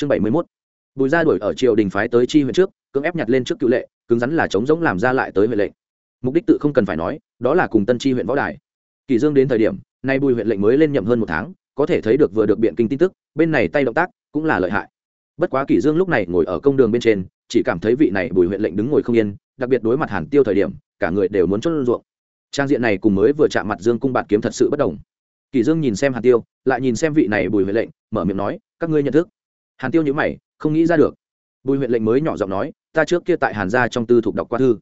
chương bảy mươi mốt. Bùi gia đuổi ở triều đình phái tới chi huyện trước, cưỡng ép nhặt lên trước cựu lệ, cứng rắn là chống giống làm ra lại tới huyện lệnh. Mục đích tự không cần phải nói, đó là cùng tân chi huyện võ đài. Kỳ dương đến thời điểm, nay bùi huyện lệnh mới lên nhậm hơn một tháng, có thể thấy được vừa được biện kinh tin tức, bên này tay động tác cũng là lợi hại. Bất quá kỳ dương lúc này ngồi ở công đường bên trên, chỉ cảm thấy vị này bùi huyện lệnh đứng ngồi không yên, đặc biệt đối mặt hàn tiêu thời điểm, cả người đều muốn chốt ruộng. Trang diện này cùng mới vừa chạm mặt dương cung bạt kiếm thật sự bất đồng. Kỳ dương nhìn xem hàn tiêu, lại nhìn xem vị này bùi huyện lệnh, mở miệng nói, các ngươi nhận thức hàn tiêu nhíu mày, không nghĩ ra được. Bùi huyện lệnh mới nhỏ giọng nói, ta trước kia tại hàn gia trong tư thục đọc qua thư.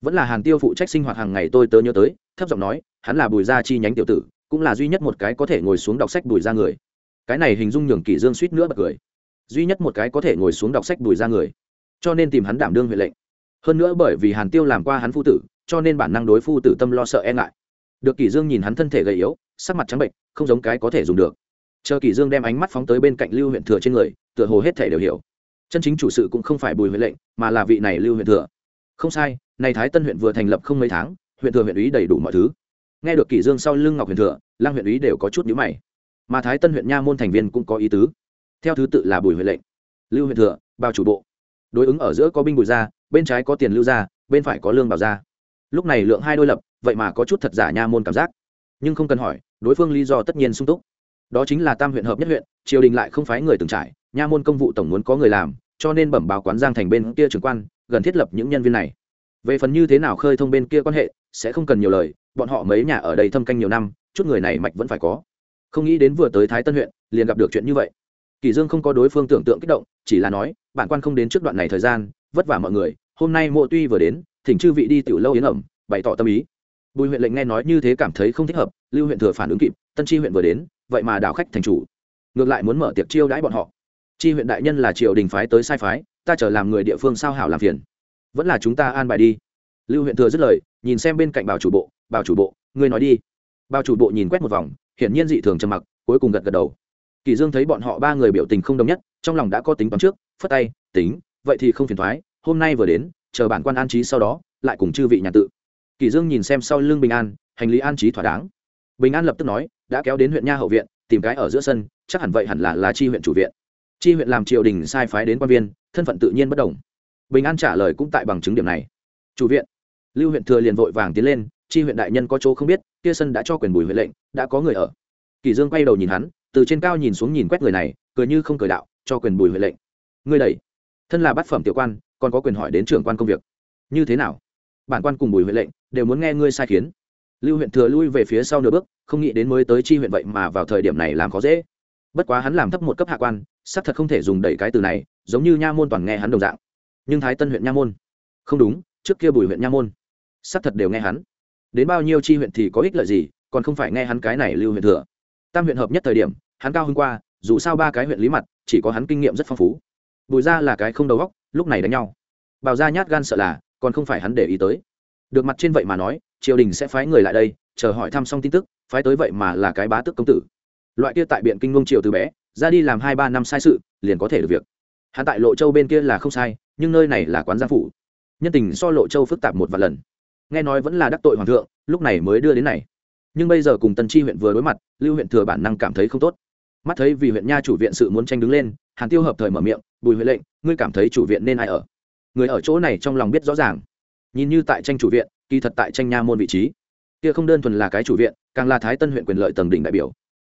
Vẫn là hàn tiêu phụ trách sinh hoạt hàng ngày tôi tớ nhớ tới, thấp giọng nói, hắn là bùi gia chi nhánh tiểu tử, cũng là duy nhất một cái có thể ngồi xuống đọc sách bùi gia người. Cái này hình dung nhường kỷ dương suýt nữa bật cười. Duy nhất một cái có thể ngồi xuống đọc sách bùi gia người. Cho nên tìm hắn đảm đương huyện lệnh. Hơn nữa bởi vì hàn tiêu làm qua hắn phu tử, cho nên bản năng đối phu tử tâm lo sợ e ngại. Được kỷ dương nhìn hắn thân thể gầy yếu, sắc mặt trắng bệnh không giống cái có thể dùng được chờ kỷ dương đem ánh mắt phóng tới bên cạnh lưu huyện thừa trên người, tựa hồ hết thể đều hiểu. Chân chính chủ sự cũng không phải bùi huyện lệnh, mà là vị này lưu huyện thừa. Không sai, này thái tân huyện vừa thành lập không mấy tháng, huyện thừa huyện ủy đầy đủ mọi thứ. Nghe được kỷ dương sau lưng ngọc huyện thừa lang huyện ủy đều có chút nhíu mày. Mà thái tân huyện nha môn thành viên cũng có ý tứ. Theo thứ tự là bùi huyện lệnh. Lưu huyện thừa bao chủ bộ. Đối ứng ở giữa có binh bùi gia, bên trái có tiền lưu gia, bên phải có lương bảo gia. Lúc này lượng hai đôi lập, vậy mà có chút thật giả nha môn cảm giác. Nhưng không cần hỏi, đối phương lý do tất nhiên sung túc đó chính là tam huyện hợp nhất huyện, triều đình lại không phái người từng trải, nha môn công vụ tổng muốn có người làm, cho nên bẩm báo quán giang thành bên kia trưởng quan, gần thiết lập những nhân viên này. Về phần như thế nào khơi thông bên kia quan hệ, sẽ không cần nhiều lời, bọn họ mấy nhà ở đây thâm canh nhiều năm, chút người này mạch vẫn phải có. Không nghĩ đến vừa tới thái tân huyện, liền gặp được chuyện như vậy. Kỳ dương không có đối phương tưởng tượng kích động, chỉ là nói, bản quan không đến trước đoạn này thời gian, vất vả mọi người, hôm nay mộ tuy vừa đến, thỉnh chư vị đi tiểu lâu yến ẩm, bày tỏ tâm ý. Bùi huyện lệnh nghe nói như thế cảm thấy không thích hợp, lưu huyện thừa phản ứng kịp, tân chi huyện vừa đến vậy mà đảo khách thành chủ. Ngược lại muốn mở tiệc chiêu đãi bọn họ. Chi huyện đại nhân là triều đình phái tới sai phái, ta chờ làm người địa phương sao hảo làm phiền. Vẫn là chúng ta an bài đi. Lưu huyện thừa dứt lời, nhìn xem bên cạnh bảo chủ bộ, bảo chủ bộ, ngươi nói đi. Bảo chủ bộ nhìn quét một vòng, hiển nhiên dị thường trầm mặc, cuối cùng gật gật đầu. Kỳ dương thấy bọn họ ba người biểu tình không đồng nhất, trong lòng đã có tính toán trước, phất tay, tính, vậy thì không phiền thoái, hôm nay vừa đến, chờ bản quan an trí sau đó, lại cùng chư vị nhà tự. Kỳ dương nhìn xem sau lưng bình an, hành lý an trí thỏa đáng bình an lập tức nói, đã kéo đến huyện nha hậu viện, tìm cái ở giữa sân, chắc hẳn vậy hẳn là là chi huyện chủ viện. Chi huyện làm triều đình sai phái đến quan viên, thân phận tự nhiên bất đồng. Bình an trả lời cũng tại bằng chứng điểm này. Chủ viện. Lưu huyện thừa liền vội vàng tiến lên, chi huyện đại nhân có chỗ không biết, kia sân đã cho quyền bùi huệ lệnh, đã có người ở. Kỳ dương quay đầu nhìn hắn, từ trên cao nhìn xuống nhìn quét người này, cười như không cười đạo, cho quyền bùi huệ lệnh. Ngươi đẩy. Thân là bát phẩm tiểu quan, còn có quyền hỏi đến trưởng quan công việc. Như thế nào? Bản quan cùng bùi huệ lệnh đều muốn nghe ngươi sai khiến lưu huyện thừa lui về phía sau nửa bước, không nghĩ đến mới tới chi huyện vậy mà vào thời điểm này làm khó dễ. Bất quá hắn làm thấp một cấp hạ quan, xác thật không thể dùng đẩy cái từ này, giống như nha môn toàn nghe hắn đồng dạng. Nhưng thái tân huyện nha môn? Không đúng, trước kia bùi huyện nha môn. Xác thật đều nghe hắn. Đến bao nhiêu chi huyện thì có ích lợi gì, còn không phải nghe hắn cái này lưu huyện thừa. Tam huyện hợp nhất thời điểm, hắn cao hơn qua, dù sao ba cái huyện lý mặt, chỉ có hắn kinh nghiệm rất phong phú. Bùi ra là cái không đầu góc lúc này đánh nhau. Bào ra nhát gan sợ là, còn không phải hắn để ý tới. Được mặt trên vậy mà nói triều đình sẽ phái người lại đây, chờ hỏi thăm xong tin tức, phái tới vậy mà là cái bá tước công tử. Loại kia tại biện kinh ngông triều từ bé, ra đi làm hai ba năm sai sự, liền có thể được việc. Hắn tại lộ châu bên kia là không sai, nhưng nơi này là quán gia phủ. Nhân tình so lộ châu phức tạp một vài lần. Nghe nói vẫn là đắc tội hoàng thượng, lúc này mới đưa đến này. Nhưng bây giờ cùng tân chi huyện vừa đối mặt, lưu huyện thừa bản năng cảm thấy không tốt. Mắt thấy vì huyện nha chủ viện sự muốn tranh đứng lên, hàn tiêu hợp thời mở miệng, bùi huệ lệnh, ngươi cảm thấy chủ viện nên ai ở? Người ở chỗ này trong lòng biết rõ ràng. Nhìn như tại tranh chủ viện kỳ thật tại tranh nha môn vị trí. Kia không đơn thuần là cái chủ viện, càng là thái tân huyện quyền lợi tầng đỉnh đại biểu.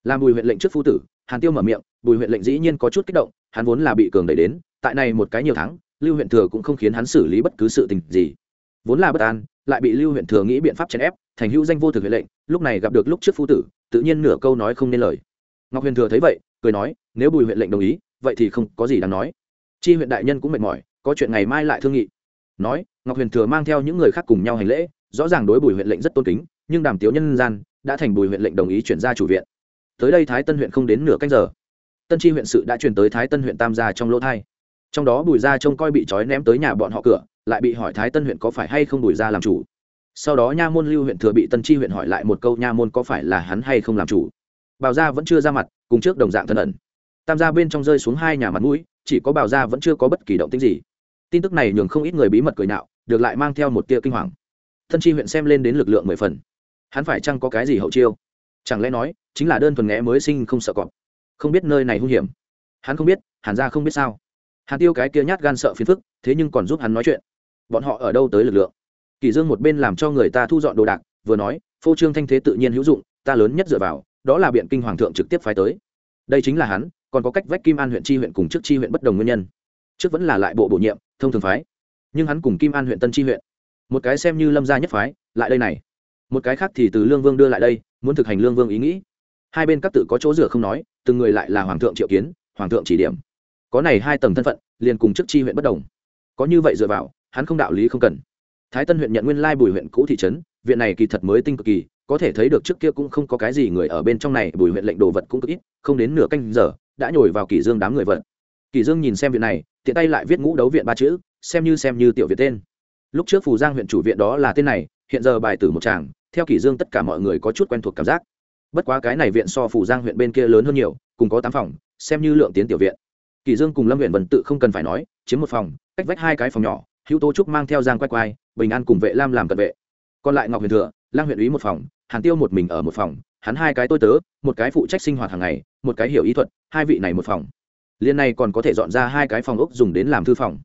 Làm bùi huyện lệnh trước phu tử, hàn tiêu mở miệng, bùi huyện lệnh dĩ nhiên có chút kích động, hắn vốn là bị cường đẩy đến, tại này một cái nhiều tháng, lưu huyện thừa cũng không khiến hắn xử lý bất cứ sự tình gì. Vốn là bất an, lại bị lưu huyện thừa nghĩ biện pháp chèn ép, thành hữu danh vô thực huyện lệnh, lúc này gặp được lúc trước phu tử, tự nhiên nửa câu nói không nên lời. Ngọc huyền thừa thấy vậy, cười nói, nếu bùi huyện lệnh đồng ý, vậy thì không có gì đáng nói. Chi huyện đại nhân cũng mệt mỏi, có chuyện ngày mai lại thương nghị. Nói ngọc huyền thừa mang theo những người khác cùng nhau hành lễ, rõ ràng đối bùi huyện lệnh rất tôn kính, nhưng đàm tiếu nhân gian đã thành bùi huyện lệnh đồng ý chuyển ra chủ viện. Tới đây thái tân huyện không đến nửa canh giờ. Tân tri huyện sự đã chuyển tới thái tân huyện tam gia trong lỗ thai. Trong đó bùi gia trông coi bị trói ném tới nhà bọn họ cửa, lại bị hỏi thái tân huyện có phải hay không bùi gia làm chủ. Sau đó nha môn lưu huyện thừa bị tân tri huyện hỏi lại một câu nha môn có phải là hắn hay không làm chủ. Bào gia vẫn chưa ra mặt, cùng trước đồng dạng thân ẩn. Tam gia bên trong rơi xuống hai nhà mặt mũi, chỉ có bào gia vẫn chưa có bất kỳ động tích gì tin tức này nhường không ít người bí mật cười nạo, được lại mang theo một tia kinh hoàng. Thân chi huyện xem lên đến lực lượng mười phần. Hắn phải chăng có cái gì hậu chiêu? Chẳng lẽ nói, chính là đơn thuần nghẽ mới sinh không sợ cọp? Không biết nơi này hung hiểm. Hắn không biết, hàn ra không biết sao. Hàn tiêu cái kia nhát gan sợ phiền phức, thế nhưng còn giúp hắn nói chuyện. Bọn họ ở đâu tới lực lượng? Kỳ dương một bên làm cho người ta thu dọn đồ đạc, vừa nói, phô trương thanh thế tự nhiên hữu dụng, ta lớn nhất dựa vào, đó là biện kinh hoàng thượng trực tiếp phái tới. Đây chính là hắn, còn có cách vách kim an huyện chi huyện cùng trước chi huyện bất đồng nguyên nhân. Trước vẫn là lại bộ bổ nhiệm thông thường phái. Nhưng hắn cùng kim an huyện tân chi huyện, một cái xem như lâm gia nhất phái, lại đây này. Một cái khác thì từ lương vương đưa lại đây, muốn thực hành lương vương ý nghĩ. Hai bên các tự có chỗ rửa không nói, từng người lại là hoàng thượng triệu kiến, hoàng thượng chỉ điểm. Có này hai tầng thân phận, liền cùng trước chi huyện bất đồng. Có như vậy dựa vào, hắn không đạo lý không cần. Thái tân huyện nhận nguyên lai bùi huyện cũ thị trấn, viện này kỳ thật mới tinh cực kỳ, có thể thấy được trước kia cũng không có cái gì người ở bên trong này, bùi huyện lệnh đồ vật cũng cực ít, không đến nửa canh giờ, đã nhồi vào kỷ dương đám người vật Kỳ dương nhìn xem viện này, tiện tay lại viết ngũ đấu viện ba chữ, xem như xem như tiểu viện tên. Lúc trước phù giang huyện chủ viện đó là tên này, hiện giờ bài tử một tràng, theo kỷ dương tất cả mọi người có chút quen thuộc cảm giác. Bất quá cái này viện so phù giang huyện bên kia lớn hơn nhiều, cùng có tám phòng, xem như lượng tiến tiểu viện. Kỷ dương cùng lâm huyện vân tự không cần phải nói, chiếm một phòng, cách vách hai cái phòng nhỏ, hữu tố trúc mang theo giang quay quay, bình an cùng vệ lam làm cận vệ. Còn lại ngọc huyền thừa lang huyện úy một phòng, hàn tiêu một mình ở một phòng, hắn hai cái tôi tớ, một cái phụ trách sinh hoạt hàng ngày, một cái hiểu ý thuật, hai vị này một phòng liên này còn có thể dọn ra hai cái phòng ốc dùng đến làm thư phòng.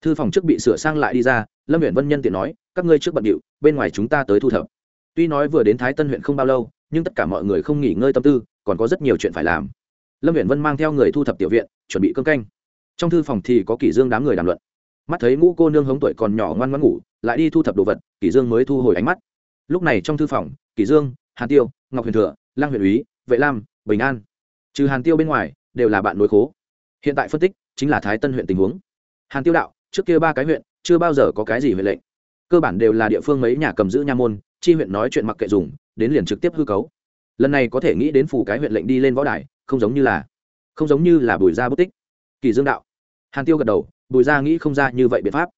Thư phòng trước bị sửa sang lại đi ra, lâm huyện vân nhân tiện nói, các ngươi trước bận điệu, bên ngoài chúng ta tới thu thập. Tuy nói vừa đến thái tân huyện không bao lâu, nhưng tất cả mọi người không nghỉ ngơi tâm tư, còn có rất nhiều chuyện phải làm. Lâm huyện vân mang theo người thu thập tiểu viện, chuẩn bị cơm canh. Trong thư phòng thì có kỷ dương đám người đàm luận. Mắt thấy ngũ cô nương hống tuổi còn nhỏ ngoan ngoãn ngủ, lại đi thu thập đồ vật, kỷ dương mới thu hồi ánh mắt. Lúc này trong thư phòng, kỷ dương, hàn tiêu, ngọc huyền thừa lang huyền úy, vệ lam, bình an. Trừ hàn tiêu bên ngoài, đều là bạn nối khố hiện tại phân tích chính là thái tân huyện tình huống. Hàn tiêu đạo, trước kia ba cái huyện, chưa bao giờ có cái gì huệ lệnh. Cơ bản đều là địa phương mấy nhà cầm giữ nha môn, chi huyện nói chuyện mặc kệ dùng, đến liền trực tiếp hư cấu. Lần này có thể nghĩ đến phủ cái huyện lệnh đi lên võ đài, không giống như là, không giống như là bùi gia bất tích. Kỳ dương đạo. Hàn tiêu gật đầu, bùi gia nghĩ không ra như vậy biện pháp.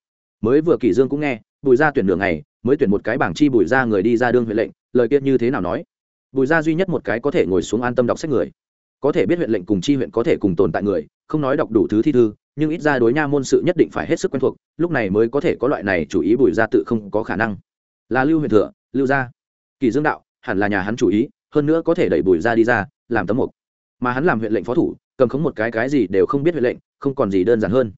Mới vừa kỳ dương cũng nghe, bùi gia tuyển đường này mới tuyển một cái bảng chi bùi gia người đi ra đương huyện lệnh, lời kia như thế nào nói? Bùi gia duy nhất một cái có thể ngồi xuống an tâm đọc sách người. Có thể biết huyện lệnh cùng chi huyện có thể cùng tồn tại người không nói đọc đủ thứ thi thư, nhưng ít ra đối nha môn sự nhất định phải hết sức quen thuộc, lúc này mới có thể có loại này chủ ý bùi gia tự không có khả năng. Là lưu huyện thừa, lưu gia. Kỳ dương đạo, hẳn là nhà hắn chủ ý, hơn nữa có thể đẩy bùi gia đi ra, làm tấm mục. Mà hắn làm huyện lệnh phó thủ, cầm khống một cái cái gì đều không biết huyện lệnh, không còn gì đơn giản hơn.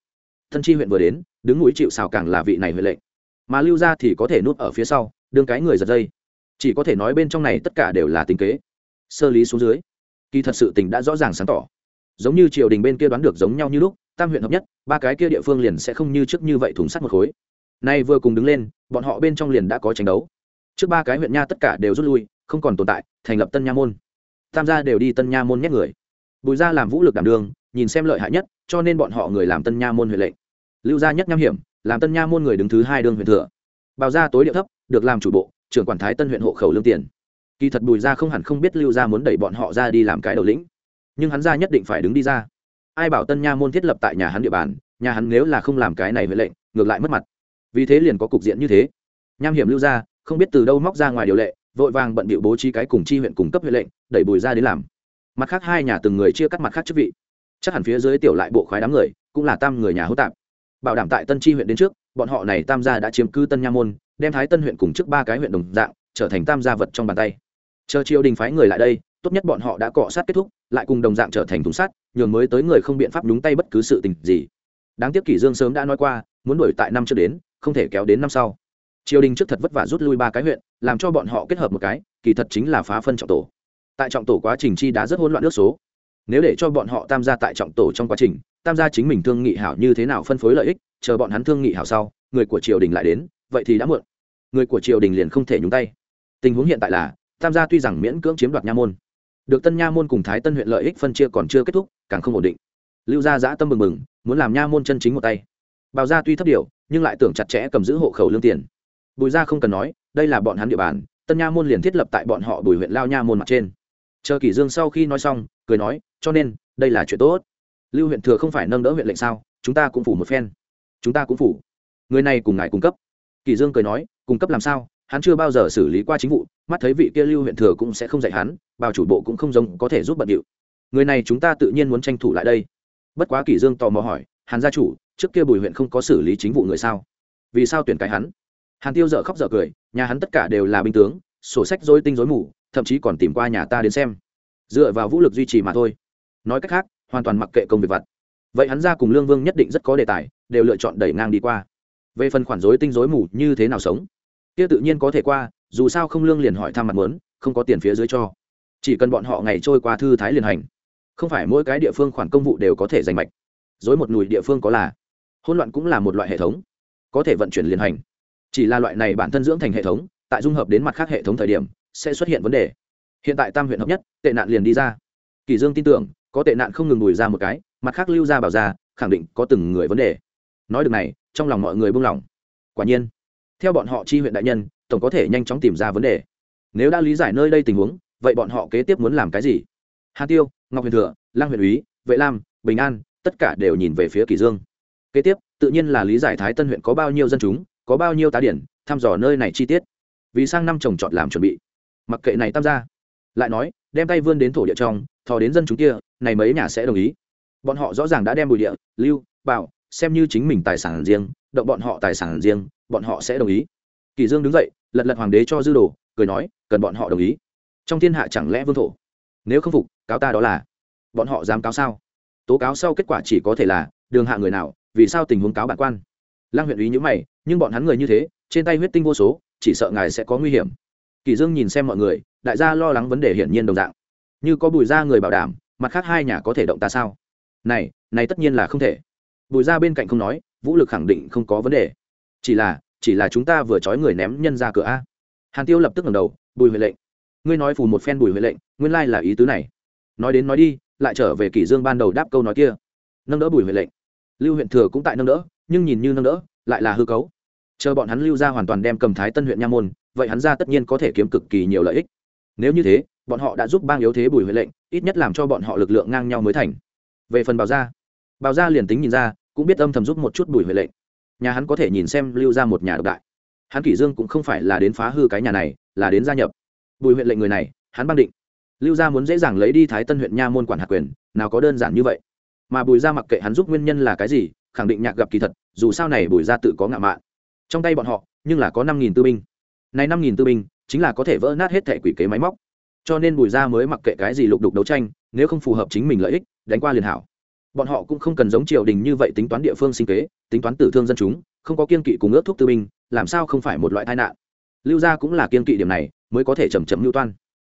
Thân chi huyện vừa đến, đứng núi chịu xào càng là vị này huyện lệnh. Mà lưu gia thì có thể núp ở phía sau, đương cái người giật dây. Chỉ có thể nói bên trong này tất cả đều là tình kế. Sơ lý xuống dưới, kỳ thật sự tình đã rõ ràng sáng tỏ giống như triều đình bên kia đoán được giống nhau như lúc, tam huyện hợp nhất, ba cái kia địa phương liền sẽ không như trước như vậy thùng sắt một khối. Nay vừa cùng đứng lên, bọn họ bên trong liền đã có tranh đấu. Trước ba cái huyện nha tất cả đều rút lui, không còn tồn tại, thành lập tân nha môn. Tam gia đều đi tân nha môn nhét người. Bùi gia làm vũ lực đảm đường nhìn xem lợi hại nhất, cho nên bọn họ người làm tân nha môn huyện lệnh. Lưu gia nhất nham hiểm, làm tân nha môn người đứng thứ hai đương huyện thừa. Bào gia tối địa thấp, được làm chủ bộ, trưởng quản thái tân huyện hộ khẩu lương tiền. Kỳ thật bùi gia không hẳn không biết lưu gia muốn đẩy bọn họ ra đi làm cái đầu lĩnh nhưng hắn ra nhất định phải đứng đi ra. Ai bảo tân nha môn thiết lập tại nhà hắn địa bàn nhà hắn nếu là không làm cái này với lệnh ngược lại mất mặt. Vì thế liền có cục diện như thế. Nham hiểm lưu ra, không biết từ đâu móc ra ngoài điều lệ vội vàng bận bịu bố trí cái cùng chi huyện cung cấp huyện lệnh đẩy bùi ra đến làm. Mặt khác hai nhà từng người chia cắt mặt khác chức vị. Chắc hẳn phía dưới tiểu lại bộ khoái đám người cũng là tam người nhà hỗ tạp. Bảo đảm tại tân chi huyện đến trước bọn họ này tam gia đã chiếm cư tân nha môn đem thái tân huyện cùng trước ba cái huyện đồng dạng trở thành tam gia vật trong bàn tay. Chờ triều đình phái người lại đây tốt nhất bọn họ đã cọ sát kết thúc, lại cùng đồng dạng trở thành thùng sắt, nhường mới tới người không biện pháp nhúng tay bất cứ sự tình gì. Đáng tiếc kỷ dương sớm đã nói qua, muốn đuổi tại năm trước đến, không thể kéo đến năm sau. Triều đình trước thật vất vả rút lui ba cái huyện, làm cho bọn họ kết hợp một cái, kỳ thật chính là phá phân trọng tổ. Tại trọng tổ quá trình chi đã rất hỗn loạn nước số. Nếu để cho bọn họ tham gia tại trọng tổ trong quá trình tham gia chính mình thương nghị hảo như thế nào phân phối lợi ích, chờ bọn hắn thương nghị hảo sau, người của triều đình lại đến, vậy thì đã muộn. Người của triều đình liền không thể nhúng tay. Tình huống hiện tại là tham gia tuy rằng miễn cưỡng chiếm đoạt nha môn được tân nha môn cùng thái tân huyện lợi ích phân chia còn chưa kết thúc, càng không ổn định. Lưu gia giã tâm mừng mừng muốn làm nha môn chân chính một tay. Bào gia tuy thấp điều, nhưng lại tưởng chặt chẽ cầm giữ hộ khẩu lương tiền. Bùi gia không cần nói, đây là bọn hắn địa bàn, tân nha môn liền thiết lập tại bọn họ bùi huyện lao nha môn mặt trên. Chờ kỷ dương sau khi nói xong, cười nói, cho nên, đây là chuyện tốt. Lưu huyện thừa không phải nâng đỡ huyện lệnh sao, chúng ta cũng phủ một phen. Chúng ta cũng phủ. Người này cùng ngài cung cấp. Kỷ dương cười nói, cung cấp làm sao? Hắn chưa bao giờ xử lý qua chính vụ, mắt thấy vị kia lưu huyện thừa cũng sẽ không dạy hắn, bào chủ bộ cũng không giống, có thể giúp bận điệu. Người này chúng ta tự nhiên muốn tranh thủ lại đây. Bất quá kỷ dương tò mò hỏi, hàn gia chủ, trước kia bùi huyện không có xử lý chính vụ người sao? Vì sao tuyển cái hắn? Hàn tiêu dở khóc dở cười, nhà hắn tất cả đều là binh tướng, sổ sách dối tinh dối mù, thậm chí còn tìm qua nhà ta đến xem. Dựa vào vũ lực duy trì mà thôi. Nói cách khác, hoàn toàn mặc kệ công việc vặt. Vậy hắn ra cùng lương vương nhất định rất có đề tài, đều lựa chọn đẩy ngang đi qua. Về phần khoản dối tinh dối mù như thế nào sống? Kia tự nhiên có thể qua, dù sao không lương liền hỏi thăm mặt muốn, không có tiền phía dưới cho. Chỉ cần bọn họ ngày trôi qua thư thái liền hành. Không phải mỗi cái địa phương khoản công vụ đều có thể giành mạch. Dối một nùi địa phương có là hỗn loạn cũng là một loại hệ thống. Có thể vận chuyển liền hành. Chỉ là loại này bản thân dưỡng thành hệ thống, tại dung hợp đến mặt khác hệ thống thời điểm, sẽ xuất hiện vấn đề. Hiện tại tam huyện hợp nhất, tệ nạn liền đi ra. Kỳ dương tin tưởng, có tệ nạn không ngừng đùi ra một cái, mặt khác lưu ra bảo ra, khẳng định có từng người vấn đề. Nói được này, trong lòng mọi người buông lỏng quả nhiên theo bọn họ chi huyện đại nhân, tổng có thể nhanh chóng tìm ra vấn đề. Nếu đã lý giải nơi đây tình huống, vậy bọn họ kế tiếp muốn làm cái gì? Hà tiêu, ngọc huyền thừa lang huyền úy, vệ lam, bình an, tất cả đều nhìn về phía kỳ dương. Kế tiếp, tự nhiên là lý giải thái tân huyện có bao nhiêu dân chúng, có bao nhiêu tá điển, thăm dò nơi này chi tiết. Vì sang năm trồng trọt làm chuẩn bị. Mặc kệ này tam gia. Lại nói, đem tay vươn đến thổ địa trong, thò đến dân chúng kia, này mấy nhà sẽ đồng ý. Bọn họ rõ ràng đã đem bùi địa, lưu, bảo, xem như chính mình tài sản riêng động bọn họ tài sản riêng, bọn họ sẽ đồng ý. Kỳ dương đứng dậy, lật lật hoàng đế cho dư đồ, cười nói, cần bọn họ đồng ý. Trong thiên hạ chẳng lẽ vương thổ? Nếu không phục, cáo ta đó là, bọn họ dám cáo sao? Tố cáo sau kết quả chỉ có thể là, đường hạ người nào, vì sao tình huống cáo bản quan? Lang huyện ý như mày, nhưng bọn hắn người như thế, trên tay huyết tinh vô số, chỉ sợ ngài sẽ có nguy hiểm. Kỳ dương nhìn xem mọi người, đại gia lo lắng vấn đề hiển nhiên đồng dạng. Như có bùi gia người bảo đảm, mặt khác hai nhà có thể động ta sao? Này này tất nhiên là không thể. Bùi gia bên cạnh không nói vũ lực khẳng định không có vấn đề. Chỉ là chỉ là chúng ta vừa trói người ném nhân ra cửa a. Hàn tiêu lập tức ngẩng đầu, bùi huệ lệnh. Ngươi nói phù một phen bùi huệ lệnh, nguyên lai là ý tứ này. Nói đến nói đi, lại trở về kỷ dương ban đầu đáp câu nói kia. Nâng đỡ bùi huệ lệnh. Lưu huyện thừa cũng tại nâng đỡ, nhưng nhìn như nâng đỡ, lại là hư cấu. Chờ bọn hắn lưu ra hoàn toàn đem cầm thái tân huyện nha môn, vậy hắn ra tất nhiên có thể kiếm cực kỳ nhiều lợi ích. Nếu như thế, bọn họ đã giúp bang yếu thế bùi huệ lệnh, ít nhất làm cho bọn họ lực lượng ngang nhau mới thành. Về phần bào gia. Bào gia liền tính nhìn ra cũng biết âm thầm giúp một chút bùi huệ lệnh. Nhà hắn có thể nhìn xem lưu ra một nhà độc đại. Hắn kỷ dương cũng không phải là đến phá hư cái nhà này, là đến gia nhập. Bùi huyện lệnh người này, hắn băng định. Lưu gia muốn dễ dàng lấy đi thái tân huyện nha môn quản hạt quyền, nào có đơn giản như vậy. Mà bùi gia mặc kệ hắn giúp nguyên nhân là cái gì, khẳng định nhạc gặp kỳ thật, dù sao này bùi gia tự có ngạo mạn. Trong tay bọn họ, nhưng là có năm nghìn tư binh. Này năm nghìn tư binh, chính là có thể vỡ nát hết thẻ quỷ kế máy móc. Cho nên bùi gia mới mặc kệ cái gì lục đục đấu tranh, nếu không phù hợp chính mình lợi ích, đánh qua liền hảo bọn họ cũng không cần giống triều đình như vậy tính toán địa phương sinh kế, tính toán tử thương dân chúng, không có kiên kỵ cùng ước thuốc tư binh, làm sao không phải một loại tai nạn. Lưu gia cũng là kiên kỵ điểm này, mới có thể chầm chậm lưu toan.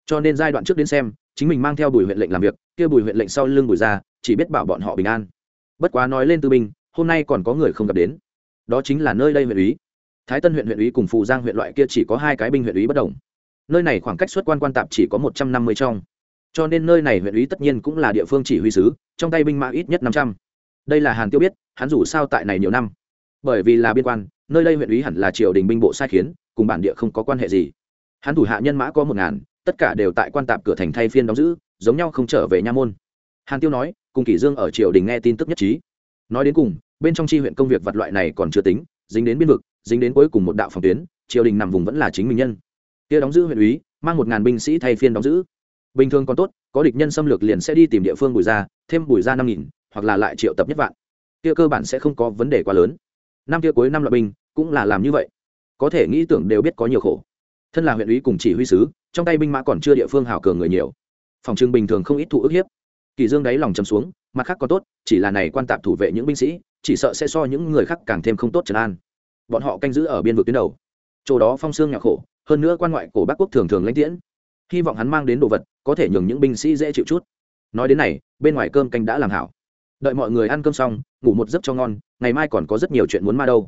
Cho nên giai đoạn trước đến xem, chính mình mang theo bùi huyện lệnh làm việc, kia bùi huyện lệnh sau lưng bùi gia, chỉ biết bảo bọn họ bình an. Bất quá nói lên tư binh, hôm nay còn có người không gặp đến. Đó chính là nơi đây huyện úy thái tân huyện huyện úy cùng phù giang huyện loại kia chỉ có hai cái binh huyện úy bất đồng. Nơi này khoảng cách xuất quan quan tạp chỉ có một trăm năm mươi trong cho nên nơi này huyện ủy tất nhiên cũng là địa phương chỉ huy sứ, trong tay binh mã ít nhất năm trăm. Đây là hàn tiêu biết, hắn dù sao tại này nhiều năm. Bởi vì là biên quan, nơi đây huyện ủy hẳn là triều đình binh bộ sai khiến, cùng bản địa không có quan hệ gì. Hắn thủ hạ nhân mã có một ngàn, tất cả đều tại quan tạp cửa thành thay phiên đóng giữ, giống nhau không trở về nha môn. Hàn tiêu nói, cùng kỷ dương ở triều đình nghe tin tức nhất trí. Nói đến cùng, bên trong tri huyện công việc vật loại này còn chưa tính, dính đến biên vực, dính đến cuối cùng một đạo phòng tuyến, triều đình nằm vùng vẫn là chính mình nhân. Kia đóng giữ huyện úy mang một ngàn binh sĩ thay phiên đóng giữ bình thường còn tốt, có địch nhân xâm lược liền sẽ đi tìm địa phương bùi ra, thêm bùi ra năm nghìn, hoặc là lại triệu tập nhất vạn. Kia cơ bản sẽ không có vấn đề quá lớn. Năm kia cuối năm loại binh, cũng là làm như vậy. Có thể nghĩ tưởng đều biết có nhiều khổ. Thân là huyện ủy cùng chỉ huy sứ, trong tay binh mã còn chưa địa phương hào cường người nhiều. Phòng trưng bình thường không ít thụ ức hiếp. Kỳ dương đáy lòng chầm xuống, mặt khác còn tốt, chỉ là này quan tạp thủ vệ những binh sĩ, chỉ sợ sẽ so những người khác càng thêm không tốt trấn an. Bọn họ canh giữ ở biên vực tuyến đầu. Chỗ đó phong xương nhà khổ, hơn nữa quan ngoại cổ bắc quốc thường thường lãnh tiễn hy vọng hắn mang đến đồ vật, có thể nhường những binh sĩ dễ chịu chút. Nói đến này, bên ngoài cơm canh đã làm hảo. Đợi mọi người ăn cơm xong, ngủ một giấc cho ngon, ngày mai còn có rất nhiều chuyện muốn ma đâu.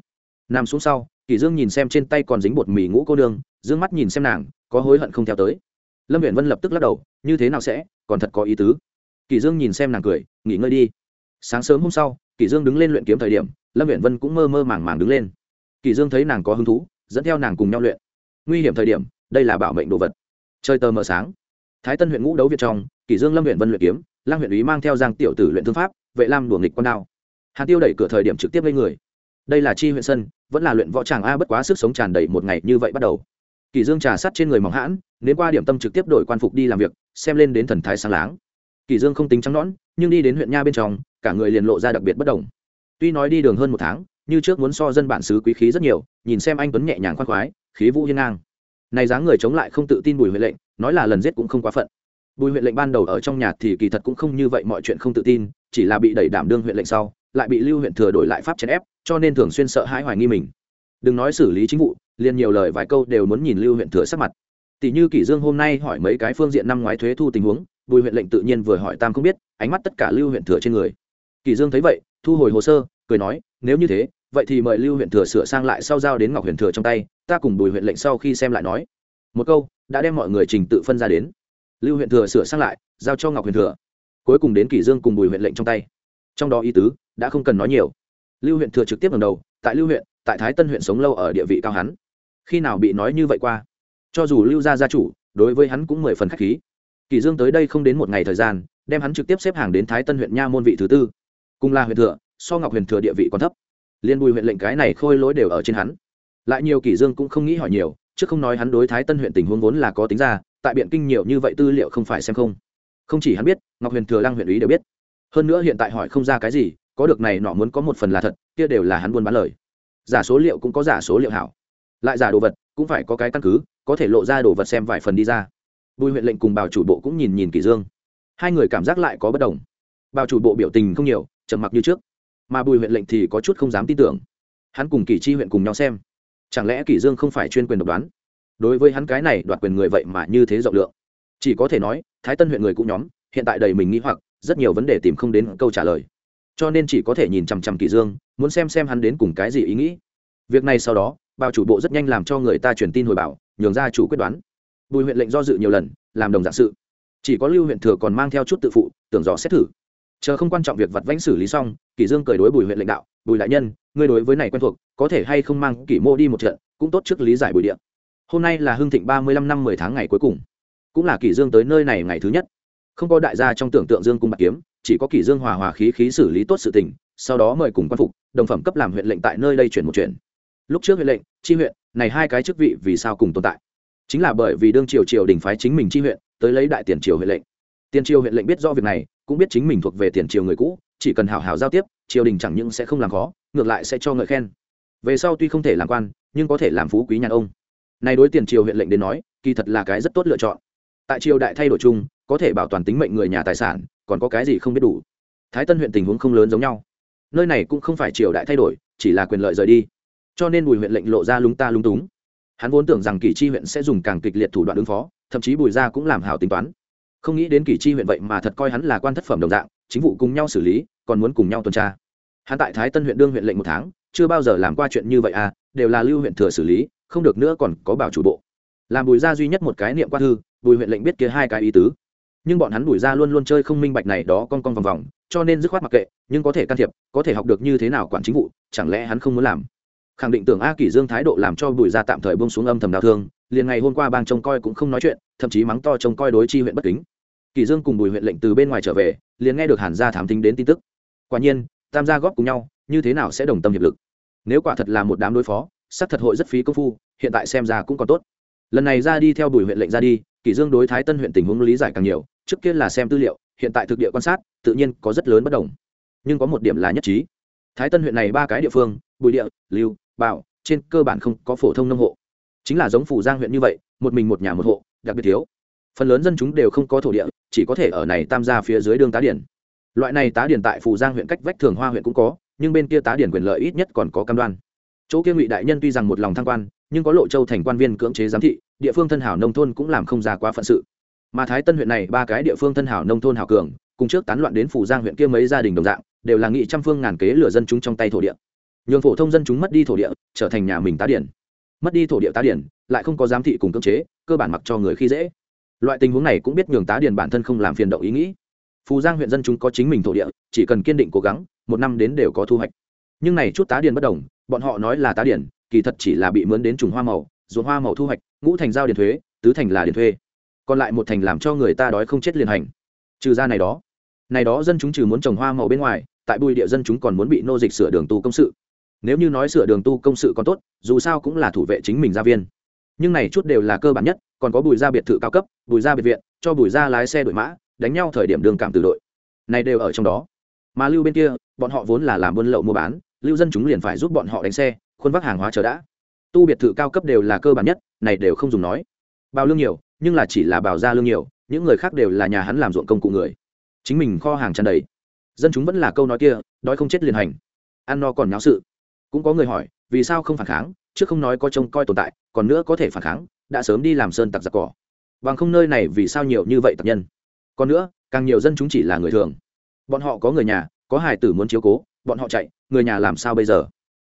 Nằm xuống sau kỳ dương nhìn xem trên tay còn dính bột mì ngũ cô nương, dương mắt nhìn xem nàng, có hối hận không theo tới. Lâm viện vân lập tức lắc đầu, như thế nào sẽ, còn thật có ý tứ. Kỳ dương nhìn xem nàng cười, nghỉ ngơi đi. Sáng sớm hôm sau kỳ dương đứng lên luyện kiếm thời điểm, lâm viện vân cũng mơ mơ màng màng đứng lên. Kỳ dương thấy nàng có hứng thú, dẫn theo nàng cùng nhau luyện. Nguy hiểm thời điểm, đây là bảo mệnh đồ vật chơi tờ mờ sáng. Thái tân huyện ngũ đấu việt trong, Kỷ dương lâm huyện vân luyện kiếm lang huyện ý mang theo giang tiểu tử luyện thương pháp, vệ lam đuổi nghịch con đao. Hàn tiêu đẩy cửa thời điểm trực tiếp lên người. Đây là chi huyện sân, vẫn là luyện võ tràng a bất quá sức sống tràn đầy một ngày như vậy bắt đầu. Kỷ dương trà sắt trên người mỏng hãn đến qua điểm tâm trực tiếp đổi quan phục đi làm việc, xem lên đến thần thái sáng láng. Kỷ dương không tính trắng nõn, nhưng đi đến huyện nha bên trong, cả người liền lộ ra đặc biệt bất động tuy nói đi đường hơn một tháng, như trước muốn so dân bản xứ quý khí rất nhiều, nhìn xem anh tuấn nhẹ nhàng khoan khoái, khí vũ hiên ngang này dáng người chống lại không tự tin bùi huệ lệnh, nói là lần giết cũng không quá phận. Bùi huyện lệnh ban đầu ở trong nhà thì kỳ thật cũng không như vậy mọi chuyện không tự tin, chỉ là bị đẩy đảm đương huyện lệnh sau, lại bị lưu huyện thừa đổi lại pháp chèn ép, cho nên thường xuyên sợ hãi hoài nghi mình. Đừng nói xử lý chính vụ, liền nhiều lời vài câu đều muốn nhìn lưu huyện thừa sắc mặt. Tỷ như kỷ dương hôm nay hỏi mấy cái phương diện năm ngoái thuế thu tình huống, bùi huyện lệnh tự nhiên vừa hỏi tam không biết, ánh mắt tất cả lưu huyện thừa trên người. Kỷ dương thấy vậy, thu hồi hồ sơ, cười nói, nếu như thế, vậy thì mời lưu huyện thừa sửa sang lại sau giao đến ngọc huyện thừa trong tay ta cùng bùi huyện lệnh sau khi xem lại nói. Một câu, đã đem mọi người trình tự phân ra đến. Lưu huyện thừa sửa sang lại, giao cho ngọc huyện thừa. Cuối cùng đến kỷ dương cùng bùi huyện lệnh trong tay. Trong đó ý tứ, đã không cần nói nhiều. Lưu huyện thừa trực tiếp lần đầu, tại lưu huyện, tại thái tân huyện sống lâu ở địa vị cao hắn. Khi nào bị nói như vậy qua? Cho dù lưu gia gia chủ, đối với hắn cũng mười phần khách khí. Kỷ dương tới đây không đến một ngày thời gian, đem hắn trực tiếp xếp hàng đến thái tân huyện nha môn vị thứ tư. Cùng là huyện thừa, so ngọc huyện thừa địa vị còn thấp. Liên bùi huyện lệnh cái này khôi lỗi đều ở trên hắn lại nhiều kỷ dương cũng không nghĩ hỏi nhiều, chứ không nói hắn đối thái tân huyện tình huống vốn là có tính ra, tại biện kinh nhiều như vậy tư liệu không phải xem không. Không chỉ hắn biết, ngọc huyền thừa lăng huyện ý đều biết. Hơn nữa hiện tại hỏi không ra cái gì, có được này nọ muốn có một phần là thật, kia đều là hắn buôn bán lời. Giả số liệu cũng có giả số liệu hảo. Lại giả đồ vật, cũng phải có cái căn cứ, có thể lộ ra đồ vật xem vài phần đi ra. Bùi huyện lệnh cùng bảo chủ bộ cũng nhìn nhìn kỷ dương. Hai người cảm giác lại có bất đồng. Bảo chủ bộ biểu tình không nhiều, trầm mặc như trước. Mà bùi huyện lệnh thì có chút không dám tin tưởng. Hắn cùng kỷ chi huyện cùng nhau xem chẳng lẽ kỷ dương không phải chuyên quyền độc đoán? Đối với hắn cái này đoạt quyền người vậy mà như thế rộng lượng. Chỉ có thể nói, thái tân huyện người cũng nhóm, hiện tại đầy mình nghĩ hoặc, rất nhiều vấn đề tìm không đến câu trả lời. Cho nên chỉ có thể nhìn chằm chằm kỷ dương, muốn xem xem hắn đến cùng cái gì ý nghĩ. Việc này sau đó bao chủ bộ rất nhanh làm cho người ta truyền tin hồi bảo, nhường ra chủ quyết đoán. Bùi huyện lệnh do dự nhiều lần, làm đồng dạng sự. Chỉ có lưu huyện thừa còn mang theo chút tự phụ, tưởng dò xét thử chờ không quan trọng việc vặt vãnh xử lý xong, kỷ dương cười đối bùi huyện lãnh đạo, bùi đại nhân, ngươi đối với này quen thuộc, có thể hay không mang kỷ mô đi một trận, cũng tốt trước lý giải bùi điện. Hôm nay là hưng thịnh ba mươi lăm năm mười tháng ngày cuối cùng, cũng là kỷ dương tới nơi này ngày thứ nhất. Không có đại gia trong tưởng tượng dương cung bạc kiếm, chỉ có kỷ dương hòa hòa khí khí xử lý tốt sự tình, sau đó mời cùng quan phục, đồng phẩm cấp làm huyện lệnh tại nơi đây chuyển một chuyện. Lúc trước huyện lệnh, chi huyện, này hai cái chức vị vì sao cùng tồn tại? Chính là bởi vì đương triều triều đình phái chính mình chi huyện, tới lấy đại tiền triều huyện lệnh. Tiền triều huyện lệnh biết rõ việc này cũng biết chính mình thuộc về tiền triều người cũ, chỉ cần hào hào giao tiếp, triều đình chẳng những sẽ không làm khó, ngược lại sẽ cho ngợi khen. Về sau tuy không thể làm quan, nhưng có thể làm phú quý nhàn ông. Nay đối tiền triều huyện lệnh đến nói, kỳ thật là cái rất tốt lựa chọn. Tại triều đại thay đổi chung, có thể bảo toàn tính mệnh người nhà tài sản, còn có cái gì không biết đủ. Thái tân huyện tình huống không lớn giống nhau. Nơi này cũng không phải triều đại thay đổi, chỉ là quyền lợi rời đi. Cho nên bùi huyện lệnh lộ ra lúng ta lúng túng. Hắn vốn tưởng rằng kỳ chi huyện sẽ dùng càng kịch liệt thủ đoạn ứng phó, thậm chí bùi gia cũng làm hảo tính toán không nghĩ đến kỳ chi huyện vậy mà thật coi hắn là quan thất phẩm đồng dạng, chính vụ cùng nhau xử lý, còn muốn cùng nhau tuần tra. Hắn tại thái tân huyện đương huyện lệnh một tháng, chưa bao giờ làm qua chuyện như vậy à đều là lưu huyện thừa xử lý, không được nữa còn có bảo chủ bộ. Làm bùi gia duy nhất một cái niệm qua thư, bùi huyện lệnh biết kia hai cái ý tứ. Nhưng bọn hắn bùi gia luôn luôn chơi không minh bạch này đó con con vòng vòng, cho nên dứt khoát mặc kệ, nhưng có thể can thiệp, có thể học được như thế nào quản chính vụ, chẳng lẽ hắn không muốn làm? Khẳng định tưởng a kỷ dương thái độ làm cho bùi gia tạm thời buông xuống âm thầm đau thương, liền ngày hôm qua bang trông coi cũng không nói chuyện, thậm chí mắng to trông coi đối chi huyện bất kính. Kỷ dương cùng bùi huyện lệnh từ bên ngoài trở về, liền nghe được hàn gia thám thính đến tin tức. Quả nhiên, tam gia góp cùng nhau, như thế nào sẽ đồng tâm hiệp lực? Nếu quả thật là một đám đối phó sát thật hội rất phí công phu, hiện tại xem ra cũng còn tốt. Lần này ra đi theo bùi huyện lệnh ra đi, kỷ dương đối thái tân huyện tình huống lý giải càng nhiều, trước kia là xem tư liệu, hiện tại thực địa quan sát, tự nhiên có rất lớn bất đồng. Nhưng có một điểm là nhất trí. Thái tân huyện này ba cái địa phương, bùi địa, lưu bảo, trên cơ bản không có phổ thông nông hộ. Chính là giống phủ giang huyện như vậy, một mình một nhà một hộ, đặc biệt thiếu. Phần lớn dân chúng đều không có thổ địa, chỉ có thể ở này tam gia phía dưới đường tá điển. Loại này tá điển tại phủ giang huyện cách vách thường hoa huyện cũng có, nhưng bên kia tá điển quyền lợi ít nhất còn có cam đoan. Chỗ kia ngụy đại nhân tuy rằng một lòng thăng quan, nhưng có lộ châu thành quan viên cưỡng chế giám thị, địa phương thân hảo nông thôn cũng làm không ra quá phận sự. Mà thái tân huyện này, ba cái địa phương thân hảo nông thôn hảo cường, cùng trước tán loạn đến phủ giang huyện kia mấy gia đình đồng dạng, đều là nghị trăm phương ngàn kế lừa dân chúng trong tay thổ địa nhường phổ thông dân chúng mất đi thổ địa, trở thành nhà mình tá điển. Mất đi thổ địa tá điển, lại không có giám thị cùng cưỡng chế, cơ bản mặc cho người khi dễ. Loại tình huống này cũng biết nhường tá điển bản thân không làm phiền động ý nghĩ. Phù giang huyện dân chúng có chính mình thổ địa, chỉ cần kiên định cố gắng, một năm đến đều có thu hoạch. Nhưng này chút tá điển bất đồng, bọn họ nói là tá điển, kỳ thật chỉ là bị mướn đến trùng hoa màu, ruộng hoa màu thu hoạch, ngũ thành giao điền thuế, tứ thành là điền thuê. Còn lại một thành làm cho người ta đói không chết liền hành. Trừ ra này đó. Này đó dân chúng trừ muốn trồng hoa màu bên ngoài, tại bùi địa dân chúng còn muốn bị nô dịch sửa đường tu công sự nếu như nói sửa đường tu công sự còn tốt, dù sao cũng là thủ vệ chính mình gia viên. Nhưng này chút đều là cơ bản nhất, còn có bùi gia biệt thự cao cấp, bùi gia biệt viện, cho bùi gia lái xe đội mã, đánh nhau thời điểm đường cảm từ đội. Này đều ở trong đó. Mà lưu bên kia, bọn họ vốn là làm buôn lậu mua bán, lưu dân chúng liền phải giúp bọn họ đánh xe, khuôn vác hàng hóa chờ đã. Tu biệt thự cao cấp đều là cơ bản nhất, này đều không dùng nói. Bào lương nhiều, nhưng là chỉ là bào ra lương nhiều, những người khác đều là nhà hắn làm ruộng công cụ người. Chính mình kho hàng tràn đầy. Dân chúng vẫn là câu nói kia, đói không chết liền hành. Ăn no còn nháo sự cũng có người hỏi, vì sao không phản kháng chứ không nói có trông coi tồn tại, còn nữa có thể phản kháng, đã sớm đi làm sơn tặc giặc cỏ. Bằng không nơi này vì sao nhiều như vậy tặc nhân? Còn nữa, càng nhiều dân chúng chỉ là người thường. Bọn họ có người nhà, có hài tử muốn chiếu cố, bọn họ chạy, người nhà làm sao bây giờ?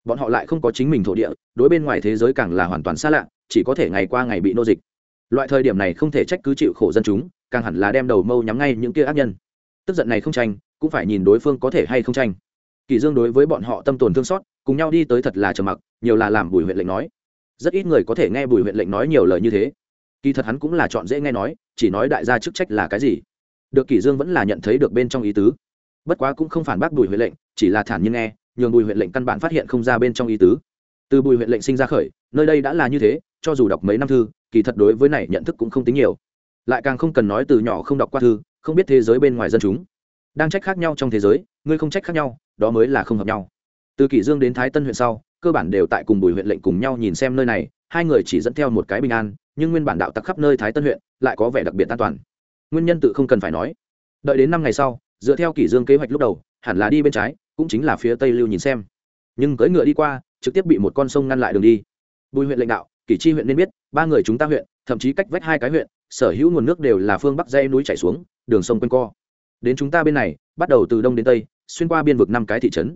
Bọn họ lại không có chính mình thổ địa, đối bên ngoài thế giới càng là hoàn toàn xa lạ, chỉ có thể ngày qua ngày bị nô dịch. Loại thời điểm này không thể trách cứ chịu khổ dân chúng, càng hẳn là đem đầu mâu nhắm ngay những kia ác nhân. Tức giận này không tranh, cũng phải nhìn đối phương có thể hay không tranh kỳ dương đối với bọn họ tâm tồn thương xót, cùng nhau đi tới thật là trầm mặc, nhiều là làm bùi huyện lệnh nói. Rất ít người có thể nghe bùi huyện lệnh nói nhiều lời như thế. Kỳ thật hắn cũng là chọn dễ nghe nói, chỉ nói đại gia chức trách là cái gì. Được kỳ dương vẫn là nhận thấy được bên trong ý tứ. Bất quá cũng không phản bác bùi huyện lệnh, chỉ là thản nhiên nghe, nhường bùi huyện lệnh căn bản phát hiện không ra bên trong ý tứ. Từ bùi huyện lệnh sinh ra khởi, nơi đây đã là như thế, cho dù đọc mấy năm thư, kỳ thật đối với này nhận thức cũng không tính nhiều. Lại càng không cần nói từ nhỏ không đọc qua thư, không biết thế giới bên ngoài dân chúng đang trách khác nhau trong thế giới, ngươi không trách khác nhau, đó mới là không hợp nhau. Từ kỷ dương đến thái tân huyện sau, cơ bản đều tại cùng bùi huyện lệnh cùng nhau nhìn xem nơi này, hai người chỉ dẫn theo một cái bình an, nhưng nguyên bản đạo tặc khắp nơi thái tân huyện lại có vẻ đặc biệt an toàn. Nguyên nhân tự không cần phải nói. Đợi đến năm ngày sau, dựa theo kỷ dương kế hoạch lúc đầu, hẳn là đi bên trái, cũng chính là phía tây lưu nhìn xem. Nhưng cưỡi ngựa đi qua, trực tiếp bị một con sông ngăn lại đường đi. Bùi huyện lãnh đạo, kỷ chi huyện nên biết, ba người chúng ta huyện, thậm chí cách vách hai cái huyện, sở hữu nguồn nước đều là phương bắc dây núi chảy xuống, đường sông quanh co đến chúng ta bên này, bắt đầu từ đông đến tây, xuyên qua biên vực năm cái thị trấn.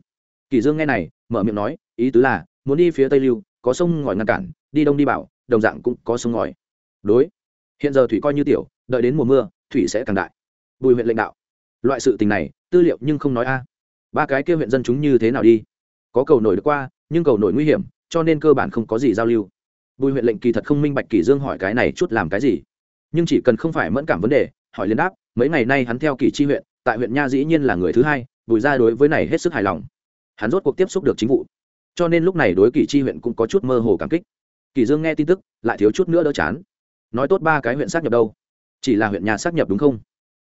Kỳ dương nghe này, mở miệng nói, ý tứ là, muốn đi phía tây lưu, có sông ngòi ngăn cản, đi đông đi bảo, đồng dạng cũng có sông ngòi. Đối. Hiện giờ thủy coi như tiểu, đợi đến mùa mưa, thủy sẽ càng đại. Bùi huyện lãnh đạo. Loại sự tình này, tư liệu nhưng không nói a. Ba cái kia huyện dân chúng như thế nào đi? Có cầu nổi được qua, nhưng cầu nổi nguy hiểm, cho nên cơ bản không có gì giao lưu. Bùi huyện lệnh kỳ thật không minh bạch kỳ dương hỏi cái này chút làm cái gì. Nhưng chỉ cần không phải mẫn cảm vấn đề, hỏi liên đáp mấy ngày nay hắn theo kỳ chi huyện, tại huyện nha dĩ nhiên là người thứ hai, bùi ra đối với này hết sức hài lòng. Hắn rốt cuộc tiếp xúc được chính vụ. Cho nên lúc này đối kỳ chi huyện cũng có chút mơ hồ cảm kích. Kỳ dương nghe tin tức, lại thiếu chút nữa đỡ chán. Nói tốt ba cái huyện xác nhập đâu? Chỉ là huyện nhà xác nhập đúng không?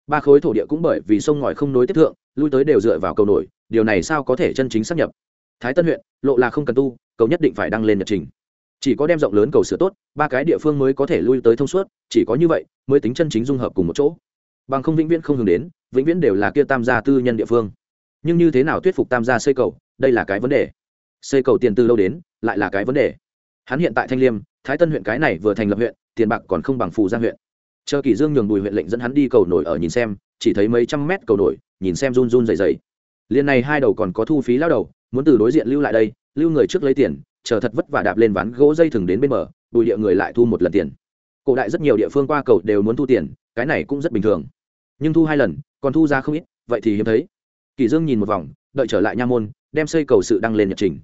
Ba khối thổ địa cũng bởi vì sông ngòi không nối tiếp thượng, lui tới đều dựa vào cầu nổi, điều này sao có thể chân chính xác nhập? Thái tân huyện, lộ là không cần tu, cầu nhất định phải đăng lên nhật trình. Chỉ có đem rộng lớn cầu sửa tốt, ba cái địa phương mới có thể lui tới thông suốt, chỉ có như vậy, mới tính chân chính dung hợp cùng một chỗ bằng không vĩnh viễn không hướng đến, vĩnh viễn đều là kia tam gia tư nhân địa phương. Nhưng như thế nào thuyết phục tam gia xây cầu, đây là cái vấn đề. Xây cầu tiền từ lâu đến, lại là cái vấn đề. Hắn hiện tại thanh liêm, thái tân huyện cái này vừa thành lập huyện, tiền bạc còn không bằng phù giang huyện. Chờ kỳ dương nhường bùi huyện lệnh dẫn hắn đi cầu nổi ở nhìn xem, chỉ thấy mấy trăm mét cầu nổi, nhìn xem run run dày dày liên này hai đầu còn có thu phí lao đầu, muốn từ đối diện lưu lại đây, lưu người trước lấy tiền, chờ thật vất vả đạp lên ván gỗ dây thừng đến bên bờ, bùi địa người lại thu một lần tiền. Cổ đại rất nhiều địa phương qua cầu đều muốn thu tiền cái này cũng rất bình thường. Nhưng thu hai lần còn thu ra không ít vậy thì hiếm thấy. Kỳ dương nhìn một vòng đợi trở lại nha môn đem xây cầu sự đăng lên nhật trình.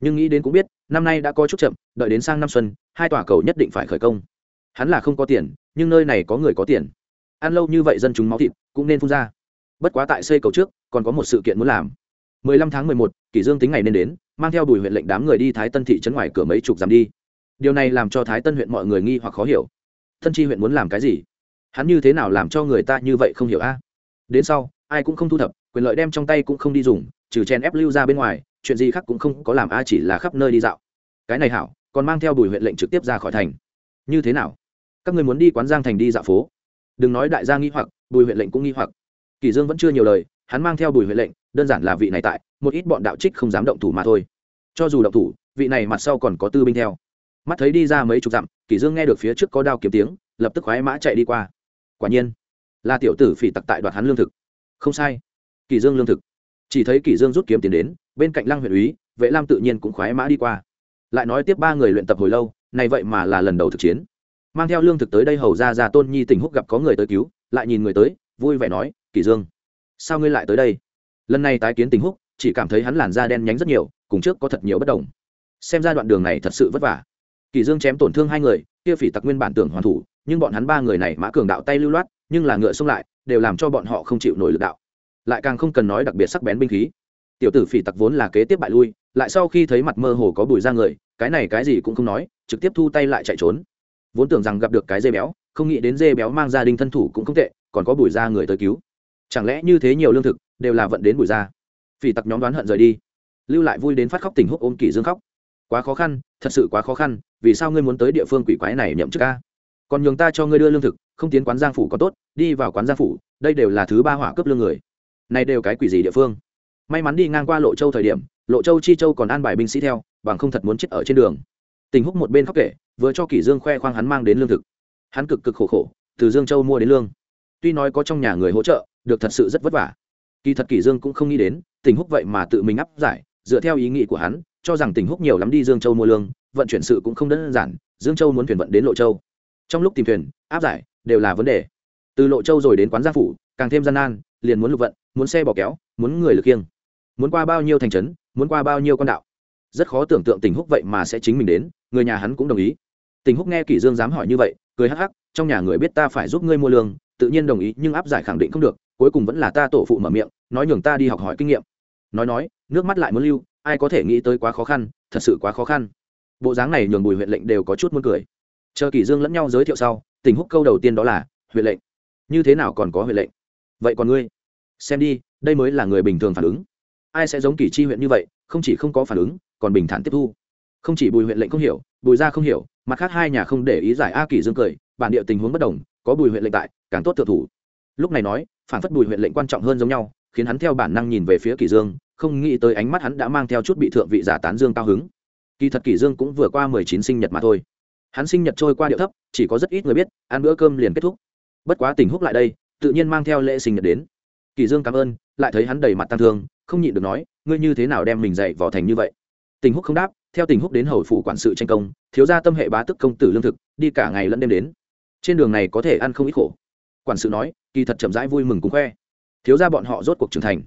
Nhưng nghĩ đến cũng biết năm nay đã có chút chậm đợi đến sang năm xuân hai tòa cầu nhất định phải khởi công. Hắn là không có tiền nhưng nơi này có người có tiền. Ăn lâu như vậy dân chúng máu thịt cũng nên phun ra. Bất quá tại xây cầu trước còn có một sự kiện muốn làm. 15 tháng 11, Kỷ Dương tính ngày nên đến, mang theo Bùi huyện lệnh đám người đi Thái Tân thị trấn ngoài cửa mấy chục dặm đi. Điều này làm cho Thái Tân huyện mọi người nghi hoặc khó hiểu. Tân Chi huyện muốn làm cái gì? Hắn như thế nào làm cho người ta như vậy không hiểu a? Đến sau, ai cũng không thu thập, quyền lợi đem trong tay cũng không đi dùng, trừ chen ép lưu ra bên ngoài, chuyện gì khác cũng không có làm a chỉ là khắp nơi đi dạo. Cái này hảo, còn mang theo Bùi huyện lệnh trực tiếp ra khỏi thành. Như thế nào? Các người muốn đi quán Giang thành đi dạo phố? Đừng nói đại gia nghi hoặc, Bùi huyện lệnh cũng nghi hoặc. Kỳ Dương vẫn chưa nhiều lời, hắn mang theo Bùi huyện lệnh, đơn giản là vị này tại một ít bọn đạo trích không dám động thủ mà thôi cho dù động thủ vị này mặt sau còn có tư binh theo mắt thấy đi ra mấy chục dặm kỳ dương nghe được phía trước có đao kiếm tiếng lập tức khoái mã chạy đi qua quả nhiên là tiểu tử phỉ tặc tại đoạt hắn lương thực. Không sai. Kỷ dương lương thực. Chỉ thấy kỷ dương rút kiếm tiến đến, bên cạnh lăng huyện úy, vệ lam tự nhiên cũng khoái mã đi qua. Lại nói tiếp ba người luyện tập hồi lâu, này vậy mà là lần đầu thực chiến. Mang theo lương thực tới đây hầu ra ra tôn nhi tình húc gặp có người tới cứu, lại nhìn người tới, vui vẻ nói kỷ dương, sao ngươi lại tới đây? Lần này tái kiến tình húc, chỉ cảm thấy hắn làn da đen nhánh rất nhiều, cùng trước có thật nhiều bất đồng. Xem ra đoạn đường này thật sự vất vả. Kỳ dương chém tổn thương hai người, kia phỉ tặc nguyên bản tưởng hoàn thủ nhưng bọn hắn ba người này mã cường đạo tay lưu loát, nhưng là ngựa xông lại, đều làm cho bọn họ không chịu nổi lực đạo. Lại càng không cần nói đặc biệt sắc bén binh khí. Tiểu tử phỉ tặc vốn là kế tiếp bại lui, lại sau khi thấy mặt mơ hồ có bùi ra người, cái này cái gì cũng không nói, trực tiếp thu tay lại chạy trốn. Vốn tưởng rằng gặp được cái dê béo, không nghĩ đến dê béo mang gia đình thân thủ cũng không tệ, còn có bùi ra người tới cứu. Chẳng lẽ như thế nhiều lương thực, đều là vận đến bùi ra? Phỉ tặc nhóm đoán hận rời đi. Lưu lại vui đến phát khóc tình húc ôm kỷ dương khóc. Quá khó khăn, thật sự quá khó khăn, vì sao ngươi muốn tới địa phương quỷ quái này nhậm chức ca còn nhường ta cho ngươi đưa lương thực, không tiến quán giang phủ có tốt, đi vào quán giang phủ, đây đều là thứ ba hỏa cướp lương người. Này đều cái quỷ gì địa phương? May mắn đi ngang qua lộ châu thời điểm, lộ châu chi châu còn an bài binh sĩ theo, bằng không thật muốn chết ở trên đường. Tình húc một bên khóc kể, vừa cho kỷ dương khoe khoang hắn mang đến lương thực. Hắn cực cực khổ khổ, từ dương châu mua đến lương. Tuy nói có trong nhà người hỗ trợ, được thật sự rất vất vả. Kỳ thật kỷ dương cũng không nghĩ đến, tình húc vậy mà tự mình áp giải, dựa theo ý nghĩ của hắn, cho rằng tình húc nhiều lắm đi dương châu mua lương, vận chuyển sự cũng không đơn giản, dương châu muốn thuyền vận đến lộ châu trong lúc tìm thuyền, áp giải, đều là vấn đề. Từ lộ châu rồi đến quán gia phủ, càng thêm gian nan, liền muốn lục vận, muốn xe bỏ kéo, muốn người lực kiêng. Muốn qua bao nhiêu thành trấn, muốn qua bao nhiêu con đạo. Rất khó tưởng tượng tình húc vậy mà sẽ chính mình đến, người nhà hắn cũng đồng ý. Tình húc nghe kỷ dương dám hỏi như vậy, cười hắc hắc, trong nhà người biết ta phải giúp ngươi mua lương, tự nhiên đồng ý, nhưng áp giải khẳng định không được, cuối cùng vẫn là ta tổ phụ mở miệng, nói nhường ta đi học hỏi kinh nghiệm. Nói nói, nước mắt lại muốn lưu, ai có thể nghĩ tới quá khó khăn, thật sự quá khó khăn. Bộ dáng này nhường bùi huyện lệnh đều có chút muốn cười chờ kỷ dương lẫn nhau giới thiệu sau, tình húc câu đầu tiên đó là huyện lệnh. Như thế nào còn có huyện lệnh? Vậy còn ngươi? Xem đi, đây mới là người bình thường phản ứng. Ai sẽ giống kỷ chi huyện như vậy, không chỉ không có phản ứng, còn bình thản tiếp thu. Không chỉ bùi huyện lệnh không hiểu, bùi gia không hiểu, mặt khác hai nhà không để ý giải a kỷ dương cười, bản địa tình huống bất đồng, có bùi huyện lệnh tại, càng tốt tự thủ. Lúc này nói, phản phất bùi huyện lệnh quan trọng hơn giống nhau, khiến hắn theo bản năng nhìn về phía kỷ dương, không nghĩ tới ánh mắt hắn đã mang theo chút bị thượng vị giả tán dương cao hứng. Kỳ thật kỷ dương cũng vừa qua mười chín sinh nhật mà thôi hắn sinh nhật trôi qua điệu thấp, chỉ có rất ít người biết, ăn bữa cơm liền kết thúc. Bất quá tình húc lại đây, tự nhiên mang theo lễ sinh nhật đến. Kỳ dương cảm ơn, lại thấy hắn đầy mặt tăng thương, không nhịn được nói, ngươi như thế nào đem mình dạy vò thành như vậy? Tình húc không đáp, theo tình húc đến hầu phủ quản sự tranh công, thiếu gia tâm hệ bá tức công tử lương thực, đi cả ngày lẫn đêm đến. Trên đường này có thể ăn không ít khổ. Quản sự nói, kỳ thật chậm rãi vui mừng cũng khoe. Thiếu gia bọn họ rốt cuộc trưởng thành.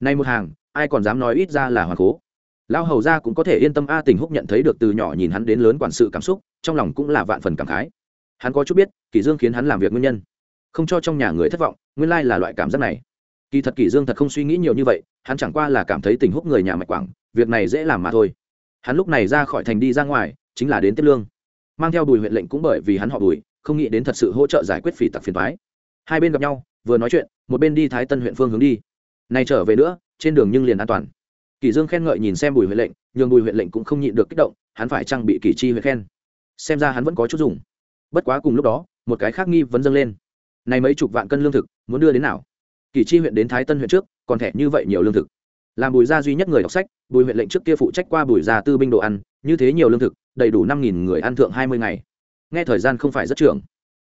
Nay một hàng, ai còn dám nói ít ra là hoàng cố lao hầu gia cũng có thể yên tâm a tình húc nhận thấy được từ nhỏ nhìn hắn đến lớn quản sự cảm xúc, trong lòng cũng là vạn phần cảm khái. Hắn có chút biết, kỷ dương khiến hắn làm việc nguyên nhân. Không cho trong nhà người thất vọng, nguyên lai là loại cảm giác này. Kỳ thật kỷ dương thật không suy nghĩ nhiều như vậy, hắn chẳng qua là cảm thấy tình húc người nhà mạch quảng, việc này dễ làm mà thôi. Hắn lúc này ra khỏi thành đi ra ngoài, chính là đến tiếp lương. Mang theo bùi huyện lệnh cũng bởi vì hắn họ bùi, không nghĩ đến thật sự hỗ trợ giải quyết phỉ tặc phiền toái. Hai bên gặp nhau, vừa nói chuyện, một bên đi thái tân huyện phương hướng đi. Nay trở về nữa, trên đường nhưng liền an toàn kỷ dương khen ngợi nhìn xem bùi huyện lệnh nhưng bùi huyện lệnh cũng không nhịn được kích động, hắn phải trang bị kỷ chi huyện khen? Xem ra hắn vẫn có chút dùng. Bất quá cùng lúc đó, một cái khác nghi vấn dâng lên. Này mấy chục vạn cân lương thực, muốn đưa đến nào? Kỳ chi huyện đến thái tân huyện trước, còn thẻ như vậy nhiều lương thực. Làm bùi gia duy nhất người đọc sách, bùi huyện lệnh trước kia phụ trách qua bùi gia tư binh đồ ăn, như thế nhiều lương thực, đầy đủ năm nghìn người ăn thượng hai mươi ngày. Nghe thời gian không phải rất trưởng.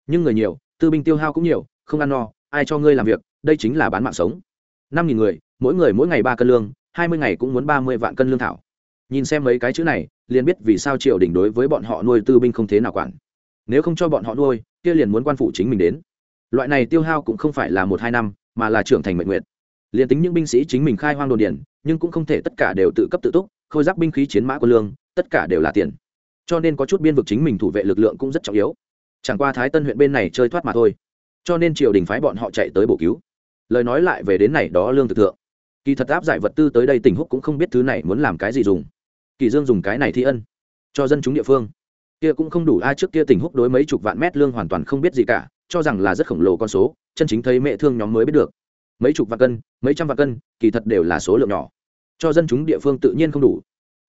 Nhưng người nhiều, tư binh tiêu hao cũng nhiều, không ăn no, ai cho ngươi làm việc, đây chính là bán mạng sống. Năm nghìn người, mỗi người mỗi ngày ba cân lương hai mươi ngày cũng muốn ba mươi vạn cân lương thảo. Nhìn xem mấy cái chữ này, liền biết vì sao triều đình đối với bọn họ nuôi tư binh không thế nào quản. Nếu không cho bọn họ nuôi, kia liền muốn quan phủ chính mình đến. Loại này tiêu hao cũng không phải là một hai năm, mà là trưởng thành mệnh nguyện. Liền tính những binh sĩ chính mình khai hoang đồn điền, nhưng cũng không thể tất cả đều tự cấp tự túc, khôi giáp binh khí chiến mã quân lương, tất cả đều là tiền. Cho nên có chút biên vực chính mình thủ vệ lực lượng cũng rất trọng yếu. Chẳng qua thái tân huyện bên này chơi thoát mà thôi. Cho nên triều đình phái bọn họ chạy tới bổ cứu. Lời nói lại về đến này đó lương thực thượng kỳ thật áp giải vật tư tới đây tỉnh húc cũng không biết thứ này muốn làm cái gì dùng. Kỳ dương dùng cái này thi ân, cho dân chúng địa phương. Kia cũng không đủ, ai trước kia tỉnh húc đối mấy chục vạn mét lương hoàn toàn không biết gì cả, cho rằng là rất khổng lồ con số, chân chính thấy mẹ thương nhóm mới biết được. Mấy chục vạn cân, mấy trăm vạn cân, kỳ thật đều là số lượng nhỏ. Cho dân chúng địa phương tự nhiên không đủ.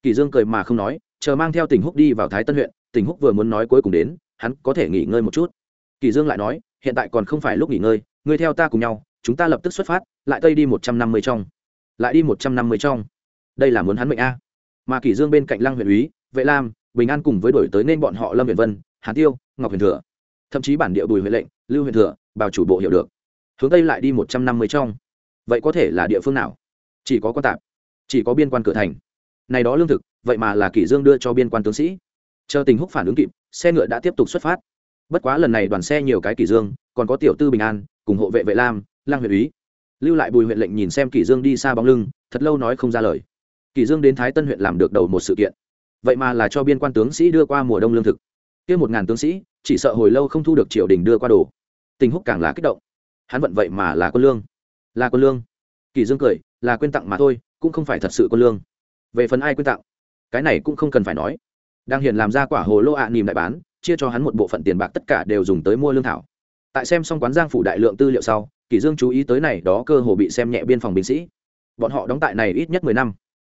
Kỳ dương cười mà không nói, chờ mang theo tỉnh húc đi vào thái tân huyện tỉnh húc vừa muốn nói cuối cùng đến, hắn có thể nghỉ ngơi một chút. Kỳ dương lại nói, hiện tại còn không phải lúc nghỉ ngơi, ngươi theo ta cùng nhau, chúng ta lập tức xuất phát, lại tây đi một trăm năm mươi trong lại đi một trăm năm mươi trong. Đây là muốn hắn mệnh a. Mà kỷ dương bên cạnh lăng huyện úy, vệ lam, bình an cùng với đổi tới nên bọn họ lâm huyện vân, hàn tiêu, ngọc huyền thừa. Thậm chí bản địa bùi huyện lệnh, lưu huyện thừa, bào chủ bộ hiểu được. Hướng tây lại đi một trăm năm mươi trong. Vậy có thể là địa phương nào? Chỉ có quan tạp. Chỉ có biên quan cửa thành. Này đó lương thực, vậy mà là kỷ dương đưa cho biên quan tướng sĩ. Chờ tình húc phản ứng kịp, xe ngựa đã tiếp tục xuất phát. Bất quá lần này đoàn xe nhiều cái kỷ dương, còn có tiểu tư bình an, cùng hộ vệ vệ lam lang huyện úy lưu lại bùi huyện lệnh nhìn xem kỷ dương đi xa bóng lưng, thật lâu nói không ra lời. Kỷ dương đến thái tân huyện làm được đầu một sự kiện. Vậy mà là cho biên quan tướng sĩ đưa qua mùa đông lương thực. Kia một ngàn tướng sĩ, chỉ sợ hồi lâu không thu được triều đình đưa qua đồ. Tình húc càng là kích động. Hắn vận vậy mà là quân lương. Là quân lương. Kỷ dương cười, là quyên tặng mà thôi, cũng không phải thật sự quân lương. Về phần ai quyên tặng? Cái này cũng không cần phải nói. Đang hiện làm ra quả hồ lô ạ à nìm đại bán, chia cho hắn một bộ phận tiền bạc tất cả đều dùng tới mua lương thảo. Tại xem xong quán giang phủ đại lượng tư liệu sau kỳ dương chú ý tới này, đó cơ hồ bị xem nhẹ biên phòng binh sĩ. Bọn họ đóng tại này ít nhất mười năm.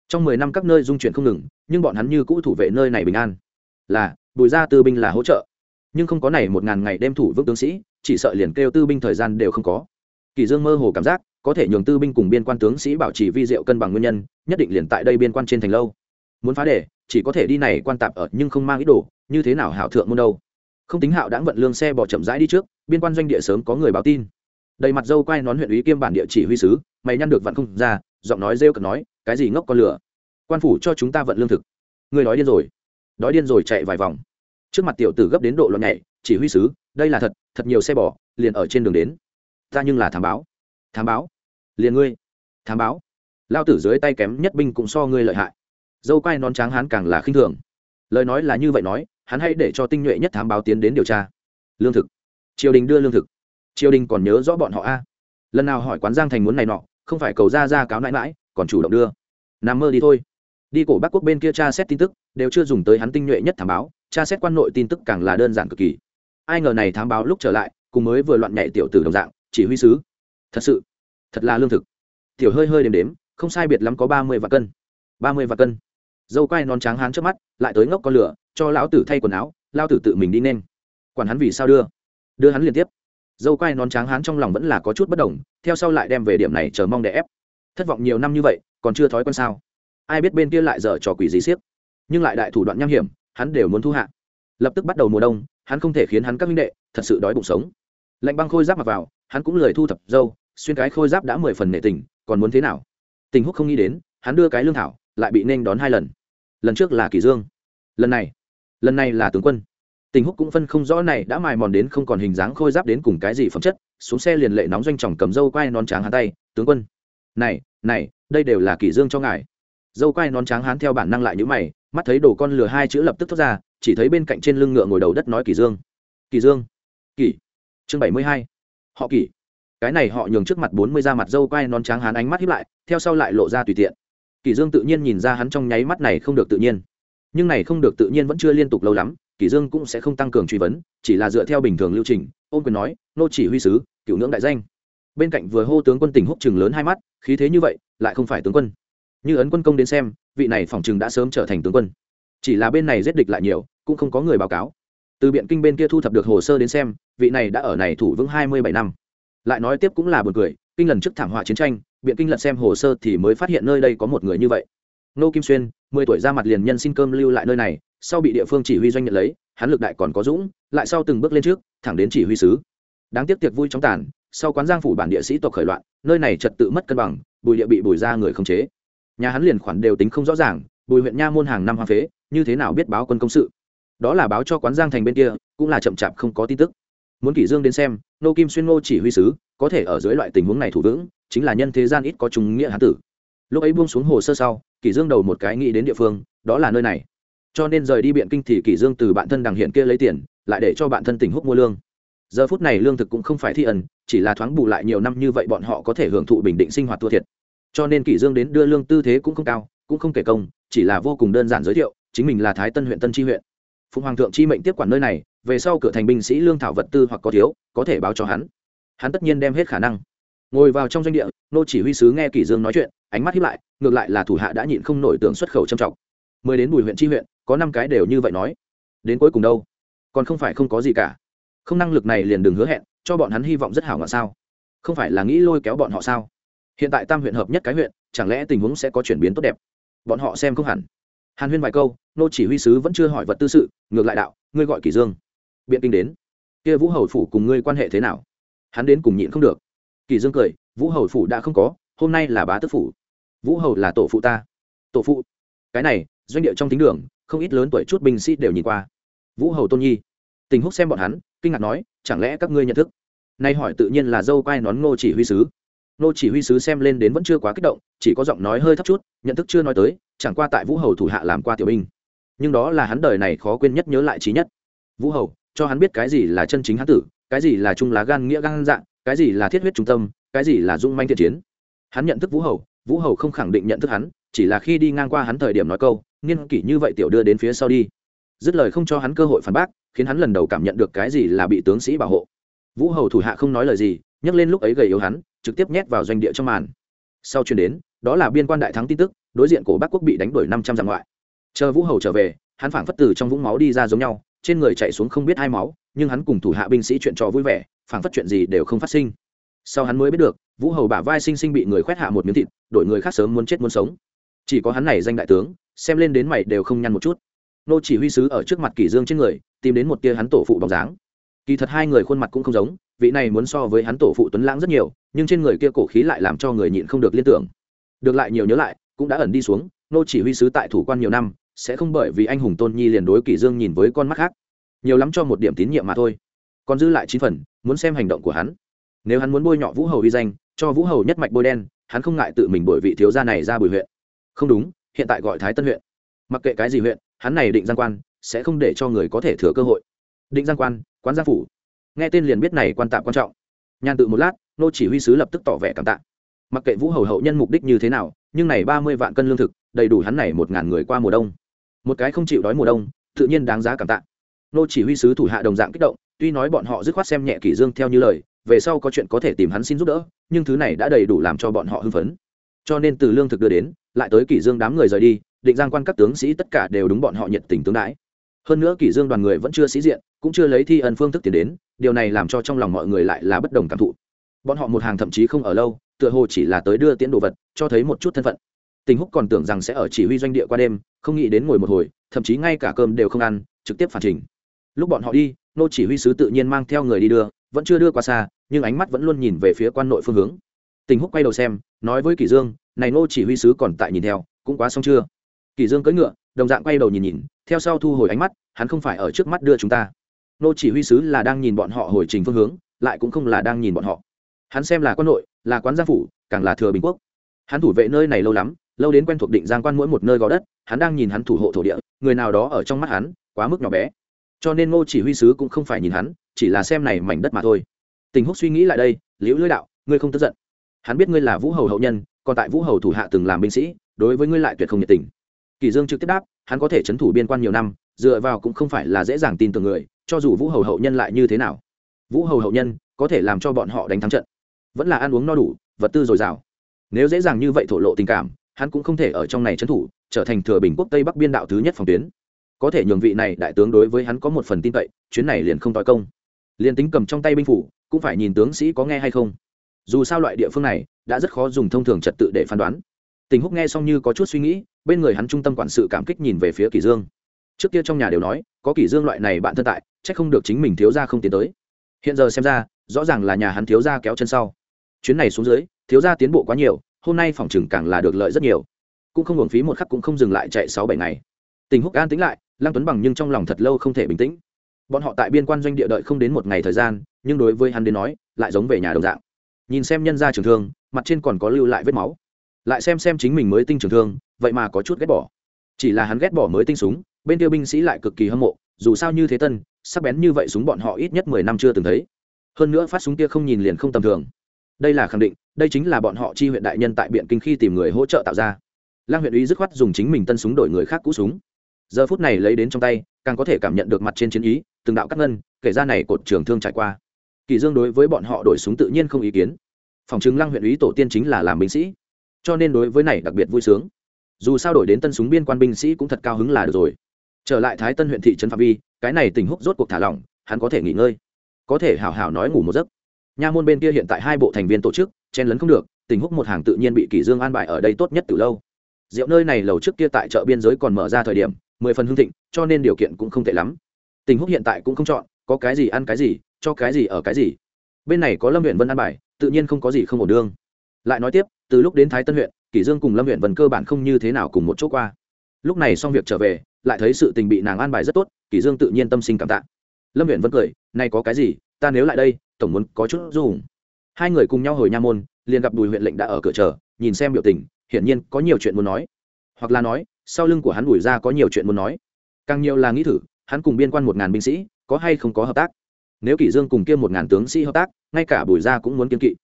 Trong mười năm các nơi dung chuyển không ngừng, nhưng bọn hắn như cũ thủ vệ nơi này bình an. Là, bùi gia tư binh là hỗ trợ. Nhưng không có này một ngàn ngày đêm thủ vững tướng sĩ, chỉ sợ liền kêu tư binh thời gian đều không có. Kỳ dương mơ hồ cảm giác, có thể nhường tư binh cùng biên quan tướng sĩ bảo trì vi diệu cân bằng nguyên nhân, nhất định liền tại đây biên quan trên thành lâu. Muốn phá đề, chỉ có thể đi này quan tạp ở, nhưng không mang ý đồ, như thế nào hảo thượng môn đâu. Không tính hạo đãng vận lương xe bỏ chậm rãi đi trước, biên quan doanh địa sớm có người báo tin đầy mặt dâu quay nón huyện ủy kiêm bản địa chỉ huy sứ, mày nhăn được vặn không ra, giọng nói rêu cực nói, cái gì ngốc con lửa quan phủ cho chúng ta vận lương thực. Người nói điên rồi. Đói điên rồi chạy vài vòng. Trước mặt tiểu tử gấp đến độ loạn nhảy, chỉ huy sứ, đây là thật thật nhiều xe bỏ liền ở trên đường đến. Ta nhưng là thám báo. Thám báo? Liền ngươi? Thám báo. Lao tử dưới tay kém nhất binh cũng so ngươi lợi hại. Dâu quai nón tráng hắn càng là khinh thường. Lời nói là như vậy nói, hắn hãy để cho tinh nhuệ nhất thám báo tiến đến điều tra. Lương thực. Triều đình đưa lương thực triều đình còn nhớ rõ bọn họ a. À? Lần nào hỏi quán giang thành muốn này nọ, không phải cầu ra ra cáo nãi mãi còn chủ động đưa. Nằm mơ đi thôi. Đi cổ bắc quốc bên kia tra xét tin tức, đều chưa dùng tới hắn tinh nhuệ nhất thám báo, tra xét quan nội tin tức càng là đơn giản cực kỳ. Ai ngờ này thám báo lúc trở lại, cùng mới vừa loạn nhảy tiểu tử đồng dạng, chỉ huy sứ. Thật sự, thật là lương thực. Tiểu hơi hơi đếm đếm, không sai biệt lắm có ba mươi vạn cân. Ba mươi vạn cân. Dâu quai non tráng hán trước mắt, lại tới ngốc con lửa, cho lão tử thay quần áo lao tử tự mình đi nên. Quản hắn vì sao đưa. Đưa hắn liên tiếp dâu quai non tráng hán trong lòng vẫn là có chút bất đồng, theo sau lại đem về điểm này chờ mong để ép. Thất vọng nhiều năm như vậy, còn chưa thói quen sao? Ai biết bên kia lại dở trò quỷ gì siếc nhưng lại đại thủ đoạn nham hiểm, hắn đều muốn thu hạ. Lập tức bắt đầu mùa đông, hắn không thể khiến hắn các minh đệ thật sự đói bụng sống. Lạnh băng khôi giáp mặc vào, hắn cũng lời thu thập dâu, xuyên cái khôi giáp đã mười phần nệ tình, còn muốn thế nào? Tình húc không nghĩ đến, hắn đưa cái lương thảo, lại bị nên đón hai lần. Lần trước là kỳ dương, lần này lần này là tướng quân tình húc cũng phân không rõ này đã mài mòn đến không còn hình dáng khôi giáp đến cùng cái gì phẩm chất, xuống xe liền lệ nóng doanh tròng cầm dâu quai non tráng hắn tay, tướng quân, này này, đây đều là kỳ dương cho ngài. Dâu quai non tráng hắn theo bản năng lại như mày, mắt thấy đồ con lừa hai chữ lập tức thoát ra, chỉ thấy bên cạnh trên lưng ngựa ngồi đầu đất nói kỳ dương. Kỳ dương kỳ chương bảy mươi hai. Họ kỳ cái này họ nhường trước mặt bốn mươi ra mặt dâu quai non tráng hắn ánh mắt híp lại, theo sau lại lộ ra tùy tiện. Kỳ dương tự nhiên nhìn ra hắn trong nháy mắt này không được tự nhiên. Nhưng này không được tự nhiên vẫn chưa liên tục lâu lắm kỳ dương cũng sẽ không tăng cường truy vấn, chỉ là dựa theo bình thường lưu trình, ôn quyền nói, nô chỉ huy sứ, cựu ngưỡng đại danh. Bên cạnh vừa hô tướng quân tỉnh húc chừng lớn hai mắt, khí thế như vậy, lại không phải tướng quân. Như ấn quân công đến xem, vị này phòng chừng đã sớm trở thành tướng quân. Chỉ là bên này giết địch lại nhiều, cũng không có người báo cáo. Từ biện kinh bên kia thu thập được hồ sơ đến xem, vị này đã ở này thủ vững hai mươi bảy năm. Lại nói tiếp cũng là buồn cười, kinh lần trước thảm họa chiến tranh, biện kinh lật xem hồ sơ thì mới phát hiện nơi đây có một người như vậy. Nô kim xuyên mười tuổi ra mặt liền nhân xin cơm lưu lại nơi này, sau bị địa phương chỉ huy doanh nhận lấy, hắn lực đại còn có dũng, lại sau từng bước lên trước, thẳng đến chỉ huy sứ. Đáng tiếc tiệc vui trong tàn, sau quán giang phủ bản địa sĩ tộc khởi loạn, nơi này trật tự mất cân bằng, bùi địa bị bùi ra người không chế. Nhà hắn liền khoản đều tính không rõ ràng, bùi huyện nha môn hàng năm hoa phế, như thế nào biết báo quân công sự? Đó là báo cho quán giang thành bên kia, cũng là chậm chạp không có tin tức. Muốn kỷ dương đến xem, nô kim xuyên ngô chỉ huy sứ, có thể ở dưới loại tình huống này thủ vững, chính là nhân thế gian ít có trùng nghĩa hán tử. Lúc ấy buông xuống hồ sơ sau kỷ dương đầu một cái nghĩ đến địa phương, đó là nơi này. Cho nên rời đi biện kinh thì kỷ dương từ bạn thân đằng hiện kia lấy tiền, lại để cho bạn thân tỉnh húc mua lương. Giờ phút này lương thực cũng không phải thi ẩn, chỉ là thoáng bù lại nhiều năm như vậy bọn họ có thể hưởng thụ bình định sinh hoạt thua thiệt. Cho nên kỷ dương đến đưa lương tư thế cũng không cao, cũng không kể công, chỉ là vô cùng đơn giản giới thiệu, chính mình là thái tân huyện tân tri huyện. Phụng hoàng thượng chi mệnh tiếp quản nơi này, về sau cửa thành binh sĩ lương thảo vật tư hoặc có thiếu, có thể báo cho hắn. Hắn tất nhiên đem hết khả năng ngồi vào trong doanh địa, nô chỉ huy sứ nghe kỷ dương nói chuyện, ánh mắt hiếp lại, ngược lại là thủ hạ đã nhịn không nổi tưởng xuất khẩu trầm trọng. Mười đến bùi huyện tri huyện, có năm cái đều như vậy nói. Đến cuối cùng đâu? Còn không phải không có gì cả. Không năng lực này liền đừng hứa hẹn, cho bọn hắn hy vọng rất hảo ngọn sao? Không phải là nghĩ lôi kéo bọn họ sao? Hiện tại tam huyện hợp nhất cái huyện, chẳng lẽ tình huống sẽ có chuyển biến tốt đẹp? Bọn họ xem không hẳn. Hàn huyên vài câu, nô chỉ huy sứ vẫn chưa hỏi vật tư sự, ngược lại đạo, ngươi gọi kỷ dương. Biện kinh đến. Kia vũ hầu phủ cùng ngươi quan hệ thế nào? Hắn đến cùng nhịn không được. Kỳ dương cười, vũ hầu phủ đã không có, hôm nay là bá tước phủ. Vũ hầu là tổ phụ ta. Tổ phụ? Cái này, doanh địa trong tính đường, không ít lớn tuổi chút binh sĩ đều nhìn qua. Vũ hầu tôn nhi. Tình húc xem bọn hắn, kinh ngạc nói, chẳng lẽ các ngươi nhận thức? Nay hỏi tự nhiên là dâu quai nón ngô chỉ huy sứ. Ngô chỉ huy sứ xem lên đến vẫn chưa quá kích động, chỉ có giọng nói hơi thấp chút, nhận thức chưa nói tới, chẳng qua tại vũ hầu thủ hạ làm qua tiểu binh. Nhưng đó là hắn đời này khó quên nhất nhớ lại trí nhất. Vũ hầu, cho hắn biết cái gì là chân chính hán tử, cái gì là trung lá gan nghĩa gan dạng cái gì là thiết huyết trung tâm, cái gì là dung manh thiện chiến. Hắn nhận thức vũ hầu vũ hầu không khẳng định nhận thức hắn, chỉ là khi đi ngang qua hắn thời điểm nói câu, nghiên kỷ như vậy tiểu đưa đến phía sau đi. Dứt lời không cho hắn cơ hội phản bác, khiến hắn lần đầu cảm nhận được cái gì là bị tướng sĩ bảo hộ. Vũ hầu thủ hạ không nói lời gì nhắc lên lúc ấy gầy yếu hắn, trực tiếp nhét vào doanh địa trong màn. Sau chuyển đến, đó là biên quan đại thắng tin tức, đối diện cổ bắc quốc bị đánh đuổi năm trăm dặm ngoại. Chờ vũ hầu trở về, hắn phảng phất từ trong vũng máu đi ra giống nhau, trên người chạy xuống không biết hai máu, nhưng hắn cùng thủ hạ binh sĩ chuyện trò vui vẻ phảng phất chuyện gì đều không phát sinh. Sau hắn mới biết được, vũ hầu bả vai sinh sinh bị người khoét hạ một miếng thịt, đổi người khác sớm muốn chết muốn sống. Chỉ có hắn này danh đại tướng, xem lên đến mày đều không nhăn một chút. Nô chỉ huy sứ ở trước mặt kỷ dương trên người, tìm đến một tia hắn tổ phụ bóng dáng. Kỳ thật hai người khuôn mặt cũng không giống, vị này muốn so với hắn tổ phụ tuấn lãng rất nhiều, nhưng trên người kia cổ khí lại làm cho người nhịn không được liên tưởng. Được lại nhiều nhớ lại, cũng đã ẩn đi xuống, nô chỉ huy sứ tại thủ quan nhiều năm, sẽ không bởi vì anh hùng tôn nhi liền đối kỷ dương nhìn với con mắt khác. Nhiều lắm cho một điểm tín nhiệm mà thôi còn dư lại chín phần, muốn xem hành động của hắn. Nếu hắn muốn bôi nhọ vũ hầu uy danh, cho vũ hầu nhất mạch bôi đen, hắn không ngại tự mình bội vị thiếu gia này ra bùi huyện. Không đúng, hiện tại gọi thái tân huyện. Mặc kệ cái gì huyện, hắn này định giang quan, sẽ không để cho người có thể thừa cơ hội. Định giang quan quán gia phủ. Nghe tên liền biết này quan tạm quan trọng. Nhàn tự một lát, nô chỉ huy sứ lập tức tỏ vẻ cảm tạ. Mặc kệ vũ hầu hậu nhân mục đích như thế nào, nhưng này ba mươi vạn cân lương thực, đầy đủ hắn này một ngàn người qua mùa đông. Một cái không chịu đói mùa đông, tự nhiên đáng giá cảm tạ nô chỉ huy sứ thủ hạ đồng dạng kích động, tuy nói bọn họ dứt khoát xem nhẹ kỷ dương theo như lời, về sau có chuyện có thể tìm hắn xin giúp đỡ, nhưng thứ này đã đầy đủ làm cho bọn họ hưng phấn. Cho nên từ lương thực đưa đến, lại tới kỷ dương đám người rời đi, định giang quan các tướng sĩ tất cả đều đúng bọn họ nhiệt tình tương đãi. Hơn nữa kỷ dương đoàn người vẫn chưa sĩ diện, cũng chưa lấy thi ân phương thức tiền đến, điều này làm cho trong lòng mọi người lại là bất đồng cảm thụ. Bọn họ một hàng thậm chí không ở lâu, tựa hồ chỉ là tới đưa tiễn đồ vật, cho thấy một chút thân phận. Tình húc còn tưởng rằng sẽ ở chỉ huy doanh địa qua đêm, không nghĩ đến ngồi một hồi, thậm chí ngay cả cơm đều không ăn, trực tiếp phản trình lúc bọn họ đi, nô chỉ huy sứ tự nhiên mang theo người đi đưa, vẫn chưa đưa qua xa, nhưng ánh mắt vẫn luôn nhìn về phía quan nội phương hướng. Tình húc quay đầu xem, nói với kỷ dương, này nô chỉ huy sứ còn tại nhìn theo, cũng quá xong chưa? Kỷ dương cưỡi ngựa, đồng dạng quay đầu nhìn nhìn, theo sau thu hồi ánh mắt, hắn không phải ở trước mắt đưa chúng ta. Nô chỉ huy sứ là đang nhìn bọn họ hồi trình phương hướng, lại cũng không là đang nhìn bọn họ. Hắn xem là quan nội, là quán gia phủ, càng là thừa bình quốc. Hắn thủ vệ nơi này lâu lắm, lâu đến quen thuộc định giang quan mỗi một nơi gò đất, hắn đang nhìn hắn thủ hộ thổ địa, người nào đó ở trong mắt hắn, quá mức nhỏ bé cho nên ngô chỉ huy sứ cũng không phải nhìn hắn, chỉ là xem này mảnh đất mà thôi. Tình húc suy nghĩ lại đây, liễu lưỡi đạo, ngươi không tức giận. Hắn biết ngươi là vũ hầu hậu nhân, còn tại vũ hầu thủ hạ từng làm binh sĩ, đối với ngươi lại tuyệt không nhiệt tình. Kỳ dương trực tiếp đáp, hắn có thể chấn thủ biên quan nhiều năm, dựa vào cũng không phải là dễ dàng tin tưởng người, cho dù vũ hầu hậu nhân lại như thế nào. Vũ hầu hậu nhân, có thể làm cho bọn họ đánh thắng trận. Vẫn là ăn uống no đủ, vật tư dồi dào. Nếu dễ dàng như vậy thổ lộ tình cảm, hắn cũng không thể ở trong này trấn thủ, trở thành thừa bình quốc tây bắc biên đạo thứ nhất phòng tuyến có thể nhường vị này đại tướng đối với hắn có một phần tin cậy, chuyến này liền không tỏi công. Liền tính cầm trong tay binh phủ, cũng phải nhìn tướng sĩ có nghe hay không. Dù sao loại địa phương này, đã rất khó dùng thông thường trật tự để phán đoán. Tình húc nghe xong như có chút suy nghĩ, bên người hắn trung tâm quản sự cảm kích nhìn về phía kỷ dương. Trước kia trong nhà đều nói, có kỷ dương loại này bạn thân tại, chắc không được chính mình thiếu gia không tiến tới. Hiện giờ xem ra, rõ ràng là nhà hắn thiếu gia kéo chân sau. Chuyến này xuống dưới, thiếu gia tiến bộ quá nhiều, hôm nay phòng chừng càng là được lợi rất nhiều. Cũng không hưởng phí một khắc cũng không dừng lại chạy sáu bảy ngày. Tình húc an tính lại lăng tuấn bằng nhưng trong lòng thật lâu không thể bình tĩnh. Bọn họ tại biên quan doanh địa đợi không đến một ngày thời gian, nhưng đối với hắn đến nói, lại giống về nhà đồng dạng. Nhìn xem nhân gia trường thương, mặt trên còn có lưu lại vết máu. Lại xem xem chính mình mới tinh trường thương, vậy mà có chút ghét bỏ. Chỉ là hắn ghét bỏ mới tinh súng, bên tiêu binh sĩ lại cực kỳ hâm mộ, dù sao như thế tân, sắc bén như vậy súng bọn họ ít nhất mười năm chưa từng thấy. Hơn nữa phát súng kia không nhìn liền không tầm thường. Đây là khẳng định, đây chính là bọn họ chi huyện đại nhân tại biện kinh khi tìm người hỗ trợ tạo ra. Lang huyện ý dứt khoát dùng chính mình tân súng đổi người khác cũ súng giờ phút này lấy đến trong tay, càng có thể cảm nhận được mặt trên chiến ý, từng đạo cắt ngân, kể ra này cột trường thương trải qua. Kỳ dương đối với bọn họ đổi súng tự nhiên không ý kiến. Phòng chứng lăng huyện ý tổ tiên chính là làm binh sĩ. Cho nên đối với này đặc biệt vui sướng. Dù sao đổi đến tân súng biên quan binh sĩ cũng thật cao hứng là được rồi. Trở lại thái tân huyện thị trấn phạm vi, cái này tình húc rốt cuộc thả lỏng, hắn có thể nghỉ ngơi. Có thể hảo hảo nói ngủ một giấc. Nha môn bên kia hiện tại hai bộ thành viên tổ chức, chen lấn không được, tình húc một hàng tự nhiên bị kỷ dương an bài ở đây tốt nhất từ lâu. Rượu nơi này lầu trước kia tại chợ biên giới còn mở ra thời điểm mười phần hương thịnh, cho nên điều kiện cũng không tệ lắm. Tình húc hiện tại cũng không chọn, có cái gì ăn cái gì, cho cái gì ở cái gì. Bên này có lâm huyện vân ăn bài, tự nhiên không có gì không ổn đương. Lại nói tiếp, từ lúc đến thái tân huyện, kỷ dương cùng lâm huyện vân cơ bản không như thế nào cùng một chỗ qua. Lúc này xong việc trở về, lại thấy sự tình bị nàng an bài rất tốt, kỷ dương tự nhiên tâm sinh cảm tạ. Lâm huyện vân cười nay có cái gì, ta nếu lại đây, tổng muốn có chút dùng hai người cùng nhau hồi nha môn, liền gặp bùi huyện lệnh đã ở cửa chờ, nhìn xem biểu tình, hiển nhiên có nhiều chuyện muốn nói. Hoặc là nói sau lưng của hắn đuổi ra có nhiều chuyện muốn nói. Càng nhiều là nghĩ thử, hắn cùng biên quan một ngàn binh sĩ, có hay không có hợp tác? Nếu kỷ dương cùng kia một ngàn tướng sĩ hợp tác, ngay cả bùi ra cũng muốn kiên kỵ.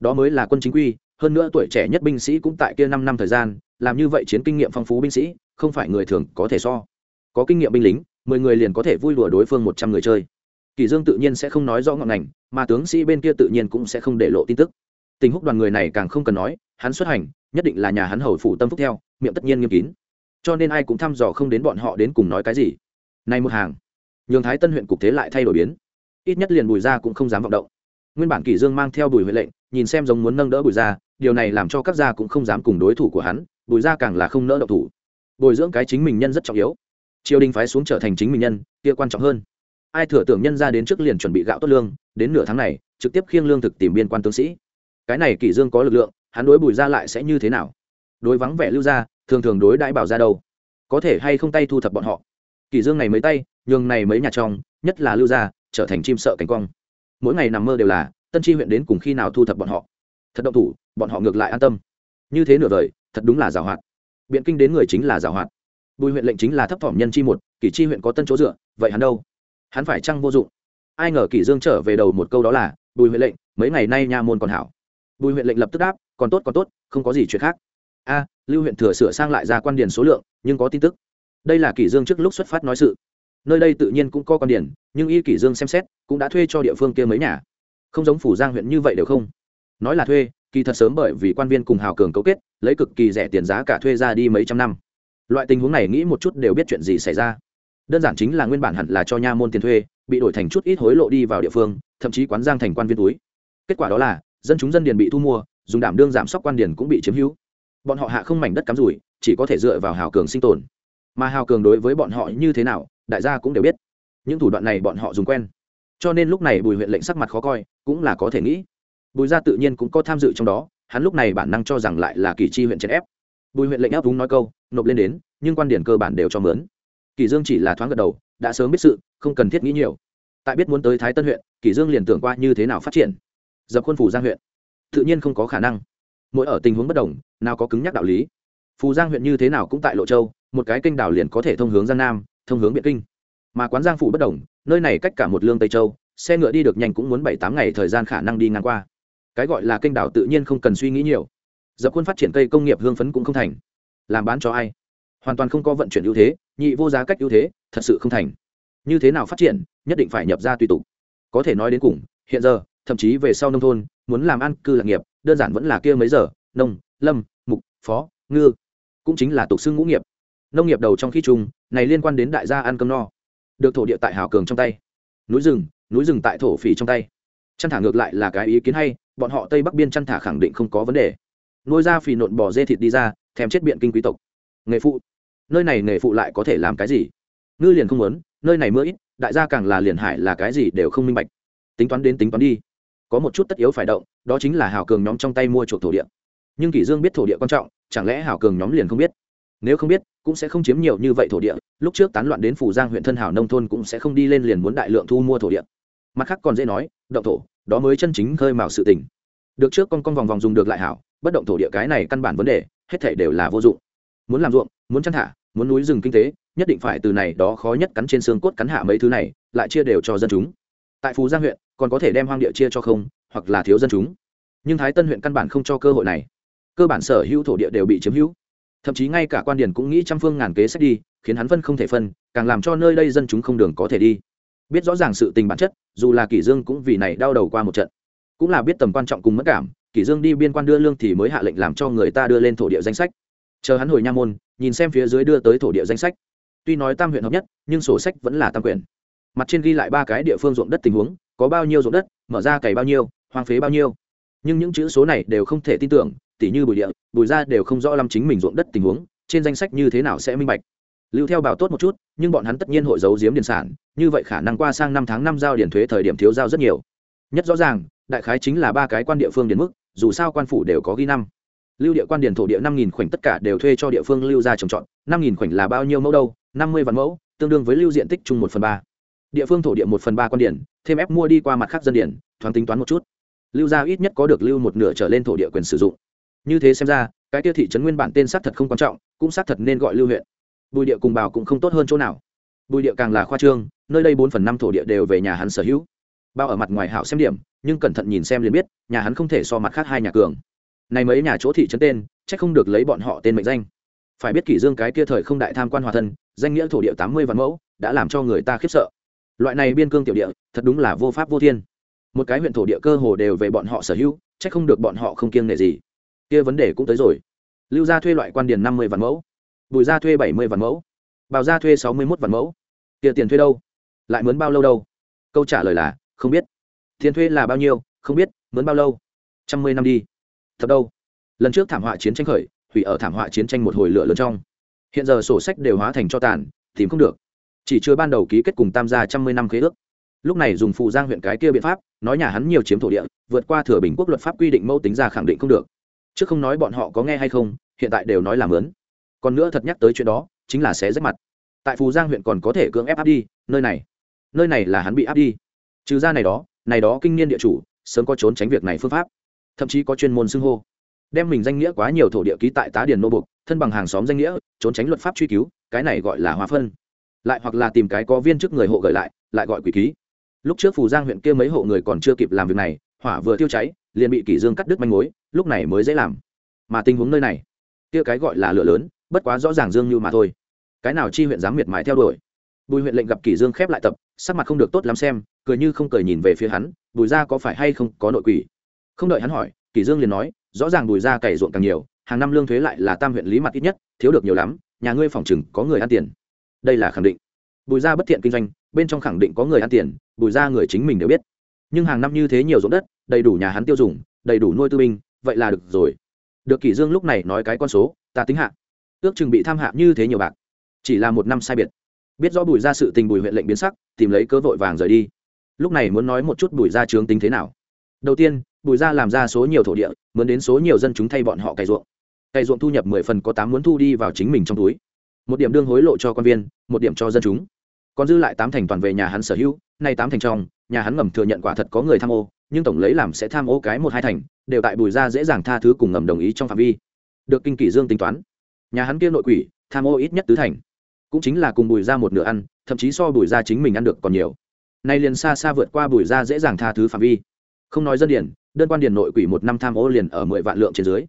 Đó mới là quân chính quy, hơn nữa tuổi trẻ nhất binh sĩ cũng tại kia năm năm thời gian, làm như vậy chiến kinh nghiệm phong phú binh sĩ, không phải người thường có thể so. Có kinh nghiệm binh lính, mười người liền có thể vui lùa đối phương một trăm người chơi. Kỷ dương tự nhiên sẽ không nói rõ ngọn ngành, mà tướng sĩ bên kia tự nhiên cũng sẽ không để lộ tin tức. Tình húc đoàn người này càng không cần nói, hắn xuất hành, nhất định là nhà hắn hầu phủ tâm phúc theo, miệng tất nhiên nghiêm kín cho nên ai cũng thăm dò không đến bọn họ đến cùng nói cái gì. Này một hàng, nhường thái tân huyện cục thế lại thay đổi biến. Ít nhất liền bùi ra cũng không dám vọng động. Nguyên bản kỷ dương mang theo bùi huệ lệnh, nhìn xem giống muốn nâng đỡ bùi gia, điều này làm cho các gia cũng không dám cùng đối thủ của hắn, bùi gia càng là không nỡ động thủ. Bồi dưỡng cái chính mình nhân rất trọng yếu. Triều đình phái xuống trở thành chính mình nhân, kia quan trọng hơn. Ai thừa tưởng nhân ra đến trước liền chuẩn bị gạo tốt lương, đến nửa tháng này, trực tiếp khiêng lương thực tìm biên quan tướng sĩ. Cái này kỷ dương có lực lượng, hắn đối bùi gia lại sẽ như thế nào? Đối vắng vẻ lưu gia, thường thường đối đãi bảo ra đâu. Có thể hay không tay thu thập bọn họ. Kỷ dương này mấy tay, nhường này mấy nhà trong, nhất là lưu gia, trở thành chim sợ cánh quang. Mỗi ngày nằm mơ đều là, tân tri huyện đến cùng khi nào thu thập bọn họ. Thật động thủ, bọn họ ngược lại an tâm. Như thế nửa đời thật đúng là giàu hoạt. Biện kinh đến người chính là giàu hoạt. Bùi huyện lệnh chính là thấp thỏm nhân chi một, kỷ chi huyện có tân chỗ dựa, vậy hắn đâu? Hắn phải chăng vô dụng? Ai ngờ kỷ dương trở về đầu một câu đó là, bùi huyện lệnh, mấy ngày nay nha môn còn hảo. Bùi huyện lệnh lập tức đáp, còn tốt còn tốt, không có gì chuyện khác a, lưu huyện thừa sửa sang lại ra quan điền số lượng, nhưng có tin tức. Đây là kỷ dương trước lúc xuất phát nói sự. Nơi đây tự nhiên cũng có quan điền, nhưng y kỷ dương xem xét, cũng đã thuê cho địa phương kia mấy nhà. Không giống phủ giang huyện như vậy đều không. Nói là thuê, kỳ thật sớm bởi vì quan viên cùng hào cường cấu kết, lấy cực kỳ rẻ tiền giá cả thuê ra đi mấy trăm năm. Loại tình huống này nghĩ một chút đều biết chuyện gì xảy ra. Đơn giản chính là nguyên bản hẳn là cho nha môn tiền thuê, bị đổi thành chút ít hối lộ đi vào địa phương, thậm chí quán giang thành quan viên túi. Kết quả đó là, dân chúng dân điền bị thu mua, dùng đảm đương giảm sóc quan điền cũng bị chiếm hữu bọn họ hạ không mảnh đất cắm rủi, chỉ có thể dựa vào hào cường sinh tồn. Mà hào cường đối với bọn họ như thế nào, đại gia cũng đều biết. Những thủ đoạn này bọn họ dùng quen. Cho nên lúc này bùi huyện lệnh sắc mặt khó coi, cũng là có thể nghĩ. Bùi gia tự nhiên cũng có tham dự trong đó, hắn lúc này bản năng cho rằng lại là kỳ chi huyện chèn ép. Bùi huyện lệnh ép đúng nói câu, nộp lên đến, nhưng quan điểm cơ bản đều cho mướn. Kỳ dương chỉ là thoáng gật đầu, đã sớm biết sự, không cần thiết nghĩ nhiều. Tại biết muốn tới thái tân huyện, kỳ dương liền tưởng qua như thế nào phát triển. Dập khuôn phủ giang huyện, tự nhiên không có khả năng mỗi ở tình huống bất đồng, nào có cứng nhắc đạo lý. Phù giang huyện như thế nào cũng tại lộ châu, một cái kênh đảo liền có thể thông hướng giang nam, thông hướng biện kinh. Mà quán giang phủ bất đồng, nơi này cách cả một lương tây châu, xe ngựa đi được nhanh cũng muốn bảy tám ngày thời gian khả năng đi ngang qua. Cái gọi là kênh đảo tự nhiên không cần suy nghĩ nhiều. Dập khuôn phát triển cây công nghiệp hương phấn cũng không thành. Làm bán cho ai? Hoàn toàn không có vận chuyển ưu thế, nhị vô giá cách ưu thế, thật sự không thành. Như thế nào phát triển, nhất định phải nhập ra tùy tục. Có thể nói đến cùng, hiện giờ, thậm chí về sau nông thôn muốn làm ăn cư lạc nghiệp, đơn giản vẫn là kia mấy giờ, nông, lâm, mục, phó, ngư, cũng chính là tục xưng ngũ nghiệp. Nông nghiệp đầu trong khi chung, này liên quan đến đại gia ăn cơm no, được thổ địa tại hào cường trong tay, núi rừng núi rừng tại thổ phỉ trong tay. Chăn thả ngược lại là cái ý kiến hay, bọn họ tây bắc biên chăn thả khẳng định không có vấn đề. Nuôi ra phì nộn bò dê thịt đi ra, thèm chết biện kinh quý tộc. Nghề phụ, nơi này nghề phụ lại có thể làm cái gì? Ngư liền không muốn, nơi này mưa ít, đại gia càng là liền hải là cái gì đều không minh bạch. Tính toán đến tính toán đi có một chút tất yếu phải động, đó chính là hào cường nhóm trong tay mua chuộc thổ địa. Nhưng kỷ dương biết thổ địa quan trọng, chẳng lẽ hào cường nhóm liền không biết? Nếu không biết, cũng sẽ không chiếm nhiều như vậy thổ địa, lúc trước tán loạn đến phủ giang huyện thân hảo nông thôn cũng sẽ không đi lên liền muốn đại lượng thu mua thổ địa. Mặt khác còn dễ nói, động thổ, đó mới chân chính khơi mào sự tình. Được trước con con vòng vòng dùng được lại hảo, bất động thổ địa cái này căn bản vấn đề, hết thể đều là vô dụng. Muốn làm ruộng, muốn chăn thả, muốn núi rừng kinh tế, nhất định phải từ này đó khó nhất cắn trên xương cốt cắn hạ mấy thứ này, lại chia đều cho dân chúng tại phú giang huyện, còn có thể đem hoang địa chia cho không, hoặc là thiếu dân chúng. Nhưng thái tân huyện căn bản không cho cơ hội này. Cơ bản sở hữu thổ địa đều bị chiếm hữu. Thậm chí ngay cả quan điển cũng nghĩ trăm phương ngàn kế sách đi, khiến hắn phân không thể phân, càng làm cho nơi đây dân chúng không đường có thể đi. Biết rõ ràng sự tình bản chất, dù là kỷ dương cũng vì này đau đầu qua một trận. Cũng là biết tầm quan trọng cùng mất cảm, kỷ dương đi biên quan đưa lương thì mới hạ lệnh làm cho người ta đưa lên thổ địa danh sách. Chờ hắn hồi nha môn, nhìn xem phía dưới đưa tới thổ địa danh sách. Tuy nói tam huyện hợp nhất, nhưng sổ sách vẫn là tam quyền mặt trên ghi lại ba cái địa phương ruộng đất tình huống, có bao nhiêu ruộng đất, mở ra cày bao nhiêu, hoang phế bao nhiêu. Nhưng những chữ số này đều không thể tin tưởng, tỉ như bùi địa, bùi ra đều không rõ lắm chính mình ruộng đất tình huống, trên danh sách như thế nào sẽ minh bạch. Lưu theo bảo tốt một chút, nhưng bọn hắn tất nhiên hội giấu giếm điền sản, như vậy khả năng qua sang năm tháng năm giao điền thuế thời điểm thiếu giao rất nhiều. Nhất rõ ràng, đại khái chính là ba cái quan địa phương điền mức, dù sao quan phủ đều có ghi năm. Lưu địa quan điền thổ địa năm nghìn khoảnh tất cả đều thuê cho địa phương lưu ra trồng trọt, năm nghìn khoảnh là bao nhiêu mẫu đâu? Năm mươi vạn mẫu, tương đương với lưu diện tích chung một phần ba địa phương thổ địa một phần ba quan điển, thêm ép mua đi qua mặt khác dân điển, thoáng tính toán một chút. Lưu ra ít nhất có được lưu một nửa trở lên thổ địa quyền sử dụng. Như thế xem ra, cái tiêu thị trấn nguyên bản tên xác thật không quan trọng, cũng xác thật nên gọi lưu huyện. Bùi địa cùng bào cũng không tốt hơn chỗ nào. Bùi địa càng là khoa trương, nơi đây bốn phần năm thổ địa đều về nhà hắn sở hữu. Bao ở mặt ngoài hảo xem điểm, nhưng cẩn thận nhìn xem liền biết, nhà hắn không thể so mặt khác hai nhà cường. Này mấy nhà chỗ thị trấn tên, chắc không được lấy bọn họ tên mệnh danh. Phải biết kỷ dương cái kia thời không đại tham quan hòa thân, danh nghĩa thổ địa tám mươi vạn mẫu, đã làm cho người ta khiếp sợ loại này biên cương tiểu địa, thật đúng là vô pháp vô thiên. Một cái huyện thổ địa cơ hồ đều về bọn họ sở hữu, chắc không được bọn họ không kiêng nể gì. Kia vấn đề cũng tới rồi. Lưu gia thuê loại quan điền năm mươi vạn mẫu. Bùi gia thuê bảy mươi vạn mẫu. Bào gia thuê sáu mươi một vạn mẫu. Kia tiền thuê đâu? Lại mướn bao lâu đâu? Câu trả lời là, không biết. Tiền thuê là bao nhiêu? Không biết, mướn bao lâu? Trăm mươi năm đi. Thật đâu? Lần trước thảm họa chiến tranh khởi, hủy ở thảm họa chiến tranh một hồi lửa lớn trong. Hiện giờ sổ sách đều hóa thành cho tàn, tìm không được chỉ chưa ban đầu ký kết cùng tam gia trăm mươi năm khế ước. Lúc này dùng phù giang huyện cái kia biện pháp, nói nhà hắn nhiều chiếm thổ địa, vượt qua thừa bình quốc luật pháp quy định mẫu tính ra khẳng định không được. Chứ không nói bọn họ có nghe hay không, hiện tại đều nói là mướn còn nữa thật nhắc tới chuyện đó, chính là xé rách mặt. Tại phù giang huyện còn có thể cưỡng ép áp đi, nơi này nơi này là hắn bị áp đi. Trừ ra này đó này đó kinh niên địa chủ, sớm có trốn tránh việc này phương pháp. Thậm chí có chuyên môn xưng hô. Đem mình danh nghĩa quá nhiều thổ địa ký tại tá điền nô bục, thân bằng hàng xóm danh nghĩa, trốn tránh luật pháp truy cứu, cái này gọi là hóa phân lại hoặc là tìm cái có viên chức người hộ gửi lại lại gọi quỷ ký. Lúc trước phù giang huyện kia mấy hộ người còn chưa kịp làm việc này, hỏa vừa tiêu cháy, liền bị kỷ dương cắt đứt manh mối, lúc này mới dễ làm. Mà tình huống nơi này, kia cái gọi là lửa lớn, bất quá rõ ràng dương như mà thôi. Cái nào chi huyện dám miệt mài theo đuổi? Bùi huyện lệnh gặp kỷ dương khép lại tập, sắc mặt không được tốt lắm xem, cười như không cười nhìn về phía hắn, bùi gia có phải hay không có nội quỷ? Không đợi hắn hỏi, kỷ dương liền nói, rõ ràng bùi gia cày ruộng càng nhiều, hàng năm lương thuế lại là tam huyện lý mặt ít nhất, thiếu được nhiều lắm, nhà ngươi phòng chừng có người ăn tiền đây là khẳng định. Bùi gia bất thiện kinh doanh, bên trong khẳng định có người ăn tiền, bùi gia người chính mình đều biết. Nhưng hàng năm như thế nhiều ruộng đất, đầy đủ nhà hắn tiêu dùng, đầy đủ nuôi tư binh, vậy là được rồi. Được kỷ dương lúc này nói cái con số, ta tính hạ. Ước chừng bị tham hạ như thế nhiều bạc. Chỉ là một năm sai biệt. Biết rõ bùi gia sự tình bùi huyện lệnh biến sắc, tìm lấy cơ vội vàng rời đi. Lúc này muốn nói một chút bùi gia trướng tính thế nào. Đầu tiên, bùi gia làm ra số nhiều thổ địa, muốn đến số nhiều dân chúng thay bọn họ cày ruộng. Cày ruộng thu nhập mười phần có tám muốn thu đi vào chính mình trong túi một điểm đương hối lộ cho quan viên, một điểm cho dân chúng. Còn dư lại tám thành toàn về nhà hắn sở hữu, nay tám thành trong, nhà hắn ngầm thừa nhận quả thật có người tham ô, nhưng tổng lấy làm sẽ tham ô cái một hai thành, đều tại bùi gia dễ dàng tha thứ cùng ngầm đồng ý trong phạm vi. Được kinh kỷ dương tính toán. Nhà hắn kia nội quỷ, tham ô ít nhất tứ thành. Cũng chính là cùng bùi ra một nửa ăn, thậm chí so bùi ra chính mình ăn được còn nhiều. Nay liền xa xa vượt qua bùi ra dễ dàng tha thứ phạm vi. Không nói dân điển, đơn quan điển nội quỷ một năm tham ô liền ở mười vạn lượng trên dưới.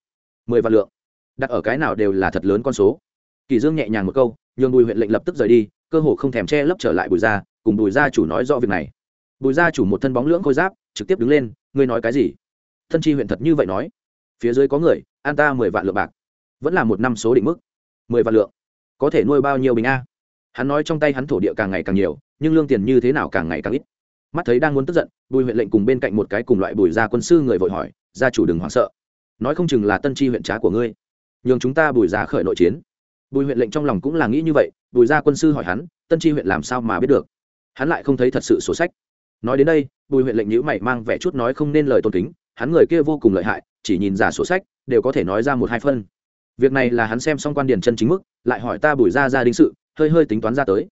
Mười vạn lượng. Đặt ở cái nào đều là thật lớn con số kỳ dương nhẹ nhàng một câu, nhường bùi huyện lệnh lập tức rời đi, cơ hồ không thèm che lấp trở lại bùi gia, cùng bùi gia chủ nói rõ việc này. Bùi gia chủ một thân bóng lưỡng khôi giáp, trực tiếp đứng lên, ngươi nói cái gì? Thân chi huyện thật như vậy nói. Phía dưới có người, an ta mười vạn lượng bạc. Vẫn là một năm số định mức. Mười vạn lượng. Có thể nuôi bao nhiêu bình a? Hắn nói trong tay hắn thổ địa càng ngày càng nhiều, nhưng lương tiền như thế nào càng ngày càng ít. Mắt thấy đang muốn tức giận, bùi huyện lệnh cùng bên cạnh một cái cùng loại bùi gia quân sư người vội hỏi, gia chủ đừng hoảng sợ. Nói không chừng là tân tri huyện trá của ngươi. Nhường chúng ta bùi gia khởi nội chiến bùi huyện lệnh trong lòng cũng là nghĩ như vậy, bùi gia quân sư hỏi hắn, tân tri huyện làm sao mà biết được? Hắn lại không thấy thật sự sổ sách. Nói đến đây, bùi huyện lệnh nhữ mày mang vẻ chút nói không nên lời tôn kính, hắn người kia vô cùng lợi hại, chỉ nhìn giả sổ sách, đều có thể nói ra một hai phân. Việc này là hắn xem xong quan điển chân chính mức, lại hỏi ta bùi ra gia đình sự, hơi hơi tính toán ra tới.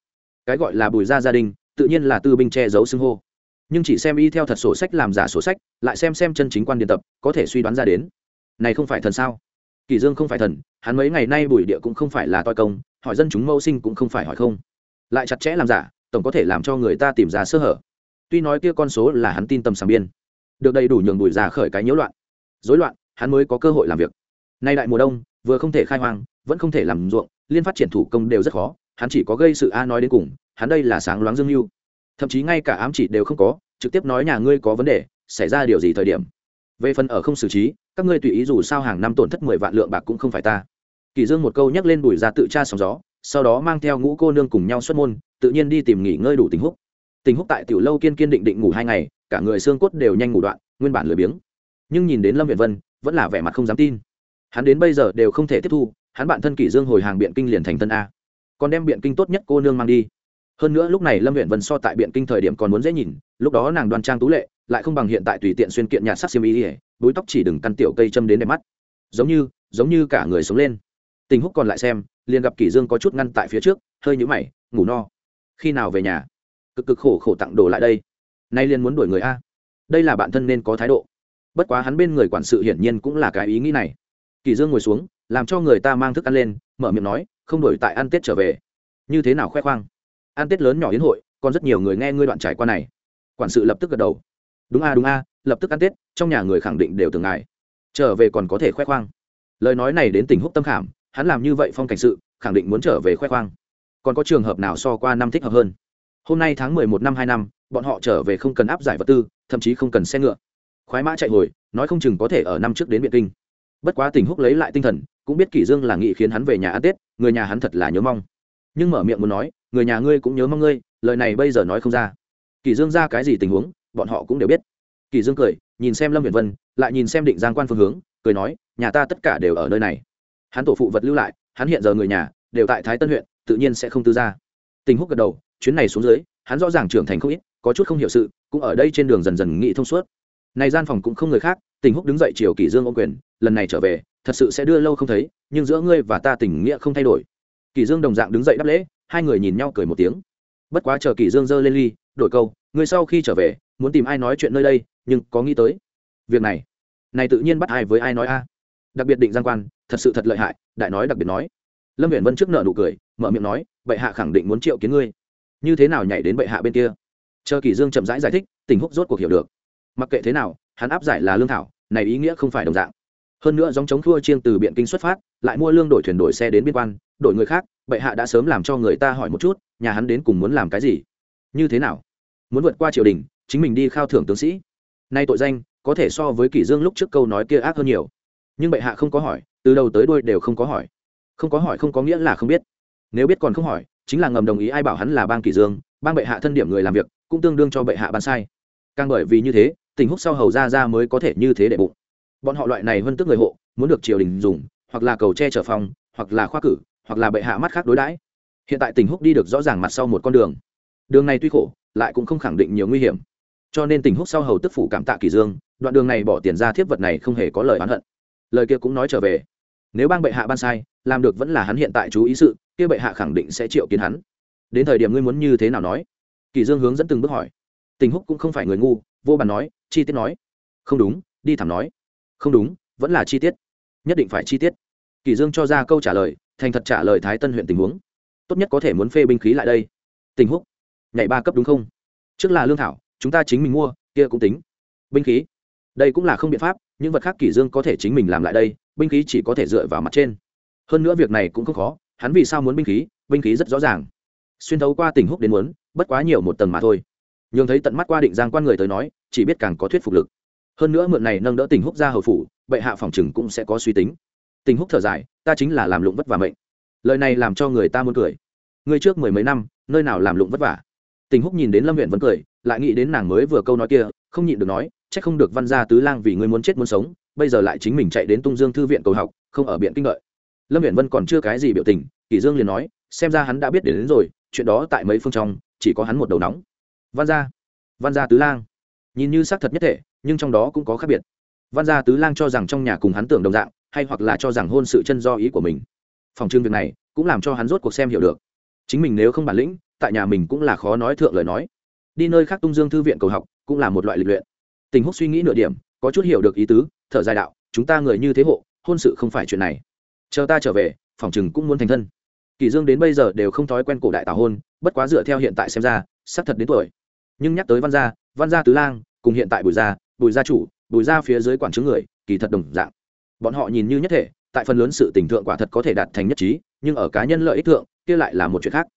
Cái gọi là bùi ra gia đình, tự nhiên là tư binh che giấu xưng hô. Nhưng chỉ xem y theo thật sổ sách làm giả sổ sách, lại xem xem chân chính quan điển tập, có thể suy đoán ra đến. Này không phải thần sao? Kỳ dương không phải thần, hắn mấy ngày nay bùi địa cũng không phải là toi công, hỏi dân chúng mâu sinh cũng không phải hỏi không. Lại chặt chẽ làm giả, tổng có thể làm cho người ta tìm ra sơ hở. Tuy nói kia con số là hắn tin tâm sàng biên, được đầy đủ nhường bùi già khởi cái nhiễu loạn. Rối loạn, hắn mới có cơ hội làm việc. Nay đại mùa đông, vừa không thể khai hoang, vẫn không thể làm ruộng, liên phát triển thủ công đều rất khó, hắn chỉ có gây sự a nói đến cùng, hắn đây là sáng loáng dương mưu. Thậm chí ngay cả ám chỉ đều không có, trực tiếp nói nhà ngươi có vấn đề, xảy ra điều gì thời điểm. Về phần ở không xử trí các ngươi tùy ý dù sao hàng năm tổn thất mười vạn lượng bạc cũng không phải ta. Kỳ dương một câu nhắc lên bùi ra tự tra sóng gió, sau đó mang theo ngũ cô nương cùng nhau xuất môn, tự nhiên đi tìm nghỉ ngơi đủ tình húc tình húc tại tiểu lâu kiên kiên định định ngủ hai ngày, cả người xương cốt đều nhanh ngủ đoạn, nguyên bản lười biếng. Nhưng nhìn đến lâm viện vân, vẫn là vẻ mặt không dám tin. Hắn đến bây giờ đều không thể tiếp thu, hắn bạn thân kỷ dương hồi hàng biện kinh liền thành tân a. Còn đem biện kinh tốt nhất cô nương mang đi. Hơn nữa lúc này lâm huyện vân so tại biện kinh thời điểm còn muốn dễ nhìn, lúc đó nàng đoan trang tú lệ, lại không bằng hiện tại tùy tiện xuyên kiện nhạt sắc xiêm y búi tóc chỉ đừng căn tiểu cây châm đến đẹp mắt. Giống như giống như cả người sống lên. Tình húc còn lại xem, liền gặp kỷ dương có chút ngăn tại phía trước, hơi nhũ mày, ngủ no. Khi nào về nhà? Cực cực khổ khổ tặng đồ lại đây. Nay liền muốn đuổi người a. Đây là bạn thân nên có thái độ. Bất quá hắn bên người quản sự hiển nhiên cũng là cái ý nghĩ này. Kỷ dương ngồi xuống, làm cho người ta mang thức ăn lên, mở miệng nói, không đổi tại ăn tết trở về. Như thế nào khoe khoang? Ăn tết lớn nhỏ yến hội, còn rất nhiều người nghe ngươi đoạn trải qua này. Quản sự lập tức gật đầu. Đúng a đúng a lập tức ăn tết, trong nhà người khẳng định đều từng ngài. Trở về còn có thể khoe khoang. Lời nói này đến tình húc tâm khảm, hắn làm như vậy phong cảnh sự, khẳng định muốn trở về khoe khoang. Còn có trường hợp nào so qua năm thích hợp hơn? Hôm nay tháng mười một năm hai năm, bọn họ trở về không cần áp giải vật tư, thậm chí không cần xe ngựa. Khoái mã chạy hồi, nói không chừng có thể ở năm trước đến biện kinh. Bất quá tình húc lấy lại tinh thần, cũng biết kỷ dương là nghị khiến hắn về nhà ăn tết, người nhà hắn thật là nhớ mong. Nhưng mở miệng muốn nói, người nhà ngươi cũng nhớ mong ngươi, lời này bây giờ nói không ra. Kỷ dương ra cái gì tình huống, bọn họ cũng đều biết kỳ dương cười, nhìn xem lâm viện vân, lại nhìn xem định giang quan phương hướng, cười nói, nhà ta tất cả đều ở nơi này. Hắn tổ phụ vật lưu lại, hắn hiện giờ người nhà, đều tại thái tân huyện, tự nhiên sẽ không tư ra tình húc gật đầu, chuyến này xuống dưới, hắn rõ ràng trưởng thành không ít, có chút không hiểu sự, cũng ở đây trên đường dần dần nghĩ thông suốt. Này gian phòng cũng không người khác, tình húc đứng dậy chiều kỷ dương ôm quyền, lần này trở về, thật sự sẽ đưa lâu không thấy, nhưng giữa ngươi và ta tình nghĩa không thay đổi. Kỷ dương đồng dạng đứng dậy đáp lễ, hai người nhìn nhau cười một tiếng. Bất quá chờ kỷ dương giơ lên ly, đổi câu, ngươi sau khi trở về, muốn tìm ai nói chuyện nơi đây nhưng có nghĩ tới việc này này tự nhiên bắt ai với ai nói a. Đặc biệt định giang quan thật sự thật lợi hại đại nói đặc biệt nói. Lâm viện vân trước nợ nụ cười mở miệng nói bệ hạ khẳng định muốn triệu kiến ngươi. Như thế nào nhảy đến bệ hạ bên kia? Chờ kỳ dương chậm rãi giải, giải thích tình húc rốt cuộc hiểu được. Mặc kệ thế nào hắn áp giải là lương thảo này ý nghĩa không phải đồng dạng. Hơn nữa dòng chống thua chiêng từ biện kinh xuất phát lại mua lương đổi thuyền đổi xe đến biên quan đổi người khác bệ hạ đã sớm làm cho người ta hỏi một chút nhà hắn đến cùng muốn làm cái gì? Như thế nào? Muốn vượt qua triều đình chính mình đi khao thưởng tướng sĩ nay tội danh, có thể so với kỷ dương lúc trước câu nói kia ác hơn nhiều. Nhưng bệ hạ không có hỏi, từ đầu tới đuôi đều không có hỏi. Không có hỏi không có nghĩa là không biết. Nếu biết còn không hỏi, chính là ngầm đồng ý ai bảo hắn là bang kỷ dương, bang bệ hạ thân điểm người làm việc, cũng tương đương cho bệ hạ ban sai. Càng bởi vì như thế, tình húc sau hầu ra ra mới có thể như thế để bụng. Bọn họ loại này hơn tức người hộ, muốn được triều đình dùng, hoặc là cầu che chở phòng hoặc là khoa cử, hoặc là bệ hạ mắt khác đối đãi. Hiện tại tình húc đi được rõ ràng mặt sau một con đường. Đường này tuy khổ, lại cũng không khẳng định nhiều nguy hiểm cho nên tình húc sau hầu tức phủ cảm tạ kỷ dương, đoạn đường này bỏ tiền ra thiếp vật này không hề có lời oán hận. Lời kia cũng nói trở về. Nếu bang bệ hạ ban sai, làm được vẫn là hắn hiện tại chú ý sự, kia bệ hạ khẳng định sẽ triệu kiến hắn. Đến thời điểm ngươi muốn như thế nào nói? Kỳ dương hướng dẫn từng bước hỏi. Tình húc cũng không phải người ngu, vô bàn nói, chi tiết nói. Không đúng, đi thẳng nói. Không đúng, vẫn là chi tiết. Nhất định phải chi tiết. Kỳ dương cho ra câu trả lời, thành thật trả lời thái tân huyện tình huống. Tốt nhất có thể muốn phê binh khí lại đây. Tình húc, nhảy ba cấp đúng không? Trước là lương thảo chúng ta chính mình mua, kia cũng tính. Binh khí. Đây cũng là không biện pháp, những vật khác kỷ dương có thể chính mình làm lại đây, binh khí chỉ có thể dựa vào mặt trên. Hơn nữa việc này cũng không khó, hắn vì sao muốn binh khí binh khí rất rõ ràng. Xuyên thấu qua tình húc đến muốn, bất quá nhiều một tầng mà thôi. Nhường thấy tận mắt qua định giang quan người tới nói, chỉ biết càng có thuyết phục lực. Hơn nữa mượn này nâng đỡ tình húc ra hầu phủ, bệ hạ phòng chừng cũng sẽ có suy tính. Tình húc thở dài, ta chính là làm lụng vất vả mệnh. Lời này làm cho người ta muốn cười. Người trước mười mấy năm, nơi nào làm lụng vất vả? Tình húc nhìn đến lâm huyện vẫn cười lại nghĩ đến nàng mới vừa câu nói kia không nhịn được nói c h ắ c không được văn gia tứ lang vì ngươi muốn chết muốn sống bây giờ lại chính mình chạy đến tung dương thư viện cầu học không ở biện kinh lợi lâm huyện vân còn chưa cái gì biểu tình kỷ dương liền nói xem ra hắn đã biết đến, đến rồi chuyện đó tại mấy phương trong chỉ có hắn một đầu nóng. Văn gia văn gia tứ lang. Nhìn như xác thật nhất thể nhưng trong đó cũng có khác biệt. Văn gia tứ lang cho rằng trong nhà cùng hắn tưởng đồng dạng hay hoặc là cho rằng hôn sự chân do ý của mình. Phòng trưng việc này cũng làm cho hắn rốt cuộc xem hiểu được. Chính mình nếu không bản lĩnh tại nhà mình cũng là khó nói thượng lời nói. Đi nơi khác tung dương thư viện cầu học, cũng là một loại lịch luyện. Tình húc suy nghĩ nửa điểm, có chút hiểu được ý tứ, thở dài đạo, chúng ta người như thế hộ, hôn sự không phải chuyện này. Chờ ta trở về, phòng chừng cũng muốn thành thân. Kỳ dương đến bây giờ đều không thói quen cổ đại tảo hôn, bất quá dựa theo hiện tại xem ra, sắp thật đến tuổi. Nhưng nhắc tới văn gia văn gia tứ lang, cùng hiện tại bùi gia bùi gia chủ, bùi gia phía dưới quản chứng người, kỳ thật đồng dạng. Bọn họ nhìn như nhất thể, tại phần lớn sự tình thượng quả thật có thể đạt thành nhất trí, nhưng ở cá nhân lợi ích thượng, kia lại là một chuyện khác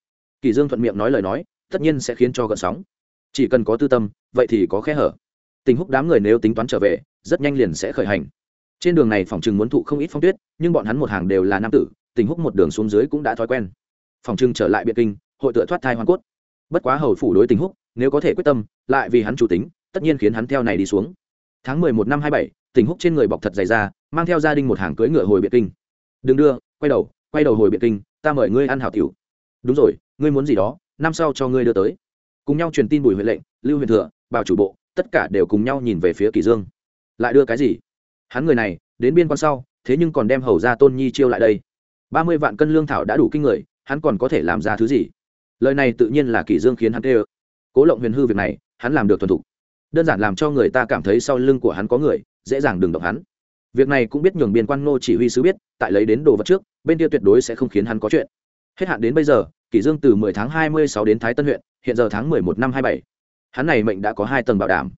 kỳ dương thuận miệng nói lời nói, tất nhiên sẽ khiến cho gợn sóng. Chỉ cần có tư tâm, vậy thì có khe hở. Tình húc đám người nếu tính toán trở về, rất nhanh liền sẽ khởi hành. Trên đường này phòng chừng muốn thụ không ít phong tuyết, nhưng bọn hắn một hàng đều là nam tử, tình húc một đường xuống dưới cũng đã thói quen. Phòng chừng trở lại biệt kinh, hội tựa thoát thai hoàn cốt. Bất quá hầu phủ đối tình húc, nếu có thể quyết tâm, lại vì hắn chủ tính, tất nhiên khiến hắn theo này đi xuống. Tháng mười một năm hai bảy, tình húc trên người bọc thật dày ra mang theo gia đình một hàng cưới ngựa hồi biệt kinh. Đừng đưa, quay đầu quay đầu hồi biệt kinh, ta mời ngươi ăn hảo tiểu. Đúng rồi ngươi muốn gì đó, năm sau cho ngươi đưa tới. Cùng nhau truyền tin bùi huệ lệnh, lưu huyền thừa, bảo chủ bộ, tất cả đều cùng nhau nhìn về phía kỳ dương. Lại đưa cái gì? Hắn người này, đến biên quan sau, thế nhưng còn đem hầu ra tôn nhi chiêu lại đây. Ba mươi vạn cân lương thảo đã đủ kinh người, hắn còn có thể làm ra thứ gì? Lời này tự nhiên là kỳ dương khiến hắn tê ơ. Cố lộng huyền hư việc này, hắn làm được thuần thục. Đơn giản làm cho người ta cảm thấy sau lưng của hắn có người, dễ dàng đừng động hắn. Việc này cũng biết nhường biên quan nô chỉ huy sứ biết, tại lấy đến đồ vật trước, bên kia tuyệt đối sẽ không khiến hắn có chuyện hết hạn đến bây giờ, kỷ dương từ 10 tháng 26 đến thái tân huyện, hiện giờ tháng 11 năm 27. hắn này mệnh đã có hai tầng bảo đảm.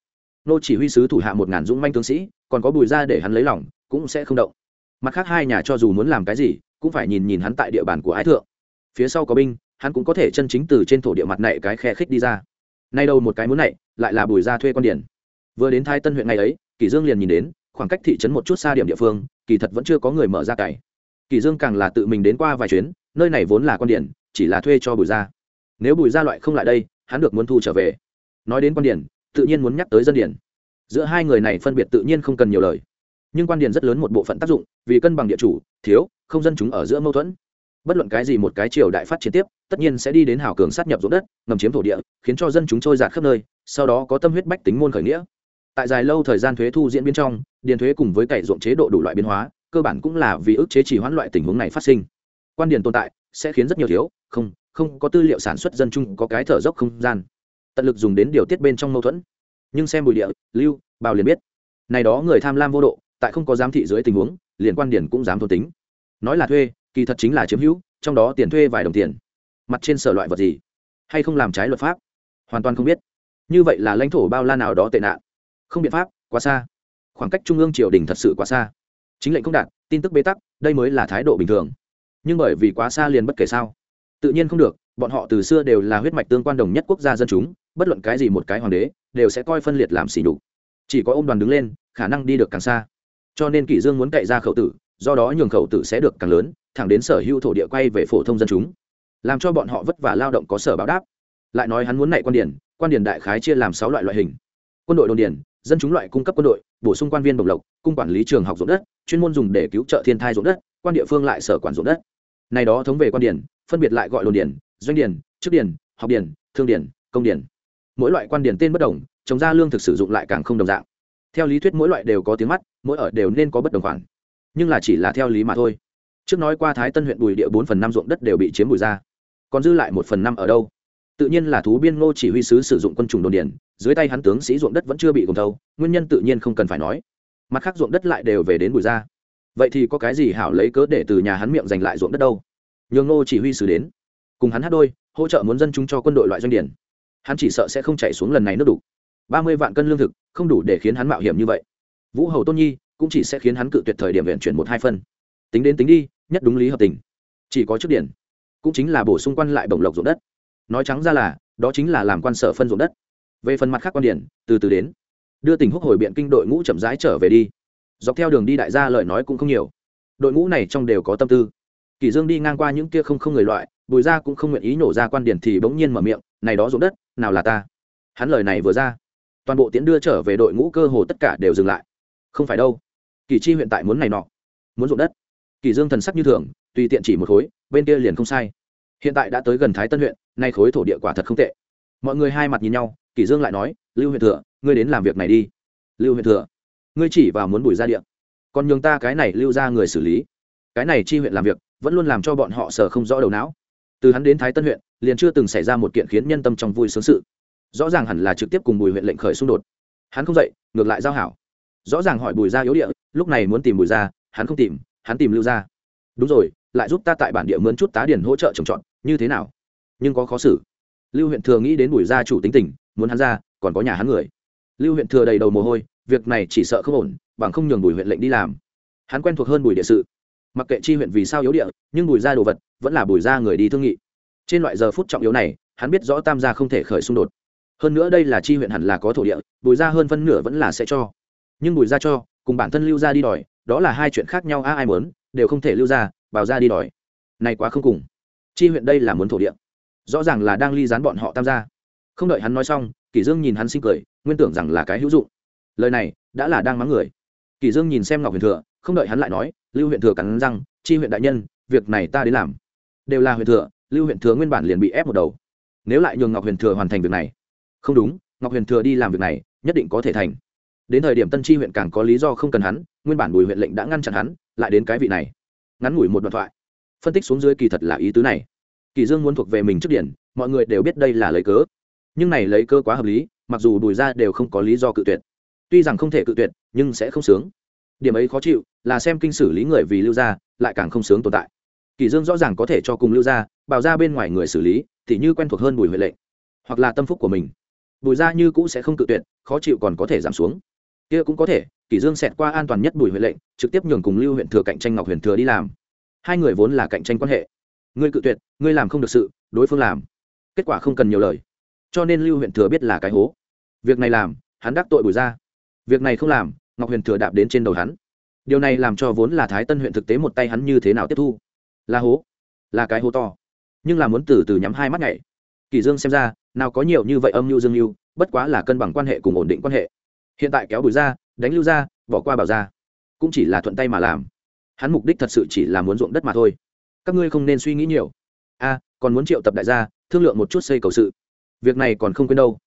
Nô chỉ huy sứ thủ hạ một ngàn dũng manh tướng sĩ, còn có bùi ra để hắn lấy lòng, cũng sẽ không động. Mặt khác hai nhà cho dù muốn làm cái gì, cũng phải nhìn nhìn hắn tại địa bàn của ái thượng. Phía sau có binh, hắn cũng có thể chân chính từ trên thổ địa mặt này cái khe khích đi ra. Nay đâu một cái muốn này lại là bùi ra thuê con điển. Vừa đến thái tân huyện ngày ấy, kỷ dương liền nhìn đến, khoảng cách thị trấn một chút xa điểm địa phương, kỳ thật vẫn chưa có người mở ra cày. Kỳ dương càng là tự mình đến qua vài chuyến, nơi này vốn là quan điển chỉ là thuê cho bùi gia. Nếu bùi gia loại không lại đây, hắn được muốn thu trở về. Nói đến quan điển tự nhiên muốn nhắc tới dân điển giữa hai người này phân biệt tự nhiên không cần nhiều lời. Nhưng quan điển rất lớn một bộ phận tác dụng, vì cân bằng địa chủ, thiếu, không dân chúng ở giữa mâu thuẫn. Bất luận cái gì một cái triều đại phát triển tiếp, tất nhiên sẽ đi đến hào cường sát nhập ruộng đất, ngầm chiếm thổ địa, khiến cho dân chúng trôi giạt khắp nơi, sau đó có tâm huyết bách tính môn khởi nghĩa. Tại dài lâu thời gian thuế thu diễn biến trong điền thuế cùng với cải ruộng chế độ đủ loại biến hóa cơ bản cũng là vì ức chế chỉ hoãn loại tình huống này phát sinh. Quan điển tồn tại sẽ khiến rất nhiều thiếu, không không có tư liệu sản xuất dân chung có cái thở dốc không gian. Tận lực dùng đến điều tiết bên trong mâu thuẫn. Nhưng xem bùi địa, lưu, bào liền biết. Này đó người tham lam vô độ, tại không có giám thị dưới tình huống, liền quan điển cũng dám thôn tính. Nói là thuê, kỳ thật chính là chiếm hữu, trong đó tiền thuê vài đồng tiền. Mặt trên sở loại vật gì? Hay không làm trái luật pháp? Hoàn toàn không biết. Như vậy là lãnh thổ bao la nào đó tệ nạn. Không biện pháp, quá xa. Khoảng cách trung ương triều đình thật sự quá xa chính lệnh không đạt, tin tức bế tắc, đây mới là thái độ bình thường. Nhưng bởi vì quá xa liền bất kể sao. Tự nhiên không được, bọn họ từ xưa đều là huyết mạch tương quan đồng nhất quốc gia dân chúng, bất luận cái gì một cái hoàng đế, đều sẽ coi phân liệt làm xỉ nhục. Chỉ có ô m đoàn đứng lên, khả năng đi được càng xa. Cho nên kỷ dương muốn cậy ra khẩu tử, do đó nhường khẩu tử sẽ được càng lớn, thẳng đến sở hữu thổ địa quay về phổ thông dân chúng. Làm cho bọn họ vất vả lao động có sở báo đáp. Lại nói hắn muốn nảy quan điển quan điển đại khái chia làm sáu loại loại hình. Quân đội đồn điển dân chúng loại cung cấp quân đội, bổ sung quan viên đồng lộc, cung quản lý trường học ruộng đất, chuyên môn dùng để cứu trợ thiên thai ruộng đất, quan địa phương lại sở quản ruộng đất. Này đó thống về quan điển, phân biệt lại gọi đồn điển, doanh điển, chức điển, học điển, thương điển, công điển. Mỗi loại quan điển tên bất đồng, trồng ra lương thực sử dụng lại càng không đồng dạng. Theo lý thuyết mỗi loại đều có tiếng mắt, mỗi ở đều nên có bất đồng khoản. Nhưng là chỉ là theo lý mà thôi. Trước nói qua thái tân huyện bùi địa bốn phần năm ruộng đất đều bị chiếm bùi ra. Còn dư lại một phần năm ở đâu? Tự nhiên là thú biên ngô chỉ huy sứ sử dụng quân chủng đồn điền dưới tay hắn tướng sĩ ruộng đất vẫn chưa bị gồm thâu, nguyên nhân tự nhiên không cần phải nói. Mặt khác ruộng đất lại đều về đến bùi ra. Vậy thì có cái gì hảo lấy cớ để từ nhà hắn miệng giành lại ruộng đất đâu? Nhường ngô chỉ huy sứ đến. Cùng hắn hát đôi, hỗ trợ muốn dân chúng cho quân đội loại doanh điển. Hắn chỉ sợ sẽ không chạy xuống lần này nước đủ ba mươi vạn cân lương thực, không đủ để khiến hắn mạo hiểm như vậy. Vũ hầu tôn nhi cũng chỉ sẽ khiến hắn cự tuyệt thời điểm viện chuyển một hai phân. Tính đến tính đi, nhất đúng lý hợp tình. Chỉ có trước điển. Cũng chính là bổ sung quan lại bổng lộc ruộng đất. Nói trắng ra là, đó chính là làm quan sở phân ruộng đất về phần mặt khác quan điển từ từ đến. Đưa tỉnh húc hồi biện kinh đội ngũ chậm rãi trở về đi. Dọc theo đường đi đại gia lời nói cũng không nhiều. Đội ngũ này trong đều có tâm tư. Kỷ dương đi ngang qua những kia không không người loại, bùi gia cũng không nguyện ý nổ ra quan điển thì bỗng nhiên mở miệng, này đó ruộng đất, nào là ta? Hắn lời này vừa ra, toàn bộ tiễn đưa trở về đội ngũ cơ hồ tất cả đều dừng lại. Không phải đâu. Kỳ chi huyện tại muốn này nọ. Muốn ruộng đất. Kỳ dương thần sắc như thường, tùy tiện chỉ một khối, bên kia liền không sai. Hiện tại đã tới gần thái tân huyện, nay khối thổ địa quả thật không tệ. Mọi người hai mặt nhìn nhau kỳ dương lại nói, lưu huyện thừa, ngươi đến làm việc này đi. Lưu huyện thừa, ngươi chỉ vào muốn bùi ra địa còn nhường ta cái này lưu ra người xử lý. Cái này chi huyện làm việc, vẫn luôn làm cho bọn họ sờ không rõ đầu não. Từ hắn đến thái tân huyện, liền chưa từng xảy ra một kiện khiến nhân tâm trong vui sướng sự. Rõ ràng hẳn là trực tiếp cùng bùi huyện lệnh khởi xung đột. Hắn không dậy, ngược lại giao hảo. Rõ ràng hỏi bùi gia yếu địa, lúc này muốn tìm bùi gia, hắn không tìm, hắn tìm lưu gia. Đúng rồi, lại giúp ta tại bản địa mướn chút tá điển hỗ trợ trồng trọt, như thế nào? Nhưng có khó xử lưu huyện thừa nghĩ đến bùi gia chủ tính tình muốn hắn ra còn có nhà hắn người. Lưu huyện thừa đầy đầu mồ hôi việc này chỉ sợ không ổn bằng không nhường bùi huyện lệnh đi làm. Hắn quen thuộc hơn bùi địa sự. Mặc kệ chi huyện vì sao yếu địa nhưng bùi gia đồ vật vẫn là bùi gia người đi thương nghị. Trên loại giờ phút trọng yếu này hắn biết rõ tam gia không thể khởi xung đột. Hơn nữa đây là chi huyện hẳn là có thổ địa bùi Gia hơn phân nửa vẫn là sẽ cho. Nhưng bùi Gia cho cùng bản thân lưu Gia đi đòi đó là hai chuyện khác nhau a ai muốn đều không thể lưu Gia, bảo Gia đi đòi. Này quá không cùng. Chi huyện đây là muốn thổ địa rõ ràng là đang ly dán bọn họ tam gia. Không đợi hắn nói xong, kỷ dương nhìn hắn sinh cười, nguyên tưởng rằng là cái hữu dụng. Lời này, đã là đang mắng người. Kỷ dương nhìn xem ngọc huyền thừa, không đợi hắn lại nói, lưu huyện thừa cắn răng, chi huyện đại nhân, việc này ta đến làm. Đều là huyện thừa, lưu huyện thừa nguyên bản liền bị ép một đầu. Nếu lại nhường ngọc huyền thừa hoàn thành việc này. Không đúng, ngọc huyền thừa đi làm việc này, nhất định có thể thành. Đến thời điểm tân tri huyện càng có lý do không cần hắn, nguyên bản bùi huyện lệnh đã ngăn chặn hắn, lại đến cái vị này. Ngắn ngủi một đoạn thoại. Phân tích xuống dưới kỳ thật là ý tứ này kỳ dương muốn thuộc về mình trước điển mọi người đều biết đây là lấy cớ. Nhưng này lấy cớ quá hợp lý, mặc dù đùi ra đều không có lý do cự tuyệt. Tuy rằng không thể cự tuyệt, nhưng sẽ không sướng. Điểm ấy khó chịu, là xem kinh xử lý người vì lưu gia, lại càng không sướng tồn tại. Kỳ dương rõ ràng có thể cho cùng lưu gia, bảo ra bên ngoài người xử lý, thì như quen thuộc hơn bùi huệ lệnh hoặc là tâm phúc của mình. Bùi ra như cũ sẽ không cự tuyệt, khó chịu còn có thể giảm xuống. Kia cũng có thể kỷ dương xẹt qua an toàn nhất bùi Huệ lệnh trực tiếp nhường cùng lưu huyện thừa cạnh tranh ngọc huyền thừa đi làm. Hai người vốn là cạnh tranh quan hệ ngươi cự tuyệt, ngươi làm không được sự, đối phương làm. Kết quả không cần nhiều lời. Cho nên lưu huyện thừa biết là cái hố. Việc này làm, hắn đắc tội bùi ra việc này không làm, ngọc huyền thừa đạp đến trên đầu hắn. Điều này làm cho vốn là thái tân huyện thực tế một tay hắn như thế nào tiếp thu? Là hố, là cái hố to. Nhưng là muốn từ từ nhắm hai mắt ngày kỳ dương xem ra, nào có nhiều như vậy âm mưu dương mưu, bất quá là cân bằng quan hệ cùng ổn định quan hệ. Hiện tại kéo bùi ra đánh lưu ra bỏ qua bảo ra cũng chỉ là thuận tay mà làm. Hắn mục đích thật sự chỉ là muốn ruộng đất mà thôi các ngươi không nên suy nghĩ nhiều. A, còn muốn triệu tập đại gia, thương lượng một chút xây cầu sự. Việc này còn không quên đâu.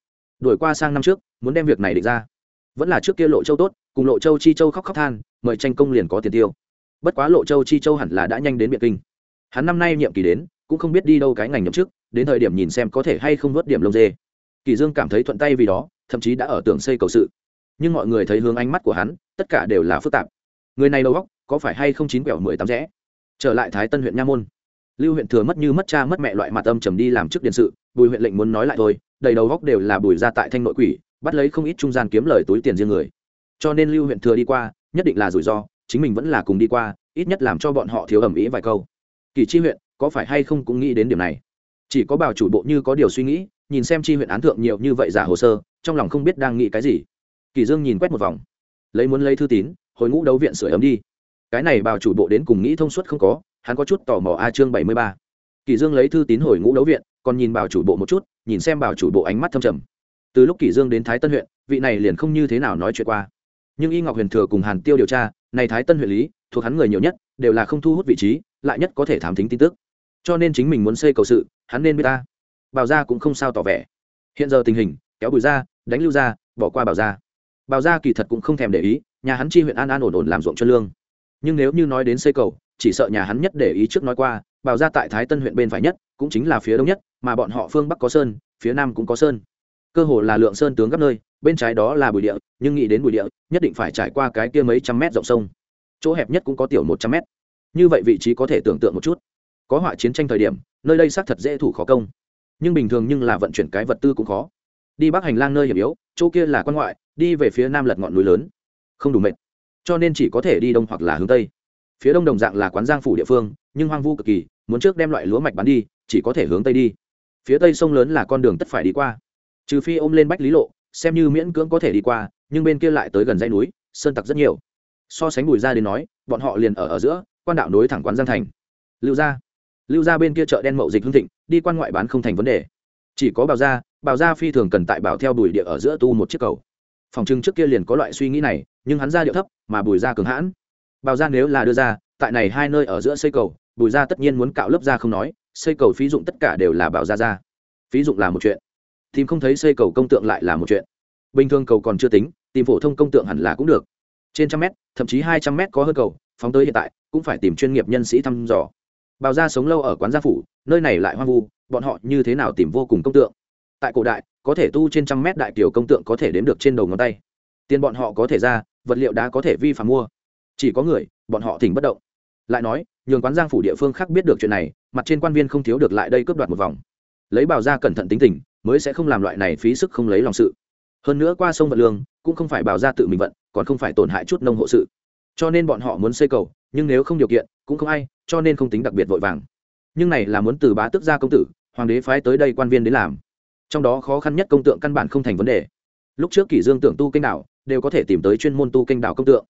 Đuổi qua sang năm trước, muốn đem việc này định ra. Vẫn là trước kia lộ châu tốt, cùng lộ châu chi châu khóc khóc than, mời tranh công liền có tiền tiêu. Bất quá lộ châu chi châu hẳn là đã nhanh đến biệt kinh. Hắn năm nay nhiệm kỳ đến, cũng không biết đi đâu cái ngành nhậm chức, đến thời điểm nhìn xem có thể hay không vớt điểm lông dê. Kỳ dương cảm thấy thuận tay vì đó, thậm chí đã ở tưởng xây cầu sự. Nhưng mọi người thấy hướng ánh mắt của hắn, tất cả đều là phức tạp. Người này đầu óc, có phải hay không chín quẹo mười tám rẽ? Trở lại thái tân huyện nha môn. Lưu huyện thừa mất như mất cha mất mẹ loại mặt âm trầm đi làm chức điện sự, bùi huyện lệnh muốn nói lại thôi, đầy đầu góc đều là bùi ra tại thanh nội quỷ, bắt lấy không ít trung gian kiếm lời túi tiền riêng người. Cho nên lưu huyện thừa đi qua, nhất định là rủi ro, chính mình vẫn là cùng đi qua, ít nhất làm cho bọn họ thiếu ẩm ý vài câu. Kỳ chi huyện, có phải hay không cũng nghĩ đến điểm này. Chỉ có bảo chủ bộ như có điều suy nghĩ, nhìn xem chi huyện án thượng nhiều như vậy giả hồ sơ, trong lòng không biết đang nghĩ cái gì. Kỳ dương nhìn quét một vòng. Lấy muốn lấy thư tín, hồi ngũ đấu viện sửa ấm đi cái này bảo chủ bộ đến cùng nghĩ thông suốt không có, hắn có chút tò mò a chương bảy mươi ba. Kỳ dương lấy thư tín hồi ngũ đấu viện, còn nhìn bảo chủ bộ một chút, nhìn xem bảo chủ bộ ánh mắt thâm trầm. Từ lúc kỳ dương đến thái tân huyện, vị này liền không như thế nào nói chuyện qua. Nhưng y ngọc huyền thừa cùng hàn tiêu điều tra, này thái tân huyện lý, thuộc hắn người nhiều nhất, đều là không thu hút vị trí, lại nhất có thể thám thính tin tức. Cho nên chính mình muốn xây cầu sự, hắn nên biết ta. Bảo gia cũng không sao tỏ vẻ. Hiện giờ tình hình, kéo bùi ra đánh lưu ra bỏ qua bảo gia. Bảo gia kỳ thật cũng không thèm để ý, nhà hắn chi huyện an an ổn ổn làm ruộng cho lương nhưng nếu như nói đến xây cầu, chỉ sợ nhà hắn nhất để ý trước nói qua, bào ra tại thái tân huyện bên phải nhất, cũng chính là phía đông nhất, mà bọn họ phương bắc có sơn, phía nam cũng có sơn. Cơ hồ là lượng sơn tướng gấp nơi, bên trái đó là bùi địa, nhưng nghĩ đến bùi địa, nhất định phải trải qua cái kia mấy trăm mét rộng sông. Chỗ hẹp nhất cũng có tiểu một trăm mét. Như vậy vị trí có thể tưởng tượng một chút. Có họa chiến tranh thời điểm, nơi đây xác thật dễ thủ khó công. Nhưng bình thường nhưng là vận chuyển cái vật tư cũng khó. Đi bắc hành lang nơi hiểm yếu, chỗ kia là quan ngoại, đi về phía nam lật ngọn núi lớn. Không đủ mệt cho nên chỉ có thể đi đông hoặc là hướng tây. Phía đông đồng dạng là quán giang phủ địa phương nhưng hoang vu cực kỳ muốn trước đem loại lúa mạch bán đi chỉ có thể hướng tây đi. Phía tây sông lớn là con đường tất phải đi qua. Trừ phi ôm lên bách lý lộ xem như miễn cưỡng có thể đi qua nhưng bên kia lại tới gần dãy núi sơn tặc rất nhiều. So sánh bùi ra đến nói bọn họ liền ở ở giữa quan đạo nối thẳng quán giang thành. Lưu gia, lưu gia bên kia chợ đen mậu dịch hương thịnh đi quan ngoại bán không thành vấn đề. Chỉ có bào gia, bào gia phi thường cần tại bảo theo bùi địa ở giữa tu một chiếc cầu phòng trưng trước kia liền có loại suy nghĩ này, nhưng hắn ra điệu thấp, mà bùi ra cường hãn. Bào ra nếu là đưa ra, tại này hai nơi ở giữa xây cầu, bùi ra tất nhiên muốn cạo lớp ra không nói, xây cầu phí dụng tất cả đều là bảo ra ra. Phí dụng là một chuyện, tìm không thấy xây cầu công tượng lại là một chuyện. Bình thường cầu còn chưa tính, tìm phổ thông công tượng hẳn là cũng được. Trên trăm mét, thậm chí hai trăm mét có hơn cầu, phóng tới hiện tại, cũng phải tìm chuyên nghiệp nhân sĩ thăm dò. Bào ra sống lâu ở quán gia phủ, nơi này lại hoang vu, bọn họ như thế nào tìm vô cùng công tượng? Tại cổ đại, có thể tu trên trăm mét đại kiểu công tượng có thể đếm được trên đầu ngón tay. Tiền bọn họ có thể ra, vật liệu đá có thể vi phạm mua. Chỉ có người, bọn họ thỉnh bất động. Lại nói, nhường quán giang phủ địa phương khác biết được chuyện này, mặt trên quan viên không thiếu được lại đây cướp đoạt một vòng. Lấy bảo ra cẩn thận tính tình, mới sẽ không làm loại này phí sức không lấy lòng sự. Hơn nữa qua sông vận lương, cũng không phải bảo ra tự mình vận, còn không phải tổn hại chút nông hộ sự. Cho nên bọn họ muốn xây cầu, nhưng nếu không điều kiện, cũng không ai, cho nên không tính đặc biệt vội vàng. Nhưng này là muốn từ bá tước gia công tử, hoàng đế phái tới đây quan viên đến làm trong đó khó khăn nhất công tượng căn bản không thành vấn đề. Lúc trước kỷ dương tưởng tu kênh đảo đều có thể tìm tới chuyên môn tu kênh đảo công tượng.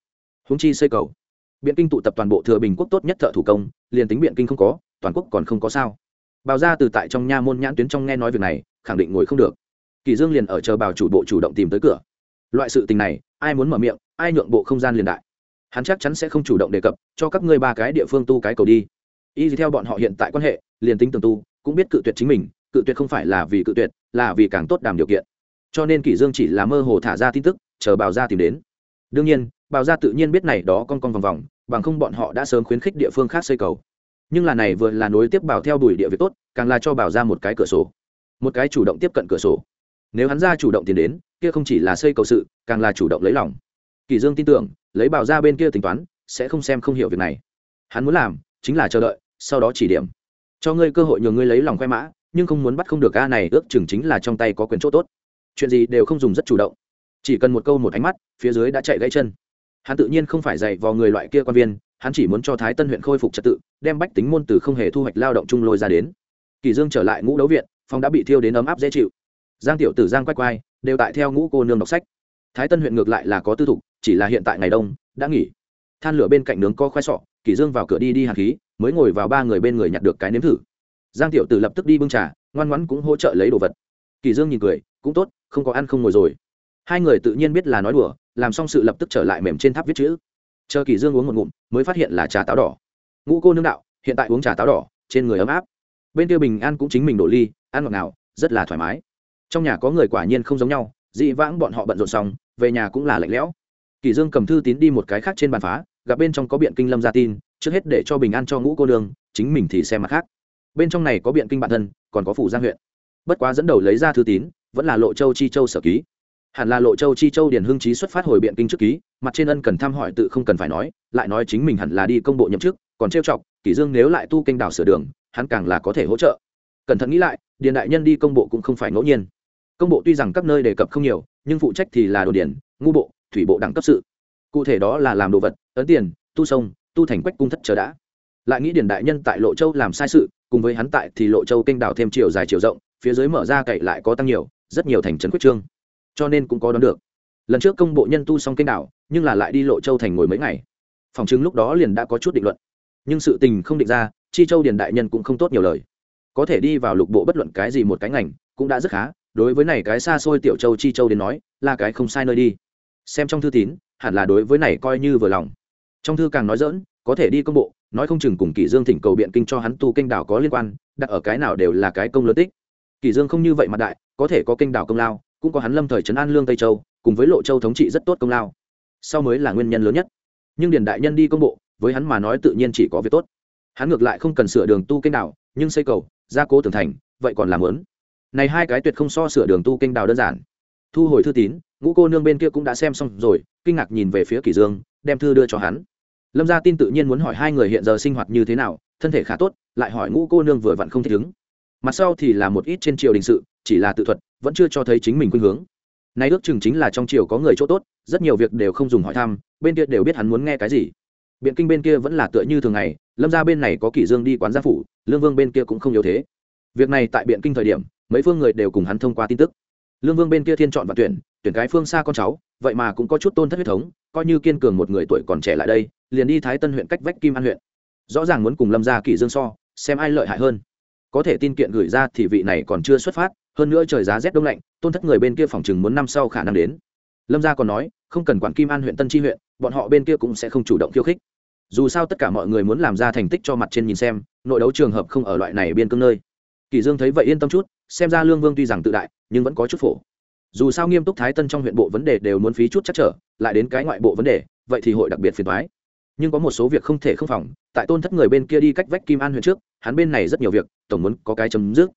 Húng chi xây cầu. Biện kinh tụ tập toàn bộ thừa bình quốc tốt nhất thợ thủ công, liền tính biện kinh không có, toàn quốc còn không có sao. Bào ra từ tại trong nha môn nhãn tuyến trong nghe nói việc này, khẳng định ngồi không được. Kỳ dương liền ở chờ bào chủ bộ chủ động tìm tới cửa. Loại sự tình này, ai muốn mở miệng, ai nhượng bộ không gian liền đại. Hắn chắc chắn sẽ không chủ động đề cập, cho các ngươi ba cái địa phương tu cái cầu đi. Y theo bọn họ hiện tại quan hệ, liền tính tường tu, cũng biết cự tuyệt chính mình cự tuyệt không phải là vì cự tuyệt, là vì càng tốt đàm điều kiện. Cho nên kỷ dương chỉ là mơ hồ thả ra tin tức, chờ bảo gia tìm đến. Đương nhiên bảo gia tự nhiên biết này đó con con vòng vòng, bằng không bọn họ đã sớm khuyến khích địa phương khác xây cầu. Nhưng là này vừa là nối tiếp bảo theo đuổi địa việc tốt, càng là cho bảo ra một cái cửa sổ. Một cái chủ động tiếp cận cửa sổ. Nếu hắn ra chủ động tiến đến, kia không chỉ là xây cầu sự, càng là chủ động lấy lòng. Kỳ dương tin tưởng, lấy bảo ra bên kia tính toán, sẽ không xem không hiểu việc này. Hắn muốn làm, chính là chờ đợi, sau đó chỉ điểm. Cho ngươi cơ hội nhờ ngươi lấy lòng khoe mã nhưng không muốn bắt không được ca này, ước chừng chính là trong tay có quyền chỗ tốt. Chuyện gì đều không dùng, rất chủ động. Chỉ cần một câu một ánh mắt, phía dưới đã chạy gãy chân. Hắn tự nhiên không phải dạy vào người loại kia quan viên, hắn chỉ muốn cho thái tân huyện khôi phục trật tự, đem bách tính môn từ không hề thu hoạch lao động chung lôi ra đến. Kỳ dương trở lại ngũ đấu viện, phòng đã bị thiêu đến ấm áp dễ chịu. Giang tiểu tử giang quay quay đều tại theo ngũ cô nương đọc sách. Thái tân huyện ngược lại là có tư thục, chỉ là hiện tại ngày đông, đã nghỉ. Than lửa bên cạnh nướng co khoai sọ, kỳ dương vào cửa đi đi hàn khí, mới ngồi vào ba người bên người nhặt được cái nếm thử giang tiểu tử lập tức đi bưng trà, ngoan ngoãn cũng hỗ trợ lấy đồ vật. Kỳ dương nhìn cười, cũng tốt, không có ăn không ngồi rồi. Hai người tự nhiên biết là nói đùa, làm xong sự lập tức trở lại mềm trên tháp viết chữ. Chờ kỳ dương uống một ngụm, mới phát hiện là trà táo đỏ. Ngũ cô nương đạo, hiện tại uống trà táo đỏ, trên người ấm áp. Bên kia bình an cũng chính mình đổ ly, ăn ngọt nào rất là thoải mái. Trong nhà có người quả nhiên không giống nhau, dị vãng bọn họ bận rộn xong, về nhà cũng là lạnh lẽo. Kỳ dương cầm thư tín đi một cái khác trên bàn phá, gặp bên trong có biện kinh lâm gia tin, trước hết để cho bình an cho ngũ cô nương, chính mình thì xem mặt khác bên trong này có biện kinh bản thân, còn có phủ giang huyện. Bất quá dẫn đầu lấy ra thư tín, vẫn là lộ châu chi châu sở ký. Hẳn là lộ châu chi châu điền hưng trí xuất phát hồi biện kinh trước ký, mặt trên ân cần thăm hỏi tự không cần phải nói, lại nói chính mình hẳn là đi công bộ nhậm chức, còn trêu chọc, kỷ dương nếu lại tu kênh đảo sửa đường, hắn càng là có thể hỗ trợ. Cẩn thận nghĩ lại, điền đại nhân đi công bộ cũng không phải ngẫu nhiên. Công bộ tuy rằng các nơi đề cập không nhiều, nhưng phụ trách thì là đồ điển ngu bộ, thủy bộ đẳng cấp sự. Cụ thể đó là làm đồ vật, ấn tiền, tu sông, tu thành quách cung thất chờ đã lại nghĩ điền đại nhân tại lộ châu làm sai sự, cùng với hắn tại thì lộ châu kênh đảo thêm chiều dài chiều rộng, phía dưới mở ra cậy lại có tăng nhiều, rất nhiều thành trấn quyết trương. Cho nên cũng có đoán được. Lần trước công bộ nhân tu xong kênh đảo, nhưng là lại đi lộ châu thành ngồi mấy ngày. Phòng chứng lúc đó liền đã có chút định luận. Nhưng sự tình không định ra, chi châu điền đại nhân cũng không tốt nhiều lời. Có thể đi vào lục bộ bất luận cái gì một cái ngành, cũng đã rất khá, đối với này cái xa xôi tiểu châu chi châu đến nói, là cái không sai nơi đi. Xem trong thư tín, hẳn là đối với này coi như vừa lòng. Trong thư càng nói dỡn có thể đi công bộ nói không chừng cùng kỷ dương thỉnh cầu biện kinh cho hắn tu kênh đảo có liên quan, đặt ở cái nào đều là cái công lớn tích. Kỷ dương không như vậy mặt đại, có thể có kênh đảo công lao, cũng có hắn lâm thời trấn an lương tây châu, cùng với lộ châu thống trị rất tốt công lao. Sau mới là nguyên nhân lớn nhất. Nhưng điền đại nhân đi công bộ, với hắn mà nói tự nhiên chỉ có việc tốt. Hắn ngược lại không cần sửa đường tu kênh đảo, nhưng xây cầu, gia cố tường thành, vậy còn làm lớn. Này hai cái tuyệt không so sửa đường tu kênh đảo đơn giản. Thu hồi thư tín, ngũ cô nương bên kia cũng đã xem xong rồi, kinh ngạc nhìn về phía kỷ dương, đem thư đưa cho hắn lâm gia tin tự nhiên muốn hỏi hai người hiện giờ sinh hoạt như thế nào, thân thể khá tốt, lại hỏi ngũ cô nương vừa vặn không thích ứng. Mặt sau thì là một ít trên triều đình sự, chỉ là tự thuật, vẫn chưa cho thấy chính mình khuynh hướng. Nay ước chừng chính là trong triều có người chỗ tốt, rất nhiều việc đều không dùng hỏi thăm, bên kia đều biết hắn muốn nghe cái gì. Biện kinh bên kia vẫn là tựa như thường ngày, lâm ra bên này có kỷ dương đi quán gia phủ, lương vương bên kia cũng không yếu thế. Việc này tại biện kinh thời điểm, mấy phương người đều cùng hắn thông qua tin tức. Lương vương bên kia thiên chọn và tuyển tuyển cái phương xa con cháu, vậy mà cũng có chút tôn thất huyết thống coi như kiên cường một người tuổi còn trẻ lại đây, liền đi thái tân huyện cách vách kim an huyện. Rõ ràng muốn cùng lâm gia kỷ dương so, xem ai lợi hại hơn. Có thể tin kiện gửi ra thì vị này còn chưa xuất phát, hơn nữa trời giá rét đông lạnh, tôn thất người bên kia phòng chừng muốn năm sau khả năng đến. Lâm gia còn nói, không cần quản kim an huyện tân tri huyện, bọn họ bên kia cũng sẽ không chủ động khiêu khích. Dù sao tất cả mọi người muốn làm ra thành tích cho mặt trên nhìn xem, nội đấu trường hợp không ở loại này biên cương nơi. Kỳ dương thấy vậy yên tâm chút, xem ra lương vương tuy rằng tự đại, nhưng vẫn có chút phổ. Dù sao nghiêm túc thái tân trong huyện bộ vấn đề đều muốn phí chút chắc trở lại đến cái ngoại bộ vấn đề, vậy thì hội đặc biệt phiền toái. Nhưng có một số việc không thể không phòng, tại tôn thất người bên kia đi cách vách kim an huyện trước, hắn bên này rất nhiều việc, tổng muốn có cái chấm dứt.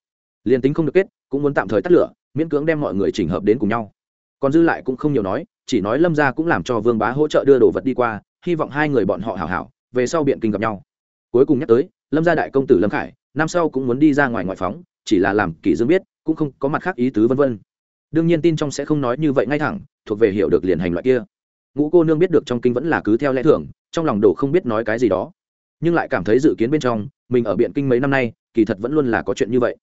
Liền tính không được kết, cũng muốn tạm thời tắt lửa, miễn cưỡng đem mọi người chỉnh hợp đến cùng nhau. Còn dư lại cũng không nhiều nói, chỉ nói lâm gia cũng làm cho vương bá hỗ trợ đưa đồ vật đi qua, hy vọng hai người bọn họ hảo hảo, về sau biện kinh gặp nhau. Cuối cùng nhắc tới, lâm gia đại công tử lâm khải, năm sau cũng muốn đi ra ngoài ngoại phóng, chỉ là làm kỷ dương biết, cũng không có mặt khác ý tứ vân vân. Đương nhiên tin trong sẽ không nói như vậy ngay thẳng thuộc về hiểu được liền hành loại kia. Ngũ cô nương biết được trong kinh vẫn là cứ theo lẽ thường trong lòng đổ không biết nói cái gì đó. Nhưng lại cảm thấy dự kiến bên trong mình ở biện kinh mấy năm nay kỳ thật vẫn luôn là có chuyện như vậy.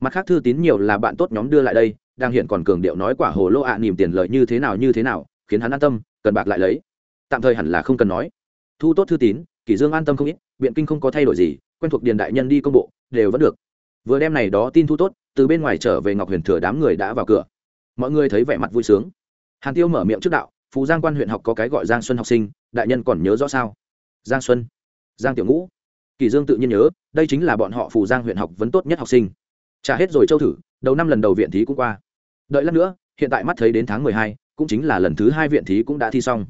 Mặt khác thư tín nhiều là bạn tốt nhóm đưa lại đây đang hiện còn cường điệu nói quả hồ lô ạ à, tiền lợi như thế nào như thế nào khiến hắn an tâm cần bạc lại lấy. Tạm thời hẳn là không cần nói. Thu tốt thư tín kỷ dương an tâm không ít biện kinh không có thay đổi gì quen thuộc điền đại nhân đi công bộ đều vẫn được. Vừa đem này đó tin thu tốt từ bên ngoài trở về ngọc huyền thừa đám người đã vào cửa. Mọi người thấy vẻ mặt vui sướng hàn tiêu mở miệng trước đạo, phú giang quan huyện học có cái gọi giang xuân học sinh, đại nhân còn nhớ rõ sao? Giang xuân, giang tiểu ngũ. Kỳ dương tự nhiên nhớ, đây chính là bọn họ phù giang huyện học vấn tốt nhất học sinh. Trả hết rồi châu thử, đầu năm lần đầu viện thí cũng qua. Đợi lát nữa, hiện tại mắt thấy đến tháng mười hai, cũng chính là lần thứ hai viện thí cũng đã thi xong.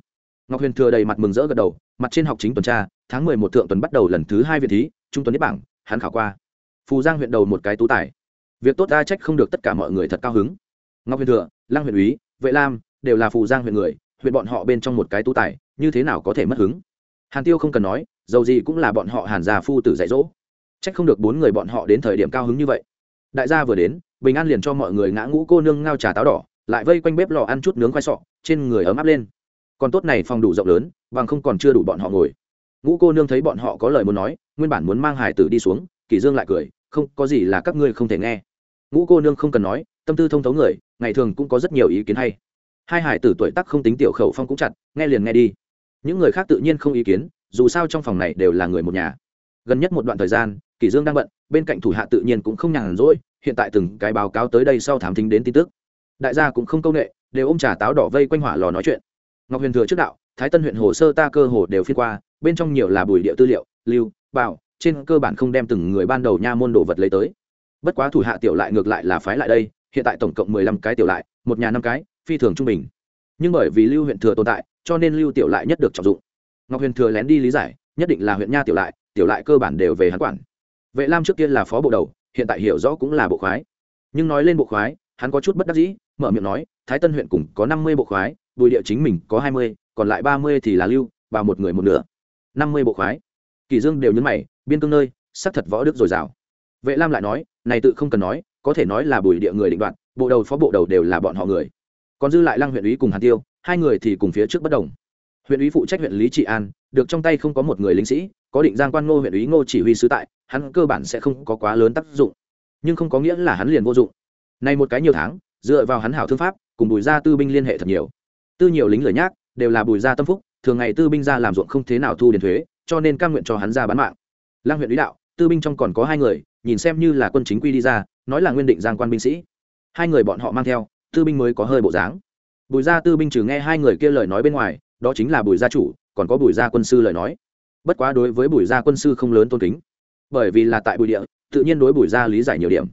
Ngọc huyền thừa đầy mặt mừng rỡ gật đầu, mặt trên học chính tuần tra, tháng mười một thượng tuần bắt đầu lần thứ hai viện thí, trung tuần nhất bảng, hắn khảo qua. Phù giang huyện đầu một cái tú tài. Việc tốt ta trách không được tất cả mọi người thật cao hứng. Ngọc huyền thừa lang huyện úy, vệ lam đều là phù giang huyện người, huyện bọn họ bên trong một cái tú tài, như thế nào có thể mất hứng? Hàn tiêu không cần nói, dầu gì cũng là bọn họ hàn già phu tử dạy dỗ. Trách không được bốn người bọn họ đến thời điểm cao hứng như vậy. Đại gia vừa đến, bình an liền cho mọi người ngã ngũ cô nương ngao trà táo đỏ, lại vây quanh bếp lò ăn chút nướng khoai sọ, trên người ấm áp lên. Còn tốt này phòng đủ rộng lớn, bằng không còn chưa đủ bọn họ ngồi. Ngũ cô nương thấy bọn họ có lời muốn nói, nguyên bản muốn mang hải tử đi xuống kỷ dương lại cười, không, có gì là các ngươi không thể nghe. Ngũ cô nương không cần nói, tâm tư thông thấu người, ngày thường cũng có rất nhiều ý kiến hay hai hải tử tuổi tác không tính tiểu khẩu phong cũng chặt, nghe liền nghe đi. Những người khác tự nhiên không ý kiến, dù sao trong phòng này đều là người một nhà. Gần nhất một đoạn thời gian, kỷ dương đang bận, bên cạnh thủ hạ tự nhiên cũng không nhàn rỗi, hiện tại từng cái báo cáo tới đây sau thám thính đến tin tức. Đại gia cũng không công nghệ đều ôm trà táo đỏ vây quanh hỏa lò nói chuyện. Ngọc huyền thừa trước đạo, thái tân huyện hồ sơ ta cơ hồ đều phiên qua, bên trong nhiều là bùi địa tư liệu, lưu, bảo, trên cơ bản không đem từng người ban đầu nha môn đồ vật lấy tới. Bất quá thủ hạ tiểu lại ngược lại là phái lại đây, hiện tại tổng cộng mười lăm cái tiểu lại, một nhà năm cái phi thường trung bình. Nhưng bởi vì lưu huyện thừa tồn tại cho nên lưu tiểu lại nhất được trọng dụng. Ngọc huyền thừa lén đi lý giải nhất định là huyện nha tiểu lại tiểu lại cơ bản đều về hắn quản. Vệ lam trước kia là phó bộ đầu hiện tại hiểu rõ cũng là bộ khoái. Nhưng nói lên bộ khoái hắn có chút bất đắc dĩ mở miệng nói thái tân huyện cùng có năm mươi bộ khoái bùi địa chính mình có hai mươi còn lại ba mươi thì là lưu và một người một nửa. Năm mươi bộ khoái. Kỳ dương đều nhấn mày biên cương nơi sắc thật võ đức dồi dào. Vệ lam lại nói này tự không cần nói có thể nói là bùi địa người định đoạn, bộ đầu phó bộ đầu đều là bọn họ người còn dư lại lăng huyện ủy cùng hàn tiêu, hai người thì cùng phía trước bất đồng. Huyện ủy phụ trách huyện lý trị an, được trong tay không có một người lính sĩ, có định giang quan ngô huyện ủy ngô chỉ huy sứ tại, hắn cơ bản sẽ không có quá lớn tác dụng. Nhưng không có nghĩa là hắn liền vô dụng. Nay một cái nhiều tháng, dựa vào hắn hảo thương pháp, cùng bùi gia tư binh liên hệ thật nhiều. Tư nhiều lính lời nhác, đều là bùi gia tâm phúc, thường ngày tư binh ra làm ruộng không thế nào thu điền thuế, cho nên cam nguyện cho hắn ra bán mạng. Lang huyện lý đạo, tư binh trong còn có hai người, nhìn xem như là quân chính quy đi ra, nói là nguyên định giang quan binh sĩ. Hai người bọn họ mang theo tư binh mới có hơi bộ dáng. Bùi gia tư binh trừ nghe hai người kia lời nói bên ngoài, đó chính là bùi gia chủ, còn có bùi gia quân sư lời nói. Bất quá đối với bùi gia quân sư không lớn tôn kính, bởi vì là tại bùi địa, tự nhiên đối bùi gia lý giải nhiều điểm.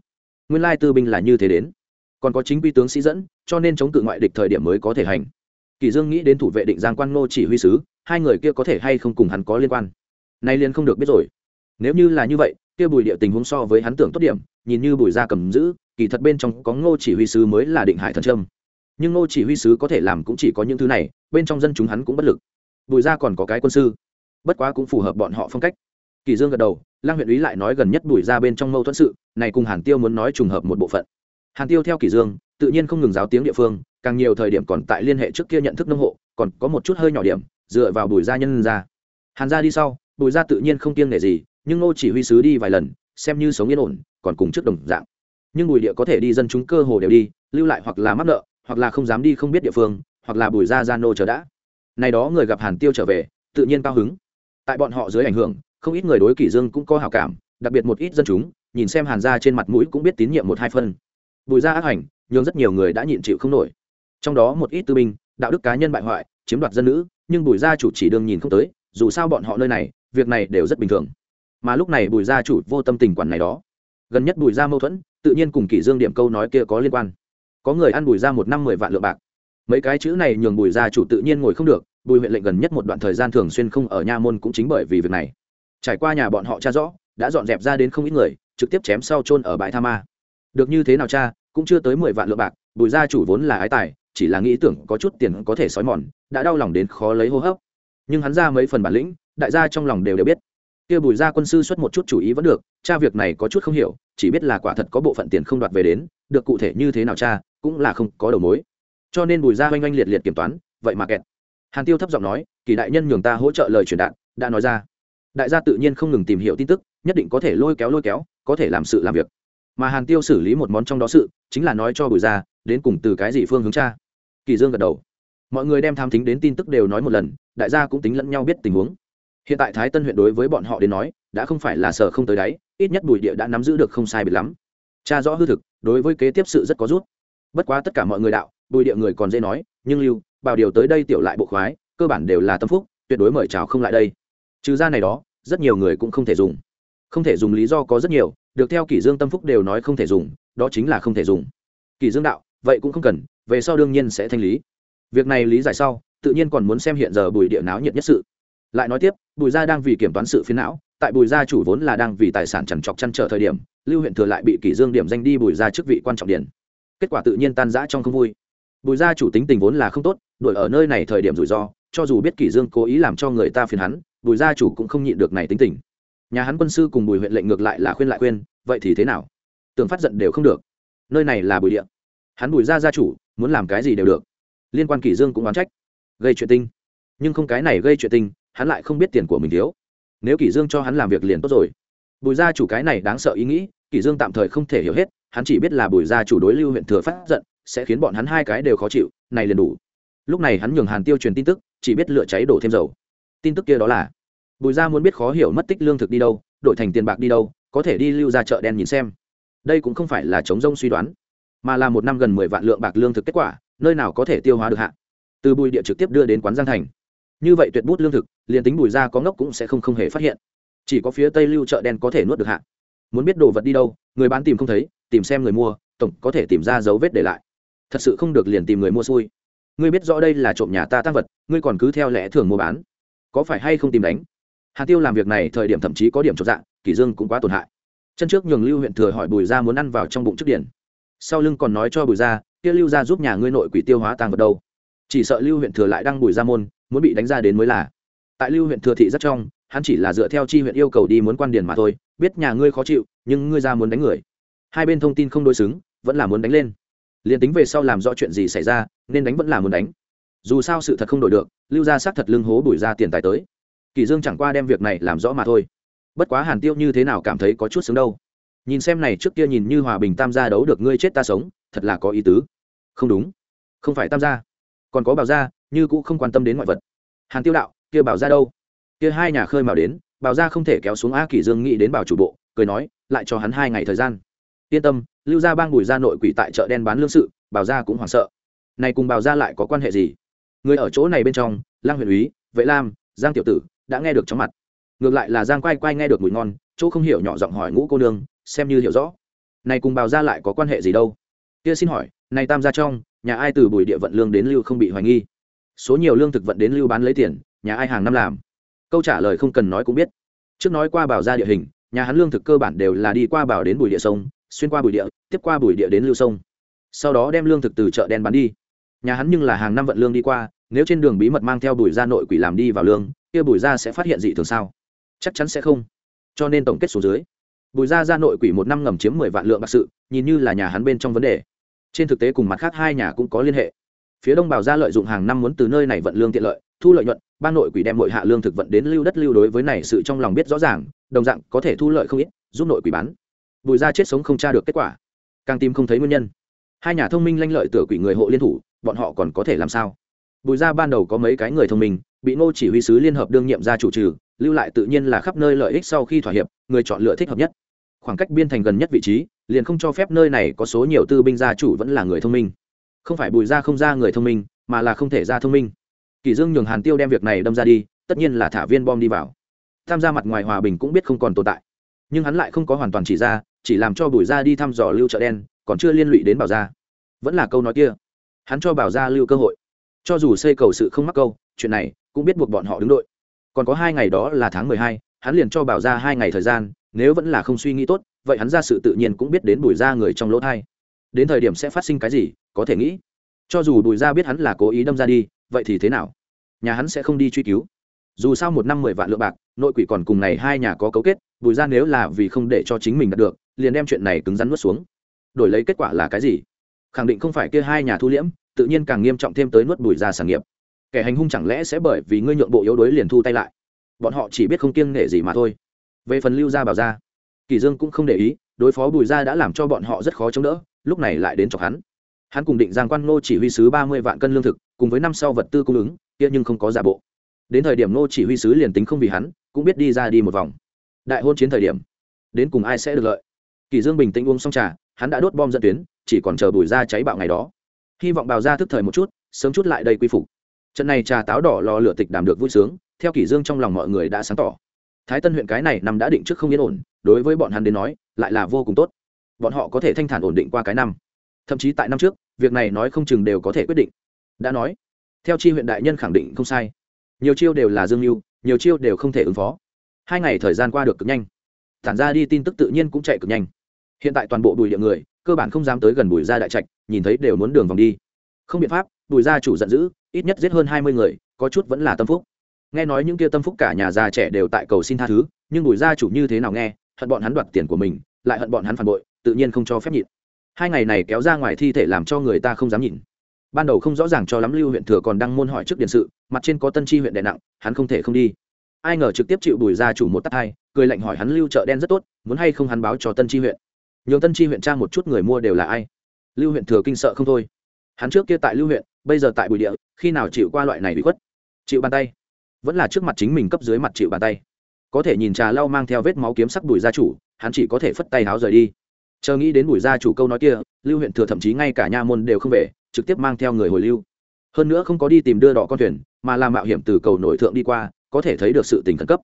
Nguyên lai tư binh là như thế đến. Còn có chính quy tướng sĩ dẫn, cho nên chống cự ngoại địch thời điểm mới có thể hành. Kỳ dương nghĩ đến thủ vệ định giang quan ngô chỉ huy sứ, hai người kia có thể hay không cùng hắn có liên quan. Nay liền không được biết rồi. Nếu như là như vậy, kia bùi địa tình huống so với hắn tưởng tốt điểm, nhìn như bùi gia cầm giữ kỳ thật bên trong có ngô chỉ huy sứ mới là định hải thần trâm. Nhưng ngô chỉ huy sứ có thể làm cũng chỉ có những thứ này, bên trong dân chúng hắn cũng bất lực. Bùi gia còn có cái quân sư. Bất quá cũng phù hợp bọn họ phong cách. Kỳ dương gật đầu lang huyện úy lại nói gần nhất bùi gia bên trong mâu thuẫn sự, này cùng hàn tiêu muốn nói trùng hợp một bộ phận. Hàn tiêu theo kỳ dương, tự nhiên không ngừng giáo tiếng địa phương, càng nhiều thời điểm còn tại liên hệ trước kia nhận thức nông hộ, còn có một chút hơi nhỏ điểm, dựa vào bùi gia nhân ra. Hàn gia đi sau, bùi gia tự nhiên không kiêng nể gì, nhưng ngô chỉ huy sứ đi vài lần, xem như sống yên ổn, còn cùng trước đồng dạng nhưng bùi địa có thể đi dân chúng cơ hồ đều đi, lưu lại hoặc là mắc nợ, hoặc là không dám đi không biết địa phương, hoặc là bùi gia gia nô chờ đã. Này đó người gặp hàn tiêu trở về, tự nhiên cao hứng. Tại bọn họ dưới ảnh hưởng, không ít người đối kỷ dương cũng có hảo cảm, đặc biệt một ít dân chúng, nhìn xem hàn gia trên mặt mũi cũng biết tín nhiệm một hai phân. Bùi gia ác hành nhưng rất nhiều người đã nhịn chịu không nổi. Trong đó một ít tư binh, đạo đức cá nhân bại hoại, chiếm đoạt dân nữ, nhưng bùi gia chủ chỉ đương nhìn không tới, dù sao bọn họ nơi này, việc này đều rất bình thường. Mà lúc này bùi gia chủ vô tâm tình quản này đó. Gần nhất bùi gia mâu thuẫn tự nhiên cùng kỷ dương điểm câu nói kia có liên quan. Có người ăn bùi ra một năm mười vạn lượng bạc. Mấy cái chữ này nhường bùi gia chủ tự nhiên ngồi không được, bùi huyện lệnh gần nhất một đoạn thời gian thường xuyên không ở nha môn cũng chính bởi vì việc này. Trải qua nhà bọn họ cha rõ, đã dọn dẹp ra đến không ít người, trực tiếp chém sau chôn ở bãi tha ma. Được như thế nào cha, cũng chưa tới mười vạn lượng bạc, bùi gia chủ vốn là ái tài, chỉ là nghĩ tưởng có chút tiền có thể sói mòn, đã đau lòng đến khó lấy hô hấp. Nhưng hắn ra mấy phần bản lĩnh, đại gia trong lòng đều đều biết kia bùi gia quân sư xuất một chút chủ ý vẫn được, cha việc này có chút không hiểu, chỉ biết là quả thật có bộ phận tiền không đoạt về đến, được cụ thể như thế nào cha, cũng là không có đầu mối. Cho nên bùi gia oanh oanh liệt liệt kiểm toán, vậy mà kẹt. Hàn tiêu thấp giọng nói, kỳ đại nhân nhường ta hỗ trợ lời truyền đạt, đã nói ra. Đại gia tự nhiên không ngừng tìm hiểu tin tức, nhất định có thể lôi kéo lôi kéo, có thể làm sự làm việc. Mà hàn tiêu xử lý một món trong đó sự, chính là nói cho bùi gia, đến cùng từ cái gì phương hướng cha. Kỳ dương gật đầu. Mọi người đem tham thính đến tin tức đều nói một lần, đại gia cũng tính lẫn nhau biết tình huống hiện tại thái tân huyện đối với bọn họ đến nói, đã không phải là sở không tới đáy, ít nhất bùi địa đã nắm giữ được không sai biệt lắm. Cha rõ hư thực, đối với kế tiếp sự rất có rút. Bất quá tất cả mọi người đạo, bùi địa người còn dễ nói, nhưng lưu, bảo điều tới đây tiểu lại bộ khoái, cơ bản đều là tâm phúc, tuyệt đối mời chào không lại đây. Trừ ra này đó, rất nhiều người cũng không thể dùng. Không thể dùng lý do có rất nhiều, được theo kỷ dương tâm phúc đều nói không thể dùng, đó chính là không thể dùng. Kỷ dương đạo, vậy cũng không cần, về sau đương nhiên sẽ thanh lý. Việc này lý giải sau, tự nhiên còn muốn xem hiện giờ bùi địa náo nhiệt nhất sự lại nói tiếp, bùi gia đang vì kiểm toán sự phiến não, tại bùi gia chủ vốn là đang vì tài sản trằn trọc chăn trở thời điểm, lưu huyện thừa lại bị kỷ dương điểm danh đi bùi gia chức vị quan trọng điển kết quả tự nhiên tan rã trong không vui. Bùi gia chủ tính tình vốn là không tốt, đuổi ở nơi này thời điểm rủi ro, cho dù biết kỷ dương cố ý làm cho người ta phiền hắn, bùi gia chủ cũng không nhịn được này tính tình. Nhà hắn quân sư cùng bùi huyện lệnh ngược lại là khuyên lại khuyên, vậy thì thế nào? Tưởng phát giận đều không được. Nơi này là bùi địa. Hắn bùi gia gia chủ, muốn làm cái gì đều được. Liên quan kỷ dương cũng oán trách. Gây chuyện tinh nhưng không cái này gây chuyện tinh hắn lại không biết tiền của mình thiếu. Nếu kỷ dương cho hắn làm việc liền tốt rồi. Bùi gia chủ cái này đáng sợ ý nghĩ, kỷ dương tạm thời không thể hiểu hết, hắn chỉ biết là bùi gia chủ đối lưu huyện thừa phát giận, sẽ khiến bọn hắn hai cái đều khó chịu, này liền đủ. Lúc này hắn nhường hàn tiêu truyền tin tức, chỉ biết lựa cháy đổ thêm dầu. Tin tức kia đó là, bùi gia muốn biết khó hiểu mất tích lương thực đi đâu, đổi thành tiền bạc đi đâu, có thể đi lưu ra chợ đen nhìn xem. Đây cũng không phải là chống rông suy đoán, mà là một năm gần mười vạn lượng bạc lương thực kết quả, nơi nào có thể tiêu hóa được hạ. Từ bùi địa trực tiếp đưa đến quán giang thành như vậy tuyệt bút lương thực, liền tính bùi ra có ngốc cũng sẽ không không hề phát hiện. Chỉ có phía tây lưu chợ đen có thể nuốt được hạ. Muốn biết đồ vật đi đâu, người bán tìm không thấy, tìm xem người mua, tổng có thể tìm ra dấu vết để lại. Thật sự không được liền tìm người mua xui. Ngươi biết rõ đây là trộm nhà ta tăng vật, ngươi còn cứ theo lẽ thường mua bán. Có phải hay không tìm đánh? Hà tiêu làm việc này thời điểm thậm chí có điểm trộm dạng kỷ dương cũng quá tổn hại. Chân trước nhường lưu huyện thừa hỏi bùi gia muốn ăn vào trong bụng trước điển sau lưng còn nói cho bùi gia, kia lưu gia giúp nhà ngươi nội quỷ tiêu hóa tăng vật đâu? Chỉ sợ lưu huyện thừa lại đang bùi gia môn muốn bị đánh ra đến mới là. Tại lưu huyện thừa thị rất trong, hắn chỉ là dựa theo chi huyện yêu cầu đi muốn quan điền mà thôi, biết nhà ngươi khó chịu, nhưng ngươi ra muốn đánh người. Hai bên thông tin không đối xứng, vẫn là muốn đánh lên. Liền tính về sau làm rõ chuyện gì xảy ra, nên đánh vẫn là muốn đánh. Dù sao sự thật không đổi được, lưu gia xác thật lưng hố bùi ra tiền tài tới. Kỳ dương chẳng qua đem việc này làm rõ mà thôi. Bất quá hàn tiêu như thế nào cảm thấy có chút sướng đâu. Nhìn xem này trước kia nhìn như hòa bình tam gia đấu được ngươi chết ta sống, thật là có ý tứ. Không đúng. Không phải tam gia. Còn có bảo gia như cũng không quan tâm đến ngoại vật. Hàn tiêu đạo, kia bảo gia đâu? Kia hai nhà khơi mào đến, bảo gia không thể kéo xuống a kỳ dương nghĩ đến bảo chủ bộ, cười nói, lại cho hắn hai ngày thời gian. Yên tâm, lưu gia bang bùi gia nội quỷ tại chợ đen bán lương sự, bảo gia cũng hoảng sợ. Này cùng bảo gia lại có quan hệ gì? Người ở chỗ này bên trong lang huyền úy, vệ lam, giang tiểu tử đã nghe được chóng mặt. Ngược lại là giang quay quay nghe được mùi ngon, chỗ không hiểu nhỏ giọng hỏi ngũ cô nương, xem như hiểu rõ. Này cùng bào gia lại có quan hệ gì đâu? Kia xin hỏi, này tam gia trong, nhà ai từ bùi địa vận lương đến lưu không bị hoài nghi? Số nhiều lương thực vận đến lưu bán lấy tiền, nhà ai hàng năm làm? Câu trả lời không cần nói cũng biết. Trước nói qua bảo gia địa hình, nhà hắn lương thực cơ bản đều là đi qua bảo đến bùi địa sông, xuyên qua bùi địa, tiếp qua bùi địa đến lưu sông. Sau đó đem lương thực từ chợ đen bán đi. Nhà hắn nhưng là hàng năm vận lương đi qua, nếu trên đường bí mật mang theo bùi gia nội quỷ làm đi vào lương, kia bùi gia sẽ phát hiện gì thường sao? Chắc chắn sẽ không. Cho nên tổng kết số dưới, bùi gia gia nội quỷ một năm ngầm chiếm mười vạn lượng bạc sự, nhìn như là nhà hắn bên trong vấn đề. Trên thực tế cùng mặt khác hai nhà cũng có liên hệ phía đông bảo gia lợi dụng hàng năm muốn từ nơi này vận lương tiện lợi, thu lợi nhuận ban nội quỷ đem nội hạ lương thực vận đến lưu đất lưu đối với này sự trong lòng biết rõ ràng, đồng dạng có thể thu lợi không ít, giúp nội quỷ bán. Bùi gia chết sống không tra được kết quả. Càng tìm không thấy nguyên nhân. Hai nhà thông minh lanh lợi tựa quỷ người hộ liên thủ, bọn họ còn có thể làm sao? Bùi gia ban đầu có mấy cái người thông minh, bị ngô chỉ huy sứ liên hợp đương nhiệm ra chủ trừ, lưu lại tự nhiên là khắp nơi lợi ích sau khi thỏa hiệp, người chọn lựa thích hợp nhất. Khoảng cách biên thành gần nhất vị trí, liền không cho phép nơi này có số nhiều tư binh gia chủ vẫn là người thông minh không phải bùi gia không ra người thông minh, mà là không thể ra thông minh. Kỷ dương nhường hàn tiêu đem việc này đâm ra đi, tất nhiên là thả viên bom đi vào. Tham gia mặt ngoài hòa bình cũng biết không còn tồn tại. Nhưng hắn lại không có hoàn toàn chỉ ra, chỉ làm cho bùi gia đi thăm dò lưu chợ đen, còn chưa liên lụy đến bảo gia. Vẫn là câu nói kia. Hắn cho bảo gia lưu cơ hội. Cho dù xây cầu sự không mắc câu, chuyện này cũng biết buộc bọn họ đứng đội. Còn có hai ngày đó là tháng mười hai, hắn liền cho bảo Gia hai ngày thời gian, nếu vẫn là không suy nghĩ tốt, vậy hắn ra sự tự nhiên cũng biết đến bùi ra người trong lỗ thai đến thời điểm sẽ phát sinh cái gì, có thể nghĩ. Cho dù bùi ra biết hắn là cố ý đâm ra đi, vậy thì thế nào? Nhà hắn sẽ không đi truy cứu. Dù sao một năm mười vạn lượng bạc, nội quỷ còn cùng này hai nhà có cấu kết, bùi ra nếu là vì không để cho chính mình đạt được, liền đem chuyện này cứng rắn nuốt xuống. Đổi lấy kết quả là cái gì? Khẳng định không phải kia hai nhà thu liễm, tự nhiên càng nghiêm trọng thêm tới nuốt bùi ra sản nghiệp. Kẻ hành hung chẳng lẽ sẽ bởi vì ngươi nhượng bộ yếu đuối liền thu tay lại? Bọn họ chỉ biết không kiêng nể gì mà thôi. Về phần lưu gia bảo gia, kỳ dương cũng không để ý, đối phó bùi gia đã làm cho bọn họ rất khó chống đỡ lúc này lại đến chọc hắn. Hắn cùng định giang quan nô chỉ huy sứ ba mươi vạn cân lương thực, cùng với năm sau vật tư cung ứng, kia nhưng không có giả bộ. Đến thời điểm nô chỉ huy sứ liền tính không vì hắn, cũng biết đi ra đi một vòng. Đại hôn chiến thời điểm, đến cùng ai sẽ được lợi? Kỳ dương bình tĩnh uống xong trà, hắn đã đốt bom dẫn tuyến, chỉ còn chờ bùi ra cháy bạo ngày đó. Hy vọng bào ra thức thời một chút, sớm chút lại đây quy phục. Trận này trà táo đỏ lò lửa tịch đàm được vui sướng, theo kỷ dương trong lòng mọi người đã sáng tỏ. Thái tân huyện cái này năm đã định trước không yên ổn, đối với bọn hắn đến nói, lại là vô cùng tốt bọn họ có thể thanh thản ổn định qua cái năm. Thậm chí tại năm trước, việc này nói không chừng đều có thể quyết định. Đã nói, theo chi huyện đại nhân khẳng định không sai. Nhiều chiêu đều là dương mưu nhiều chiêu đều không thể ứng phó. Hai ngày thời gian qua được cực nhanh. Tản ra đi tin tức tự nhiên cũng chạy cực nhanh. Hiện tại toàn bộ bùi địa người, cơ bản không dám tới gần bùi gia đại trạch, nhìn thấy đều muốn đường vòng đi. Không biện pháp, bùi gia chủ giận dữ, ít nhất giết hơn hai mươi người, có chút vẫn là tâm phúc. Nghe nói những kia tâm phúc cả nhà già trẻ đều tại cầu xin tha thứ, nhưng bùi gia chủ như thế nào nghe, hận bọn hắn đoạt tiền của mình, lại hận bọn hắn phản bội tự nhiên không cho phép nhịn. Hai ngày này kéo ra ngoài thi thể làm cho người ta không dám nhìn ban đầu không rõ ràng cho lắm lưu huyện thừa còn đang môn hỏi trước điện sự, mặt trên có tân chi huyện đè nặng, hắn không thể không đi. Ai ngờ trực tiếp chịu bùi gia chủ một tắt hai, cười lạnh hỏi hắn lưu chợ đen rất tốt, muốn hay không hắn báo cho tân chi huyện. Nhường tân chi huyện trang một chút người mua đều là ai. Lưu huyện thừa kinh sợ không thôi. Hắn trước kia tại lưu huyện, bây giờ tại bùi địa, khi nào chịu qua loại này bị khuất? Chịu bàn tay. Vẫn là trước mặt chính mình cấp dưới mặt chịu bàn tay. Có thể nhìn trà lau mang theo vết máu kiếm sắc bùi gia chủ, hắn chỉ có thể phất tay háo rời đi chờ nghĩ đến bùi gia chủ câu nói kia, lưu huyện thừa thậm chí ngay cả nha môn đều không về, trực tiếp mang theo người hồi lưu. Hơn nữa không có đi tìm đưa đỏ con thuyền, mà làm mạo hiểm từ cầu nổi thượng đi qua, có thể thấy được sự tình khẩn cấp.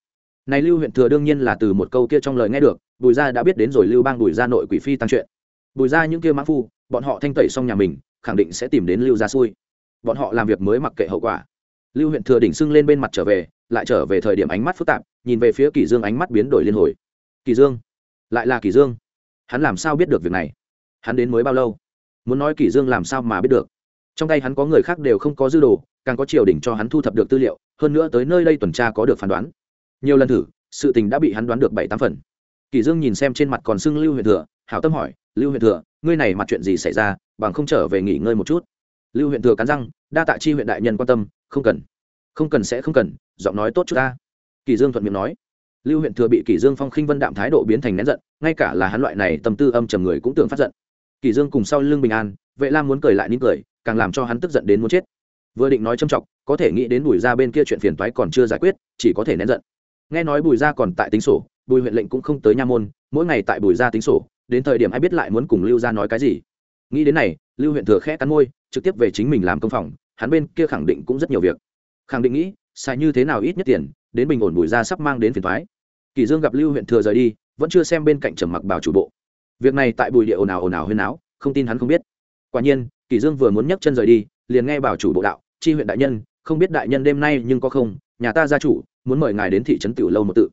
Này lưu huyện thừa đương nhiên là từ một câu kia trong lời nghe được, bùi gia đã biết đến rồi lưu bang bùi gia nội quỷ phi tăng chuyện. Bùi gia những kia mã phu, bọn họ thanh tẩy xong nhà mình, khẳng định sẽ tìm đến lưu gia xui. Bọn họ làm việc mới mặc kệ hậu quả. Lưu huyện thừa đỉnh sưng lên bên mặt trở về, lại trở về thời điểm ánh mắt phức tạp, nhìn về phía kỳ dương ánh mắt biến đổi liên hồi. Kỳ dương? Lại là kỳ dương? Hắn làm sao biết được việc này? Hắn đến mới bao lâu? Muốn nói Kỷ dương làm sao mà biết được? Trong tay hắn có người khác đều không có dư đồ, càng có triều đình cho hắn thu thập được tư liệu, hơn nữa tới nơi đây tuần tra có được phán đoán. Nhiều lần thử, sự tình đã bị hắn đoán được bảy tám phần. Kỷ dương nhìn xem trên mặt còn sưng lưu huyện thừa, hảo tâm hỏi, lưu huyện thừa, ngươi này mặt chuyện gì xảy ra, bằng không trở về nghỉ ngơi một chút? Lưu huyện thừa cắn răng, đa tạ chi huyện đại nhân quan tâm, không cần. Không cần sẽ không cần, giọng nói tốt chút ta. Kỳ dương thuận miệng nói lưu huyện thừa bị Kỷ dương phong khinh vân đạm thái độ biến thành nén giận, ngay cả là hắn loại này tâm tư âm trầm người cũng tưởng phát giận. Kỷ dương cùng sau lưng bình an, vệ lam muốn cười lại nín cười, càng làm cho hắn tức giận đến muốn chết. Vừa định nói châm trọng có thể nghĩ đến bùi gia bên kia chuyện phiền toái còn chưa giải quyết, chỉ có thể nén giận. Nghe nói bùi gia còn tại tính sổ, bùi huyện lệnh cũng không tới nha môn, mỗi ngày tại bùi gia tính sổ, đến thời điểm ai biết lại muốn cùng lưu gia nói cái gì. Nghĩ đến này, lưu huyện thừa khẽ cắn môi, trực tiếp về chính mình làm công phòng, hắn bên kia khẳng định cũng rất nhiều việc. Khẳng định nghĩ, xài như thế nào ít nhất tiền, đến bình ổn bùi gia sắp mang đến phiền toái kỳ dương gặp lưu huyện thừa rời đi, vẫn chưa xem bên cạnh trầm mặc bảo chủ bộ. Việc này tại bùi địa ồn ào ồn ào huyên áo không tin hắn không biết. Quả nhiên, kỳ dương vừa muốn nhấc chân rời đi, liền nghe bảo chủ bộ đạo, chi huyện đại nhân, không biết đại nhân đêm nay nhưng có không? Nhà ta gia chủ, muốn mời ngài đến thị trấn tiểu lâu một tự.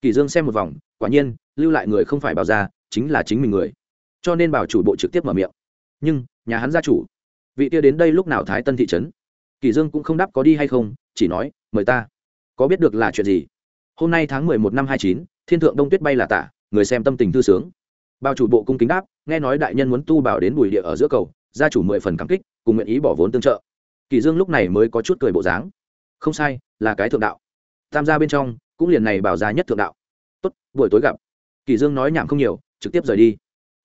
Kỳ dương xem một vòng, quả nhiên, lưu lại người không phải bảo gia, chính là chính mình người. Cho nên bảo chủ bộ trực tiếp mở miệng, nhưng, nhà hắn gia chủ, vị kia đến đây lúc nào thái tân thị trấn? Kỳ dương cũng không đáp có đi hay không, chỉ nói, mời ta. Có biết được là chuyện gì? Hôm nay tháng mười một năm hai chín, thiên thượng đông tuyết bay là tả, người xem tâm tình thư sướng. Bao chủ bộ cung kính đáp, nghe nói đại nhân muốn tu bảo đến bùi địa ở giữa cầu, gia chủ mười phần cảm kích, cùng nguyện ý bỏ vốn tương trợ. Kỳ dương lúc này mới có chút cười bộ dáng. Không sai, là cái thượng đạo. Tam gia bên trong, cũng liền này bảo gia nhất thượng đạo. Tốt, buổi tối gặp. Kỳ dương nói nhảm không nhiều, trực tiếp rời đi.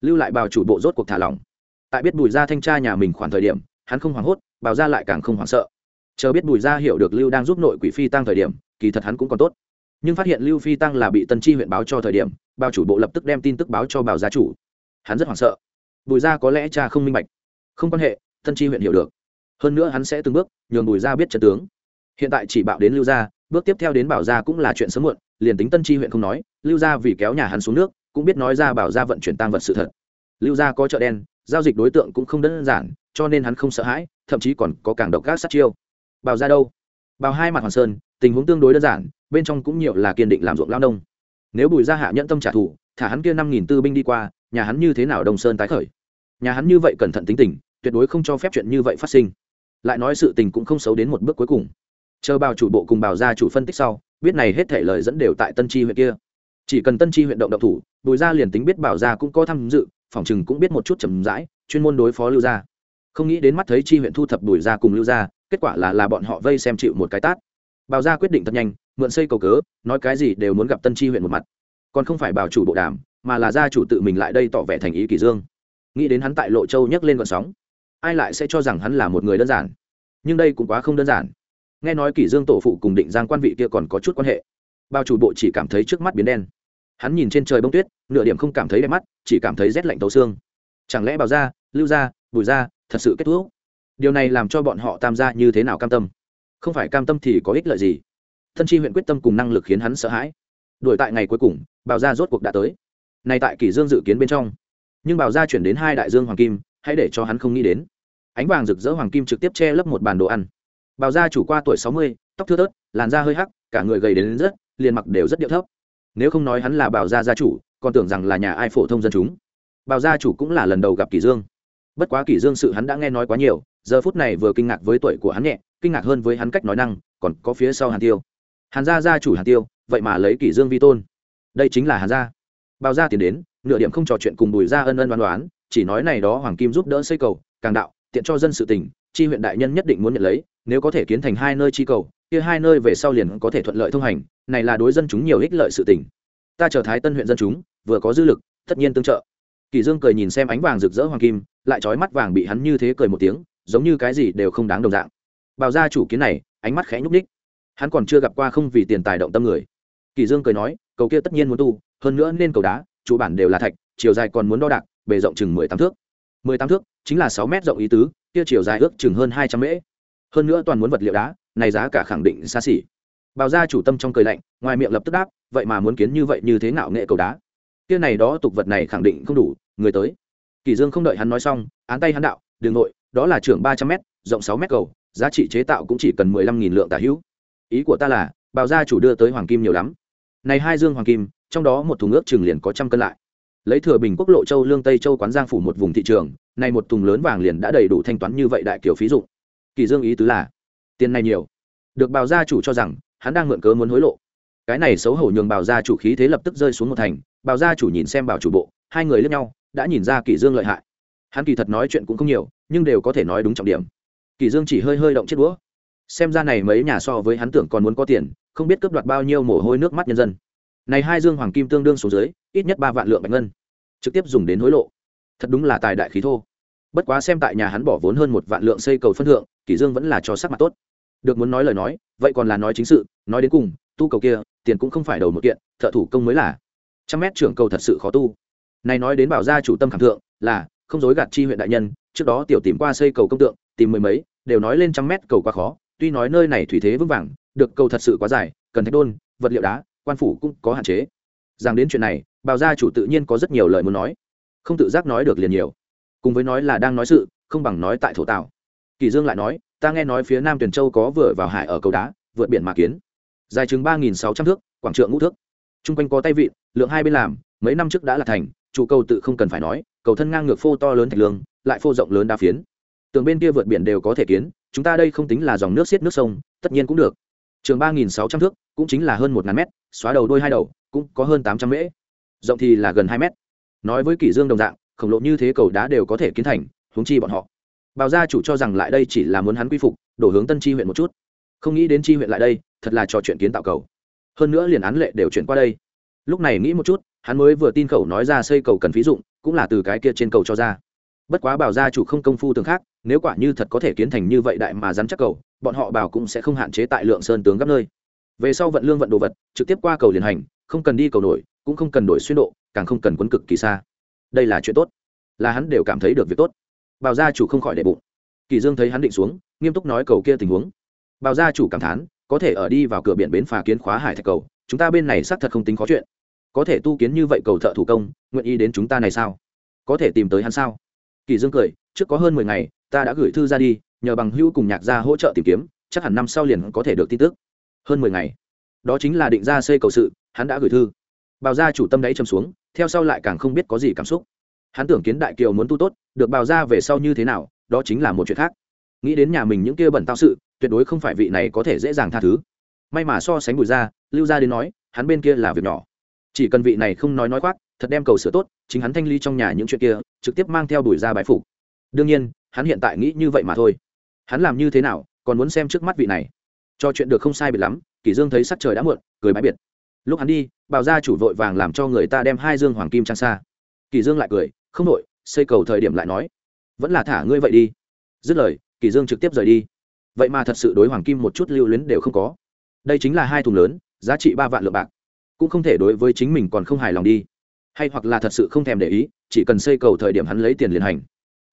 Lưu lại bào chủ bộ rốt cuộc thả lỏng. Tại biết bùi gia thanh tra nhà mình khoản thời điểm, hắn không hoảng hốt bào gia lại càng không hoảng sợ. Chờ biết bùi gia hiểu được lưu đang giúp nội quỷ phi tăng thời điểm, kỳ thật hắn cũng còn tốt nhưng phát hiện lưu phi tăng là bị tân chi huyện báo cho thời điểm bao chủ bộ lập tức đem tin tức báo cho Bảo gia chủ. Hắn rất hoảng sợ. Bùi gia có lẽ cha không minh bạch. Không quan hệ, tân chi huyện hiểu được. Hơn nữa hắn sẽ từng bước nhường bùi gia biết trận tướng. Hiện tại chỉ bạo đến lưu gia, bước tiếp theo đến bảo gia cũng là chuyện sớm muộn, liền tính tân chi huyện không nói, lưu gia vì kéo nhà hắn xuống nước, cũng biết nói ra bảo gia vận chuyển tăng vật sự thật. Lưu gia có chợ đen, giao dịch đối tượng cũng không đơn giản, cho nên hắn không sợ hãi, thậm chí còn có càng độc các sát chiêu. Bảo gia đâu? Bảo hai mặt hoàn sơn, tình huống tương đối đơn giản bên trong cũng nhiều là kiên định làm ruộng lao nông. Nếu bùi gia hạ nhẫn tâm trả thù, thả hắn kia năm nghìn tư binh đi qua, nhà hắn như thế nào đông sơn tái khởi? Nhà hắn như vậy cẩn thận tính tình, tuyệt đối không cho phép chuyện như vậy phát sinh. Lại nói sự tình cũng không xấu đến một bước cuối cùng. Chờ bào chủ bộ cùng bào gia chủ phân tích sau, biết này hết thể lời dẫn đều tại tân tri huyện kia. Chỉ cần tân tri huyện động động thủ, bùi gia liền tính biết bảo gia cũng có tham dự, phòng chừng cũng biết một chút chầm rãi, chuyên môn đối phó lưu gia. Không nghĩ đến mắt thấy chi huyện thu thập bùi gia cùng lưu gia, kết quả là là bọn họ vây xem chịu một cái tát. Bào gia quyết định thật nhanh mượn xây cầu cớ, nói cái gì đều muốn gặp tân tri huyện một mặt. Còn không phải bảo chủ bộ đàm, mà là gia chủ tự mình lại đây tỏ vẻ thành ý kỳ dương. Nghĩ đến hắn tại lộ châu nhấc lên vận sóng, ai lại sẽ cho rằng hắn là một người đơn giản? Nhưng đây cũng quá không đơn giản. Nghe nói kỷ dương tổ phụ cùng định giang quan vị kia còn có chút quan hệ. Bao chủ bộ chỉ cảm thấy trước mắt biến đen. Hắn nhìn trên trời bông tuyết, nửa điểm không cảm thấy đẹp mắt, chỉ cảm thấy rét lạnh tấu xương. Chẳng lẽ bảo ra lưu ra bùi ra thật sự kết thúc? Điều này làm cho bọn họ tam gia như thế nào cam tâm? Không phải cam tâm thì có ích lợi gì? Thân chi huyện quyết tâm cùng năng lực khiến hắn sợ hãi. Đuổi tại ngày cuối cùng, bảo gia rốt cuộc đã tới. Nay tại kỷ dương dự kiến bên trong. Nhưng bảo gia chuyển đến hai đại dương hoàng kim, hãy để cho hắn không nghĩ đến. Ánh vàng rực rỡ hoàng kim trực tiếp che lấp một bàn đồ ăn. Bảo gia chủ qua tuổi sáu mươi, tóc thưa thớt, làn da hơi hắc, cả người gầy đến rất, liền mặc đều rất điệu thấp. Nếu không nói hắn là bảo gia gia chủ, còn tưởng rằng là nhà ai phổ thông dân chúng. Bảo gia chủ cũng là lần đầu gặp kỷ dương. Bất quá kỷ dương sự hắn đã nghe nói quá nhiều, giờ phút này vừa kinh ngạc với tuổi của hắn nhẹ, kinh ngạc hơn với hắn cách nói năng, còn có phía sau hàn tiêu hàn gia gia chủ hàn tiêu, vậy mà lấy kỷ dương vi tôn. Đây chính là hàn gia. Bao gia tiến đến, nửa điểm không trò chuyện cùng bùi gia ân ân đoán đoán, chỉ nói này đó hoàng kim giúp đỡ xây cầu, càng đạo, tiện cho dân sự tỉnh chi huyện đại nhân nhất định muốn nhận lấy, nếu có thể kiến thành hai nơi chi cầu, kia hai nơi về sau liền có thể thuận lợi thông hành, này là đối dân chúng nhiều ích lợi sự tỉnh ta trở thái tân huyện dân chúng, vừa có dư lực, tất nhiên tương trợ. Kỳ dương cười nhìn xem ánh vàng rực rỡ hoàng kim, lại trói mắt vàng bị hắn như thế cười một tiếng, giống như cái gì đều không đáng đồng dạng. Bào gia chủ kiến này, ánh mắt khẽ nhúc nhích hắn còn chưa gặp qua không vì tiền tài động tâm người. Kỳ dương cười nói, cầu kia tất nhiên muốn tu, hơn nữa nên cầu đá, chủ bản đều là thạch, chiều dài còn muốn đo đạc, bề rộng chừng mười tám thước. Mười tám thước chính là sáu mét rộng ý tứ, kia chiều dài ước chừng hơn hai trăm mễ. Hơn nữa toàn muốn vật liệu đá, này giá cả khẳng định xa xỉ. Bào ra chủ tâm trong cười lạnh, ngoài miệng lập tức đáp, vậy mà muốn kiến như vậy như thế nào nghệ cầu đá. Kia này đó tục vật này khẳng định không đủ, người tới. Kỳ dương không đợi hắn nói xong, án tay hắn đạo đường nội, đó là trưởng ba trăm m rộng sáu m cầu, giá trị chế tạo cũng chỉ cần mười lăm nghìn lượng tả hữu ý của ta là, bào gia chủ đưa tới hoàng kim nhiều lắm. Này hai dương hoàng kim, trong đó một thùng ước chừng liền có trăm cân lại. Lấy thừa bình quốc lộ châu, lương tây châu quán giang phủ một vùng thị trường, này một thùng lớn vàng liền đã đầy đủ thanh toán như vậy đại kiểu phí dụng. Kỳ dương ý tứ là, tiền này nhiều. Được bào gia chủ cho rằng, hắn đang mượn cớ muốn hối lộ. Cái này xấu hổ nhường bào gia chủ khí thế lập tức rơi xuống một thành, bào gia chủ nhìn xem bảo chủ bộ, hai người liếc nhau, đã nhìn ra kỳ dương lợi hại. Hắn kỳ thật nói chuyện cũng không nhiều, nhưng đều có thể nói đúng trọng điểm. Kỳ dương chỉ hơi hơi động chiếc đũa xem ra này mấy nhà so với hắn tưởng còn muốn có tiền, không biết cướp đoạt bao nhiêu mồ hôi nước mắt nhân dân. Này hai dương hoàng kim tương đương số dưới, ít nhất ba vạn lượng bạch ngân. Trực tiếp dùng đến hối lộ. Thật đúng là tài đại khí thô. Bất quá xem tại nhà hắn bỏ vốn hơn một vạn lượng xây cầu phân thượng, kỷ dương vẫn là cho sắc mặt tốt. Được muốn nói lời nói, vậy còn là nói chính sự, nói đến cùng, tu cầu kia, tiền cũng không phải đầu một kiện, thợ thủ công mới là. Trăm mét trưởng cầu thật sự khó tu. Này nói đến bảo gia chủ tâm khảm thượng, là, không dối gạt chi huyện đại nhân, trước đó tiểu tìm qua xây cầu công tượng, tìm mười mấy, đều nói lên trăm mét cầu quá khó tuy nói nơi này thủy thế vững vàng, được cầu thật sự quá dài, cần thạch đôn, vật liệu đá, quan phủ cũng có hạn chế. Rằng đến chuyện này, bào gia chủ tự nhiên có rất nhiều lời muốn nói. Không tự giác nói được liền nhiều. Cùng với nói là đang nói sự, không bằng nói tại thổ tào. Kỳ dương lại nói, ta nghe nói phía nam tuyển châu có vừa vào hải ở cầu đá, vượt biển mà kiến. Dài chừng ba nghìn sáu trăm thước, quảng trượng ngũ thước. Trung quanh có tay vịn, lượng hai bên làm, mấy năm trước đã là thành trụ cầu tự không cần phải nói, cầu thân ngang ngược phô to lớn thạch lương, lại phô rộng lớn đa phiến. Tường bên kia vượt biển đều có thể kiến chúng ta đây không tính là dòng nước xiết nước sông, tất nhiên cũng được. Trường ba nghìn sáu trăm thước, cũng chính là hơn một ngàn mét, xóa đầu đôi hai đầu, cũng có hơn tám trăm mễ. Rộng thì là gần hai mét. Nói với kỷ dương đồng dạng, khổng lồ như thế cầu đá đều có thể kiến thành, huống chi bọn họ. Bào gia chủ cho rằng lại đây chỉ là muốn hắn quy phục, đổ hướng tân chi huyện một chút. Không nghĩ đến chi huyện lại đây, thật là trò chuyện kiến tạo cầu. Hơn nữa liền án lệ đều chuyển qua đây. Lúc này nghĩ một chút, hắn mới vừa tin khẩu nói ra xây cầu cần phí dụng, cũng là từ cái kia trên cầu cho ra bất quá bảo gia chủ không công phu tương khác, nếu quả như thật có thể kiến thành như vậy đại mà rắn chắc cầu, bọn họ bảo cũng sẽ không hạn chế tại lượng sơn tướng gấp nơi. Về sau vận lương vận đồ vật, trực tiếp qua cầu liền hành, không cần đi cầu nổi, cũng không cần đổi xuyên độ, càng không cần quấn cực kỳ xa. Đây là chuyện tốt. Là hắn đều cảm thấy được việc tốt. Bảo gia chủ không khỏi đệ bụng. Kỳ dương thấy hắn định xuống, nghiêm túc nói cầu kia tình huống. Bảo gia chủ cảm thán, có thể ở đi vào cửa biển bến phà kiến khóa hải thạch cầu, chúng ta bên này xác thật không tính khó chuyện. Có thể tu kiến như vậy cầu thợ thủ công, nguyện ý đến chúng ta này sao? Có thể tìm tới hắn sao? Kỳ dương cười, trước có hơn mười ngày, ta đã gửi thư ra đi, nhờ bằng hữu cùng nhạc gia hỗ trợ tìm kiếm, chắc hẳn năm sau liền có thể được tin tức. Hơn mười ngày. Đó chính là định ra xây cầu sự, hắn đã gửi thư. Bào gia chủ tâm đáy châm xuống, theo sau lại càng không biết có gì cảm xúc. Hắn tưởng kiến đại kiều muốn tu tốt, được bào ra về sau như thế nào, đó chính là một chuyện khác. Nghĩ đến nhà mình những kia bẩn tao sự, tuyệt đối không phải vị này có thể dễ dàng tha thứ. May mà so sánh bùi ra lưu ra đến nói, hắn bên kia là việc nhỏ. Chỉ cần vị này không nói nói khoác, thật đem cầu sửa tốt, chính hắn thanh ly trong nhà những chuyện kia trực tiếp mang theo đuổi ra bãi phục. Đương nhiên, hắn hiện tại nghĩ như vậy mà thôi. Hắn làm như thế nào, còn muốn xem trước mắt vị này. Cho chuyện được không sai biệt lắm kỷ dương thấy sắc trời đã muộn, cười bãi biệt. Lúc hắn đi bào gia chủ vội vàng làm cho người ta đem hai dương hoàng kim trang xa. Kỷ dương lại cười, không nội xây cầu thời điểm lại nói, vẫn là thả ngươi vậy đi. Dứt lời kỷ dương trực tiếp rời đi. Vậy mà thật sự đối hoàng kim một chút lưu luyến đều không có. Đây chính là hai thùng lớn, giá trị ba vạn lượng bạc. Cũng không thể đối với chính mình còn không hài lòng đi hay hoặc là thật sự không thèm để ý, chỉ cần xây cầu thời điểm hắn lấy tiền liền hành.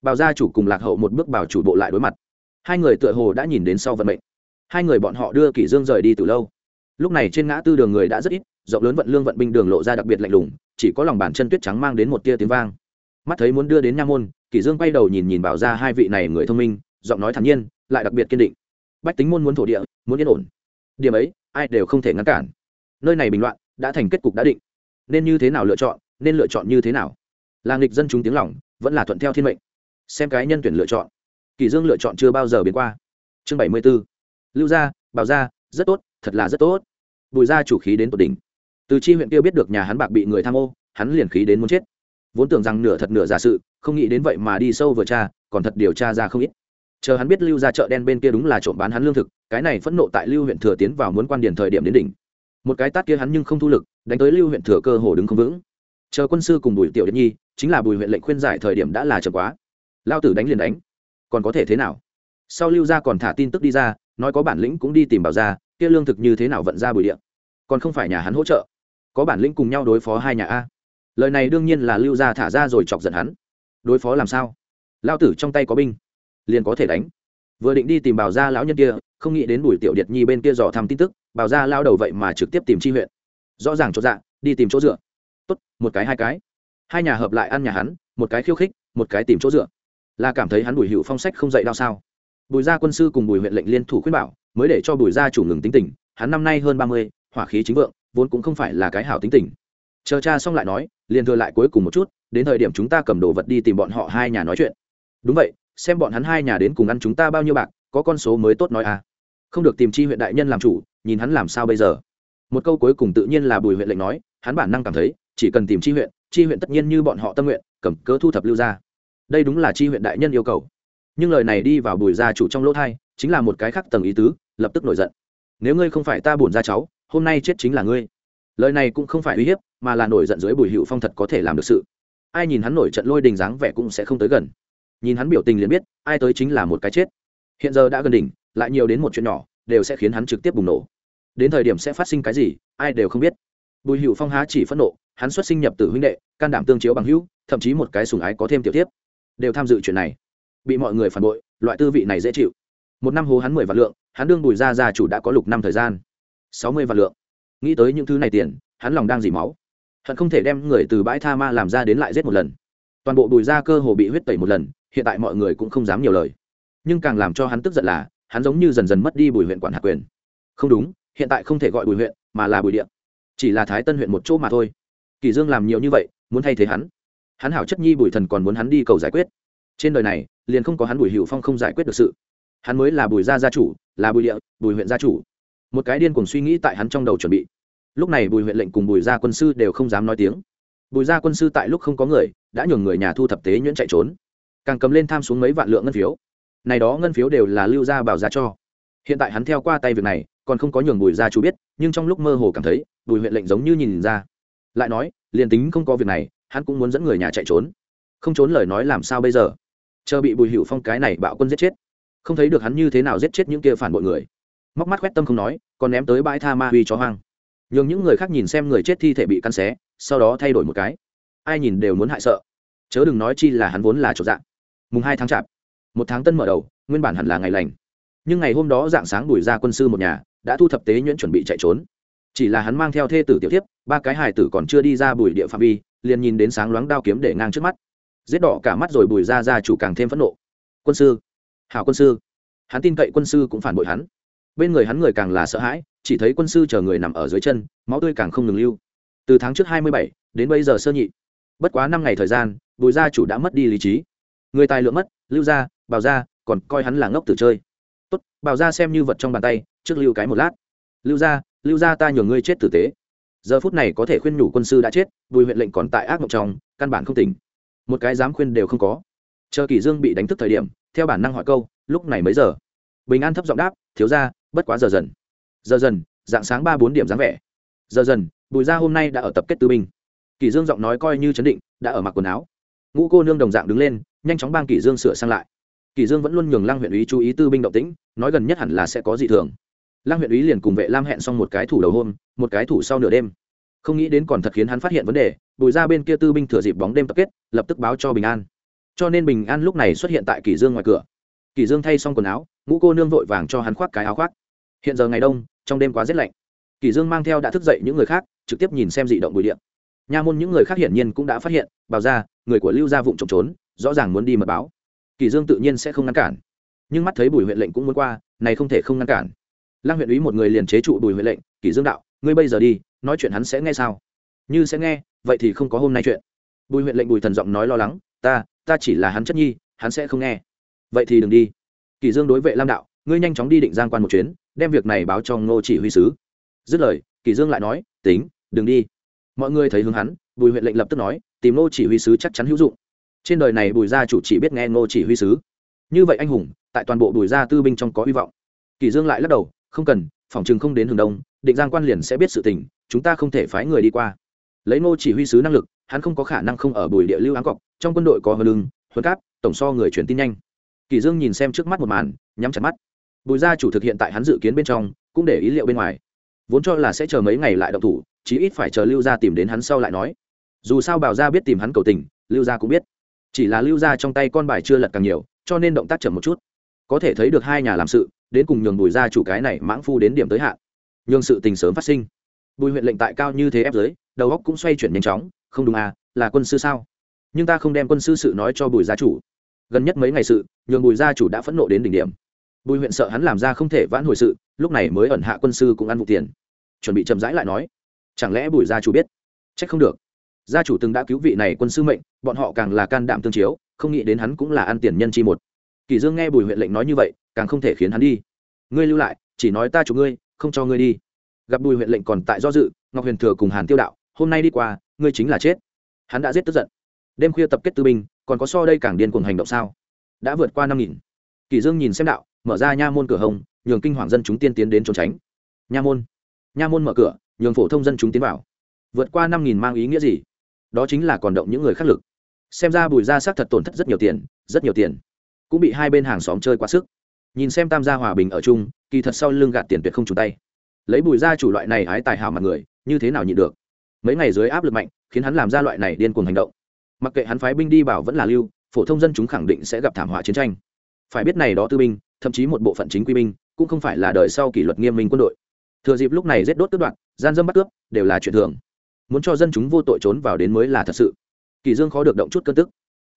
Bào gia chủ cùng lạc hậu một bước bảo chủ bộ lại đối mặt. Hai người tựa hồ đã nhìn đến sau vận mệnh. Hai người bọn họ đưa kỷ dương rời đi từ lâu. Lúc này trên ngã tư đường người đã rất ít, rộng lớn vận lương vận binh đường lộ ra đặc biệt lạnh lùng, chỉ có lòng bàn chân tuyết trắng mang đến một tia tiếng vang. Mắt thấy muốn đưa đến nha môn, kỷ dương quay đầu nhìn nhìn bảo ra hai vị này người thông minh, giọng nói thản nhiên, lại đặc biệt kiên định. Bách tính môn muốn thổ địa, muốn yên ổn. Điểm ấy, ai đều không thể ngăn cản. Nơi này bình loạn, đã thành kết cục đã định. Nên như thế nào lựa chọn? Nên lựa chọn như thế nào? Là nghịch dân chúng tiếng lòng, vẫn là thuận theo thiên mệnh? Xem cái nhân tuyển lựa chọn. Kỳ dương lựa chọn chưa bao giờ biến qua. Chương bảy mươi 74. lưu gia, bảo gia, rất tốt, thật là rất tốt. Bùi gia chủ khí đến tột đỉnh. Từ chi huyện kia biết được nhà hắn bạc bị người tham ô, hắn liền khí đến muốn chết. Vốn tưởng rằng nửa thật nửa giả sự, không nghĩ đến vậy mà đi sâu vừa tra, còn thật điều tra ra không ít. Chờ hắn biết lưu ra chợ đen bên kia đúng là trộm bán hắn lương thực, cái này phẫn nộ tại lưu huyện thừa tiến vào muốn quan điển thời điểm đến đỉnh. Một cái tát kia hắn nhưng không thu lực, đánh tới lưu huyện thừa cơ hồ đứng không vững chờ quân sư cùng bùi tiểu điện nhi, chính là bùi huyện lệnh khuyên giải thời điểm đã là chậm quá. Lao tử đánh liền đánh. Còn có thể thế nào? Sau lưu gia còn thả tin tức đi ra, nói có bản lĩnh cũng đi tìm bảo ra kia lương thực như thế nào vận ra bùi điện? Còn không phải nhà hắn hỗ trợ. Có bản lĩnh cùng nhau đối phó hai nhà a. Lời này đương nhiên là lưu gia thả ra rồi chọc giận hắn. Đối phó làm sao? Lao tử trong tay có binh, liền có thể đánh. Vừa định đi tìm bảo gia lão nhân kia, không nghĩ đến bùi tiểu điệt nhi bên kia dò thăm tin tức, bảo gia lao đầu vậy mà trực tiếp tìm chi huyện. Rõ ràng chỗ dạ đi tìm chỗ dựa tốt, một cái, hai cái. Hai nhà hợp lại ăn nhà hắn, một cái khiêu khích, một cái tìm chỗ dựa. Là cảm thấy hắn bùi hữu phong sách không dạy đau sao? Bùi gia quân sư cùng bùi huyện lệnh liên thủ khuyên bảo, mới để cho bùi gia chủ ngừng tính tình, hắn năm nay hơn ba mươi, hỏa khí chính vượng, vốn cũng không phải là cái hảo tính tình. Chờ cha xong lại nói, liền thừa lại cuối cùng một chút, đến thời điểm chúng ta cầm đồ vật đi tìm bọn họ hai nhà nói chuyện. Đúng vậy, xem bọn hắn hai nhà đến cùng ăn chúng ta bao nhiêu bạc, có con số mới tốt nói à. Không được tìm chi huyện đại nhân làm chủ, nhìn hắn làm sao bây giờ. Một câu cuối cùng tự nhiên là bùi huyện lệnh nói, hắn bản năng cảm thấy chỉ cần tìm chi huyện chi huyện tất nhiên như bọn họ tâm nguyện, cầm cớ thu thập lưu ra đây đúng là chi huyện đại nhân yêu cầu. Nhưng lời này đi vào bùi gia chủ trong lỗ thai, chính là một cái khác tầng ý tứ, lập tức nổi giận. Nếu ngươi không phải ta bổn ra cháu, hôm nay chết chính là ngươi. Lời này cũng không phải uy hiếp, mà là nổi giận dưới bùi hữu phong thật có thể làm được sự. Ai nhìn hắn nổi trận lôi đình dáng vẻ cũng sẽ không tới gần. Nhìn hắn biểu tình liền biết, ai tới chính là một cái chết. Hiện giờ đã gần đỉnh, lại nhiều đến một chuyện nhỏ, đều sẽ khiến hắn trực tiếp bùng nổ. Đến thời điểm sẽ phát sinh cái gì, ai đều không biết. Bùi hữu phong há chỉ phẫn nộ hắn xuất sinh nhập tử huynh đệ, can đảm tương chiếu bằng hữu, thậm chí một cái sùng ái có thêm tiểu tiếp đều tham dự chuyện này. Bị mọi người phản bội, loại tư vị này dễ chịu. Một năm hố hắn mười vạn lượng, hắn đương bùi gia gia chủ đã có lục năm thời gian. Sáu mươi vạn lượng. Nghĩ tới những thứ này tiền, hắn lòng đang dỉ máu. Hận không thể đem người từ bãi tha ma làm ra đến lại giết một lần. Toàn bộ bùi gia cơ hồ bị huyết tẩy một lần, hiện tại mọi người cũng không dám nhiều lời. Nhưng càng làm cho hắn tức giận là, hắn giống như dần dần mất đi bùi huyện quản hạt quyền. Không đúng, hiện tại không thể gọi bùi huyện, mà là bùi điện chỉ là thái tân huyện một chỗ mà thôi kỳ dương làm nhiều như vậy, muốn thay thế hắn. Hắn hảo chất nhi bùi thần còn muốn hắn đi cầu giải quyết. Trên đời này, liền không có hắn bùi hữu phong không giải quyết được sự. Hắn mới là bùi gia gia chủ, là bùi địa, bùi huyện gia chủ. Một cái điên cùng suy nghĩ tại hắn trong đầu chuẩn bị. Lúc này bùi huyện lệnh cùng bùi gia quân sư đều không dám nói tiếng. Bùi gia quân sư tại lúc không có người, đã nhường người nhà thu thập tế nhuyễn chạy trốn. Càng cầm lên tham xuống mấy vạn lượng ngân phiếu. Này đó ngân phiếu đều là lưu gia bảo gia cho. Hiện tại hắn theo qua tay việc này, còn không có nhường bùi gia chủ biết, nhưng trong lúc mơ hồ cảm thấy, bùi huyện lệnh giống như nhìn ra lại nói, liền tính không có việc này, hắn cũng muốn dẫn người nhà chạy trốn. Không trốn lời nói làm sao bây giờ? Chờ bị bùi hữu phong cái này bạo quân giết chết. Không thấy được hắn như thế nào giết chết những kia phản bội người. Móc mắt quét tâm không nói, còn ném tới bãi tha ma huy chó hoang. Nhường những người khác nhìn xem người chết thi thể bị căn xé, sau đó thay đổi một cái. Ai nhìn đều muốn hại sợ. Chớ đừng nói chi là hắn vốn là chỗ dạng. Mùng hai tháng chạp. Một tháng tân mở đầu, nguyên bản hẳn là ngày lành. Nhưng ngày hôm đó dạng sáng đuổi ra quân sư một nhà, đã thu thập tế nhuyễn chuẩn bị chạy trốn chỉ là hắn mang theo thê tử tiểu tiếp ba cái hài tử còn chưa đi ra bùi địa phạm vi, liền nhìn đến sáng loáng đao kiếm để ngang trước mắt. Giết đỏ cả mắt rồi bùi ra ra chủ càng thêm phẫn nộ. Quân sư, hảo quân sư. Hắn tin cậy quân sư cũng phản bội hắn. Bên người hắn người càng là sợ hãi, chỉ thấy quân sư chờ người nằm ở dưới chân, máu tươi càng không ngừng lưu. Từ tháng trước hai mươi bảy đến bây giờ sơ nhị. Bất quá năm ngày thời gian, bùi gia chủ đã mất đi lý trí. Người tài lượng mất, lưu gia, bào gia, còn coi hắn là ngốc tử chơi. Tốt, bào gia xem như vật trong bàn tay, trước lưu cái một lát. Lưu gia lưu ra ta nhường ngươi chết tử tế. Giờ phút này có thể khuyên nhủ quân sư đã chết, bùi huyện lệnh còn tại ác mộng trong, căn bản không tỉnh. Một cái dám khuyên đều không có. Chờ kỳ dương bị đánh thức thời điểm, theo bản năng hỏi câu, lúc này mấy giờ? Bình an thấp giọng đáp, thiếu ra bất quá giờ dần. Giờ dần, dạng sáng ba bốn điểm dáng vẻ. Giờ dần, bùi gia hôm nay đã ở tập kết tư binh. Kỳ dương giọng nói coi như chấn định, đã ở mặc quần áo. Ngũ cô nương đồng dạng đứng lên, nhanh chóng bang kỳ dương sửa sang lại. Kỳ dương vẫn luôn nhường lang huyện ý chú ý tư binh động tĩnh, nói gần nhất hẳn là sẽ có dị thường lang huyện ý liền cùng vệ lam hẹn xong một cái thủ đầu hôm, một cái thủ sau nửa đêm. Không nghĩ đến còn thật khiến hắn phát hiện vấn đề, bùi ra bên kia tư binh thừa dịp bóng đêm tập kết, lập tức báo cho bình an. Cho nên bình an lúc này xuất hiện tại kỳ dương ngoài cửa. Kỳ dương thay xong quần áo, ngũ cô nương vội vàng cho hắn khoác cái áo khoác. Hiện giờ ngày đông, trong đêm quá rét lạnh. Kỳ dương mang theo đã thức dậy những người khác, trực tiếp nhìn xem dị động bùi điện. Nha môn những người khác hiển nhiên cũng đã phát hiện, bảo ra, người của lưu gia vụng trộm trốn, rõ ràng muốn đi mật báo. Kỳ dương tự nhiên sẽ không ngăn cản. Nhưng mắt thấy bùi huyện lệnh cũng muốn qua, này không thể không ngăn cản lang huyện úy một người liền chế trụ bùi huệ lệnh, kỷ dương đạo, ngươi bây giờ đi, nói chuyện hắn sẽ nghe sao? Như sẽ nghe, vậy thì không có hôm nay chuyện. Bùi huệ lệnh bùi thần giọng nói lo lắng, ta ta chỉ là hắn chất nhi, hắn sẽ không nghe. Vậy thì đừng đi. Kỷ dương đối vệ lam đạo, ngươi nhanh chóng đi định giang quan một chuyến, đem việc này báo cho ngô chỉ huy sứ. Dứt lời, kỷ dương lại nói, tính, đừng đi. Mọi người thấy hướng hắn, bùi huệ lệnh lập tức nói, tìm ngô chỉ huy sứ chắc chắn hữu dụng. Trên đời này bùi gia chủ chỉ biết nghe ngô chỉ huy sứ. Như vậy anh hùng, tại toàn bộ bùi gia tư binh trong có hy vọng. Kỷ dương lại lắc đầu không cần, phòng trường không đến hướng đông, định giang quan liền sẽ biết sự tình, chúng ta không thể phái người đi qua. Lấy ngô chỉ huy sứ năng lực, hắn không có khả năng không ở bùi địa lưu áng cọc, trong quân đội có hờ lưng, huấn cáp tổng so người truyền tin nhanh. Kỳ dương nhìn xem trước mắt một màn, nhắm chặt mắt. Bùi gia chủ thực hiện tại hắn dự kiến bên trong, cũng để ý liệu bên ngoài. Vốn cho là sẽ chờ mấy ngày lại động thủ, chí ít phải chờ lưu gia tìm đến hắn sau lại nói. Dù sao bảo gia biết tìm hắn cầu tình, lưu gia cũng biết. Chỉ là lưu gia trong tay con bài chưa lật càng nhiều, cho nên động tác chậm một chút. Có thể thấy được hai nhà làm sự đến cùng nhường bùi gia chủ cái này mãng phu đến điểm tới hạn. Nhường sự tình sớm phát sinh. Bùi huyện lệnh tại cao như thế ép dưới đầu óc cũng xoay chuyển nhanh chóng, không đúng à là quân sư sao? Nhưng ta không đem quân sư sự nói cho bùi gia chủ. Gần nhất mấy ngày sự, nhường bùi gia chủ đã phẫn nộ đến đỉnh điểm. Bùi huyện sợ hắn làm ra không thể vãn hồi sự, lúc này mới ẩn hạ quân sư cũng ăn vụ tiền. Chuẩn bị chậm rãi lại nói, chẳng lẽ bùi gia chủ biết? Trách không được. Gia chủ từng đã cứu vị này quân sư mệnh, bọn họ càng là can đảm tương chiếu, không nghĩ đến hắn cũng là ăn tiền nhân chi một kỳ dương nghe bùi huyện lệnh nói như vậy, càng không thể khiến hắn đi. Ngươi lưu lại, chỉ nói ta chủ ngươi, không cho ngươi đi. Gặp bùi huyện lệnh còn tại do dự, ngọc huyền thừa cùng hàn tiêu đạo, hôm nay đi qua, ngươi chính là chết. Hắn đã giết tức giận. Đêm khuya tập kết tư binh, còn có so đây càng điên cuồng hành động sao? Đã vượt qua năm nghìn. Kỳ dương nhìn xem đạo, mở ra nha môn cửa hồng, nhường kinh hoàng dân chúng tiên tiến đến trốn tránh. Nha môn. Nha môn mở cửa, nhường phổ thông dân chúng tiến vào. Vượt qua năm nghìn mang ý nghĩa gì? Đó chính là còn động những người khác lực. Xem ra bùi gia xác thật tổn thất rất nhiều tiền, rất nhiều tiền cũng bị hai bên hàng xóm chơi quá sức. Nhìn xem tam gia hòa bình ở chung, kỳ thật sau lưng gạt tiền tuyệt không trùng tay. Lấy bùi gia chủ loại này hái tài hảo mặt người, như thế nào nhịn được? Mấy ngày dưới áp lực mạnh, khiến hắn làm ra loại này điên cuồng hành động. Mặc kệ hắn phái binh đi bảo vẫn là lưu, phổ thông dân chúng khẳng định sẽ gặp thảm họa chiến tranh. Phải biết này đó tư binh, thậm chí một bộ phận chính quy binh, cũng không phải là đời sau kỷ luật nghiêm minh quân đội. Thừa dịp lúc này giết đốt tước đoạn gian dâm bắt cướp đều là chuyện thường. Muốn cho dân chúng vô tội trốn vào đến mới là thật sự. Kỳ dương khó được động chút cơn tức.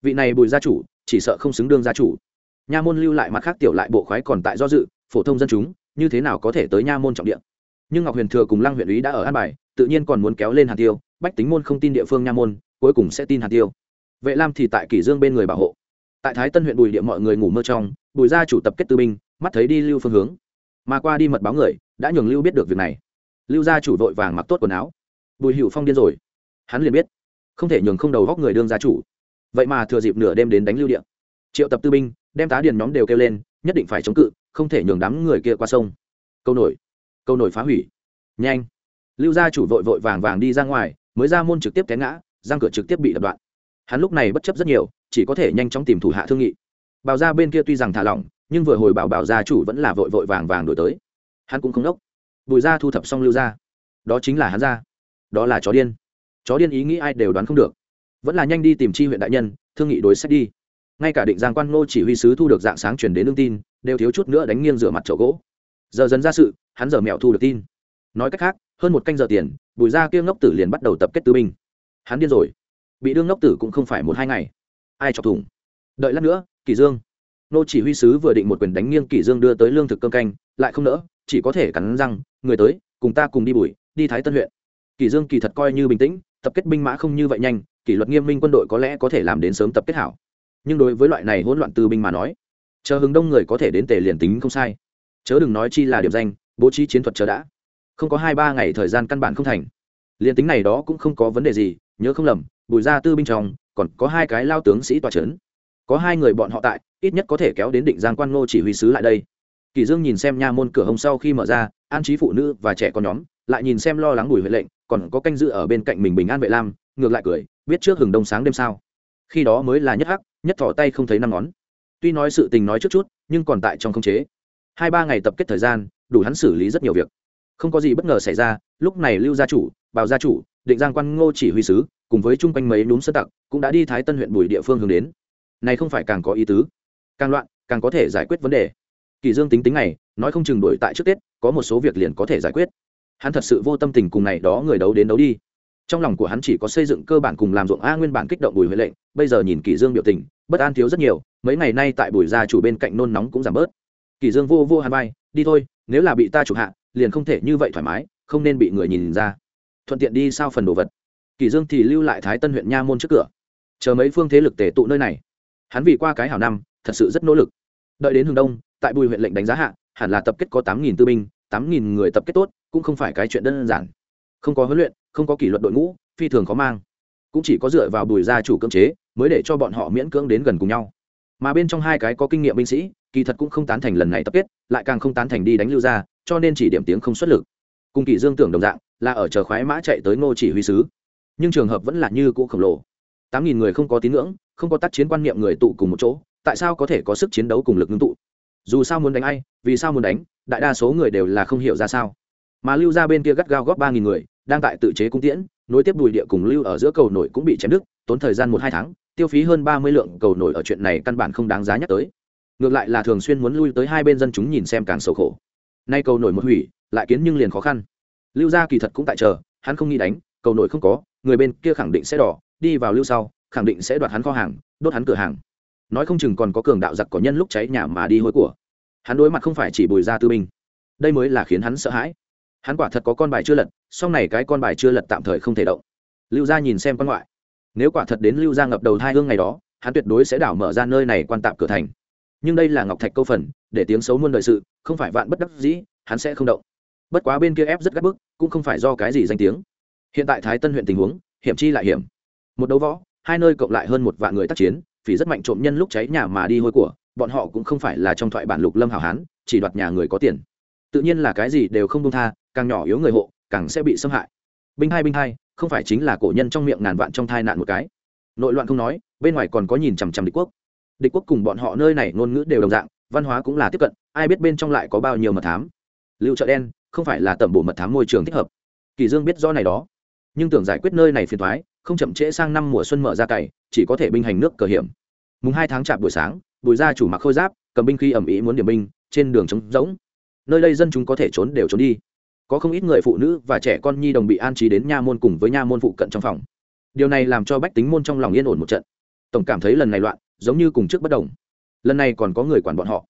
Vị này bùi gia chủ chỉ sợ không xứng đương gia chủ. Nha môn lưu lại mặt khác tiểu lại bộ khoái còn tại do dự, phổ thông dân chúng, như thế nào có thể tới nha môn trọng địa? Nhưng ngọc huyền thừa cùng lăng huyện úy đã ở an bài, tự nhiên còn muốn kéo lên hàn tiêu, bách tính môn không tin địa phương nha môn, cuối cùng sẽ tin hàn tiêu. Vệ lam thì tại kỷ dương bên người bảo hộ. Tại thái tân huyện bùi địa mọi người ngủ mơ trong, bùi gia chủ tập kết tư binh, mắt thấy đi lưu phương hướng. Mà qua đi mật báo người, đã nhường lưu biết được việc này. Lưu gia chủ vội vàng mặc tốt quần áo. Bùi hữu phong điên rồi. Hắn liền biết, không thể nhường không đầu góc người đương gia chủ vậy mà thừa dịp nửa đêm đến đánh lưu điện triệu tập tư binh đem tá điền nhóm đều kêu lên, nhất định phải chống cự, không thể nhường đám người kia qua sông. Câu nổi câu nổi phá hủy. Nhanh. Lưu gia chủ vội vội vàng vàng đi ra ngoài, mới ra môn trực tiếp té ngã giang cửa trực tiếp bị đập đoạn. Hắn lúc này bất chấp rất nhiều, chỉ có thể nhanh chóng tìm thủ hạ thương nghị. Bảo gia bên kia tuy rằng thả lỏng, nhưng vừa hồi bảo bảo gia chủ vẫn là vội vội vàng vàng đổi tới. Hắn cũng không đốc. Bùi ra thu thập xong lưu gia. Đó chính là hắn gia. Đó là chó điên. Chó điên ý nghĩ ai đều đoán không được vẫn là nhanh đi tìm chi huyện đại nhân, thương nghị đối sách đi. Ngay cả định giang quan ngô chỉ huy sứ thu được dạng sáng chuyển đến đương tin, đều thiếu chút nữa đánh nghiêng rửa mặt chậu gỗ. Giờ dần ra sự, hắn giờ mẹo thu được tin. Nói cách khác, hơn một canh giờ tiền, bùi ra kia ngốc tử liền bắt đầu tập kết tư binh. Hắn điên rồi. Bị đương ngốc tử cũng không phải một hai ngày. Ai chọc thủng? Đợi lát nữa kỳ dương. Nô chỉ huy sứ vừa định một quyền đánh nghiêng kỳ dương đưa tới lương thực cơm canh, lại không nỡ, chỉ có thể cắn răng, người tới, cùng ta cùng đi bùi đi thái tân huyện. Kỳ dương kỳ thật coi như bình tĩnh, tập kết binh mã không như vậy nhanh kỷ luật nghiêm minh quân đội có lẽ có thể làm đến sớm tập kết hảo. Nhưng đối với loại này hỗn loạn tư binh mà nói, chờ hứng đông người có thể đến tề liền tính không sai. Chớ đừng nói chi là điểm danh, bố trí chiến thuật chờ đã. Không có hai ba ngày thời gian căn bản không thành. Liền tính này đó cũng không có vấn đề gì, nhớ không lầm, bùi ra tư binh trong, còn có hai cái lao tướng sĩ tòa c h ấ n có hai người bọn họ tại, ít nhất có thể kéo đến định giang quan ngô chỉ huy sứ lại đây. Kỳ dương nhìn xem nha môn cửa hồng sau khi mở ra, an trí phụ nữ và trẻ con nhóm, lại nhìn xem lo lắng bùi huệ lệnh, còn có canh dự ở bên cạnh mình bình an vệ lam, ngược lại cười biết trước hừng đông sáng đêm sao? Khi đó mới là nhất hắc, nhất thỏ tay không thấy năm ngón. Tuy nói sự tình nói trước chút, nhưng còn tại trong không chế. Hai ba ngày tập kết thời gian, đủ hắn xử lý rất nhiều việc. Không có gì bất ngờ xảy ra, lúc này lưu gia chủ bào gia chủ, định giang quan ngô chỉ huy sứ, cùng với chung quanh mấy núm sơ tặc, cũng đã đi thái tân huyện bùi địa phương hướng đến. Này không phải càng có ý tứ, càng loạn, càng có thể giải quyết vấn đề. Kỳ dương tính tính này, nói không chừng đuổi tại trước tết, có một số việc liền có thể giải quyết. Hắn thật sự vô tâm tình cùng này đó người đấu đến đấu đi trong lòng của hắn chỉ có xây dựng cơ bản cùng làm ruộng a nguyên bản kích động bùi huệ lệnh, bây giờ nhìn kỳ dương biểu tình, bất an thiếu rất nhiều, mấy ngày nay tại bùi gia chủ bên cạnh nôn nóng cũng giảm bớt. Kỳ dương vô vô hắn bay đi thôi, nếu là bị ta chủ hạ, liền không thể như vậy thoải mái, không nên bị người nhìn ra. Thuận tiện đi sao phần đồ vật? Kỳ dương thì lưu lại thái tân huyện nha môn trước cửa. Chờ mấy phương thế lực tề tụ nơi này. Hắn vì qua cái hảo năm, thật sự rất nỗ lực. Đợi đến hướng đông, tại bùi huyện lệnh đánh giá hạ, hẳn là tập kết có tám nghìn tư binh, tám nghìn người tập kết tốt, cũng không phải cái chuyện đơn giản. Không có huấn luyện không có kỷ luật đội ngũ phi thường khó mang. Cũng chỉ có dựa vào bùi gia chủ cưỡng chế mới để cho bọn họ miễn cưỡng đến gần cùng nhau. Mà bên trong hai cái có kinh nghiệm binh sĩ kỳ thật cũng không tán thành lần này tập kết lại càng không tán thành đi đánh lưu gia, cho nên chỉ điểm tiếng không xuất lực. Cùng kỳ dương tưởng đồng dạng là ở chờ khoái mã chạy tới ngô chỉ huy sứ. Nhưng trường hợp vẫn là như cũ khổng lồ. Tám nghìn người không có tín ngưỡng không có tác chiến quan niệm người tụ cùng một chỗ tại sao có thể có sức chiến đấu cùng lực ngưng tụ? Dù sao muốn đánh ai vì sao muốn đánh đại đa số người đều là không hiểu ra sao. Mà lưu ra bên kia gắt gao góp ba nghìn người đang tại tự chế cung tiễn, nối tiếp đùi địa cùng lưu ở giữa cầu nổi cũng bị chém đứt, tốn thời gian một hai tháng, tiêu phí hơn ba mươi lượng cầu nổi ở chuyện này căn bản không đáng giá nhắc tới. Ngược lại là thường xuyên muốn lui tới hai bên dân chúng nhìn xem càng sầu khổ. Nay cầu nổi một hủy, lại kiến nhưng liền khó khăn. Lưu gia kỳ thật cũng tại chờ, hắn không nghĩ đánh, cầu nổi không có, người bên kia khẳng định sẽ đỏ, đi vào lưu sau, khẳng định sẽ đoạt hắn kho hàng, đốt hắn cửa hàng. Nói không chừng còn có cường đạo giặc có nhân lúc cháy nhà mà đi hối của. Hắn đối mặt không phải chỉ bùi ra tư binh. Đây mới là khiến hắn sợ hãi hắn quả thật có con bài chưa lật, sau này cái con bài chưa lật tạm thời không thể động. Lưu gia nhìn xem quan ngoại. Nếu quả thật đến lưu gia ngập đầu hai hương ngày đó, hắn tuyệt đối sẽ đảo mở ra nơi này quan tạm cửa thành. Nhưng đây là ngọc thạch câu phần, để tiếng xấu muôn đời sự, không phải vạn bất đắc dĩ, hắn sẽ không động. Bất quá bên kia ép rất gắt bức, cũng không phải do cái gì danh tiếng. Hiện tại thái tân huyện tình huống, hiểm chi lại hiểm. Một đấu võ, hai nơi cộng lại hơn một vạn người tác chiến vì rất mạnh trộm nhân lúc cháy nhà mà đi hôi của, bọn họ cũng không phải là trong thoại bản lục lâm hảo hán, chỉ đoạt nhà người có tiền tự nhiên là cái gì đều không công tha, càng nhỏ yếu người hộ, càng sẽ bị xâm hại. Binh hai binh hai, không phải chính là cổ nhân trong miệng ngàn vạn trong thai nạn một cái. Nội loạn không nói, bên ngoài còn có nhìn chằm chằm địch quốc. Địch quốc cùng bọn họ nơi này ngôn ngữ đều đồng dạng, văn hóa cũng là tiếp cận, ai biết bên trong lại có bao nhiêu mật thám. Lưu chợ đen, không phải là tẩm bổ mật thám môi trường thích hợp. Kỳ dương biết rõ này đó. Nhưng tưởng giải quyết nơi này phiền thoái không chậm trễ sang năm mùa xuân mở ra cày, chỉ có thể binh hành nước cờ hiểm. Mùng hai tháng chạp buổi sáng, bùi gia chủ mặc khôi giáp, cầm binh khi ẩm ý muốn điểm binh, trên đường trống rỗng nơi đây dân chúng có thể trốn đều trốn đi. Có không ít người phụ nữ và trẻ con nhi đồng bị an trí đến nha môn cùng với nha môn phụ cận trong phòng. Điều này làm cho bách tính môn trong lòng yên ổn một trận. Tổng cảm thấy lần này loạn, giống như cùng trước bất đồng. Lần này còn có người quản bọn họ.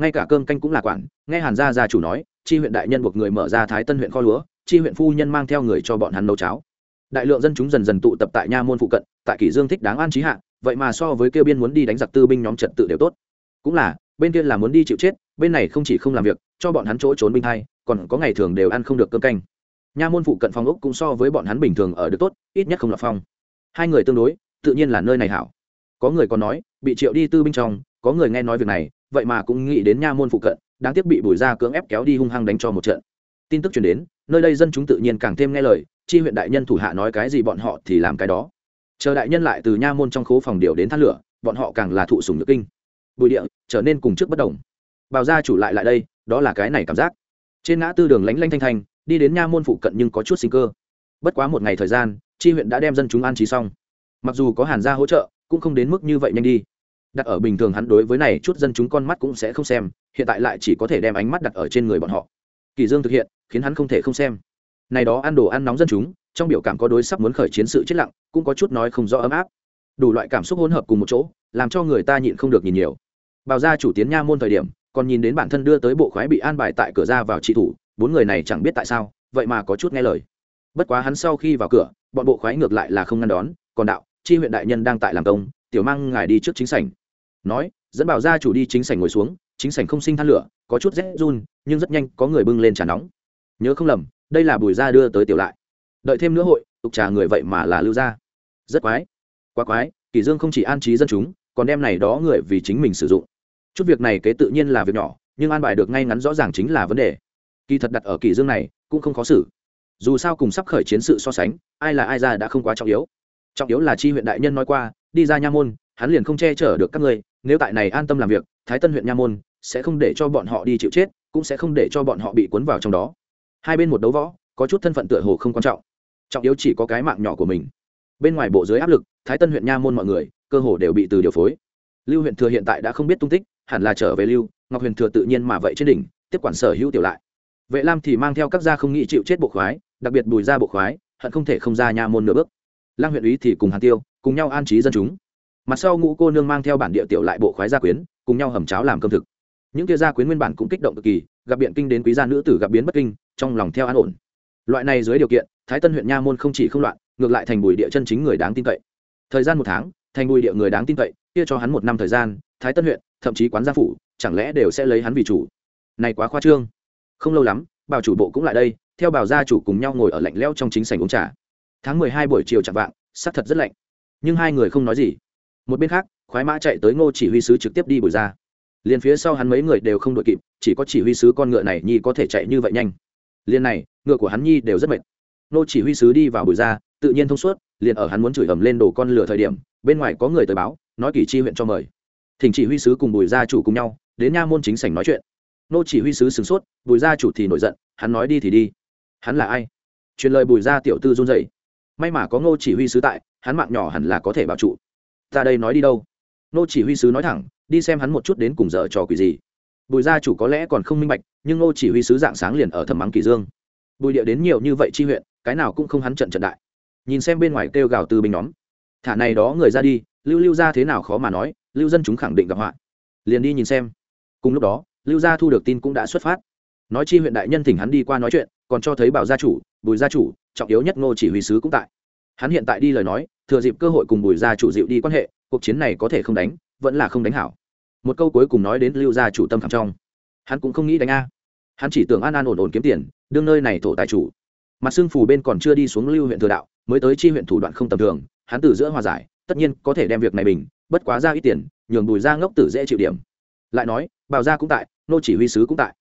Ngay cả cơm canh cũng là quản, nghe hàn gia gia chủ nói, chi huyện đại nhân buộc người mở ra thái tân huyện kho lúa, chi huyện phu nhân mang theo người cho bọn hắn nấu cháo. Đại lượng dân chúng dần dần tụ tập tại nha môn phụ cận, tại kỷ dương thích đáng an trí hạ, vậy mà so với kêu biên muốn đi đánh giặc tư binh nhóm trật tự đều tốt. Cũng là, bên kia là muốn đi chịu chết bên này không chỉ không làm việc, cho bọn hắn chỗ trốn binh hay còn có ngày thường đều ăn không được cơm canh. Nha môn phụ cận phòng ốc cũng so với bọn hắn bình thường ở được tốt, ít nhất không lọt phong. Hai người tương đối, tự nhiên là nơi này hảo. Có người còn nói, bị triệu đi tư binh trong, có người nghe nói việc này, vậy mà cũng nghĩ đến nha môn phụ cận đang tiếp bị bùi ra cưỡng ép kéo đi hung hăng đánh cho một trận. Tin tức truyền đến, nơi đây dân chúng tự nhiên càng thêm nghe lời, chi huyện đại nhân thủ hạ nói cái gì bọn họ thì làm cái đó. Chờ đại nhân lại từ nha môn trong khố phòng điều đến than lửa, bọn họ càng là thụ sùng nhược kinh. Bùi địa, trở nên cùng trước bất đồng bào gia chủ lại lại đây, đó là cái này cảm giác. Trên ngã tư đường lánh lanh thanh thanh, đi đến nha môn phụ cận nhưng có chút sinh cơ. Bất quá một ngày thời gian tri huyện đã đem dân chúng an trí xong. Mặc dù có hàn gia hỗ trợ, cũng không đến mức như vậy nhanh đi. Đặt ở bình thường hắn đối với này chút dân chúng con mắt cũng sẽ không xem, hiện tại lại chỉ có thể đem ánh mắt đặt ở trên người bọn họ. Kỳ dương thực hiện, khiến hắn không thể không xem. Này đó ăn đồ ăn nóng dân chúng, trong biểu cảm có đối sắp muốn khởi chiến sự chết lặng, cũng có chút nói không rõ ấm áp. Đủ loại cảm xúc hỗn hợp cùng một chỗ, làm cho người ta nhịn không được nhìn nhiều. Bào ra chủ tiến nha môn thời điểm còn nhìn đến bản thân đưa tới bộ khoái bị an bài tại cửa ra vào trị thủ, bốn người này chẳng biết tại sao, vậy mà có chút nghe lời. Bất quá hắn sau khi vào cửa, bọn bộ khoái ngược lại là không ngăn đón, còn đạo, chi huyện đại nhân đang tại làm công, tiểu mang ngài đi trước chính sảnh. Nói, dẫn bảo gia chủ đi chính sảnh ngồi xuống, chính sảnh không sinh than lửa, có chút rét run, nhưng rất nhanh có người bưng lên trà nóng. Nhớ không lầm, đây là bùi gia đưa tới tiểu lại. Đợi thêm nữa hội, tục trà người vậy mà là lưu gia. Rất quái, quá quái, kỳ dương không chỉ an trí dân chúng, còn đem này đó người vì chính mình sử dụng chút việc này kế tự nhiên là việc nhỏ, nhưng an bài được ngay ngắn rõ ràng chính là vấn đề. Kỳ thật đặt ở kỳ dương này, cũng không khó xử. Dù sao cùng sắp khởi chiến sự so sánh, ai là ai ra đã không quá trọng yếu. Trọng yếu là chi huyện đại nhân nói qua, đi ra nha môn, hắn liền không che chở được các ngươi, nếu tại này an tâm làm việc, thái tân huyện nha môn sẽ không để cho bọn họ đi chịu chết, cũng sẽ không để cho bọn họ bị cuốn vào trong đó. Hai bên một đấu võ, có chút thân phận tựa hồ không quan trọng. Trọng yếu chỉ có cái mạng nhỏ của mình. Bên ngoài bộ dưới áp lực, thái tân huyện nha môn mọi người, cơ hồ đều bị từ điều phối. Lưu huyện thừa hiện tại đã không biết tung tích hẳn là trở về lưu, ngọc huyền thừa tự nhiên mà vậy trên đỉnh, tiếp quản sở hữu tiểu lại. Vệ lam thì mang theo các gia không nghĩ chịu chết bộ khoái, đặc biệt bùi ra bộ khoái, hận không thể không ra nha môn nửa bước. Lang huyện úy thì cùng hàn tiêu, cùng nhau an trí dân chúng. Mặt sau ngũ cô nương mang theo bản địa tiểu lại bộ khoái gia quyến, cùng nhau hầm cháo làm cơm thực. Những kia gia quyến nguyên bản cũng kích động cực kỳ, gặp biện kinh đến quý gia nữ tử gặp biến bất kinh, trong lòng theo an ổn. Loại này dưới điều kiện, thái tân huyện nha môn không chỉ không loạn, ngược lại thành bùi địa chân chính người đáng tin cậy. Thời gian một tháng, thành bùi địa người đáng tin cậy, kia cho hắn một năm thời gian, thái tân huyện thậm chí quán gia phủ, chẳng lẽ đều sẽ lấy hắn vì chủ? Này quá khoa trương. Không lâu lắm, bảo chủ bộ cũng lại đây, theo bảo gia chủ cùng nhau ngồi ở lạnh lẽo trong chính sảnh uống trà. Tháng mười hai buổi chiều chẳng vạng, sắc thật rất lạnh. Nhưng hai người không nói gì. Một bên khác, khoái mã chạy tới ngô chỉ huy sứ trực tiếp đi bùi ra. Liền phía sau hắn mấy người đều không đội kịp, chỉ có chỉ huy sứ con ngựa này nhi có thể chạy như vậy nhanh. Liền này, ngựa của hắn nhi đều rất mệt. Ngô chỉ huy sứ đi vào bùi ra, tự nhiên thông suốt, liền ở hắn muốn chửi ầm lên đồ con lửa thời điểm, bên ngoài có người tới báo, nói kỳ chi huyện cho mời thỉnh chỉ huy sứ cùng bùi gia chủ cùng nhau, đến nha môn chính sảnh nói chuyện. Nô chỉ huy sứ sửng sốt, bùi gia chủ thì nổi giận, hắn nói đi thì đi. Hắn là ai? Truyền lời bùi gia tiểu tư run rẩy. May mà có ngô chỉ huy sứ tại, hắn mạng nhỏ hẳn là có thể bảo trụ. Ta đây nói đi đâu? Nô chỉ huy sứ nói thẳng, đi xem hắn một chút đến cùng dở trò quỷ gì. Bùi gia chủ có lẽ còn không minh bạch, nhưng ngô chỉ huy sứ dạng sáng liền ở thẩm mắng kỳ dương. Bùi địa đến nhiều như vậy chi huyện, cái nào cũng không hắn trận trận đại. Nhìn xem bên ngoài kêu gào từ binh nhóm. Thả này đó người ra đi, lưu lưu ra thế nào khó mà nói lưu dân chúng khẳng định gặp họa. Liền đi nhìn xem. Cùng lúc đó, lưu gia thu được tin cũng đã xuất phát. Nói chi huyện đại nhân thỉnh hắn đi qua nói chuyện, còn cho thấy bảo gia chủ, bùi gia chủ, trọng yếu nhất ngô chỉ huy sứ cũng tại. Hắn hiện tại đi lời nói, thừa dịp cơ hội cùng bùi gia chủ dịu đi quan hệ, cuộc chiến này có thể không đánh, vẫn là không đánh hảo. Một câu cuối cùng nói đến lưu gia chủ tâm khảm trong. Hắn cũng không nghĩ đánh a. Hắn chỉ tưởng an an ổn ổn kiếm tiền, đương nơi này thổ tài chủ. Mặt xương phù bên còn chưa đi xuống lưu huyện thừa đạo, mới tới chi huyện thủ đoạn không tầm thường, hắn từ giữa hòa giải tất nhiên có thể đem việc này bình, bất quá ra ít tiền, nhường bùi ra ngốc tử dễ chịu điểm. Lại nói bào gia cũng tại, nô chỉ huy sứ cũng tại.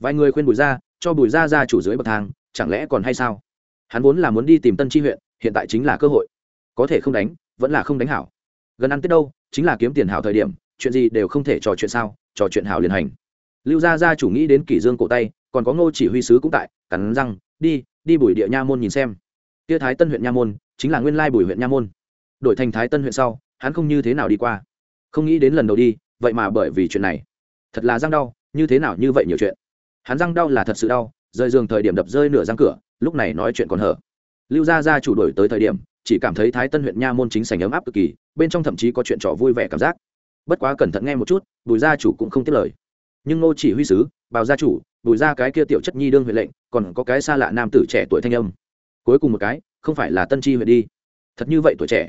Vài người khuyên bùi ra cho bùi gia ra chủ dưới bậc thang, chẳng lẽ còn hay sao? Hắn vốn là muốn đi tìm tân tri huyện, hiện tại chính là cơ hội. Có thể không đánh, vẫn là không đánh hảo. Gần ăn tết đâu, chính là kiếm tiền hảo thời điểm, chuyện gì đều không thể trò chuyện sao, trò chuyện hảo liền hành. Lưu gia gia chủ nghĩ đến kỷ dương cổ tay, còn có ngô chỉ huy sứ cũng tại, cắn răng, đi đi bùi địa nha môn nhìn xem. Kia thái tân huyện nha môn, chính là nguyên lai bùi huyện nha môn đổi thành thái tân huyện sau, hắn không như thế nào đi qua. Không nghĩ đến lần đầu đi, vậy mà bởi vì chuyện này. Thật là răng đau, như thế nào như vậy nhiều chuyện. Hắn răng đau là thật sự đau, rời giường thời điểm đập rơi nửa răng cửa, lúc này nói chuyện còn hở. Lưu gia gia chủ đổi tới thời điểm, chỉ cảm thấy thái tân huyện nha môn chính sành ấm áp cực kỳ, bên trong thậm chí có chuyện trò vui vẻ cảm giác. Bất quá cẩn thận nghe một chút, bùi gia chủ cũng không tiếc lời. Nhưng ngô chỉ huy sứ, bào gia chủ, bùi gia cái kia tiểu chất nhi đương huyện lệnh, còn có cái xa lạ nam tử trẻ tuổi thanh âm. Cuối cùng một cái, không phải là tân chi huyện đi. Thật như vậy tuổi trẻ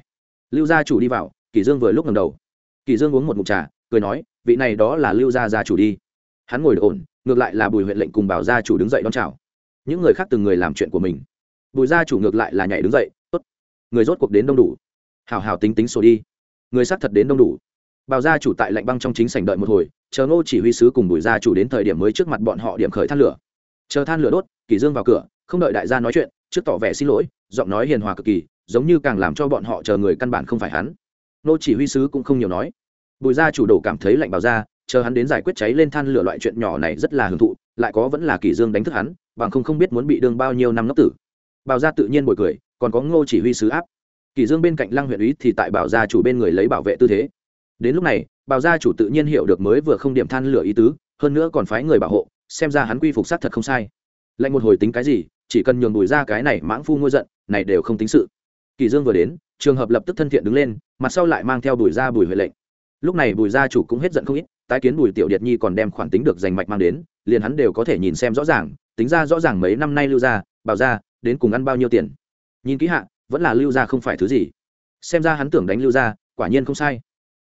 lưu gia chủ đi vào, kỷ dương vừa lúc ngẩng đầu. Kỷ dương uống một ngụm trà, cười nói, vị này đó là lưu gia gia chủ đi. Hắn ngồi ổn, ngược lại là bùi huyện lệnh cùng bảo gia chủ đứng dậy đón chào. Những người khác từng người làm chuyện của mình. Bùi gia chủ ngược lại là nhảy đứng dậy, tốt, người rốt cuộc đến đông đủ. Hào hào tính tính sổ đi. Người xác thật đến đông đủ. Bảo gia chủ tại lạnh băng trong chính sảnh đợi một hồi, chờ ngô chỉ huy sứ cùng bùi gia chủ đến thời điểm mới trước mặt bọn họ điểm khởi than lửa. Chờ than lửa đốt, kỷ dương vào cửa, không đợi đại gia nói chuyện trước tỏ vẻ xin lỗi, giọng nói hiền hòa cực kỳ, giống như càng làm cho bọn họ chờ người căn bản không phải hắn. Nô chỉ huy sứ cũng không nhiều nói. Bùi gia chủ đồ cảm thấy lạnh Bào ra, chờ hắn đến giải quyết cháy lên than lửa loại chuyện nhỏ này rất là hưởng thụ, lại có vẫn là kỷ dương đánh thức hắn, bằng không không biết muốn bị đương bao nhiêu năm ngốc tử. Bảo gia tự nhiên bồi cười, còn có ngô chỉ huy sứ áp. Kỷ dương bên cạnh lăng huyện úy thì tại bảo gia chủ bên người lấy bảo vệ tư thế. Đến lúc này bảo gia chủ tự nhiên hiểu được mới vừa không điểm than lửa ý tứ, hơn nữa còn phái người bảo hộ, xem ra hắn quy phục sát thật không sai. Lạnh một hồi tính cái gì chỉ cần nhường bùi ra cái này mãng phu ngôi giận, này đều không tính sự. Kỳ dương vừa đến, trường hợp lập tức thân thiện đứng lên, mặt sau lại mang theo bùi ra bùi huệ lệnh. Lúc này bùi gia chủ cũng hết giận không ít, tái kiến bùi tiểu điệt nhi còn đem khoản tính được giành mạch mang đến, liền hắn đều có thể nhìn xem rõ ràng, tính ra rõ ràng mấy năm nay lưu Gia, bảo Gia, đến cùng ăn bao nhiêu tiền. Nhìn kỹ hạ, vẫn là lưu Gia không phải thứ gì. Xem ra hắn tưởng đánh lưu Gia, quả nhiên không sai.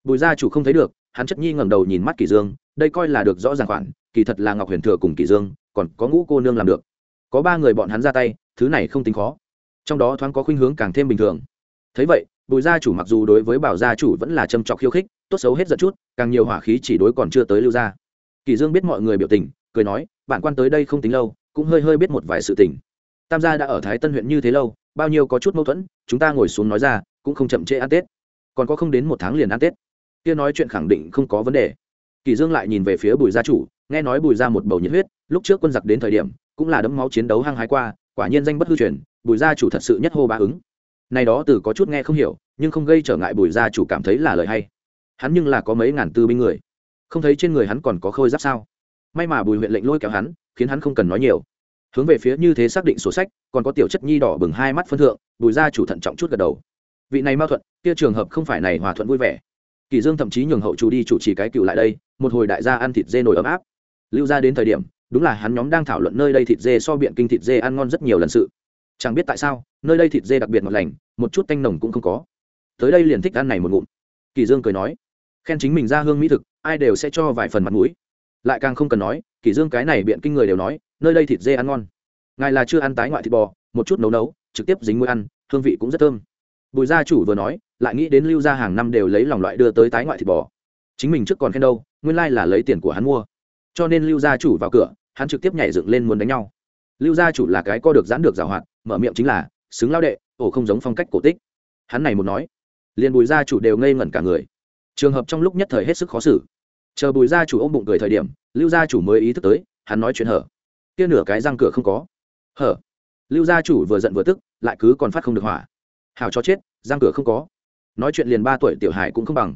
Bùi gia chủ không thấy được, hắn chất nhi ngẩng đầu nhìn mắt kỳ dương, đây coi là được rõ ràng khoản, kỳ thật là ngọc huyền thừa cùng kỳ dương, còn có ngũ cô nương làm được có ba người bọn hắn ra tay, thứ này không tính khó. Trong đó thoáng có khuynh hướng càng thêm bình thường. Thấy vậy, bùi gia chủ mặc dù đối với bảo gia chủ vẫn là châm trọc khiêu khích, tốt xấu hết giận chút, càng nhiều hỏa khí chỉ đối còn chưa tới lưu gia. Kỳ dương biết mọi người biểu tình, cười nói, bản quan tới đây không tính lâu, cũng hơi hơi biết một vài sự tình. Tam gia đã ở thái tân huyện như thế lâu, bao nhiêu có chút mâu thuẫn, chúng ta ngồi xuống nói ra, cũng không chậm trễ ăn tết. Còn có không đến một tháng liền ăn tết. Kia nói chuyện khẳng định không có vấn đề. Kỳ dương lại nhìn về phía bùi gia chủ, nghe nói bùi gia một bầu nhiệt huyết, lúc trước quân giặc đến thời điểm cũng là đấm máu chiến đấu hăng hái qua, quả nhiên danh bất hư truyền, bùi gia chủ thật sự nhất hô ba ứng. Này đó từ có chút nghe không hiểu, nhưng không gây trở ngại bùi gia chủ cảm thấy là lời hay. Hắn nhưng là có mấy ngàn tư binh người. Không thấy trên người hắn còn có khôi giáp sao? May mà bùi huyện lệnh lôi kéo hắn, khiến hắn không cần nói nhiều. Hướng về phía như thế xác định sổ sách, còn có tiểu chất nhi đỏ bừng hai mắt phân thượng, bùi gia chủ thận trọng chút gật đầu. Vị này mâu thuận, kia trường hợp không phải này hòa thuận vui vẻ. Kỳ dương thậm chí nhường hậu chủ đi chủ trì cái cựu lại đây, một hồi đại gia ăn thịt dê nổi ấm áp. Lưu ra đến thời điểm đúng là hắn nhóm đang thảo luận nơi đây thịt dê so biện kinh thịt dê ăn ngon rất nhiều lần sự. Chẳng biết tại sao, nơi đây thịt dê đặc biệt ngọt lành, một chút tanh nồng cũng không có. Tới đây liền thích ăn này một ngụm. Kỳ dương cười nói, khen chính mình ra hương mỹ thực, ai đều sẽ cho vài phần mặt mũi. Lại càng không cần nói, kỳ dương cái này biện kinh người đều nói, nơi đây thịt dê ăn ngon. Ngài là chưa ăn tái ngoại thịt bò, một chút nấu nấu, trực tiếp dính mũi ăn, hương vị cũng rất thơm. Bùi gia chủ vừa nói, lại nghĩ đến lưu gia hàng năm đều lấy lòng loại đưa tới tái ngoại thịt bò. Chính mình trước còn khen đâu, nguyên lai là lấy tiền của hắn mua cho nên lưu gia chủ vào cửa, hắn trực tiếp nhảy dựng lên muốn đánh nhau. Lưu gia chủ là cái co được giãn được giảo hoạt, mở miệng chính là, xứng lao đệ, ổ không giống phong cách cổ tích. Hắn này một nói, liền bùi gia chủ đều ngây ngẩn cả người. Trường hợp trong lúc nhất thời hết sức khó xử. Chờ bùi gia chủ ôm bụng cười thời điểm, lưu gia chủ mới ý thức tới, hắn nói chuyện hở. Kia nửa cái răng cửa không có. Hở. Lưu gia chủ vừa giận vừa tức, lại cứ còn phát không được hỏa. Hào cho chết, răng cửa không có. Nói chuyện liền ba tuổi tiểu hải cũng không bằng.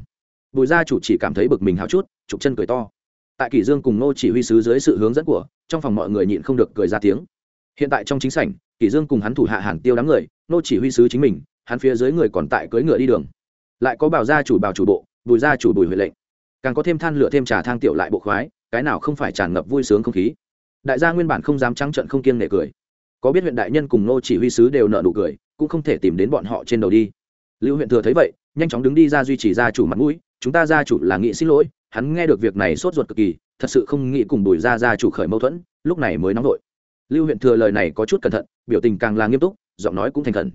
Bùi gia chủ chỉ cảm thấy bực mình hào chút trục chân cười to tại kỷ dương cùng nô chỉ huy sứ dưới sự hướng dẫn của, trong phòng mọi người nhịn không được cười ra tiếng. Hiện tại trong chính sảnh, kỷ dương cùng hắn thủ hạ hàn tiêu đám người, nô chỉ huy sứ chính mình, hắn phía dưới người còn tại cưỡi ngựa đi đường. Lại có bảo gia chủ bảo chủ bộ, bùi gia chủ bùi huệ lệnh. Càng có thêm than lửa thêm trà thang tiểu lại bộ khoái, cái nào không phải tràn ngập vui sướng không khí. Đại gia nguyên bản không dám trắng trợn không kiêng nể cười. Có biết huyện đại nhân cùng nô chỉ huy sứ đều nợ nụ cười, cũng không thể tìm đến bọn họ trên đầu đi. Lưu huyện thừa thấy vậy, nhanh chóng đứng đi ra duy trì gia chủ mặt mũi, chúng ta gia chủ là nghị xin lỗi hắn nghe được việc này sốt ruột cực kỳ thật sự không nghĩ cùng bùi gia gia chủ khởi mâu thuẫn lúc này mới nóng vội. Lưu huyện thừa lời này có chút cẩn thận biểu tình càng là nghiêm túc giọng nói cũng thành khẩn.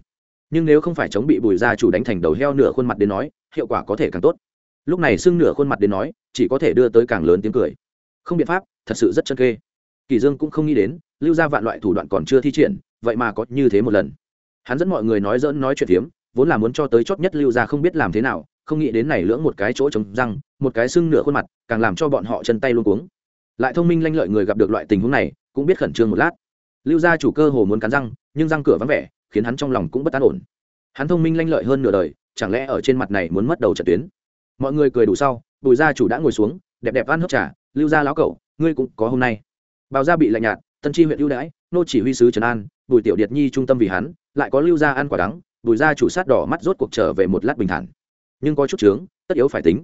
Nhưng nếu không phải chống bị bùi gia chủ đánh thành đầu heo nửa khuôn mặt đến nói hiệu quả có thể càng tốt. Lúc này xưng nửa khuôn mặt đến nói chỉ có thể đưa tới càng lớn tiếng cười. Không biện pháp thật sự rất chân kê. Kỳ dương cũng không nghĩ đến lưu gia vạn loại thủ đoạn còn chưa thi triển vậy mà có như thế một lần. Hắn dẫn mọi người nói dỡn nói chuyện hiếm, vốn là muốn cho tới chót nhất lưu gia không biết làm thế nào không nghĩ đến này lưỡng một cái chỗ trống răng, một cái sưng nửa khuôn mặt, càng làm cho bọn họ chân tay luôn cuống. Lại thông minh lanh lợi người gặp được loại tình huống này, cũng biết khẩn trương một lát. Lưu gia chủ cơ hồ muốn cắn răng, nhưng răng cửa vắng vẻ, khiến hắn trong lòng cũng bất an ổn. Hắn thông minh lanh lợi hơn nửa đời, chẳng lẽ ở trên mặt này muốn mất đầu trận tuyến? Mọi người cười đủ sau, bùi gia chủ đã ngồi xuống, đẹp đẹp ăn hấp trà, lưu gia lão cẩu ngươi cũng có hôm nay. Bào gia bị lạnh nhạt, tân chi huyện ưu đãi, nô chỉ huy sứ trần an, bùi tiểu điệt nhi trung tâm vì hắn, lại có lưu gia ăn quả đắng, bùi gia chủ sát đỏ mắt rốt cuộc trở về một lát bình thản nhưng có chút chướng, tất yếu phải tính.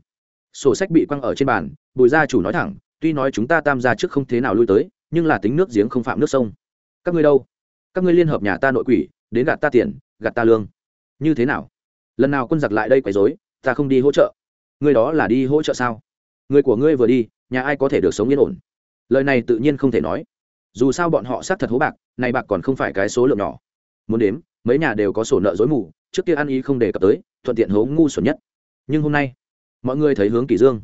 Sổ sách bị quăng ở trên bàn, bùi gia chủ nói thẳng, tuy nói chúng ta tam gia trước không thế nào lui tới, nhưng là tính nước giếng không phạm nước sông. Các ngươi đâu? Các ngươi liên hợp nhà ta nội quỷ, đến gạt ta tiền, gạt ta lương. Như thế nào? Lần nào quân giặc lại đây quấy rối, ta không đi hỗ trợ. Người đó là đi hỗ trợ sao? Người của ngươi vừa đi, nhà ai có thể được sống yên ổn? Lời này tự nhiên không thể nói. Dù sao bọn họ xác thật hố bạc, này bạc còn không phải cái số lượng nhỏ. Muốn đếm mấy nhà đều có sổ nợ dối mù, trước kia ăn ý không đề cập tới, thuận tiện hố ngu xuẩn nhất. Nhưng hôm nay, mọi người thấy hướng kỳ dương.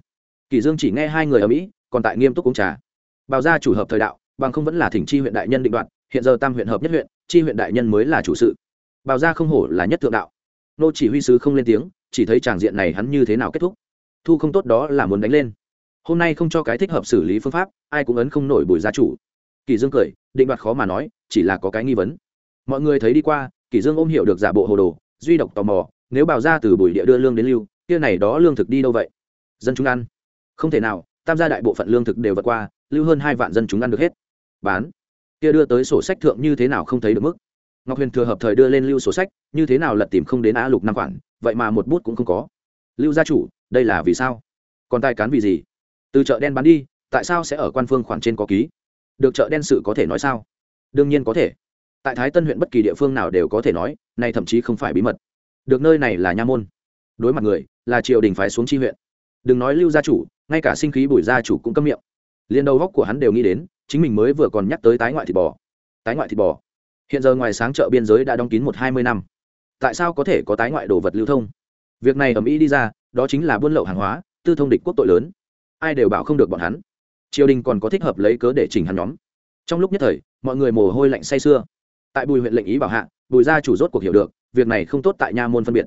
Kỳ dương chỉ nghe hai người ở mỹ, còn tại nghiêm túc uống trà. Bào gia chủ hợp thời đạo, bằng không vẫn là thỉnh chi huyện đại nhân định đoạt, hiện giờ tam huyện hợp nhất huyện, chi huyện đại nhân mới là chủ sự. Bào gia không hổ là nhất thượng đạo. Nô chỉ huy sứ không lên tiếng, chỉ thấy tràng diện này hắn như thế nào kết thúc. Thu không tốt đó là muốn đánh lên. Hôm nay không cho cái thích hợp xử lý phương pháp, ai cũng ấn không nổi bùi gia chủ. Kỳ dương cười, định đoạt khó mà nói, chỉ là có cái nghi vấn. Mọi người thấy đi qua kỳ dương ôm hiểu được giả bộ hồ đồ, duy độc tò mò, nếu bào ra từ bùi địa đưa lương đến lưu, kia này đó lương thực đi đâu vậy? Dân chúng ăn. Không thể nào, tam gia đại bộ phận lương thực đều vượt qua, lưu hơn hai vạn dân chúng ăn được hết. Bán. Kia đưa tới sổ sách thượng như thế nào không thấy được mức. Ngọc huyền thừa hợp thời đưa lên lưu sổ sách, như thế nào lật tìm không đến á lục năm khoản, vậy mà một bút cũng không có. Lưu gia chủ, đây là vì sao? Còn tài cán vì gì? Từ chợ đen bán đi, tại sao sẽ ở quan phương khoản trên có ký? Được chợ đen sự có thể nói sao? Đương nhiên có thể tại thái tân huyện bất kỳ địa phương nào đều có thể nói này thậm chí không phải bí mật. Được nơi này là nha môn. Đối mặt người, là triều đình phái xuống tri huyện. Đừng nói lưu gia chủ, ngay cả sinh khí bùi gia chủ cũng câm miệng. Liền đầu góc của hắn đều nghĩ đến, chính mình mới vừa còn nhắc tới tái ngoại thịt bò. Tái ngoại thịt bò. Hiện giờ ngoài sáng chợ biên giới đã đóng kín một hai mươi năm. Tại sao có thể có tái ngoại đồ vật lưu thông? Việc này ầm ĩ đi ra, đó chính là buôn lậu hàng hóa, tư thông địch quốc tội lớn. Ai đều bảo không được bọn hắn. Triều đình còn có thích hợp lấy cớ để chỉnh hắn nhóm. Trong lúc nhất thời, mọi người mồ hôi lạnh say sưa tại bùi huyện lệnh ý bảo hạ, bùi gia chủ rốt cuộc hiểu được, việc này không tốt tại nha môn phân biệt.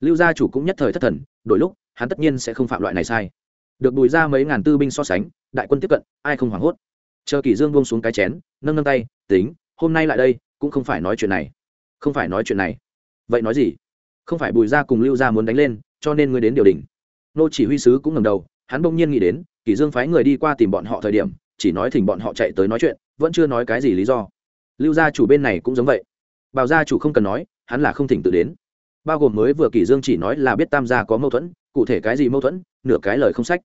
Lưu gia chủ cũng nhất thời thất thần, đổi lúc, hắn tất nhiên sẽ không phạm loại này sai. Được bùi ra mấy ngàn tư binh so sánh, đại quân tiếp cận, ai không hoảng hốt? Chờ kỷ dương buông xuống cái chén, nâng nâng tay, tính, hôm nay lại đây, cũng không phải nói chuyện này. Không phải nói chuyện này. Vậy nói gì? Không phải bùi gia cùng lưu gia muốn đánh lên, cho nên ngươi đến điều đình. Nô chỉ huy sứ cũng ngẩng đầu, hắn bỗng nhiên nghĩ đến, kỷ dương phái người đi qua tìm bọn họ thời điểm, chỉ nói thỉnh bọn họ chạy tới nói chuyện, vẫn chưa nói cái gì lý do lưu gia chủ bên này cũng giống vậy. Bào gia chủ không cần nói, hắn là không thỉnh tự đến. Bao gồm mới vừa kỷ dương chỉ nói là biết tam gia có mâu thuẫn, cụ thể cái gì mâu thuẫn, nửa cái lời không sách.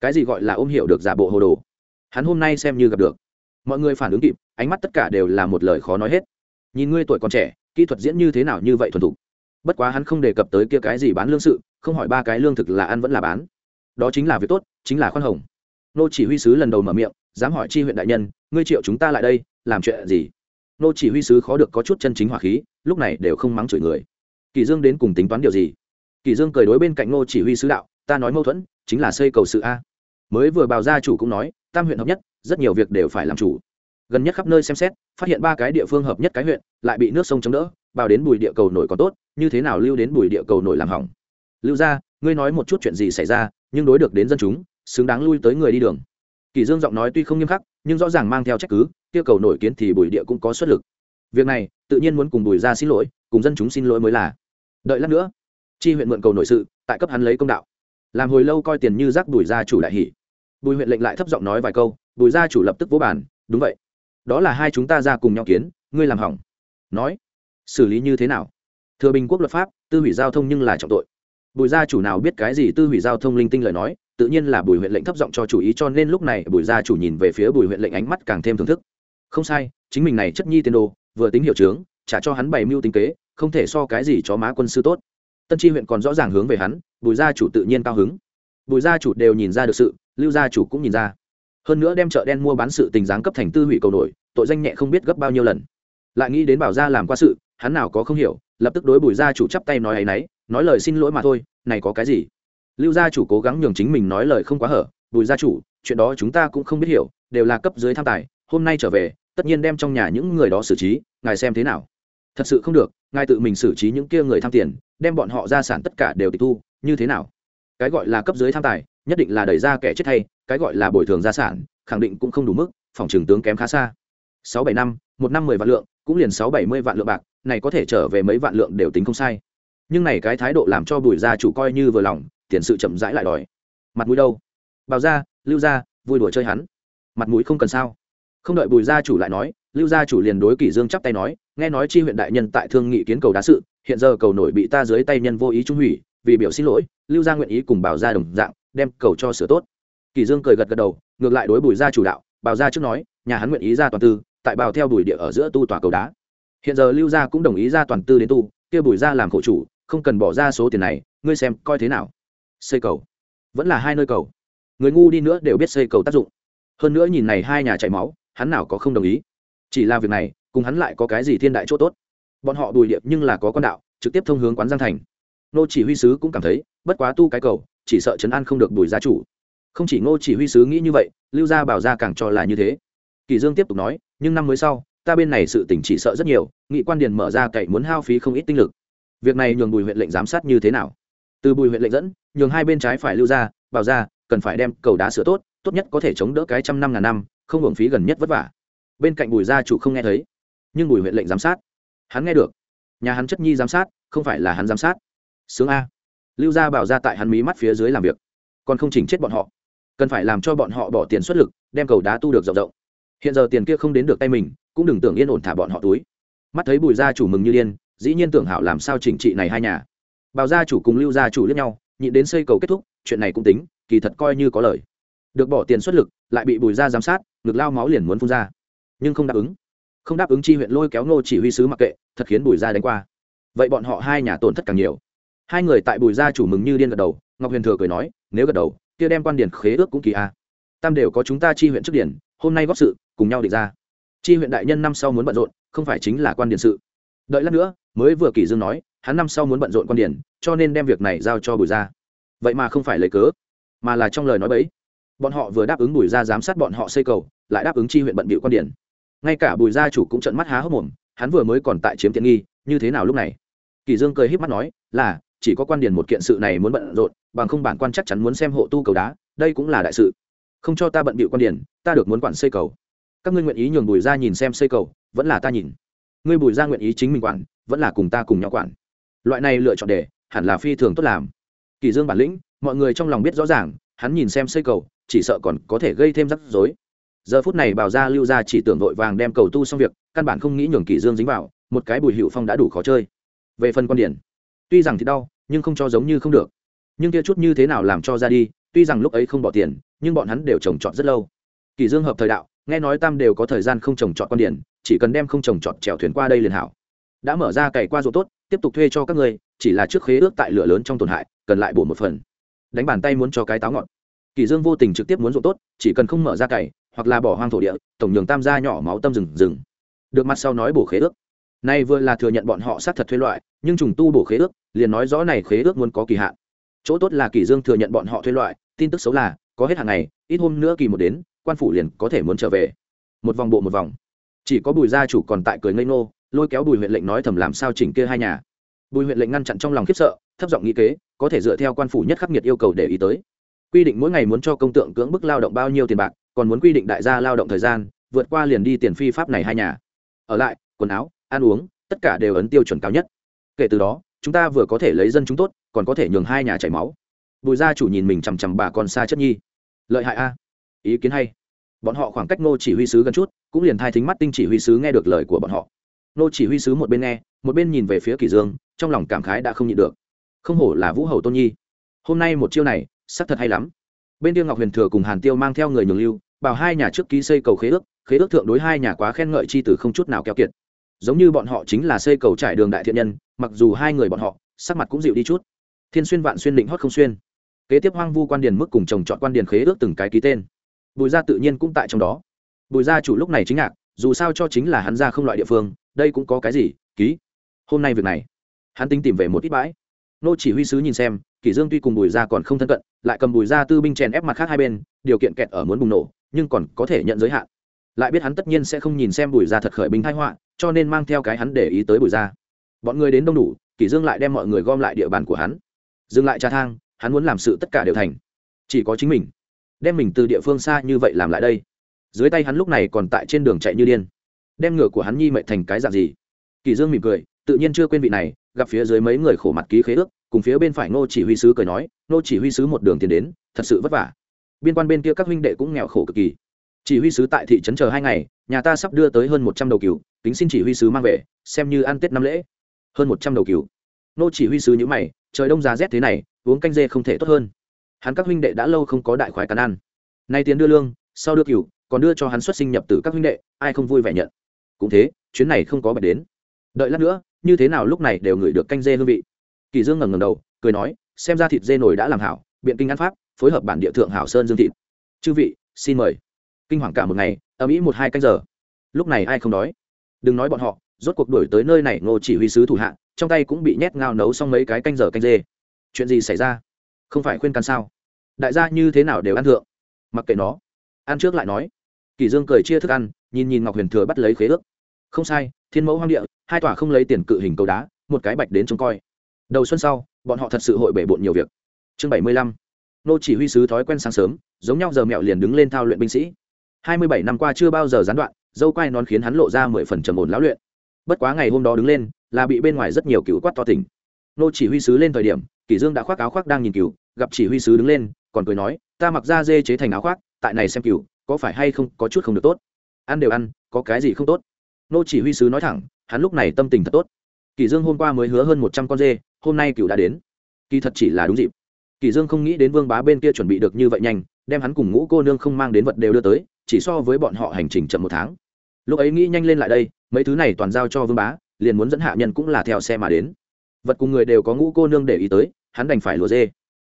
Cái gì gọi là ôm hiểu được giả bộ hồ đồ, hắn hôm nay xem như gặp được. Mọi người phản ứng kịp, ánh mắt tất cả đều là một lời khó nói hết. Nhìn ngươi tuổi còn trẻ, kỹ thuật diễn như thế nào như vậy thuần thục. Bất quá hắn không đề cập tới kia cái gì bán lương sự, không hỏi ba cái lương thực là ăn vẫn là bán. Đó chính là việc tốt, chính là khoan hồng. Nô chỉ huy sứ lần đầu mở miệng, dám hỏi chi huyện đại nhân, ngươi triệu chúng ta lại đây, làm chuyện gì? Nô chỉ huy sứ khó được có chút chân chính hỏa khí, lúc này đều không mắng chửi người. Kỳ dương đến cùng tính toán điều gì? Kỳ dương cười đối bên cạnh nô chỉ huy sứ đạo, ta nói mâu thuẫn, chính là xây cầu sự a. Mới vừa bào gia chủ cũng nói, tam huyện hợp nhất, rất nhiều việc đều phải làm chủ. Gần nhất khắp nơi xem xét, phát hiện ba cái địa phương hợp nhất cái huyện, lại bị nước sông chống đỡ, bào đến bùi địa cầu nổi còn tốt, như thế nào lưu đến bùi địa cầu nổi làm hỏng? Lưu gia, ngươi nói một chút chuyện gì xảy ra, nhưng đối được đến dân chúng, xứng đáng lui tới người đi đường. Kỳ dương giọng nói tuy không nghiêm khắc, nhưng rõ ràng mang theo trách cứ kia cầu nổi kiến thì bùi địa cũng có xuất lực. Việc này, tự nhiên muốn cùng bùi gia xin lỗi, cùng dân chúng xin lỗi mới là. Đợi lát nữa, chi huyện mượn cầu nổi sự, tại cấp hắn lấy công đạo. Làm hồi lâu coi tiền như rác bùi gia chủ đại hỉ bùi huyện lệnh lại thấp giọng nói vài câu, bùi gia chủ lập tức vỗ bàn, đúng vậy. Đó là hai chúng ta ra cùng nhau kiến, ngươi làm hỏng. Nói, xử lý như thế nào? Thừa bình quốc luật pháp, tư hủy giao thông nhưng là trọng tội. Bùi gia chủ nào biết cái gì tư hủy giao thông linh tinh lời nói, tự nhiên là bùi huyện lệnh thấp giọng cho chủ ý cho nên lúc này bùi gia chủ nhìn về phía bùi huyện lệnh ánh mắt càng thêm thưởng thức không sai, chính mình này chất nhi tiền đồ, vừa tính hiệu trướng trả cho hắn bày mưu tính kế, không thể so cái gì cho má quân sư tốt. Tân tri huyện còn rõ ràng hướng về hắn, bùi gia chủ tự nhiên cao hứng. Bùi gia chủ đều nhìn ra được sự, lưu gia chủ cũng nhìn ra. Hơn nữa đem chợ đen mua bán sự tình giáng cấp thành tư hủy cầu nổi, tội danh nhẹ không biết gấp bao nhiêu lần. Lại nghĩ đến bảo gia làm qua sự, hắn nào có không hiểu, lập tức đối bùi gia chủ chắp tay nói ấy nấy, nói lời xin lỗi mà thôi, này có cái gì? Lưu gia chủ cố gắng nhường chính mình nói lời không quá hở, bùi gia chủ, chuyện đó chúng ta cũng không biết hiểu, đều là cấp dưới tham tài, hôm nay trở về tất nhiên đem trong nhà những người đó xử trí, ngài xem thế nào? Thật sự không được, ngài tự mình xử trí những kia người tham tiền, đem bọn họ gia sản tất cả đều tịch thu, như thế nào? Cái gọi là cấp dưới tham tài, nhất định là đẩy ra kẻ chết hay cái gọi là bồi thường gia sản, khẳng định cũng không đủ mức, phòng trường tướng kém khá xa. Sáu bảy năm, một năm mười vạn lượng, cũng liền sáu bảy mươi vạn lượng bạc, này có thể trở về mấy vạn lượng đều tính không sai. Nhưng này cái thái độ làm cho bùi gia chủ coi như vừa lòng, tiền sự chậm rãi lại đòi. Mặt mũi đâu? Bào ra lưu ra vui đùa chơi hắn. Mặt mũi không cần sao? Không đợi bùi gia chủ lại nói, lưu gia chủ liền đối kỷ dương chắp tay nói, nghe nói chi huyện đại nhân tại thương nghị kiến cầu đá sự, hiện giờ cầu nổi bị ta dưới tay nhân vô ý trung hủy, vì biểu xin lỗi, lưu gia nguyện ý cùng bảo gia đồng dạng, đem cầu cho sửa tốt. Kỷ dương cười gật gật đầu, ngược lại đối bùi gia chủ đạo, bảo gia trước nói, nhà hắn nguyện ý ra toàn tư, tại bảo theo bùi địa ở giữa tu tòa cầu đá. Hiện giờ lưu gia cũng đồng ý ra toàn tư đến tu, kia bùi gia làm khổ chủ, không cần bỏ ra số tiền này, ngươi xem coi thế nào. Xây cầu. Vẫn là hai nơi cầu. Người ngu đi nữa đều biết xây cầu tác dụng. Hơn nữa nhìn này hai nhà chảy máu hắn nào có không đồng ý? Chỉ là việc này cùng hắn lại có cái gì thiên đại chỗ tốt? Bọn họ bùi điệp nhưng là có con đạo trực tiếp thông hướng quán giang thành. Nô chỉ huy sứ cũng cảm thấy bất quá tu cái cầu chỉ sợ trấn an không được bùi gia chủ. Không chỉ ngô chỉ huy sứ nghĩ như vậy lưu gia bảo gia càng cho là như thế. Kỳ dương tiếp tục nói nhưng năm mới sau ta bên này sự tỉnh chỉ sợ rất nhiều nghị quan điền mở ra cậy muốn hao phí không ít tinh lực. Việc này nhường bùi huyện lệnh giám sát như thế nào? Từ bùi huyện lệnh dẫn nhường hai bên trái phải lưu gia, bảo gia cần phải đem cầu đá sửa tốt tốt nhất có thể chống đỡ cái trăm năm ngàn năm không hưởng phí gần nhất vất vả. Bên cạnh bùi gia chủ không nghe thấy, nhưng bùi huyện lệnh giám sát. Hắn nghe được. Nhà hắn chất nhi giám sát, không phải là hắn giám sát. Sướng a. Lưu gia bảo ra tại hắn mí mắt phía dưới làm việc. Còn không chỉnh chết bọn họ. Cần phải làm cho bọn họ bỏ tiền xuất lực, đem cầu đá tu được rộng rộng. Hiện giờ tiền kia không đến được tay mình, cũng đừng tưởng yên ổn thả bọn họ túi. Mắt thấy bùi gia chủ mừng như điên, dĩ nhiên tưởng hảo làm sao chỉnh trị này hai nhà. Bảo gia chủ cùng lưu gia chủ lẫn nhau, nhịn đến xây cầu kết thúc, chuyện này cũng tính, kỳ thật coi như có lời được bỏ tiền xuất lực, lại bị bùi gia giám sát, ngực lao máu liền muốn phun ra. Nhưng không đáp ứng. Không đáp ứng chi huyện lôi kéo ngô chỉ huy sứ mặc kệ, thật khiến bùi gia đánh qua. Vậy bọn họ hai nhà tổn thất càng nhiều. Hai người tại bùi gia chủ mừng như điên gật đầu, ngọc huyền thừa cười nói, nếu gật đầu, kia đem quan điển khế ước cũng kỳ a. Tam đều có chúng ta chi huyện trước điển, hôm nay góp sự, cùng nhau định ra. Chi huyện đại nhân năm sau muốn bận rộn, không phải chính là quan điển sự. Đợi lát nữa, mới vừa kỳ dương nói, hắn năm sau muốn bận rộn quan điển, cho nên đem việc này giao cho bùi gia. Vậy mà không phải lấy cớ, mà là trong lời nói bấy bọn họ vừa đáp ứng bùi gia giám sát bọn họ xây cầu, lại đáp ứng chi huyện bận bịu quan điển. Ngay cả bùi gia chủ cũng trận mắt há hốc mồm, hắn vừa mới còn tại chiếm tiện nghi, như thế nào lúc này? Kỳ dương cười híp mắt nói, là, chỉ có quan điển một kiện sự này muốn bận rộn, bằng không bản quan chắc chắn muốn xem hộ tu cầu đá, đây cũng là đại sự. Không cho ta bận bịu quan điển, ta được muốn quản xây cầu. Các ngươi nguyện ý nhường bùi gia nhìn xem xây cầu, vẫn là ta nhìn. Ngươi bùi gia nguyện ý chính mình quản, vẫn là cùng ta cùng nhau quản. Loại này lựa chọn để, hẳn là phi thường tốt làm. Kỳ dương bản lĩnh, mọi người trong lòng biết rõ ràng, hắn nhìn xem xây cầu chỉ sợ còn có thể gây thêm rắc rối. Giờ phút này bảo gia lưu gia chỉ tưởng vội vàng đem cầu tu xong việc, căn bản không nghĩ nhường kỳ dương dính vào, một cái bùi hữu phong đã đủ khó chơi. Về phần quan điển, tuy rằng thì đau, nhưng không cho giống như không được. Nhưng kia chút như thế nào làm cho ra đi, tuy rằng lúc ấy không bỏ tiền, nhưng bọn hắn đều trồng trọt rất lâu. Kỳ dương hợp thời đạo, nghe nói tam đều có thời gian không trồng trọt quan điển, chỉ cần đem không trồng trọt chèo thuyền qua đây liền hảo. Đã mở ra cày qua ruộng tốt, tiếp tục thuê cho các ngươi, chỉ là trước khế ước tại lửa lớn trong tổn hại, cần lại bổ một phần. Đánh bàn tay muốn cho cái táo ngọt kỳ dương vô tình trực tiếp muốn ruộng tốt, chỉ cần không mở ra cày, hoặc là bỏ hoang thổ địa, tổng nhường tam gia nhỏ máu tâm rừng rừng. Được mặt sau nói bổ khế ước. Nay vừa là thừa nhận bọn họ sát thật thuê loại, nhưng trùng tu bổ khế ước, liền nói rõ này khế ước muốn có kỳ hạn. Chỗ tốt là kỳ dương thừa nhận bọn họ thuê loại, tin tức xấu là, có hết hàng ngày ít hôm nữa kỳ một đến, quan phủ liền có thể muốn trở về. Một vòng bộ một vòng. Chỉ có bùi gia chủ còn tại cười ngây ngô, lôi kéo bùi huyện lệnh nói thầm làm sao chỉnh kia hai nhà. Bùi huyện lệnh ngăn chặn trong lòng khiếp sợ, thấp giọng nghĩ kế, có thể dựa theo quan phủ nhất khắc nghiệt yêu cầu để ý tới quy định mỗi ngày muốn cho công tượng cưỡng bức lao động bao nhiêu tiền bạc, còn muốn quy định đại gia lao động thời gian, vượt qua liền đi tiền phi pháp này hai nhà. Ở lại, quần áo, ăn uống, tất cả đều ấn tiêu chuẩn cao nhất. Kể từ đó, chúng ta vừa có thể lấy dân chúng tốt, còn có thể nhường hai nhà chảy máu. Bùi gia chủ nhìn mình chằm chằm bà con xa chất nhi. Lợi hại a. Ý kiến hay. Bọn họ khoảng cách nô chỉ huy sứ gần chút, cũng liền thai thính mắt tinh chỉ huy sứ nghe được lời của bọn họ. Nô chỉ huy sứ một bên nghe, một bên nhìn về phía kỷ dương, trong lòng cảm khái đã không nhịn được. Không hổ là vũ hầu tôn nhi. Hôm nay một chiêu này sắc thật hay lắm. Bên tiêu ngọc huyền thừa cùng hàn tiêu mang theo người nhường lưu, bảo hai nhà trước ký xây cầu khế ước khế ước thượng đối hai nhà quá khen ngợi chi từ không chút nào keo kiệt. Giống như bọn họ chính là xây cầu trải đường đại thiện nhân, mặc dù hai người bọn họ, sắc mặt cũng dịu đi chút. Thiên xuyên vạn xuyên định hót không xuyên. Kế tiếp hoang vu quan điền mức cùng chồng chọn quan điền khế ước từng cái ký tên. Bùi gia tự nhiên cũng tại trong đó. Bùi gia chủ lúc này chính ngạc, dù sao cho chính là hắn ra không loại địa phương, đây cũng có cái gì, ký. Hôm nay việc này, hắn tính tìm về một ít bãi. Nô chỉ huy sứ nhìn xem, kỷ dương tuy cùng bùi gia còn không thân cận lại cầm bùi gia tư binh chèn ép mặt khác hai bên, điều kiện kẹt ở muốn bùng nổ, nhưng còn có thể nhận giới hạn. Lại biết hắn tất nhiên sẽ không nhìn xem bùi gia thật khởi binh thái họa, cho nên mang theo cái hắn để ý tới bùi gia bọn người đến đông đủ, kỷ dương lại đem mọi người gom lại địa bàn của hắn. Dừng lại trà thang, hắn muốn làm sự tất cả đều thành. Chỉ có chính mình. Đem mình từ địa phương xa như vậy làm lại đây. Dưới tay hắn lúc này còn tại trên đường chạy như điên. Đem ngựa của hắn nhi mệnh thành cái dạng gì? Kỳ dương mỉm cười, tự nhiên chưa quên vị này, gặp phía dưới mấy người khổ mặt ký khế ước cùng phía bên phải ngô chỉ huy sứ cười nói, ngô chỉ huy sứ một đường tiền đến, thật sự vất vả. Biên quan bên kia các huynh đệ cũng nghèo khổ cực kỳ. Chỉ huy sứ tại thị trấn chờ hai ngày, nhà ta sắp đưa tới hơn một trăm đầu cừu tính xin chỉ huy sứ mang về, xem như ăn tết năm lễ. Hơn một trăm đầu cừu. Nô chỉ huy sứ nhữ mày, trời đông giá rét thế này, uống canh dê không thể tốt hơn. Hắn các huynh đệ đã lâu không có đại khoái cắn ăn. Nay tiến đưa lương, sau đưa cừu, còn đưa cho hắn xuất sinh nhập tử các huynh đệ, ai không vui vẻ nhận. Cũng thế, chuyến này không có bạch đến. Đợi lát nữa, như thế nào lúc này đều ngửi được canh dê hương vị kỳ dương ngẩng ngẩng đầu, cười nói, xem ra thịt dê nồi đã làm hảo, biện kinh ăn pháp, phối hợp bản địa thượng hảo sơn dương thịt. Chư vị, xin mời. Kinh hoàng cả một ngày ở mỹ một hai canh giờ. Lúc này ai không đói? Đừng nói bọn họ, rốt cuộc đuổi tới nơi này ngô chỉ huy sứ thủ hạ, trong tay cũng bị nhét ngao nấu xong mấy cái canh giờ canh dê. Chuyện gì xảy ra? Không phải khuyên can sao? Đại gia như thế nào đều ăn thượng. Mặc kệ nó. Ăn trước lại nói. Kỳ dương cười chia thức ăn, nhìn nhìn ngọc huyền thừa bắt lấy khế ước. Không sai, thiên mẫu hoang địa, hai tòa không lấy tiền cự hình cầu đá, một cái bạch đến trông coi đầu xuân sau, bọn họ thật sự hội bể bộn nhiều việc. Chương bảy mươi lăm. Nô chỉ huy sứ thói quen sáng sớm, giống nhau giờ mẹo liền đứng lên thao luyện binh sĩ. Hai mươi bảy năm qua chưa bao giờ gián đoạn, dâu quai nón khiến hắn lộ ra mười phần trầm ổn lão luyện. Bất quá ngày hôm đó đứng lên, là bị bên ngoài rất nhiều cựu quát to tỉnh. Nô chỉ huy sứ lên thời điểm, kỷ dương đã khoác áo khoác đang nhìn cựu, gặp chỉ huy sứ đứng lên, còn cười nói, ta mặc da dê chế thành áo khoác, tại này xem cựu, có phải hay không, có chút không được tốt. Ăn đều ăn, có cái gì không tốt? Nô chỉ huy sứ nói thẳng, hắn lúc này tâm tình thật tốt. Kỷ dương hôm qua mới hứa hơn một trăm con dê hôm nay cựu đã đến. Kỳ thật chỉ là đúng dịp. Kỳ dương không nghĩ đến vương bá bên kia chuẩn bị được như vậy nhanh, đem hắn cùng ngũ cô nương không mang đến vật đều đưa tới, chỉ so với bọn họ hành trình chậm một tháng. Lúc ấy nghĩ nhanh lên lại đây, mấy thứ này toàn giao cho vương bá, liền muốn dẫn hạ nhân cũng là theo xe mà đến. Vật cùng người đều có ngũ cô nương để ý tới, hắn đành phải lùa dê.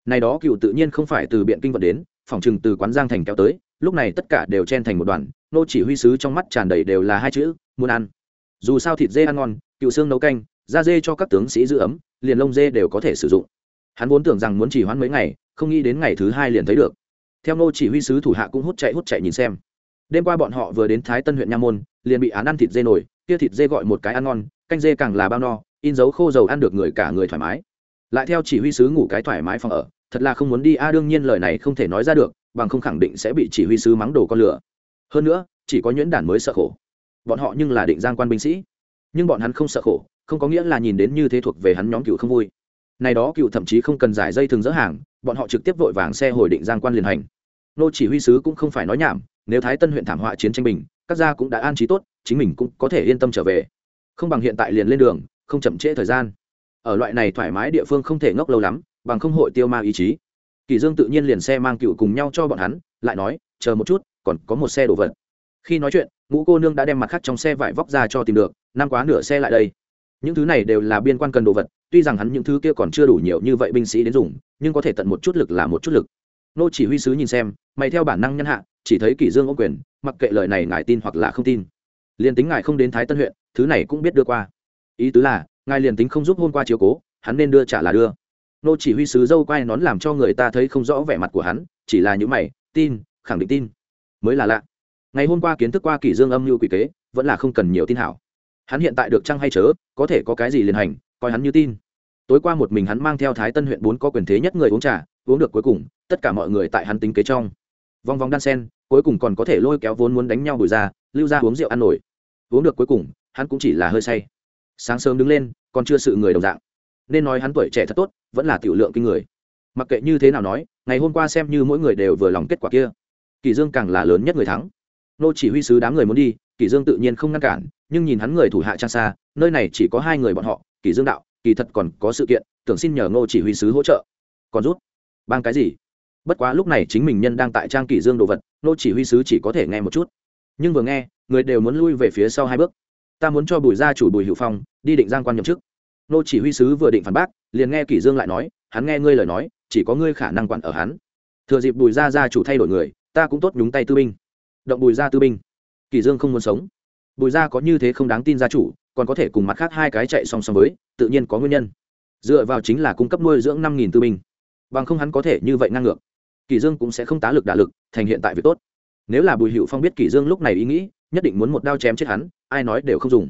Này đó cựu tự nhiên không phải từ biện kinh vật đến, phòng chừng từ quán giang thành kéo tới, lúc này tất cả đều chen thành một đoàn, nô chỉ huy sứ trong mắt tràn đầy đều là hai chữ, muốn ăn. Dù sao thịt dê ăn ngon, cựu xương nấu canh da dê cho các tướng sĩ giữ ấm, liền lông dê đều có thể sử dụng. Hắn vốn tưởng rằng muốn chỉ hoãn mấy ngày, không nghĩ đến ngày thứ hai liền thấy được. Theo nô chỉ huy sứ thủ hạ cũng hút chạy hút chạy nhìn xem. Đêm qua bọn họ vừa đến thái tân huyện nha môn, liền bị án ăn thịt dê nổi, kia thịt dê gọi một cái ăn ngon, canh dê càng là bao no, in dấu khô dầu ăn được người cả người thoải mái. Lại theo chỉ huy sứ ngủ cái thoải mái phòng ở, thật là không muốn đi a à, đương nhiên lời này không thể nói ra được, bằng không khẳng định sẽ bị chỉ huy sứ mắng đồ con lửa hơn nữa, chỉ có nhuyễn đản mới sợ khổ. Bọn họ nhưng là định giang quan binh sĩ. Nhưng bọn hắn không sợ khổ không có nghĩa là nhìn đến như thế thuộc về hắn nhóm cựu không vui. Này đó cựu thậm chí không cần giải dây thường dỡ hàng, bọn họ trực tiếp vội vàng xe hồi định giang quan liền hành. Nô chỉ huy sứ cũng không phải nói nhảm, nếu thái tân huyện thảm họa chiến tranh bình, các gia cũng đã an trí tốt, chính mình cũng có thể yên tâm trở về. Không bằng hiện tại liền lên đường, không chậm trễ thời gian. Ở loại này thoải mái địa phương không thể ngốc lâu lắm, bằng không hội tiêu ma ý chí. Kỳ dương tự nhiên liền xe mang cựu cùng nhau cho bọn hắn, lại nói, chờ một chút, còn có một xe đồ vật. Khi nói chuyện, ngũ cô nương đã đem mặt khác trong xe vải vóc ra cho tìm được, năm quá nửa xe lại đây những thứ này đều là biên quan cần đồ vật, tuy rằng hắn những thứ kia còn chưa đủ nhiều như vậy binh sĩ đến dùng, nhưng có thể tận một chút lực là một chút lực. Nô chỉ huy sứ nhìn xem, mày theo bản năng nhân hạ, chỉ thấy kỷ dương ô quyền, mặc kệ lời này ngài tin hoặc là không tin. Liền tính ngài không đến thái tân huyện, thứ này cũng biết đưa qua. Ý tứ là, ngài liền tính không giúp hôm qua chiếu cố, hắn nên đưa trả là đưa. Nô chỉ huy sứ dâu quay nón làm cho người ta thấy không rõ vẻ mặt của hắn, chỉ là những mày, tin, khẳng định tin. Mới là lạ. Ngày hôm qua kiến thức qua kỷ dương âm mưu quỷ kế, vẫn là không cần nhiều tin hảo hắn hiện tại được chăng hay chớ, có thể có cái gì liền hành, coi hắn như tin. Tối qua một mình hắn mang theo thái tân huyện bốn có quyền thế nhất người uống trà, uống được cuối cùng, tất cả mọi người tại hắn tính kế trong. Vòng vòng đan sen, cuối cùng còn có thể lôi kéo vốn muốn đánh nhau bùi ra, lưu ra uống rượu ăn nổi. Uống được cuối cùng, hắn cũng chỉ là hơi say. Sáng sớm đứng lên, còn chưa sự người đồng dạng. Nên nói hắn tuổi trẻ thật tốt, vẫn là tiểu lượng kinh người. Mặc kệ như thế nào nói, ngày hôm qua xem như mỗi người đều vừa lòng kết quả kia. Kỳ dương càng là lớn nhất người thắng. Nô chỉ huy sứ đám người muốn đi kỳ dương tự nhiên không ngăn cản, nhưng nhìn hắn người thủ hạ trang xa, nơi này chỉ có hai người bọn họ kỳ dương đạo, kỳ thật còn có sự kiện, tưởng xin nhờ nô chỉ huy sứ hỗ trợ. Còn rút, bang cái gì? Bất quá lúc này chính mình nhân đang tại trang kỳ dương đồ vật nô chỉ huy sứ chỉ có thể nghe một chút. Nhưng vừa nghe, người đều muốn lui về phía sau hai bước. Ta muốn cho bùi gia chủ bùi hữu phong đi định giang quan nhậm chức. Nô chỉ huy sứ vừa định phản bác, liền nghe kỷ dương lại nói, hắn nghe ngươi lời nói, chỉ có ngươi khả năng quản ở hắn. Thừa dịp bùi gia gia chủ thay đổi người, ta cũng tốt nhúng tay tư binh. Động bùi gia tư binh. Kỳ dương không muốn sống. Bùi gia có như thế không đáng tin gia chủ, còn có thể cùng mặt khác hai cái chạy song song với, tự nhiên có nguyên nhân. Dựa vào chính là cung cấp nuôi dưỡng năm nghìn tư binh. Bằng không hắn có thể như vậy ngang ngược. Kỳ dương cũng sẽ không tá lực đả lực, thành hiện tại việc tốt. Nếu là bùi hữu phong biết Kỳ dương lúc này ý nghĩ, nhất định muốn một đao chém chết hắn, ai nói đều không dùng.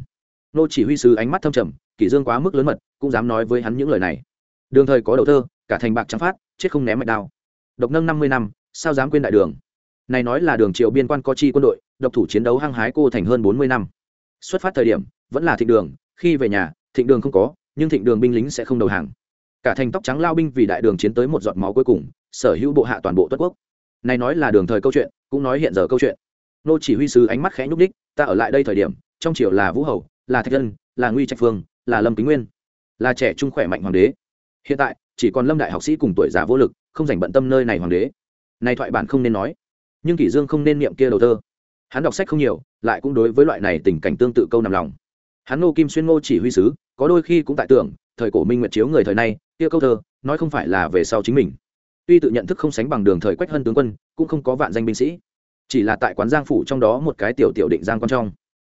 Nô chỉ huy sứ ánh mắt thâm trầm, Kỳ dương quá mức lớn mật, cũng dám nói với hắn những lời này. Đường thời có đầu thơ, cả thành bạc trắng phát, chết không ném mạch đao. Độc nâng năm mươi năm, sao dám quên đại đường? Này nói là đường triệu biên quan có chi quân đội độc thủ chiến đấu hăng hái cô thành hơn bốn mươi năm. Xuất phát thời điểm, vẫn là thịnh đường, khi về nhà, thịnh đường không có, nhưng thịnh đường binh lính sẽ không đầu hàng. Cả thành tóc trắng lao binh vì đại đường chiến tới một giọt máu cuối cùng, sở hữu bộ hạ toàn bộ tuất quốc. Này nói là đường thời câu chuyện, cũng nói hiện giờ câu chuyện. Nô chỉ huy sứ ánh mắt khẽ nhúc đích ta ở lại đây thời điểm, trong triều là vũ hầu, là thạch dân, là nguy trạch phương, là lâm kính nguyên, là trẻ trung khỏe mạnh hoàng đế. Hiện tại, chỉ còn lâm đại học sĩ cùng tuổi già vô lực, không dành bận tâm nơi này hoàng đế. Này thoại bản không nên nói, nhưng kỷ dương không nên niệm kia đầu thơ hắn đọc sách không nhiều, lại cũng đối với loại này tình cảnh tương tự câu nằm lòng. Hắn Ngô kim xuyên ngô chỉ huy sứ, có đôi khi cũng tại tưởng, thời cổ minh nguyệt chiếu người thời nay, kia câu thơ, nói không phải là về sau chính mình. Tuy tự nhận thức không sánh bằng đường thời quách hân tướng quân, cũng không có vạn danh binh sĩ. Chỉ là tại quán giang phủ trong đó một cái tiểu tiểu định giang quan trong.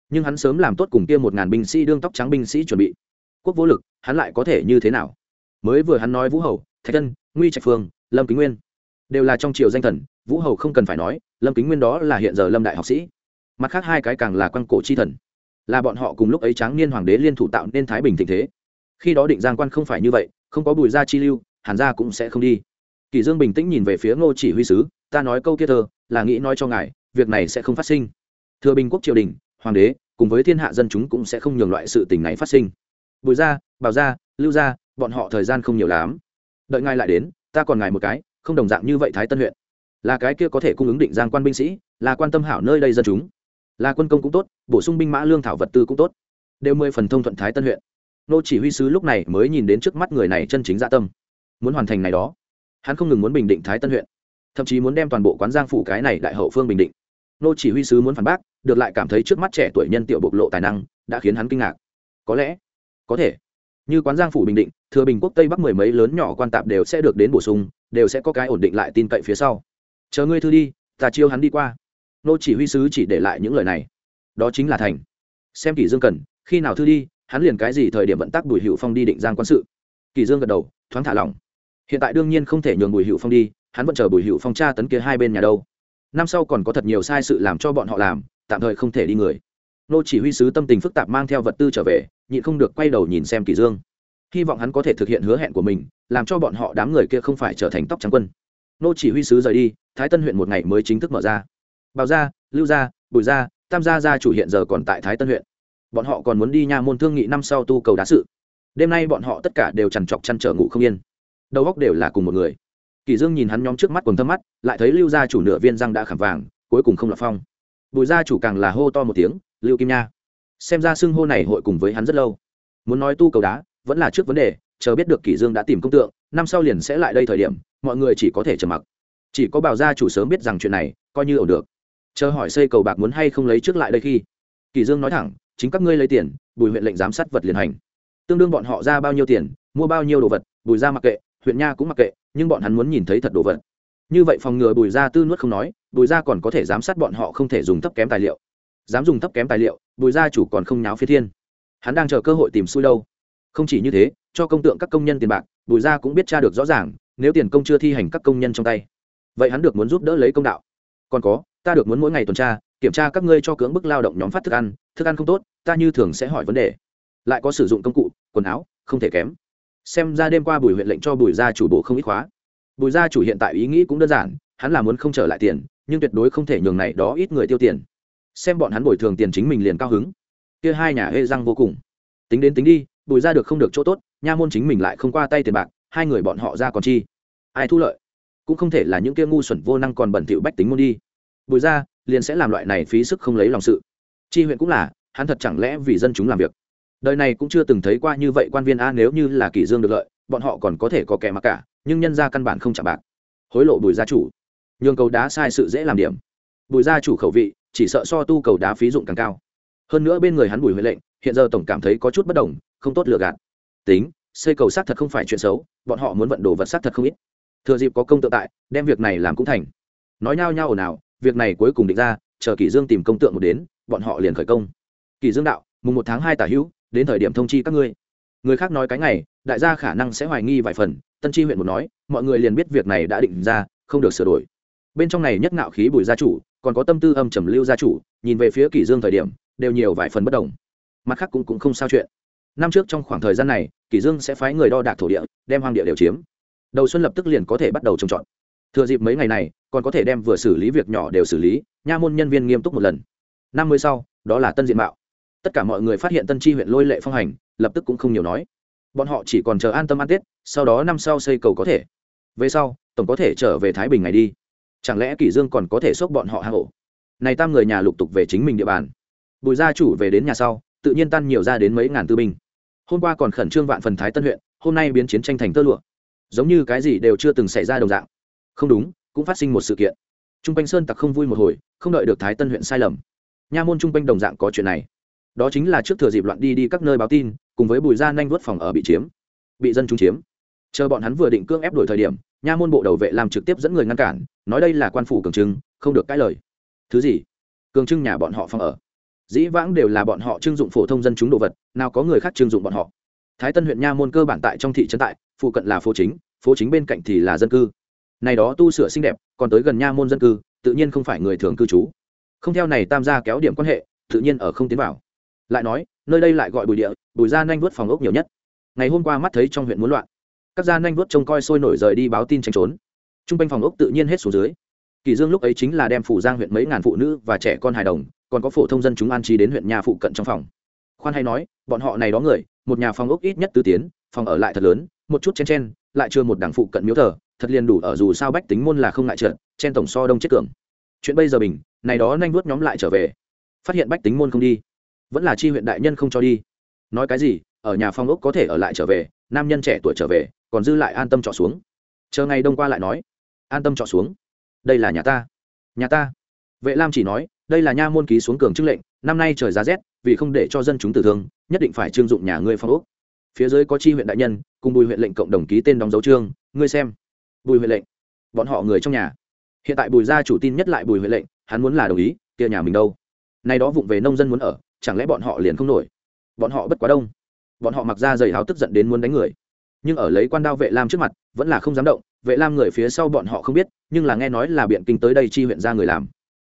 Nhưng hắn sớm làm tốt cùng kia một ngàn binh sĩ đương tóc trắng binh sĩ chuẩn bị. Quốc vô lực, hắn lại có thể như thế nào? Mới vừa hắn nói vũ hầu, thạch thân nguy trạch phương, lâm kính nguyên, đều là trong triều danh thần vũ hầu không cần phải nói, lâm kính nguyên đó là hiện giờ lâm đại học sĩ. Mặt khác hai cái càng là quan cổ chi thần. Là bọn họ cùng lúc ấy tráng niên hoàng đế liên thủ tạo nên thái bình tình thế. Khi đó định giang quan không phải như vậy, không có bùi gia chi lưu, hàn gia cũng sẽ không đi. Kỳ dương bình tĩnh nhìn về phía ngô chỉ huy sứ, ta nói câu kia thơ, là nghĩ nói cho ngài, việc này sẽ không phát sinh. Thừa bình quốc triều đình, hoàng đế, cùng với thiên hạ dân chúng cũng sẽ không nhường loại sự tình này phát sinh. Bùi gia, bảo gia, lưu gia, bọn họ thời gian không nhiều lắm. Đợi ngài lại đến, ta còn ngài một cái, không đồng dạng như vậy thái tân huyện là cái kia có thể cung ứng định giang quan binh sĩ, là quan tâm hảo nơi đây dân chúng. Là quân công cũng tốt, bổ sung binh mã lương thảo vật tư cũng tốt. Đều mười phần thông thuận thái tân huyện. Nô chỉ huy sứ lúc này mới nhìn đến trước mắt người này chân chính dạ tâm. Muốn hoàn thành này đó, hắn không ngừng muốn bình định thái tân huyện. Thậm chí muốn đem toàn bộ quán giang phủ cái này đại hậu phương bình định. Nô chỉ huy sứ muốn phản bác, được lại cảm thấy trước mắt trẻ tuổi nhân tiểu bộc lộ tài năng, đã khiến hắn kinh ngạc. Có lẽ, có thể. Như quán giang phủ bình định, thừa bình quốc tây bắc mười mấy lớn nhỏ quan tạp đều sẽ được đến bổ sung, đều sẽ có cái ổn định lại tin cậy phía sau chờ ngươi thư đi, ta chiêu hắn đi qua. Nô chỉ huy sứ chỉ để lại những lời này. Đó chính là thành. Xem kỷ dương cần, khi nào thư đi, hắn liền cái gì thời điểm vận tắc bùi hữu phong đi định giang quan sự. Kỷ dương gật đầu, thoáng thả lỏng. Hiện tại đương nhiên không thể nhường bùi hữu phong đi, hắn vẫn chờ bùi hữu phong tra tấn kia hai bên nhà đâu. Năm sau còn có thật nhiều sai sự làm cho bọn họ làm, tạm thời không thể đi người. Nô chỉ huy sứ tâm tình phức tạp mang theo vật tư trở về, nhịn không được quay đầu nhìn xem kỷ dương. Hy vọng hắn có thể thực hiện hứa hẹn của mình, làm cho bọn họ đám người kia không phải trở thành tóc trắng quân nô chỉ huy sứ rời đi, thái tân huyện một ngày mới chính thức mở ra. Bào gia, lưu gia, bùi gia, tam gia gia chủ hiện giờ còn tại thái tân huyện. Bọn họ còn muốn đi nha môn thương nghị năm sau tu cầu đá sự. Đêm nay bọn họ tất cả đều trằn trọc chăn trở ngủ không yên. Đầu góc đều là cùng một người. Kỳ dương nhìn hắn nhóm trước mắt quần thâm mắt, lại thấy lưu gia chủ nửa viên răng đã khảm vàng, cuối cùng không lọt phong. Bùi gia chủ càng là hô to một tiếng, lưu kim nha. Xem ra xưng hô này hội cùng với hắn rất lâu. Muốn nói tu cầu đá, vẫn là trước vấn đề chờ biết được kỷ dương đã tìm công tượng, năm sau liền sẽ lại đây thời điểm, mọi người chỉ có thể trầm mặc. Chỉ có bảo gia chủ sớm biết rằng chuyện này, coi như ổn được. Chờ hỏi xây cầu bạc muốn hay không lấy trước lại đây khi, kỷ dương nói thẳng, chính các ngươi lấy tiền, bùi huyện lệnh giám sát vật liền hành. Tương đương bọn họ ra bao nhiêu tiền, mua bao nhiêu đồ vật, bùi gia mặc kệ, huyện nha cũng mặc kệ, nhưng bọn hắn muốn nhìn thấy thật đồ vật. Như vậy phòng ngừa bùi gia tư nuốt không nói, bùi gia còn có thể giám sát bọn họ không thể dùng thấp kém tài liệu. Dám dùng thấp kém tài liệu, bùi gia chủ còn không nháo phía thiên. Hắn đang chờ cơ hội tìm xui đâu. Không chỉ như thế cho công tượng các công nhân tiền bạc, bùi gia cũng biết tra được rõ ràng, nếu tiền công chưa thi hành các công nhân trong tay, vậy hắn được muốn giúp đỡ lấy công đạo. Còn có, ta được muốn mỗi ngày tuần tra, kiểm tra các ngươi cho cưỡng bức lao động nhóm phát thức ăn thức ăn không tốt, ta như thường sẽ hỏi vấn đề. Lại có sử dụng công cụ, quần áo, không thể kém. Xem ra đêm qua bùi huyện lệnh cho bùi gia chủ bộ không ít khóa. Bùi gia chủ hiện tại ý nghĩ cũng đơn giản, hắn là muốn không trở lại tiền, nhưng tuyệt đối không thể nhường này đó ít người tiêu tiền. Xem bọn hắn bồi thường tiền chính mình liền cao hứng. Kia hai nhà hê răng vô cùng. Tính đến tính đi, bùi gia được không được chỗ tốt nha môn chính mình lại không qua tay tiền bạc, hai người bọn họ ra còn chi? Ai thu lợi? Cũng không thể là những kia ngu xuẩn vô năng còn bẩn thỉu bách tính môn đi. Bùi ra liền sẽ làm loại này phí sức không lấy lòng sự. Chi huyện cũng là, hắn thật chẳng lẽ vì dân chúng làm việc? Đời này cũng chưa từng thấy qua như vậy quan viên a, nếu như là kỷ dương được lợi, bọn họ còn có thể có kẻ mặc cả, nhưng nhân ra căn bản không trả bạc. Hối lộ bùi gia chủ. Nhường cầu đá sai sự dễ làm điểm. Bùi gia chủ khẩu vị, chỉ sợ so tu cầu đá phí dụng càng cao. Hơn nữa bên người hắn bùi huệ lệnh, hiện giờ tổng cảm thấy có chút bất đồng, không tốt lừa gạt tính, xây cầu xác thật không phải chuyện xấu, bọn họ muốn vận đồ vật xác thật không ít. Thừa dịp có công tượng tại, đem việc này làm cũng thành. Nói nhau nhau ồn ào, việc này cuối cùng định ra, chờ kỷ dương tìm công tượng một đến, bọn họ liền khởi công. Kỷ dương đạo, mùng một tháng hai tả hữu, đến thời điểm thông chi các ngươi. Người khác nói cái ngày, đại gia khả năng sẽ hoài nghi vài phần, tân tri huyện một nói, mọi người liền biết việc này đã định ra, không được sửa đổi. Bên trong này nhất ngạo khí bùi gia chủ, còn có tâm tư âm trầm lưu gia chủ, nhìn về phía kỷ dương thời điểm, đều nhiều vài phần bất đồng. Mặt khác cũng cũng không sao chuyện năm trước trong khoảng thời gian này, kỷ dương sẽ phái người đo đạc thổ địa, đem hoang địa đều chiếm. Đầu xuân lập tức liền có thể bắt đầu trồng trọt. Thừa dịp mấy ngày này, còn có thể đem vừa xử lý việc nhỏ đều xử lý, nha môn nhân viên nghiêm túc một lần. Năm mươi sau, đó là tân diện mạo. Tất cả mọi người phát hiện tân tri huyện lôi lệ phong hành, lập tức cũng không nhiều nói. Bọn họ chỉ còn chờ an tâm ăn tết, sau đó năm sau xây cầu có thể. Về sau, tổng có thể trở về thái bình ngày đi. Chẳng lẽ kỷ dương còn có thể xốc bọn họ hạ hổ này tam người nhà lục tục về chính mình địa bàn. Bùi gia chủ về đến nhà sau, tự nhiên tan nhiều ra đến mấy ngàn tư binh hôm qua còn khẩn trương vạn phần thái tân huyện, hôm nay biến chiến tranh thành tơ lụa. Giống như cái gì đều chưa từng xảy ra đồng dạng. Không đúng, cũng phát sinh một sự kiện. Trung quanh sơn tặc không vui một hồi, không đợi được thái tân huyện sai lầm. Nha môn trung quanh đồng dạng có chuyện này. Đó chính là trước thừa dịp loạn đi đi các nơi báo tin, cùng với bùi gia nhanh vớt phòng ở bị chiếm, bị dân chúng chiếm. Chờ bọn hắn vừa định cưỡng ép đổi thời điểm, nha môn bộ đầu vệ làm trực tiếp dẫn người ngăn cản, nói đây là quan phủ cường trưng, không được cãi lời. Thứ gì? Cường trưng nhà bọn họ phòng ở dĩ vãng đều là bọn họ trưng dụng phổ thông dân chúng đồ vật, nào có người khác trưng dụng bọn họ. Thái tân huyện nha môn cơ bản tại trong thị trấn tại, phụ cận là phố chính phố chính bên cạnh thì là dân cư. Này đó tu sửa xinh đẹp, còn tới gần nha môn dân cư, tự nhiên không phải người thường cư trú. Không theo này tam gia kéo điểm quan hệ, tự nhiên ở không tiến vào. Lại nói, nơi đây lại gọi bùi địa, bùi gia nhanh vớt phòng ốc nhiều nhất. Ngày hôm qua mắt thấy trong huyện muốn loạn. Các gia nhanh vớt trông coi sôi nổi rời đi báo tin tranh trốn. T r u n g quanh phòng ốc tự nhiên hết xuống dưới kỳ dương lúc ấy chính là đem phủ giang huyện mấy ngàn phụ nữ và trẻ con hài đồng còn có phổ thông dân chúng an trí đến huyện nhà phụ cận trong phòng. Khoan hay nói bọn họ này đó người một nhà phòng ốc ít nhất tứ tiến phòng ở lại thật lớn một chút chen chen lại chưa một đảng phụ cận miếu thờ thật liền đủ ở dù sao bách tính môn là không ngại trượt, chen tổng so đông chết cường. Chuyện bây giờ bình này đó nhanh vuốt nhóm lại trở về. Phát hiện bách tính môn không đi vẫn là chi huyện đại nhân không cho đi. Nói cái gì ở nhà phong ốc có thể ở lại trở về nam nhân trẻ tuổi trở về còn dư lại an tâm trọ xuống. Chờ ngày đông qua lại nói an tâm trọ xuống đây là nhà ta. Nhà ta. Vệ lam chỉ nói, đây là nha môn ký xuống cường trưng lệnh, năm nay trời giá rét, vì không để cho dân chúng tử thương, nhất định phải trương dụng nhà ngươi phong úc phía dưới có chi huyện đại nhân, cùng bùi huyện lệnh cộng đồng ký tên đóng dấu trương ngươi xem. Bùi huyện lệnh. Bọn họ người trong nhà. Hiện tại bùi gia chủ tin nhất lại bùi huyện lệnh, hắn muốn là đồng ý, kia nhà mình đâu? Nay đó vụng về nông dân muốn ở, chẳng lẽ bọn họ liền không nổi? Bọn họ bất quá đông. Bọn họ mặc ra giày háo tức giận đến muốn đánh người nhưng ở lấy quan đao vệ lam trước mặt, vẫn là không dám động, vệ lam người phía sau bọn họ không biết, nhưng là nghe nói là biện kinh tới đây chi huyện ra người làm.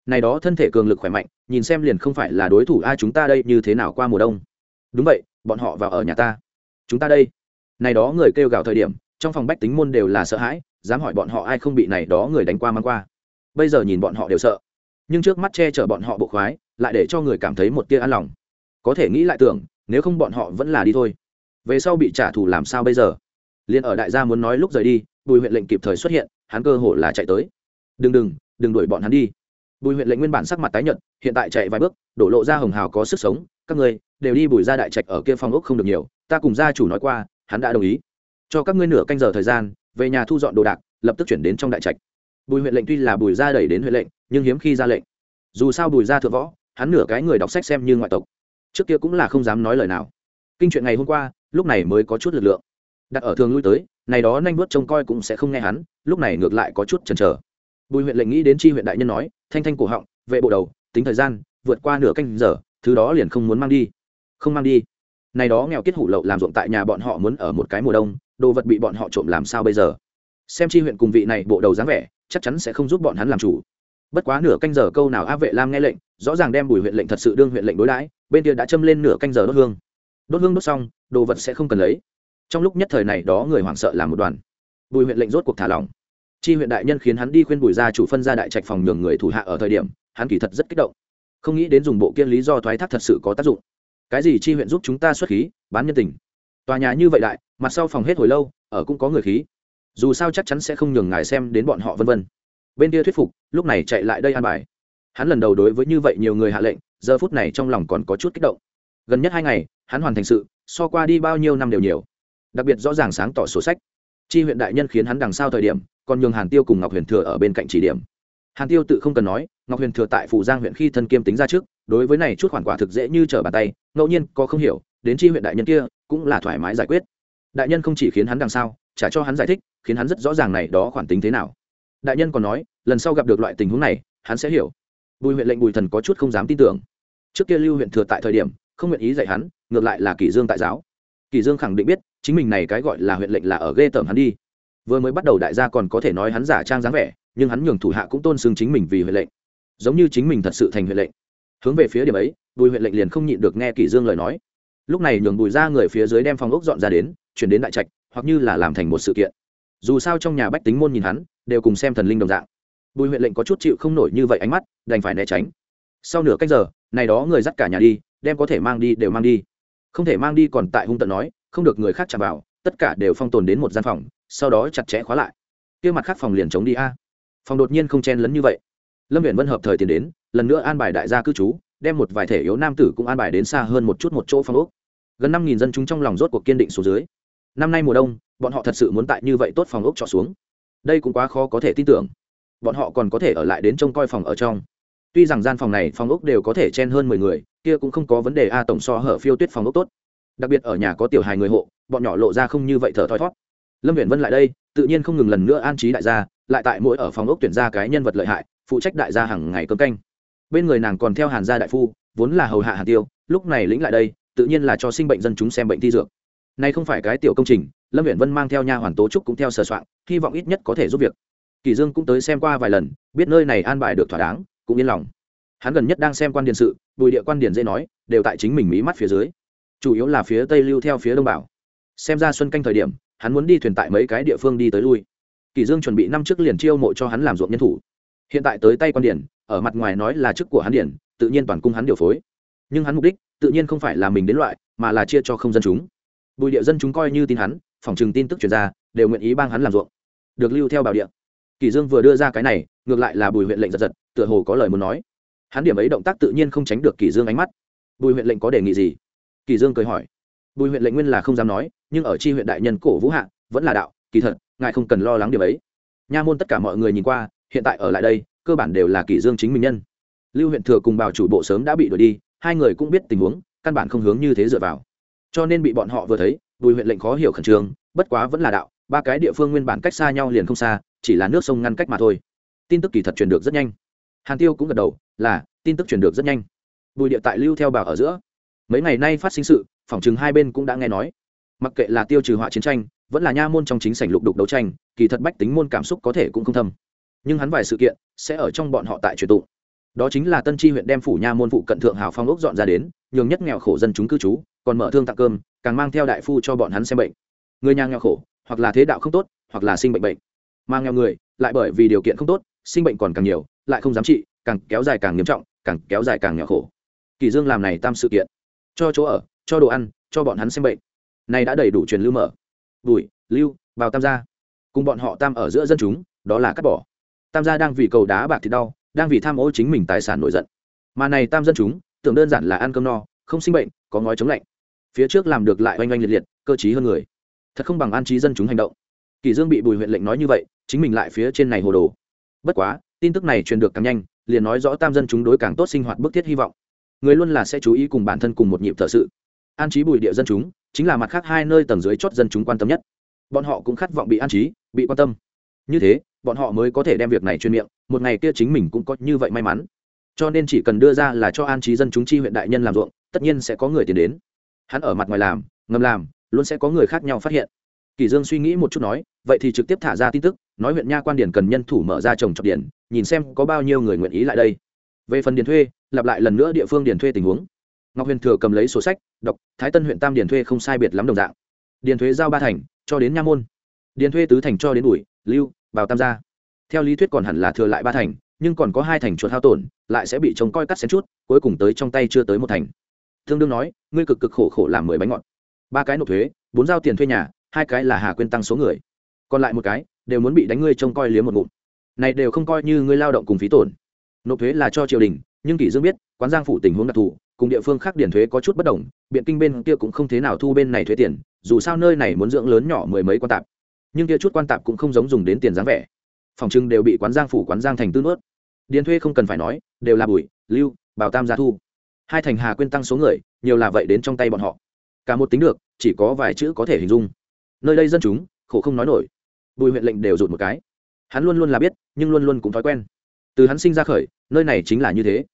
Này đó thân thể cường lực khỏe mạnh, nhìn xem liền không phải là đối thủ ai chúng ta đây như thế nào qua mùa đông. Đúng vậy, bọn họ vào ở nhà ta. Chúng ta đây. Này đó người kêu gào thời điểm, trong phòng bách tính môn đều là sợ hãi, dám hỏi bọn họ ai không bị này đó người đánh qua mang qua. Bây giờ nhìn bọn họ đều sợ. Nhưng trước mắt che chở bọn họ bộ khoái, lại để cho người cảm thấy một tia an lòng. Có thể nghĩ lại tưởng, nếu không bọn họ vẫn là đi thôi về sau bị trả thù làm sao bây giờ? Liền ở đại gia muốn nói lúc rời đi, bùi huyện lệnh kịp thời xuất hiện, hắn cơ hồ là chạy tới. Đừng đừng đừng đuổi bọn hắn đi. Bùi huyện lệnh nguyên bản sắc mặt tái nhợt, hiện tại chạy vài bước, đổ lộ ra hồng hào có sức sống, các ngươi đều đi bùi ra đại trạch ở kia phong ốc không được nhiều, ta cùng gia chủ nói qua, hắn đã đồng ý. Cho các ngươi nửa canh giờ thời gian, về nhà thu dọn đồ đạc, lập tức chuyển đến trong đại trạch. Bùi huyện lệnh tuy là bùi ra đẩy đến huyện lệnh, nhưng hiếm khi ra lệnh. Dù sao bùi ra thượng võ, hắn nửa cái người đọc sách xem như ngoại tộc. Trước kia cũng là không dám nói lời nào. Kinh chuyện ngày hôm qua lúc này mới có chút lực lượng. Đặt ở thường lui tới, này đó nhanh bước trông coi cũng sẽ không nghe hắn, lúc này ngược lại có chút chần chờ. Bùi huyện lệnh nghĩ đến chi huyện đại nhân nói, thanh thanh cổ họng, vệ bộ đầu, tính thời gian, vượt qua nửa canh giờ, thứ đó liền không muốn mang đi. Không mang đi. Này đó nghèo kết hủ lậu làm ruộng tại nhà bọn họ muốn ở một cái mùa đông, đồ vật bị bọn họ trộm làm sao bây giờ? Xem chi huyện cùng vị này bộ đầu dáng vẻ, chắc chắn sẽ không giúp bọn hắn làm chủ. Bất quá nửa canh giờ câu nào a vệ lam nghe lệnh, rõ ràng đem bùi huyện lệnh thật sự đương huyện lệnh đối đãi, bên kia đã châm lên nửa canh giờ đốt hương. Đốt hương đốt xong đồ vật sẽ không cần lấy. Trong lúc nhất thời này đó người hoảng sợ làm một đoàn. Bùi huyện lệnh rốt cuộc thả lỏng. Chi huyện đại nhân khiến hắn đi khuyên bùi gia chủ phân ra đại trạch phòng nhường người thủ hạ ở thời điểm, hắn kỳ thật rất kích động. Không nghĩ đến dùng bộ kiên lý do thoái thác thật sự có tác dụng. Cái gì chi huyện giúp chúng ta xuất khí, bán nhân tình. Tòa nhà như vậy đại, mặt sau phòng hết hồi lâu, ở cũng có người khí. Dù sao chắc chắn sẽ không nhường ngài xem đến bọn họ vân vân. Bên kia thuyết phục, lúc này chạy lại đây an bài. Hắn lần đầu đối với như vậy nhiều người hạ lệnh, giờ phút này trong lòng còn có chút kích động. Gần nhất hai ngày, hắn hoàn thành sự so qua đi bao nhiêu năm đều nhiều. Đặc biệt rõ ràng sáng tỏ sổ sách. Chi huyện đại nhân khiến hắn đằng sau thời điểm, còn nhường hàn tiêu cùng ngọc huyền thừa ở bên cạnh chỉ điểm. Hàn tiêu tự không cần nói, ngọc huyền thừa tại phủ giang huyện khi thân kiêm tính ra trước, đối với này chút khoản quả thực dễ như trở bàn tay, ngẫu nhiên có không hiểu, đến chi huyện đại nhân kia, cũng là thoải mái giải quyết. Đại nhân không chỉ khiến hắn đằng sau trả cho hắn giải thích, khiến hắn rất rõ ràng này đó khoản tính thế nào. Đại nhân còn nói, lần sau gặp được loại tình huống này, hắn sẽ hiểu. Bùi huyện lệnh bùi thần có chút không dám tin tưởng. Trước kia lưu huyện thừa tại thời điểm, không nguyện ý dạy hắn ngược lại là kỷ dương tại giáo. Kỷ dương khẳng định biết, chính mình này cái gọi là huyện lệnh là ở ghê tởm hắn đi. Vừa mới bắt đầu đại gia còn có thể nói hắn giả trang dáng vẻ, nhưng hắn nhường thủ hạ cũng tôn xưng chính mình vì huyện lệnh. Giống như chính mình thật sự thành huyện lệnh. Hướng về phía điểm ấy, bùi huyện lệnh liền không nhịn được nghe kỷ dương lời nói. Lúc này nhường bùi ra người phía dưới đem phòng ốc dọn ra đến, chuyển đến đại trạch, hoặc như là làm thành một sự kiện. Dù sao trong nhà bách tính môn nhìn hắn, đều cùng xem thần linh đồng dạng. Bùi huyện lệnh có chút chịu không nổi như vậy ánh mắt, đành phải né tránh. Sau nửa cách giờ, này đó người dắt cả nhà đi, đem có thể mang đi đều mang đi không thể mang đi còn tại hung tận nói, không được người khác chạm vào, tất cả đều phong tồn đến một gian phòng, sau đó chặt chẽ khóa lại. Kia mặt khác phòng liền chống đi a. Phòng đột nhiên không chen lấn như vậy. Lâm viện vân hợp thời tiến đến, lần nữa an bài đại gia cư trú, đem một vài thể yếu nam tử cũng an bài đến xa hơn một chút một chỗ phòng ốc. Gần năm nghìn dân chúng trong lòng rốt cuộc kiên định số dưới. Năm nay mùa đông, bọn họ thật sự muốn tại như vậy tốt phòng ốc trọ xuống. Đây cũng quá khó có thể tin tưởng. Bọn họ còn có thể ở lại đến trông coi phòng ở trong tuy rằng gian phòng này phòng ốc đều có thể chen hơn mười người, kia cũng không có vấn đề a, tổng so hở phiêu tuyết phòng ốc tốt. Đặc biệt ở nhà có tiểu hài người hộ, bọn nhỏ lộ ra không như vậy thở thoi thót. Lâm Viễn vân lại đây, tự nhiên không ngừng lần nữa an trí đại gia, lại tại mỗi ở phòng ốc tuyển ra cái nhân vật lợi hại, phụ trách đại gia hàng ngày cơm canh. Bên người nàng còn theo hàn gia đại phu, vốn là hầu hạ hàn tiêu, lúc này lĩnh lại đây, tự nhiên là cho sinh bệnh dân chúng xem bệnh thi dược. Nay không phải cái tiểu công trình, lâm Viễn vân mang theo nha hoàn tố trúc cũng theo sờ soạn, hy vọng ít nhất có thể giúp việc. Kỳ dương cũng tới xem qua vài lần, biết nơi này an bài được thỏa đáng cũng yên lòng. Hắn gần nhất đang xem quan điện sự, bùi địa quan điển dễ nói, đều tại chính mình mí mắt phía dưới. Chủ yếu là phía tây lưu theo phía đông bảo. Xem ra xuân canh thời điểm, hắn muốn đi thuyền tại mấy cái địa phương đi tới lui. Kỳ dương chuẩn bị năm trước liền chiêu mộ cho hắn làm ruộng nhân thủ. Hiện tại tới tay quan điển ở mặt ngoài nói là chức của hắn điển tự nhiên toàn cung hắn điều phối. Nhưng hắn mục đích, tự nhiên không phải là mình đến loại, mà là chia cho không dân chúng. Bùi địa dân chúng coi như tin hắn, phòng trường tin tức truyền ra, đều nguyện ý bang hắn làm ruộng. Được lưu theo bảo địa kỳ dương vừa đưa ra cái này, ngược lại là bùi huyện lệnh giật giật, tựa hồ có lời muốn nói. Hắn điểm ấy động tác tự nhiên không tránh được kỳ dương ánh mắt. Bùi huyện lệnh có đề nghị gì? Kỳ dương cười hỏi. Bùi huyện lệnh nguyên là không dám nói, nhưng ở chi huyện đại nhân cổ vũ hạ, vẫn là đạo, kỳ thật, ngài không cần lo lắng điểm ấy. Nha môn tất cả mọi người nhìn qua, hiện tại ở lại đây, cơ bản đều là kỳ dương chính mình nhân. Lưu huyện thừa cùng bào chủ bộ sớm đã bị đuổi đi, hai người cũng biết tình huống, căn bản không hướng như thế dựa vào. Cho nên bị bọn họ vừa thấy, bùi huyện lệnh khó hiểu khẩn trương, bất quá vẫn là đạo ba cái địa phương nguyên bản cách xa nhau liền không xa, chỉ là nước sông ngăn cách mà thôi. Tin tức kỳ thật truyền được rất nhanh. Hàn tiêu cũng gật đầu, là, tin tức truyền được rất nhanh. Bùi địa tại lưu theo bảo ở giữa. Mấy ngày nay phát sinh sự, phỏng chừng hai bên cũng đã nghe nói. Mặc kệ là tiêu trừ họa chiến tranh, vẫn là nha môn trong chính sảnh lục đục đấu tranh, kỳ thật bách tính môn cảm xúc có thể cũng không thâm. Nhưng hắn vài sự kiện, sẽ ở trong bọn họ tại truyền tụ đó chính là tân tri huyện đem phủ nha môn phụ cận thượng hào phong ốc dọn ra đến, nhường nhất nghèo khổ dân chúng cư trú, còn mở thương tặng cơm, càng mang theo đại phu cho bọn hắn xem bệnh. Người nhà nghèo khổ hoặc là thế đạo không tốt, hoặc là sinh bệnh bệnh. Mang nghèo người, lại bởi vì điều kiện không tốt, sinh bệnh còn càng nhiều, lại không dám trị, càng kéo dài càng nghiêm trọng, càng kéo dài càng nghèo khổ. Kỳ dương làm này tam sự kiện. Cho chỗ ở, cho đồ ăn, cho bọn hắn xem bệnh. Này đã đầy đủ truyền lưu mở. Bùi, lưu, vào tam gia. Cùng bọn họ tam ở giữa dân chúng, đó là cắt bỏ. Tam gia đang vì cầu đá bạc thì đau, đang vì tham ô chính mình tài sản nổi giận. Mà này tam dân chúng, tưởng đơn giản là ăn cơm no, không sinh bệnh, có ngói chống lạnh. Phía trước làm được lại oanh oanh liệt liệt, cơ trí hơn người thật không bằng an trí dân chúng hành động. Kỳ dương bị bùi huyện lệnh nói như vậy, chính mình lại phía trên này hồ đồ. Bất quá, tin tức này truyền được càng nhanh, liền nói rõ tam dân chúng đối càng tốt sinh hoạt bức thiết hy vọng. Người luôn là sẽ chú ý cùng bản thân cùng một nhịp thợ sự. An trí bùi địa dân chúng, chính là mặt khác hai nơi tầng dưới chót dân chúng quan tâm nhất. Bọn họ cũng khát vọng bị an trí, bị quan tâm. Như thế, bọn họ mới có thể đem việc này chuyên miệng, một ngày kia chính mình cũng có như vậy may mắn. Cho nên chỉ cần đưa ra là cho an trí dân chúng chi huyện đại nhân làm ruộng, tất nhiên sẽ có người tiền đến. Hắn ở mặt ngoài làm, ngầm làm luôn sẽ có người khác nhau phát hiện. Kỳ dương suy nghĩ một chút nói, vậy thì trực tiếp thả ra tin tức, nói huyện nha quan điển cần nhân thủ mở ra trồng trọt điển nhìn xem có bao nhiêu người nguyện ý lại đây. Về phần điển thuê, lặp lại lần nữa địa phương điển thuê tình huống. Ngọc huyền thừa cầm lấy sổ sách, đọc, thái tân huyện tam điển thuê không sai biệt lắm đồng dạng. Điển thuê giao ba thành, cho đến nha môn. Điển thuê tứ thành cho đến ủi, lưu, vào tam gia. Theo lý thuyết còn hẳn là thừa lại ba thành, nhưng còn có hai thành chuột hao tổn, lại sẽ bị trông coi cắt xén chút, cuối cùng tới trong tay chưa tới một thành. Thương đương nói, ngươi cực cực khổ khổ làm mười bánh ngọt ba cái nộp thuế, bốn giao tiền thuê nhà, hai cái là hà quên tăng số người. Còn lại một cái đều muốn bị đánh ngươi trông coi liếm một ngụm. Này đều không coi như ngươi lao động cùng phí tổn. Nộp thuế là cho triều đình, nhưng kỷ dương biết, quán giang phủ tình huống đặc thù, cùng địa phương khác điển thuế có chút bất đồng, biện kinh bên kia cũng không thế nào thu bên này thuế tiền, dù sao nơi này muốn dưỡng lớn nhỏ mười mấy quan tạp. Nhưng kia chút quan tạp cũng không giống dùng đến tiền dáng vẻ. Phòng trưng đều bị quán giang phủ, quán giang thành tư nuốt. Điền thuê không cần phải nói, đều là bùi, lưu bảo tam gia thu. Hai thành hà quên tăng số người, nhiều là vậy đến trong tay bọn họ cả một tính được, chỉ có vài chữ có thể hình dung. Nơi đây dân chúng, khổ không nói nổi. Bùi huyện lệnh đều rụt một cái. Hắn luôn luôn là biết, nhưng luôn luôn cũng thói quen. Từ hắn sinh ra khởi, nơi này chính là như thế.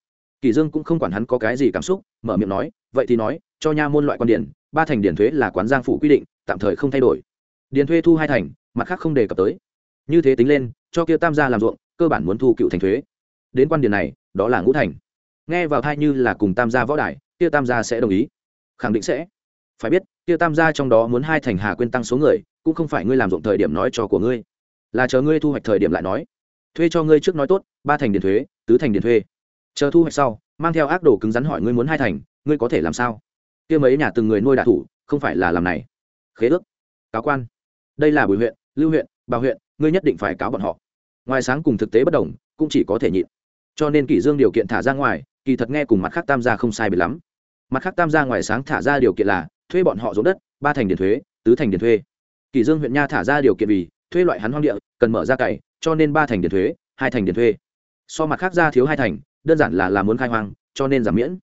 Kỳ dương cũng không quản hắn có cái gì cảm xúc, mở miệng nói, vậy thì nói, cho nha môn loại quan điển, ba thành điển thuế là quán giang phủ quy định, tạm thời không thay đổi. Điển thuế thu hai thành, mặt khác không đề cập tới. Như thế tính lên, cho kia tam gia làm ruộng, cơ bản muốn thu cựu thành thuế. Đến quan điển này, đó là ngũ thành. Nghe vào thai như là cùng tam gia võ đài, kia tam gia sẽ đồng ý. Khẳng định sẽ phải biết, kia tam gia trong đó muốn hai thành hà quên tăng số người, cũng không phải ngươi làm ruộng thời điểm nói cho của ngươi. Là chờ ngươi thu hoạch thời điểm lại nói. Thuê cho ngươi trước nói tốt, ba thành điền thuế, tứ thành điền thuê. Chờ thu hoạch sau, mang theo ác đồ cứng rắn hỏi ngươi muốn hai thành, ngươi có thể làm sao? Kia mấy nhà từng người nuôi đạ thủ, không phải là làm này. Khế ước. Cáo quan. Đây là bùi huyện, lưu huyện, bà huyện, ngươi nhất định phải cáo bọn họ. Ngoài sáng cùng thực tế bất đồng, cũng chỉ có thể nhịn. Cho nên kỷ dương điều kiện thả ra ngoài, kỳ thật nghe cùng mặt khác tam gia không sai biệt lắm. Mặt khác tam gia ngoài sáng thả ra điều kiện là thuê bọn họ ruộng đất, ba thành điền thuế, tứ thành điền thuê. Kỷ dương huyện nha thả ra điều kiện vì thuê loại hắn hoang địa, cần mở ra cày, cho nên ba thành điền thuế, hai thành điền thuê. So mặt khác ra thiếu hai thành, đơn giản là là muốn khai hoang, cho nên giảm miễn.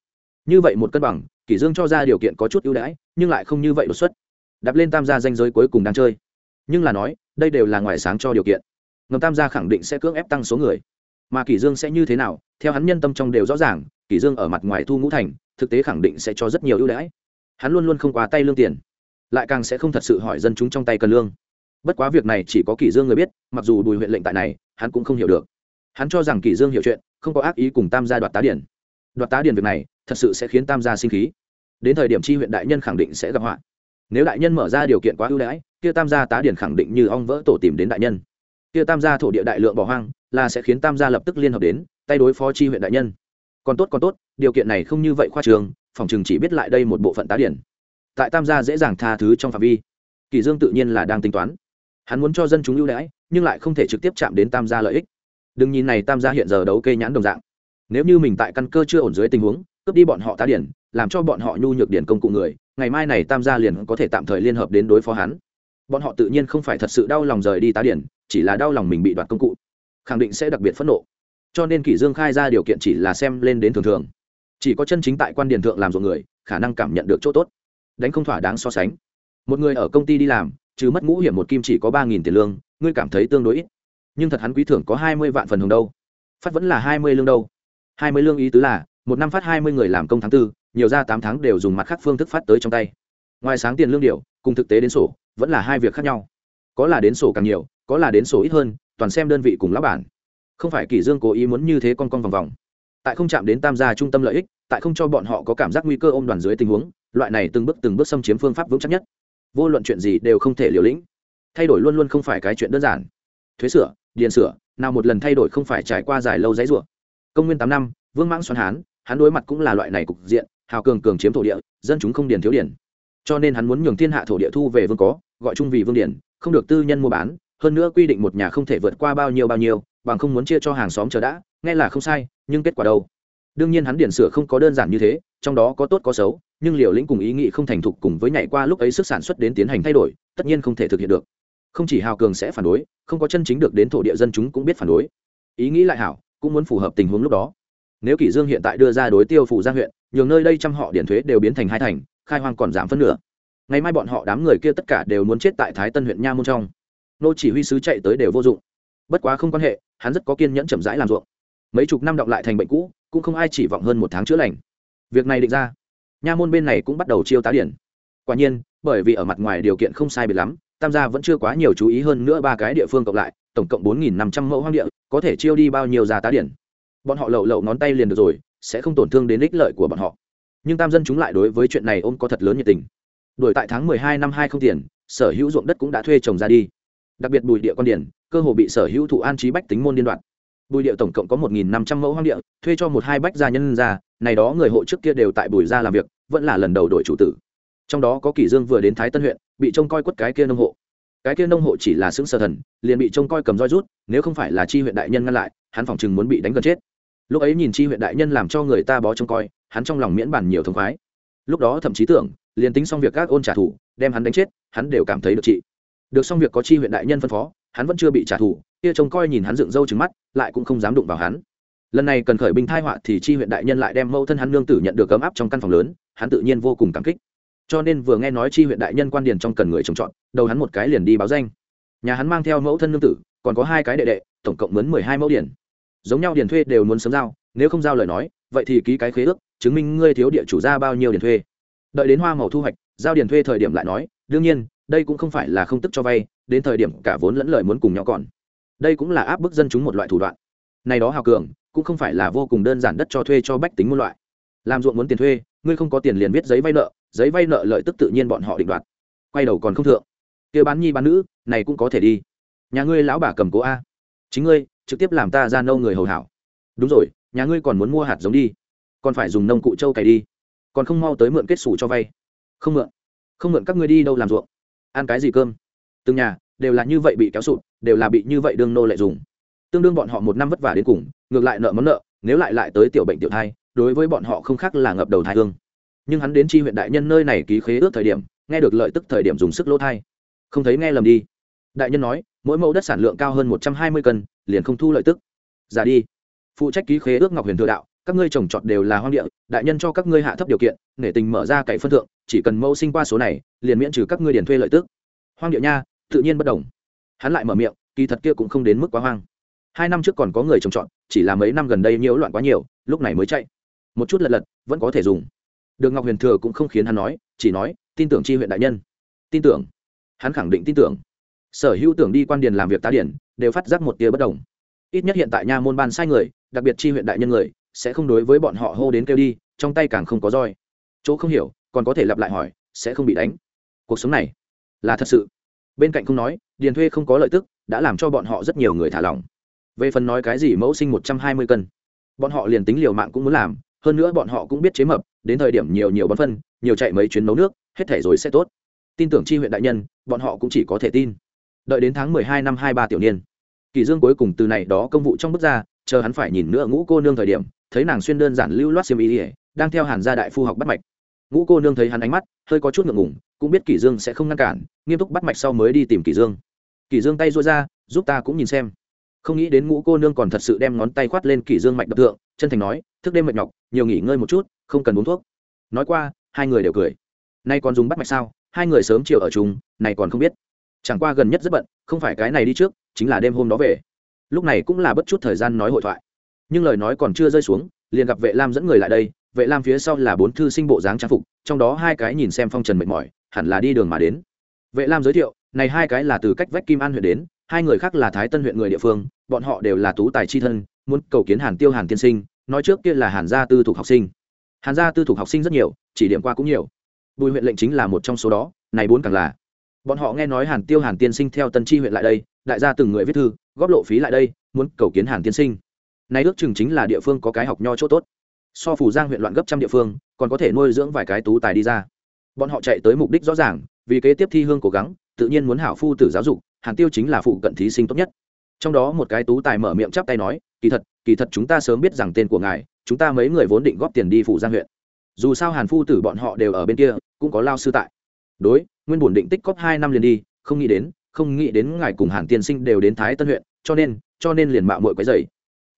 Như vậy một cân bằng kỷ dương cho ra điều kiện có chút ưu đãi, nhưng lại không như vậy đột xuất. Đạp lên tam gia danh giới cuối cùng đang chơi. Nhưng là nói, đây đều là ngoài sáng cho điều kiện. Ngầm tam gia khẳng định sẽ cưỡng ép tăng số người. Mà kỷ dương sẽ như thế nào, theo hắn nhân tâm trong đều rõ ràng kỷ dương ở mặt ngoài thu ngũ thành, thực tế khẳng định sẽ cho rất nhiều ưu đãi hắn luôn luôn không quá tay lương tiền, lại càng sẽ không thật sự hỏi dân chúng trong tay cần lương. Bất quá việc này chỉ có kỷ dương người biết, mặc dù bùi huyện lệnh tại này, hắn cũng không hiểu được. Hắn cho rằng kỷ dương hiểu chuyện, không có ác ý cùng tam gia đoạt tá điển. Đoạt tá điển việc này, thật sự sẽ khiến tam gia sinh khí. Đến thời điểm chi huyện đại nhân khẳng định sẽ gặp họa. Nếu đại nhân mở ra điều kiện quá ưu đãi, kia tam gia tá điển khẳng định như ong vỡ tổ tìm đến đại nhân. Kia tam gia thổ địa đại lượng bỏ hoang, là sẽ khiến tam gia lập tức liên hợp đến, tay đối phó chi huyện đại nhân. Còn tốt còn tốt, điều kiện này không như vậy khoa trường phòng trường chỉ biết lại đây một bộ phận tá điển. Tại tam gia dễ dàng tha thứ trong phạm vi. Kỳ dương tự nhiên là đang tính toán. Hắn muốn cho dân chúng ưu đãi, nhưng lại không thể trực tiếp chạm đến tam gia lợi ích. Đừng nhìn này tam gia hiện giờ đấu kê nhãn đồng dạng. Nếu như mình tại căn cơ chưa ổn dưới tình huống, cướp đi bọn họ tá điển, làm cho bọn họ nhu nhược điển công cụ người, ngày mai này tam gia liền có thể tạm thời liên hợp đến đối phó hắn. Bọn họ tự nhiên không phải thật sự đau lòng rời đi tá điển, chỉ là đau lòng mình bị đoạt công cụ. Khẳng định sẽ đặc biệt phẫn nộ. Cho nên kỷ dương khai ra điều kiện chỉ là xem lên đến thường thường chỉ có chân chính tại quan Điền thượng làm ruộng người, khả năng cảm nhận được chỗ tốt. Đánh không thỏa đáng so sánh. Một người ở công ty đi làm, trừ mất ngũ hiểm một kim chỉ có ba nghìn tiền lương, ngươi cảm thấy tương đối ít. Nhưng thật hắn quý thưởng có hai mươi vạn phần hồng đâu. Phát vẫn là hai mươi lương đâu. Hai mươi lương ý tứ là, một năm phát hai mươi người làm công tháng tư, nhiều ra tám tháng đều dùng mặt khác phương thức phát tới trong tay. Ngoài sáng tiền lương điều, cùng thực tế đến sổ, vẫn là hai việc khác nhau. Có là đến sổ càng nhiều, có là đến sổ ít hơn, toàn xem đơn vị cùng lão bản. Không phải kỷ dương cố ý muốn như thế con con vòng vòng tại không chạm đến tam gia trung tâm lợi ích, tại không cho bọn họ có cảm giác nguy cơ ôm đoàn dưới tình huống, loại này từng bước từng bước xâm chiếm phương pháp vững chắc nhất. Vô luận chuyện gì đều không thể liều lĩnh. Thay đổi luôn luôn không phải cái chuyện đơn giản. Thuế sửa điền sửa, nào một lần thay đổi không phải trải qua dài lâu dãy rủa. Công nguyên tám năm, vương mãng xoắn hán, hắn đối mặt cũng là loại này cục diện, hào cường cường chiếm thổ địa, dân chúng không điền thiếu điền. Cho nên hắn muốn nhường thiên hạ thổ địa thu về vương có, gọi chung vì vương điền, không được tư nhân mua bán, hơn nữa quy định một nhà không thể vượt qua bao nhiêu bao nhiêu, bằng không muốn chia cho hàng xóm chờ đã nghe là không sai, nhưng kết quả đâu? Đương nhiên hắn điền sửa không có đơn giản như thế, trong đó có tốt có xấu, nhưng liều lĩnh cùng ý nghĩ không thành thục cùng với nhảy qua lúc ấy sức sản xuất đến tiến hành thay đổi, tất nhiên không thể thực hiện được. Không chỉ hào cường sẽ phản đối, không có chân chính được đến thổ địa dân chúng cũng biết phản đối. Ý nghĩ lại hảo, cũng muốn phù hợp tình huống lúc đó. Nếu kỷ dương hiện tại đưa ra đối tiêu phủ giang huyện, nhường nơi đây trăm họ điển thuế đều biến thành hai thành, khai hoang còn giảm phân nửa. Ngày mai bọn họ đám người kia tất cả đều muốn chết tại thái tân huyện nha môn trong. Nô chỉ huy sứ chạy tới đều vô dụng. Bất quá không quan hệ, hắn rất có kiên nhẫn chậm rãi làm ruộng mấy chục năm đọng lại thành bệnh cũ, cũng không ai chỉ vọng hơn một tháng chữa lành. Việc này định ra, nha môn bên này cũng bắt đầu chiêu tá điển. Quả nhiên, bởi vì ở mặt ngoài điều kiện không sai biệt lắm, tam gia vẫn chưa quá nhiều chú ý hơn nữa ba cái địa phương cộng lại, tổng cộng bốn nghìn năm trăm mẫu hoang địa, có thể chiêu đi bao nhiêu gia tá điển. Bọn họ lậu lậu ngón tay liền được rồi, sẽ không tổn thương đến ích lợi của bọn họ. Nhưng tam dân chúng lại đối với chuyện này ôm có thật lớn nhiệt tình. Đổi tại tháng mười hai năm hai không tiền, sở hữu ruộng đất cũng đã thuê trồng ra đi. Đặc biệt bùi địa con điển, cơ hồ bị sở hữu thụ an trí bách tính môn liên đoạn bùi địa tổng cộng có một nghìn năm trăm mẫu hoang địa, thuê cho một hai bách gia nhân ra, này đó người hộ trước kia đều tại bùi gia làm việc, vẫn là lần đầu đổi chủ tử. Trong đó có kỷ dương vừa đến thái tân huyện, bị trông coi quất cái kia nông hộ. Cái kia nông hộ chỉ là xứng sở thần, liền bị trông coi cầm roi rút, nếu không phải là chi huyện đại nhân ngăn lại, hắn phòng chừng muốn bị đánh gần chết. Lúc ấy nhìn chi huyện đại nhân làm cho người ta bó trông coi, hắn trong lòng miễn bàn nhiều thông khoái. Lúc đó thậm chí tưởng, liền tính xong việc các ôn trả thù, đem hắn đánh chết, hắn đều cảm thấy được trị. Được xong việc có chi huyện đại nhân phân phó hắn vẫn chưa bị trả thù, kia trông coi nhìn hắn dựng râu trứng mắt, lại cũng không dám đụng vào hắn. Lần này cần khởi binh thai họa thì chi huyện đại nhân lại đem mẫu thân hắn nương tử nhận được ấm áp trong căn phòng lớn, hắn tự nhiên vô cùng cảm kích. Cho nên vừa nghe nói chi huyện đại nhân quan điền trong cần người trồng trọt, đầu hắn một cái liền đi báo danh. Nhà hắn mang theo mẫu thân nương tử, còn có hai cái đệ đệ, tổng cộng mướn mười hai mẫu điển giống nhau điển thuê đều muốn sớm giao, nếu không giao lời nói, vậy thì ký cái khế ước, chứng minh ngươi thiếu địa chủ ra bao nhiêu điển thuê. Đợi đến hoa màu thu hoạch, giao điển thuê thời điểm lại nói, đương nhiên đây cũng không phải là không tức cho vay, đến thời điểm cả vốn lẫn lời muốn cùng nhau còn. Đây cũng là áp bức dân chúng một loại thủ đoạn. Này đó hào cường, cũng không phải là vô cùng đơn giản đất cho thuê cho bách tính muôn loại. Làm ruộng muốn tiền thuê, ngươi không có tiền liền viết giấy vay nợ, giấy vay nợ lợi tức tự nhiên bọn họ định đoạt. Quay đầu còn không thượng. Kia bán nhi bán nữ, này cũng có thể đi. Nhà ngươi lão bà cầm cố a. Chính ngươi, trực tiếp làm ta ra nâu người hầu hảo. Đúng rồi, nhà ngươi còn muốn mua hạt giống đi. Còn phải dùng nông cụ trâu cày đi. Còn không mau tới mượn kết xù cho vay. Không mượn. Không mượn các ngươi đi đâu làm ruộng ăn cái gì cơm? Từng nhà đều là như vậy bị kéo sụt, đều là bị như vậy đương nô lệ dùng. Tương đương bọn họ một năm vất vả đến cùng, ngược lại nợ món nợ, nếu lại lại tới tiểu bệnh tiểu thai, đối với bọn họ không khác là ngập đầu thai hương. Nhưng hắn đến chi huyện đại nhân nơi này ký khế ước thời điểm, nghe được lợi tức thời điểm dùng sức lỗ thai. Không thấy nghe lầm đi. Đại nhân nói, mỗi mẫu đất sản lượng cao hơn một trăm hai mươi cân, liền không thu lợi tức. Giả đi. Phụ trách ký khế ước ngọc huyền thừa đạo các ngươi trồng trọt đều là hoang địa, đại nhân cho các ngươi hạ thấp điều kiện, nể tình mở ra cậy phân thượng, chỉ cần mẫu sinh qua số này, liền miễn trừ các ngươi điền thuê lợi tức. Hoang địa nha, tự nhiên bất đồng. Hắn lại mở miệng, kỳ thật kia cũng không đến mức quá hoang. Hai năm trước còn có người trồng trọt, chỉ là mấy năm gần đây nhiễu loạn quá nhiều, lúc này mới chạy. Một chút lật lật, vẫn có thể dùng. Được ngọc huyền thừa cũng không khiến hắn nói, chỉ nói, tin tưởng chi huyện đại nhân. Tin tưởng. Hắn khẳng định tin tưởng. Sở hữu tưởng đi quan điền làm việc tá điển, đều phát giác một tia bất đồng. Ít nhất hiện tại nha môn ban sai người, đặc biệt chi huyện đại nhân người sẽ không đối với bọn họ hô đến kêu đi, trong tay càng không có roi. Chỗ không hiểu, còn có thể lặp lại hỏi, sẽ không bị đánh. Cuộc sống này là thật sự. Bên cạnh không nói, điền thuê không có lợi tức, đã làm cho bọn họ rất nhiều người thả lỏng. Về phần nói cái gì mẫu sinh một trăm hai mươi cân, bọn họ liền tính liều mạng cũng muốn làm, hơn nữa bọn họ cũng biết chế mập, đến thời điểm nhiều nhiều bón phân, nhiều chạy mấy chuyến nấu nước, hết thể rồi sẽ tốt. Tin tưởng chi huyện đại nhân, bọn họ cũng chỉ có thể tin. Đợi đến tháng mười hai năm hai ba tiểu niên, kỳ dương cuối cùng từ này đó công vụ trong bước ra, chờ hắn phải nhìn nữa ngũ cô nương thời điểm thấy nàng xuyên đơn giản lưu loát xiêm y ỉa, đang theo hàn gia đại phu học bắt mạch. Ngũ cô nương thấy hắn ánh mắt, hơi có chút ngượng ngùng, cũng biết kỷ dương sẽ không ngăn cản, nghiêm túc bắt mạch sau mới đi tìm kỷ dương. Kỷ dương tay duỗi ra, giúp ta cũng nhìn xem. Không nghĩ đến ngũ cô nương còn thật sự đem ngón tay khoát lên kỷ dương mạch đập thượng, chân thành nói, thức đêm mệt nhọc, nhiều nghỉ ngơi một chút, không cần uống thuốc. Nói qua, hai người đều cười. Nay còn dùng bắt mạch sao? Hai người sớm chiều ở chung, này còn không biết. Chẳng qua gần nhất rất bận, không phải cái này đi trước, chính là đêm hôm đó về. Lúc này cũng là bất chút thời gian nói hội thoại nhưng lời nói còn chưa rơi xuống, liền gặp vệ lam dẫn người lại đây, vệ lam phía sau là bốn thư sinh bộ dáng trang phục, trong đó hai cái nhìn xem phong trần mệt mỏi, hẳn là đi đường mà đến. Vệ lam giới thiệu, này hai cái là từ cách vách kim an huyện đến, hai người khác là thái tân huyện người địa phương, bọn họ đều là tú tài chi thân, muốn cầu kiến hàn tiêu hàn tiên sinh, nói trước kia là hàn gia tư thuộc học sinh. Hàn gia tư thuộc học sinh rất nhiều, chỉ điểm qua cũng nhiều. Bùi huyện lệnh chính là một trong số đó, này bốn càng là. Bọn họ nghe nói hàn tiêu hàn tiên sinh theo tân chi huyện lại đây, đại gia từng người viết thư, góp lộ phí lại đây, muốn cầu kiến hàn tiên sinh nay ước chừng chính là địa phương có cái học nho chỗ tốt. So phủ giang huyện loạn gấp trăm địa phương, còn có thể nuôi dưỡng vài cái tú tài đi ra. Bọn họ chạy tới mục đích rõ ràng, vì kế tiếp thi hương cố gắng, tự nhiên muốn hảo phu tử giáo dục, hàn tiêu chính là phụ cận thí sinh tốt nhất. Trong đó một cái tú tài mở miệng chắp tay nói, kỳ thật kỳ thật chúng ta sớm biết rằng tên của ngài, chúng ta mấy người vốn định góp tiền đi phủ giang huyện. Dù sao hàn phu tử bọn họ đều ở bên kia, cũng có lao sư tại. Đối, nguyên bổn định tích cóp hai năm liền đi, không nghĩ đến, không nghĩ đến ngài cùng hàn tiên sinh đều đến thái tân huyện, cho nên cho nên liền mạo muội quấy dày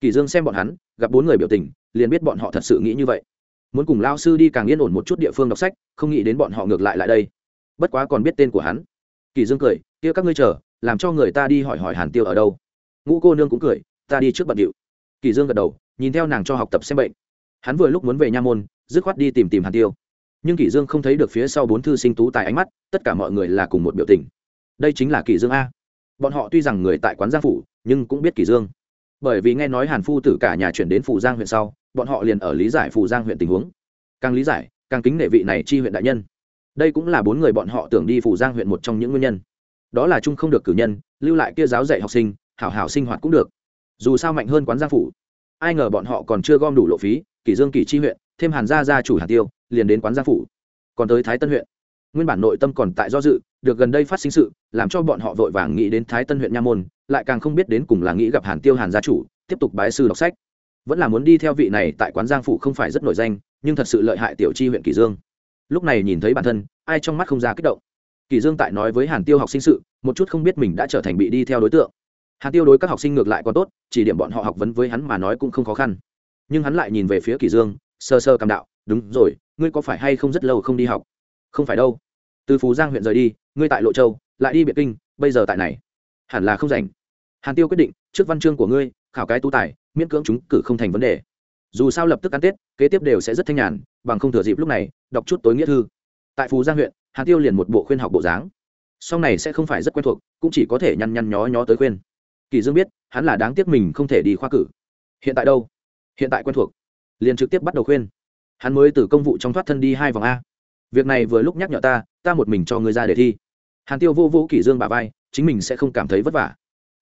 kỳ dương xem bọn hắn, gặp bốn người biểu tình, liền biết bọn họ thật sự nghĩ như vậy. Muốn cùng lao sư đi càng yên ổn một chút địa phương đọc sách, không nghĩ đến bọn họ ngược lại lại đây. Bất quá còn biết tên của hắn. Kỳ dương cười, kia các ngươi chờ, làm cho người ta đi hỏi hỏi hàn tiêu ở đâu. Ngũ cô nương cũng cười, ta đi trước bận điệu. Kỳ dương gật đầu, nhìn theo nàng cho học tập xem bệnh. Hắn vừa lúc muốn về nha môn, dứt khoát đi tìm tìm hàn tiêu. Nhưng Kỳ dương không thấy được phía sau bốn thư sinh tú tài ánh mắt, tất cả mọi người là cùng một biểu tình. Đây chính là Kỳ dương a. Bọn họ tuy rằng người tại quán giang phủ, nhưng cũng biết Kỳ dương bởi vì nghe nói hàn phu tử cả nhà chuyển đến phủ giang huyện sau, bọn họ liền ở lý giải phủ giang huyện tình huống. Càng lý giải, càng kính nể vị này chi huyện đại nhân. Đây cũng là bốn người bọn họ tưởng đi phủ giang huyện một trong những nguyên nhân. Đó là chung không được cử nhân, lưu lại kia giáo dạy học sinh, hảo hảo sinh hoạt cũng được. Dù sao mạnh hơn quán giang phủ. Ai ngờ bọn họ còn chưa gom đủ lộ phí kỷ dương kỷ chi huyện, thêm hàn gia gia chủ hàn tiêu, liền đến quán giang phủ. Còn tới thái tân huyện. Nguyên bản nội tâm còn tại do dự, được gần đây phát sinh sự, làm cho bọn họ vội vàng nghĩ đến thái tân huyện nha môn lại càng không biết đến cùng là nghĩ gặp hàn tiêu hàn gia chủ, tiếp tục bái sư đọc sách. Vẫn là muốn đi theo vị này tại quán giang phủ không phải rất nổi danh, nhưng thật sự lợi hại tiểu chi huyện kỳ dương. Lúc này nhìn thấy bản thân, ai trong mắt không ra kích động. Kỳ dương tại nói với hàn tiêu học sinh sự, một chút không biết mình đã trở thành bị đi theo đối tượng. Hàn tiêu đối các học sinh ngược lại còn tốt, chỉ điểm bọn họ học vấn với hắn mà nói cũng không khó khăn. Nhưng hắn lại nhìn về phía kỳ dương sơ sơ cầm đạo, đúng rồi, ngươi có phải hay không rất lâu không đi học? Không phải đâu. Từ phú giang huyện rời đi, ngươi tại lộ châu, lại đi biệt kinh, bây giờ tại này hẳn là không rảnh. Hàn tiêu quyết định, trước văn chương của ngươi, khảo cái tú tài, miễn cưỡng chúng cử không thành vấn đề. Dù sao lập tức ăn tết, kế tiếp đều sẽ rất thanh nhàn, bằng không thừa dịp lúc này, đọc chút tối nghĩa thư. Tại phú giang huyện, hàn tiêu liền một bộ khuyên học bộ dáng. Sau này sẽ không phải rất quen thuộc, cũng chỉ có thể nhăn nhăn nhó nhó tới khuyên. Kỳ dương biết, hắn là đáng tiếc mình không thể đi khoa cử. Hiện tại đâu? Hiện tại quen thuộc. Liền trực tiếp bắt đầu khuyên. Hắn mới từ công vụ trong thoát thân đi hai vòng a. Việc này vừa lúc nhắc nhở ta ta một mình cho ngươi ra để thi. Hàn tiêu vô vô kỷ dương bà vai chính mình sẽ không cảm thấy vất vả.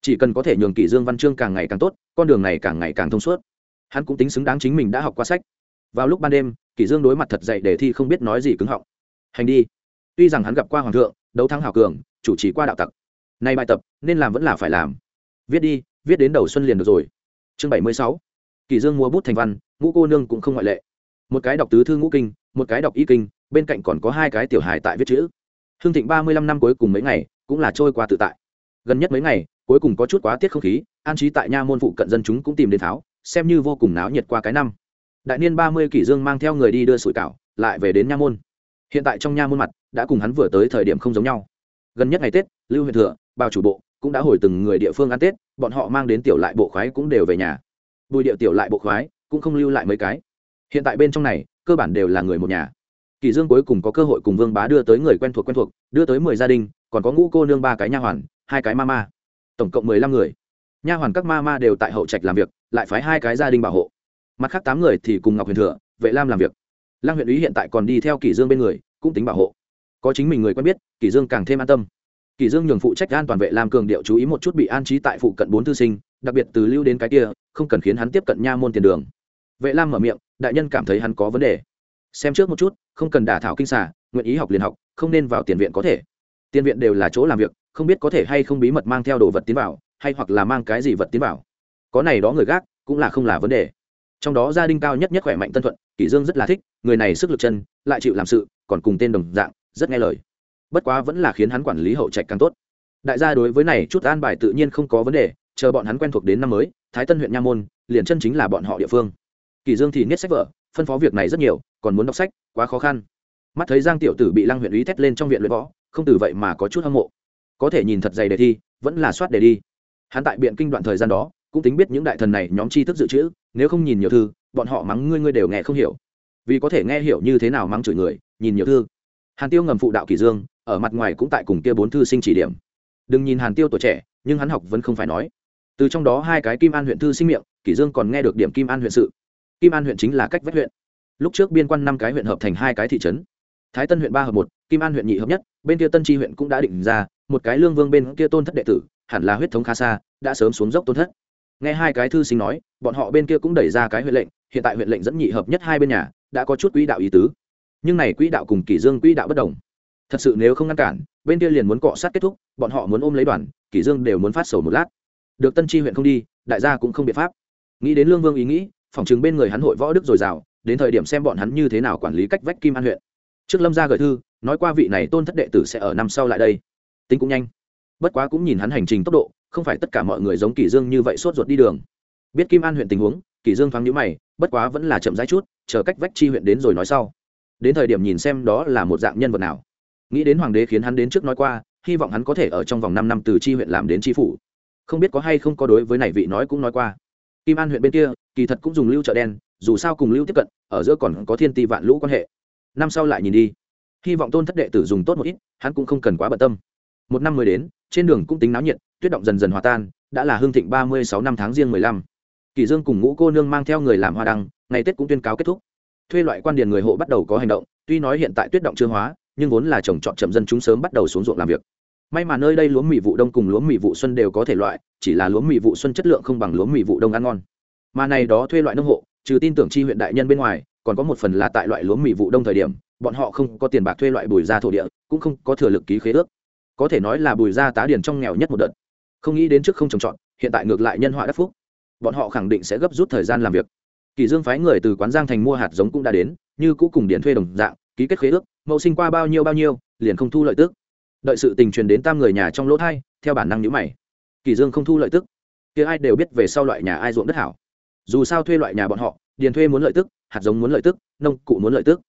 Chỉ cần có thể nhường kỷ dương văn chương càng ngày càng tốt, con đường này càng ngày càng thông suốt. Hắn cũng tính xứng đáng chính mình đã học qua sách. Vào lúc ban đêm, kỷ dương đối mặt thật dậy để thi không biết nói gì cứng họng. Hành đi. Tuy rằng hắn gặp qua hoàng thượng, đấu thắng hảo cường, chủ trì qua đạo tặc. Nay bài tập, nên làm vẫn là phải làm. Viết đi, viết đến đầu xuân liền được rồi. Chương bảy mươi sáu. Kỷ dương mua bút thành văn, ngũ cô nương cũng không ngoại lệ. Một cái đọc tứ thư ngũ kinh, một cái đọc y kinh, bên cạnh còn có hai cái tiểu hài tại viết chữ. Hương thịnh ba mươi lăm năm cuối cùng mấy ngày cũng là trôi qua tự tại. Gần nhất mấy ngày, cuối cùng có chút quá tiết không khí, an trí tại nha môn phụ cận dân chúng cũng tìm đến tháo, xem như vô cùng náo nhiệt qua cái năm. Đại niên ba mươi kỷ dương mang theo người đi đưa sủi cảo, lại về đến nha môn. Hiện tại trong nha môn mặt, đã cùng hắn vừa tới thời điểm không giống nhau. Gần nhất ngày tết, lưu huyện thừa bao chủ bộ cũng đã hồi từng người địa phương ăn tết, bọn họ mang đến tiểu lại bộ khoái cũng đều về nhà. Bùi địa tiểu lại bộ khoái cũng không lưu lại mấy cái. Hiện tại bên trong này, cơ bản đều là người một nhà. Kỳ dương cuối cùng có cơ hội cùng vương bá đưa tới người quen thuộc quen thuộc, đưa tới mười gia đình còn có ngũ cô nương ba cái nha hoàn, hai cái ma ma. Tổng cộng mười lăm người. Nha hoàn các ma ma đều tại hậu trạch làm việc, lại phái hai cái gia đình bảo hộ. Mặt khác tám người thì cùng ngọc huyền thừa, vệ lam làm việc. Lăng huyện úy hiện tại còn đi theo kỳ dương bên người, cũng tính bảo hộ. Có chính mình người quen biết kỳ dương càng thêm an tâm. Kỳ dương nhường phụ trách an toàn vệ lam cường điệu chú ý một chút bị an trí tại phụ cận bốn thư sinh, đặc biệt từ lưu đến cái kia, không cần khiến hắn tiếp cận nha môn tiền đường. Vệ lam mở miệng, đại nhân cảm thấy hắn có vấn đề. Xem trước một chút, không cần đả thảo kinh xả nguyện ý học liền học, không nên vào tiền viện có thể tiền viện đều là chỗ làm việc, không biết có thể hay không bí mật mang theo đồ vật tiến vào, hay hoặc là mang cái gì vật tiến vào. Có này đó người gác, cũng là không là vấn đề. Trong đó gia đình cao nhất nhất khỏe mạnh tân thuận, kỷ dương rất là thích, người này sức lực chân, lại chịu làm sự, còn cùng tên đồng dạng, rất nghe lời. Bất quá vẫn là khiến hắn quản lý hậu trạch càng tốt. Đại gia đối với này chút an bài tự nhiên không có vấn đề, chờ bọn hắn quen thuộc đến năm mới, thái tân huyện nha môn, liền chân chính là bọn họ địa phương. Kỳ dương thì niết sách vở, phân phó việc này rất nhiều, còn muốn đọc sách, quá khó khăn. Mắt thấy giang tiểu tử bị lăng huyện ý thét lên trong viện luyện võ không từ vậy mà có chút hâm mộ. Có thể nhìn thật dày đề thi, vẫn là soát đề đi. Hắn tại biện kinh đoạn thời gian đó, cũng tính biết những đại thần này nhóm tri thức dự trữ, nếu không nhìn nhiều thư, bọn họ mắng ngươi ngươi đều nghe không hiểu. Vì có thể nghe hiểu như thế nào mắng chửi người, nhìn nhiều thư. Hàn tiêu ngầm phụ đạo kỳ dương, ở mặt ngoài cũng tại cùng kia bốn thư sinh chỉ điểm. Đừng nhìn hàn tiêu tuổi trẻ, nhưng hắn học vẫn không phải nói. Từ trong đó hai cái kim an huyện thư sinh miệng, kỷ dương còn nghe được điểm kim an huyện sự. Kim an huyện chính là cách vách huyện. Lúc trước biên quan năm cái huyện hợp thành hai cái thị trấn thái tân huyện ba hợp một, kim an huyện nhị hợp nhất, bên kia tân tri huyện cũng đã định ra, một cái lương vương bên kia tôn thất đệ tử, hẳn là huyết thống khá xa, đã sớm xuống dốc tôn thất. Nghe hai cái thư sinh nói, bọn họ bên kia cũng đẩy ra cái huyện lệnh, hiện tại huyện lệnh dẫn nhị hợp nhất hai bên nhà, đã có chút quỹ đạo ý tứ. Nhưng này quỹ đạo cùng kỷ dương quỹ đạo bất đồng. Thật sự nếu không ngăn cản, bên kia liền muốn cọ sát kết thúc, bọn họ muốn ôm lấy đoàn, kỷ dương đều muốn phát sầu một lát. Được tân tri huyện không đi, đại gia cũng không biện pháp. Nghĩ đến lương vương ý nghĩ, phòng chứng bên người hắn hội võ đức dồi dào, đến thời điểm xem bọn hắn như thế nào quản lý cách vách kim an huyện trước lâm gia gửi thư, nói qua vị này tôn thất đệ tử sẽ ở năm sau lại đây. Tính cũng nhanh. Bất quá cũng nhìn hắn hành trình tốc độ, không phải tất cả mọi người giống kỷ dương như vậy sốt ruột đi đường. Biết kim an huyện tình huống, kỷ dương thoáng nhíu mày, bất quá vẫn là chậm rãi chút, chờ cách vách chi huyện đến rồi nói sau. Đến thời điểm nhìn xem đó là một dạng nhân vật nào. Nghĩ đến hoàng đế khiến hắn đến trước nói qua, hy vọng hắn có thể ở trong vòng năm năm từ chi huyện làm đến chi phủ. Không biết có hay không có đối với này vị nói cũng nói qua. Kim an huyện bên kia, kỳ thật cũng dùng lưu chợ đen, dù sao cùng lưu tiếp cận, ở giữa còn có thiên ti vạn lũ quan hệ năm sau lại nhìn đi. Hy vọng tôn thất đệ tử dùng tốt một ít, hắn cũng không cần quá bận tâm. Một năm mới đến, trên đường cũng tính náo nhiệt, tuyết động dần dần hòa tan, đã là hương thịnh ba mươi sáu năm tháng riêng mười lăm. Kỳ dương cùng ngũ cô nương mang theo người làm hoa đăng, ngày tết cũng tuyên cáo kết thúc. Thuê loại quan điền người hộ bắt đầu có hành động, tuy nói hiện tại tuyết động chưa hóa, nhưng vốn là trồng trọt chậm dân chúng sớm bắt đầu xuống ruộng làm việc. May mà nơi đây lúa mì vụ đông cùng lúa mì vụ xuân đều có thể loại, chỉ là lúa mì vụ xuân chất lượng không bằng lúa mì vụ đông ăn ngon. Mà này đó thuê loại nông hộ, trừ tin tưởng chi huyện đại nhân bên ngoài còn có một phần là tại loại lúa mì vụ đông thời điểm, bọn họ không có tiền bạc thuê loại bùi ra thổ địa, cũng không có thừa lực ký khế ước. Có thể nói là bùi gia tá điền trong nghèo nhất một đợt. Không nghĩ đến trước không trồng trọt, hiện tại ngược lại nhân họa đắc phúc. Bọn họ khẳng định sẽ gấp rút thời gian làm việc. Kỳ dương phái người từ quán giang thành mua hạt giống cũng đã đến, như cũ cùng điển thuê đồng dạng, ký kết khế ước, mậu sinh qua bao nhiêu bao nhiêu, liền không thu lợi tức. Đợi sự tình truyền đến tam người nhà trong lỗ thai, theo bản năng nhíu mày. Kỳ dương không thu lợi tức. Kia ai đều biết về sau loại nhà ai ruộng đất hảo dù sao thuê loại nhà bọn họ, điền thuê muốn lợi tức, hạt giống muốn lợi tức, nông cụ muốn lợi tức.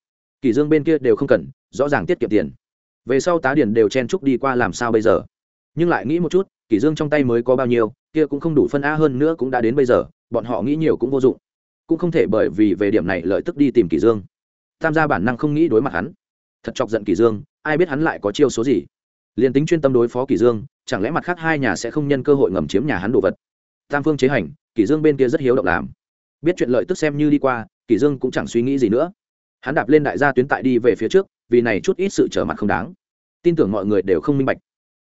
Kỳ dương bên kia đều không cần, rõ ràng tiết kiệm tiền. Về sau tá điền đều chen chúc đi qua làm sao bây giờ? Nhưng lại nghĩ một chút, kỳ dương trong tay mới có bao nhiêu, kia cũng không đủ phân a hơn nữa cũng đã đến bây giờ, bọn họ nghĩ nhiều cũng vô dụng. Cũng không thể bởi vì về điểm này lợi tức đi tìm kỳ dương. Tam gia bản năng không nghĩ đối mặt hắn. Thật chọc giận kỳ dương, ai biết hắn lại có chiêu số gì? Liền tính chuyên tâm đối phó kỳ dương, chẳng lẽ mặt khác hai nhà sẽ không nhân cơ hội ngầm chiếm nhà hắn đồ vật? Tam phương chế hành kỳ dương bên kia rất hiếu động làm. Biết chuyện lợi tức xem như đi qua kỳ dương cũng chẳng suy nghĩ gì nữa. Hắn đạp lên đại gia tuyến tại đi về phía trước, vì này chút ít sự trở mặt không đáng. Tin tưởng mọi người đều không minh bạch.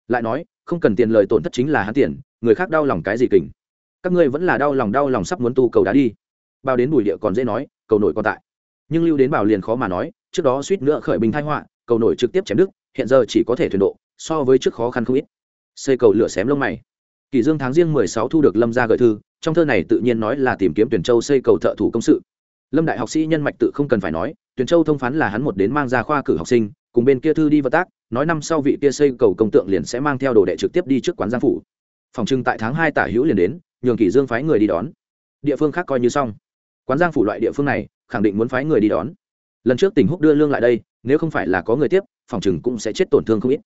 Lại nói, không cần tiền lời tổn thất chính là hắn tiền, người khác đau lòng cái gì kình? Các ngươi vẫn là đau lòng đau lòng sắp muốn tu cầu đá đi. Bao đến bùi địa còn dễ nói, cầu nổi còn tại. Nhưng lưu đến bảo liền khó mà nói, trước đó suýt nữa khởi bình thay họa, cầu nổi trực tiếp chém đức hiện giờ chỉ có thể thuyền độ, so với trước khó khăn không ít. Xây cầu lửa xém lông mày. Kỳ dương tháng riêng mười sáu thu được lâm gia gợi thư trong thơ này tự nhiên nói là tìm kiếm tuyển châu xây cầu thợ thủ công sự. Lâm đại học sĩ nhân mạch tự không cần phải nói tuyển châu thông phán là hắn một đến mang ra khoa cử học sinh, cùng bên kia thư đi vận tác, nói năm sau vị kia xây cầu công tượng liền sẽ mang theo đồ đệ trực tiếp đi trước quán giang phủ. Phòng trưng tại tháng hai tả hữu liền đến, nhường kỷ dương phái người đi đón. Địa phương khác coi như xong. Quán giang phủ loại địa phương này, khẳng định muốn phái người đi đón. Lần trước tỉnh húc đưa lương lại đây, nếu không phải là có người tiếp, phòng trừng cũng sẽ chết tổn thương không ít.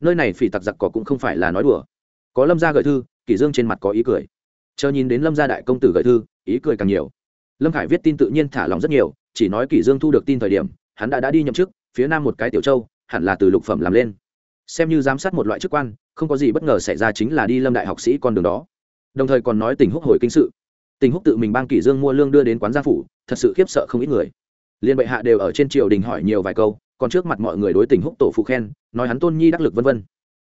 Nơi này phỉ tặc giặc cỏ cũng không phải là nói đùa. Có lâm gia gợi thư, kỷ dương trên mặt có ý cười chờ nhìn đến lâm gia đại công tử gợi thư, ý cười càng nhiều. Lâm khải viết tin tự nhiên thả lòng rất nhiều, chỉ nói kỷ dương thu được tin thời điểm, hắn đã đã đi nhậm chức, phía nam một cái tiểu châu, hẳn là từ lục phẩm làm lên. Xem như giám sát một loại chức quan, không có gì bất ngờ xảy ra chính là đi lâm đại học sĩ con đường đó. Đồng thời còn nói tình húc hồi kinh sự. Tình húc tự mình bang kỷ dương mua lương đưa đến quán gia phủ, thật sự khiếp sợ không ít người. Liên bệ hạ đều ở trên triều đình hỏi nhiều vài câu, còn trước mặt mọi người đối tình húc tổ phụ khen, nói hắn tôn nhi đắc lực vân vân.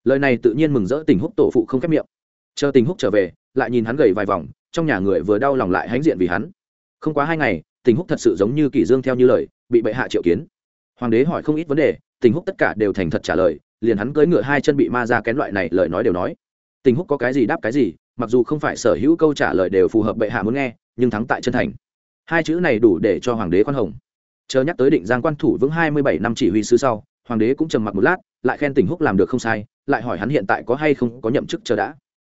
Lời này tự nhiên mừng rỡ tình húc tổ phụ không khép miệng. Chờ tình húc trở về lại nhìn hắn gầy vài vòng, trong nhà người vừa đau lòng lại hãnh diện vì hắn. Không quá hai ngày, tình húc thật sự giống như kỷ dương theo như lời, bị bệ hạ triệu kiến. Hoàng đế hỏi không ít vấn đề, tình húc tất cả đều thành thật trả lời, liền hắn cưỡi ngựa hai chân bị ma ra kén loại này lời nói đều nói. Tình húc có cái gì đáp cái gì, mặc dù không phải sở hữu câu trả lời đều phù hợp bệ hạ muốn nghe, nhưng thắng tại chân thành. Hai chữ này đủ để cho hoàng đế khoan hồng. Chờ nhắc tới định giang quan thủ vững hai mươi bảy năm chỉ huy sứ sau, hoàng đế cũng trầm mặc một lát, lại khen tình húc làm được không sai, lại hỏi hắn hiện tại có hay không có nhậm chức chờ đã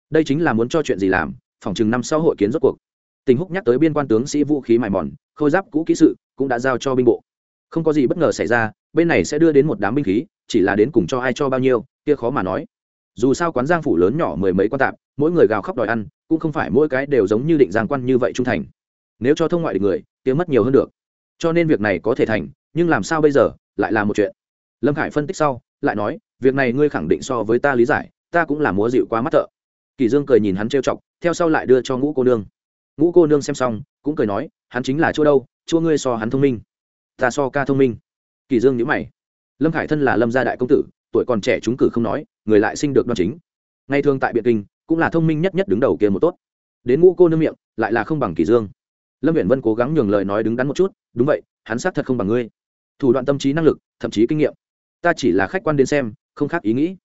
đây chính là muốn cho chuyện gì làm phòng chừng năm sau hội kiến rốt cuộc. Tình húc nhắc tới biên quan tướng sĩ vũ khí mài mòn, khôi giáp cũ kỹ sự cũng đã giao cho binh bộ. Không có gì bất ngờ xảy ra, bên này sẽ đưa đến một đám binh khí, chỉ là đến cùng cho ai cho bao nhiêu, kia khó mà nói. Dù sao quán giang phủ lớn nhỏ mười mấy quan tạp, mỗi người gào khóc đòi ăn, cũng không phải mỗi cái đều giống như định giang quan như vậy trung thành. Nếu cho thông ngoại địch người, kia mất nhiều hơn được. Cho nên việc này có thể thành, nhưng làm sao bây giờ, lại là một chuyện. Lâm khải phân tích sau, lại nói, việc này ngươi khẳng định so với ta lý giải, ta cũng là múa dịu quá mắt thợ kỳ dương cười nhìn hắn trêu chọc, theo sau lại đưa cho ngũ cô nương. Ngũ cô nương xem xong, cũng cười nói, hắn chính là chua đâu chua ngươi so hắn thông minh. Ta so ca thông minh. Kỳ dương nhíu mày. Lâm khải thân là lâm gia đại công tử, tuổi còn trẻ chúng cử không nói, người lại sinh được đoan chính. Ngày thường tại biện kinh, cũng là thông minh nhất nhất đứng đầu kia một tốt. Đến ngũ cô nương miệng, lại là không bằng kỳ dương. Lâm viễn vân cố gắng nhường lời nói đứng đắn một chút, đúng vậy, hắn xác thật không bằng ngươi. Thủ đoạn tâm trí năng lực, thậm chí kinh nghiệm. Ta chỉ là khách quan đến xem, không khác ý nghĩ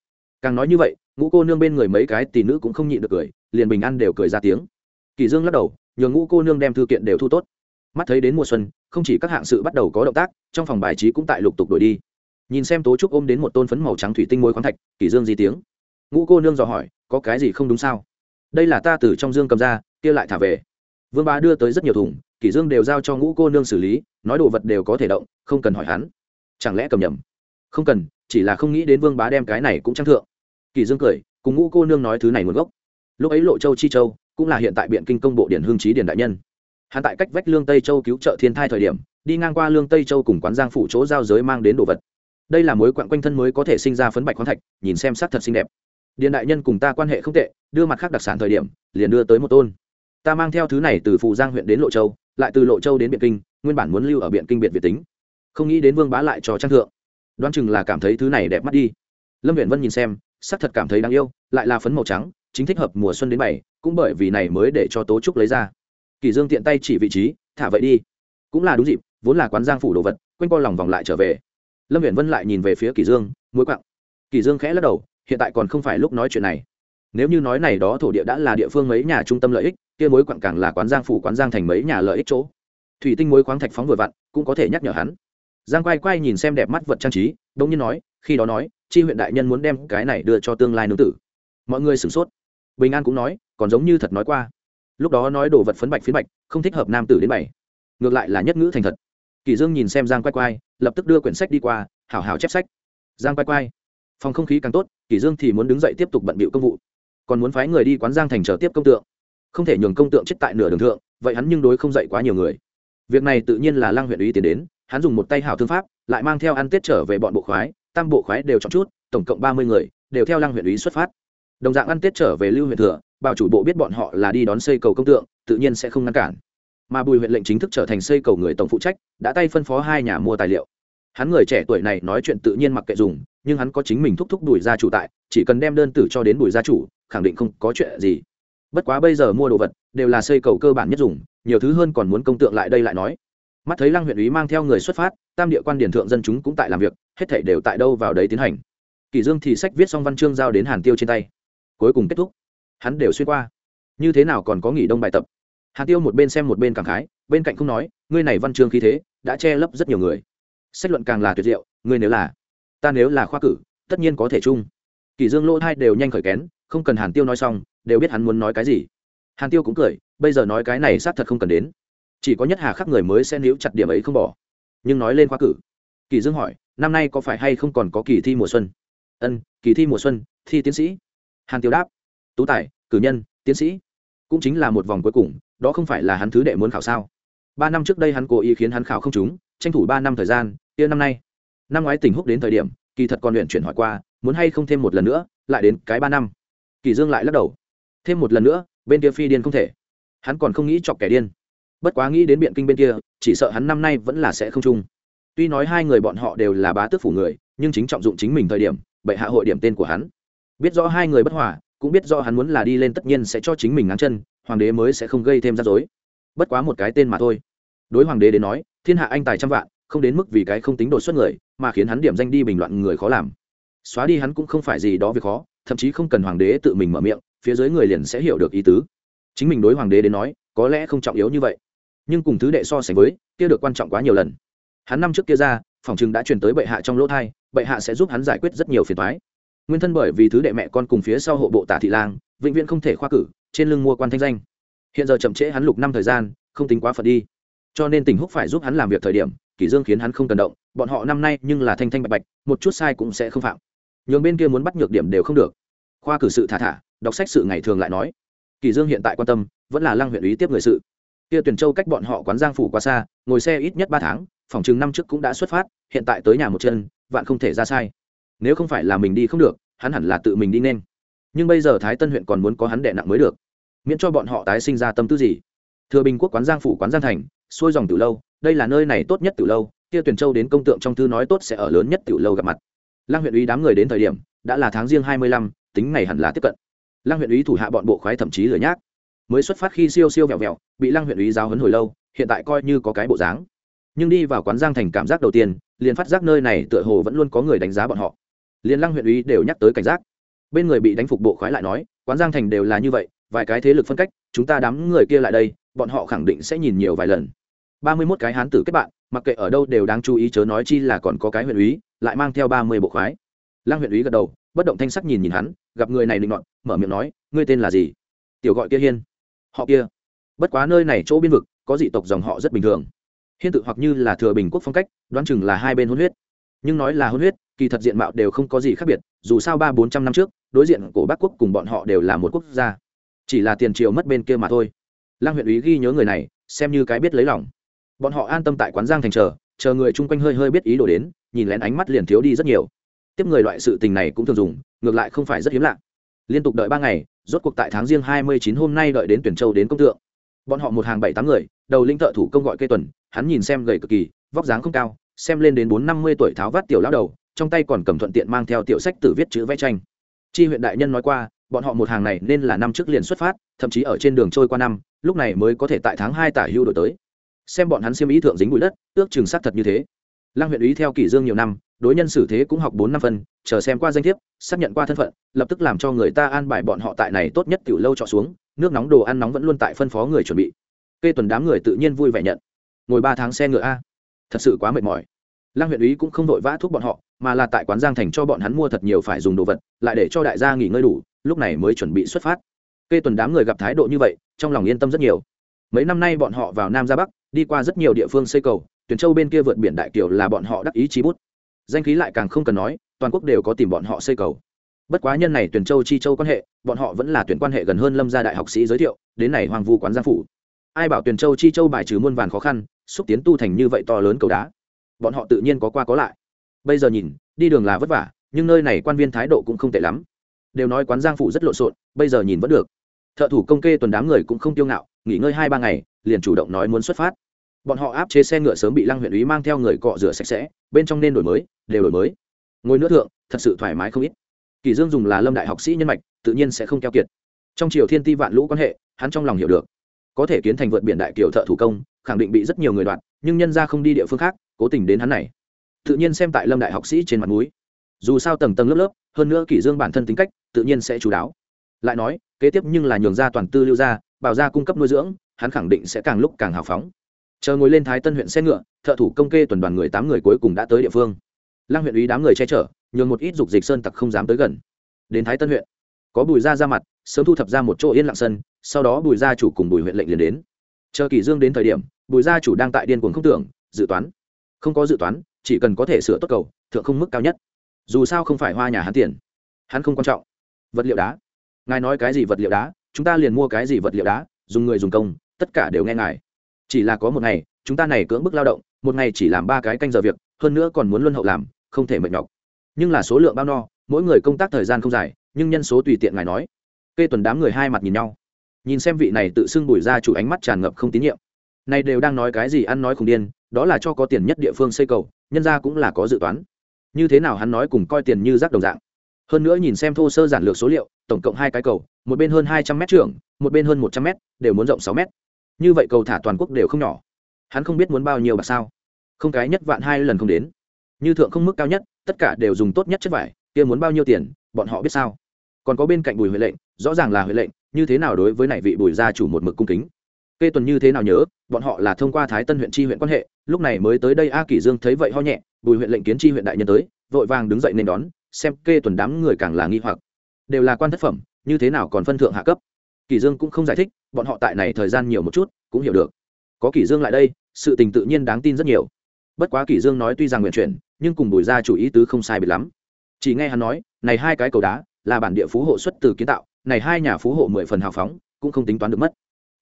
càng nói như vậy, ngũ cô nương bên người mấy cái tỷ nữ cũng không nhịn được cười, liền bình an đều cười ra tiếng. Kỳ dương lắc đầu, nhường ngũ cô nương đem thư kiện đều thu tốt. Mắt thấy đến mùa xuân, không chỉ các hạng sự bắt đầu có động tác, trong phòng bài trí cũng tại lục tục đổi đi. Nhìn xem tố trúc ôm đến một tôn phấn màu trắng thủy tinh môi khoáng thạch, kỳ dương di tiếng. Ngũ cô nương dò hỏi, có cái gì không đúng sao? Đây là ta từ trong dương cầm ra, kia lại thả về. Vương bá đưa tới rất nhiều thùng kỷ dương đều giao cho ngũ cô nương xử lý, nói đồ vật đều có thể động, không cần hỏi hắn. Chẳng lẽ cầm nhầm? Không cần chỉ là không nghĩ đến vương bá đem cái này cũng trang thượng. Kỳ dương cười, cùng ngũ cô nương nói thứ này nguồn gốc. Lúc ấy lộ châu chi châu cũng là hiện tại biện kinh công bộ điển hương trí điển đại nhân. Hắn tại cách vách lương tây châu cứu trợ thiên thai thời điểm, đi ngang qua lương tây châu cùng quán giang phủ chỗ giao giới mang đến đồ vật. Đây là mối quặng quanh thân mới có thể sinh ra phấn bạch khoáng thạch, nhìn xem sắc thật xinh đẹp. Điện đại nhân cùng ta quan hệ không tệ, đưa mặt khác đặc sản thời điểm, liền đưa tới một tôn. Ta mang theo thứ này từ phù giang huyện đến lộ châu, lại từ lộ châu đến biện kinh, nguyên bản muốn lưu ở biện kinh biệt việt tính. Không nghĩ đến vương bá lại cho trang thượng đoán chừng là cảm thấy thứ này đẹp mắt đi. Lâm viện vân nhìn xem sắc thật cảm thấy đáng yêu, lại là phấn màu trắng, chính thích hợp mùa xuân đến bảy, cũng bởi vì này mới để cho tố trúc lấy ra. Kỳ dương tiện tay chỉ vị trí, thả vậy đi. Cũng là đúng dịp, vốn là quán giang phủ đồ vật, quanh co lòng vòng lại trở về. Lâm viện vân lại nhìn về phía kỳ dương, muối quặng. Kỳ dương khẽ lắc đầu, hiện tại còn không phải lúc nói chuyện này. Nếu như nói này đó thổ địa đã là địa phương mấy nhà trung tâm lợi ích, kia mối quặng càng là quán giang phủ, quán giang thành mấy nhà lợi ích chỗ. Thủy tinh mối khoáng thạch phóng vừa vặn, cũng có thể nhắc nhở hắn giang quay quay nhìn xem đẹp mắt vật trang trí đông nhiên nói, khi đó nói, chi huyện đại nhân muốn đem cái này đưa cho tương lai nương tử. Mọi người sửng sốt. Bình an cũng nói, còn giống như thật nói qua. Lúc đó nói đồ vật phấn bạch phiến bạch, không thích hợp nam tử đến bảy ngược lại là nhất ngữ thành thật. Kỳ dương nhìn xem giang quay quay, lập tức đưa quyển sách đi qua, hảo hảo chép sách. Giang quay quay. Phòng không khí càng tốt, kỳ dương thì muốn đứng dậy tiếp tục bận bịu công vụ. Còn muốn phái người đi quán giang thành chờ tiếp công tượng. Không thể nhường công tượng chết tại nửa đường thượng, vậy hắn nhưng đối không dậy quá nhiều người. Việc này tự nhiên là lang huyện ủy tiến đến hắn dùng một tay hảo thương pháp, lại mang theo ăn tết trở về bọn bộ khoái, tam bộ khoái đều chọn chút, tổng cộng ba mươi người, đều theo lăng huyện ý xuất phát. Đồng dạng ăn tết trở về lưu huyện thừa bảo chủ bộ biết bọn họ là đi đón xây cầu công tượng, tự nhiên sẽ không ngăn cản. Mà bùi huyện lệnh chính thức trở thành xây cầu người tổng phụ trách, đã tay phân phó hai nhà mua tài liệu. Hắn người trẻ tuổi này nói chuyện tự nhiên mặc kệ dùng, nhưng hắn có chính mình thúc thúc đuổi gia chủ tại, chỉ cần đem đơn tử cho đến đuổi gia chủ, khẳng định không có chuyện gì. Bất quá bây giờ mua đồ vật, đều là xây cầu cơ bản nhất dùng, nhiều thứ hơn còn muốn công tượng lại đây lại nói mắt thấy lăng huyện ý mang theo người xuất phát, tam địa quan điển thượng dân chúng cũng tại làm việc, hết thảy đều tại đâu vào đấy tiến hành. Kỷ dương thì sách viết xong văn chương giao đến hàn tiêu trên tay. Cuối cùng kết thúc. Hắn đều xuyên qua. Như thế nào còn có nghỉ đông bài tập? Hàn tiêu một bên xem một bên cảm khái, bên cạnh không nói, ngươi này văn chương khí thế, đã che lấp rất nhiều người. Sách luận càng là tuyệt diệu, ngươi nếu là, ta nếu là khoa cử, tất nhiên có thể chung. Kỷ dương lỗ hai đều nhanh khởi kén, không cần hàn tiêu nói xong, đều biết hắn muốn nói cái gì. Hàn tiêu cũng cười, bây giờ nói cái này xác thật không cần đến chỉ có nhất hà khắc người mới sẽ níu chặt điểm ấy không bỏ. Nhưng nói lên khoa cử, kỳ dương hỏi, năm nay có phải hay không còn có kỳ thi mùa xuân? Ân, kỳ thi mùa xuân, thi tiến sĩ. Hàn tiêu đáp, tú tài, cử nhân, tiến sĩ, cũng chính là một vòng cuối cùng, đó không phải là hắn thứ đệ muốn khảo sao? Ba năm trước đây hắn cố ý khiến hắn khảo không trúng, tranh thủ ba năm thời gian, kia năm nay, năm ngoái tỉnh húc đến thời điểm, kỳ thật còn luyện chuyển hỏi qua, muốn hay không thêm một lần nữa, lại đến cái ba năm. Kỳ dương lại lắc đầu, thêm một lần nữa, bên kia phi điên không thể. Hắn còn không nghĩ chọc kẻ điên bất quá nghĩ đến biện kinh bên kia, chỉ sợ hắn năm nay vẫn là sẽ không chung. Tuy nói hai người bọn họ đều là bá tước phủ người, nhưng chính trọng dụng chính mình thời điểm, bệ hạ hội điểm tên của hắn. Biết rõ hai người bất hòa, cũng biết rõ hắn muốn là đi lên tất nhiên sẽ cho chính mình ngáng chân, hoàng đế mới sẽ không gây thêm rắc rối. Bất quá một cái tên mà thôi. Đối hoàng đế đến nói, thiên hạ anh tài trăm vạn, không đến mức vì cái không tính đột xuất người, mà khiến hắn điểm danh đi bình luận người khó làm. Xóa đi hắn cũng không phải gì đó việc khó, thậm chí không cần hoàng đế tự mình mở miệng, phía dưới người liền sẽ hiểu được ý tứ. Chính mình đối hoàng đế đến nói, có lẽ không trọng yếu như vậy nhưng cùng thứ đệ so sánh với, kia được quan trọng quá nhiều lần. Hắn năm trước kia ra, phòng chừng đã truyền tới bệ hạ trong lỗ thai, bệ hạ sẽ giúp hắn giải quyết rất nhiều phiền thoái nguyên thân bởi vì thứ đệ mẹ con cùng phía sau hộ bộ tả thị lang, vĩnh viễn không thể khoa cử, trên lưng mua quan thanh danh. Hiện giờ chậm trễ hắn lục năm thời gian, không tính quá phật đi. Cho nên tỉnh húc phải giúp hắn làm việc thời điểm, kỷ dương khiến hắn không cần động, bọn họ năm nay nhưng là thanh thanh bạch bạch, một chút sai cũng sẽ không phạm. Nhường bên kia muốn bắt nhược điểm đều không được. Khoa cử sự thả thả, đọc sách sự ngày thường lại nói. Kỷ dương hiện tại quan tâm, vẫn là lăng huyện ý tiếp người sự kia tuyển châu cách bọn họ quán giang phủ quá xa, ngồi xe ít nhất ba tháng, phòng chừng năm trước cũng đã xuất phát, hiện tại tới nhà một chân, vạn không thể ra sai. Nếu không phải là mình đi không được, hắn hẳn là tự mình đi nên. Nhưng bây giờ thái tân huyện còn muốn có hắn đệ nặng mới được. Miễn cho bọn họ tái sinh ra tâm tư gì. Thừa bình quốc quán giang phủ quán giang thành, xuôi dòng từ lâu, đây là nơi này tốt nhất từ lâu, kia tuyển châu đến công tượng trong thư nói tốt sẽ ở lớn nhất từ lâu gặp mặt. Lăng huyện ủy đám người đến thời điểm, đã là tháng riêng hai mươi lăm, tính ngày hẳn là tiếp cận. Lăng huyện ủy thủ hạ bọn bộ khoái thậm chí lừa nhác mới xuất phát khi siêu siêu vẹo vẹo, bị lăng huyện ý giáo hấn hồi lâu, hiện tại coi như có cái bộ dáng. Nhưng đi vào quán giang thành cảm giác đầu tiên, liền phát giác nơi này tựa hồ vẫn luôn có người đánh giá bọn họ. Liền lăng huyện ý đều nhắc tới cảnh giác. Bên người bị đánh phục bộ khoái lại nói, quán giang thành đều là như vậy, vài cái thế lực phân cách, chúng ta đám người kia lại đây, bọn họ khẳng định sẽ nhìn nhiều vài lần. Ba mươi mốt cái hán tử kết bạn, mặc kệ ở đâu đều đáng chú ý chớ nói chi là còn có cái huyện úy, lại mang theo ba mươi bộ khoái. Lăng huyện úy gật đầu, bất động thanh sắc nhìn nhìn hắn, gặp người này định luận mở miệng nói, ngươi tên là gì? Tiểu gọi kia hiên họ kia. Bất quá nơi này chỗ biên vực, có dị tộc dòng họ rất bình thường. Hiên tự hoặc như là thừa bình quốc phong cách, đoán chừng là hai bên hôn huyết. Nhưng nói là hôn huyết, kỳ thật diện mạo đều không có gì khác biệt, dù sao ba bốn trăm năm trước, đối diện của bắc quốc cùng bọn họ đều là một quốc gia. Chỉ là tiền triều mất bên kia mà thôi. Lăng huyện ý ghi nhớ người này, xem như cái biết lấy lòng. Bọn họ an tâm tại quán giang thành chờ chờ người chung quanh hơi hơi biết ý đồ đến, nhìn lén ánh mắt liền thiếu đi rất nhiều. Tiếp người loại sự tình này cũng thường dùng, ngược lại không phải rất hiếm lạ. Liên tục đợi ba ngày rốt cuộc tại tháng riêng hai mươi chín hôm nay đợi đến tuyển châu đến công tượng. Bọn họ một hàng bảy tám người, đầu linh thợ thủ công gọi cây tuần, hắn nhìn xem gầy cực kỳ, vóc dáng không cao, xem lên đến bốn năm mươi tuổi tháo vát tiểu lao đầu, trong tay còn cầm thuận tiện mang theo tiểu sách tử viết chữ vẽ tranh. Chi huyện đại nhân nói qua, bọn họ một hàng này nên là năm trước liền xuất phát, thậm chí ở trên đường trôi qua năm, lúc này mới có thể tại tháng hai tả hưu đổi tới. Xem bọn hắn xiêm ý thượng dính bụi đất, ước chừng xác thật như thế lăng huyện ý theo kỷ dương nhiều năm, đối nhân xử thế cũng học bốn năm phân, chờ xem qua danh thiếp, xác nhận qua thân phận, lập tức làm cho người ta an bài bọn họ tại này tốt nhất tiểu lâu trọ xuống, nước nóng đồ ăn nóng vẫn luôn tại phân phó người chuẩn bị. Kê tuần đám người tự nhiên vui vẻ nhận. Ngồi ba tháng xe ngựa a. Thật sự quá mệt mỏi. Lăng huyện ý cũng không vội vã thuốc bọn họ, mà là tại quán giang thành cho bọn hắn mua thật nhiều phải dùng đồ vật, lại để cho đại gia nghỉ ngơi đủ, lúc này mới chuẩn bị xuất phát. Kê tuần đám người gặp thái độ như vậy, trong lòng yên tâm rất nhiều. Mấy năm nay bọn họ vào nam ra bắc, đi qua rất nhiều địa phương xây cầu tuyển châu bên kia vượt biển đại kiều là bọn họ đắc ý chí bút. Danh khí lại càng không cần nói, toàn quốc đều có tìm bọn họ xây cầu. Bất quá nhân này tuyển châu chi châu quan hệ, bọn họ vẫn là tuyển quan hệ gần hơn lâm gia đại học sĩ giới thiệu, đến này hoàng vu quán giang phủ. Ai bảo tuyển châu chi châu bài trừ muôn vàn khó khăn, xúc tiến tu thành như vậy to lớn cầu đá. Bọn họ tự nhiên có qua có lại. Bây giờ nhìn, đi đường là vất vả, nhưng nơi này quan viên thái độ cũng không tệ lắm. Đều nói quán giang phủ rất lộn xộn, bây giờ nhìn vẫn được. Thợ thủ công kê tuần đám người cũng không tiêu ngạo, nghỉ ngơi hai ba ngày, liền chủ động nói muốn xuất phát bọn họ áp chế xe ngựa sớm bị lăng huyện ý mang theo người cọ rửa sạch sẽ, bên trong nên đổi mới, đều đổi mới. Ngồi nữa thượng, thật sự thoải mái không ít. Kỳ dương dùng là lâm đại học sĩ nhân mạch, tự nhiên sẽ không keo kiệt. Trong triều thiên ti vạn lũ quan hệ, hắn trong lòng hiểu được. Có thể kiến thành vượt biển đại kiều thợ thủ công, khẳng định bị rất nhiều người đoạt, nhưng nhân ra không đi địa phương khác, cố tình đến hắn này. Tự nhiên xem tại lâm đại học sĩ trên mặt núi dù sao tầng tầng lớp lớp, hơn nữa kỷ dương bản thân tính cách, tự nhiên sẽ chú đáo. Lại nói, kế tiếp nhưng là nhường ra toàn tư lưu ra bảo ra cung cấp nuôi dưỡng, hắn khẳng định sẽ càng lúc càng hào phóng chờ ngồi lên thái tân huyện xe ngựa, thợ thủ công kê tuần đoàn người tám người cuối cùng đã tới địa phương. Lăng huyện ý đám người che chở, nhường một ít dục dịch sơn tặc không dám tới gần. Đến thái tân huyện, có bùi gia ra mặt, sớm thu thập ra một chỗ yên lặng sân, sau đó bùi gia chủ cùng bùi huyện lệnh liền đến. Chờ kỳ dương đến thời điểm, bùi gia chủ đang tại điên cuồng không tưởng, dự toán. Không có dự toán, chỉ cần có thể sửa tốt cầu, thượng không mức cao nhất. Dù sao không phải hoa nhà hắn tiền. Hắn không quan trọng. Vật liệu đá. Ngài nói cái gì vật liệu đá, chúng ta liền mua cái gì vật liệu đá, dùng người dùng công, tất cả đều nghe ngài chỉ là có một ngày, chúng ta này cưỡng bức lao động, một ngày chỉ làm ba cái canh giờ việc, hơn nữa còn muốn luân hậu làm, không thể mệt nhọc. Nhưng là số lượng bao no, mỗi người công tác thời gian không dài, nhưng nhân số tùy tiện ngài nói. Kê tuần đám người hai mặt nhìn nhau. Nhìn xem vị này tự xưng bùi ra chủ ánh mắt tràn ngập không tín nhiệm. Này đều đang nói cái gì ăn nói khùng điên, đó là cho có tiền nhất địa phương xây cầu, nhân ra cũng là có dự toán. Như thế nào hắn nói cùng coi tiền như rác đồng dạng. Hơn nữa nhìn xem thô sơ giản lược số liệu, tổng cộng hai cái cầu, một bên hơn hai trăm m trưởng, một bên hơn một trăm m đều muốn rộng sáu m như vậy cầu thả toàn quốc đều không nhỏ. Hắn không biết muốn bao nhiêu bạc sao. Không cái nhất vạn hai lần không đến. Như thượng không mức cao nhất, tất cả đều dùng tốt nhất chất vải, kia muốn bao nhiêu tiền, bọn họ biết sao? Còn có bên cạnh bùi huệ lệnh, rõ ràng là huệ lệnh, như thế nào đối với này vị bùi gia chủ một mực cung kính? Kê tuần như thế nào nhớ, bọn họ là thông qua thái tân huyện tri huyện quan hệ, lúc này mới tới đây a kỷ dương thấy vậy ho nhẹ, bùi huyện lệnh kiến tri huyện đại nhân tới, vội vàng đứng dậy nên đón, xem kê tuần đám người càng là nghi hoặc. Đều là quan thất phẩm, như thế nào còn phân thượng hạ cấp? Kỳ dương cũng không giải thích, bọn họ tại này thời gian nhiều một chút, cũng hiểu được. Có Kỳ dương lại đây, sự tình tự nhiên đáng tin rất nhiều. Bất quá Kỳ dương nói tuy rằng nguyện chuyển, nhưng cùng bùi gia chủ ý tứ không sai biệt lắm. Chỉ nghe hắn nói, này hai cái cầu đá, là bản địa phú hộ xuất từ kiến tạo, này hai nhà phú hộ mười phần hào phóng, cũng không tính toán được mất.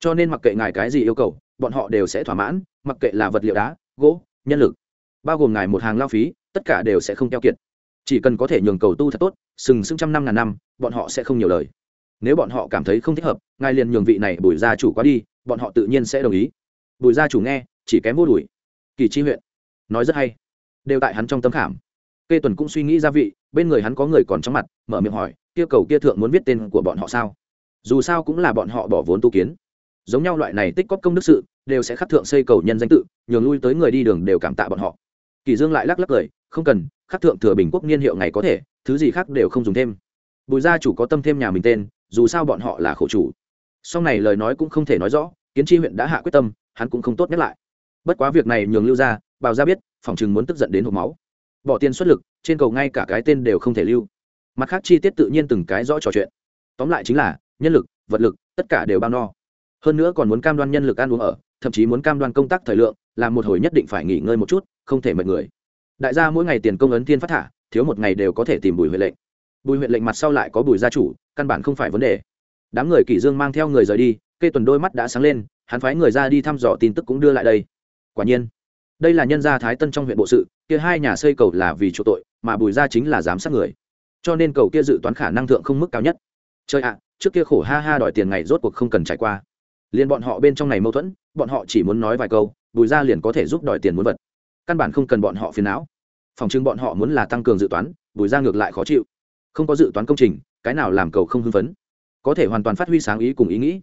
Cho nên mặc kệ ngài cái gì yêu cầu, bọn họ đều sẽ thỏa mãn, mặc kệ là vật liệu đá, gỗ, nhân lực, bao gồm ngài một hàng lao phí, tất cả đều sẽ không keo kiệt. Chỉ cần có thể nhường cầu tu thật tốt, sừng sững trăm năm ngàn năm, bọn họ sẽ không nhiều lời nếu bọn họ cảm thấy không thích hợp, ngài liền nhường vị này bùi gia chủ quá đi, bọn họ tự nhiên sẽ đồng ý. Bùi gia chủ nghe, chỉ kém vô đùi kỳ chi huyện, nói rất hay. Đều tại hắn trong tấm khảm. Kê tuần cũng suy nghĩ ra vị, bên người hắn có người còn trong mặt, mở miệng hỏi, kia cầu kia thượng muốn viết tên của bọn họ sao? Dù sao cũng là bọn họ bỏ vốn tu kiến. Giống nhau loại này tích cóp công đức sự, đều sẽ khắc thượng xây cầu nhân danh tự, nhường lui tới người đi đường đều cảm tạ bọn họ. Kỳ dương lại lắc lắc cười, không cần, khắc thượng thừa bình quốc niên hiệu ngày có thể, thứ gì khác đều không dùng thêm. Bùi gia chủ có tâm thêm nhà mình tên dù sao bọn họ là khổ chủ. Sau này lời nói cũng không thể nói rõ, kiến tri huyện đã hạ quyết tâm, hắn cũng không tốt nhắc lại. Bất quá việc này nhường lưu ra bào ra biết, phòng chừng muốn tức giận đến hộp máu. Bỏ tiền xuất lực, trên cầu ngay cả cái tên đều không thể lưu. Mặt khác chi tiết tự nhiên từng cái rõ trò chuyện. Tóm lại chính là, nhân lực, vật lực, tất cả đều bao no. Hơn nữa còn muốn cam đoan nhân lực ăn uống ở, thậm chí muốn cam đoan công tác thời lượng, làm một hồi nhất định phải nghỉ ngơi một chút, không thể mệt người. Đại gia mỗi ngày tiền công ấn thiên phát thả, thiếu một ngày đều có thể tìm bùi huệ lệnh bùi huyện lệnh mặt sau lại có bùi gia chủ, căn bản không phải vấn đề. Đám người kỷ dương mang theo người rời đi cây tuần đôi mắt đã sáng lên, hắn phái người ra đi thăm dò tin tức cũng đưa lại đây. Quả nhiên, đây là nhân gia thái tân trong huyện bộ sự, kia hai nhà xây cầu là vì chỗ tội, mà bùi gia chính là giám sát người. Cho nên cầu kia dự toán khả năng thượng không mức cao nhất. Trời ạ, trước kia khổ ha ha đòi tiền ngày rốt cuộc không cần trải qua. Liền bọn họ bên trong này mâu thuẫn, bọn họ chỉ muốn nói vài câu, bùi gia liền có thể giúp đòi tiền muốn vật. Căn bản không cần bọn họ phiền não. Phòng chứng bọn họ muốn là tăng cường dự toán, bùi gia ngược lại khó chịu không có dự toán công trình, cái nào làm cầu không hưng phấn. Có thể hoàn toàn phát huy sáng ý cùng ý nghĩ.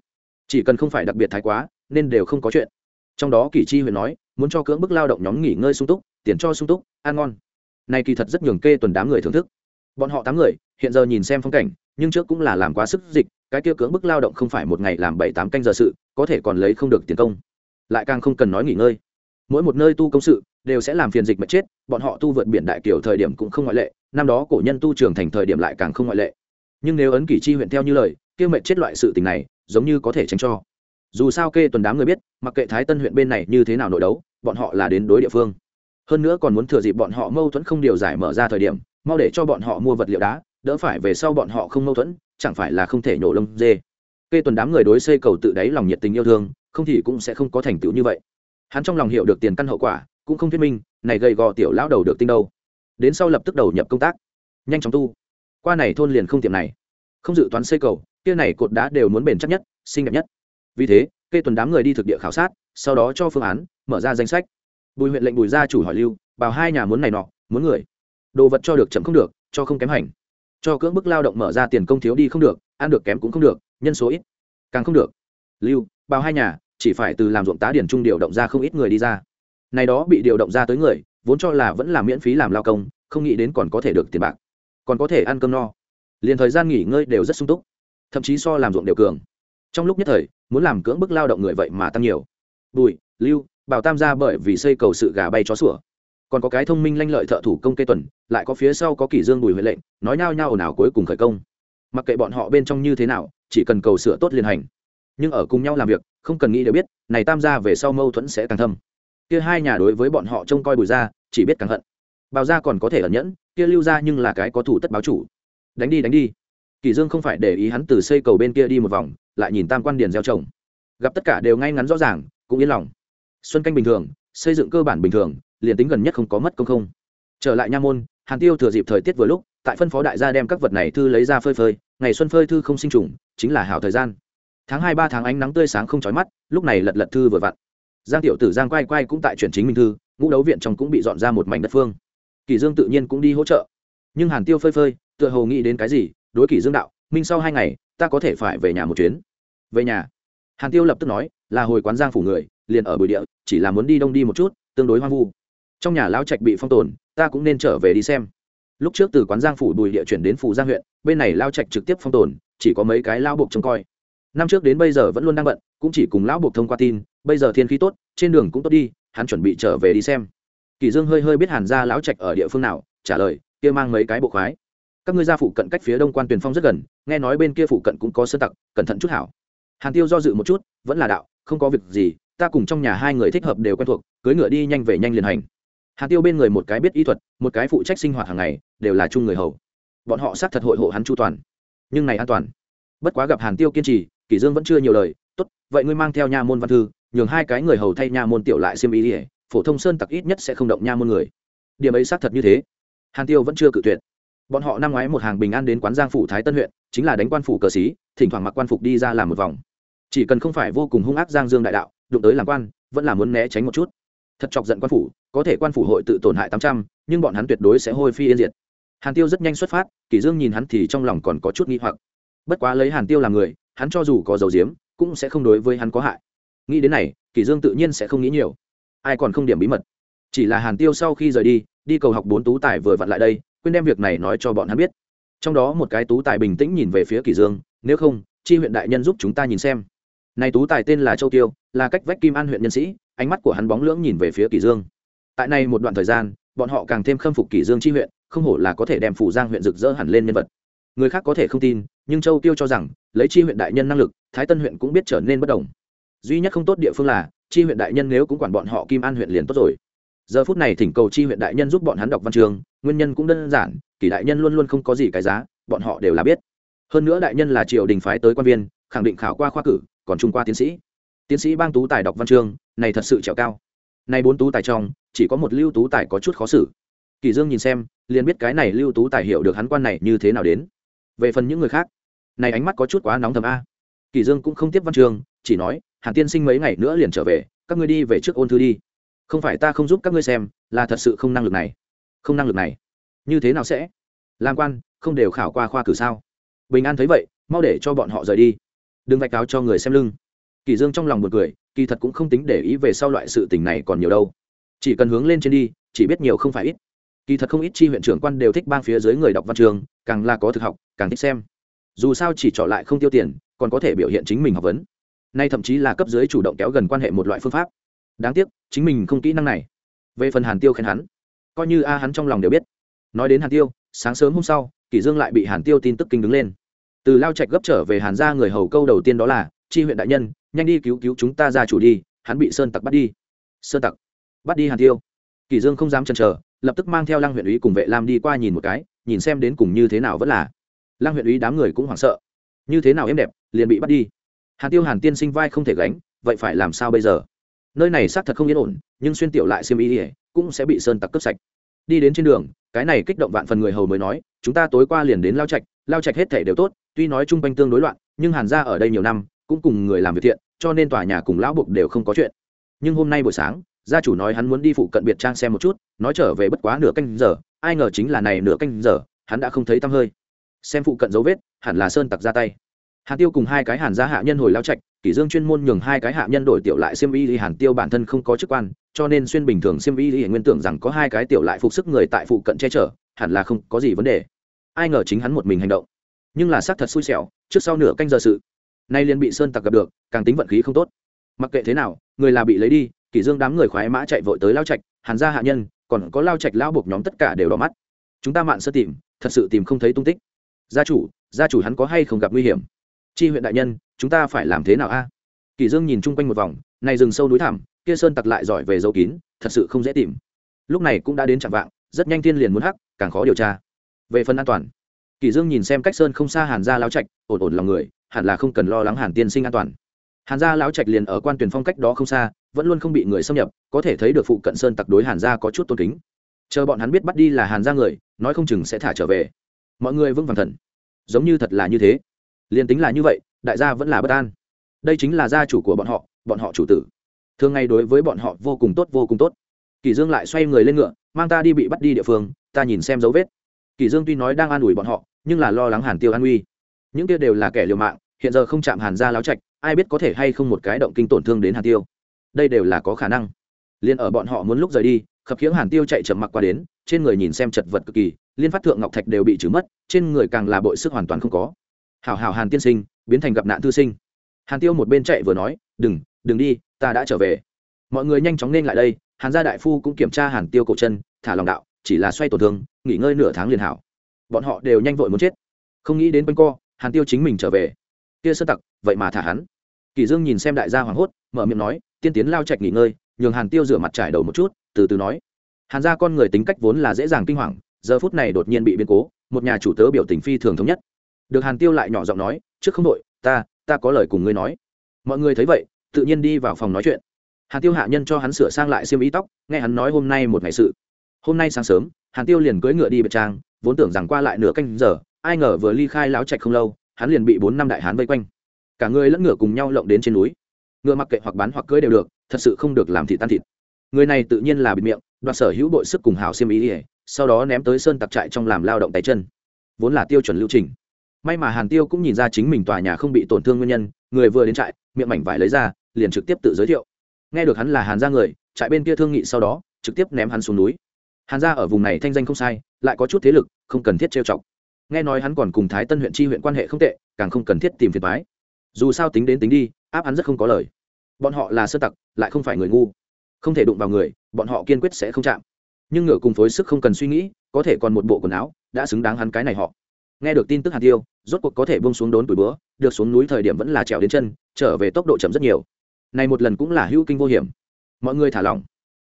Chỉ cần không phải đặc biệt thái quá, nên đều không có chuyện. Trong đó kỳ chi huyện nói, muốn cho cưỡng bức lao động nhóm nghỉ ngơi sung túc, tiền cho sung túc, ăn ngon. Này kỳ thật rất nhường kê tuần đám người thưởng thức. Bọn họ tám người, hiện giờ nhìn xem phong cảnh, nhưng trước cũng là làm quá sức dịch, cái kia cưỡng bức lao động không phải một ngày làm bảy tám canh giờ sự, có thể còn lấy không được tiền công. Lại càng không cần nói nghỉ ngơi mỗi một nơi tu công sự đều sẽ làm phiền dịch mà chết, bọn họ tu vượt biển đại kiều thời điểm cũng không ngoại lệ, năm đó cổ nhân tu trường thành thời điểm lại càng không ngoại lệ. Nhưng nếu ấn kỷ chi huyện theo như lời, kia mệnh chết loại sự tình này, giống như có thể tránh cho. Dù sao kê tuần đám người biết, mặc kệ thái tân huyện bên này như thế nào nội đấu, bọn họ là đến đối địa phương. Hơn nữa còn muốn thừa dịp bọn họ mâu thuẫn không điều giải mở ra thời điểm, mau để cho bọn họ mua vật liệu đá, đỡ phải về sau bọn họ không mâu thuẫn, chẳng phải là không thể nhổ lông dê. Kê tuần đám người đối xây cầu tự đáy lòng nhiệt tình yêu thương, không thì cũng sẽ không có thành tựu như vậy hắn trong lòng hiểu được tiền căn hậu quả, cũng không thuyết minh, này gầy gò tiểu lão đầu được tinh đâu. Đến sau lập tức đầu nhập công tác. Nhanh chóng tu. Qua này thôn liền không tiệm này. Không dự toán xây cầu, kia này cột đá đều muốn bền chắc nhất, xinh đẹp nhất. Vì thế, kê tuần đám người đi thực địa khảo sát, sau đó cho phương án, mở ra danh sách. Bùi huyện lệnh bùi gia chủ hỏi lưu, bảo hai nhà muốn này nọ, muốn người. Đồ vật cho được chậm không được, cho không kém hành. Cho cưỡng bức lao động mở ra tiền công thiếu đi không được, ăn được kém cũng không được, nhân số ít, càng không được. Lưu, bảo hai nhà chỉ phải từ làm ruộng tá điển trung điều động ra không ít người đi ra. Này đó bị điều động ra tới người, vốn cho là vẫn là miễn phí làm lao công, không nghĩ đến còn có thể được tiền bạc, còn có thể ăn cơm no. Liền thời gian nghỉ ngơi đều rất sung túc, thậm chí so làm ruộng đều cường. Trong lúc nhất thời, muốn làm cưỡng bức lao động người vậy mà tăng nhiều. Bùi, lưu, bảo tam gia bởi vì xây cầu sự gà bay chó sủa. Còn có cái thông minh lanh lợi thợ thủ công kê tuần, lại có phía sau có kỷ dương bùi huệ lệnh, nói nhao nhao ồn ào cuối cùng khởi công. Mặc kệ bọn họ bên trong như thế nào, chỉ cần cầu sửa tốt liên hành. Nhưng ở cùng nhau làm việc không cần nghĩ đều biết, này tam gia về sau mâu thuẫn sẽ càng thâm. Kia hai nhà đối với bọn họ trông coi bùi ra chỉ biết càng hận. Bào ra còn có thể ẩn nhẫn, kia lưu ra nhưng là cái có thủ tất báo chủ. Đánh đi đánh đi. Kỳ dương không phải để ý hắn từ xây cầu bên kia đi một vòng, lại nhìn tam quan điền gieo trồng. Gặp tất cả đều ngay ngắn rõ ràng, cũng yên lòng. Xuân canh bình thường, xây dựng cơ bản bình thường, liền tính gần nhất không có mất công không. Trở lại nha môn, hàn tiêu thừa dịp thời tiết vừa lúc, tại phân phó đại gia đem các vật này thư lấy ra phơi phơi, ngày xuân phơi thư không sinh trùng, chính là hảo thời gian tháng hai ba tháng ánh nắng tươi sáng không chói mắt, lúc này lật lật thư vừa vặn. Giang tiểu tử giang quay quay cũng tại chuyển chính minh thư, ngũ đấu viện trong cũng bị dọn ra một mảnh đất phương. Kỳ dương tự nhiên cũng đi hỗ trợ. Nhưng hàn tiêu phơi phơi, tựa hồ nghĩ đến cái gì, đối kỳ dương đạo, minh sau hai ngày, ta có thể phải về nhà một chuyến. Về nhà? Hàn tiêu lập tức nói, là hồi quán giang phủ người, liền ở bùi địa, chỉ là muốn đi đông đi một chút, tương đối hoang vu. Trong nhà lão trạch bị phong tồn, ta cũng nên trở về đi xem. Lúc trước từ quán giang phủ bùi địa chuyển đến phủ giang huyện, bên này lao trạch trực tiếp phong tồn, chỉ có mấy cái lao buộc trông coi năm trước đến bây giờ vẫn luôn đang bận, cũng chỉ cùng lão buộc thông qua tin, bây giờ thiên khí tốt, trên đường cũng tốt đi, hắn chuẩn bị trở về đi xem. Kỳ dương hơi hơi biết hàn gia lão trạch ở địa phương nào, trả lời, kia mang mấy cái bộ khoái. Các ngươi gia phụ cận cách phía đông quan tuyển phong rất gần, nghe nói bên kia phụ cận cũng có sơn tặc, cẩn thận chút hảo. Hàn tiêu do dự một chút, vẫn là đạo, không có việc gì, ta cùng trong nhà hai người thích hợp đều quen thuộc, cưới ngựa đi nhanh về nhanh liền hành. Hàn tiêu bên người một cái biết y thuật, một cái phụ trách sinh hoạt hàng ngày, đều là chung người hầu. Bọn họ sát thật hội hộ hắn chu toàn, nhưng này an toàn. Bất quá gặp hàn tiêu kiên trì kỷ dương vẫn chưa nhiều lời, tốt, vậy ngươi mang theo nha môn văn thư, nhường hai cái người hầu thay nha môn tiểu lại xiêm ý ỉa phổ thông sơn tặc ít nhất sẽ không động nha môn người. Điểm ấy xác thật như thế. Hàn tiêu vẫn chưa cự tuyệt. Bọn họ năm ngoái một hàng bình an đến quán giang phủ thái tân huyện, chính là đánh quan phủ cờ xí thỉnh thoảng mặc quan phục đi ra làm một vòng. Chỉ cần không phải vô cùng hung ác giang dương đại đạo, đụng tới làm quan, vẫn là muốn né tránh một chút. Thật chọc giận quan phủ, có thể quan phủ hội tự tổn hại tám trăm, nhưng bọn hắn tuyệt đối sẽ hôi phi yên diệt. Hàn tiêu rất nhanh xuất phát, kỷ dương nhìn hắn thì trong lòng còn có chút nghi hoặc. Bất quá lấy hàn tiêu làm người hắn cho dù có dầu diếm, cũng sẽ không đối với hắn có hại. Nghĩ đến này kỷ dương tự nhiên sẽ không nghĩ nhiều. Ai còn không điểm bí mật? Chỉ là hàn tiêu sau khi rời đi đi cầu học bốn tú tài vừa vặn lại đây, quên đem việc này nói cho bọn hắn biết. Trong đó một cái tú tài bình tĩnh nhìn về phía kỷ dương, nếu không, chi huyện đại nhân giúp chúng ta nhìn xem. Này tú tài tên là châu tiêu, là cách vách kim an huyện nhân sĩ, ánh mắt của hắn bóng lưỡng nhìn về phía kỷ dương. Tại này một đoạn thời gian, bọn họ càng thêm khâm phục kỷ dương chi huyện, không hổ là có thể đem phủ giang huyện rực rỡ hẳn lên nhân vật. Người khác có thể không tin nhưng châu tiêu cho rằng, lấy chi huyện đại nhân năng lực, thái tân huyện cũng biết trở nên bất đồng. Duy nhất không tốt địa phương là, chi huyện đại nhân nếu cũng quản bọn họ kim an huyện liền tốt rồi. Giờ phút này thỉnh cầu chi huyện đại nhân giúp bọn hắn đọc văn trường, nguyên nhân cũng đơn giản, kỷ đại nhân luôn luôn không có gì cái giá, bọn họ đều là biết. Hơn nữa đại nhân là triều đình phái tới quan viên, khẳng định khảo qua khoa cử, còn trung qua tiến sĩ. Tiến sĩ bang tú tài đọc văn chương này thật sự trèo cao. Nay bốn tú tài trong, chỉ có một lưu tú tài có chút khó xử. Kỳ dương nhìn xem, liền biết cái này lưu tú tài hiểu được hắn quan này như thế nào đến về phần những người khác, này ánh mắt có chút quá nóng thầm a. Kỳ dương cũng không tiếp văn trường, chỉ nói, hàn tiên sinh mấy ngày nữa liền trở về, các ngươi đi về trước ôn thư đi. Không phải ta không giúp các ngươi xem, là thật sự không năng lực này. Không năng lực này? Như thế nào sẽ? Làm quan, không đều khảo qua khoa cử sao? Bình an thấy vậy, mau để cho bọn họ rời đi. Đừng vạch cáo cho người xem lưng. Kỳ dương trong lòng buồn cười, kỳ thật cũng không tính để ý về sau loại sự tình này còn nhiều đâu. Chỉ cần hướng lên trên đi, chỉ biết nhiều không phải ít kỳ thật không ít chi huyện trưởng quan đều thích bang phía dưới người đọc văn trường, càng là có thực học, càng thích xem. Dù sao chỉ trỏ lại không tiêu tiền, còn có thể biểu hiện chính mình học vấn. Nay thậm chí là cấp dưới chủ động kéo gần quan hệ một loại phương pháp. Đáng tiếc, chính mình không kỹ năng này. Về phần hàn tiêu khen hắn, coi như a hắn trong lòng đều biết. Nói đến hàn tiêu, sáng sớm hôm sau kỷ dương lại bị hàn tiêu tin tức kinh đứng lên. Từ lao trạch gấp trở về hàn gia người hầu câu đầu tiên đó là, chi huyện đại nhân, nhanh đi cứu cứu chúng ta ra chủ đi, hắn bị sơn tặc bắt đi. Sơn tặc bắt đi hàn tiêu. Kỷ dương không dám chần chờ lập tức mang theo lăng huyện úy cùng vệ lam đi qua nhìn một cái, nhìn xem đến cùng như thế nào vẫn là. Lăng huyện úy đám người cũng hoảng sợ. Như thế nào em đẹp, liền bị bắt đi. Hàn tiêu hàn tiên sinh vai không thể gánh, vậy phải làm sao bây giờ? Nơi này xác thật không yên ổn, nhưng xuyên tiểu lại xiêm y cũng sẽ bị sơn tặc cướp sạch. Đi đến trên đường, cái này kích động vạn phần người hầu mới nói, chúng ta tối qua liền đến lao trạch lao trạch hết thể đều tốt, tuy nói chung quanh tương đối loạn, nhưng hàn gia ở đây nhiều năm, cũng cùng người làm việc thiện, cho nên tòa nhà cùng lão buộc đều không có chuyện. Nhưng hôm nay buổi sáng gia chủ nói hắn muốn đi phụ cận biệt trang xem một chút, nói trở về bất quá nửa canh giờ, ai ngờ chính là này nửa canh giờ, hắn đã không thấy tăm hơi. Xem phụ cận dấu vết, hẳn là sơn tặc ra tay. Hàn tiêu cùng hai cái hàn gia hạ nhân hồi lao trạch, kỷ dương chuyên môn nhường hai cái hạ nhân đổi tiểu lại xiêm y thì hàn tiêu bản thân không có chức quan, cho nên xuyên bình thường xiêm y thì nguyên tưởng rằng có hai cái tiểu lại phục sức người tại phụ cận che chở, hẳn là không có gì vấn đề. Ai ngờ chính hắn một mình hành động. Nhưng là xác thật xui xẻo, trước sau nửa canh giờ sự, nay liền bị sơn tặc gặp được, càng tính vận khí không tốt. Mặc kệ thế nào, người là bị lấy đi kỷ dương đám người khoái mã chạy vội tới lao trạch, hàn gia hạ nhân, còn có lao trạch lao buộc nhóm tất cả đều đỏ mắt. Chúng ta mạn sơ tìm, thật sự tìm không thấy tung tích. Gia chủ gia chủ hắn có hay không gặp nguy hiểm? Chi huyện đại nhân, chúng ta phải làm thế nào a? Kỷ dương nhìn chung quanh một vòng này rừng sâu núi thẳm, kia sơn tặc lại giỏi về dấu kín, thật sự không dễ tìm. Lúc này cũng đã đến chạm vạng, rất nhanh thiên liền muốn hắc, càng khó điều tra. Về phần an toàn kỷ dương nhìn xem cách sơn không xa hàn gia lão trạch, ổn ổn lòng người, hẳn là không cần lo lắng hàn tiên sinh an toàn. Hàn gia lão trạch liền ở quan tuyển phong cách đó không xa vẫn luôn không bị người xâm nhập, có thể thấy được phụ cận sơn tặc đối hàn gia có chút tôn kính. Chờ bọn hắn biết bắt đi là hàn gia người, nói không chừng sẽ thả trở về. Mọi người vững vàng thần. Giống như thật là như thế. Liền tính là như vậy, đại gia vẫn là bất an. Đây chính là gia chủ của bọn họ bọn họ chủ tử. Thường ngày đối với bọn họ vô cùng tốt, vô cùng tốt. Kỳ dương lại xoay người lên ngựa, mang ta đi bị bắt đi địa phương, ta nhìn xem dấu vết. Kỳ dương tuy nói đang an ủi bọn họ, nhưng là lo lắng hàn tiêu an uy những kia đều là kẻ liều mạng, hiện giờ không chạm hàn gia láo trạch, ai biết có thể hay không một cái động kinh tổn thương đến hàn tiêu đây đều là có khả năng. Liên ở bọn họ muốn lúc rời đi, khập khiễng hàn tiêu chạy chậm mặc qua đến, trên người nhìn xem chật vật cực kỳ, liên phát thượng ngọc thạch đều bị trừ mất, trên người càng là bội sức hoàn toàn không có. Hảo hảo hàn tiên sinh, biến thành gặp nạn thư sinh. Hàn tiêu một bên chạy vừa nói, đừng đừng đi, ta đã trở về. Mọi người nhanh chóng nên lại đây, hàn gia đại phu cũng kiểm tra hàn tiêu cổ chân, thả lòng đạo, chỉ là xoay tổn thương, nghỉ ngơi nửa tháng liền hảo. Bọn họ đều nhanh vội muốn chết. Không nghĩ đến quanh co, hàn tiêu chính mình trở về. Kia sơ tặc, vậy mà thả hắn. Kỳ dương nhìn xem đại gia hoảng hốt, mở miệng nói tiên tiến lao trạch nghỉ ngơi, nhường hàn tiêu rửa mặt trải đầu một chút, từ từ nói. Hàn gia con người tính cách vốn là dễ dàng kinh hoàng, giờ phút này đột nhiên bị biến cố, một nhà chủ tớ biểu tình phi thường thống nhất. Được hàn tiêu lại nhỏ giọng nói, trước không đội ta ta có lời cùng ngươi nói. Mọi người thấy vậy, tự nhiên đi vào phòng nói chuyện. Hàn tiêu hạ nhân cho hắn sửa sang lại xiêm ý tóc, nghe hắn nói hôm nay một ngày sự. Hôm nay sáng sớm, hàn tiêu liền cưỡi ngựa đi bật trang, vốn tưởng rằng qua lại nửa canh giờ, ai ngờ vừa ly khai láo trạch không lâu, hắn liền bị bốn năm đại hán vây quanh. Cả người lẫn ngựa cùng nhau lộng đến trên núi ngựa mặc kệ hoặc bán hoặc cưới đều được, thật sự không được làm thịt tan thịt. Người này tự nhiên là bịt miệng, đoạt sở hữu bội sức cùng hào xiêm ý ỉa sau đó ném tới sơn tặc trại trong làm lao động tay chân. Vốn là tiêu chuẩn lưu trình. May mà hàn tiêu cũng nhìn ra chính mình tòa nhà không bị tổn thương nguyên nhân, người vừa đến trại, miệng mảnh vải lấy ra, liền trực tiếp tự giới thiệu. Nghe được hắn là hàn gia người, trại bên kia thương nghị sau đó, trực tiếp ném hắn xuống núi. Hàn gia ở vùng này thanh danh không sai, lại có chút thế lực, không cần thiết trêu chọc. Nghe nói hắn còn cùng thái tân huyện chi huyện quan hệ không tệ, càng không cần thiết tìm phiền thoái dù sao tính đến tính đi, áp hắn rất không có lời bọn họ là sơ tặc, lại không phải người ngu. Không thể đụng vào người, bọn họ kiên quyết sẽ không chạm. Nhưng ngựa cùng phối sức không cần suy nghĩ, có thể còn một bộ quần áo, đã xứng đáng hắn cái này họ. Nghe được tin tức hạt tiêu, rốt cuộc có thể bông xuống đốn tuổi bữa, được xuống núi thời điểm vẫn là trèo đến chân, trở về tốc độ chậm rất nhiều. Này một lần cũng là hữu kinh vô hiểm. Mọi người thả lỏng.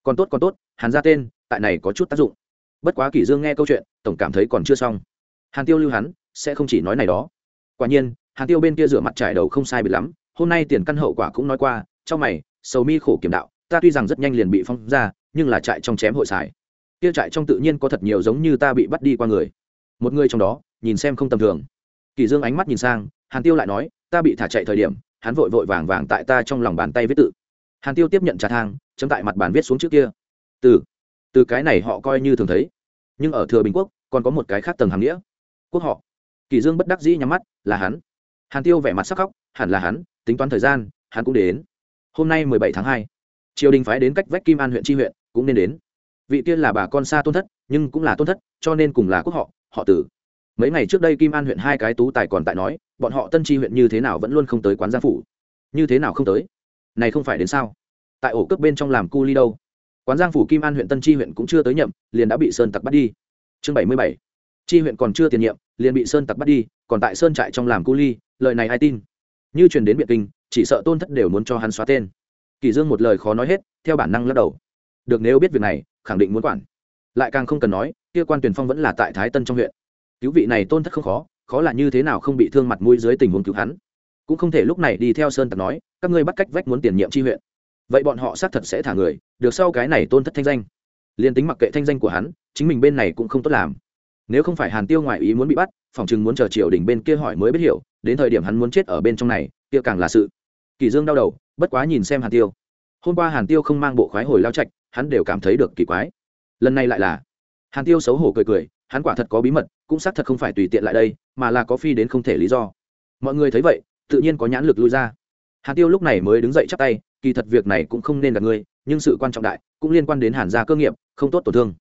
Còn tốt còn tốt, hàn ra tên, tại này có chút tác dụng. Bất quá kỷ dương nghe câu chuyện, tổng cảm thấy còn chưa xong. Hàn tiêu lưu hắn, sẽ không chỉ nói này đó. Quả nhiên, hàn tiêu bên kia rửa mặt trải đầu không sai bị lắm, hôm nay tiền căn hậu quả cũng nói qua trong mày, sầu mi khổ kiểm đạo, ta tuy rằng rất nhanh liền bị phong ra, nhưng là trại trong chém hội xài. Kia trại trong tự nhiên có thật nhiều giống như ta bị bắt đi qua người. Một người trong đó, nhìn xem không tầm thường. Kỳ dương ánh mắt nhìn sang, hàn tiêu lại nói, ta bị thả chạy thời điểm, hắn vội vội vàng vàng tại ta trong lòng bàn tay viết tự. Hàn tiêu tiếp nhận trà thang, chấm tại mặt bàn viết xuống trước kia. Từ từ cái này họ coi như thường thấy. Nhưng ở thừa bình quốc, còn có một cái khác tầng hàm nghĩa. Quốc họ. Kỳ dương bất đắc dĩ nhắm mắt, là hắn. Hàn tiêu vẻ mặt sắc khóc, hẳn là hắn, tính toán thời gian, hắn cũng đến hôm nay mười bảy tháng hai, triều đình phái đến cách vách kim an huyện tri huyện, cũng nên đến. Vị tiên là bà con xa tôn thất, nhưng cũng là tôn thất, cho nên cùng là quốc họ họ tử. Mấy ngày trước đây kim an huyện hai cái tú tài còn tại nói, bọn họ tân tri huyện như thế nào vẫn luôn không tới quán gia phủ. Như thế nào không tới? Này không phải đến sao? Tại ổ cướp bên trong làm cu ly đâu? Quán giang phủ kim an huyện tân tri huyện cũng chưa tới nhậm, liền đã bị sơn tặc bắt đi. Chương bảy mươi bảy. Tri huyện còn chưa tiền nhiệm, liền bị sơn tặc bắt đi, còn tại sơn trại trong làm cu ly, lời này ai tin? Như truyền đến biện kinh chỉ sợ tôn thất đều muốn cho hắn xóa tên. Kỳ dương một lời khó nói hết, theo bản năng lắc đầu. Được, nếu biết việc này, khẳng định muốn quản. Lại càng không cần nói, kia quan tuyển phong vẫn là tại thái tân trong huyện. Cứu vị này tôn thất không khó khó là như thế nào không bị thương mặt mũi dưới tình huống cứu hắn. Cũng không thể lúc này đi theo sơn tặc nói, các ngươi bắt cách vách muốn tiền nhiệm tri huyện. Vậy bọn họ xác thật sẽ thả người, được sau cái này tôn thất thanh danh. Liền tính mặc kệ thanh danh của hắn, chính mình bên này cũng không tốt làm. Nếu không phải hàn tiêu ngoại ý muốn bị bắt, phòng chừng muốn chờ triều đình bên kia hỏi mới biết hiểu, đến thời điểm hắn muốn chết ở bên trong này, kia càng là sự kỳ dương đau đầu, bất quá nhìn xem hàn tiêu. Hôm qua hàn tiêu không mang bộ khoái hồi lao trạch, hắn đều cảm thấy được kỳ quái. Lần này lại là. Hàn tiêu xấu hổ cười cười, hắn quả thật có bí mật, cũng xác thật không phải tùy tiện lại đây, mà là có phi đến không thể lý do. Mọi người thấy vậy, tự nhiên có nhãn lực lui ra. Hàn tiêu lúc này mới đứng dậy chắp tay, kỳ thật việc này cũng không nên là ngươi nhưng sự quan trọng đại, cũng liên quan đến hàn gia cơ nghiệp, không tốt tổn thương.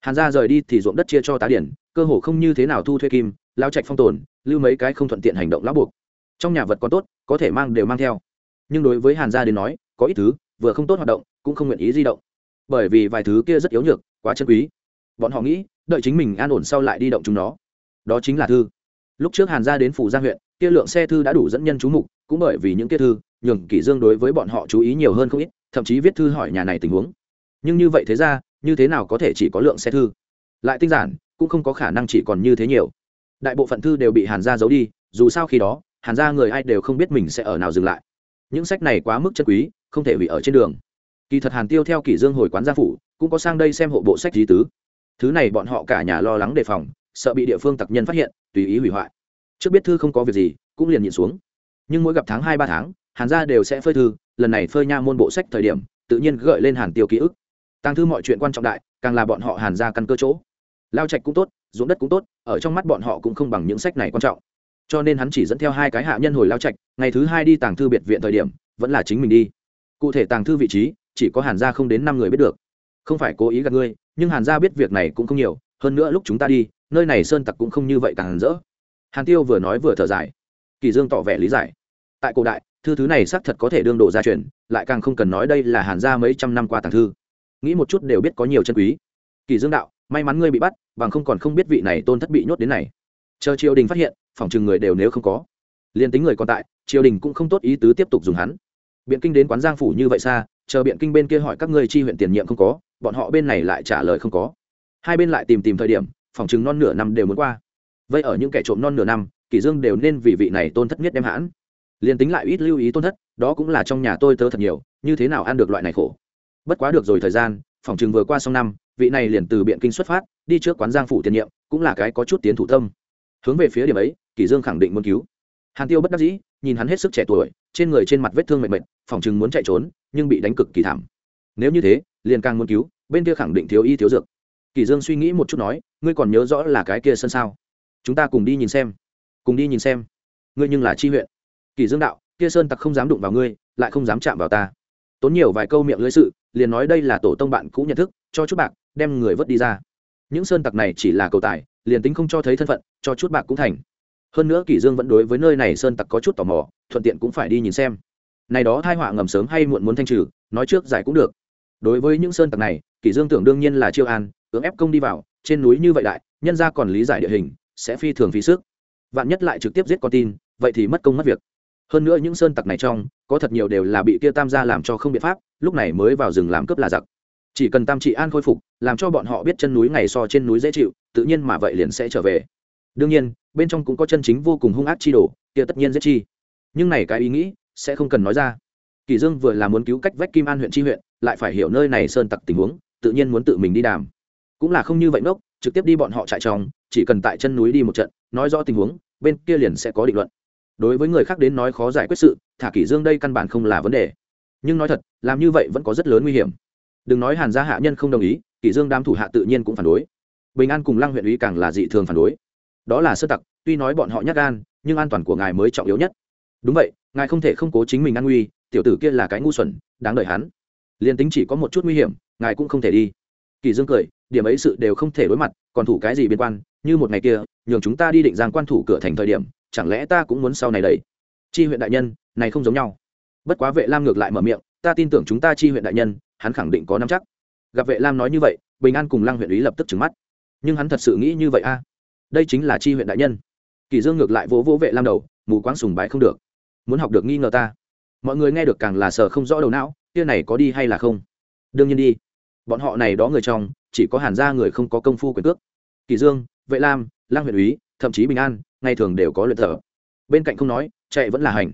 Hàn gia rời đi thì ruộng đất chia cho tá điển, cơ hồ không như thế nào thu thuê kim, lao trạch phong tồn, lưu mấy cái không thuận tiện hành động lão buộc. Trong nhà vật còn tốt, có thể mang đều mang theo nhưng đối với hàn gia đến nói, có ít thứ, vừa không tốt hoạt động, cũng không nguyện ý di động. Bởi vì vài thứ kia rất yếu nhược, quá chân quý. Bọn họ nghĩ, đợi chính mình an ổn sau lại đi động chúng nó. Đó chính là thư. Lúc trước hàn gia đến phủ giang huyện, kia lượng xe thư đã đủ dẫn nhân chú mục, cũng bởi vì những kia thư, nhường kỷ dương đối với bọn họ chú ý nhiều hơn không ít, thậm chí viết thư hỏi nhà này tình huống. Nhưng như vậy thế ra, như thế nào có thể chỉ có lượng xe thư? Lại tinh giản, cũng không có khả năng chỉ còn như thế nhiều. Đại bộ phận thư đều bị hàn gia giấu đi, dù sao khi đó, hàn gia người ai đều không biết mình sẽ ở nào dừng lại những sách này quá mức chân quý, không thể hủy ở trên đường. Kỳ thật hàn tiêu theo kỷ dương hồi quán gia phủ, cũng có sang đây xem hộ bộ sách lý tứ. Thứ này bọn họ cả nhà lo lắng đề phòng, sợ bị địa phương tặc nhân phát hiện, tùy ý hủy hoại. Trước biết thư không có việc gì, cũng liền nhịn xuống. Nhưng mỗi gặp tháng hai ba tháng, hàn gia đều sẽ phơi thư, lần này phơi nha môn bộ sách thời điểm, tự nhiên gợi lên hàn tiêu ký ức. Tăng thư mọi chuyện quan trọng đại, càng là bọn họ hàn gia căn cơ chỗ. Lao trạch cũng tốt, ruộng đất cũng tốt, ở trong mắt bọn họ cũng không bằng những sách này quan trọng cho nên hắn chỉ dẫn theo hai cái hạ nhân hồi lao trạch, ngày thứ hai đi tàng thư biệt viện thời điểm, vẫn là chính mình đi. Cụ thể tàng thư vị trí, chỉ có hàn gia không đến năm người biết được. Không phải cố ý gặp ngươi, nhưng hàn gia biết việc này cũng không nhiều, hơn nữa lúc chúng ta đi, nơi này sơn tặc cũng không như vậy càng hàn rỡ. Hàn tiêu vừa nói vừa thở dài. Kỳ dương tỏ vẻ lý giải. Tại cổ đại, thư thứ này xác thật có thể đương độ gia truyền, lại càng không cần nói đây là hàn gia mấy trăm năm qua tàng thư. Nghĩ một chút đều biết có nhiều chân quý. Kỳ dương đạo, may mắn ngươi bị bắt, bằng không còn không biết vị này tôn thất bị nhốt đến này chờ triều đình phát hiện, phòng chừng người đều nếu không có. Liên tính người còn tại, triều đình cũng không tốt ý tứ tiếp tục dùng hắn. Biện kinh đến quán giang phủ như vậy xa, chờ biện kinh bên kia hỏi các ngươi chi huyện tiền nhiệm không có, bọn họ bên này lại trả lời không có. Hai bên lại tìm tìm thời điểm, phòng chừng non nửa năm đều muốn qua. Vậy ở những kẻ trộm non nửa năm kỷ dương đều nên vì vị này tôn thất nhất đem hãn. Liền tính lại ít lưu ý tôn thất, đó cũng là trong nhà tôi tớ thật nhiều, như thế nào ăn được loại này khổ. Bất quá được rồi thời gian, phòng chừng vừa qua xong năm, vị này liền từ biện kinh xuất phát, đi trước quán giang phủ tiền nhiệm, cũng là cái có chút tiến thủ tâm hướng về phía điểm ấy kỷ dương khẳng định muốn cứu. Hàn tiêu bất đắc dĩ, nhìn hắn hết sức trẻ tuổi, trên người trên mặt vết thương mệt mệt phòng chừng muốn chạy trốn, nhưng bị đánh cực kỳ thảm. Nếu như thế, liền càng muốn cứu, bên kia khẳng định thiếu y thiếu dược. Kỳ dương suy nghĩ một chút nói, ngươi còn nhớ rõ là cái kia sân sao? Chúng ta cùng đi nhìn xem. Cùng đi nhìn xem. Ngươi nhưng là chi huyện. Kỳ dương đạo, kia sơn tặc không dám đụng vào ngươi, lại không dám chạm vào ta. Tốn nhiều vài câu miệng lưỡi sự, liền nói đây là tổ tông bạn cũ nhận thức, cho chút bạc, đem người vớt đi ra. Những sơn tặc này chỉ là cầu tài liền tính không cho thấy thân phận, cho chút bạc cũng thành. Hơn nữa kỷ dương vẫn đối với nơi này sơn tặc có chút tò mò, thuận tiện cũng phải đi nhìn xem. Này đó thai họa ngầm sớm hay muộn muốn thanh trừ, nói trước giải cũng được. Đối với những sơn tặc này, kỷ dương tưởng đương nhiên là chiêu an, cưỡng ép công đi vào, trên núi như vậy đại, nhân ra còn lý giải địa hình, sẽ phi thường phí sức. Vạn nhất lại trực tiếp giết con tin, vậy thì mất công mất việc. Hơn nữa những sơn tặc này trong, có thật nhiều đều là bị kia tam gia làm cho không biện pháp, lúc này mới vào rừng làm cướp là giặc chỉ cần tam trị an khôi phục làm cho bọn họ biết chân núi ngày so trên núi dễ chịu tự nhiên mà vậy liền sẽ trở về. Đương nhiên bên trong cũng có chân chính vô cùng hung ác chi đồ, kia tất nhiên giết chi. Nhưng này cái ý nghĩ sẽ không cần nói ra. Kỳ dương vừa là muốn cứu cách vách kim an huyện chi huyện lại phải hiểu nơi này sơn tặc tình huống tự nhiên muốn tự mình đi đàm. Cũng là không như vậy nốc, trực tiếp đi bọn họ chạy tròng chỉ cần tại chân núi đi một trận nói rõ tình huống bên kia liền sẽ có định luận. Đối với người khác đến nói khó giải quyết sự thả kỷ dương đây căn bản không là vấn đề. Nhưng nói thật làm như vậy vẫn có rất lớn nguy hiểm đừng nói hàn gia hạ nhân không đồng ý, kỷ dương đám thủ hạ tự nhiên cũng phản đối. Bình an cùng lăng huyện ủy càng là dị thường phản đối. Đó là sơ tặc, tuy nói bọn họ nhát gan, nhưng an toàn của ngài mới trọng yếu nhất. Đúng vậy, ngài không thể không cố chính mình an nguy, tiểu tử kia là cái ngu xuẩn, đáng đợi hắn. Liền tính chỉ có một chút nguy hiểm, ngài cũng không thể đi. Kỳ dương cười, điểm ấy sự đều không thể đối mặt, còn thủ cái gì biên quan, như một ngày kia, nhường chúng ta đi định giang quan thủ cửa thành thời điểm, chẳng lẽ ta cũng muốn sau này đẩy? Chi huyện đại nhân, này không giống nhau. Bất quá vệ lam ngược lại mở miệng, ta tin tưởng chúng ta chi huyện đại nhân hắn khẳng định có nắm chắc. Gặp vệ lam nói như vậy, bình an cùng lăng huyện ý lập tức trừng mắt. Nhưng hắn thật sự nghĩ như vậy a? Đây chính là chi huyện đại nhân. Kỳ dương ngược lại vỗ vỗ vệ lam đầu, mù quáng sùng bái không được. Muốn học được nghi ngờ ta. Mọi người nghe được càng là sờ không rõ đầu não, kia này có đi hay là không? Đương nhiên đi. Bọn họ này đó người trong, chỉ có hàn gia người không có công phu quyền cước. Kỳ dương, vệ lam lang huyện úy, thậm chí bình an, ngày thường đều có luyện thở. Bên cạnh không nói, chạy vẫn là hành.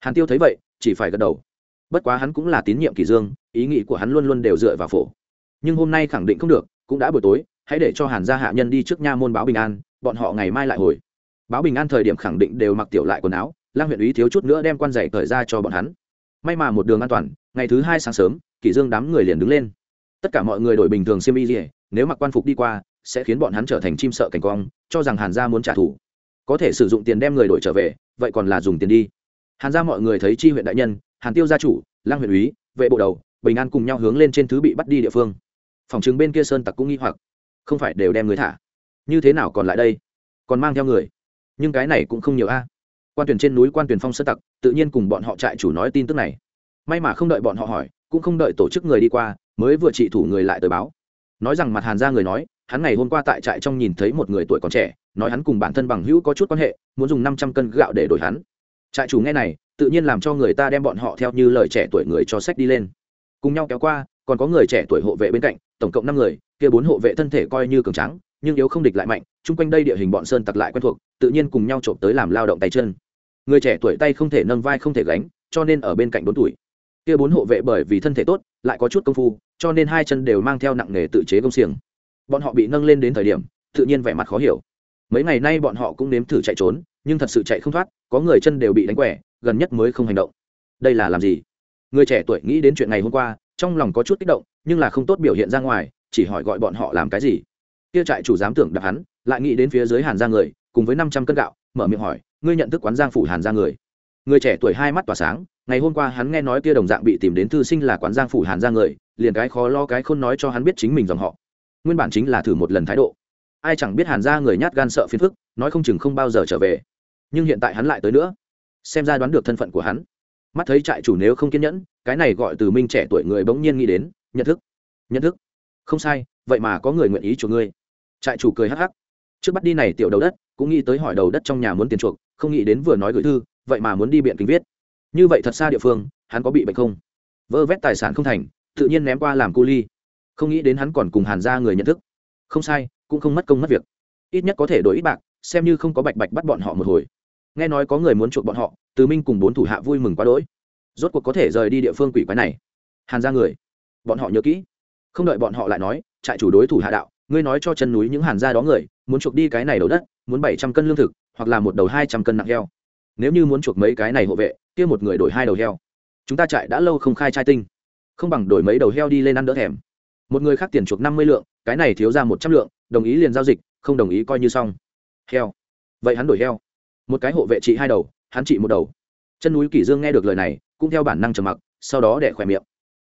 Hàn tiêu thấy vậy, chỉ phải gật đầu. Bất quá hắn cũng là tín nhiệm kỳ dương ý nghĩ của hắn luôn luôn đều dựa vào phổ. Nhưng hôm nay khẳng định không được, cũng đã buổi tối, hãy để cho hàn gia hạ nhân đi trước nha môn báo bình an, bọn họ ngày mai lại hồi. Báo bình an thời điểm khẳng định đều mặc tiểu lại quần áo lang huyện ý thiếu chút nữa đem quan giày cởi ra cho bọn hắn. May mà một đường an toàn, ngày thứ hai sáng sớm, kỷ dương đám người liền đứng lên. Tất cả mọi người đổi bình thường xiêm y dỉa nếu mặc quan phục đi qua, sẽ khiến bọn hắn trở thành chim sợ cảnh quang, cho rằng hàn gia muốn trả thù. Có thể sử dụng tiền đem người đổi trở về, vậy còn là dùng tiền đi. Hàn gia mọi người thấy chi huyện đại nhân, hàn tiêu gia chủ lang huyện úy, vệ bộ đầu bình an cùng nhau hướng lên trên thứ bị bắt đi địa phương. Phòng chứng bên kia sơn tặc cũng nghi hoặc, không phải đều đem người thả. Như thế nào còn lại đây? Còn mang theo người? Nhưng cái này cũng không nhiều a. Quan tuyển trên núi quan tuyển phong sơn tặc, tự nhiên cùng bọn họ trại chủ nói tin tức này. May mà không đợi bọn họ hỏi, cũng không đợi tổ chức người đi qua, mới vừa trị thủ người lại tới báo. Nói rằng mặt hàn ra người nói, hắn ngày hôm qua tại trại trong nhìn thấy một người tuổi còn trẻ, nói hắn cùng bản thân bằng hữu có chút quan hệ, muốn dùng năm trăm cân gạo để đổi hắn. Trại chủ nghe này, tự nhiên làm cho người ta đem bọn họ theo như lời trẻ tuổi người cho sách đi lên cùng nhau kéo qua, còn có người trẻ tuổi hộ vệ bên cạnh, tổng cộng năm người, kia bốn hộ vệ thân thể coi như cường trắng nhưng yếu không địch lại mạnh, chung quanh đây địa hình bọn sơn tặc lại quen thuộc, tự nhiên cùng nhau trộm tới làm lao động tay chân. Người trẻ tuổi tay không thể nâng vai không thể gánh, cho nên ở bên cạnh bốn tuổi. Kia bốn hộ vệ bởi vì thân thể tốt, lại có chút công phu, cho nên hai chân đều mang theo nặng nghề tự chế công xiềng. Bọn họ bị nâng lên đến thời điểm, tự nhiên vẻ mặt khó hiểu. Mấy ngày nay bọn họ cũng nếm thử chạy trốn, nhưng thật sự chạy không thoát, có người chân đều bị đánh quẻ, gần nhất mới không hành động. Đây là làm gì? Người trẻ tuổi nghĩ đến chuyện ngày hôm qua, trong lòng có chút kích động, nhưng là không tốt biểu hiện ra ngoài, chỉ hỏi gọi bọn họ làm cái gì. Kia trại chủ dám tưởng đập hắn, lại nghĩ đến phía dưới hàn ra người, cùng với năm trăm cân gạo, mở miệng hỏi, ngươi nhận thức quán giang phủ hàn ra người? Người trẻ tuổi hai mắt tỏa sáng, ngày hôm qua hắn nghe nói kia đồng dạng bị tìm đến thư sinh là quán giang phủ hàn ra người, liền cái khó lo cái khôn nói cho hắn biết chính mình dòng họ. Nguyên bản chính là thử một lần thái độ. Ai chẳng biết hàn ra người nhát gan sợ phiền phức, nói không chừng không bao giờ trở về. Nhưng hiện tại hắn lại tới nữa. Xem ra đoán được thân phận của hắn mắt thấy trại chủ nếu không kiên nhẫn, cái này gọi từ minh trẻ tuổi người bỗng nhiên nghĩ đến, nhận thức nhận thức. Không sai, vậy mà có người nguyện ý chuộc ngươi. Trại chủ cười hắc hắc. Trước bắt đi này tiểu đầu đất, cũng nghĩ tới hỏi đầu đất trong nhà muốn tiền chuộc, không nghĩ đến vừa nói gửi thư, vậy mà muốn đi biện kính viết. Như vậy thật xa địa phương, hắn có bị bệnh không? Vơ vét tài sản không thành, tự nhiên ném qua làm cu ly. Không nghĩ đến hắn còn cùng hàn ra người nhận thức. Không sai, cũng không mất công mất việc. Ít nhất có thể đổi ít bạc, xem như không có bạch bạch bắt bọn họ một hồi. Nghe nói có người muốn chuộc bọn họ từ minh cùng bốn thủ hạ vui mừng quá đỗi. Rốt cuộc có thể rời đi địa phương quỷ quái này. Hàn ra người, bọn họ nhớ kỹ. Không đợi bọn họ lại nói, trại chủ đối thủ hạ đạo, ngươi nói cho chân núi những hàn gia đó người, muốn chuộc đi cái này đầu đất, muốn bảy trăm cân lương thực, hoặc là một đầu hai trăm cân nặng heo. Nếu như muốn chuộc mấy cái này hộ vệ, kia một người đổi hai đầu heo. Chúng ta trại đã lâu không khai trai tinh. Không bằng đổi mấy đầu heo đi lên ăn đỡ thèm. Một người khác tiền chuộc năm mươi lượng, cái này thiếu ra một trăm lượng, đồng ý liền giao dịch, không đồng ý coi như xong. Heo. Vậy hắn đổi heo. Một cái hộ vệ trị hai đầu hắn trị một đầu. Chân núi kỷ dương nghe được lời này, cũng theo bản năng trầm mặc, sau đó để khỏe miệng.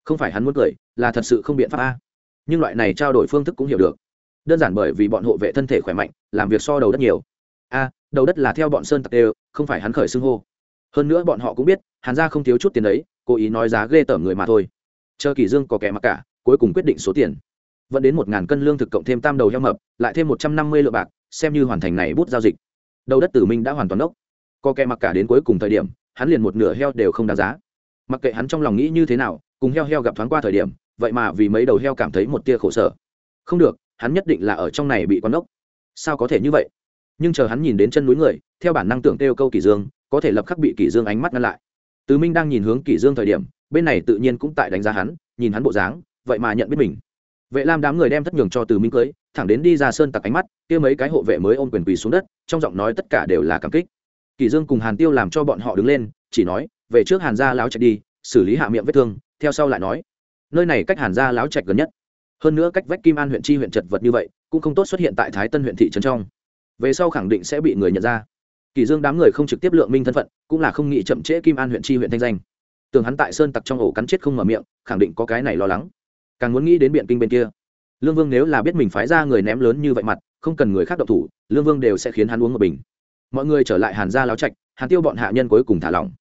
Không phải hắn muốn cười, là thật sự không biện pháp a. Nhưng loại này trao đổi phương thức cũng hiểu được. Đơn giản bởi vì bọn hộ vệ thân thể khỏe mạnh, làm việc so đầu đất nhiều. A, đầu đất là theo bọn sơn tặc đều, không phải hắn khởi xưng hô. Hơn nữa bọn họ cũng biết, hàn gia không thiếu chút tiền đấy cố ý nói giá ghê tởm người mà thôi. Chờ kỳ dương có kẻ mặc cả, cuối cùng quyết định số tiền. Vẫn đến một ngàn cân lương thực cộng thêm tam đầu heo mập, lại thêm một trăm năm mươi lượng bạc, xem như hoàn thành này bút giao dịch. Đầu đất tử minh đã hoàn toàn đốc có kẻ mặc cả đến cuối cùng thời điểm, hắn liền một nửa heo đều không đáng giá. Mặc kệ hắn trong lòng nghĩ như thế nào, cùng heo heo gặp thoáng qua thời điểm, vậy mà vì mấy đầu heo cảm thấy một tia khổ sở. Không được, hắn nhất định là ở trong này bị con ốc. Sao có thể như vậy? Nhưng chờ hắn nhìn đến chân núi người, theo bản năng tưởng kêu câu kỷ dương, có thể lập khắc bị kỷ dương ánh mắt ngăn lại. Tứ minh đang nhìn hướng kỷ dương thời điểm, bên này tự nhiên cũng tại đánh giá hắn, nhìn hắn bộ dáng, vậy mà nhận biết mình. Vệ lam đám người đem thất nhường cho từ minh cưới, thẳng đến đi ra sơn tặc ánh mắt, kia mấy cái hộ vệ mới ôm quyền quỳ xuống đất, trong giọng nói tất cả đều là cảm kích. Kỳ dương cùng hàn tiêu làm cho bọn họ đứng lên, chỉ nói, về trước hàn gia láo chạy đi, xử lý hạ miệng vết thương, theo sau lại nói. Nơi này cách hàn gia láo trạch gần nhất. Hơn nữa cách vách kim an huyện chi huyện chật vật như vậy, cũng không tốt xuất hiện tại thái tân huyện thị trấn trong. Về sau khẳng định sẽ bị người nhận ra. Kỳ dương đám người không trực tiếp lượng minh thân phận, cũng là không nghĩ chậm trễ kim an huyện chi huyện thanh danh. Tưởng hắn tại sơn tặc trong ổ cắn chết không mở miệng, khẳng định có cái này lo lắng. Càng muốn nghĩ đến biện kinh bên kia. Lương vương nếu là biết mình phái ra người ném lớn như vậy mặt, không cần người khác động thủ, lương vương đều sẽ khiến hắn uống một bình mọi người trở lại hàn gia láo trạch, hàn tiêu bọn hạ nhân cuối cùng thả lỏng.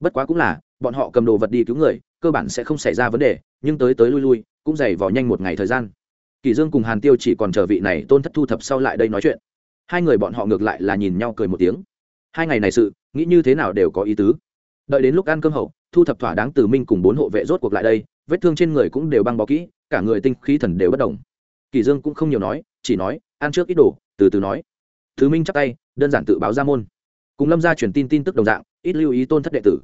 Bất quá cũng là, bọn họ cầm đồ vật đi cứu người, cơ bản sẽ không xảy ra vấn đề, nhưng tới tới lui lui, cũng dày vò nhanh một ngày thời gian. Kỳ dương cùng hàn tiêu chỉ còn chờ vị này tôn thất thu thập sau lại đây nói chuyện. Hai người bọn họ ngược lại là nhìn nhau cười một tiếng. Hai ngày này sự, nghĩ như thế nào đều có ý tứ. Đợi đến lúc ăn cơm hậu, thu thập thỏa đáng từ minh cùng bốn hộ vệ rốt cuộc lại đây, vết thương trên người cũng đều băng bó kỹ, cả người tinh khí thần đều bất động. Kỳ dương cũng không nhiều nói, chỉ nói, ăn trước ít đồ, từ từ nói thứ minh chắp tay, đơn giản tự báo ra môn. Cùng lâm gia truyền tin tin tức đồng dạng, ít lưu ý tôn thất đệ tử.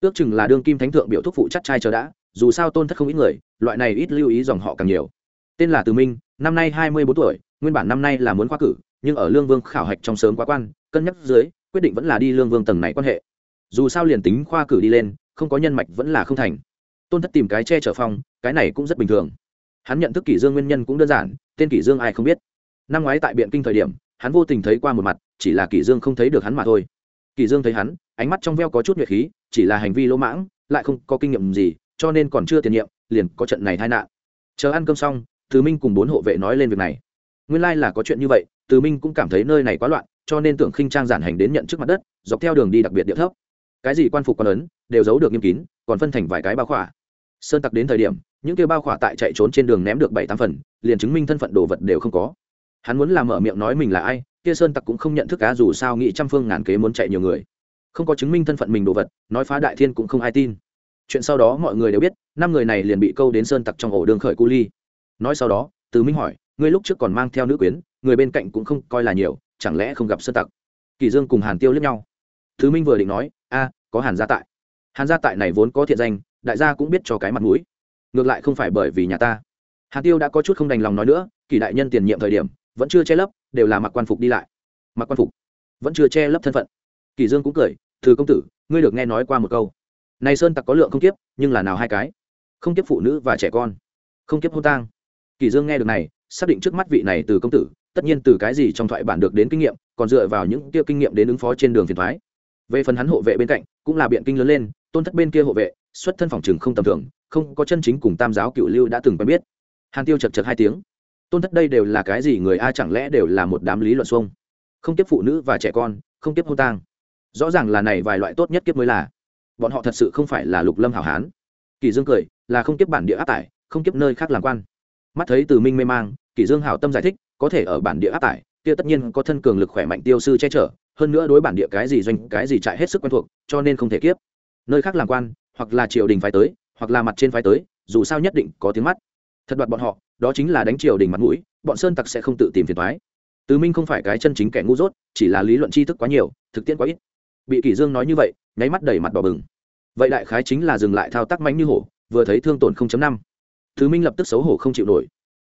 Ước chừng là đương kim thánh thượng biểu thúc phụ chắc trai chờ đã, dù sao tôn thất không ít người, loại này ít lưu ý dòng họ càng nhiều. Tên là từ minh, năm nay hai mươi bốn tuổi, nguyên bản năm nay là muốn khoa cử, nhưng ở lương vương khảo hạch trong sớm quá quan, cân nhắc dưới, quyết định vẫn là đi lương vương tầng này quan hệ. Dù sao liền tính khoa cử đi lên, không có nhân mạch vẫn là không thành. Tôn thất tìm cái che chở phong cái này cũng rất bình thường. Hắn nhận thức kỷ dương nguyên nhân cũng đơn giản, tên kỷ dương ai không biết. Năm ngoái tại biện kinh thời điểm hắn vô tình thấy qua một mặt, chỉ là kỷ dương không thấy được hắn mà thôi. Kỷ dương thấy hắn, ánh mắt trong veo có chút nhuệ khí, chỉ là hành vi lỗ mãng, lại không có kinh nghiệm gì, cho nên còn chưa tiền nhiệm, liền có trận này tai nạn. Chờ ăn cơm xong, từ minh cùng bốn hộ vệ nói lên việc này. Nguyên lai like là có chuyện như vậy, từ minh cũng cảm thấy nơi này quá loạn, cho nên tưởng khinh trang giản hành đến nhận trước mặt đất, dọc theo đường đi đặc biệt địa thấp. Cái gì quan phục quan ấn, đều giấu được nghiêm kín, còn phân thành vài cái bao khỏa. Sơn tặc đến thời điểm, những kia bao khỏa tại chạy trốn trên đường ném được bảy tám phần, liền chứng minh thân phận đồ vật đều không có hắn muốn làm mở miệng nói mình là ai, kia sơn tặc cũng không nhận thức cá dù sao nghĩ trăm phương ngàn kế muốn chạy nhiều người. Không có chứng minh thân phận mình đồ vật, nói phá đại thiên cũng không ai tin. Chuyện sau đó mọi người đều biết, năm người này liền bị câu đến sơn tặc trong ổ đường khởi cu ly. Nói sau đó, từ minh hỏi, ngươi lúc trước còn mang theo nữ quyến, người bên cạnh cũng không coi là nhiều, chẳng lẽ không gặp sơn tặc? Kỳ dương cùng hàn tiêu liếc nhau. Thứ minh vừa định nói, a, có hàn gia tại. Hàn gia tại này vốn có thiện danh, đại gia cũng biết cho cái mặt mũi. Ngược lại không phải bởi vì nhà ta. Hàn tiêu đã có chút không đành lòng nói nữa, kỳ đại nhân tiền nhiệm thời điểm vẫn chưa che lấp, đều là mặc quan phục đi lại. Mặc quan phục, vẫn chưa che lấp thân phận. Kỳ dương cũng cười thư công tử, ngươi được nghe nói qua một câu. Này sơn tặc có lượng không kiếp, nhưng là nào hai cái? Không kiếp phụ nữ và trẻ con, không kiếp hôn tang. Kỳ dương nghe được này, xác định trước mắt vị này từ công tử, tất nhiên từ cái gì trong thoại bản được đến kinh nghiệm, còn dựa vào những kia kinh nghiệm đến ứng phó trên đường phiền thoái. Về phần hắn hộ vệ bên cạnh, cũng là biện kinh lớn lên, tôn thất bên kia hộ vệ, xuất thân phòng trường không tầm thường, không có chân chính cùng tam giáo cựu lưu đã từng quen biết. Hàn tiêu chật chật hai tiếng tôn thất đây đều là cái gì người a, chẳng lẽ đều là một đám lý luận xuông? Không tiếp phụ nữ và trẻ con, không tiếp hô tang. Rõ ràng là này vài loại tốt nhất kiếp mới là. Bọn họ thật sự không phải là lục lâm hảo hán. Kỳ dương cười, là không tiếp bản địa áp tải, không tiếp nơi khác làm quan. Mắt thấy từ minh mê mang, kỳ dương hảo tâm giải thích, có thể ở bản địa áp tải, kia tất nhiên có thân cường lực khỏe mạnh tiêu sư che chở, hơn nữa đối bản địa cái gì doanh, cái gì chạy hết sức quen thuộc, cho nên không thể kiếp. Nơi khác làm quan, hoặc là triều đình phải tới, hoặc là mặt trên phải tới, dù sao nhất định có tiếng mắt thật đoạt bọn họ, đó chính là đánh triều đình mặt mũi, bọn sơn tặc sẽ không tự tìm phiền thoái tứ minh không phải cái chân chính kẻ ngu dốt, chỉ là lý luận tri thức quá nhiều, thực tiễn quá ít. Bị kỷ dương nói như vậy, nháy mắt đẩy mặt đỏ bừng. Vậy đại khái chính là dừng lại thao tác mánh như hổ, vừa thấy thương tổn 0.5. tứ minh lập tức xấu hổ không chịu nổi.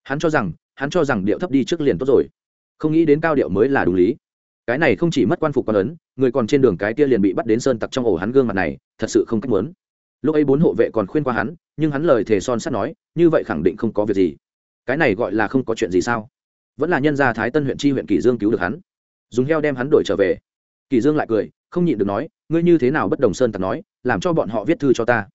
Hắn cho rằng, hắn cho rằng điệu thấp đi trước liền tốt rồi. Không nghĩ đến cao điệu mới là đúng lý. Cái này không chỉ mất quan phục quan ấn, người còn trên đường cái kia liền bị bắt đến sơn tặc trong ổ hắn gương mặt này, thật sự không cách muốn lúc ấy bốn hộ vệ còn khuyên qua hắn, nhưng hắn lời thề son sắt nói, như vậy khẳng định không có việc gì. Cái này gọi là không có chuyện gì sao? Vẫn là nhân gia thái tân huyện chi huyện kỷ dương cứu được hắn. Dùng heo đem hắn đổi trở về. Kỷ dương lại cười, không nhịn được nói, ngươi như thế nào bất đồng sơn tặc nói, làm cho bọn họ viết thư cho ta.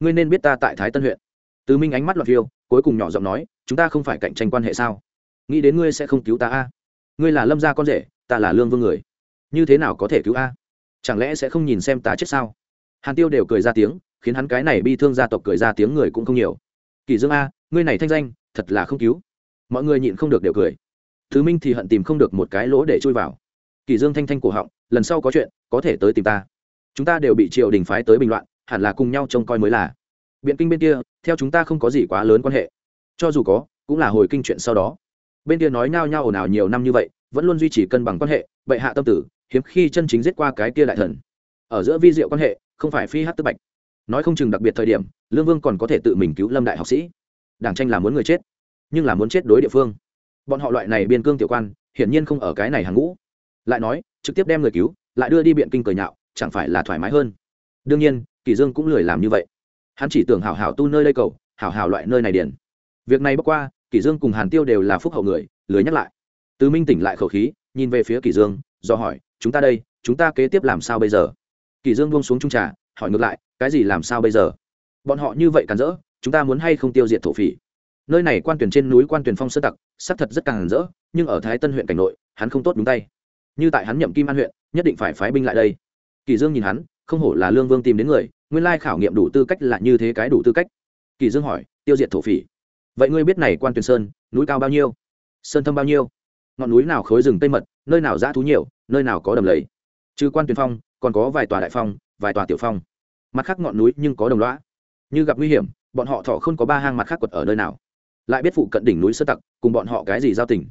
Ngươi nên biết ta tại thái tân huyện. Từ minh ánh mắt loạt phiêu, cuối cùng nhỏ giọng nói, chúng ta không phải cạnh tranh quan hệ sao? Nghĩ đến ngươi sẽ không cứu ta a? Ngươi là lâm gia con rể, ta là lương vương người. Như thế nào có thể cứu a? Chẳng lẽ sẽ không nhìn xem ta chết sao? Hàn tiêu đều cười ra tiếng khiến hắn cái này bi thương gia tộc cười ra tiếng người cũng không nhiều. Kỳ dương a, ngươi này thanh danh, thật là không cứu. Mọi người nhịn không được đều cười. Thứ minh thì hận tìm không được một cái lỗ để chui vào. Kỳ dương thanh thanh cổ họng, lần sau có chuyện, có thể tới tìm ta. Chúng ta đều bị triều đình phái tới bình loạn, hẳn là cùng nhau trông coi mới là. Biện kinh bên kia, theo chúng ta không có gì quá lớn quan hệ. Cho dù có, cũng là hồi kinh chuyện sau đó. Bên kia nói nhao nhao ồn ào nhiều năm như vậy, vẫn luôn duy trì cân bằng quan hệ, bệ hạ tâm tử, hiếm khi chân chính giết qua cái kia đại thần. Ở giữa vi diệu quan hệ, không phải phi hát tức bạch nói không chừng đặc biệt thời điểm, lương vương còn có thể tự mình cứu lâm đại học sĩ. Đảng tranh là muốn người chết, nhưng là muốn chết đối địa phương. Bọn họ loại này biên cương tiểu quan, hiển nhiên không ở cái này hàng ngũ. Lại nói, trực tiếp đem người cứu, lại đưa đi biện kinh cười nhạo, chẳng phải là thoải mái hơn? Đương nhiên, kỳ dương cũng lười làm như vậy. Hắn chỉ tưởng hảo hảo tu nơi đây cầu, hảo hảo loại nơi này điền. việc này bước qua, kỳ dương cùng hàn tiêu đều là phúc hậu người, lười nhắc lại. Từ minh tỉnh lại khẩu khí, nhìn về phía kỳ dương, do hỏi, chúng ta đây, chúng ta kế tiếp làm sao bây giờ? Kỳ dương buông xuống trung trà, hỏi ngược lại cái gì làm sao bây giờ? Bọn họ như vậy cản rỡ, chúng ta muốn hay không tiêu diệt thổ phỉ? Nơi này quan tuyển trên núi quan tuyển phong sơ tặc, xác thật rất càng rỡ, nhưng ở thái tân huyện cảnh nội, hắn không tốt đúng tay. Như tại hắn nhậm kim an huyện, nhất định phải phái binh lại đây. Kỳ dương nhìn hắn, không hổ là lương vương tìm đến người, nguyên lai khảo nghiệm đủ tư cách là như thế cái đủ tư cách. Kỳ dương hỏi, tiêu diệt thổ phỉ? Vậy ngươi biết này quan tuyển sơn, núi cao bao nhiêu? Sơn thâm bao nhiêu? Ngọn núi nào khối rừng tây mật, nơi nào dã thú nhiều, nơi nào có đầm lầy? Trừ quan tuyển phong, còn có vài tòa đại phong, vài tòa tiểu phong mặt khác ngọn núi nhưng có đồng loã như gặp nguy hiểm, bọn họ thọ không có ba hang mặt khác quật ở nơi nào. Lại biết phụ cận đỉnh núi sơ tặc, cùng bọn họ cái gì giao tình.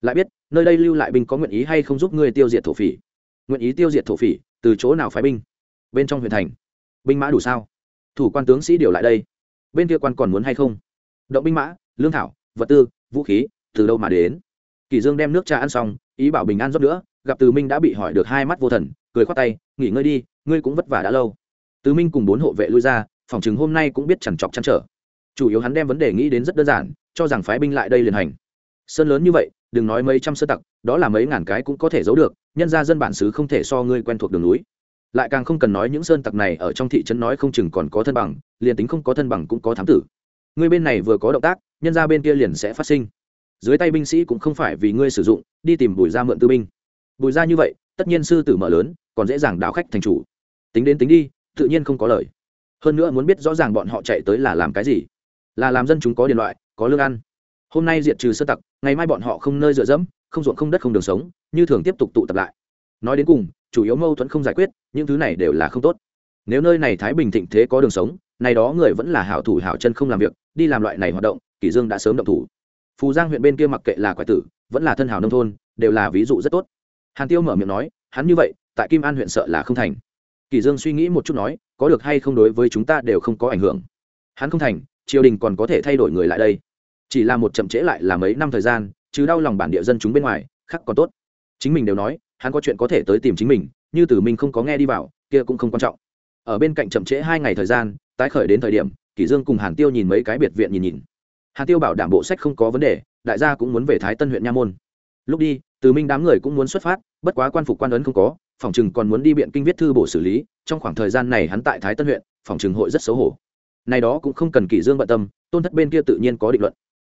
Lại biết, nơi đây lưu lại binh có nguyện ý hay không giúp ngươi tiêu diệt thổ phỉ. Nguyện ý tiêu diệt thổ phỉ, từ chỗ nào phái binh? Bên trong huyện thành. Binh mã đủ sao? Thủ quan tướng sĩ điều lại đây. Bên kia quan còn muốn hay không? Động binh mã, lương thảo, vật tư, vũ khí, từ đâu mà đến? Kỳ dương đem nước trà ăn xong, ý bảo bình an rót nữa, gặp từ minh đã bị hỏi được hai mắt vô thần, cười khoát tay, nghỉ ngơi đi, ngươi cũng vất vả đã lâu tứ minh cùng bốn hộ vệ lui ra, phòng chừng hôm nay cũng biết chằn chọc chăn trở. Chủ yếu hắn đem vấn đề nghĩ đến rất đơn giản, cho rằng phái binh lại đây liền hành. Sơn lớn như vậy, đừng nói mấy trăm sơ tặc, đó là mấy ngàn cái cũng có thể giấu được, nhân ra dân bản xứ không thể so ngươi quen thuộc đường núi. Lại càng không cần nói những sơn tặc này ở trong thị trấn nói không chừng còn có thân bằng, liền tính không có thân bằng cũng có thám tử. Ngươi bên này vừa có động tác, nhân ra bên kia liền sẽ phát sinh. Dưới tay binh sĩ cũng không phải vì ngươi sử dụng, đi tìm bùi ra mượn tư binh. Bùi ra như vậy, tất nhiên sư tử mở lớn, còn dễ dàng đảo khách thành chủ. Tính đến tính đi tự nhiên không có lời. Hơn nữa muốn biết rõ ràng bọn họ chạy tới là làm cái gì. Là làm dân chúng có điện loại, có lương ăn. Hôm nay diệt trừ sơ tặc, ngày mai bọn họ không nơi dựa dẫm, không ruộng không đất không đường sống, như thường tiếp tục tụ tập lại. Nói đến cùng, chủ yếu mâu thuẫn không giải quyết, những thứ này đều là không tốt. Nếu nơi này thái bình thịnh thế có đường sống, này đó người vẫn là hảo thủ hảo chân không làm việc, đi làm loại này hoạt động kỷ dương đã sớm động thủ. Phù giang huyện bên kia mặc kệ là quái tử, vẫn là thân hảo nông thôn, đều là ví dụ rất tốt. Hàn tiêu mở miệng nói, hắn như vậy, tại kim an huyện sợ là không thành. Kỳ dương suy nghĩ một chút nói, có được hay không đối với chúng ta đều không có ảnh hưởng. Hắn không thành, triều đình còn có thể thay đổi người lại đây. Chỉ là một chậm trễ lại là mấy năm thời gian chứ đau lòng bản địa dân chúng bên ngoài, khác còn tốt. Chính mình đều nói, hắn có chuyện có thể tới tìm chính mình, như tử minh không có nghe đi vào, kia cũng không quan trọng. Ở bên cạnh chậm trễ hai ngày thời gian, tái khởi đến thời điểm kỷ dương cùng hàn tiêu nhìn mấy cái biệt viện nhìn nhìn. Hàn tiêu bảo đảm bộ sách không có vấn đề, đại gia cũng muốn về thái tân huyện nha môn. Lúc đi từ minh đám người cũng muốn xuất phát, bất quá quan phục quan ấn không có phòng chừng còn muốn đi biện kinh viết thư bổ xử lý, trong khoảng thời gian này hắn tại thái tân huyện, phòng chừng hội rất xấu hổ. Này đó cũng không cần kỷ dương bận tâm, tôn thất bên kia tự nhiên có định luận.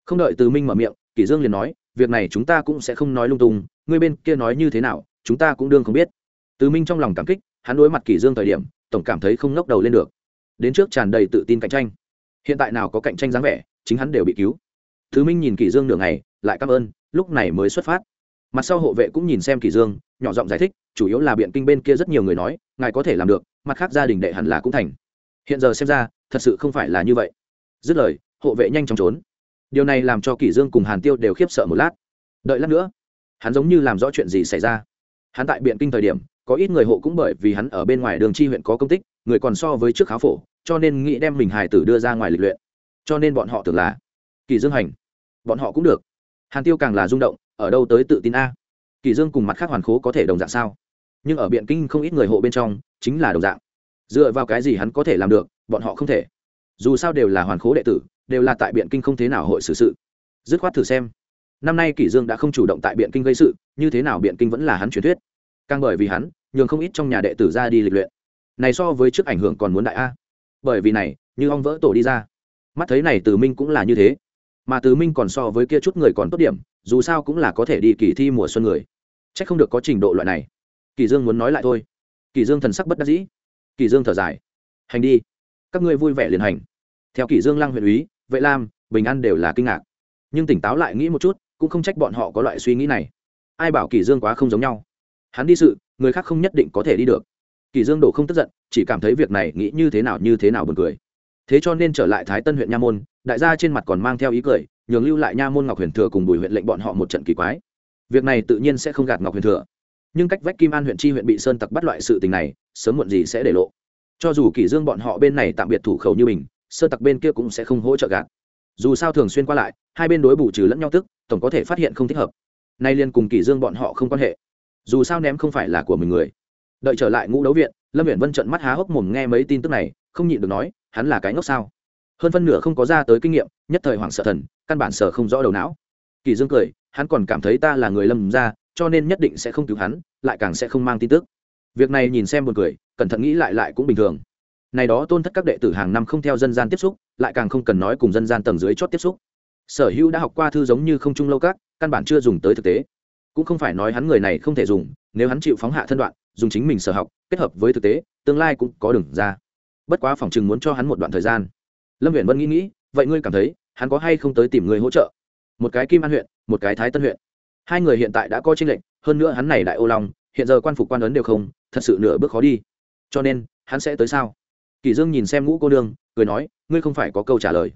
Không đợi từ minh mở miệng, kỷ dương liền nói, việc này chúng ta cũng sẽ không nói lung tung, người bên kia nói như thế nào, chúng ta cũng đương không biết. Từ minh trong lòng cảm kích, hắn đối mặt kỷ dương thời điểm, tổng cảm thấy không ngóc đầu lên được. Đến trước tràn đầy tự tin cạnh tranh. Hiện tại nào có cạnh tranh dáng vẻ, chính hắn đều bị cứu. Thứ minh nhìn kỷ dương nửa ngày, lại cảm ơn, lúc này mới xuất phát mặt sau hộ vệ cũng nhìn xem kỷ dương, nhỏ giọng giải thích, chủ yếu là biện kinh bên kia rất nhiều người nói, ngài có thể làm được, mặt khác gia đình đệ hẳn là cũng thành. Hiện giờ xem ra, thật sự không phải là như vậy. Dứt lời, hộ vệ nhanh chóng trốn. Điều này làm cho kỷ dương cùng hàn tiêu đều khiếp sợ một lát. Đợi lát nữa, hắn giống như làm rõ chuyện gì xảy ra. Hắn tại biện kinh thời điểm, có ít người hộ cũng bởi vì hắn ở bên ngoài đường chi huyện có công tích, người còn so với trước kháo phổ, cho nên nghĩ đem mình hài tử đưa ra ngoài lịch luyện. Cho nên bọn họ tưởng là kỳ dương hành. Bọn họ cũng được. Hàn tiêu càng là rung động ở đâu tới tự tin a? Kỳ dương cùng mặt khác hoàn khố có thể đồng dạng sao? Nhưng ở biện kinh không ít người hộ bên trong, chính là đồng dạng. Dựa vào cái gì hắn có thể làm được, bọn họ không thể. Dù sao đều là hoàn khố đệ tử, đều là tại biện kinh không thế nào hội xử sự. Dứt khoát thử xem. Năm nay kỷ dương đã không chủ động tại biện kinh gây sự, như thế nào biện kinh vẫn là hắn truyền thuyết. Càng bởi vì hắn, nhường không ít trong nhà đệ tử ra đi lịch luyện. Này so với trước ảnh hưởng còn muốn đại a. Bởi vì này, như ong vỡ tổ đi ra. Mắt thấy này từ minh cũng là như thế. Mà từ minh còn so với kia chút người còn tốt điểm dù sao cũng là có thể đi kỳ thi mùa xuân người. Chắc không được có trình độ loại này. Kỳ dương muốn nói lại thôi. Kỳ dương thần sắc bất đắc dĩ. Kỳ dương thở dài. Hành đi. Các ngươi vui vẻ liền hành. Theo kỳ dương lăng huyện úy, vệ lam, bình an đều là kinh ngạc. Nhưng tỉnh táo lại nghĩ một chút, cũng không trách bọn họ có loại suy nghĩ này. Ai bảo kỳ dương quá không giống nhau? Hắn đi sự, người khác không nhất định có thể đi được. Kỳ dương đổ không tức giận, chỉ cảm thấy việc này nghĩ như thế nào như thế nào buồn cười. Thế cho nên trở lại thái tân huyện nha môn, đại gia trên mặt còn mang theo ý cười nhường lưu lại nha môn ngọc huyền thừa cùng bùi huyện lệnh bọn họ một trận kỳ quái. Việc này tự nhiên sẽ không gạt ngọc huyền thừa. Nhưng cách vách kim an huyện chi huyện bị sơn tặc bắt loại sự tình này, sớm muộn gì sẽ để lộ. Cho dù kỷ dương bọn họ bên này tạm biệt thủ khẩu như mình, sơn tặc bên kia cũng sẽ không hỗ trợ gạt. Dù sao thường xuyên qua lại, hai bên đối bù trừ lẫn nhau tức, tổng có thể phát hiện không thích hợp. Nay liên cùng kỷ dương bọn họ không quan hệ. Dù sao ném không phải là của mình người. Đợi trở lại ngũ đấu viện, lâm viện vân trận mắt há hốc mồm nghe mấy tin tức này, không nhịn được nói, hắn là cái ngốc sao? Hơn phân nửa không có ra tới kinh nghiệm, nhất thời hoảng sợ thần, căn bản sở không rõ đầu não. Kỳ dương cười, hắn còn cảm thấy ta là người lâm ra, cho nên nhất định sẽ không cứu hắn, lại càng sẽ không mang tin tức. Việc này nhìn xem buồn cười, cẩn thận nghĩ lại lại cũng bình thường. Này đó tôn thất các đệ tử hàng năm không theo dân gian tiếp xúc, lại càng không cần nói cùng dân gian tầng dưới chót tiếp xúc. Sở hữu đã học qua thư giống như không trung lâu các, căn bản chưa dùng tới thực tế. Cũng không phải nói hắn người này không thể dùng, nếu hắn chịu phóng hạ thân đoạn, dùng chính mình sở học, kết hợp với thực tế, tương lai cũng có đường ra. Bất quá phòng chừng muốn cho hắn một đoạn thời gian lâm huyện vân nghĩ nghĩ, vậy ngươi cảm thấy hắn có hay không tới tìm người hỗ trợ? Một cái kim an huyện, một cái thái tân huyện. Hai người hiện tại đã có tranh lệnh hơn nữa hắn này đại ô long, hiện giờ quan phục quan ấn đều không, thật sự nửa bước khó đi. Cho nên, hắn sẽ tới sao? Kỳ dương nhìn xem ngũ cô đương cười nói, ngươi không phải có câu trả lời.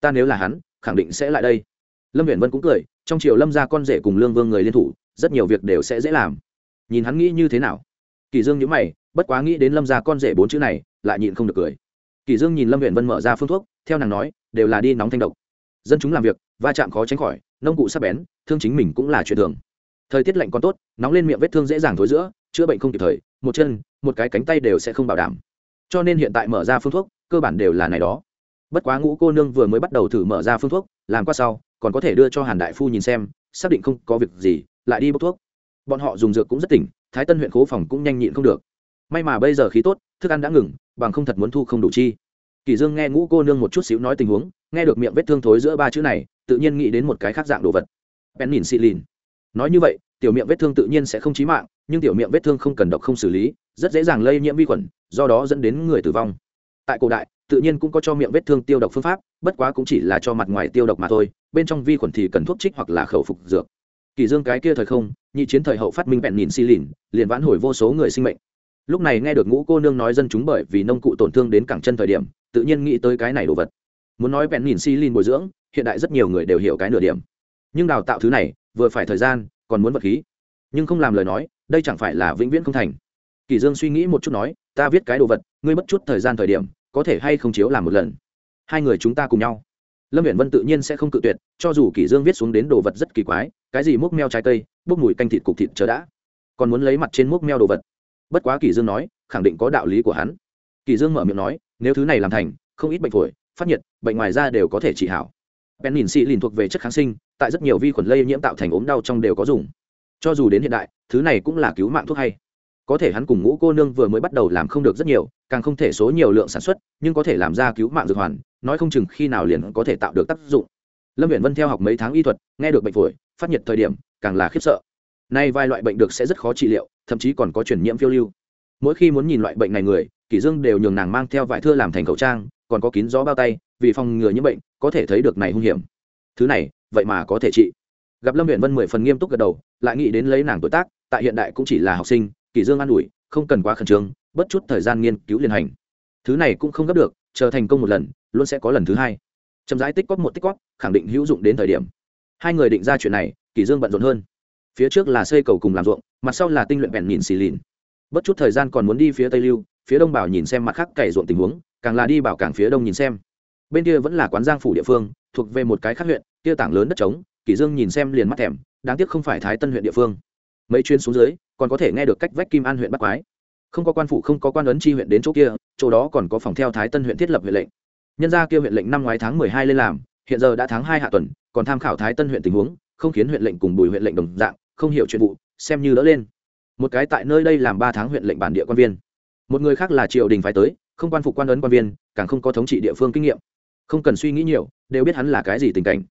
Ta nếu là hắn, khẳng định sẽ lại đây. Lâm viễn vân cũng cười, trong triều lâm gia con rể cùng lương vương người liên thủ, rất nhiều việc đều sẽ dễ làm. Nhìn hắn nghĩ như thế nào, kỳ dương nhíu mày, bất quá nghĩ đến lâm gia con rể bốn chữ này, lại nhịn không được cười kỳ dương nhìn lâm viễn vân mở ra phương thuốc, theo nàng nói, đều là đi nóng thanh độc. Dân chúng làm việc, va chạm khó tránh khỏi, nông cụ sắp bén, thương chính mình cũng là chuyện thường. Thời tiết lạnh còn tốt, nóng lên miệng vết thương dễ dàng thối giữa, chữa bệnh không kịp thời, một chân, một cái cánh tay đều sẽ không bảo đảm. Cho nên hiện tại mở ra phương thuốc, cơ bản đều là này đó. Bất quá ngũ cô nương vừa mới bắt đầu thử mở ra phương thuốc, làm qua sau, còn có thể đưa cho hàn đại phu nhìn xem, xác định không có việc gì, lại đi bốc thuốc. Bọn họ dùng dược cũng rất tỉnh, thái tân huyện khố phòng cũng nhanh nhịn không được. May mà bây giờ khí tốt, thức ăn đã ngừng bằng không thật muốn thu không đủ chi. Kỳ dương nghe ngũ cô nương một chút xíu nói tình huống, nghe được miệng vết thương thối giữa ba chữ này, tự nhiên nghĩ đến một cái khác dạng đồ vật. Bèn nhìn xị lìn. Nói như vậy, tiểu miệng vết thương tự nhiên sẽ không chí mạng, nhưng tiểu miệng vết thương không cần độc không xử lý, rất dễ dàng lây nhiễm vi khuẩn, do đó dẫn đến người tử vong. Tại cổ đại, tự nhiên cũng có cho miệng vết thương tiêu độc phương pháp, bất quá cũng chỉ là cho mặt ngoài tiêu độc mà thôi, bên trong vi khuẩn thì cần thuốc trích hoặc là khẩu phục dược. Kỳ dương cái kia thời không, nhị chiến thời hậu phát minh bẹn nhìn xì lìn, liền vãn hồi vô số người sinh mệnh lúc này nghe được ngũ cô nương nói dân chúng bởi vì nông cụ tổn thương đến cẳng chân thời điểm, tự nhiên nghĩ tới cái này đồ vật. Muốn nói bẹn nhìn xi lin bồi dưỡng, hiện đại rất nhiều người đều hiểu cái nửa điểm. Nhưng đào tạo thứ này, vừa phải thời gian, còn muốn vật khí. Nhưng không làm lời nói, đây chẳng phải là vĩnh viễn không thành. Kỳ dương suy nghĩ một chút nói, ta viết cái đồ vật, ngươi mất chút thời gian thời điểm, có thể hay không chiếu làm một lần? Hai người chúng ta cùng nhau. Lâm viễn vân tự nhiên sẽ không cự tuyệt, cho dù kỷ dương viết xuống đến đồ vật rất kỳ quái, cái gì múc meo trái cây, bốc mùi canh thịt cục thịt chờ đã. Còn muốn lấy mặt trên múc meo đồ vật bất quá Kỳ dương nói, khẳng định có đạo lý của hắn. Kỳ dương mở miệng nói, nếu thứ này làm thành, không ít bệnh phổi, phát nhiệt, bệnh ngoài da đều có thể trị hảo. Penicillin xị lìn thuộc về chất kháng sinh, tại rất nhiều vi khuẩn lây nhiễm tạo thành ốm đau trong đều có dùng. Cho dù đến hiện đại, thứ này cũng là cứu mạng thuốc hay. Có thể hắn cùng ngũ cô nương vừa mới bắt đầu làm không được rất nhiều, càng không thể số nhiều lượng sản xuất, nhưng có thể làm ra cứu mạng dược hoàn, nói không chừng khi nào liền có thể tạo được tác dụng. Lâm viện vân theo học mấy tháng y thuật, nghe được bệnh phổi, phát nhiệt thời điểm, càng là khiếp sợ nay vài loại bệnh được sẽ rất khó trị liệu, thậm chí còn có chuyển nhiễm phiêu lưu. Mỗi khi muốn nhìn loại bệnh này người, kỷ dương đều nhường nàng mang theo vải thưa làm thành khẩu trang, còn có kín gió bao tay, vì phòng ngừa những bệnh, có thể thấy được này hung hiểm. Thứ này, vậy mà có thể trị. Gặp lâm huyện vân mười phần nghiêm túc gật đầu, lại nghĩ đến lấy nàng tuổi tác, tại hiện đại cũng chỉ là học sinh, kỷ dương an ủi, không cần quá khẩn trương bất chút thời gian nghiên cứu liên hành. Thứ này cũng không gấp được, chờ thành công một lần, luôn sẽ có lần thứ hai. Chậm rãi tích cóp một tích cóp, khẳng định hữu dụng đến thời điểm. Hai người định ra chuyện này, kỷ dương bận rộn hơn phía trước là xây cầu cùng làm ruộng, mặt sau là tinh luyện bèn nhìn xì lìn. Bất chút thời gian còn muốn đi phía tây lưu, phía đông bảo nhìn xem mặt khác cày ruộng tình huống, càng là đi bảo càng phía đông nhìn xem. Bên kia vẫn là quán giang phủ địa phương, thuộc về một cái khác huyện, kia tảng lớn đất trống kỷ dương nhìn xem liền mắt thèm, đáng tiếc không phải thái tân huyện địa phương. Mấy chuyến xuống dưới, còn có thể nghe được cách vách kim an huyện bắc quái. Không có quan phủ, không có quan ấn chi huyện đến chỗ kia, chỗ đó còn có phòng theo thái tân huyện thiết lập huyện lệnh. Nhân gia kia huyện lệnh năm ngoái tháng mười hai lên làm, hiện giờ đã tháng hai hạ tuần, còn tham khảo thái tân huyện tình huống không khiến huyện lệnh cùng bùi huyện lệnh đồng dạng, không hiểu chuyện vụ, xem như đỡ lên. Một cái tại nơi đây làm ba tháng huyện lệnh bản địa quan viên. Một người khác là triều đình phải tới, không quan phục quan ấn quan viên, càng không có thống trị địa phương kinh nghiệm. Không cần suy nghĩ nhiều, đều biết hắn là cái gì tình cảnh.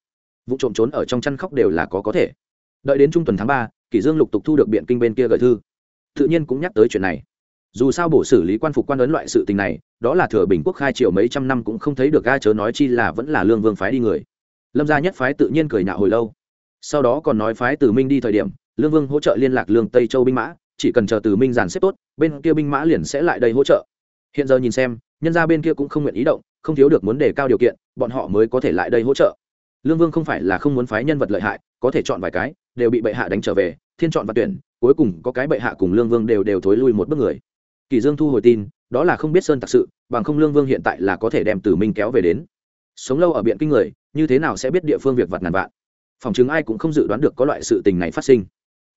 Vụ trộm trốn ở trong chăn khóc đều là có có thể. Đợi đến trung tuần tháng ba, kỷ dương lục tục thu được biện kinh bên kia gửi thư. Tự nhiên cũng nhắc tới chuyện này. Dù sao bổ xử lý quan phục quan ấn loại sự tình này, đó là thừa bình quốc khai triều mấy trăm năm cũng không thấy được ga chớ nói chi là vẫn là lương vương phái đi người. Lâm gia nhất phái tự nhiên cười nhạo hồi lâu sau đó còn nói phái từ minh đi thời điểm, lương vương hỗ trợ liên lạc lương tây châu binh mã, chỉ cần chờ từ minh dàn xếp tốt, bên kia binh mã liền sẽ lại đây hỗ trợ. Hiện giờ nhìn xem, nhân gia bên kia cũng không nguyện ý động, không thiếu được muốn đề cao điều kiện, bọn họ mới có thể lại đây hỗ trợ. Lương vương không phải là không muốn phái nhân vật lợi hại, có thể chọn vài cái, đều bị bệ hạ đánh trở về, thiên chọn và tuyển, cuối cùng có cái bệ hạ cùng lương vương đều đều thối lui một bước người. Kỳ dương thu hồi tin, đó là không biết sơn tặc sự, bằng không lương vương hiện tại là có thể đem tử minh kéo về đến. Sống lâu ở biện kinh người, như thế nào sẽ biết địa phương việc vặt ngàn vạn? Phòng chứng ai cũng không dự đoán được có loại sự tình này phát sinh.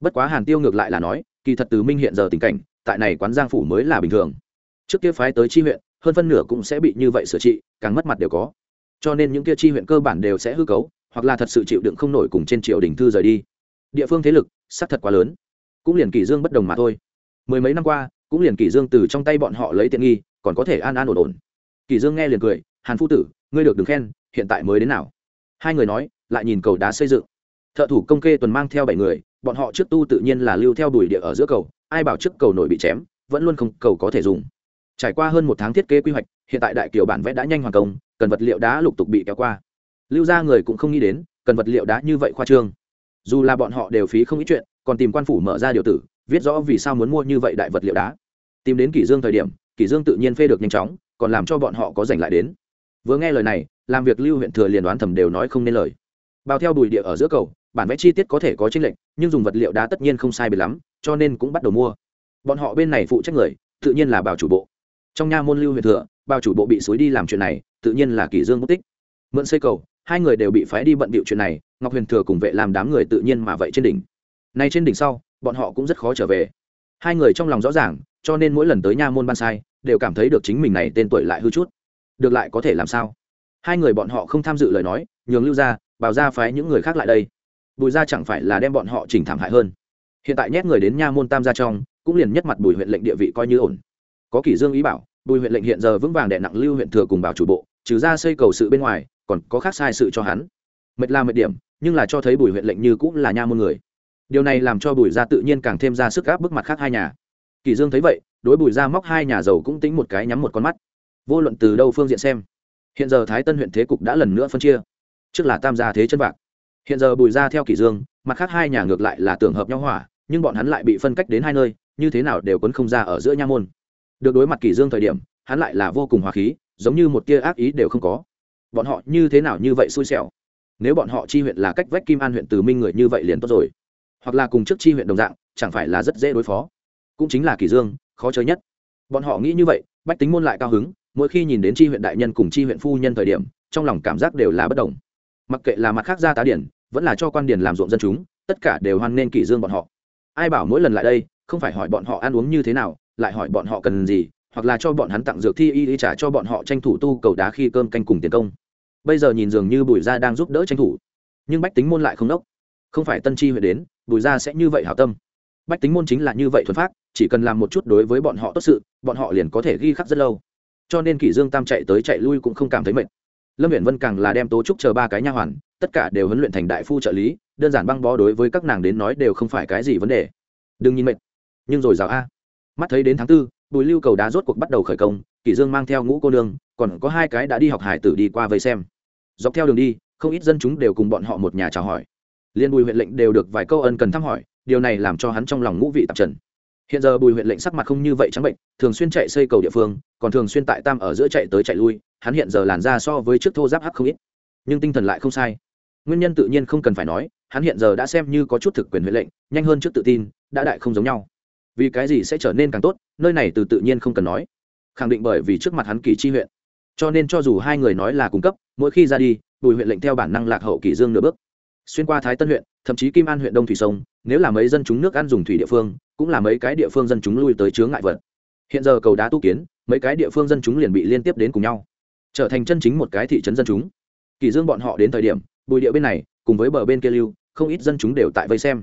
Bất quá hàn tiêu ngược lại là nói, kỳ thật từ minh hiện giờ tình cảnh, tại này quán giang phủ mới là bình thường. Trước kia phái tới chi huyện, hơn phân nửa cũng sẽ bị như vậy sửa trị, càng mất mặt đều có. Cho nên những kia chi huyện cơ bản đều sẽ hư cấu, hoặc là thật sự chịu đựng không nổi cùng trên triều đình thư rời đi. Địa phương thế lực, xác thật quá lớn. Cũng liền kỷ dương bất đồng mà thôi. Mười mấy năm qua, cũng liền kỷ dương từ trong tay bọn họ lấy tiện nghi, còn có thể an an ổn ổn. Kỷ dương nghe liền cười, hàn phu tử, ngươi được đừng khen, hiện tại mới đến nào? Hai người nói lại nhìn cầu đá xây dựng. Thợ thủ công kê tuần mang theo bảy người, bọn họ trước tu tự nhiên là lưu theo đùi địa ở giữa cầu, ai bảo trước cầu nổi bị chém, vẫn luôn không cầu có thể dùng. Trải qua hơn một tháng thiết kế quy hoạch, hiện tại đại kiều bản vẽ đã nhanh hoàn công, cần vật liệu đá lục tục bị kéo qua. Lưu ra người cũng không nghĩ đến, cần vật liệu đá như vậy khoa trương. Dù là bọn họ đều phí không ít chuyện, còn tìm quan phủ mở ra điều tử, viết rõ vì sao muốn mua như vậy đại vật liệu đá. Tìm đến kỷ dương thời điểm, kỷ dương tự nhiên phê được nhanh chóng, còn làm cho bọn họ có giành lại đến. Vừa nghe lời này, làm việc lưu huyện thừa liền đoán thầm đều nói không nên lời bao theo đùi địa ở giữa cầu, bản vẽ chi tiết có thể có chênh lệch, nhưng dùng vật liệu đá tất nhiên không sai biệt lắm, cho nên cũng bắt đầu mua. Bọn họ bên này phụ trách người, tự nhiên là bảo chủ bộ. Trong nha môn lưu huyện thừa bảo chủ bộ bị xối đi làm chuyện này, tự nhiên là kỷ dương mất tích. Mượn xây cầu, hai người đều bị phái đi bận bịu chuyện này, ngọc huyền thừa cùng vệ làm đám người tự nhiên mà vậy trên đỉnh. Nay trên đỉnh sau, bọn họ cũng rất khó trở về. Hai người trong lòng rõ ràng, cho nên mỗi lần tới nha môn ban sai, đều cảm thấy được chính mình này tên tuổi lại hư chút. Được lại có thể làm sao? Hai người bọn họ không tham dự lời nói, nhường lưu ra bảo ra phái những người khác lại đây. Bùi ra chẳng phải là đem bọn họ chỉnh thảm hại hơn. Hiện tại nhét người đến nha môn tam gia trong, cũng liền nhất mặt bùi huyện lệnh địa vị coi như ổn. Có kỷ dương ý bảo, bùi huyện lệnh hiện giờ vững vàng đè nặng lưu huyện thừa cùng bảo chủ bộ, trừ ra xây cầu sự bên ngoài, còn có khác sai sự cho hắn. Mệt là mệt điểm, nhưng là cho thấy bùi huyện lệnh như cũng là nha môn người. Điều này làm cho bùi gia tự nhiên càng thêm ra sức áp bức mặt khác hai nhà. Kỷ dương thấy vậy, đối bùi gia móc hai nhà giàu cũng tính một cái nhắm một con mắt. Vô luận từ đâu phương diện xem, hiện giờ thái tân huyện thế cục đã lần nữa phân chia trước là tam gia thế chân bạc hiện giờ bùi gia theo Kỷ dương, mặt khác hai nhà ngược lại là tưởng hợp nhau hỏa nhưng bọn hắn lại bị phân cách đến hai nơi, như thế nào đều quấn không ra ở giữa nha môn. Được đối mặt Kỷ dương thời điểm, hắn lại là vô cùng hòa khí, giống như một tia ác ý đều không có. Bọn họ như thế nào như vậy xui xẻo? Nếu bọn họ chi huyện là cách vách kim an huyện từ minh người như vậy liền tốt rồi. Hoặc là cùng trước chi huyện đồng dạng, chẳng phải là rất dễ đối phó. Cũng chính là Kỷ dương, khó chơi nhất. Bọn họ nghĩ như vậy, bách tính môn lại cao hứng, mỗi khi nhìn đến chi huyện đại nhân cùng chi huyện phu nhân thời điểm, trong lòng cảm giác đều là bất đồng mặc kệ là mặt khác gia tá điển, vẫn là cho quan điển làm ruộng dân chúng, tất cả đều hoan nên kỷ dương bọn họ. Ai bảo mỗi lần lại đây, không phải hỏi bọn họ ăn uống như thế nào, lại hỏi bọn họ cần gì, hoặc là cho bọn hắn tặng dược thi y y trả cho bọn họ tranh thủ tu cầu đá khi cơm canh cùng tiền công. Bây giờ nhìn dường như bùi gia đang giúp đỡ tranh thủ. Nhưng bách tính môn lại không đốc. Không phải tân chi huyện đến, bùi gia sẽ như vậy hảo tâm. Bách tính môn chính là như vậy thuần phát chỉ cần làm một chút đối với bọn họ tốt sự, bọn họ liền có thể ghi khắc rất lâu. Cho nên kỷ dương tam chạy tới chạy lui cũng không cảm thấy mệt lâm viện vân càng là đem tố trúc chờ ba cái nha hoàn, tất cả đều huấn luyện thành đại phu trợ lý, đơn giản băng bó đối với các nàng đến nói đều không phải cái gì vấn đề. Đừng nhìn mệt, nhưng rồi rào a. Mắt thấy đến tháng tư, bùi lưu cầu đá rốt cuộc bắt đầu khởi công, kỷ dương mang theo ngũ cô nương, còn có hai cái đã đi học hải tử đi qua vây xem. Dọc theo đường đi, không ít dân chúng đều cùng bọn họ một nhà chào hỏi. Liên bùi huyện lệnh đều được vài câu ân cần thăm hỏi, điều này làm cho hắn trong lòng ngũ vị tạp trần hiện giờ bùi huyện lệnh sắc mặt không như vậy trắng bệnh, thường xuyên chạy xây cầu địa phương, còn thường xuyên tại tam ở giữa chạy tới chạy lui, hắn hiện giờ làn ra so với trước thô giáp hắc không ít. Nhưng tinh thần lại không sai. Nguyên nhân tự nhiên không cần phải nói, hắn hiện giờ đã xem như có chút thực quyền huyện lệnh, nhanh hơn trước tự tin, đã đại không giống nhau. Vì cái gì sẽ trở nên càng tốt, nơi này từ tự nhiên không cần nói. Khẳng định bởi vì trước mặt hắn kỳ chi huyện. Cho nên cho dù hai người nói là cung cấp, mỗi khi ra đi, bùi huyện lệnh theo bản năng lạc hậu kỳ dương nửa bước xuyên qua thái tân huyện, thậm chí kim an huyện đông thủy sông, nếu là mấy dân chúng nước ăn dùng thủy địa phương, cũng là mấy cái địa phương dân chúng lui tới chướng ngại vật. Hiện giờ cầu đá tu kiến, mấy cái địa phương dân chúng liền bị liên tiếp đến cùng nhau, trở thành chân chính một cái thị trấn dân chúng. Kỳ dương bọn họ đến thời điểm, bùi địa bên này, cùng với bờ bên kia lưu, không ít dân chúng đều tại vây xem.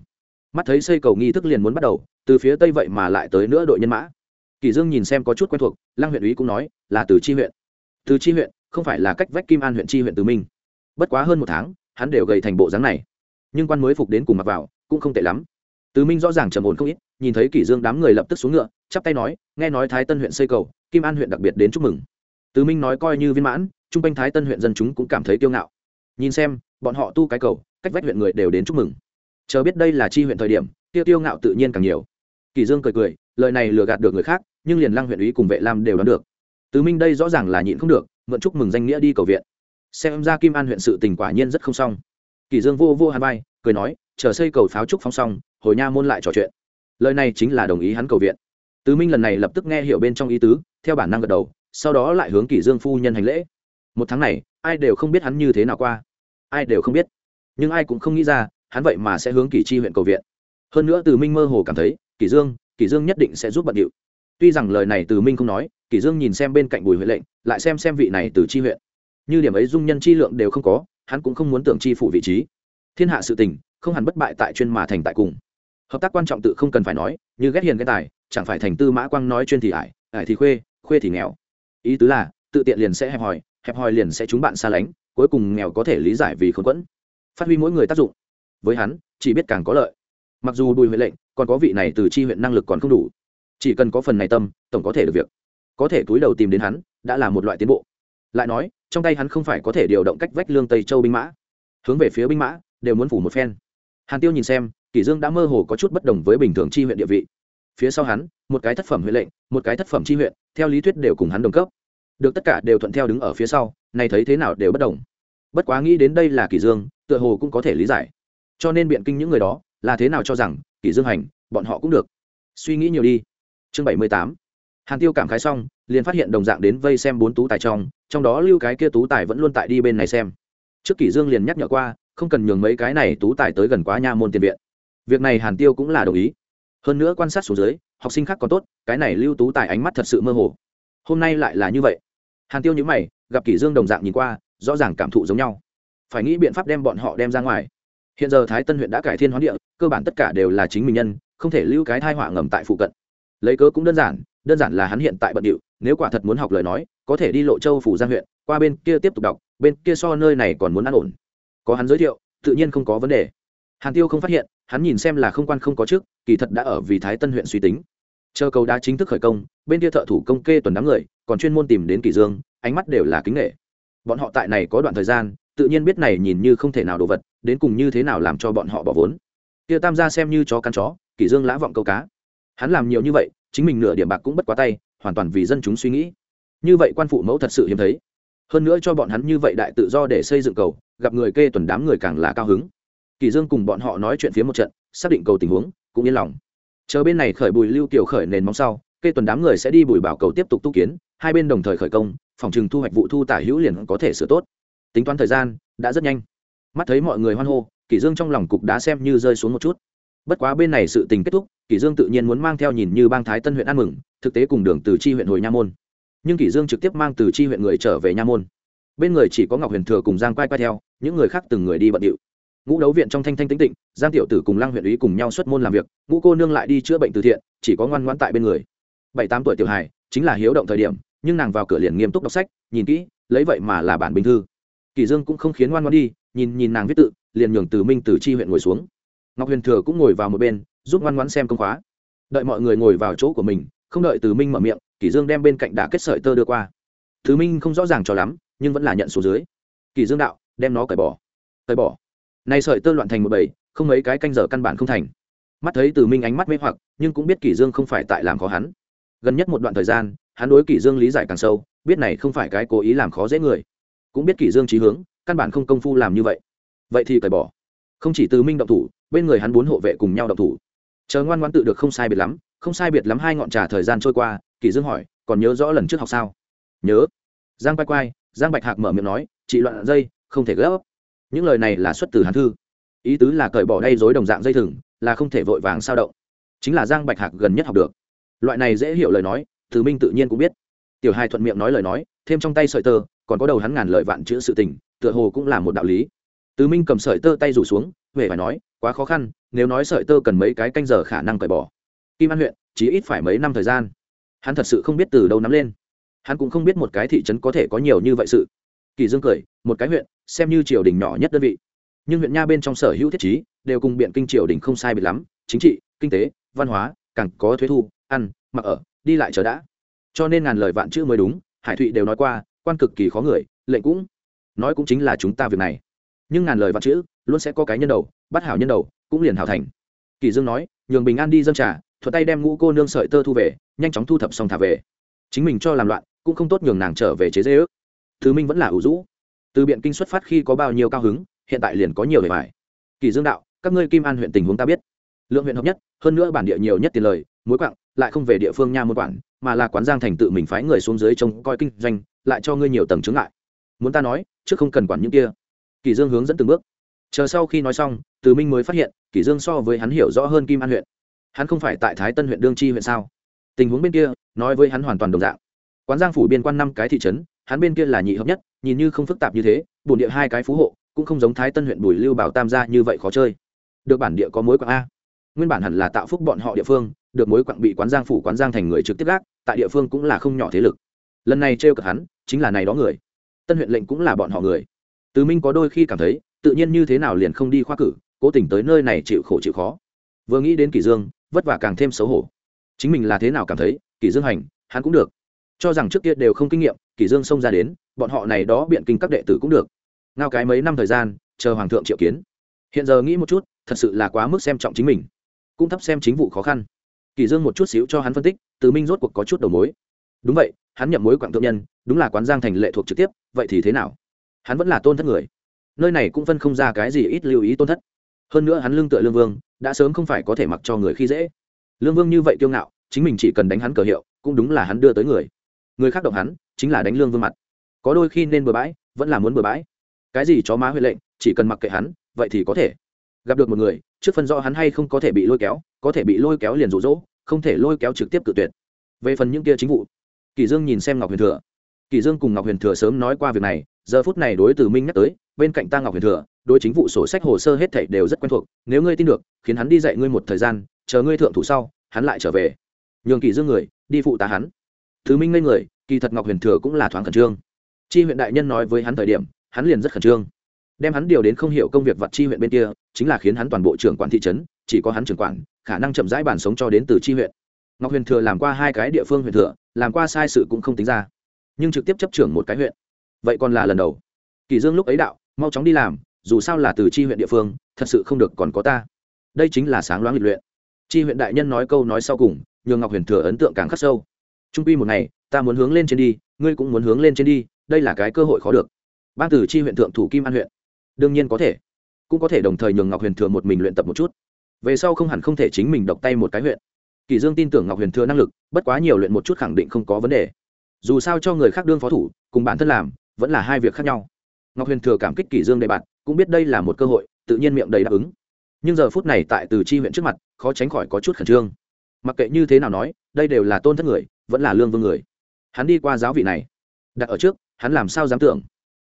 Mắt thấy xây cầu nghi thức liền muốn bắt đầu, từ phía tây vậy mà lại tới nữa đội nhân mã. Kỳ dương nhìn xem có chút quen thuộc Lang huyện ủy cũng nói, là từ chi huyện. Từ chi huyện, không phải là cách vách kim an huyện chi huyện từ minh. Bất quá hơn một tháng hắn đều gầy thành bộ dáng này. Nhưng quan mới phục đến cùng mặc vào, cũng không tệ lắm. Từ minh rõ ràng trầm ổn không ít, nhìn thấy kỷ dương đám người lập tức xuống ngựa, chắp tay nói, nghe nói thái tân huyện xây cầu, kim an huyện đặc biệt đến chúc mừng. Từ minh nói coi như viên mãn trung quanh thái tân huyện dân chúng cũng cảm thấy kiêu ngạo. Nhìn xem, bọn họ tu cái cầu, cách vách huyện người đều đến chúc mừng. Chờ biết đây là chi huyện thời điểm, tiêu tiêu ngạo tự nhiên càng nhiều. Kỷ dương cười cười, lời này lừa gạt được người khác, nhưng liền lăng huyện ủy cùng vệ lam đều đoán được. Từ minh đây rõ ràng là nhịn không được, mượn chúc mừng danh nghĩa đi cầu viện xem ra kim an huyện sự tình quả nhiên rất không xong. Kỳ dương vô vô hàn bay cười nói, chờ xây cầu pháo trúc phong xong, hồi nha môn lại trò chuyện. Lời này chính là đồng ý hắn cầu viện. Tứ minh lần này lập tức nghe hiểu bên trong ý tứ, theo bản năng gật đầu, sau đó lại hướng kỳ dương phu nhân hành lễ. Một tháng này, ai đều không biết hắn như thế nào qua. Ai đều không biết. Nhưng ai cũng không nghĩ ra, hắn vậy mà sẽ hướng kỳ chi huyện cầu viện. Hơn nữa từ minh mơ hồ cảm thấy, kỳ dương kỳ dương nhất định sẽ giúp bận điệu. Tuy rằng lời này từ minh không nói, kỳ dương nhìn xem bên cạnh bùi huệ lệnh, lại xem xem vị này từ chi huyện như điểm ấy dung nhân chi lượng đều không có, hắn cũng không muốn tưởng chi phủ vị trí. Thiên hạ sự tình, không hẳn bất bại tại chuyên mà thành tại cùng. Hợp tác quan trọng tự không cần phải nói, như ghét hiền ghét tài, chẳng phải thành tư mã quang nói chuyên thì ải ải thì khuê khuê thì nghèo. Ý tứ là, tự tiện liền sẽ hẹp hòi hẹp hòi liền sẽ chúng bạn xa lánh, cuối cùng nghèo có thể lý giải vì khốn quẫn. Phát huy mỗi người tác dụng. Với hắn, chỉ biết càng có lợi. Mặc dù bùi huệ lệnh, còn có vị này từ chi huyện năng lực còn không đủ. Chỉ cần có phần này tâm, tổng có thể được việc. Có thể túi đầu tìm đến hắn, đã là một loại tiến bộ. Lại nói trong tay hắn không phải có thể điều động cách vách lương tây châu binh mã. Hướng về phía binh mã, đều muốn phủ một phen. Hàn tiêu nhìn xem, kỷ dương đã mơ hồ có chút bất đồng với bình thường chi huyện địa vị. Phía sau hắn, một cái thất phẩm huyện lệnh, một cái thất phẩm chi huyện, theo lý thuyết đều cùng hắn đồng cấp. Được tất cả đều thuận theo đứng ở phía sau, này thấy thế nào đều bất đồng. Bất quá nghĩ đến đây là kỷ dương, tựa hồ cũng có thể lý giải. Cho nên biện kinh những người đó, là thế nào cho rằng, kỷ dương hành, bọn họ cũng được. Suy nghĩ nhiều đi. Chương bảy mươi tám. Hàn tiêu cảm khái xong, liền phát hiện đồng dạng đến vây xem bốn tú tài trong trong đó lưu cái kia tú tài vẫn luôn tại đi bên này xem. Trước kỷ dương liền nhắc nhở qua, không cần nhường mấy cái này tú tài tới gần quá nha môn tiền viện. Việc này hàn tiêu cũng là đồng ý. Hơn nữa quan sát xuống dưới, học sinh khác còn tốt, cái này lưu tú tài ánh mắt thật sự mơ hồ. Hôm nay lại là như vậy. Hàn tiêu nhữ mày, gặp kỷ dương đồng dạng nhìn qua, rõ ràng cảm thụ giống nhau. Phải nghĩ biện pháp đem bọn họ đem ra ngoài. Hiện giờ thái tân huyện đã cải thiên hoán địa, cơ bản tất cả đều là chính mình nhân, không thể lưu cái thai họa ngầm tại phụ cận. Lấy cớ cũng đơn giản đơn giản là hắn hiện tại bận điệu nếu quả thật muốn học lời nói, có thể đi lộ châu phủ giang huyện, qua bên kia tiếp tục đọc, bên kia so nơi này còn muốn ăn ổn. Có hắn giới thiệu, tự nhiên không có vấn đề. Hàn tiêu không phát hiện, hắn nhìn xem là không quan không có trước, kỳ thật đã ở vì thái tân huyện suy tính. Chờ cầu đá chính thức khởi công, bên kia thợ thủ công kê tuần đám người, còn chuyên môn tìm đến kỳ dương, ánh mắt đều là kính nghệ. Bọn họ tại này có đoạn thời gian, tự nhiên biết này nhìn như không thể nào đồ vật, đến cùng như thế nào làm cho bọn họ bỏ vốn. Kia tam gia xem như chó cắn chó kỳ dương lã vọng câu cá. Hắn làm nhiều như vậy, chính mình nửa điểm bạc cũng bất quá tay hoàn toàn vì dân chúng suy nghĩ. Như vậy quan phụ mẫu thật sự hiếm thấy. Hơn nữa cho bọn hắn như vậy đại tự do để xây dựng cầu, gặp người kê tuần đám người càng là cao hứng. Kỳ dương cùng bọn họ nói chuyện phía một trận, xác định cầu tình huống, cũng yên lòng. Chờ bên này khởi bùi lưu kiều khởi nền móng sau, kê tuần đám người sẽ đi bùi bảo cầu tiếp tục tu kiến, hai bên đồng thời khởi công, phòng trừng thu hoạch vụ thu tả hữu liền có thể sửa tốt. Tính toán thời gian, đã rất nhanh. Mắt thấy mọi người hoan hô kỷ dương trong lòng cục đá xem như rơi xuống một chút bất quá bên này sự tình kết thúc, kỷ dương tự nhiên muốn mang theo nhìn như bang thái tân huyện ăn mừng, thực tế cùng đường từ chi huyện hồi nha môn. Nhưng kỷ dương trực tiếp mang từ chi huyện người trở về nha môn. Bên người chỉ có ngọc huyền thừa cùng giang quay quay theo, những người khác từng người đi bận điệu. Ngũ đấu viện trong thanh thanh tĩnh tịnh, giang tiểu tử cùng lăng huyện ý cùng nhau xuất môn làm việc, ngũ cô nương lại đi chữa bệnh từ thiện, chỉ có ngoan ngoãn tại bên người. Bảy tám tuổi tiểu hài, chính là hiếu động thời điểm, nhưng nàng vào cửa liền nghiêm túc đọc sách, nhìn kỹ, lấy vậy mà là bản bình thư. Kỷ dương cũng không khiến ngoan ngoãn đi, nhìn nhìn nàng viết tự, liền nhường từ minh từ chi huyện ngồi xuống ngọc huyền thừa cũng ngồi vào một bên, giúp ngoan ngoãn xem công khóa. Đợi mọi người ngồi vào chỗ của mình, không đợi từ minh mở miệng, Kỷ dương đem bên cạnh đã kết sợi tơ đưa qua. Từ minh không rõ ràng cho lắm, nhưng vẫn là nhận số dưới. Kỷ dương đạo, đem nó cởi bỏ. Cởi bỏ. Này sợi tơ loạn thành một bầy, không mấy cái canh giờ căn bản không thành. Mắt thấy từ minh ánh mắt mê hoặc, nhưng cũng biết Kỷ dương không phải tại làm khó hắn. Gần nhất một đoạn thời gian, hắn đối Kỷ dương lý giải càng sâu, biết này không phải cái cố ý làm khó dễ người. Cũng biết Kỷ dương trí hướng, căn bản không công phu làm như vậy. Vậy thì cởi bỏ không chỉ từ minh động thủ, bên người hắn bốn hộ vệ cùng nhau động thủ. Chờ ngoan ngoãn tự được không sai biệt lắm, không sai biệt lắm hai ngọn trà thời gian trôi qua, kỳ dương hỏi, còn nhớ rõ lần trước học sao? Nhớ. Giang quay quay, giang bạch hạc mở miệng nói, chị loạn dây, không thể gấp. Những lời này là xuất từ hán thư. Ý tứ là cởi bỏ đay dối đồng dạng dây thừng, là không thể vội vàng sao động. Chính là giang bạch hạc gần nhất học được. Loại này dễ hiểu lời nói, từ minh tự nhiên cũng biết. Tiểu hai thuận miệng nói lời nói, thêm trong tay sợi tơ, còn có đầu hắn ngàn lời vạn chữ sự tình, tựa hồ cũng là một đạo lý từ minh cầm sợi tơ tay rủ xuống về phải nói, quá khó khăn, nếu nói sợi tơ cần mấy cái canh giờ khả năng cởi bỏ. Kim an huyện, chỉ ít phải mấy năm thời gian. Hắn thật sự không biết từ đâu nắm lên. Hắn cũng không biết một cái thị trấn có thể có nhiều như vậy sự. Kỳ dương cười, một cái huyện, xem như triều đình nhỏ nhất đơn vị. Nhưng huyện nha bên trong sở hữu thiết chí đều cùng biện kinh triều đình không sai biệt lắm. Chính trị, kinh tế, văn hóa, càng có thuế thu, ăn, mặc ở, đi lại chờ đã. Cho nên ngàn lời vạn chữ mới đúng, hải thụy đều nói qua, quan cực kỳ khó người, lệnh cũng. Nói cũng chính là chúng ta việc này nhưng ngàn lời vạn chữ luôn sẽ có cái nhân đầu, bắt hảo nhân đầu, cũng liền hảo thành. Kỳ dương nói, nhường bình an đi dân trà thuật tay đem ngũ cô nương sợi tơ thu về, nhanh chóng thu thập xong thả về. Chính mình cho làm loạn, cũng không tốt nhường nàng trở về chế dễ ước. Thứ minh vẫn là ủ rũ. Từ biện kinh xuất phát khi có bao nhiêu cao hứng, hiện tại liền có nhiều để bài kỳ dương đạo, các ngươi kim an huyện tình huống ta biết. Lượng huyện hợp nhất, hơn nữa bản địa nhiều nhất tiền lời muối quặng lại không về địa phương nha môn quản, mà là quán giang thành tự mình phái người xuống dưới trông coi kinh doanh, lại cho ngươi nhiều tầng chứng lại muốn ta nói chứ không cần quản những kia kỳ dương hướng dẫn từng bước. Chờ sau khi nói xong, từ minh mới phát hiện kỳ dương so với hắn hiểu rõ hơn kim an huyện. Hắn không phải tại thái tân huyện đương chi huyện sao? Tình huống bên kia, nói với hắn hoàn toàn đồng dạng. Quán giang phủ biên quan năm cái thị trấn, hắn bên kia là nhị hợp nhất, nhìn như không phức tạp như thế, bổn địa hai cái phú hộ, cũng không giống thái tân huyện bùi lưu bảo tam gia như vậy khó chơi. Được bản địa có mối quạng a. Nguyên bản hẳn là tạo phúc bọn họ địa phương, được mối quan bị quán giang phủ quán giang thành người trực tiếp gác, tại địa phương cũng là không nhỏ thế lực. Lần này trêu cợt hắn, chính là này đó người. Tân huyện lệnh cũng là bọn họ người từ minh có đôi khi cảm thấy, tự nhiên như thế nào liền không đi khoa cử, cố tình tới nơi này chịu khổ chịu khó. Vừa nghĩ đến kỷ dương, vất vả càng thêm xấu hổ. Chính mình là thế nào cảm thấy kỷ dương hành, hắn cũng được. Cho rằng trước kia đều không kinh nghiệm kỷ dương xông ra đến, bọn họ này đó biện kinh các đệ tử cũng được. Ngao cái mấy năm thời gian, chờ hoàng thượng triệu kiến. Hiện giờ nghĩ một chút, thật sự là quá mức xem trọng chính mình. Cũng thấp xem chính vụ khó khăn. Kỷ dương một chút xíu cho hắn phân tích, từ minh rốt cuộc có chút đầu mối. Đúng vậy, hắn nhậm mối quảng thượng nhân, đúng là quán giang thành lệ thuộc trực tiếp, vậy thì thế nào? Hắn vẫn là tôn thất người. Nơi này cũng phân không ra cái gì ít lưu ý tôn thất. Hơn nữa hắn lương tựa lương vương, đã sớm không phải có thể mặc cho người khi dễ. Lương vương như vậy kiêu ngạo, chính mình chỉ cần đánh hắn cờ hiệu, cũng đúng là hắn đưa tới người. Người khác động hắn, chính là đánh lương vương mặt. Có đôi khi nên bừa bãi, vẫn là muốn bừa bãi. Cái gì chó má huệ lệnh, chỉ cần mặc kệ hắn, vậy thì có thể. Gặp được một người, trước phân rõ hắn hay không có thể bị lôi kéo, có thể bị lôi kéo liền rụ rỗ, không thể lôi kéo trực tiếp cự tuyệt. Về phần những kia chính vụ, kỳ dương nhìn xem ngọc huyền thừa. Kỳ dương cùng ngọc huyền thừa sớm nói qua việc này giờ phút này đối từ minh nhắc tới, bên cạnh ta ngọc huyền thừa, đối chính vụ sổ sách hồ sơ hết thảy đều rất quen thuộc, nếu ngươi tin được, khiến hắn đi dạy ngươi một thời gian, chờ ngươi thượng thủ sau, hắn lại trở về. Nhường kỳ dương người, đi phụ tá hắn. Thứ minh ngây người, kỳ thật ngọc huyền thừa cũng là thoáng khẩn trương. Chi huyện đại nhân nói với hắn thời điểm, hắn liền rất khẩn trương. Đem hắn điều đến không hiểu công việc vật chi huyện bên kia, chính là khiến hắn toàn bộ trưởng quản thị trấn, chỉ có hắn trưởng quản, khả năng chậm rãi bản sống cho đến từ chi huyện. Ngọc huyền thừa làm qua hai cái địa phương huyện thừa, làm qua sai sự cũng không tính ra. Nhưng trực tiếp chấp trưởng một cái huyện vậy còn là lần đầu. Kỳ dương lúc ấy đạo, mau chóng đi làm, dù sao là từ chi huyện địa phương, thật sự không được còn có ta. Đây chính là sáng loáng lịch luyện. Chi huyện đại nhân nói câu nói sau cùng, nhường ngọc huyền thừa ấn tượng càng khắc sâu. Trung quy một ngày, ta muốn hướng lên trên đi, ngươi cũng muốn hướng lên trên đi, đây là cái cơ hội khó được. Ban tử chi huyện thượng thủ kim an huyện. Đương nhiên có thể. Cũng có thể đồng thời nhường ngọc huyền thừa một mình luyện tập một chút. Về sau không hẳn không thể chính mình độc tay một cái huyện. Kỳ dương tin tưởng ngọc huyền thừa năng lực, bất quá nhiều luyện một chút khẳng định không có vấn đề. Dù sao cho người khác đương phó thủ, cùng bản thân làm vẫn là hai việc khác nhau. Ngọc huyền thừa cảm kích kỷ dương đề bạt, cũng biết đây là một cơ hội, tự nhiên miệng đầy đáp ứng. Nhưng giờ phút này tại từ chi huyện trước mặt, khó tránh khỏi có chút khẩn trương. Mặc kệ như thế nào nói, đây đều là tôn thất người, vẫn là lương vương người. Hắn đi qua giáo vị này, đặt ở trước, hắn làm sao dám tưởng?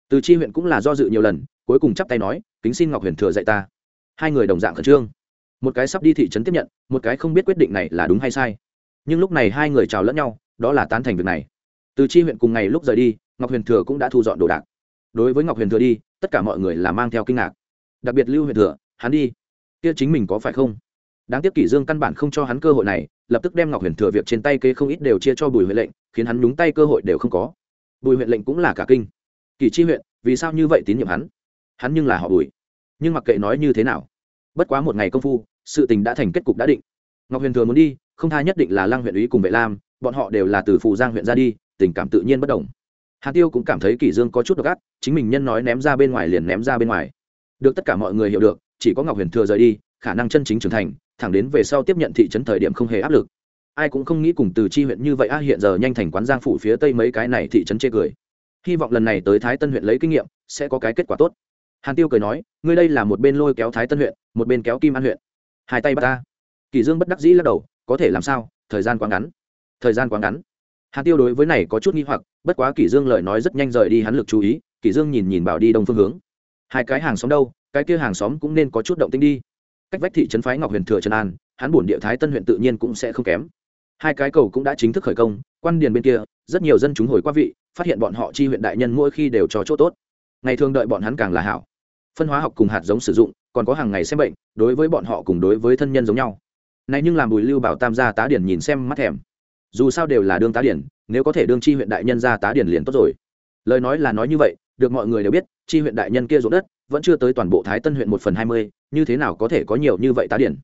Từ chi huyện cũng là do dự nhiều lần, cuối cùng chắp tay nói, kính xin ngọc huyền thừa dạy ta. Hai người đồng dạng khẩn trương. Một cái sắp đi thị trấn tiếp nhận, một cái không biết quyết định này là đúng hay sai. Nhưng lúc này hai người chào lẫn nhau, đó là tán thành việc này từ chi huyện cùng ngày lúc rời đi, ngọc huyền thừa cũng đã thu dọn đồ đạc. Đối với ngọc huyền thừa đi, tất cả mọi người là mang theo kinh ngạc. Đặc biệt lưu huyền thừa, hắn đi. Kia chính mình có phải không? Đáng tiếc kỷ dương căn bản không cho hắn cơ hội này, lập tức đem ngọc huyền thừa việc trên tay kê không ít đều chia cho bùi huyện lệnh, khiến hắn nhúng tay cơ hội đều không có. Bùi huyện lệnh cũng là cả kinh. Kỷ chi huyện, vì sao như vậy tín nhiệm hắn? Hắn nhưng là họ bùi. Nhưng mặc kệ nói như thế nào, bất quá một ngày công phu, sự tình đã thành kết cục đã định. Ngọc huyền thừa muốn đi, không tha nhất định là Lang huyện ủy cùng vệ lam, bọn họ đều là từ phù giang huyện ra đi tình cảm tự nhiên bất đồng. Hàn tiêu cũng cảm thấy kỷ dương có chút độc ác, chính mình nhân nói ném ra bên ngoài liền ném ra bên ngoài. Được tất cả mọi người hiểu được, chỉ có ngọc huyền thừa rời đi, khả năng chân chính trưởng thành, thẳng đến về sau tiếp nhận thị trấn thời điểm không hề áp lực. Ai cũng không nghĩ cùng từ chi huyện như vậy a hiện giờ nhanh thành quán giang phủ phía tây mấy cái này thị trấn chê cười. Hy vọng lần này tới thái tân huyện lấy kinh nghiệm, sẽ có cái kết quả tốt. Hàn tiêu cười nói, ngươi đây là một bên lôi kéo thái tân huyện, một bên kéo kim an huyện. Hai tay bắt ta. Kỳ dương bất đắc dĩ lắc đầu, có thể làm sao? Thời gian quá ngắn. Thời gian quá ngắn hàn tiêu đối với này có chút nghi hoặc, bất quá Kỷ dương lời nói rất nhanh rời đi hắn lực chú ý, Kỷ dương nhìn nhìn bảo đi đông phương hướng. Hai cái hàng xóm đâu, cái kia hàng xóm cũng nên có chút động tĩnh đi. Cách vách thị trấn phái ngọc huyền thừa trần an, hắn bổn địa thái tân huyện tự nhiên cũng sẽ không kém. Hai cái cầu cũng đã chính thức khởi công, quan điền bên kia, rất nhiều dân chúng hồi qua vị, phát hiện bọn họ chi huyện đại nhân mỗi khi đều cho chỗ tốt. Ngày thường đợi bọn hắn càng là hảo. Phân hóa học cùng hạt giống sử dụng, còn có hàng ngày xem bệnh, đối với bọn họ cùng đối với thân nhân giống nhau. Này nhưng làm bùi lưu bảo tam gia tá điển nhìn xem mắt thèm dù sao đều là đương tá điển, nếu có thể đương chi huyện đại nhân ra tá điển liền tốt rồi. Lời nói là nói như vậy, được mọi người đều biết, chi huyện đại nhân kia ruộng đất vẫn chưa tới toàn bộ thái tân huyện một phần hai mươi, như thế nào có thể có nhiều như vậy tá điển?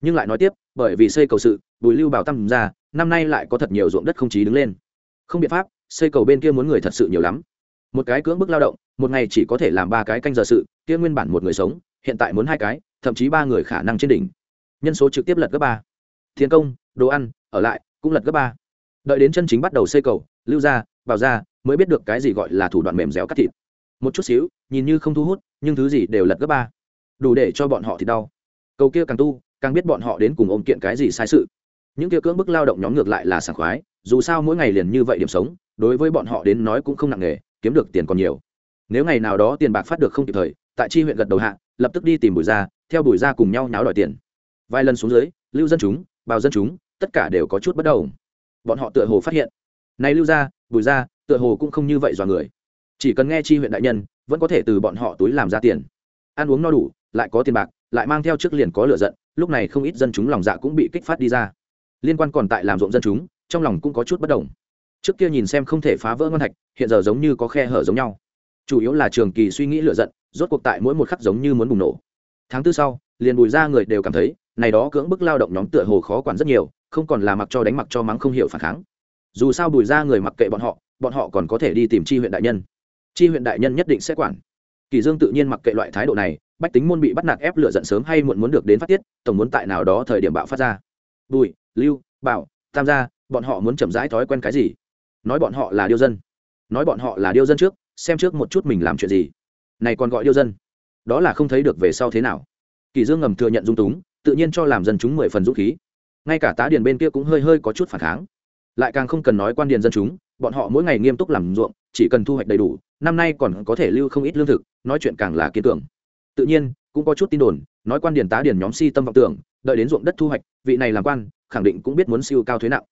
Nhưng lại nói tiếp, bởi vì xây cầu sự, bùi lưu bảo tăng gia năm nay lại có thật nhiều ruộng đất không chí đứng lên. Không biện pháp, xây cầu bên kia muốn người thật sự nhiều lắm. Một cái cưỡng bức lao động, một ngày chỉ có thể làm ba cái canh giờ sự, kia nguyên bản một người sống, hiện tại muốn hai cái, thậm chí ba người khả năng trên đỉnh. Nhân số trực tiếp lật gấp ba. Thiên công, đồ ăn, ở lại cũng lật gấp ba. Đợi đến chân chính bắt đầu xây cầu, lưu ra, vào ra, mới biết được cái gì gọi là thủ đoạn mềm dẻo cắt thịt. Một chút xíu, nhìn như không thu hút, nhưng thứ gì đều lật gấp ba. Đủ để cho bọn họ thì đau. Cầu kia càng tu, càng biết bọn họ đến cùng ôm kiện cái gì sai sự. Những kia cưỡng bức lao động nhóm ngược lại là sảng khoái, dù sao mỗi ngày liền như vậy điểm sống, đối với bọn họ đến nói cũng không nặng nề, kiếm được tiền còn nhiều. Nếu ngày nào đó tiền bạc phát được không kịp thời, tại chi huyện gật đầu hạ, lập tức đi tìm bùi ra theo bùi ra cùng nhau nháo đòi tiền. Vài lần xuống dưới, lưu dân chúng, bào dân chúng tất cả đều có chút bất đồng. Bọn họ tựa hồ phát hiện. Này lưu ra bùi ra tựa hồ cũng không như vậy dọa người. Chỉ cần nghe chi huyện đại nhân, vẫn có thể từ bọn họ túi làm ra tiền. Ăn uống no đủ, lại có tiền bạc, lại mang theo trước liền có lửa giận, lúc này không ít dân chúng lòng dạ cũng bị kích phát đi ra. Liên quan còn tại làm ruộng dân chúng, trong lòng cũng có chút bất đồng. Trước kia nhìn xem không thể phá vỡ ngon thạch, hiện giờ giống như có khe hở giống nhau. Chủ yếu là trường kỳ suy nghĩ lựa giận, rốt cuộc tại mỗi một khắc giống như muốn bùng nổ. Tháng tư sau, liền bùi ra người đều cảm thấy này đó cưỡng bức lao động nhóm tựa hồ khó quản rất nhiều, không còn là mặc cho đánh mặc cho mắng không hiểu phản kháng. Dù sao bùi ra người mặc kệ bọn họ bọn họ còn có thể đi tìm tri huyện đại nhân. Tri huyện đại nhân nhất định sẽ quản. Kỳ dương tự nhiên mặc kệ loại thái độ này, bách tính môn bị bắt nạt ép lửa giận sớm hay muộn muốn được đến phát tiết, tổng muốn tại nào đó thời điểm bạo phát ra. Bùi, lưu, bảo, tam gia, bọn họ muốn chậm rãi thói quen cái gì? Nói bọn họ là điêu dân. Nói bọn họ là điêu dân trước, xem trước một chút mình làm chuyện gì. Này còn gọi điêu dân. Đó là không thấy được về sau thế nào. Kỳ dương ngầm thừa nhận dung túng tự nhiên cho làm dân chúng mười phần dũng khí. Ngay cả tá điền bên kia cũng hơi hơi có chút phản kháng. Lại càng không cần nói quan điền dân chúng, bọn họ mỗi ngày nghiêm túc làm ruộng, chỉ cần thu hoạch đầy đủ, năm nay còn có thể lưu không ít lương thực, nói chuyện càng là kiên tưởng tự nhiên, cũng có chút tin đồn, nói quan điền tá điền nhóm si tâm vọng tưởng, đợi đến ruộng đất thu hoạch, vị này làm quan, khẳng định cũng biết muốn siêu cao thuế nặng.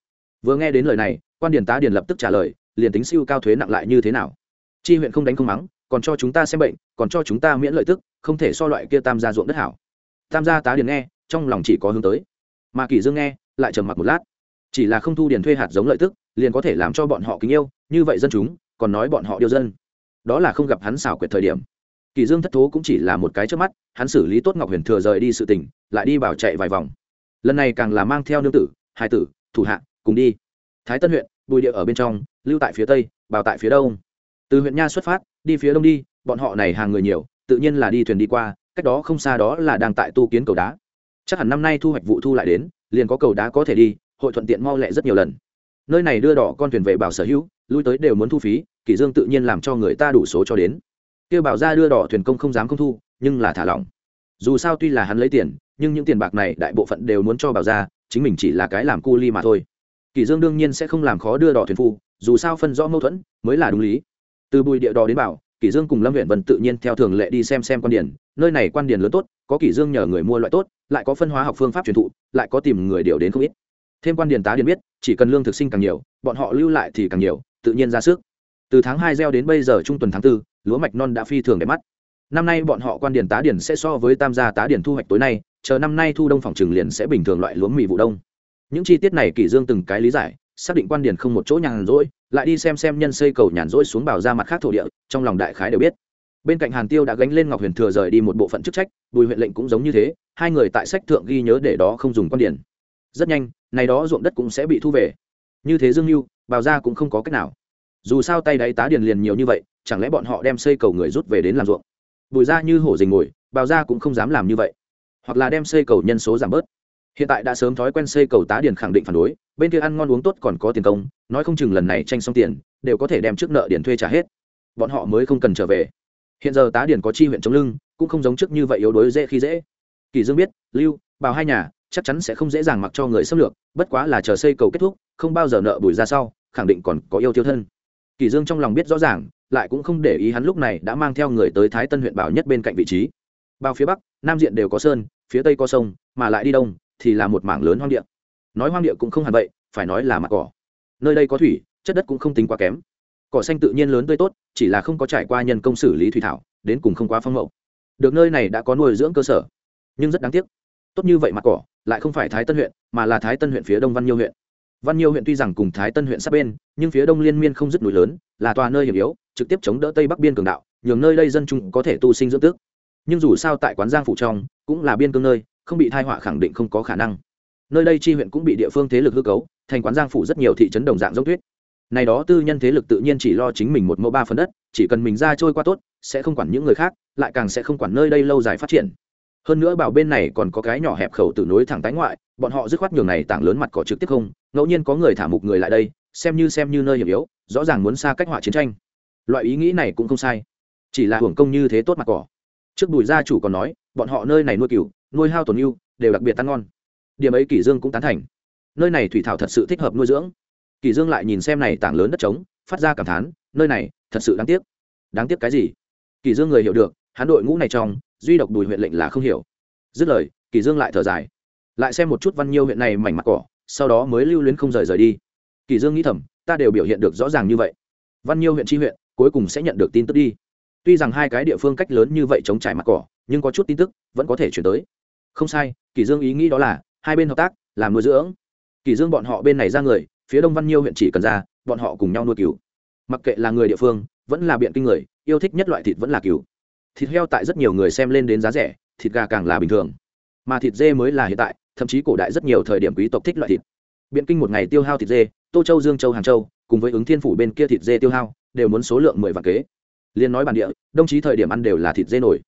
Vừa nghe đến lời này, quan điền tá điền lập tức trả lời, liền tính siêu cao thuế nặng lại như thế nào? Chi huyện không đánh không mắng, còn cho chúng ta xem bệnh, còn cho chúng ta miễn lợi tức, không thể so loại kia tam gia ruộng đất hảo. Tam gia tá điền nghe trong lòng chỉ có hướng tới. Mà kỳ dương nghe, lại trầm mặc một lát. Chỉ là không thu điền thuê hạt giống lợi tức, liền có thể làm cho bọn họ kính yêu, như vậy dân chúng, còn nói bọn họ yêu dân. Đó là không gặp hắn xảo quyệt thời điểm. Kỳ dương thất thố cũng chỉ là một cái trước mắt, hắn xử lý tốt ngọc huyền thừa rời đi sự tình, lại đi bảo chạy vài vòng. Lần này càng là mang theo nương tử, hai tử, thủ hạ, cùng đi. Thái tân huyện, bùi địa ở bên trong, lưu tại phía tây bảo tại phía đông. Từ huyện nha xuất phát, đi phía đông đi, bọn họ này hàng người nhiều, tự nhiên là đi thuyền đi qua, cách đó không xa đó là đang tại tu kiến cầu đá chắc hẳn năm nay thu hoạch vụ thu lại đến, liền có cầu đá có thể đi, hội thuận tiện mau lẹ rất nhiều lần. Nơi này đưa đỏ con thuyền về bảo sở hữu, lui tới đều muốn thu phí, kỷ dương tự nhiên làm cho người ta đủ số cho đến. Kêu bảo ra đưa đỏ thuyền công không dám không thu, nhưng là thả lỏng. Dù sao tuy là hắn lấy tiền, nhưng những tiền bạc này đại bộ phận đều muốn cho bảo ra, chính mình chỉ là cái làm cu ly mà thôi. Kỷ dương đương nhiên sẽ không làm khó đưa đỏ thuyền phu, dù sao phân rõ mâu thuẫn, mới là đúng lý. Từ bùi địa đỏ đến bảo kỷ dương cùng lâm huyện vân tự nhiên theo thường lệ đi xem xem quan điển nơi này quan điển lớn tốt có kỷ dương nhờ người mua loại tốt lại có phân hóa học phương pháp truyền thụ lại có tìm người điều đến không ít. Thêm quan điển tá điển biết chỉ cần lương thực sinh càng nhiều bọn họ lưu lại thì càng nhiều tự nhiên ra sức. Từ tháng hai gieo đến bây giờ trung tuần tháng 4, lúa mạch non đã phi thường đẹp mắt. Năm nay bọn họ quan điển tá điển sẽ so với tam gia tá điển thu hoạch tối nay chờ năm nay thu đông phòng trừng liền sẽ bình thường loại lúa mì vụ đông. Những chi tiết này kỷ dương từng cái lý giải xác định quan điển không một chỗ nhàn rỗi lại đi xem xem nhân xây cầu nhàn rỗi xuống bảo ra mặt khác thổ địa, trong lòng đại khái đều biết. Bên cạnh hàn tiêu đã gánh lên ngọc huyền thừa rời đi một bộ phận chức trách, bùi huyện lệnh cũng giống như thế, hai người tại sách thượng ghi nhớ để đó không dùng quan điển rất nhanh, này đó ruộng đất cũng sẽ bị thu về. Như thế dương mưu bào ra cũng không có cách nào. Dù sao tay đáy tá điền liền nhiều như vậy, chẳng lẽ bọn họ đem xây cầu người rút về đến làm ruộng? Bùi ra như hổ dình ngồi, bào ra cũng không dám làm như vậy. Hoặc là đem xây cầu nhân số giảm bớt hiện tại đã sớm thói quen xây cầu tá điền khẳng định phản đối, bên kia ăn ngon uống tốt còn có tiền công, nói không chừng lần này tranh xong tiền, đều có thể đem trước nợ điền thuê trả hết. Bọn họ mới không cần trở về. Hiện giờ tá điền có chi huyện chống lưng, cũng không giống trước như vậy yếu đuối dễ khi dễ. Kỳ dương biết, lưu bào hai nhà, chắc chắn sẽ không dễ dàng mặc cho người xâm lược, bất quá là chờ xây cầu kết thúc, không bao giờ nợ bùi ra sau, khẳng định còn có yêu tiêu thân. Kỳ dương trong lòng biết rõ ràng, lại cũng không để ý hắn lúc này đã mang theo người tới thái tân huyện bảo nhất bên cạnh vị trí. Bao phía bắc, nam diện đều có sơn, phía tây có sông, mà lại đi đông thì là một mảng lớn hoang địa. Nói hoang địa cũng không hẳn vậy, phải nói là mặt cỏ. Nơi đây có thủy, chất đất cũng không tính quá kém. Cỏ xanh tự nhiên lớn tươi tốt, chỉ là không có trải qua nhân công xử lý thủy thảo, đến cùng không quá phong mậu. Được nơi này đã có nuôi dưỡng cơ sở. Nhưng rất đáng tiếc. Tốt như vậy mặt cỏ, lại không phải thái tân huyện, mà là thái tân huyện phía đông văn nhiêu huyện. Văn nhiêu huyện tuy rằng cùng thái tân huyện sát bên, nhưng phía đông liên miên không dứt núi lớn, là tòa nơi hiểm yếu, trực tiếp chống đỡ tây bắc biên cường đạo, nhường nơi đây dân chúng có thể tu sinh dưỡng tước. Nhưng dù sao tại quán giang phủ trong, cũng là biên cương nơi không bị thai họa khẳng định không có khả năng. Nơi đây chi huyện cũng bị địa phương thế lực hư cấu, thành quán giang phủ rất nhiều thị trấn đồng dạng giống tuyết. Này đó tư nhân thế lực tự nhiên chỉ lo chính mình một mẫu ba phần đất, chỉ cần mình ra trôi qua tốt, sẽ không quản những người khác, lại càng sẽ không quản nơi đây lâu dài phát triển. Hơn nữa bảo bên này còn có cái nhỏ hẹp khẩu từ nối thẳng tái ngoại, bọn họ dứt khoát nhường này tảng lớn mặt cỏ trực tiếp không, ngẫu nhiên có người thả mục người lại đây, xem như xem như nơi hiểm yếu, rõ ràng muốn xa cách họa chiến tranh. Loại ý nghĩ này cũng không sai, chỉ là hưởng công như thế tốt mặt cỏ. Trước bùi gia chủ còn nói, bọn họ nơi này nuôi cừu nuôi hao tổn yêu đều đặc biệt tăng ngon. Điểm ấy kỷ dương cũng tán thành. Nơi này thủy thảo thật sự thích hợp nuôi dưỡng. Kỷ dương lại nhìn xem này tảng lớn đất trống, phát ra cảm thán, nơi này thật sự đáng tiếc. Đáng tiếc cái gì? Kỷ dương người hiểu được, hắn đội ngũ này trong, duy độc bùi huyện lệnh là không hiểu. Dứt lời, kỷ dương lại thở dài. Lại xem một chút văn nhiêu huyện này mảnh mặt cỏ, sau đó mới lưu luyến không rời rời đi. Kỷ dương nghĩ thầm, ta đều biểu hiện được rõ ràng như vậy. Văn nhiêu huyện tri huyện, cuối cùng sẽ nhận được tin tức đi. Tuy rằng hai cái địa phương cách lớn như vậy chống trải mặt cỏ, nhưng có chút tin tức vẫn có thể chuyển tới không sai kỷ dương ý nghĩ đó là, hai bên hợp tác làm nuôi dưỡng. Kỷ dương bọn họ bên này ra người, phía đông văn nhiêu huyện chỉ cần ra, bọn họ cùng nhau nuôi cừu. Mặc kệ là người địa phương, vẫn là biện kinh người, yêu thích nhất loại thịt vẫn là cừu. Thịt heo tại rất nhiều người xem lên đến giá rẻ, thịt gà càng là bình thường. Mà thịt dê mới là hiện tại, thậm chí cổ đại rất nhiều thời điểm quý tộc thích loại thịt. Biện kinh một ngày tiêu hao thịt dê, tô châu, dương châu, hàng châu, cùng với ứng thiên phủ bên kia thịt dê tiêu hao, đều muốn số lượng mười vạn kế. Liên nói bản địa, đồng chí thời điểm ăn đều là thịt dê nổi.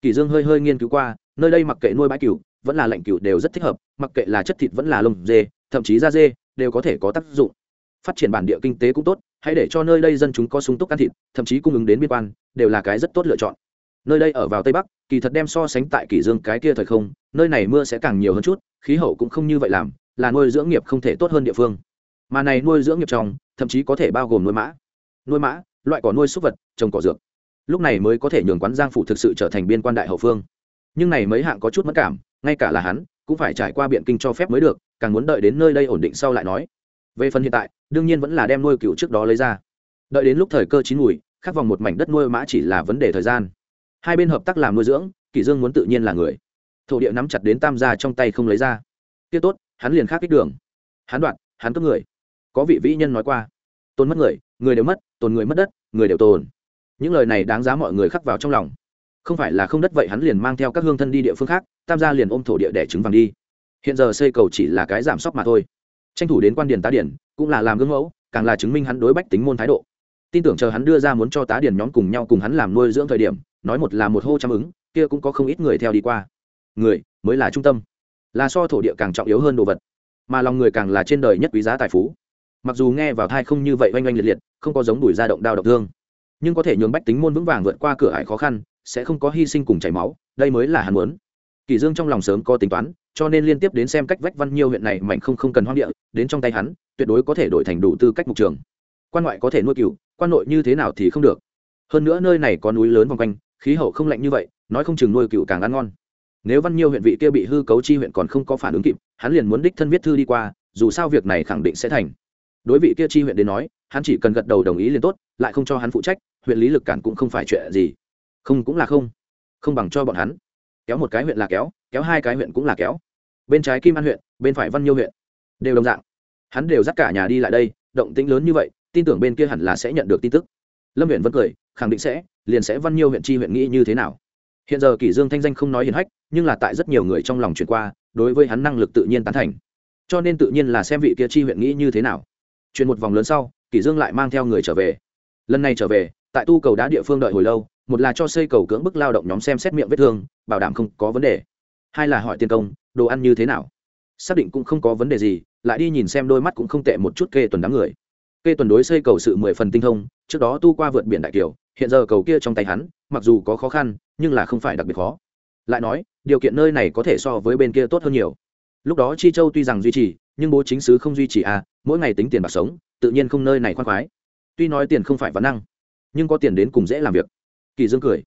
Kỳ dương hơi hơi nghiên cứu qua nơi đây mặc kệ nuôi bãi cừu, vẫn là lạnh cừu đều rất thích hợp, mặc kệ là chất thịt vẫn là lông dê, thậm chí da dê, đều có thể có tác dụng. Phát triển bản địa kinh tế cũng tốt, hãy để cho nơi đây dân chúng có sung túc ăn thịt, thậm chí cung ứng đến biên quan, đều là cái rất tốt lựa chọn. Nơi đây ở vào tây bắc, kỳ thật đem so sánh tại kỷ dương cái kia thời không, nơi này mưa sẽ càng nhiều hơn chút, khí hậu cũng không như vậy làm, là nuôi dưỡng nghiệp không thể tốt hơn địa phương. Mà này nuôi dưỡng nghiệp trong, thậm chí có thể bao gồm nuôi mã. Nuôi mã, loại cỏ nuôi súc vật, trồng cỏ dược. Lúc này mới có thể nhường quán giang phủ thực sự trở thành biên quan đại hậu phương nhưng này mấy hạng có chút mất cảm, ngay cả là hắn, cũng phải trải qua biện kinh cho phép mới được, càng muốn đợi đến nơi đây ổn định sau lại nói. Về phần hiện tại, đương nhiên vẫn là đem nuôi cựu trước đó lấy ra. Đợi đến lúc thời cơ chín mùi, khắc vòng một mảnh đất nuôi mã chỉ là vấn đề thời gian. Hai bên hợp tác làm nuôi dưỡng, kỷ dương muốn tự nhiên là người. Thổ địa nắm chặt đến tam gia trong tay không lấy ra. Kia tốt, hắn liền khác kích đường. Hắn đoạn, hắn cướp người. Có vị vĩ nhân nói qua tôn mất người người đều mất, tồn người mất đất, người đều tồn. Những lời này đáng giá mọi người khắc vào trong lòng không phải là không đất vậy hắn liền mang theo các hương thân đi địa phương khác, tam gia liền ôm thổ địa để trứng vàng đi. Hiện giờ xây cầu chỉ là cái giảm sốc mà thôi. Tranh thủ đến quan điền tá điển, cũng là làm gương mẫu, càng là chứng minh hắn đối bách tính môn thái độ. Tin tưởng chờ hắn đưa ra muốn cho tá điển nhóm cùng nhau cùng hắn làm nuôi dưỡng thời điểm, nói một là một hô chăm ứng, kia cũng có không ít người theo đi qua. Người, mới là trung tâm. Là so thổ địa càng trọng yếu hơn đồ vật, mà lòng người càng là trên đời nhất quý giá tài phú. Mặc dù nghe vào thai không như vậy oanh oanh liệt liệt, không có giống đùi da động đao động thương, nhưng có thể nhường bách tính môn vững vàng vượt qua cửa ải khó khăn sẽ không có hy sinh cùng chảy máu, đây mới là hắn muốn. Kỳ dương trong lòng sớm có tính toán, cho nên liên tiếp đến xem cách vách văn nhiêu huyện này mạnh không không cần hoang địa, đến trong tay hắn, tuyệt đối có thể đổi thành đủ tư cách mục trường. Quan ngoại có thể nuôi cừu, quan nội như thế nào thì không được. Hơn nữa nơi này có núi lớn vòng quanh, khí hậu không lạnh như vậy, nói không chừng nuôi cừu càng ăn ngon. Nếu văn nhiêu huyện vị kia bị hư cấu chi huyện còn không có phản ứng kịp, hắn liền muốn đích thân viết thư đi qua, dù sao việc này khẳng định sẽ thành. Đối vị kia chi huyện đến nói, hắn chỉ cần gật đầu đồng ý liền tốt, lại không cho hắn phụ trách, huyện lý lực cản cũng không phải chuyện gì không, cũng là không. Không bằng cho bọn hắn. Kéo một cái huyện là kéo kéo hai cái huyện cũng là kéo. Bên trái kim an huyện, bên phải văn nhiêu huyện. Đều đồng dạng. Hắn đều dắt cả nhà đi lại đây, động tĩnh lớn như vậy, tin tưởng bên kia hẳn là sẽ nhận được tin tức. Lâm huyện vẫn cười, khẳng định sẽ, liền sẽ văn nhiêu huyện chi huyện nghĩ như thế nào. Hiện giờ kỷ dương thanh danh không nói hiền hách, nhưng là tại rất nhiều người trong lòng chuyển qua, đối với hắn năng lực tự nhiên tán thành. Cho nên tự nhiên là xem vị kia chi huyện nghĩ như thế nào. Chuyển một vòng lớn sau, kỷ dương lại mang theo người trở về. Lần này trở về, tại tu cầu đá địa phương đợi hồi lâu một là cho xây cầu cưỡng bức lao động nhóm xem xét miệng vết thương, bảo đảm không có vấn đề. Hai là hỏi tiền công, đồ ăn như thế nào? Xác định cũng không có vấn đề gì, lại đi nhìn xem đôi mắt cũng không tệ một chút kê tuần đám người. Kê tuần đối xây cầu sự mười phần tinh thông, trước đó tu qua vượt biển đại kiều, hiện giờ cầu kia trong tay hắn, mặc dù có khó khăn, nhưng là không phải đặc biệt khó. Lại nói, điều kiện nơi này có thể so với bên kia tốt hơn nhiều. Lúc đó chi châu tuy rằng duy trì, nhưng bố chính sứ không duy trì à mỗi ngày tính tiền bạc sống, tự nhiên không nơi này khoan khoái. Tuy nói tiền không phải vấn năng, nhưng có tiền đến cùng dễ làm việc kỳ dương cười.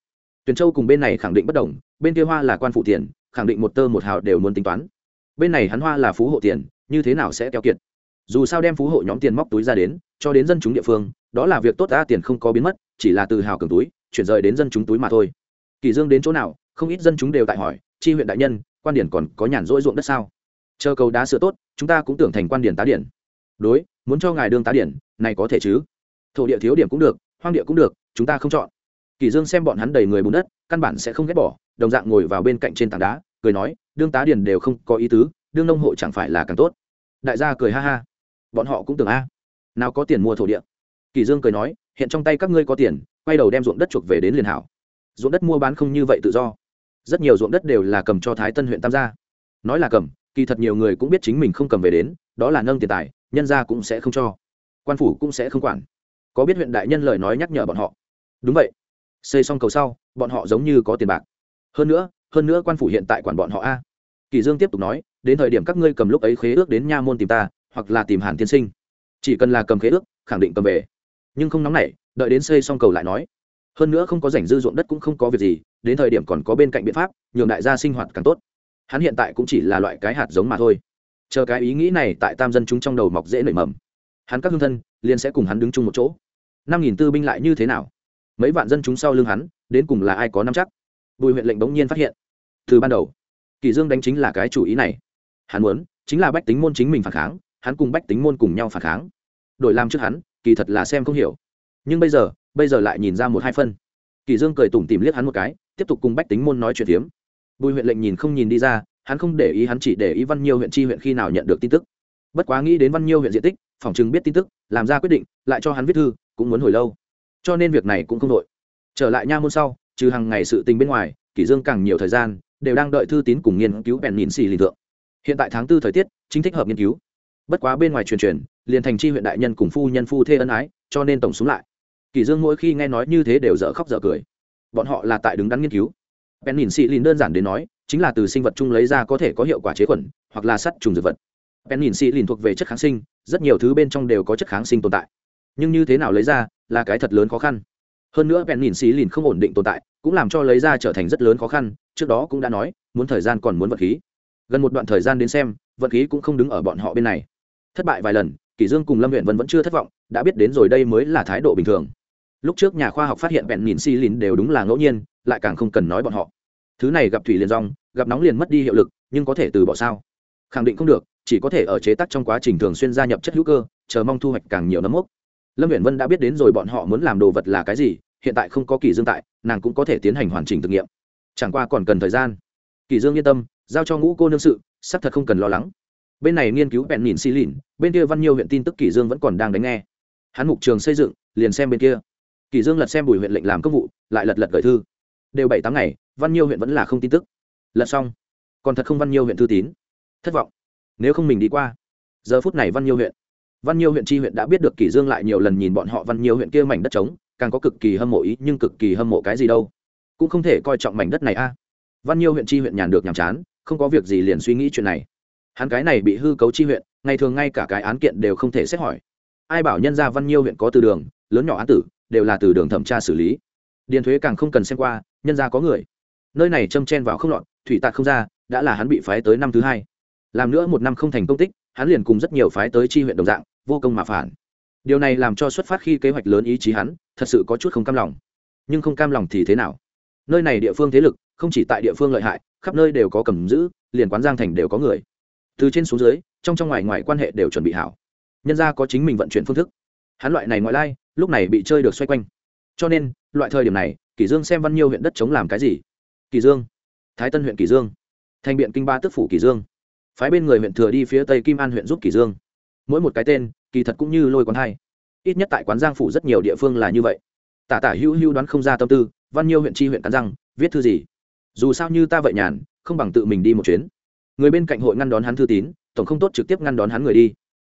Tuyền châu cùng bên này khẳng định bất đồng, bên kia hoa là quan phụ tiền, khẳng định một tơ một hào đều muốn tính toán. Bên này hắn hoa là phú hộ tiền, như thế nào sẽ keo kiệt? Dù sao đem phú hộ nhóm tiền móc túi ra đến, cho đến dân chúng địa phương, đó là việc tốt ta tiền không có biến mất, chỉ là từ hào cường túi, chuyển rời đến dân chúng túi mà thôi. Kỳ dương đến chỗ nào, không ít dân chúng đều tại hỏi, chi huyện đại nhân, quan điển còn có nhàn rỗi ruộng đất sao? Chờ cầu đá sửa tốt, chúng ta cũng tưởng thành quan điển tá điển. Đối, muốn cho ngài đương tá điển, này có thể chứ? Thổ địa thiếu điểm cũng được, hoang địa cũng được, chúng ta không chọn kỳ dương xem bọn hắn đầy người bùn đất, căn bản sẽ không ghét bỏ, đồng dạng ngồi vào bên cạnh trên tảng đá, cười nói, đương tá điển đều không có ý tứ, đương nông hộ chẳng phải là càng tốt. Đại gia cười ha ha. Bọn họ cũng tưởng a. Nào có tiền mua thổ địa. Kỳ dương cười nói, hiện trong tay các ngươi có tiền, quay đầu đem ruộng đất chuộc về đến liền hảo. Ruộng đất mua bán không như vậy tự do. Rất nhiều ruộng đất đều là cầm cho thái tân huyện tam gia. Nói là cầm, kỳ thật nhiều người cũng biết chính mình không cầm về đến, đó là nâng tiền tài, nhân gia cũng sẽ không cho. Quan phủ cũng sẽ không quản. Có biết huyện đại nhân lời nói nhắc nhở bọn họ. Đúng vậy xây xong cầu sau, bọn họ giống như có tiền bạc. Hơn nữa hơn nữa quan phủ hiện tại quản bọn họ a. Kỳ dương tiếp tục nói, đến thời điểm các ngươi cầm lúc ấy khế ước đến nha môn tìm ta, hoặc là tìm hàn tiên sinh. Chỉ cần là cầm khế ước, khẳng định cầm về. Nhưng không nóng nảy, đợi đến xây xong cầu lại nói. Hơn nữa không có rảnh dư ruộng đất cũng không có việc gì, đến thời điểm còn có bên cạnh biện pháp, nhường đại gia sinh hoạt càng tốt. Hắn hiện tại cũng chỉ là loại cái hạt giống mà thôi. Chờ cái ý nghĩ này tại tam dân chúng trong đầu mọc dễ nảy mầm. Hắn các hương thân, liền sẽ cùng hắn đứng chung một chỗ. Năm nghìn tư binh lại như thế nào? Mấy vạn dân chúng sau lưng hắn, đến cùng là ai có năm chắc? Bùi huyện lệnh bỗng nhiên phát hiện. Từ ban đầu, kỳ dương đánh chính là cái chủ ý này. Hắn muốn, chính là bách tính môn chính mình phản kháng, hắn cùng bách tính môn cùng nhau phản kháng. Đổi làm trước hắn, kỳ thật là xem không hiểu. Nhưng bây giờ bây giờ lại nhìn ra một hai phân. Kỳ dương cười tủm tỉm liếc hắn một cái, tiếp tục cùng bách tính môn nói chuyện hiếm. bùi huyện lệnh nhìn không nhìn đi ra, hắn không để ý, hắn chỉ để ý văn nhiêu huyện chi huyện khi nào nhận được tin tức. Bất quá nghĩ đến văn nhiêu huyện diện tích, phòng chừng biết tin tức, làm ra quyết định, lại cho hắn viết thư, cũng muốn hồi lâu cho nên việc này cũng không đội. Trở lại nha môn sau, trừ hàng ngày sự tình bên ngoài, kỷ dương càng nhiều thời gian đều đang đợi thư tín cùng nghiên cứu bèn nhìn xì lì tượng. hiện tại tháng tư thời tiết, chính thích hợp nghiên cứu. Bất quá bên ngoài truyền truyền, liền thành chi huyện đại nhân cùng phu nhân phu thê ân ái, cho nên tổng xuống lại. Kỷ dương mỗi khi nghe nói như thế đều dở khóc dở cười. Bọn họ là tại đứng đắn nghiên cứu. Bèn nhìn xì lì đơn giản đến nói, chính là từ sinh vật chung lấy ra có thể có hiệu quả chế khuẩn, hoặc là sắt trùng dược vật. Bèn nhìn xì lì thuộc về chất kháng sinh, rất nhiều thứ bên trong đều có chất kháng sinh tồn tại. Nhưng như thế nào lấy ra là cái thật lớn khó khăn. Hơn nữa bèn nhìn xì lìn không ổn định tồn tại, cũng làm cho lấy ra trở thành rất lớn khó khăn, trước đó cũng đã nói, muốn thời gian còn muốn vật khí. Gần một đoạn thời gian đến xem, vật khí cũng không đứng ở bọn họ bên này. Thất bại vài lần, kỷ dương cùng lâm huyện vân vẫn chưa thất vọng, đã biết đến rồi đây mới là thái độ bình thường. Lúc trước nhà khoa học phát hiện bèn nhìn xì lìn đều đúng là ngẫu nhiên, lại càng không cần nói bọn họ. Thứ này gặp thủy liền rong, gặp nóng liền mất đi hiệu lực, nhưng có thể từ bỏ sao? Khẳng định không được, chỉ có thể ở chế tác trong quá trình thường xuyên gia nhập chất hữu cơ, chờ mong thu hoạch càng nhiều nấm mốc lâm viễn vân đã biết đến rồi bọn họ muốn làm đồ vật là cái gì, hiện tại không có kỳ dương tại, nàng cũng có thể tiến hành hoàn chỉnh thực nghiệm. Chẳng qua còn cần thời gian. Kỳ dương yên tâm, giao cho ngũ cô nương sự sắp thật không cần lo lắng. Bên này nghiên cứu bẹn nhìn xi lìn, bên kia văn nhiêu huyện tin tức kỳ dương vẫn còn đang đánh nghe. Hắn mục trường xây dựng, liền xem bên kia. Kỳ dương lật xem bùi huyện lệnh làm công vụ, lại lật lật gửi thư. Đều bảy tám ngày, văn nhiêu huyện vẫn là không tin tức. Lật xong, còn thật không văn nhiêu huyện thư tín. Thất vọng. Nếu không mình đi qua, giờ phút này văn nhiêu huyện văn nhiêu huyện tri huyện đã biết được Kỳ dương lại nhiều lần nhìn bọn họ văn nhiêu huyện kia mảnh đất trống, càng có cực kỳ hâm mộ ý, nhưng cực kỳ hâm mộ cái gì đâu. Cũng không thể coi trọng mảnh đất này a. À. Văn nhiêu huyện tri huyện nhàn được nhàm chán, không có việc gì liền suy nghĩ chuyện này. Hắn cái này bị hư cấu tri huyện, ngày thường ngay cả cái án kiện đều không thể xét hỏi. Ai bảo nhân gia văn nhiêu huyện có từ đường, lớn nhỏ án tử, đều là từ đường thẩm tra xử lý. Điền thuế càng không cần xem qua, nhân gia có người. Nơi này châm chen vào không lọt, thủy tạc không ra, đã là hắn bị phái tới năm thứ hai. Làm nữa một năm không thành công tích, hắn liền cùng rất nhiều phái tới chi huyện đồng dạng vô công mà phản. Điều này làm cho xuất phát khi kế hoạch lớn ý chí hắn, thật sự có chút không cam lòng. Nhưng không cam lòng thì thế nào? Nơi này địa phương thế lực, không chỉ tại địa phương lợi hại, khắp nơi đều có cầm giữ, liền quán giang thành đều có người. Từ trên xuống dưới, trong trong ngoài ngoài quan hệ đều chuẩn bị hảo. Nhân ra có chính mình vận chuyển phương thức. Hắn loại này ngoại lai, lúc này bị chơi được xoay quanh. Cho nên, loại thời điểm này kỷ dương xem văn nhiêu huyện đất chống làm cái gì? Kỳ dương. Thái tân huyện kỳ dương. Thành biện kinh ba tức phủ kỳ dương. Phái bên người huyện thừa đi phía tây kim an huyện giúp kỳ dương mỗi một cái tên, kỳ thật cũng như lôi quán hai. Ít nhất tại quán giang phủ rất nhiều địa phương là như vậy. Tả tả hữu hữu đoán không ra tâm tư, văn nhiêu huyện tri huyện cắn răng, viết thư gì? Dù sao như ta vậy nhàn, không bằng tự mình đi một chuyến. Người bên cạnh hội ngăn đón hắn thư tín, tổng không tốt trực tiếp ngăn đón hắn người đi.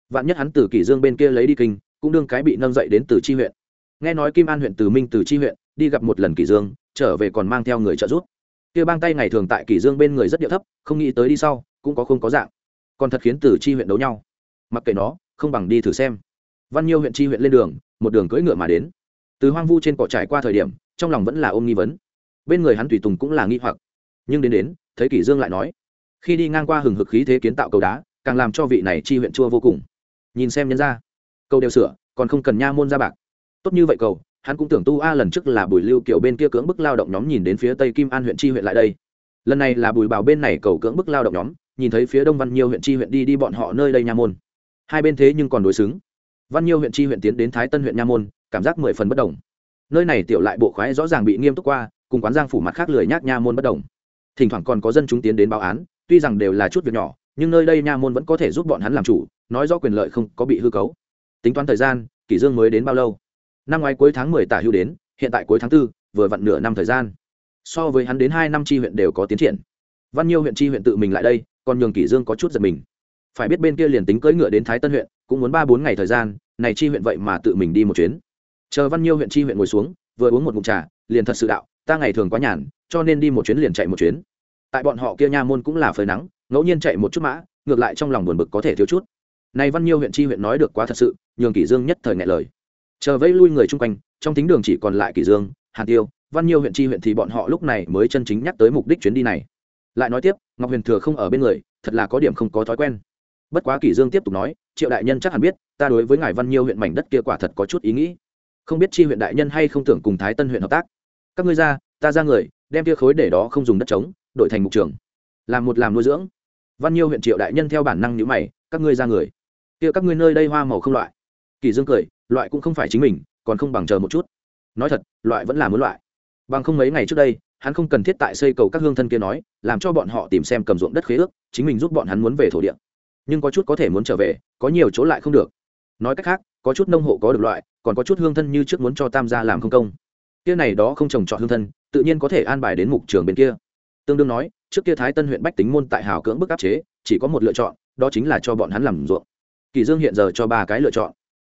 Vạn nhất hắn từ kỷ dương bên kia lấy đi kinh, cũng đương cái bị nâng dậy đến từ tri huyện. Nghe nói kim an huyện từ minh từ tri huyện, đi gặp một lần kỷ dương, trở về còn mang theo người trợ giúp. Kia bang tay ngày thường tại kỷ dương bên người rất điệu thấp, không nghĩ tới đi sau, cũng có không có dạng. Còn thật khiến từ tri huyện đấu nhau mặc kệ nó, không bằng đi thử xem. Văn nhiêu huyện Tri huyện lên đường, một đường cưỡi ngựa mà đến. Từ hoang vu trên cỏ trải qua thời điểm, trong lòng vẫn là ôm nghi vấn. Bên người hắn tùy tùng cũng là nghi hoặc. Nhưng đến đến, thấy kỷ dương lại nói, khi đi ngang qua hừng hực khí thế kiến tạo cầu đá, càng làm cho vị này chi huyện chua vô cùng. Nhìn xem nhân ra cầu đều sửa, còn không cần nha môn ra bạc. Tốt như vậy cầu, hắn cũng tưởng tu a lần trước là bùi lưu kiểu bên kia cưỡng bức lao động nhóm nhìn đến phía tây kim an huyện chi huyện lại đây. Lần này là bùi bảo bên này cầu cưỡng bức lao động nhóm, nhìn thấy phía đông văn nhiều huyện chi huyện đi đi bọn họ nơi đây nha môn hai bên thế nhưng còn đối xứng. Văn nhiêu huyện tri huyện tiến đến thái tân huyện nha môn cảm giác mười phần bất đồng. Nơi này tiểu lại bộ khoái rõ ràng bị nghiêm túc qua cùng quán giang phủ mặt khác lười nhác nha môn bất đồng. Thỉnh thoảng còn có dân chúng tiến đến báo án tuy rằng đều là chút việc nhỏ nhưng nơi đây nha môn vẫn có thể giúp bọn hắn làm chủ nói rõ quyền lợi không có bị hư cấu. Tính toán thời gian kỷ dương mới đến bao lâu? Năm ngoái cuối tháng mười tả hưu đến hiện tại cuối tháng 4, vừa vặn nửa năm thời gian. So với hắn đến hai năm tri huyện đều có tiến triển. Văn nhiêu huyện tri huyện tự mình lại đây còn nhường kỷ dương có chút giật mình phải biết bên kia liền tính cưỡi ngựa đến thái tân huyện, cũng muốn ba bốn ngày thời gian, này chi huyện vậy mà tự mình đi một chuyến. Chờ văn nhiêu huyện chi huyện ngồi xuống, vừa uống một mụn trà, liền thật sự đạo, ta ngày thường quá nhàn, cho nên đi một chuyến liền chạy một chuyến. Tại bọn họ kia nha môn cũng là phơi nắng, ngẫu nhiên chạy một chút mã, ngược lại trong lòng buồn bực có thể thiếu chút. Này văn nhiêu huyện chi huyện nói được quá thật sự, nhường kỷ dương nhất thời ngại lời. Chờ vẫy lui người chung quanh, trong tính đường chỉ còn lại kỷ dương, hàn tiêu, văn nhiêu huyện chi huyện thì bọn họ lúc này mới chân chính nhắc tới mục đích chuyến đi này. Lại nói tiếp, ngọc huyền thừa không ở bên người, thật là có điểm không có thói quen bất quá kỷ dương tiếp tục nói, triệu đại nhân chắc hẳn biết, ta đối với ngài văn nhiêu huyện mảnh đất kia quả thật có chút ý nghĩ. Không biết chi huyện đại nhân hay không tưởng cùng thái tân huyện hợp tác. Các ngươi ra, ta ra người, đem kia khối để đó không dùng đất trống, đổi thành mục trường. Làm một làm nuôi dưỡng. Văn nhiêu huyện triệu đại nhân theo bản năng nhữ mày, các ngươi ra người? Kia các ngươi nơi đây hoa màu không loại. Kỳ dương cười, loại cũng không phải chính mình, còn không bằng chờ một chút. Nói thật, loại vẫn là muốn loại. Bằng không mấy ngày trước đây, hắn không cần thiết tại xây cầu các hương thân kia nói, làm cho bọn họ tìm xem cầm ruộng đất khế ước, chính mình giúp bọn hắn muốn về thổ địa nhưng có chút có thể muốn trở về, có nhiều chỗ lại không được. Nói cách khác, có chút nông hộ có được loại, còn có chút hương thân như trước muốn cho tam gia làm không công. Kia này đó không trồng trọt hương thân, tự nhiên có thể an bài đến mục trường bên kia. Tương đương nói, trước kia thái tân huyện bách tính môn tại hào cưỡng bức áp chế, chỉ có một lựa chọn, đó chính là cho bọn hắn làm ruộng. Kỳ dương hiện giờ cho ba cái lựa chọn.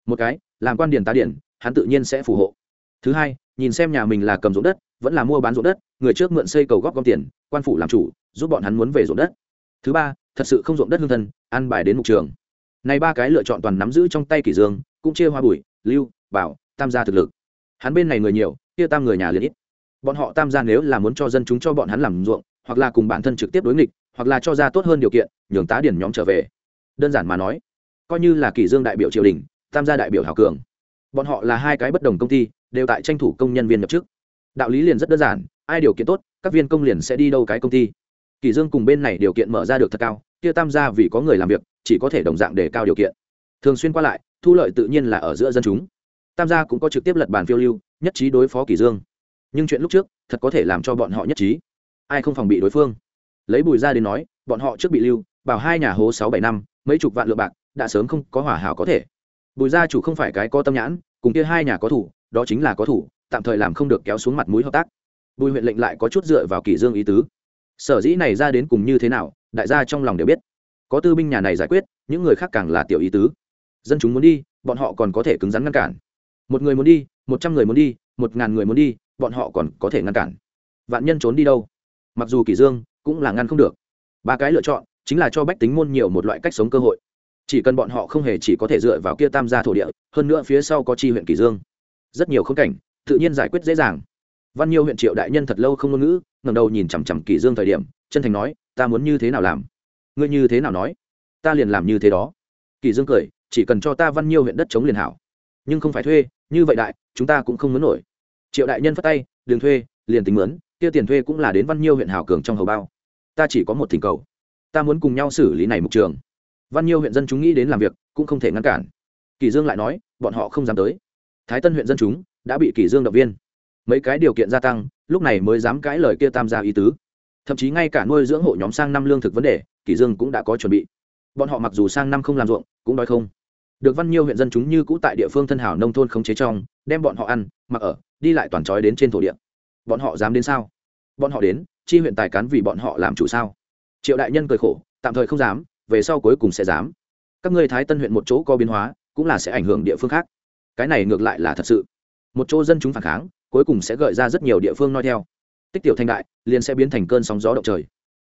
Một cái, làm quan điển tá điển, hắn tự nhiên sẽ phù hộ. Thứ hai, nhìn xem nhà mình là cầm ruộng đất, vẫn là mua bán ruộng đất, người trước mượn xây cầu góp gom tiền, quan phủ làm chủ, giúp bọn hắn muốn về ruộng đất. Thứ ba, thật sự không ruộng đất hương thân ăn bài đến mục trường. Này ba cái lựa chọn toàn nắm giữ trong tay kỷ dương, cũng chia hoa bùi lưu, bảo, tam gia thực lực. Hắn bên này người nhiều, kia tam người nhà liền ít. Bọn họ tam gia nếu là muốn cho dân chúng cho bọn hắn làm ruộng, hoặc là cùng bản thân trực tiếp đối nghịch, hoặc là cho ra tốt hơn điều kiện, nhường tá điển nhóm trở về. Đơn giản mà nói, coi như là kỷ dương đại biểu triều đình, tam gia đại biểu hảo cường. Bọn họ là hai cái bất đồng công ty, đều tại tranh thủ công nhân viên nhập chức. Đạo lý liền rất đơn giản, ai điều kiện tốt, các viên công liền sẽ đi đâu cái công ty. Kỷ dương cùng bên này điều kiện mở ra được thật cao kia tam gia vì có người làm việc, chỉ có thể đồng dạng để cao điều kiện. Thường xuyên qua lại, thu lợi tự nhiên là ở giữa dân chúng. Tam gia cũng có trực tiếp lật bàn phiêu lưu, nhất trí đối phó kỷ dương. Nhưng chuyện lúc trước, thật có thể làm cho bọn họ nhất trí. Ai không phòng bị đối phương? Lấy bùi ra đến nói, bọn họ trước bị lưu, bảo hai nhà hố sáu bảy năm, mấy chục vạn lượng bạc, đã sớm không có hỏa hảo có thể. Bùi gia chủ không phải cái có tâm nhãn, cùng kia hai nhà có thủ, đó chính là có thủ, tạm thời làm không được kéo xuống mặt mũi hợp tác. Bùi huyện lệnh lại có chút dựa vào kỷ dương ý tứ. Sở dĩ này ra đến cùng như thế nào đại gia trong lòng đều biết. Có tư binh nhà này giải quyết, những người khác càng là tiểu ý tứ. Dân chúng muốn đi, bọn họ còn có thể cứng rắn ngăn cản. Một người muốn đi, một trăm người muốn đi, một ngàn người muốn đi, bọn họ còn có thể ngăn cản. Vạn nhân trốn đi đâu? Mặc dù kỷ dương cũng là ngăn không được. Ba cái lựa chọn, chính là cho bách tính môn nhiều một loại cách sống cơ hội. Chỉ cần bọn họ không hề chỉ có thể dựa vào kia tam gia thổ địa, hơn nữa phía sau có chi huyện kỷ dương. Rất nhiều khung cảnh, tự nhiên giải quyết dễ dàng. Văn nhiêu huyện triệu đại nhân thật lâu không ngôn ngữ, ngẩng đầu nhìn chằm chằm kỷ dương thời điểm chân thành nói, ta muốn như thế nào làm? Ngươi như thế nào nói? Ta liền làm như thế đó. Kỷ dương cười, chỉ cần cho ta văn nhiêu huyện đất chống liền hảo. Nhưng không phải thuê, như vậy đại, chúng ta cũng không muốn nổi. Triệu đại nhân phát tay, đường thuê, liền tính mướn, kia tiền thuê cũng là đến văn nhiêu huyện hảo cường trong hầu bao. Ta chỉ có một thỉnh cầu. Ta muốn cùng nhau xử lý này mục trường. Văn nhiêu huyện dân chúng nghĩ đến làm việc, cũng không thể ngăn cản. Kỳ dương lại nói, bọn họ không dám tới. Thái tân huyện dân chúng đã bị kỳ dương động viên. Mấy cái điều kiện gia tăng, lúc này mới dám cãi lời kia tam gia ý tứ thậm chí ngay cả nuôi dưỡng hộ nhóm sang năm lương thực vấn đề, kỳ dương cũng đã có chuẩn bị. Bọn họ mặc dù sang năm không làm ruộng, cũng đói không. Được văn nhiêu huyện dân chúng như cũ tại địa phương thân hảo nông thôn không chế trong, đem bọn họ ăn, mặc ở, đi lại toàn trói đến trên thổ địa. Bọn họ dám đến sao? Bọn họ đến, chi huyện tài cán vì bọn họ làm chủ sao? Triệu đại nhân cười khổ, tạm thời không dám, về sau cuối cùng sẽ dám. Các ngươi thái tân huyện một chỗ có biến hóa, cũng là sẽ ảnh hưởng địa phương khác. Cái này ngược lại là thật sự. Một chỗ dân chúng phản kháng, cuối cùng sẽ gợi ra rất nhiều địa phương nói theo tích tiểu thành đại, liền sẽ biến thành cơn sóng gió động trời.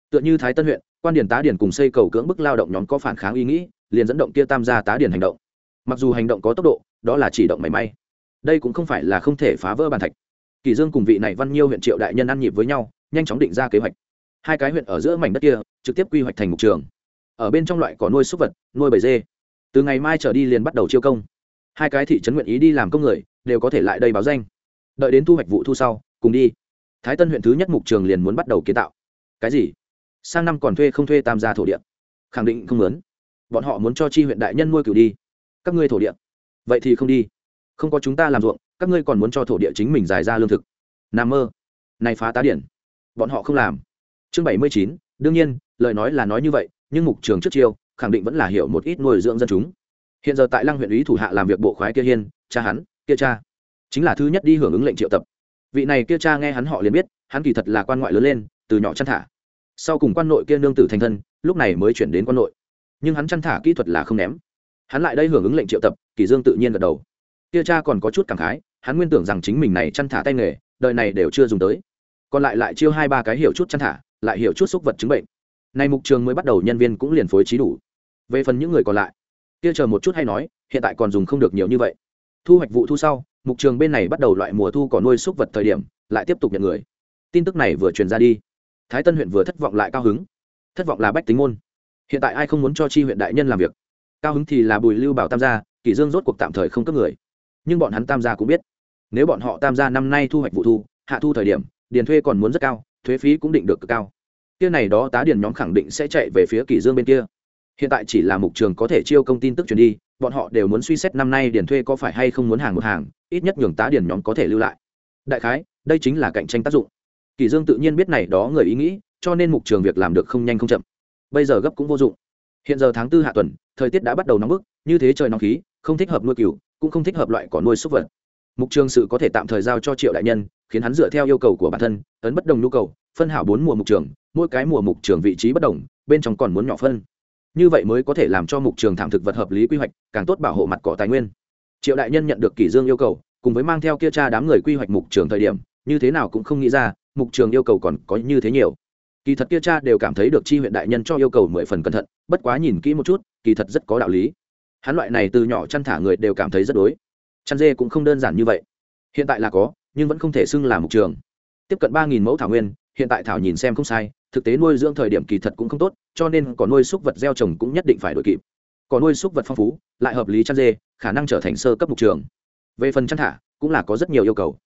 Tựa như thái tân huyện, quan điển tá điển cùng xây cầu cưỡng bức lao động nhóm có phản kháng ý nghĩ, liền dẫn động kia tam gia tá điển hành động. Mặc dù hành động có tốc độ, đó là chỉ động mảy may. Đây cũng không phải là không thể phá vỡ bàn thạch. Kỳ dương cùng vị này văn nhiêu huyện triệu đại nhân ăn nhịp với nhau, nhanh chóng định ra kế hoạch. Hai cái huyện ở giữa mảnh đất kia, trực tiếp quy hoạch thành mục trường. Ở bên trong loại có nuôi súc vật, nuôi bầy dê. Từ ngày mai trở đi liền bắt đầu chiêu công. Hai cái thị trấn nguyện ý đi làm công người, đều có thể lại đây báo danh. Đợi đến thu hoạch vụ thu sau, cùng đi thái tân huyện thứ nhất mục trường liền muốn bắt đầu kiến tạo. Cái gì? Sang năm còn thuê không thuê tam gia thổ địa? Khẳng định không muốn. Bọn họ muốn cho chi huyện đại nhân nuôi cửu đi. Các ngươi thổ địa? Vậy thì không đi. Không có chúng ta làm ruộng, các ngươi còn muốn cho thổ địa chính mình giải ra lương thực. N mơ. Này phá tá điển. Bọn họ không làm. Chương bảy mươi chín, đương nhiên, lời nói là nói như vậy, nhưng mục trường trước chiêu, khẳng định vẫn là hiểu một ít nuôi dưỡng dân chúng. Hiện giờ tại lăng huyện ý thủ hạ làm việc bộ khoái kia hiên, cha hắn, kia cha. Chính là thứ nhất đi hưởng ứng lệnh triệu tập vị này kia cha nghe hắn họ liền biết, hắn kỳ thật là quan ngoại lớn lên, từ nhỏ chăn thả. Sau cùng quan nội kia nương tử thành thân, lúc này mới chuyển đến quan nội. Nhưng hắn chăn thả kỹ thuật là không ném. Hắn lại đây hưởng ứng lệnh triệu tập, kỳ dương tự nhiên gật đầu. Kia cha còn có chút cảm khái, hắn nguyên tưởng rằng chính mình này chăn thả tay nghề, đời này đều chưa dùng tới. Còn lại lại chiêu hai ba cái hiểu chút chăn thả, lại hiểu chút xúc vật chứng bệnh. Nay mục trường mới bắt đầu nhân viên cũng liền phối trí đủ. Về phần những người còn lại, kia chờ một chút hay nói, hiện tại còn dùng không được nhiều như vậy thu hoạch vụ thu sau, mục trường bên này bắt đầu loại mùa thu còn nuôi súc vật thời điểm, lại tiếp tục nhận người. Tin tức này vừa truyền ra đi, thái tân huyện vừa thất vọng lại cao hứng. Thất vọng là bách tính môn. Hiện tại ai không muốn cho chi huyện đại nhân làm việc? Cao hứng thì là bùi lưu bảo tam gia, kỷ dương rốt cuộc tạm thời không cấp người. Nhưng bọn hắn tam gia cũng biết, nếu bọn họ tam gia năm nay thu hoạch vụ thu, hạ thu thời điểm, điền thuê còn muốn rất cao, thuế phí cũng định được cực cao. Kia này đó tá điền nhóm khẳng định sẽ chạy về phía kỷ dương bên kia. Hiện tại chỉ là mục trường có thể chiêu công tin tức truyền đi bọn họ đều muốn suy xét năm nay điền thuê có phải hay không muốn hàng một hàng, ít nhất nhường tá điền nhóm có thể lưu lại. Đại khái, đây chính là cạnh tranh tác dụng. Kỷ dương tự nhiên biết này đó người ý nghĩ, cho nên mục trường việc làm được không nhanh không chậm. Bây giờ gấp cũng vô dụng. Hiện giờ tháng tư hạ tuần, thời tiết đã bắt đầu nóng bức, như thế trời nóng khí, không thích hợp nuôi cừu, cũng không thích hợp loại cỏ nuôi súc vật. Mục trường sự có thể tạm thời giao cho triệu đại nhân, khiến hắn dựa theo yêu cầu của bản thân, ấn bất đồng nhu cầu, phân hảo bốn mùa mục trường, mỗi cái mùa mục trường vị trí bất đồng, bên trong còn muốn nhỏ phân như vậy mới có thể làm cho mục trường thảm thực vật hợp lý quy hoạch, càng tốt bảo hộ mặt cỏ tài nguyên. Triệu đại nhân nhận được kỷ dương yêu cầu, cùng với mang theo kia cha đám người quy hoạch mục trường thời điểm, như thế nào cũng không nghĩ ra, mục trường yêu cầu còn có như thế nhiều. Kỳ thật kia cha đều cảm thấy được chi huyện đại nhân cho yêu cầu mười phần cẩn thận, bất quá nhìn kỹ một chút, kỳ thật rất có đạo lý. Hắn loại này từ nhỏ chăn thả người đều cảm thấy rất đối. Chăn dê cũng không đơn giản như vậy. Hiện tại là có, nhưng vẫn không thể xưng là mục trường. Tiếp cận ba nghìn mẫu thảo nguyên, hiện tại thảo nhìn xem không sai thực tế nuôi dưỡng thời điểm kỳ thật cũng không tốt, cho nên có nuôi súc vật gieo trồng cũng nhất định phải đổi kịp. Có nuôi súc vật phong phú, lại hợp lý chăn dê, khả năng trở thành sơ cấp mục trường. Về phần chăn thả, cũng là có rất nhiều yêu cầu.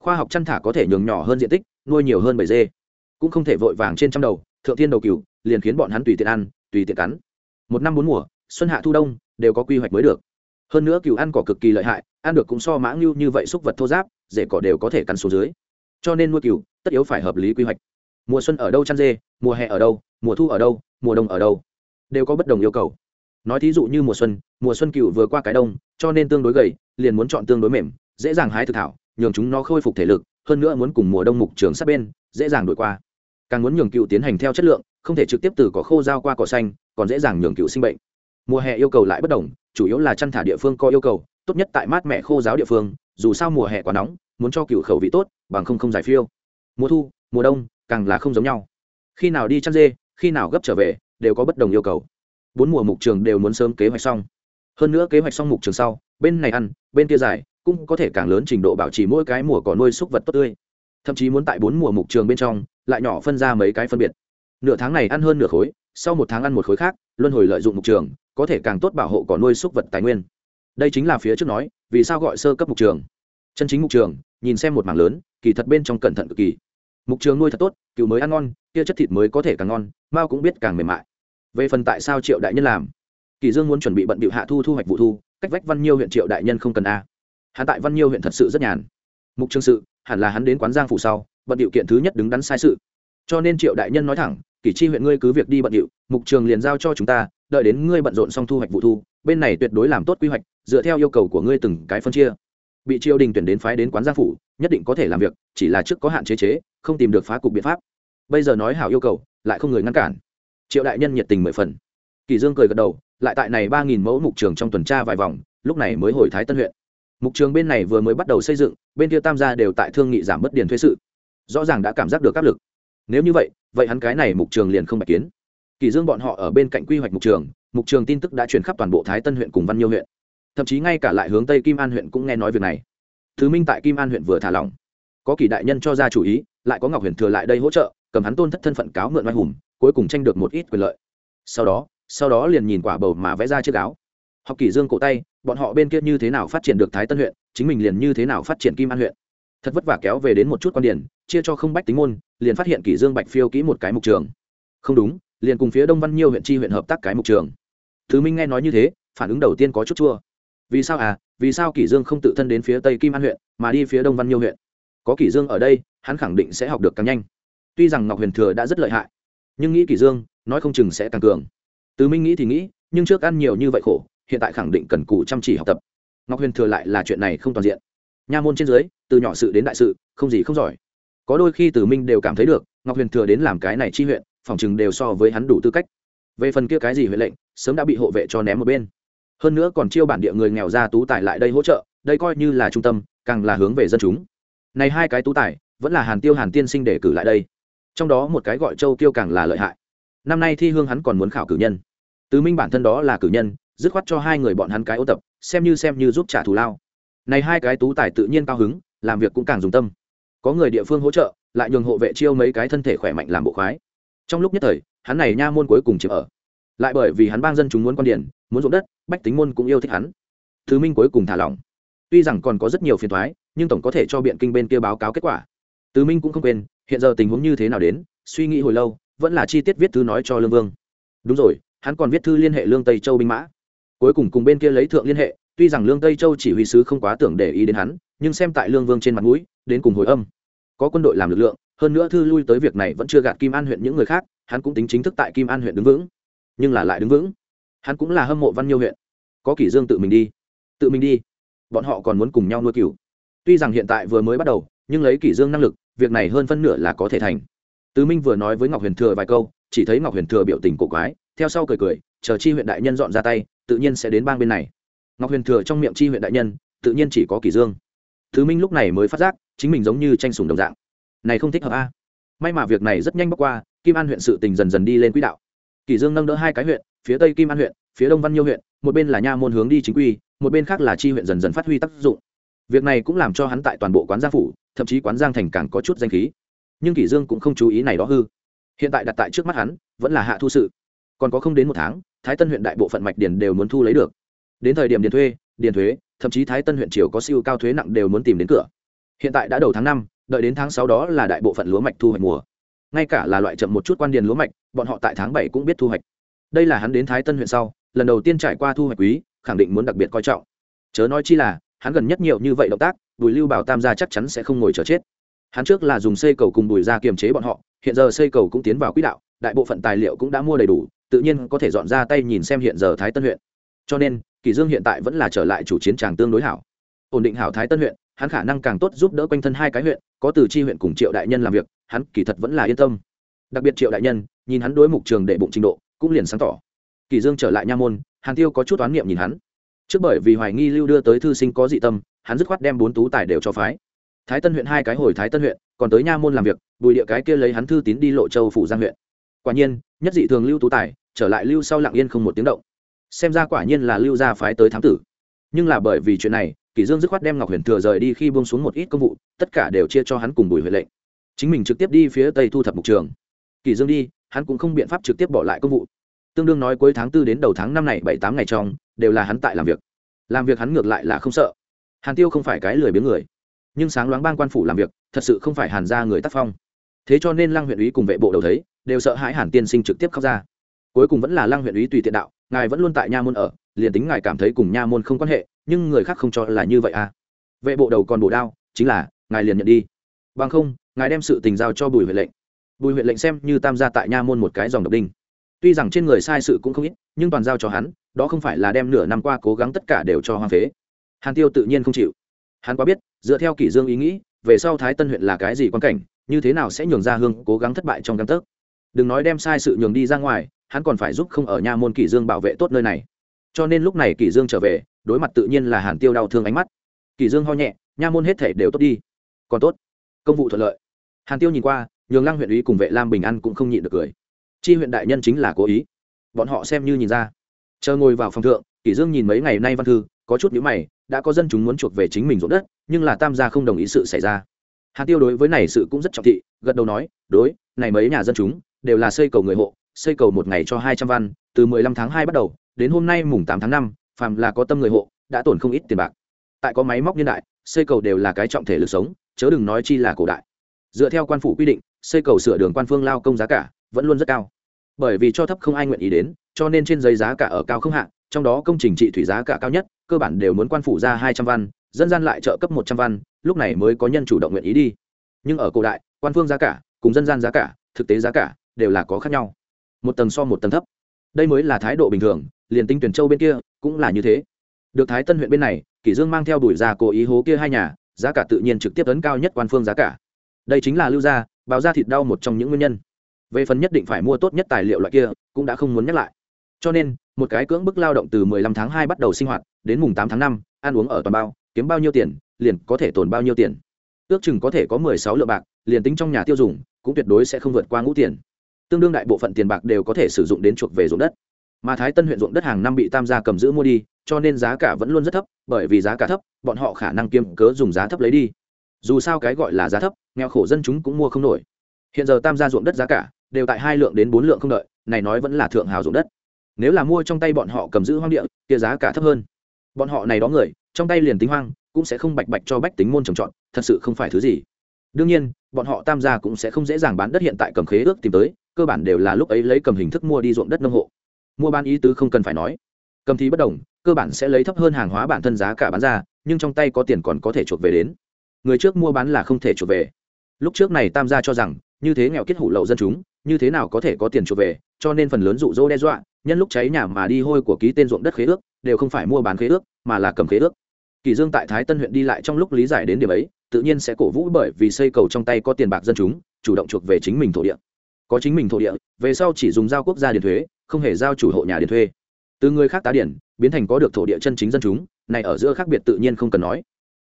Khoa học chăn thả có thể nhường nhỏ hơn diện tích, nuôi nhiều hơn bầy dê. Cũng không thể vội vàng trên trăm đầu, thượng thiên đầu cừu, liền khiến bọn hắn tùy tiện ăn, tùy tiện cắn. Một năm bốn mùa, xuân hạ thu đông, đều có quy hoạch mới được. Hơn nữa cừu ăn cỏ cực kỳ lợi hại, ăn được cũng so mãng lưu như vậy xúc vật thô giáp, rễ cỏ đều có thể cắn xuống dưới. Cho nên nuôi cừu, tất yếu phải hợp lý quy hoạch mùa xuân ở đâu chăn dê, mùa hè ở đâu, mùa thu ở đâu, mùa đông ở đâu, đều có bất đồng yêu cầu. Nói thí dụ như mùa xuân mùa xuân cựu vừa qua cái đông, cho nên tương đối gầy, liền muốn chọn tương đối mềm, dễ dàng hái thực thảo, nhường chúng nó khôi phục thể lực, hơn nữa muốn cùng mùa đông mục trường sát bên, dễ dàng đổi qua. Càng muốn nhường cựu tiến hành theo chất lượng, không thể trực tiếp từ cỏ khô giao qua cỏ xanh, còn dễ dàng nhường cựu sinh bệnh. Mùa hè yêu cầu lại bất đồng, chủ yếu là chăn thả địa phương có yêu cầu, tốt nhất tại mát mẹ khô giáo địa phương, dù sao mùa hè quá nóng, muốn cho cựu khẩu vị tốt, bằng không không giải phiêu. Mùa thu, mùa đông càng là không giống nhau. Khi nào đi chăn dê, khi nào gấp trở về, đều có bất đồng yêu cầu. Bốn mùa mục trường đều muốn sớm kế hoạch xong. Hơn nữa kế hoạch xong mục trường sau, bên này ăn, bên kia dài cũng có thể càng lớn trình độ bảo trì mỗi cái mùa cỏ nuôi súc vật tốt tươi. Thậm chí muốn tại bốn mùa mục trường bên trong, lại nhỏ phân ra mấy cái phân biệt. Nửa tháng này ăn hơn nửa khối, sau một tháng ăn một khối khác, luân hồi lợi dụng mục trường, có thể càng tốt bảo hộ cỏ nuôi súc vật tài nguyên. Đây chính là phía trước nói, vì sao gọi sơ cấp mục trường? Chân chính mục trường, nhìn xem một mảng lớn, kỳ thật bên trong cẩn thận cực kỳ mục trường nuôi thật tốt cựu mới ăn ngon, kia chất thịt mới có thể càng ngon, mao cũng biết càng mềm mại. Về phần tại sao triệu đại nhân làm? Kỳ dương muốn chuẩn bị bận bịu hạ thu thu hoạch vụ thu, cách vách văn nhiêu huyện triệu đại nhân không cần a. Hắn tại văn nhiêu huyện thật sự rất nhàn. Mục trường sự, hẳn là hắn đến quán giang phủ sau, bận điều kiện thứ nhất đứng đắn sai sự. Cho nên triệu đại nhân nói thẳng kỷ chi huyện ngươi cứ việc đi bận điệu mục trường liền giao cho chúng ta, đợi đến ngươi bận rộn xong thu hoạch vụ thu, bên này tuyệt đối làm tốt quy hoạch, dựa theo yêu cầu của ngươi từng cái phân chia. Bị triều đình tuyển đến phái đến quán giang phủ nhất định có thể làm việc, chỉ là trước có hạn chế chế, không tìm được phá cục biện pháp. Bây giờ nói hảo yêu cầu, lại không người ngăn cản. Triệu đại nhân nhiệt tình mười phần. Kỳ dương cười gật đầu, lại tại này ba nghìn mẫu mục trường trong tuần tra vài vòng, lúc này mới hồi thái tân huyện. Mục trường bên này vừa mới bắt đầu xây dựng, bên kia tam gia đều tại thương nghị giảm bất điền thuế sự. Rõ ràng đã cảm giác được áp lực. Nếu như vậy vậy hắn cái này mục trường liền không bạch kiến. Kỳ dương bọn họ ở bên cạnh quy hoạch mục trường mục trường tin tức đã truyền khắp toàn bộ thái tân huyện cùng văn nhiêu huyện. Thậm chí ngay cả lại hướng tây kim an huyện cũng nghe nói việc này thứ minh tại kim an huyện vừa thả lỏng. Có kỳ đại nhân cho ra chủ ý, lại có ngọc huyền thừa lại đây hỗ trợ, cầm hắn tôn thất thân phận cáo mượn mai hùng, cuối cùng tranh được một ít quyền lợi. Sau đó sau đó liền nhìn quả bầu mà vẽ ra chiếc áo. Học kỳ dương cổ tay, bọn họ bên kia như thế nào phát triển được thái tân huyện, chính mình liền như thế nào phát triển kim an huyện. Thật vất vả kéo về đến một chút quan điển, chia cho không bách tính môn, liền phát hiện kỷ dương bạch phiêu kỹ một cái mục trường. Không đúng, liền cùng phía đông văn nhiêu huyện chi huyện hợp tác cái mục trường. Thứ minh nghe nói như thế, phản ứng đầu tiên có chút chua. Vì sao à? Vì sao kỷ dương không tự thân đến phía tây kim an huyện, mà đi phía đông văn nhiêu huyện? Có kỷ dương ở đây, hắn khẳng định sẽ học được càng nhanh. Tuy rằng ngọc huyền thừa đã rất lợi hại, nhưng nghĩ kỷ dương, nói không chừng sẽ càng cường. Từ minh nghĩ thì nghĩ, nhưng trước ăn nhiều như vậy khổ, hiện tại khẳng định cần cù chăm chỉ học tập. Ngọc huyền thừa lại là chuyện này không toàn diện. Nha môn trên dưới, từ nhỏ sự đến đại sự, không gì không giỏi. Có đôi khi từ minh đều cảm thấy được, ngọc huyền thừa đến làm cái này chi huyện, phòng chừng đều so với hắn đủ tư cách. Về phần kia cái gì huệ lệnh, sớm đã bị hộ vệ cho ném một bên hơn nữa còn chiêu bản địa người nghèo ra tú tài lại đây hỗ trợ, đây coi như là trung tâm, càng là hướng về dân chúng. Này hai cái tú tài, vẫn là hàn tiêu hàn tiên sinh để cử lại đây. Trong đó một cái gọi châu tiêu càng là lợi hại. Năm nay thi hương hắn còn muốn khảo cử nhân. Tứ minh bản thân đó là cử nhân, dứt khoát cho hai người bọn hắn cái ô tập, xem như xem như giúp trả thù lao. Này hai cái tú tài tự nhiên cao hứng, làm việc cũng càng dùng tâm. Có người địa phương hỗ trợ, lại nhường hộ vệ chiêu mấy cái thân thể khỏe mạnh làm bộ khoái. Trong lúc nhất thời, hắn này nha môn cuối cùng chiếm ở. Lại bởi vì hắn bang dân chúng muốn quan điển muốn ruộng đất, bách tính môn cũng yêu thích hắn. Thứ minh cuối cùng thả lỏng. Tuy rằng còn có rất nhiều phiền thoái nhưng tổng có thể cho biện kinh bên kia báo cáo kết quả. Tứ minh cũng không quên, hiện giờ tình huống như thế nào đến, suy nghĩ hồi lâu, vẫn là chi tiết viết thư nói cho lương vương. Đúng rồi, hắn còn viết thư liên hệ lương tây châu binh mã. Cuối cùng cùng bên kia lấy thượng liên hệ, tuy rằng lương tây châu chỉ huy sứ không quá tưởng để ý đến hắn, nhưng xem tại lương vương trên mặt mũi, đến cùng hồi âm. Có quân đội làm lực lượng, hơn nữa thư lui tới việc này vẫn chưa gạt kim an huyện những người khác, hắn cũng tính chính thức tại kim an huyện đứng vững. Nhưng là lại đứng vững hắn cũng là hâm mộ văn nhiêu huyện. Có kỷ dương tự mình đi. Tự mình đi. Bọn họ còn muốn cùng nhau nuôi cừu. Tuy rằng hiện tại vừa mới bắt đầu, nhưng lấy kỷ dương năng lực, việc này hơn phân nửa là có thể thành. Tứ minh vừa nói với ngọc huyền thừa vài câu, chỉ thấy ngọc huyền thừa biểu tình cổ quái, theo sau cười cười, chờ chi huyện đại nhân dọn ra tay, tự nhiên sẽ đến bang bên này. Ngọc huyền thừa trong miệng chi huyện đại nhân, tự nhiên chỉ có kỷ dương. Tứ minh lúc này mới phát giác, chính mình giống như tranh sủng đồng dạng. Này không thích hợp a. May mà việc này rất nhanh bắc qua, kim an huyện sự tình dần dần đi lên quỹ đạo. Kỷ dương nâng đỡ hai cái huyện phía tây kim an huyện, phía đông văn nhiêu huyện, một bên là nha môn hướng đi chính quy, một bên khác là chi huyện dần dần phát huy tác dụng. Việc này cũng làm cho hắn tại toàn bộ quán giang phủ, thậm chí quán giang thành càng có chút danh khí. Nhưng kỷ dương cũng không chú ý này đó hư. Hiện tại đặt tại trước mắt hắn, vẫn là hạ thu sự. Còn có không đến một tháng, thái tân huyện đại bộ phận mạch điền đều muốn thu lấy được. Đến thời điểm điền thuê, điền thuế, thậm chí thái tân huyện triều có siêu cao thuế nặng đều muốn tìm đến cửa. Hiện tại đã đầu tháng năm, đợi đến tháng sáu đó là đại bộ phận lúa mạch thu hoạch mùa. Ngay cả là loại chậm một chút quan điền lúa mạch, bọn họ tại tháng bảy cũng biết thu hoạch đây là hắn đến thái tân huyện sau, lần đầu tiên trải qua thu hoạch quý, khẳng định muốn đặc biệt coi trọng. Chớ nói chi là, hắn gần nhất nhiều như vậy động tác, bùi lưu bảo tam gia chắc chắn sẽ không ngồi chờ chết. Hắn trước là dùng xây cầu cùng bùi ra kiềm chế bọn họ, hiện giờ xây cầu cũng tiến vào quỹ đạo, đại bộ phận tài liệu cũng đã mua đầy đủ, tự nhiên có thể dọn ra tay nhìn xem hiện giờ thái tân huyện. Cho nên, kỳ dương hiện tại vẫn là trở lại chủ chiến tràng tương đối hảo. Ổn định hảo thái tân huyện, hắn khả năng càng tốt giúp đỡ quanh thân hai cái huyện, có từ chi huyện cùng triệu đại nhân làm việc, hắn kỳ thật vẫn là yên tâm. Đặc biệt triệu đại nhân, nhìn hắn đối mục trường đệ bụng trình độ cũng liền sáng tỏ. Kỳ dương trở lại nha môn, hàn tiêu có chút toán niệm nhìn hắn. Trước bởi vì hoài nghi lưu đưa tới thư sinh có dị tâm, hắn dứt khoát đem bốn tú tài đều cho phái. Thái tân huyện hai cái hồi thái tân huyện, còn tới nha môn làm việc, bùi địa cái kia lấy hắn thư tín đi lộ châu phủ giang huyện. Quả nhiên, nhất dị thường lưu tú tài, trở lại lưu sau lặng yên không một tiếng động. Xem ra quả nhiên là lưu gia phái tới thám tử. Nhưng là bởi vì chuyện này kỷ dương dứt khoát đem ngọc huyền thừa rời đi khi buông xuống một ít công vụ, tất cả đều chia cho hắn cùng bùi huệ lệnh. Chính mình trực tiếp đi phía tây thu thập mục trường. Kỷ dương đi hắn cũng không biện pháp trực tiếp bỏ lại công vụ. Tương đương nói cuối tháng tư đến đầu tháng năm này bảy tám ngày trong, đều là hắn tại làm việc. Làm việc hắn ngược lại là không sợ. Hàn tiêu không phải cái lười biếng người. Nhưng sáng loáng bang quan phủ làm việc, thật sự không phải hàn ra người tác phong. Thế cho nên lăng huyện úy cùng vệ bộ đầu thấy, đều sợ hãi hàn tiên sinh trực tiếp khóc ra. Cuối cùng vẫn là lăng huyện úy tùy tiện đạo, ngài vẫn luôn tại nha môn ở, liền tính ngài cảm thấy cùng nha môn không quan hệ, nhưng người khác không cho là như vậy à. Vệ bộ đầu còn bổ đao, chính là, ngài liền nhận đi. Bằng không, ngài đem sự tình giao cho bùi huệ lệnh bùi huyện lệnh xem như tam gia tại nha môn một cái dòng độc đinh. Tuy rằng trên người sai sự cũng không ít, nhưng toàn giao cho hắn, đó không phải là đem nửa năm qua cố gắng tất cả đều cho hoang phế. Hàn tiêu tự nhiên không chịu. Hắn quá biết, dựa theo kỷ dương ý nghĩ, về sau thái tân huyện là cái gì quan cảnh, như thế nào sẽ nhường ra hương cố gắng thất bại trong căn tấc. Đừng nói đem sai sự nhường đi ra ngoài, hắn còn phải giúp không ở nha môn kỷ dương bảo vệ tốt nơi này. Cho nên lúc này kỷ dương trở về, đối mặt tự nhiên là hàn tiêu đau thương ánh mắt. Kỷ dương ho nhẹ, nha môn hết thể đều tốt đi. Còn tốt. Công vụ thuận lợi. Hàn tiêu nhìn qua nhường lăng huyện ủy cùng vệ lam bình an cũng không nhịn được cười. Chi huyện đại nhân chính là cố ý. Bọn họ xem như nhìn ra. Chờ ngồi vào phòng thượng, kỷ dương nhìn mấy ngày nay văn thư, có chút nhíu mày, đã có dân chúng muốn chuộc về chính mình ruộng đất, nhưng là tam gia không đồng ý sự xảy ra. Hà tiêu đối với này sự cũng rất trọng thị, gật đầu nói, đối, này mấy nhà dân chúng đều là xây cầu người hộ, xây cầu một ngày cho hai trăm văn, từ mười lăm tháng hai bắt đầu, đến hôm nay mùng tám tháng năm, phàm là có tâm người hộ, đã tổn không ít tiền bạc. Tại có máy móc nhân đại, xây cầu đều là cái trọng thể lực sống, chớ đừng nói chi là cổ đại. Dựa theo quan phủ quy định xây cầu sửa đường quan phương lao công giá cả vẫn luôn rất cao. Bởi vì cho thấp không ai nguyện ý đến, cho nên trên giấy giá cả ở cao không hạ, trong đó công trình trị thủy giá cả cao nhất, cơ bản đều muốn quan phủ ra hai trăm văn, dân gian lại trợ cấp một trăm văn, lúc này mới có nhân chủ động nguyện ý đi. Nhưng ở cổ đại, quan phương giá cả cùng dân gian giá cả, thực tế giá cả đều là có khác nhau. Một tầng so một tầng thấp. Đây mới là thái độ bình thường, liền tinh tuyển châu bên kia cũng là như thế. Được thái tân huyện bên này, kỷ dương mang theo đuổi ra cố ý hố kia hai nhà, giá cả tự nhiên trực tiếp tấn cao nhất quan phương giá cả. Đây chính là lưu gia báo ra thịt đau một trong những nguyên nhân. Về phần nhất định phải mua tốt nhất tài liệu loại kia cũng đã không muốn nhắc lại. Cho nên một cái cưỡng bức lao động từ 15 tháng 2 bắt đầu sinh hoạt đến mùng 8 tháng 5, ăn uống ở toàn bao kiếm bao nhiêu tiền liền có thể tồn bao nhiêu tiền. Ước chừng có thể có 16 lượng bạc liền tính trong nhà tiêu dùng cũng tuyệt đối sẽ không vượt qua ngũ tiền. Tương đương đại bộ phận tiền bạc đều có thể sử dụng đến chuộc về ruộng đất. Mà thái tân huyện ruộng đất hàng năm bị tam gia cầm giữ mua đi cho nên giá cả vẫn luôn rất thấp bởi vì giá cả thấp bọn họ khả năng kiêm cớ dùng giá thấp lấy đi dù sao cái gọi là giá thấp, nghèo khổ dân chúng cũng mua không nổi. Hiện giờ tam gia ruộng đất giá cả đều tại hai lượng đến bốn lượng không đợi, này nói vẫn là thượng hào ruộng đất. Nếu là mua trong tay bọn họ cầm giữ hoang địa, kia giá cả thấp hơn. Bọn họ này đó người, trong tay liền tính hoang, cũng sẽ không bạch bạch cho bách tính môn trồng trọt, thật sự không phải thứ gì. Đương nhiên, bọn họ tam gia cũng sẽ không dễ dàng bán đất hiện tại cầm khế ước tìm tới, cơ bản đều là lúc ấy lấy cầm hình thức mua đi ruộng đất nông hộ. Mua bán ý tứ không cần phải nói. Cầm thì bất đồng, cơ bản sẽ lấy thấp hơn hàng hóa bản thân giá cả bán ra, nhưng trong tay có tiền còn có thể chuộc về đến người trước mua bán là không thể chuộc về. Lúc trước này tam gia cho rằng, như thế nghèo kết hủ lậu dân chúng, như thế nào có thể có tiền chuộc về, cho nên phần lớn dụ dỗ đe dọa, nhân lúc cháy nhà mà đi hôi của ký tên ruộng đất khế ước, đều không phải mua bán khế ước, mà là cầm khế ước. Kỳ dương tại thái tân huyện đi lại trong lúc lý giải đến điểm ấy, tự nhiên sẽ cổ vũ bởi vì xây cầu trong tay có tiền bạc dân chúng, chủ động chuộc về chính mình thổ địa. Có chính mình thổ địa, về sau chỉ dùng giao quốc gia điền thuế, không hề giao chủ hộ nhà điền thuê. Từ người khác tá điển, biến thành có được thổ địa chân chính dân chúng, này ở giữa khác biệt tự nhiên không cần nói.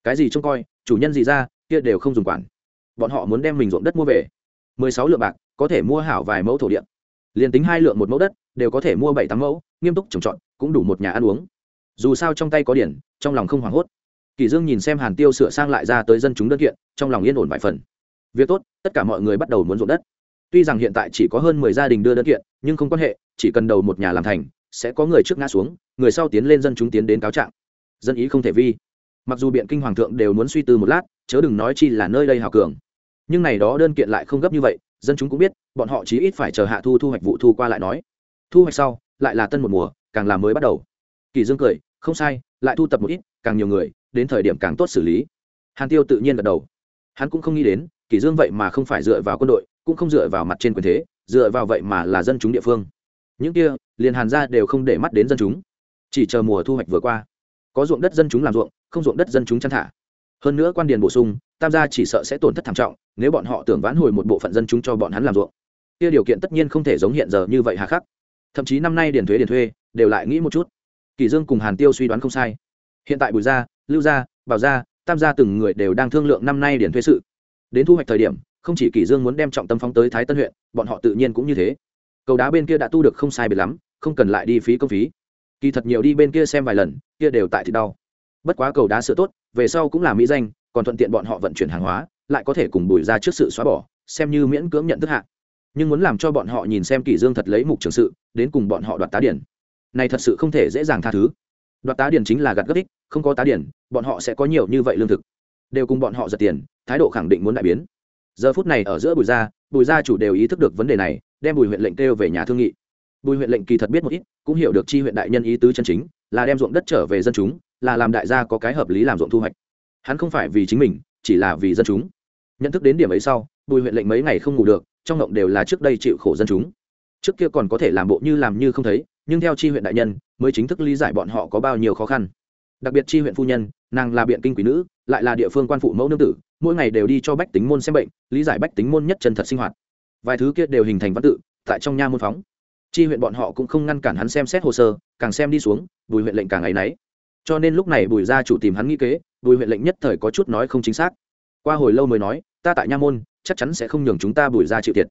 Cái gì trông coi chủ nhân gì ra, kia đều không dùng quản. Bọn họ muốn đem mình ruộng đất mua về. Mười sáu lượng bạc, có thể mua hảo vài mẫu thổ địa. Liền tính hai lượng một mẫu đất, đều có thể mua bảy tám mẫu, nghiêm túc trồng trọt, cũng đủ một nhà ăn uống. Dù sao trong tay có điển trong lòng không hoảng hốt. Kỳ dương nhìn xem hàn tiêu sửa sang lại ra tới dân chúng đơn kiện, trong lòng yên ổn vài phần. Việc tốt, tất cả mọi người bắt đầu muốn ruộng đất. Tuy rằng hiện tại chỉ có hơn mười gia đình đưa đơn kiện, nhưng không quan hệ, chỉ cần đầu một nhà làm thành, sẽ có người trước ngã xuống, người sau tiến lên dân chúng tiến đến cáo trạng. Dân ý không thể vi mặc dù biện kinh hoàng thượng đều muốn suy tư một lát, chớ đừng nói chi là nơi đây hào cường. Nhưng này đó đơn kiện lại không gấp như vậy, dân chúng cũng biết, bọn họ chí ít phải chờ hạ thu thu hoạch vụ thu qua lại nói. Thu hoạch sau, lại là tân một mùa, càng làm mới bắt đầu. Kỳ dương cười, không sai, lại thu tập một ít, càng nhiều người, đến thời điểm càng tốt xử lý. Hàn tiêu tự nhiên gật đầu. Hắn cũng không nghĩ đến, kỳ dương vậy mà không phải dựa vào quân đội, cũng không dựa vào mặt trên quyền thế, dựa vào vậy mà là dân chúng địa phương. Những kia, liền hàn gia đều không để mắt đến dân chúng. Chỉ chờ mùa thu hoạch vừa qua có ruộng đất dân chúng làm ruộng, không ruộng đất dân chúng chăn thả. Hơn nữa quan điền bổ sung, tam gia chỉ sợ sẽ tổn thất thảm trọng, nếu bọn họ tưởng vãn hồi một bộ phận dân chúng cho bọn hắn làm ruộng. Kia điều kiện tất nhiên không thể giống hiện giờ như vậy hà khắc. Thậm chí năm nay điền thuế điền thuê, đều lại nghĩ một chút. Kỳ dương cùng hàn tiêu suy đoán không sai. Hiện tại bùi gia, lưu gia, bảo gia, tam gia từng người đều đang thương lượng năm nay điền thuế sự. Đến thu hoạch thời điểm, không chỉ kỳ dương muốn đem trọng tâm phóng tới thái tân huyện, bọn họ tự nhiên cũng như thế. Cầu đá bên kia đã tu được không sai biệt lắm, không cần lại đi phí công phí kỳ thật nhiều đi bên kia xem vài lần, kia đều tại thì đau. Bất quá cầu đá sửa tốt, về sau cũng là mỹ danh, còn thuận tiện bọn họ vận chuyển hàng hóa, lại có thể cùng bùi ra trước sự xóa bỏ, xem như miễn cưỡng nhận thức hạ. Nhưng muốn làm cho bọn họ nhìn xem kỷ dương thật lấy mục trường sự, đến cùng bọn họ đoạt tá điển. Này thật sự không thể dễ dàng tha thứ. Đoạt tá điển chính là gặt gấp ích không có tá điển, bọn họ sẽ có nhiều như vậy lương thực. Đều cùng bọn họ giật tiền, thái độ khẳng định muốn đại biến. Giờ phút này ở giữa bùi gia bùi gia chủ đều ý thức được vấn đề này, đem bùi huyện lệnh kêu về nhà thương nghị bùi huyện lệnh kỳ thật biết một ít, cũng hiểu được chi huyện đại nhân ý tứ chân chính, là đem ruộng đất trở về dân chúng, là làm đại gia có cái hợp lý làm ruộng thu hoạch. Hắn không phải vì chính mình, chỉ là vì dân chúng. Nhận thức đến điểm ấy sau, bùi huyện lệnh mấy ngày không ngủ được, trong ngộng đều là trước đây chịu khổ dân chúng. Trước kia còn có thể làm bộ như làm như không thấy, nhưng theo chi huyện đại nhân, mới chính thức lý giải bọn họ có bao nhiêu khó khăn. Đặc biệt chi huyện phu nhân, nàng là biện kinh quý nữ, lại là địa phương quan phụ mẫu nương tử, mỗi ngày đều đi cho bách tính môn xem bệnh, lý giải bách tính môn nhất chân thật sinh hoạt. Vài thứ kia đều hình thành văn tự, tại trong nha môn phóng chi huyện bọn họ cũng không ngăn cản hắn xem xét hồ sơ, càng xem đi xuống, bùi huyện lệnh càng áy náy. Cho nên lúc này bùi gia chủ tìm hắn nghĩ kế, bùi huyện lệnh nhất thời có chút nói không chính xác. Qua hồi lâu mới nói, ta tại nha môn, chắc chắn sẽ không nhường chúng ta bùi gia chịu thiệt.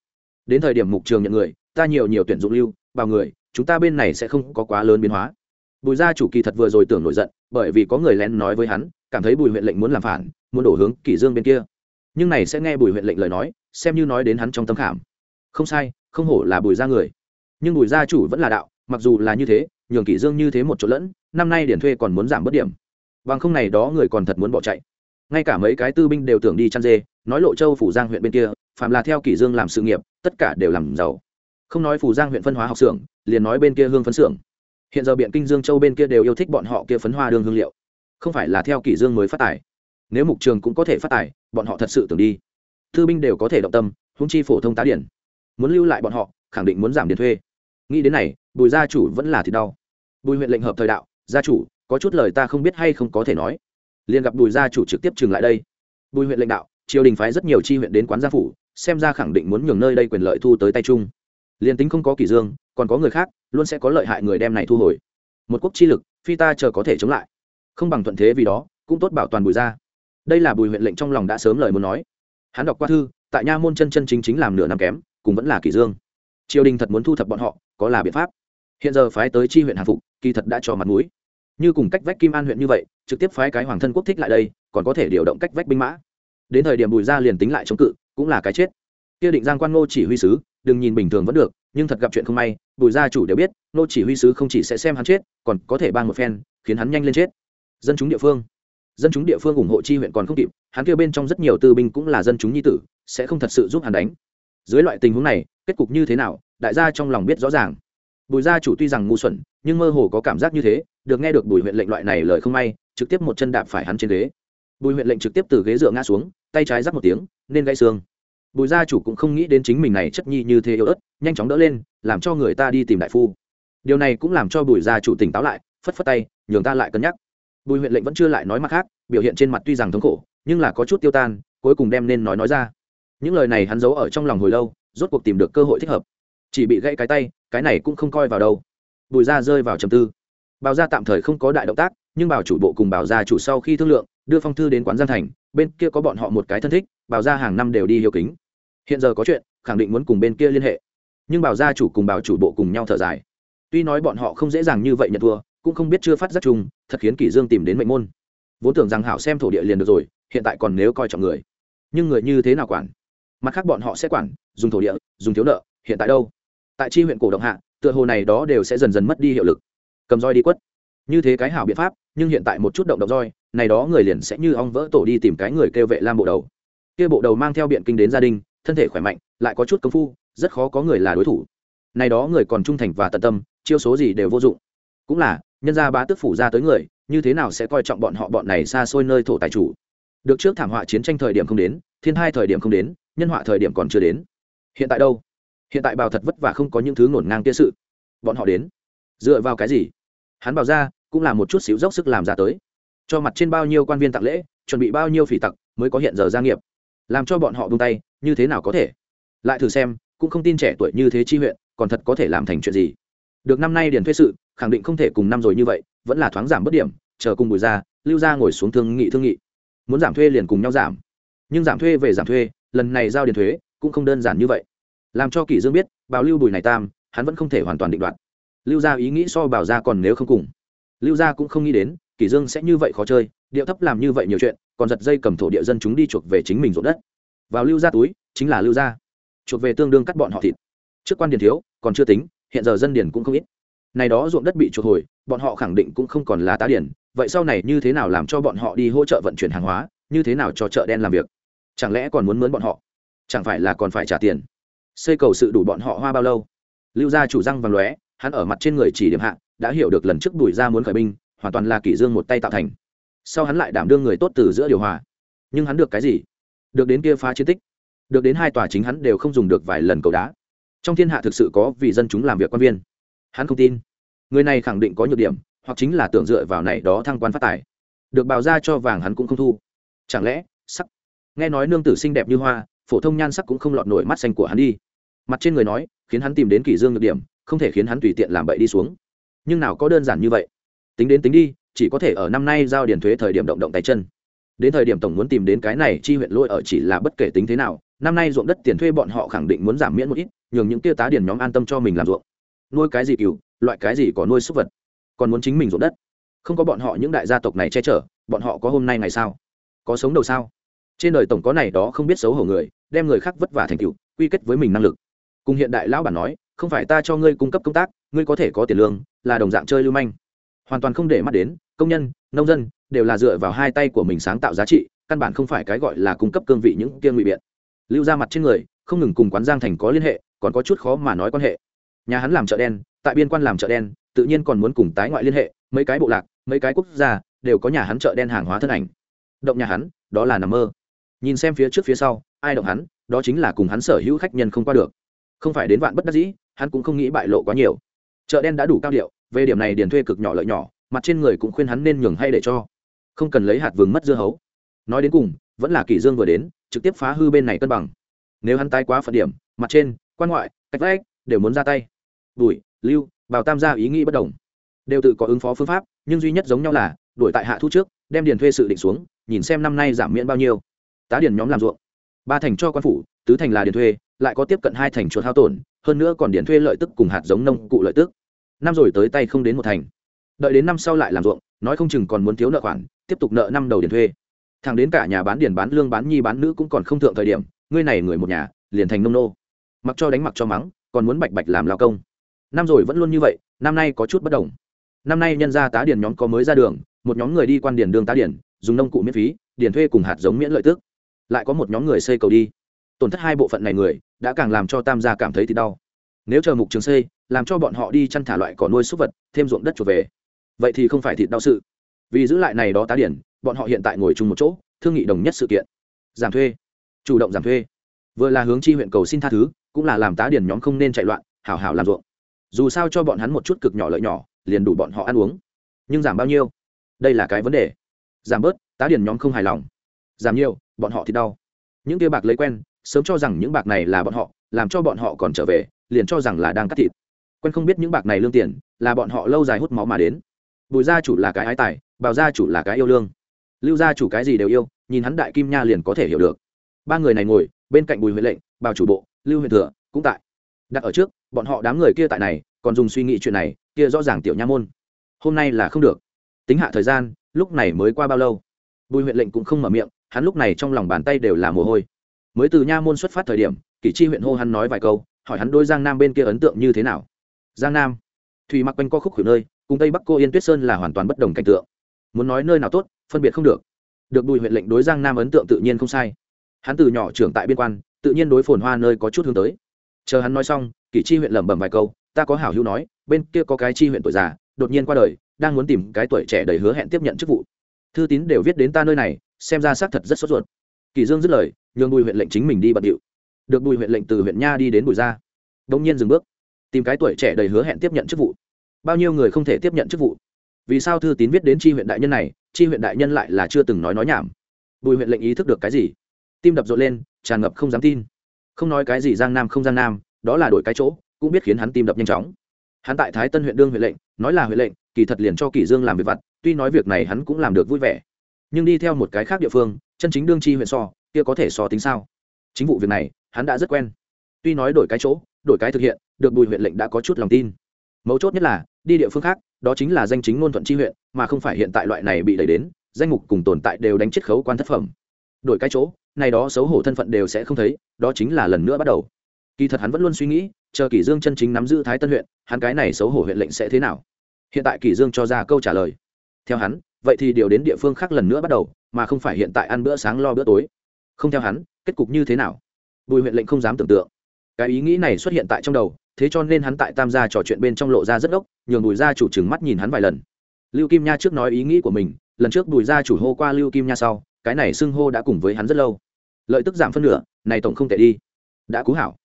Đến thời điểm mục trường nhận người, ta nhiều nhiều tuyển dụng lưu, vào người, chúng ta bên này sẽ không có quá lớn biến hóa. Bùi gia chủ kỳ thật vừa rồi tưởng nổi giận, bởi vì có người lén nói với hắn, cảm thấy bùi huyện lệnh muốn làm phản, muốn đổ hướng kỷ dương bên kia. Nhưng này sẽ nghe bùi huyện lệnh lời nói, xem như nói đến hắn trong tâm khảm. Không sai, không hổ là bùi gia người nhưng bùi gia chủ vẫn là đạo, mặc dù là như thế, nhường kỷ dương như thế một chỗ lẫn, năm nay điển thuê còn muốn giảm bớt điểm. Bằng không này đó người còn thật muốn bỏ chạy. Ngay cả mấy cái tư binh đều tưởng đi chăn dê, nói lộ châu phủ giang huyện bên kia phạm là theo kỷ dương làm sự nghiệp, tất cả đều làm giàu. Không nói phủ giang huyện phân hóa học xưởng, liền nói bên kia hương phấn xưởng. Hiện giờ biện kinh dương châu bên kia đều yêu thích bọn họ kia phấn hoa đường hương liệu. Không phải là theo kỷ dương mới phát tài. Nếu mục trường cũng có thể phát tài, bọn họ thật sự tưởng đi. Thư binh đều có thể động tâm húng chi phổ thông tá điển. Muốn lưu lại bọn họ, khẳng định muốn giảm điện thuê nghĩ đến này, bùi gia chủ vẫn là thì đau. Bùi huyện lệnh hợp thời đạo, gia chủ, có chút lời ta không biết hay không có thể nói. Liền gặp bùi gia chủ trực tiếp trừng lại đây. Bùi huyện lệnh đạo, triều đình phái rất nhiều chi huyện đến quán gia phủ, xem ra khẳng định muốn nhường nơi đây quyền lợi thu tới tay chung. Liền tính không có kỷ dương, còn có người khác, luôn sẽ có lợi hại người đem này thu hồi. Một quốc chi lực, phi ta chờ có thể chống lại. Không bằng thuận thế vì đó, cũng tốt bảo toàn bùi gia. Đây là bùi huyện lệnh trong lòng đã sớm lời muốn nói. Hắn đọc qua thư, tại nha môn chân chân chính chính làm nửa năm kém cũng vẫn là kỷ dương triều đình thật muốn thu thập bọn họ, có là biện pháp. Hiện giờ phái tới chi huyện hàng phục, kỳ thật đã cho mặt mũi. Như cùng cách vách kim an huyện như vậy, trực tiếp phái cái hoàng thân quốc thích lại đây, còn có thể điều động cách vách binh mã. Đến thời điểm bùi gia liền tính lại chống cự, cũng là cái chết. Kia định giang quan ngô chỉ huy sứ, đừng nhìn bình thường vẫn được, nhưng thật gặp chuyện không may, bùi gia chủ đều biết, ngô chỉ huy sứ không chỉ sẽ xem hắn chết, còn có thể ban một phen, khiến hắn nhanh lên chết. Dân chúng địa phương. Dân chúng địa phương ủng hộ chi huyện còn không kịp, hắn kêu bên trong rất nhiều tư binh cũng là dân chúng nhi tử, sẽ không thật sự giúp hắn đánh dưới loại tình huống này, kết cục như thế nào, đại gia trong lòng biết rõ ràng. Bùi gia chủ tuy rằng ngu xuẩn, nhưng mơ hồ có cảm giác như thế, được nghe được bùi huyện lệnh loại này lời không may, trực tiếp một chân đạp phải hắn trên ghế. Bùi huyện lệnh trực tiếp từ ghế dựa ngã xuống, tay trái giáp một tiếng, nên gãy xương. Bùi gia chủ cũng không nghĩ đến chính mình này chất nhi như thế yếu ớt, nhanh chóng đỡ lên, làm cho người ta đi tìm đại phu. Điều này cũng làm cho bùi gia chủ tỉnh táo lại, phất phất tay, nhường ta lại cân nhắc. Bùi huyện lệnh vẫn chưa lại nói mặt khác, biểu hiện trên mặt tuy rằng thống khổ, nhưng là có chút tiêu tan, cuối cùng đem nên nói nói ra những lời này hắn giấu ở trong lòng hồi lâu, rốt cuộc tìm được cơ hội thích hợp. Chỉ bị gãy cái tay, cái này cũng không coi vào đâu. Bùi gia rơi vào trầm tư. Bào gia tạm thời không có đại động tác, nhưng bảo chủ bộ cùng bảo gia chủ sau khi thương lượng, đưa phong thư đến quán giang thành, bên kia có bọn họ một cái thân thích bảo gia hàng năm đều đi hiếu kính. Hiện giờ có chuyện, khẳng định muốn cùng bên kia liên hệ. Nhưng bảo gia chủ cùng bảo chủ bộ cùng nhau thở dài. Tuy nói bọn họ không dễ dàng như vậy nhận thua, cũng không biết chưa phát giác chung, thật khiến kỷ dương tìm đến mệnh môn. Vốn tưởng rằng hảo xem thổ địa liền được rồi, hiện tại còn nếu coi trọng người. Nhưng người như thế nào quản? Mặt khác bọn họ sẽ quản, dùng thổ địa, dùng thiếu nợ, hiện tại đâu? Tại chi huyện cổ động hạ, tựa hồ này đó đều sẽ dần dần mất đi hiệu lực. Cầm roi đi quất. Như thế cái hảo biện pháp, nhưng hiện tại một chút động động roi, này đó người liền sẽ như ong vỡ tổ đi tìm cái người kêu vệ lam bộ đầu. Kia bộ đầu mang theo biện kinh đến gia đình, thân thể khỏe mạnh, lại có chút công phu, rất khó có người là đối thủ. Này đó người còn trung thành và tận tâm, chiêu số gì đều vô dụng. Cũng là, nhân gia bá tước phủ ra tới người, như thế nào sẽ coi trọng bọn họ bọn này xa xôi nơi thổ tài chủ? Được trước thảm họa chiến tranh thời điểm không đến, thiên hai thời điểm không đến nhân họa thời điểm còn chưa đến. Hiện tại đâu? Hiện tại bào thật vất vả không có những thứ ngổn ngang kia sự. Bọn họ đến. Dựa vào cái gì? Hắn bảo ra, cũng là một chút xíu dốc sức làm ra tới. Cho mặt trên bao nhiêu quan viên tặng lễ, chuẩn bị bao nhiêu phỉ tặc, mới có hiện giờ gia nghiệp. Làm cho bọn họ vung tay, như thế nào có thể? Lại thử xem, cũng không tin trẻ tuổi như thế chi huyện, còn thật có thể làm thành chuyện gì. Được năm nay điền thuê sự, khẳng định không thể cùng năm rồi như vậy, vẫn là thoáng giảm bất điểm, chờ cùng bùi ra lưu ra ngồi xuống thương nghị thương nghị. Muốn giảm thuê liền cùng nhau giảm. Nhưng giảm thuê về giảm thuê lần này giao điền thuế cũng không đơn giản như vậy. Làm cho kỷ dương biết, bảo lưu bùi này tam, hắn vẫn không thể hoàn toàn định đoạt. Lưu gia ý nghĩ so bảo gia còn nếu không cùng. Lưu gia cũng không nghĩ đến, kỷ dương sẽ như vậy khó chơi, điệu thấp làm như vậy nhiều chuyện, còn giật dây cầm thổ địa dân chúng đi chuộc về chính mình ruộng đất. Vào lưu gia túi, chính là lưu gia. Chuộc về tương đương cắt bọn họ thịt. Trước quan điền thiếu, còn chưa tính, hiện giờ dân điền cũng không ít. Này đó ruộng đất bị chuộc hồi, bọn họ khẳng định cũng không còn là tá điền, vậy sau này như thế nào làm cho bọn họ đi hỗ trợ vận chuyển hàng hóa, như thế nào cho chợ đen làm việc? Chẳng lẽ còn muốn mướn bọn họ? Chẳng phải là còn phải trả tiền? Xây cầu sự đủ bọn họ hoa bao lâu? Lưu gia chủ răng vàng lóe, hắn ở mặt trên người chỉ điểm hạ, đã hiểu được lần trước bùi ra muốn khởi binh, hoàn toàn là kỷ dương một tay tạo thành. Sau hắn lại đảm đương người tốt từ giữa điều hòa. Nhưng hắn được cái gì? Được đến kia phá chiến tích. Được đến hai tòa chính hắn đều không dùng được vài lần cầu đá. Trong thiên hạ thực sự có vì dân chúng làm việc quan viên. Hắn không tin. Người này khẳng định có nhược điểm, hoặc chính là tưởng dựa vào này đó thăng quan phát tài. Được bào ra cho vàng hắn cũng không thu. Chẳng lẽ sắc nghe nói nương tử xinh đẹp như hoa, phổ thông nhan sắc cũng không lọt nổi mắt xanh của hắn đi. Mặt trên người nói, khiến hắn tìm đến kỷ dương nhược điểm, không thể khiến hắn tùy tiện làm bậy đi xuống. Nhưng nào có đơn giản như vậy. Tính đến tính đi, chỉ có thể ở năm nay giao điền thuế thời điểm động động tay chân. Đến thời điểm tổng muốn tìm đến cái này chi huyện lôi ở chỉ là bất kể tính thế nào, năm nay ruộng đất tiền thuê bọn họ khẳng định muốn giảm miễn một ít, nhường những tiêu tá điền nhóm an tâm cho mình làm ruộng. Nuôi cái gì cừu, loại cái gì có nuôi súc vật. Còn muốn chính mình ruộng đất. Không có bọn họ những đại gia tộc này che chở, bọn họ có hôm nay ngày sao? Có sống đầu sao? Trên đời tổng có này đó không biết xấu hổ người, đem người khác vất vả thành tựu, quy kết với mình năng lực. Cùng hiện đại lão bản nói, không phải ta cho ngươi cung cấp công tác, ngươi có thể có tiền lương, là đồng dạng chơi lưu manh. Hoàn toàn không để mắt đến, công nhân, nông dân, đều là dựa vào hai tay của mình sáng tạo giá trị, căn bản không phải cái gọi là cung cấp cương vị những kia ngụy biện. Lưu ra mặt trên người, không ngừng cùng quán giang thành có liên hệ, còn có chút khó mà nói quan hệ. Nhà hắn làm chợ đen, tại biên quan làm chợ đen, tự nhiên còn muốn cùng tái ngoại liên hệ, mấy cái bộ lạc, mấy cái quốc gia, đều có nhà hắn chợ đen hàng hóa thân ảnh. Động nhà hắn, đó là nằm mơ nhìn xem phía trước phía sau, ai động hắn, đó chính là cùng hắn sở hữu khách nhân không qua được. Không phải đến vạn bất đắc dĩ, hắn cũng không nghĩ bại lộ quá nhiều. Chợ đen đã đủ cao điệu, về điểm này điền thuê cực nhỏ lợi nhỏ, mặt trên người cũng khuyên hắn nên nhường hay để cho. Không cần lấy hạt vừng mất dưa hấu. Nói đến cùng, vẫn là kỷ dương vừa đến, trực tiếp phá hư bên này cân bằng. Nếu hắn tái quá phận điểm, mặt trên, quan ngoại, cách vách, đều muốn ra tay. Bùi lưu bảo tam gia ý nghĩ bất đồng. Đều tự có ứng phó phương pháp, nhưng duy nhất giống nhau là, đuổi tại hạ thu trước, đem điền thuê sự định xuống, nhìn xem năm nay giảm miễn bao nhiêu tá điền nhóm làm ruộng. Ba thành cho quan phủ, tứ thành là điền thuê, lại có tiếp cận hai thành chuột hao tổn, hơn nữa còn điền thuê lợi tức cùng hạt giống nông cụ lợi tức. Năm rồi tới tay không đến một thành. Đợi đến năm sau lại làm ruộng, nói không chừng còn muốn thiếu nợ khoản, tiếp tục nợ năm đầu điền thuê. Thằng đến cả nhà bán điền bán lương bán nhi bán nữ cũng còn không thượng thời điểm, ngươi này người một nhà, liền thành nông nô. Mặc cho đánh mặc cho mắng, còn muốn bạch bạch làm lao công. Năm rồi vẫn luôn như vậy, năm nay có chút bất đồng. Năm nay nhân gia tá điền nhóm có mới ra đường, một nhóm người đi quan điền đường tá điền, dùng nông cụ miễn phí, điền thuê cùng hạt giống miễn lợi tức lại có một nhóm người xây cầu đi. Tổn thất hai bộ phận này người, đã càng làm cho tam gia cảm thấy thì đau. Nếu chờ mục trường xây, làm cho bọn họ đi chăn thả loại cỏ nuôi súc vật, thêm ruộng đất trở về. Vậy thì không phải thịt đau sự. Vì giữ lại này đó tá điển, bọn họ hiện tại ngồi chung một chỗ, thương nghị đồng nhất sự kiện. Giảm thuê. Chủ động giảm thuê. Vừa là hướng chi huyện cầu xin tha thứ, cũng là làm tá điển nhóm không nên chạy loạn, hảo hảo làm ruộng. Dù sao cho bọn hắn một chút cực nhỏ lợi nhỏ, liền đủ bọn họ ăn uống. Nhưng giảm bao nhiêu? Đây là cái vấn đề. Giảm bớt, tá điển nhóm không hài lòng giảm nhiều, bọn họ thì đau. Những kia bạc lấy quen, sớm cho rằng những bạc này là bọn họ, làm cho bọn họ còn trở về, liền cho rằng là đang cắt thịt. Quen không biết những bạc này lương tiền, là bọn họ lâu dài hút máu mà đến. Bùi gia chủ là cái ái tài, bào gia chủ là cái yêu lương. Lưu gia chủ cái gì đều yêu, nhìn hắn đại kim nha liền có thể hiểu được. Ba người này ngồi, bên cạnh bùi huệ lệnh, bào chủ bộ, lưu huyện thừa, cũng tại. Đặt ở trước, bọn họ đám người kia tại này, còn dùng suy nghĩ chuyện này, kia rõ ràng tiểu nha môn. Hôm nay là không được. Tính hạ thời gian, lúc này mới qua bao lâu? Bùi huyện lệnh cũng không mở miệng hắn lúc này trong lòng bàn tay đều là mồ hôi. Mới từ nha môn xuất phát thời điểm, kỷ chi huyện hô hắn nói vài câu, hỏi hắn đôi giang nam bên kia ấn tượng như thế nào. Giang nam thùy mặc quanh co khúc khử nơi, cùng tây bắc cô yên tuyết sơn là hoàn toàn bất đồng cảnh tượng. Muốn nói nơi nào tốt, phân biệt không được. Được bùi huyện lệnh đối giang nam ấn tượng tự nhiên không sai. Hắn từ nhỏ trưởng tại biên quan, tự nhiên đối phồn hoa nơi có chút hướng tới. Chờ hắn nói xong, kỷ chi huyện lẩm bẩm vài câu, ta có hảo hữu nói, bên kia có cái chi huyện tuổi già, đột nhiên qua đời, đang muốn tìm cái tuổi trẻ đầy hứa hẹn tiếp nhận chức vụ. Thư tín đều viết đến ta nơi này xem ra xác thật rất sốt ruột. Kỳ dương dứt lời, nhường bùi huyện lệnh chính mình đi bận điệu. Được bùi huyện lệnh từ huyện nha đi đến bùi gia. Đông nhiên dừng bước. Tìm cái tuổi trẻ đầy hứa hẹn tiếp nhận chức vụ. Bao nhiêu người không thể tiếp nhận chức vụ? Vì sao thư tín viết đến tri huyện đại nhân này tri huyện đại nhân lại là chưa từng nói nói nhảm? Bùi huyện lệnh ý thức được cái gì? Tim đập rộn lên, tràn ngập không dám tin. Không nói cái gì giang nam không giang nam, đó là đổi cái chỗ, cũng biết khiến hắn tim đập nhanh chóng. Hắn tại thái tân huyện đương huyện lệnh, nói là huyện lệnh, kỳ thật liền cho kỳ dương làm việc vặt, tuy nói việc này hắn cũng làm được vui vẻ nhưng đi theo một cái khác địa phương, chân chính đương chi huyện so, kia có thể so tính sao? Chính vụ việc này, hắn đã rất quen. Tuy nói đổi cái chỗ, đổi cái thực hiện, được bùi huyện lệnh đã có chút lòng tin. Mấu chốt nhất là, đi địa phương khác, đó chính là danh chính ngôn thuận chi huyện, mà không phải hiện tại loại này bị đẩy đến, danh mục cùng tồn tại đều đánh chiết khấu quan thất phẩm. Đổi cái chỗ, này đó xấu hổ thân phận đều sẽ không thấy, đó chính là lần nữa bắt đầu. Kỳ thật hắn vẫn luôn suy nghĩ, chờ kỷ dương chân chính nắm giữ thái tân huyện, hắn cái này xấu hổ huyện lệnh sẽ thế nào? Hiện tại kỷ dương cho ra câu trả lời. Theo hắn vậy thì điều đến địa phương khác lần nữa bắt đầu, mà không phải hiện tại ăn bữa sáng lo bữa tối. Không theo hắn, kết cục như thế nào? Bùi huyện lệnh không dám tưởng tượng. Cái ý nghĩ này xuất hiện tại trong đầu, thế cho nên hắn tại tam gia trò chuyện bên trong lộ ra rất ốc nhường bùi gia chủ trừng mắt nhìn hắn vài lần. Lưu kim nha trước nói ý nghĩ của mình, lần trước bùi gia chủ hô qua lưu kim nha sau, cái này xưng hô đã cùng với hắn rất lâu. Lợi tức giảm phân nửa, này tổng không thể đi. Đã cú hảo.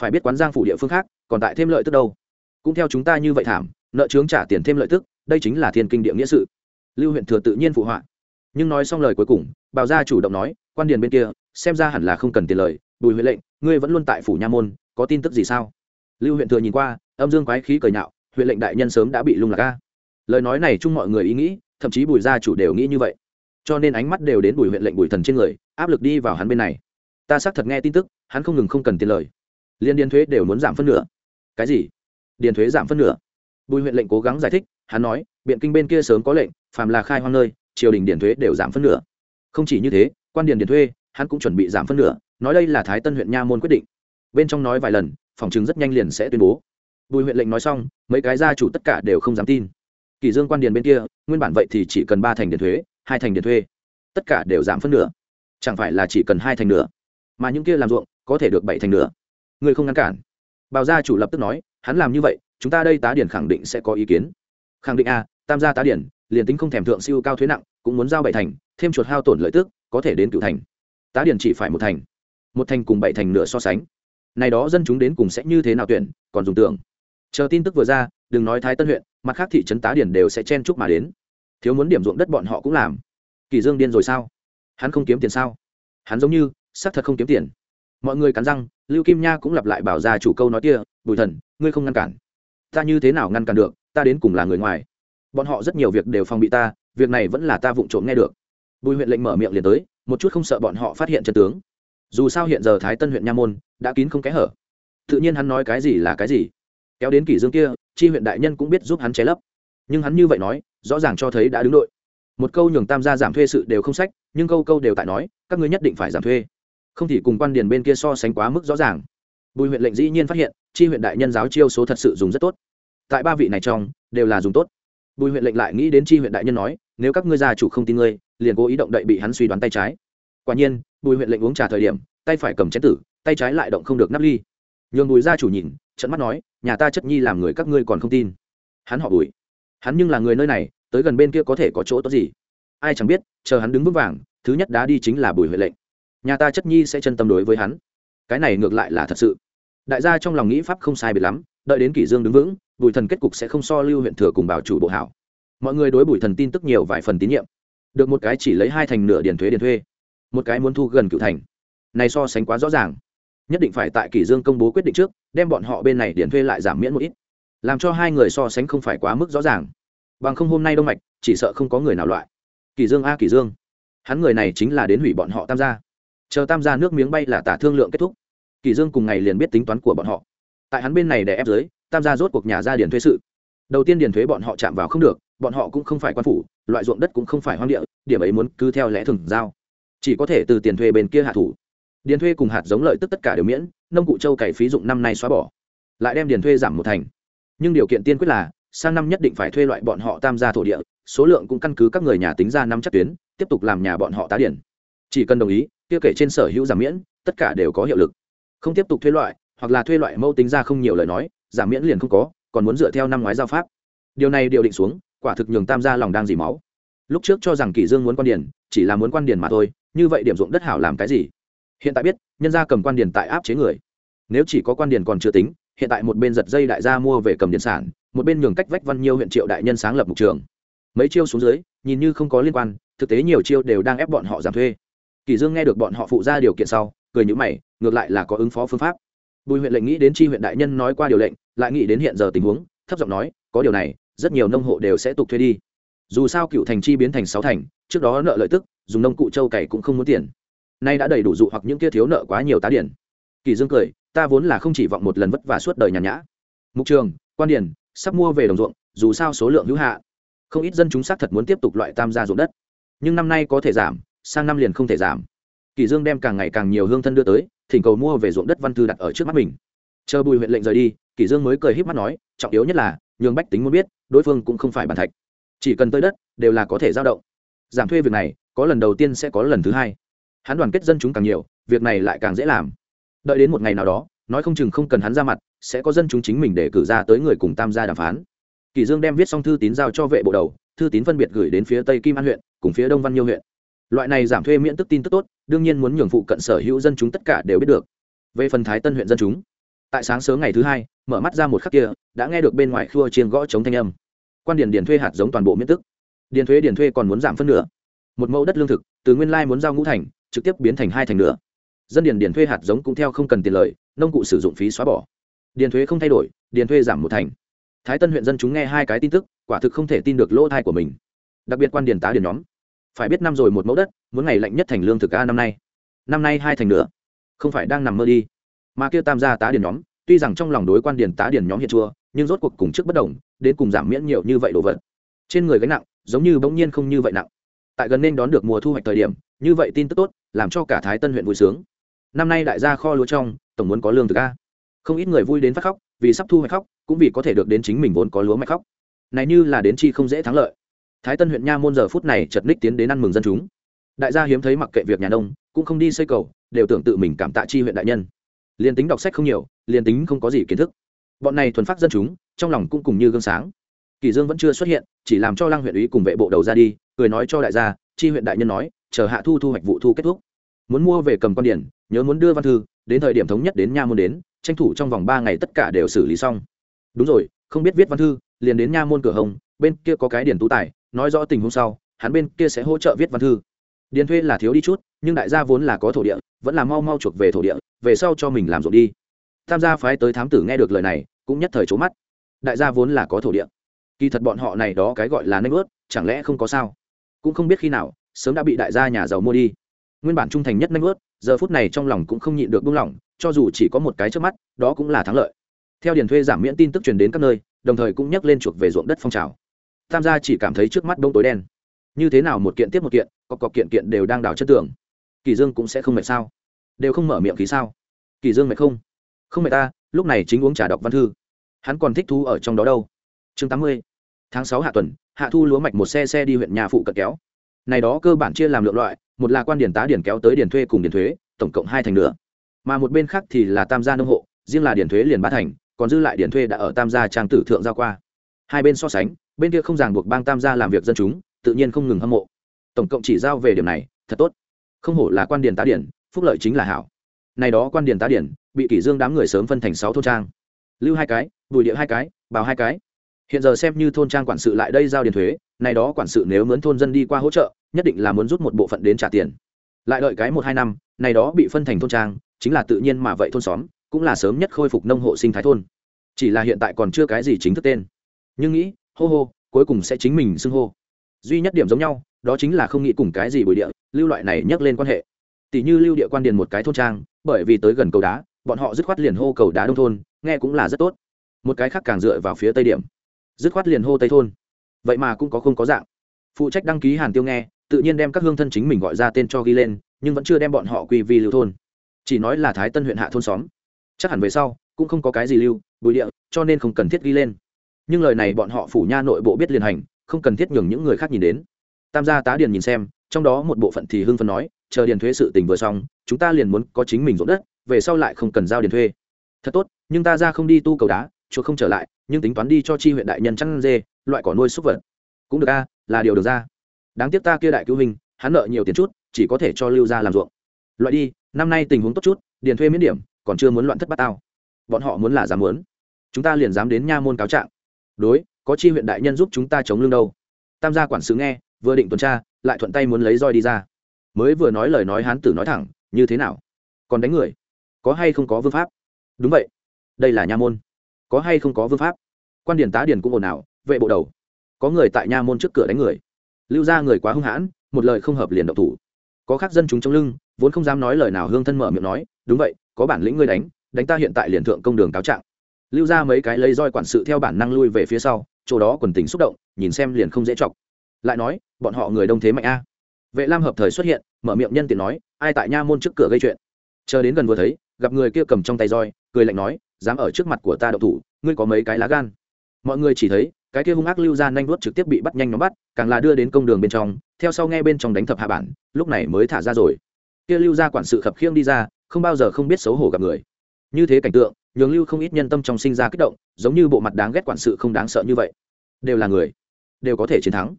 Phải biết quán giang phủ địa phương khác, còn tại thêm lợi tức đâu. Cũng theo chúng ta như vậy thảm, nợ trướng trả tiền thêm lợi tức, đây chính là thiên kinh địa nghĩa sự lưu huyện thừa tự nhiên phụ họa. Nhưng nói xong lời cuối cùng bào gia chủ động nói, quan điền bên kia, xem ra hẳn là không cần tiền lời, bùi huệ lệnh, ngươi vẫn luôn tại phủ nha môn, có tin tức gì sao? Lưu huyện thừa nhìn qua, âm dương quái khí cười nhạo huyện lệnh đại nhân sớm đã bị lung lạc ca lời nói này chung mọi người ý nghĩ, thậm chí bùi gia chủ đều nghĩ như vậy. Cho nên ánh mắt đều đến bùi huyện lệnh bùi thần trên người, áp lực đi vào hắn bên này. Ta xác thật nghe tin tức, hắn không ngừng không cần tiền lời. Liên điền thuế đều muốn giảm phân nửa. Cái gì? Điền thuế giảm phân nửa bùi huyện lệnh cố gắng giải thích, hắn nói, biện kinh bên kia sớm có lệnh, phàm là khai hoang nơi, triều đình điền thuế đều giảm phân nửa. Không chỉ như thế, quan điền điền thuê hắn cũng chuẩn bị giảm phân nửa, nói đây là thái tân huyện nha môn quyết định. Bên trong nói vài lần, phòng chứng rất nhanh liền sẽ tuyên bố. Bùi huyện lệnh nói xong, mấy cái gia chủ tất cả đều không dám tin. Kỳ dương quan điền bên kia, nguyên bản vậy thì chỉ cần ba thành điền thuế, hai thành điền thuê tất cả đều giảm phân nửa. Chẳng phải là chỉ cần hai thành nửa, mà những kia làm ruộng, có thể được bảy thành nửa. Người không ngăn cản. Bào gia chủ lập tức nói, hắn làm như vậy chúng ta đây tá điển khẳng định sẽ có ý kiến. Khẳng định a, tam gia tá điển, liền tính không thèm thượng siêu cao thuế nặng, cũng muốn giao bảy thành, thêm chuột hao tổn lợi tức, có thể đến cựu thành. Tá điển chỉ phải một thành. Một thành cùng bảy thành nửa so sánh. Này đó dân chúng đến cùng sẽ như thế nào tuyển, còn dùng tưởng. Chờ tin tức vừa ra, đừng nói thái tân huyện, mặt khác thị trấn tá điển đều sẽ chen chúc mà đến. Thiếu muốn điểm ruộng đất bọn họ cũng làm. Kỳ dương điên rồi sao? Hắn không kiếm tiền sao? Hắn giống như, xác thật không kiếm tiền. Mọi người cắn răng, lưu kim nha cũng lặp lại bảo ra chủ câu nói kia, bùi thần, ngươi không ngăn cản ta như thế nào ngăn cản được, ta đến cùng là người ngoài. Bọn họ rất nhiều việc đều phòng bị ta, việc này vẫn là ta vụng trộm nghe được. Bùi huyện lệnh mở miệng liền tới, một chút không sợ bọn họ phát hiện chân tướng. Dù sao hiện giờ thái tân huyện nha môn, đã kín không kẽ hở. Tự nhiên hắn nói cái gì là cái gì. Kéo đến kỷ dương kia, chi huyện đại nhân cũng biết giúp hắn chế lấp. Nhưng hắn như vậy nói, rõ ràng cho thấy đã đứng đội. Một câu nhường tam gia giảm thuê sự đều không sách, nhưng câu câu đều tại nói, các ngươi nhất định phải giảm thuê. Không thì cùng quan điền bên kia so sánh quá mức rõ ràng bùi huyện lệnh dĩ nhiên phát hiện, chi huyện đại nhân giáo chiêu số thật sự dùng rất tốt. Tại ba vị này trong, đều là dùng tốt. Bùi huyện lệnh lại nghĩ đến chi huyện đại nhân nói, nếu các ngươi gia chủ không tin ngươi, liền cố ý động đậy bị hắn suy đoán tay trái. Quả nhiên, bùi huyện lệnh uống trà thời điểm, tay phải cầm chén tử, tay trái lại động không được nắp ly. Nhường bùi gia chủ nhìn trận mắt nói, nhà ta chất nhi làm người các ngươi còn không tin. Hắn họ bùi. Hắn nhưng là người nơi này, tới gần bên kia có thể có chỗ tốt gì? Ai chẳng biết, chờ hắn đứng vững vàng, thứ nhất đá đi chính là bùi huệ lệnh. Nhà ta chất nhi sẽ chân tâm đối với hắn. Cái này ngược lại là thật sự đại gia trong lòng nghĩ pháp không sai biệt lắm, đợi đến kỷ dương đứng vững, bùi thần kết cục sẽ không so lưu huyện thừa cùng bảo chủ bộ hảo. Mọi người đối bùi thần tin tức nhiều vài phần tín nhiệm. Được một cái chỉ lấy hai thành nửa điền thuế điền thuê. Một cái muốn thu gần cựu thành. Này so sánh quá rõ ràng. Nhất định phải tại kỷ dương công bố quyết định trước, đem bọn họ bên này điền thuê lại giảm miễn một ít. Làm cho hai người so sánh không phải quá mức rõ ràng. Bằng không hôm nay đông mạch, chỉ sợ không có người nào loại. Kỷ dương a kỷ dương. Hắn người này chính là đến hủy bọn họ tam gia. Chờ tam gia nước miếng bay là tả thương lượng kết thúc. Kỳ dương cùng ngày liền biết tính toán của bọn họ. Tại hắn bên này để ép dưới tam gia rốt cuộc nhà ra điền thuế sự. Đầu tiên điền thuế bọn họ chạm vào không được, bọn họ cũng không phải quan phủ, loại ruộng đất cũng không phải hoang địa, điểm ấy muốn cứ theo lẽ thường giao. Chỉ có thể từ tiền thuê bên kia hạ thủ. Điền thuê cùng hạt giống lợi tức tất cả đều miễn, nông cụ châu cày phí dụng năm nay xóa bỏ. Lại đem điền thuê giảm một thành. Nhưng điều kiện tiên quyết là, sang năm nhất định phải thuê loại bọn họ tam gia thổ địa, số lượng cũng căn cứ các người nhà tính ra năm chắc tuyến, tiếp tục làm nhà bọn họ tá điển. Chỉ cần đồng ý, kia kể trên sở hữu giảm miễn, tất cả đều có hiệu lực không tiếp tục thuê loại, hoặc là thuê loại mẫu tính ra không nhiều lời nói, giảm miễn liền không có, còn muốn dựa theo năm ngoái giao pháp. Điều này điều định xuống, quả thực nhường tam gia lòng đang dì máu. Lúc trước cho rằng kỷ dương muốn quan điền, chỉ là muốn quan điền mà thôi, như vậy điểm dụng đất hảo làm cái gì? Hiện tại biết, nhân gia cầm quan điền tại áp chế người. Nếu chỉ có quan điền còn chưa tính, hiện tại một bên giật dây đại gia mua về cầm điện sản, một bên nhường cách vách văn nhiêu huyện triệu đại nhân sáng lập mục trường. Mấy chiêu xuống dưới, nhìn như không có liên quan, thực tế nhiều chiêu đều đang ép bọn họ giảm thuê. Kỳ dương nghe được bọn họ phụ ra điều kiện sau cười nhữ mày, ngược lại là có ứng phó phương pháp. Bùi huyện lệnh nghĩ đến tri huyện đại nhân nói qua điều lệnh, lại nghĩ đến hiện giờ tình huống, thấp giọng nói, có điều này, rất nhiều nông hộ đều sẽ tục thuê đi. Dù sao cựu thành chi biến thành sáu thành, trước đó nợ lợi tức, dùng nông cụ châu cày cũng không muốn tiền. Nay đã đầy đủ dụ hoặc những kia thiếu nợ quá nhiều tá điển. Kỳ dương cười, ta vốn là không chỉ vọng một lần vất vả suốt đời nhàn nhã. Mục trường, quan điển, sắp mua về đồng ruộng, dù sao số lượng hữu hạ. Không ít dân chúng xác thật muốn tiếp tục loại tam gia ruộng đất. Nhưng năm nay có thể giảm, sang năm liền không thể giảm kỳ dương đem càng ngày càng nhiều hương thân đưa tới, thỉnh cầu mua về ruộng đất văn thư đặt ở trước mắt mình. Chờ bùi huyện lệnh rời đi, kỳ dương mới cười híp mắt nói, trọng yếu nhất là, nhường bách tính muốn biết, đối phương cũng không phải bàn thạch. Chỉ cần tới đất, đều là có thể giao động. Giảm thuê việc này, có lần đầu tiên sẽ có lần thứ hai. Hắn đoàn kết dân chúng càng nhiều, việc này lại càng dễ làm. Đợi đến một ngày nào đó, nói không chừng không cần hắn ra mặt, sẽ có dân chúng chính mình để cử ra tới người cùng tham gia đàm phán. Kỳ dương đem viết xong thư tín giao cho vệ bộ đầu, thư tín phân biệt gửi đến phía tây kim an huyện, cùng phía đông văn nhiêu huyện loại này giảm thuê miễn tức tin tức tốt, đương nhiên muốn nhường phụ cận sở hữu dân chúng tất cả đều biết được. Về phần thái tân huyện dân chúng, tại sáng sớm ngày thứ hai, mở mắt ra một khắc kia, đã nghe được bên ngoài khua chiên gõ chống thanh âm. Quan điển Điền thuê hạt giống toàn bộ miễn tức. Điền thuế điền thuê còn muốn giảm phân nửa. Một mẫu đất lương thực, từ nguyên lai muốn giao ngũ thành, trực tiếp biến thành hai thành nữa dân điền điền thuê hạt giống cũng theo không cần tiền lợi nông cụ sử dụng phí xóa bỏ. Điền thuế không thay đổi, điền thuê giảm một thành. Thái tân huyện dân chúng nghe hai cái tin tức, quả thực không thể tin được lỗ thai của mình. Đặc biệt quan điền tá điền nhóm phải biết năm rồi một mẫu đất, muốn ngày lạnh nhất thành lương thực a năm nay. Năm nay hai thành nữa. Không phải đang nằm mơ đi. Mà kia tam gia tá điền nhóm, tuy rằng trong lòng đối quan điền tá điền nhóm hiện chua, nhưng rốt cuộc cùng trước bất đồng, đến cùng giảm miễn nhiều như vậy đồ vật. Trên người gánh nặng, giống như bỗng nhiên không như vậy nặng. Tại gần nên đón được mùa thu hoạch thời điểm, như vậy tin tức tốt, làm cho cả thái tân huyện vui sướng. Năm nay đại gia kho lúa trong, tổng muốn có lương thực a. Không ít người vui đến phát khóc, vì sắp thu hoạch khóc, cũng vì có thể được đến chính mình vốn có lúa mạch khóc. Này như là đến chi không dễ thắng lợi thái tân huyện nha môn giờ phút này chật ních tiến đến ăn mừng dân chúng. Đại gia hiếm thấy mặc kệ việc nhà nông, cũng không đi xây cầu, đều tưởng tự mình cảm tạ chi huyện đại nhân. Liền tính đọc sách không nhiều liền tính không có gì kiến thức. Bọn này thuần phát dân chúng, trong lòng cũng cùng như gương sáng. Kỳ dương vẫn chưa xuất hiện, chỉ làm cho lăng huyện ủy cùng vệ bộ đầu ra đi, cười nói cho đại gia, chi huyện đại nhân nói, chờ hạ thu thu hoạch vụ thu kết thúc. Muốn mua về cầm quan điển, nhớ muốn đưa văn thư, đến thời điểm thống nhất đến nha môn đến, tranh thủ trong vòng ba ngày tất cả đều xử lý xong. Đúng rồi, không biết viết văn thư, liền đến nha môn cửa hồng, bên kia có cái điển tú tài nói rõ tình huống sau, hắn bên kia sẽ hỗ trợ viết văn thư. Điền thuê là thiếu đi chút, nhưng đại gia vốn là có thổ địa, vẫn là mau mau chuộc về thổ địa, về sau cho mình làm ruộng đi. Tham gia phái tới thám tử nghe được lời này, cũng nhất thời trố mắt. Đại gia vốn là có thổ địa. Kỳ thật bọn họ này đó cái gọi là nanh ướt chẳng lẽ không có sao? Cũng không biết khi nào, sớm đã bị đại gia nhà giàu mua đi. Nguyên bản trung thành nhất nanh ướt giờ phút này trong lòng cũng không nhịn được buông lỏng, cho dù chỉ có một cái trước mắt, đó cũng là thắng lợi. Theo điền thuê giảm miễn tin tức truyền đến các nơi, đồng thời cũng nhắc lên chuộc về ruộng đất phong trào tham gia chỉ cảm thấy trước mắt đông tối đen. Như thế nào một kiện tiếp một kiện cọc cọc kiện kiện đều đang đào chất tường. Kỳ dương cũng sẽ không mệt sao? Đều không mở miệng khí sao? Kỳ dương mệt không? Không mệt ta, lúc này chính uống trà đọc văn thư. Hắn còn thích thú ở trong đó đâu? Chương tám mươi, tháng sáu hạ tuần, hạ thu lúa mạch một xe xe đi huyện nhà phụ cận kéo. Này đó cơ bản chia làm lượng loại, một là quan điển tá điển kéo tới điển thuê cùng điển thuế, tổng cộng hai thành nữa mà một bên khác thì là tam gia nông hộ, riêng là điển thuế liền ba thành, còn dư lại điển thuê đã ở tam gia trang tử thượng giao qua. Hai bên so sánh bên kia không ràng buộc bang tam gia làm việc dân chúng, tự nhiên không ngừng hâm mộ. Tổng cộng chỉ giao về điểm này, thật tốt. Không hổ là quan điển tá điển, phúc lợi chính là hảo. Này đó quan điển tá điển, bị kỷ dương đám người sớm phân thành sáu thôn trang. Lưu hai cái, bùi địa hai cái bào hai cái. Hiện giờ xem như thôn trang quản sự lại đây giao điền thuế, này đó quản sự nếu mướn thôn dân đi qua hỗ trợ, nhất định là muốn rút một bộ phận đến trả tiền. Lại đợi cái một hai năm, này đó bị phân thành thôn trang, chính là tự nhiên mà vậy thôn xóm, cũng là sớm nhất khôi phục nông hộ sinh thái thôn. Chỉ là hiện tại còn chưa cái gì chính thức tên. Nhưng nghĩ hô hô, cuối cùng sẽ chính mình xưng hô. Duy nhất điểm giống nhau, đó chính là không nghĩ cùng cái gì bồi địa, lưu loại này nhắc lên quan hệ. Tỷ như lưu địa quan điền một cái thôn trang, bởi vì tới gần cầu đá, bọn họ dứt khoát liền hô cầu đá đông thôn, nghe cũng là rất tốt. Một cái khác càng dựa vào phía tây điểm. Dứt khoát liền hô tây thôn. Vậy mà cũng có không có dạng. Phụ trách đăng ký hàn tiêu nghe, tự nhiên đem các hương thân chính mình gọi ra tên cho ghi lên, nhưng vẫn chưa đem bọn họ quy vi lưu thôn. Chỉ nói là thái tân huyện hạ thôn xóm. Chắc hẳn về sau, cũng không có cái gì lưu bùi địa, cho nên không cần thiết ghi lên nhưng lời này bọn họ phủ nha nội bộ biết liền hành, không cần thiết nhường những người khác nhìn đến. Tam gia tá điền nhìn xem, trong đó một bộ phận thì hưng phân nói, chờ điền thuế sự tình vừa xong, chúng ta liền muốn có chính mình ruộng đất, về sau lại không cần giao điền thuê. Thật tốt, nhưng ta ra không đi tu cầu đá chuột không trở lại, nhưng tính toán đi cho chi huyện đại nhân chăn dê, loại cỏ nuôi súc vật. Cũng được a, là điều được ra. Đáng tiếc ta kia đại cứu hình hắn nợ nhiều tiền chút, chỉ có thể cho lưu ra làm ruộng. Loại đi, năm nay tình huống tốt chút, điền thuê miễn điểm, còn chưa muốn loạn thất bát tao. Bọn họ muốn là dám muốn. Chúng ta liền dám đến nha môn cáo trạng đối, có chi huyện đại nhân giúp chúng ta chống lưng đâu. Tam gia quản sứ nghe, vừa định tuần tra, lại thuận tay muốn lấy roi đi ra. Mới vừa nói lời nói hán tử nói thẳng, như thế nào? Còn đánh người? Có hay không có vương pháp? Đúng vậy. Đây là nha môn. Có hay không có vương pháp? Quan điển tá điển cũng ồn ào, vệ bộ đầu. Có người tại nha môn trước cửa đánh người. Lưu ra người quá hung hãn, một lời không hợp liền độc thủ. Có khác dân chúng trong lưng, vốn không dám nói lời nào, hương thân mở miệng nói, đúng vậy, có bản lĩnh ngươi đánh đánh ta hiện tại liền thượng công đường cáo trạng lưu ra mấy cái lấy roi quản sự theo bản năng lui về phía sau, chỗ đó quần tình xúc động, nhìn xem liền không dễ chọc. Lại nói, bọn họ người đông thế mạnh a. Vệ lam hợp thời xuất hiện, mở miệng nhân tiện nói, ai tại nha môn trước cửa gây chuyện? Chờ đến gần vừa thấy, gặp người kia cầm trong tay roi, cười lạnh nói, dám ở trước mặt của ta đậu thủ, ngươi có mấy cái lá gan? Mọi người chỉ thấy, cái kia hung ác lưu ra nhanh vuốt trực tiếp bị bắt nhanh nó bắt, càng là đưa đến công đường bên trong, theo sau nghe bên trong đánh thập hạ bản, lúc này mới thả ra rồi. Kia lưu ra quản sự khập khiêng đi ra, không bao giờ không biết xấu hổ gặp người như thế cảnh tượng, nhường lưu không ít nhân tâm trong sinh ra kích động, giống như bộ mặt đáng ghét quản sự không đáng sợ như vậy. Đều là người, đều có thể chiến thắng.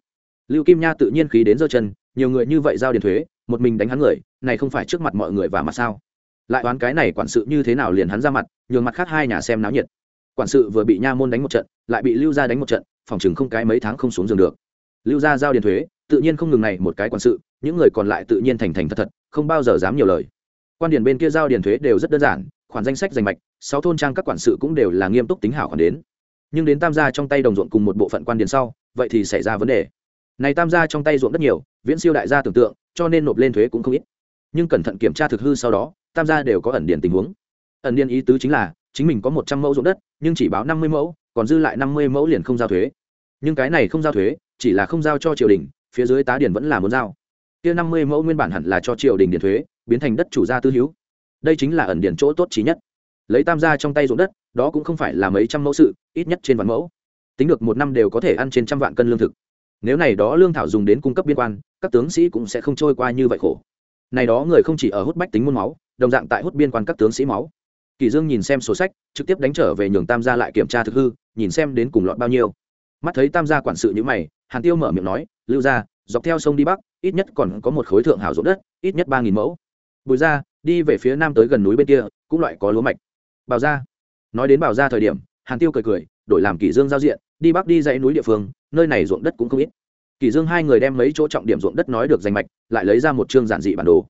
Lưu kim nha tự nhiên khí đến giơ chân, nhiều người như vậy giao điền thuế, một mình đánh hắn người, này không phải trước mặt mọi người và mặt sao? Lại đoán cái này quản sự như thế nào liền hắn ra mặt, nhường mặt khác hai nhà xem náo nhiệt. Quản sự vừa bị nha môn đánh một trận, lại bị lưu gia đánh một trận, phòng chừng không cái mấy tháng không xuống giường được. Lưu gia giao điền thuế, tự nhiên không ngừng này một cái quản sự, những người còn lại tự nhiên thành thành thật thật, không bao giờ dám nhiều lời. Quan điển bên kia giao điền thuế đều rất đơn giản khoản danh sách danh mạch, sáu thôn trang các quản sự cũng đều là nghiêm túc tính hảo khoản đến. Nhưng đến tam gia trong tay đồng ruộng cùng một bộ phận quan điền sau, vậy thì xảy ra vấn đề. Này tam gia trong tay ruộng rất nhiều, viễn siêu đại gia tưởng tượng, cho nên nộp lên thuế cũng không ít. Nhưng cẩn thận kiểm tra thực hư sau đó, tam gia đều có ẩn điền tình huống. Ẩn điền ý tứ chính là, chính mình có một trăm mẫu ruộng đất, nhưng chỉ báo năm mươi mẫu, còn dư lại năm mươi mẫu liền không giao thuế. Nhưng cái này không giao thuế, chỉ là không giao cho triều đình, phía dưới tá điền vẫn là muốn giao. Kia năm mươi mẫu nguyên bản hẳn là cho triều đình điền thuế, biến thành đất chủ gia tư hữu đây chính là ẩn điển chỗ tốt trí nhất. Lấy tam gia trong tay ruộng đất, đó cũng không phải là mấy trăm mẫu sự, ít nhất trên vạn mẫu. Tính được một năm đều có thể ăn trên trăm vạn cân lương thực. Nếu này đó lương thảo dùng đến cung cấp biên quan, các tướng sĩ cũng sẽ không trôi qua như vậy khổ. Này đó người không chỉ ở hút bách tính muôn máu, đồng dạng tại hút biên quan các tướng sĩ máu. Kỳ dương nhìn xem sổ sách, trực tiếp đánh trở về nhường tam gia lại kiểm tra thực hư, nhìn xem đến cùng lọt bao nhiêu. Mắt thấy tam gia quản sự như mày, hàn tiêu mở miệng nói, lưu gia, dọc theo sông đi bắc, ít nhất còn có một khối thượng hảo ruộng đất, ít nhất ba nghìn mẫu. Bùi gia đi về phía nam tới gần núi bên kia, cũng loại có lúa mạch. Bào ra nói đến bào ra thời điểm, hàn tiêu cười cười, đổi làm kỷ dương giao diện, đi bắc đi dãy núi địa phương, nơi này ruộng đất cũng không ít. Kỷ dương hai người đem mấy chỗ trọng điểm ruộng đất nói được danh mạch, lại lấy ra một chương giản dị bản đồ.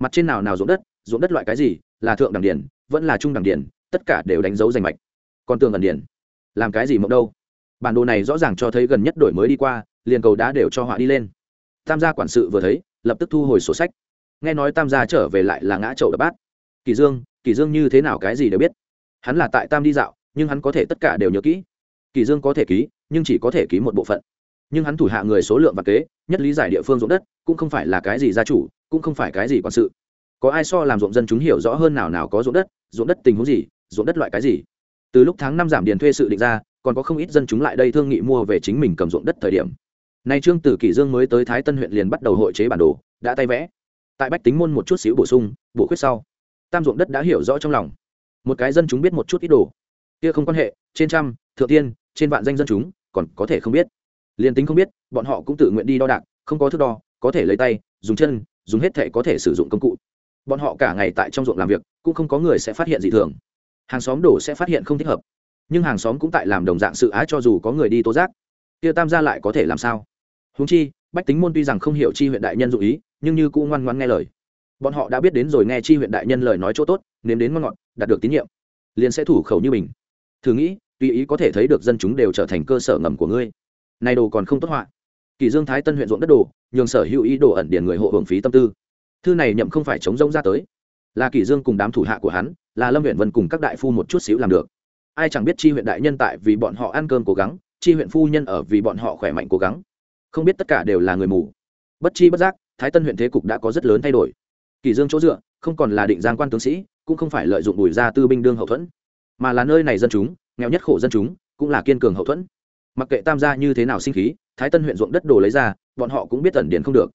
Mặt trên nào nào ruộng đất ruộng đất loại cái gì, là thượng đẳng điển, vẫn là trung đẳng điển, tất cả đều đánh dấu danh mạch. Còn tường ẩn điển, làm cái gì mộng đâu? Bản đồ này rõ ràng cho thấy gần nhất đổi mới đi qua, liền cầu đá đều cho họa đi lên. Tam gia quản sự vừa thấy, lập tức thu hồi sổ sách nghe nói tam gia trở về lại là ngã chậu đập bát. Kỳ dương kỳ dương như thế nào cái gì đều biết. Hắn là tại tam đi dạo, nhưng hắn có thể tất cả đều nhớ kỹ. Kỳ dương có thể ký, nhưng chỉ có thể ký một bộ phận. Nhưng hắn thủ hạ người số lượng và kế, nhất lý giải địa phương ruộng đất, cũng không phải là cái gì gia chủ, cũng không phải cái gì quản sự. Có ai so làm ruộng dân chúng hiểu rõ hơn nào nào có ruộng đất ruộng đất tình huống gì, ruộng đất loại cái gì? Từ lúc tháng năm giảm điền thuê sự định ra, còn có không ít dân chúng lại đây thương nghị mua về chính mình cầm ruộng đất thời điểm. Nay trương tử kỷ dương mới tới thái tân huyện liền bắt đầu hội chế bản đồ, đã tay vẽ tại bách tính môn một chút xíu bổ sung, bổ khuyết sau, tam ruộng đất đã hiểu rõ trong lòng. Một cái dân chúng biết một chút ít đồ. Kia không quan hệ, trên trăm, thượng tiên, trên vạn danh dân chúng, còn có thể không biết. Liền tính không biết, bọn họ cũng tự nguyện đi đo đạc, không có thước đo, có thể lấy tay, dùng chân, dùng hết thể có thể sử dụng công cụ. Bọn họ cả ngày tại trong ruộng làm việc, cũng không có người sẽ phát hiện gì thường. Hàng xóm đổ sẽ phát hiện không thích hợp. Nhưng hàng xóm cũng tại làm đồng dạng sự á cho dù có người đi tố giác. Kia tam gia lại có thể làm sao? Húng chi bách tính môn tuy rằng không hiểu chi huyện đại nhân dụ ý, nhưng như cũng ngoan ngoan nghe lời. Bọn họ đã biết đến rồi nghe chi huyện đại nhân lời nói chỗ tốt, nếm đến ngon ngọt, đạt được tín nhiệm, liền sẽ thủ khẩu như mình. Thử nghĩ, tùy ý có thể thấy được dân chúng đều trở thành cơ sở ngầm của ngươi. Này đồ còn không tốt họa. Kỳ dương thái tân huyện ruộng đất đồ, nhường sở hữu ý đồ ẩn điển người hộ hưởng phí tâm tư. Thư này nhậm không phải chống rông ra tới. Là kỳ dương cùng đám thủ hạ của hắn, là lâm huyện vân cùng các đại phu một chút xíu làm được. Ai chẳng biết chi huyện đại nhân tại vì bọn họ ăn cơm cố gắng, chi huyện phu nhân ở vì bọn họ khỏe mạnh cố gắng không biết tất cả đều là người mù. Bất chi bất giác, thái tân huyện thế cục đã có rất lớn thay đổi. Kỳ dương chỗ dựa, không còn là định giang quan tướng sĩ, cũng không phải lợi dụng bùi gia tư binh đương hậu thuẫn, mà là nơi này dân chúng, nghèo nhất khổ dân chúng, cũng là kiên cường hậu thuẫn. Mặc kệ tam gia như thế nào sinh khí, thái tân huyện ruộng đất đồ lấy ra, bọn họ cũng biết tẩn điển không được.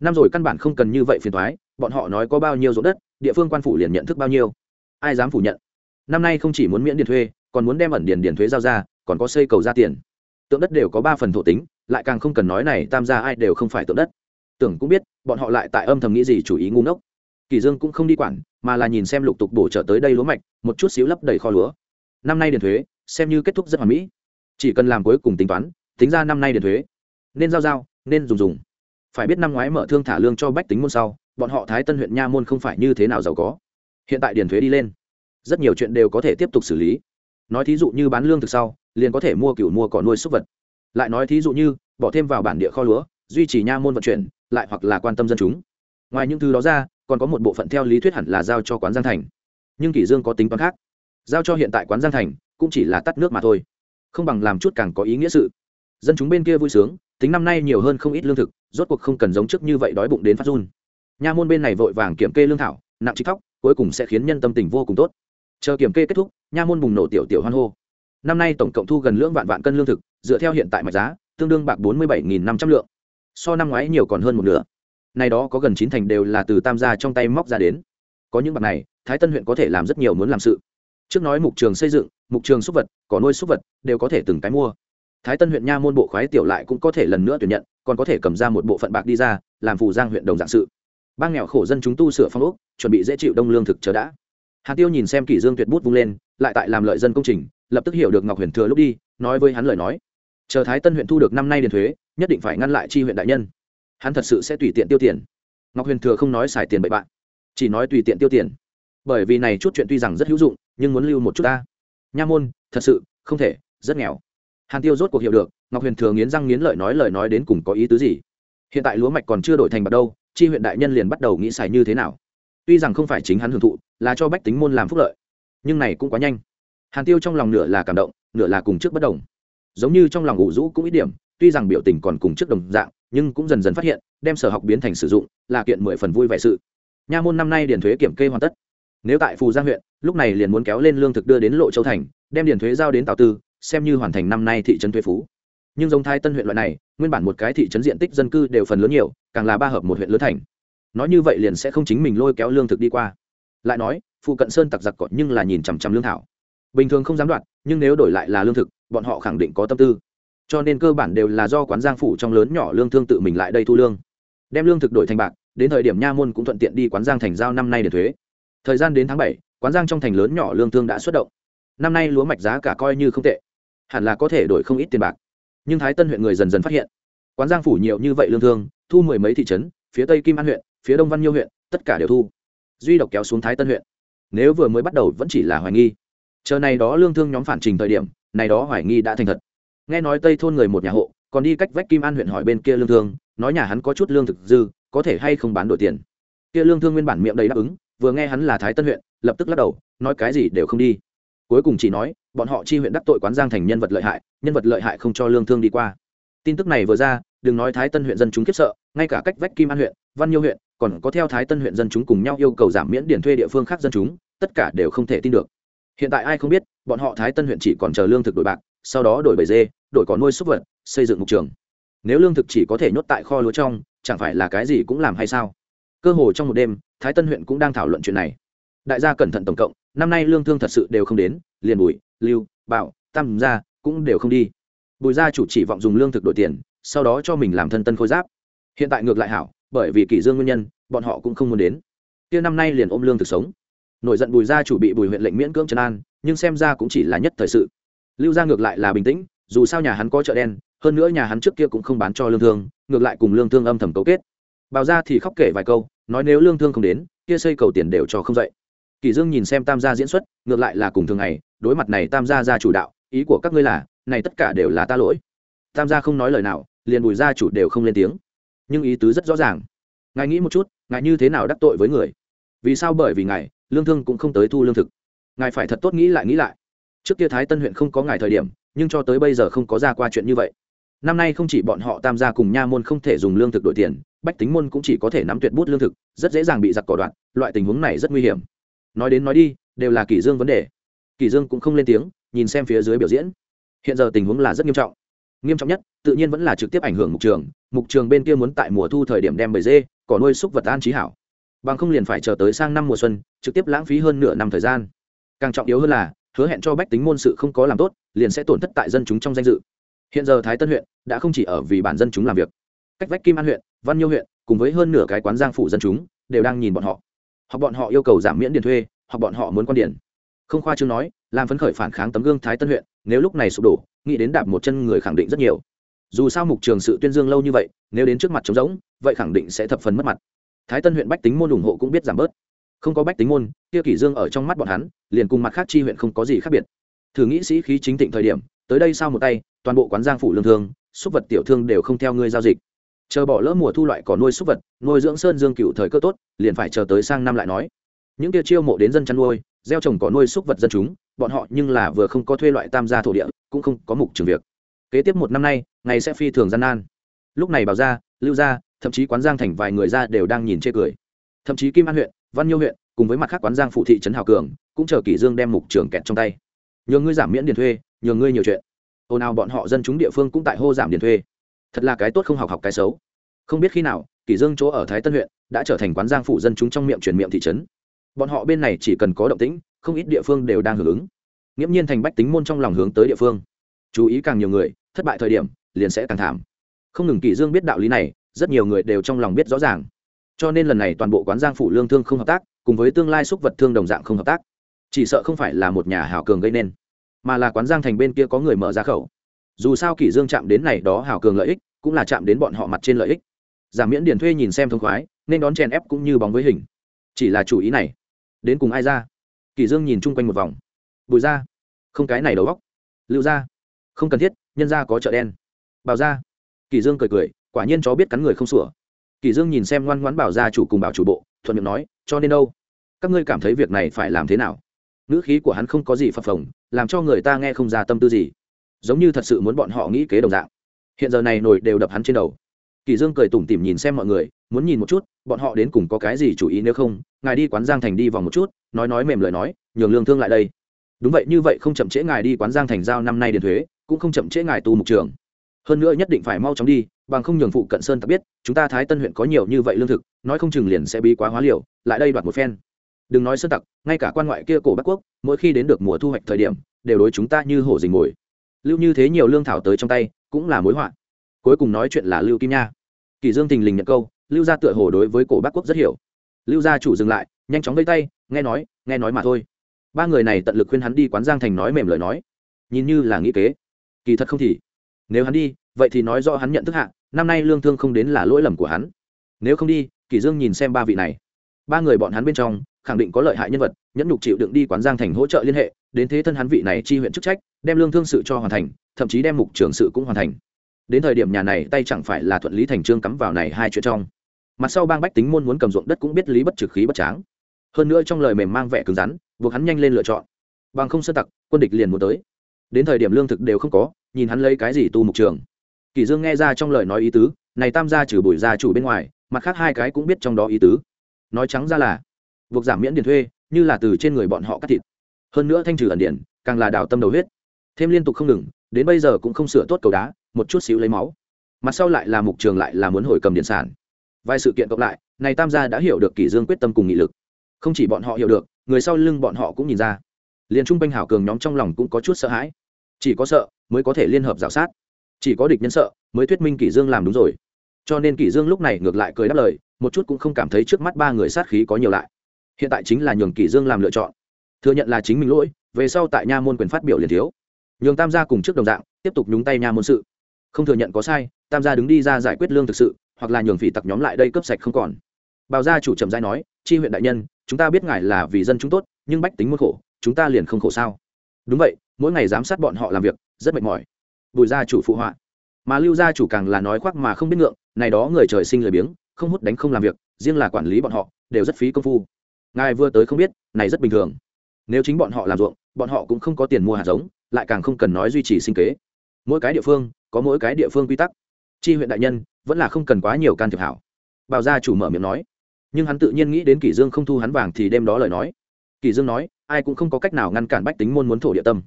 Năm rồi căn bản không cần như vậy phiền thoái bọn họ nói có bao nhiêu ruộng đất, địa phương quan phủ liền nhận thức bao nhiêu. Ai dám phủ nhận? Năm nay không chỉ muốn miễn điền thuê, còn muốn đem ẩn điền điền thuế giao ra, còn có xây cầu ra tiền. Tượng đất đều có ba phần thổ tính lại càng không cần nói này tam gia ai đều không phải tượng đất. Tưởng cũng biết, bọn họ lại tại âm thầm nghĩ gì chủ ý ngu ngốc. Kỳ dương cũng không đi quản, mà là nhìn xem lục tục bổ trợ tới đây lúa mạch, một chút xíu lấp đầy kho lúa. Năm nay điền thuế, xem như kết thúc rất hoàn mỹ. Chỉ cần làm cuối cùng tính toán, tính ra năm nay điền thuế. Nên giao giao, nên dùng dùng. Phải biết năm ngoái mở thương thả lương cho bách tính môn sau, bọn họ thái tân huyện nha môn không phải như thế nào giàu có. Hiện tại điền thuế đi lên, rất nhiều chuyện đều có thể tiếp tục xử lý. Nói thí dụ như bán lương thực sau, liền có thể mua cửu mua cỏ nuôi súc vật lại nói thí dụ như, bỏ thêm vào bản địa kho lúa, duy trì nha môn vận chuyển, lại hoặc là quan tâm dân chúng. Ngoài những thứ đó ra, còn có một bộ phận theo lý thuyết hẳn là giao cho quán giang thành. Nhưng kỷ dương có tính toán khác. Giao cho hiện tại quán giang thành, cũng chỉ là tắt nước mà thôi. Không bằng làm chút càng có ý nghĩa sự. Dân chúng bên kia vui sướng, tính năm nay nhiều hơn không ít lương thực, rốt cuộc không cần giống trước như vậy đói bụng đến phát run. Nha môn bên này vội vàng kiểm kê lương thảo, nặng trích thóc, cuối cùng sẽ khiến nhân tâm tình vô cùng tốt. Chờ kiểm kê kết thúc, nha môn bùng nổ tiểu tiểu hoan hô. Năm nay tổng cộng thu gần lưỡng vạn vạn cân lương thực dựa theo hiện tại mạch giá, tương đương bạc bốn mươi bảy năm trăm lượng. So năm ngoái nhiều còn hơn một nửa. Nay đó có gần chín thành đều là từ tam gia trong tay móc ra đến. Có những bạc này, thái tân huyện có thể làm rất nhiều muốn làm sự. Trước nói mục trường xây dựng, mục trường súc vật, cỏ nuôi súc vật, đều có thể từng cái mua. Thái tân huyện nha môn bộ khoái tiểu lại cũng có thể lần nữa tuyển nhận, còn có thể cầm ra một bộ phận bạc đi ra, làm phù giang huyện đồng dạng sự. Bang nghèo khổ dân chúng tu sửa phong ốc, chuẩn bị dễ chịu đông lương thực chờ đã. Hà tiêu nhìn xem kỷ dương tuyệt bút vung lên, lại tại làm lợi dân công trình, lập tức hiểu được ngọc huyền thừa lúc đi, nói với hắn lời nói chờ thái tân huyện thu được năm nay điền thuế, nhất định phải ngăn lại chi huyện đại nhân. Hắn thật sự sẽ tùy tiện tiêu tiền. Ngọc huyền thừa không nói xài tiền bậy bạn, chỉ nói tùy tiện tiêu tiền. Bởi vì này chút chuyện tuy rằng rất hữu dụng, nhưng muốn lưu một chút ta. Nha môn, thật sự, không thể, rất nghèo. Hàn tiêu rốt cuộc hiểu được, ngọc huyền thừa nghiến răng nghiến lợi nói lời nói đến cùng có ý tứ gì. Hiện tại lúa mạch còn chưa đổi thành bạc đâu, chi huyện đại nhân liền bắt đầu nghĩ xài như thế nào. Tuy rằng không phải chính hắn hưởng thụ, là cho bách tính môn làm phúc lợi, nhưng này cũng quá nhanh. Hàn tiêu trong lòng nửa là cảm động, nửa là cùng trước bất đồng giống như trong lòng ủ rũ cũng ít điểm, tuy rằng biểu tình còn cùng trước đồng dạng, nhưng cũng dần dần phát hiện, đem sở học biến thành sử dụng, là kiện mười phần vui vẻ sự. Nha môn năm nay điền thuế kiểm kê hoàn tất. Nếu tại phù giang huyện, lúc này liền muốn kéo lên lương thực đưa đến lộ châu thành, đem điền thuế giao đến tào tư, xem như hoàn thành năm nay thị trấn thuế phú. Nhưng giống thái tân huyện loại này, nguyên bản một cái thị trấn diện tích dân cư đều phần lớn nhiều, càng là ba hợp một huyện lớn thành. Nói như vậy liền sẽ không chính mình lôi kéo lương thực đi qua. Lại nói, phụ cận sơn tặc giặc cọt nhưng là nhìn chằm chằm lương thảo. Bình thường không dám đoạt, nhưng nếu đổi lại là lương thực bọn họ khẳng định có tâm tư. Cho nên cơ bản đều là do quán giang phủ trong lớn nhỏ lương thương tự mình lại đây thu lương. Đem lương thực đổi thành bạc, đến thời điểm nha môn cũng thuận tiện đi quán giang thành giao năm nay để thuế. Thời gian đến tháng bảy, quán giang trong thành lớn nhỏ lương thương đã xuất động. Năm nay lúa mạch giá cả coi như không tệ, hẳn là có thể đổi không ít tiền bạc. Nhưng thái tân huyện người dần dần phát hiện, quán giang phủ nhiều như vậy lương thương, thu mười mấy thị trấn, phía tây kim an huyện, phía đông văn nhiêu huyện, tất cả đều thu. Duy độc kéo xuống thái tân huyện. Nếu vừa mới bắt đầu vẫn chỉ là hoài nghi. Chờ này đó lương thương nhóm phản trình thời điểm này đó hoài nghi đã thành thật. Nghe nói tây thôn người một nhà hộ, còn đi cách vách kim an huyện hỏi bên kia lương thương, nói nhà hắn có chút lương thực dư, có thể hay không bán đổi tiền. Kia lương thương nguyên bản miệng đầy đáp ứng, vừa nghe hắn là thái tân huyện, lập tức lắc đầu, nói cái gì đều không đi. Cuối cùng chỉ nói, bọn họ chi huyện đắc tội quán giang thành nhân vật lợi hại, nhân vật lợi hại không cho lương thương đi qua. Tin tức này vừa ra, đừng nói thái tân huyện dân chúng kiếp sợ, ngay cả cách vách kim an huyện, văn nhiêu huyện, còn có theo thái tân huyện dân chúng cùng nhau yêu cầu giảm miễn điển thuê địa phương khác dân chúng, tất cả đều không thể tin được hiện tại ai không biết, bọn họ thái tân huyện chỉ còn chờ lương thực đổi bạc, sau đó đổi bầy dê, đổi có nuôi súc vật, xây dựng mục trường. Nếu lương thực chỉ có thể nhốt tại kho lúa trong, chẳng phải là cái gì cũng làm hay sao? Cơ hồ trong một đêm, thái tân huyện cũng đang thảo luận chuyện này. Đại gia cẩn thận tổng cộng, năm nay lương thương thật sự đều không đến, liền bùi, lưu bảo tam gia cũng đều không đi. Bùi gia chủ chỉ vọng dùng lương thực đổi tiền, sau đó cho mình làm thân tân khôi giáp. Hiện tại ngược lại hảo, bởi vì kỷ dương nguyên nhân, bọn họ cũng không muốn đến. Kia năm nay liền ôm lương thực sống nổi giận bùi gia chủ bị bùi huyện lệnh miễn cưỡng trấn an, nhưng xem ra cũng chỉ là nhất thời sự. Lưu gia ngược lại là bình tĩnh, dù sao nhà hắn có chợ đen, hơn nữa nhà hắn trước kia cũng không bán cho lương thương, ngược lại cùng lương thương âm thầm cấu kết. Bào ra thì khóc kể vài câu, nói nếu lương thương không đến, kia xây cầu tiền đều cho không dậy. Kỳ dương nhìn xem tam gia diễn xuất, ngược lại là cùng thường ngày, đối mặt này tam gia gia chủ đạo, ý của các ngươi là, này tất cả đều là ta lỗi. Tam gia không nói lời nào, liền bùi gia chủ đều không lên tiếng. Nhưng ý tứ rất rõ ràng. Ngài nghĩ một chút, ngài như thế nào đắc tội với người? Vì sao bởi vì ngài lương thương cũng không tới thu lương thực. Ngài phải thật tốt nghĩ lại nghĩ lại. Trước kia thái tân huyện không có ngài thời điểm, nhưng cho tới bây giờ không có ra qua chuyện như vậy. Năm nay không chỉ bọn họ tam gia cùng nha môn không thể dùng lương thực đổi tiền, bách tính môn cũng chỉ có thể nắm tuyệt bút lương thực, rất dễ dàng bị giặc cỏ đoạn, loại tình huống này rất nguy hiểm. Nói đến nói đi, đều là kỷ dương vấn đề. Kỷ dương cũng không lên tiếng, nhìn xem phía dưới biểu diễn. Hiện giờ tình huống là rất nghiêm trọng. Nghiêm trọng nhất, tự nhiên vẫn là trực tiếp ảnh hưởng mục trường. Mục trường bên kia muốn tại mùa thu thời điểm đem bầy dê, cỏ nuôi súc vật an trí hảo bằng không liền phải chờ tới sang năm mùa xuân, trực tiếp lãng phí hơn nửa năm thời gian. Càng trọng yếu hơn là, hứa hẹn cho bách tính môn sự không có làm tốt, liền sẽ tổn thất tại dân chúng trong danh dự. Hiện giờ thái tân huyện đã không chỉ ở vì bản dân chúng làm việc. Cách vách kim an huyện, văn nhiêu huyện, cùng với hơn nửa cái quán giang phủ dân chúng, đều đang nhìn bọn họ. Hoặc bọn họ yêu cầu giảm miễn điền thuê hoặc bọn họ muốn quan điển không khoa chương nói, làm phấn khởi phản kháng tấm gương thái tân huyện, nếu lúc này sụp đổ, nghĩ đến đạp một chân người khẳng định rất nhiều. Dù sao mục trường sự tuyên dương lâu như vậy, nếu đến trước mặt trống rỗng, vậy khẳng định sẽ thập phần mất mặt thái tân huyện bách tính môn ủng hộ cũng biết giảm bớt. Không có bách tính môn, kia kỷ dương ở trong mắt bọn hắn, liền cùng mặt khác chi huyện không có gì khác biệt. Thử nghĩ sĩ khí chính thịnh thời điểm, tới đây sao một tay, toàn bộ quán giang phủ lương thương, súc vật tiểu thương đều không theo ngươi giao dịch. Chờ bỏ lỡ mùa thu loại có nuôi súc vật, nuôi dưỡng sơn dương cựu thời cơ tốt, liền phải chờ tới sang năm lại nói. Những kia chiêu mộ đến dân chăn nuôi, gieo trồng có nuôi súc vật dân chúng, bọn họ nhưng là vừa không có thuê loại tam gia thổ địa, cũng không có mục trường việc. Kế tiếp một năm nay, ngày sẽ phi thường gian nan. Lúc này bảo ra lưu ra thậm chí quán giang thành vài người ra đều đang nhìn chê cười. Thậm chí kim an huyện, văn nhiêu huyện, cùng với mặt khác quán giang phụ thị trấn hào cường, cũng chờ kỷ dương đem mục trưởng kẹt trong tay. Nhường ngươi giảm miễn tiền thuê nhường ngươi nhiều chuyện. Ồn ào bọn họ dân chúng địa phương cũng tại hô giảm tiền thuê. Thật là cái tốt không học học cái xấu. Không biết khi nào, kỷ dương chỗ ở thái tân huyện đã trở thành quán giang phụ dân chúng trong miệng truyền miệng thị trấn. Bọn họ bên này chỉ cần có động tĩnh, không ít địa phương đều đang hưởng ứng. Nghiễm nhiên thành bách tính môn trong lòng hướng tới địa phương. Chú ý càng nhiều người, thất bại thời điểm, liền sẽ càng thảm. Không ngừng kỷ dương biết đạo lý này rất nhiều người đều trong lòng biết rõ ràng. Cho nên lần này toàn bộ quán giang phủ lương thương không hợp tác, cùng với tương lai xúc vật thương đồng dạng không hợp tác. Chỉ sợ không phải là một nhà hảo cường gây nên, mà là quán giang thành bên kia có người mở ra khẩu. Dù sao kỷ dương chạm đến này đó hảo cường lợi ích, cũng là chạm đến bọn họ mặt trên lợi ích. Giảm miễn điền thuê nhìn xem thông khoái, nên đón chèn ép cũng như bóng với hình. Chỉ là chủ ý này, đến cùng ai ra? Kỷ dương nhìn chung quanh một vòng. Bùi ra không cái này đầu góc lưu ra không cần thiết, nhân ra có chợ đen. Bảo ra kỷ dương cười cười quả nhiên chó biết cắn người không sủa. Kỷ dương nhìn xem ngoan ngoãn bảo gia chủ cùng bảo chủ bộ, thuận miệng nói, cho nên đâu? Các ngươi cảm thấy việc này phải làm thế nào? Ngữ khí của hắn không có gì phập phồng, làm cho người ta nghe không ra tâm tư gì. Giống như thật sự muốn bọn họ nghĩ kế đồng dạng. Hiện giờ này nổi đều đập hắn trên đầu. Kỳ dương cười tủm tỉm nhìn xem mọi người, muốn nhìn một chút, bọn họ đến cùng có cái gì chủ ý nếu không, ngài đi quán giang thành đi vòng một chút, nói nói mềm lời nói, nhường lương thương lại đây. Đúng vậy, như vậy không chậm trễ ngài đi quán giang thành giao năm nay điền thuế, cũng không chậm trễ ngài tu mục trường. Hơn nữa nhất định phải mau chóng đi bằng không nhường phụ cận sơn ta biết, chúng ta thái tân huyện có nhiều như vậy lương thực, nói không chừng liền sẽ bị quá hóa liều, lại đây đoạt một phen. Đừng nói sơn tặc, ngay cả quan ngoại kia cổ bắc quốc, mỗi khi đến được mùa thu hoạch thời điểm, đều đối chúng ta như hổ dình mồi. Lưu như thế nhiều lương thảo tới trong tay, cũng là mối họa. Cuối cùng nói chuyện là lưu kim nha. Kỳ dương tình lình nhận câu, lưu gia tựa hồ đối với cổ bắc quốc rất hiểu. Lưu gia chủ dừng lại, nhanh chóng vây tay, nghe nói nghe nói mà thôi. Ba người này tận lực khuyên hắn đi quán giang thành nói mềm lời nói. Nhìn như là nghĩ kế. Kỳ thật không thì. Nếu hắn đi vậy thì nói rõ hắn nhận thức hạ, năm nay lương thương không đến là lỗi lầm của hắn. Nếu không đi kỳ dương nhìn xem ba vị này. Ba người bọn hắn bên trong, khẳng định có lợi hại nhân vật, nhẫn nhục chịu đựng đi quán giang thành hỗ trợ liên hệ, đến thế thân hắn vị này chi huyện chức trách, đem lương thương sự cho hoàn thành, thậm chí đem mục trưởng sự cũng hoàn thành. Đến thời điểm nhà này tay chẳng phải là thuận lý thành trương cắm vào này hai chuyện trong. Mặt sau bang bách tính môn muốn cầm ruộng đất cũng biết lý bất trực khí bất tráng. Hơn nữa trong lời mềm mang vẻ cứng rắn, buộc hắn nhanh lên lựa chọn. Bằng không sơ tặc, quân địch liền muốn tới. Đến thời điểm lương thực đều không có, nhìn hắn lấy cái gì tu mục trường. Kỳ dương nghe ra trong lời nói ý tứ, này tam gia trừ bùi gia chủ bên ngoài, mặt khác hai cái cũng biết trong đó ý tứ. Nói trắng ra là, buộc giảm miễn tiền thuê, như là từ trên người bọn họ cắt thịt. Hơn nữa thanh trừ ẩn điển, càng là đào tâm đầu huyết. Thêm liên tục không ngừng, đến bây giờ cũng không sửa tốt cầu đá, một chút xíu lấy máu. Mặt sau lại là mục trường lại là muốn hồi cầm điện sản. Vài sự kiện cộng lại, này tam gia đã hiểu được kỷ dương quyết tâm cùng nghị lực. Không chỉ bọn họ hiểu được, người sau lưng bọn họ cũng nhìn ra. Liền trung Binh hảo cường nhóm trong lòng cũng có chút sợ hãi. Chỉ có sợ, mới có thể liên hợp dạo sát chỉ có địch nhân sợ, mới thuyết minh kỷ dương làm đúng rồi. Cho nên kỷ dương lúc này ngược lại cười đáp lời, một chút cũng không cảm thấy trước mắt ba người sát khí có nhiều lại. Hiện tại chính là nhường kỷ dương làm lựa chọn. Thừa nhận là chính mình lỗi, về sau tại nha môn quyền phát biểu liền thiếu. Nhường tam gia cùng trước đồng dạng, tiếp tục nhúng tay nha môn sự. Không thừa nhận có sai, tam gia đứng đi ra giải quyết lương thực sự, hoặc là nhường phỉ tặc nhóm lại đây cướp sạch không còn. Bào gia chủ trầm giai nói, chi huyện đại nhân, chúng ta biết ngài là vì dân chúng tốt, nhưng bách tính muốn khổ, chúng ta liền không khổ sao? Đúng vậy, mỗi ngày giám sát bọn họ làm việc, rất mệt mỏi bùi gia chủ phụ họa. Mà lưu gia chủ càng là nói khoác mà không biết ngượng, này đó người trời sinh lười biếng, không hút đánh không làm việc, riêng là quản lý bọn họ, đều rất phí công phu. Ngài vừa tới không biết, này rất bình thường. Nếu chính bọn họ làm ruộng, bọn họ cũng không có tiền mua hạt giống, lại càng không cần nói duy trì sinh kế. Mỗi cái địa phương, có mỗi cái địa phương quy tắc. Chi huyện đại nhân, vẫn là không cần quá nhiều can thiệp hảo. Bào gia chủ mở miệng nói. Nhưng hắn tự nhiên nghĩ đến kỷ dương không thu hắn vàng thì đêm đó lời nói. Kỷ dương nói, ai cũng không có cách nào ngăn cản bách tính môn muốn thổ địa tâm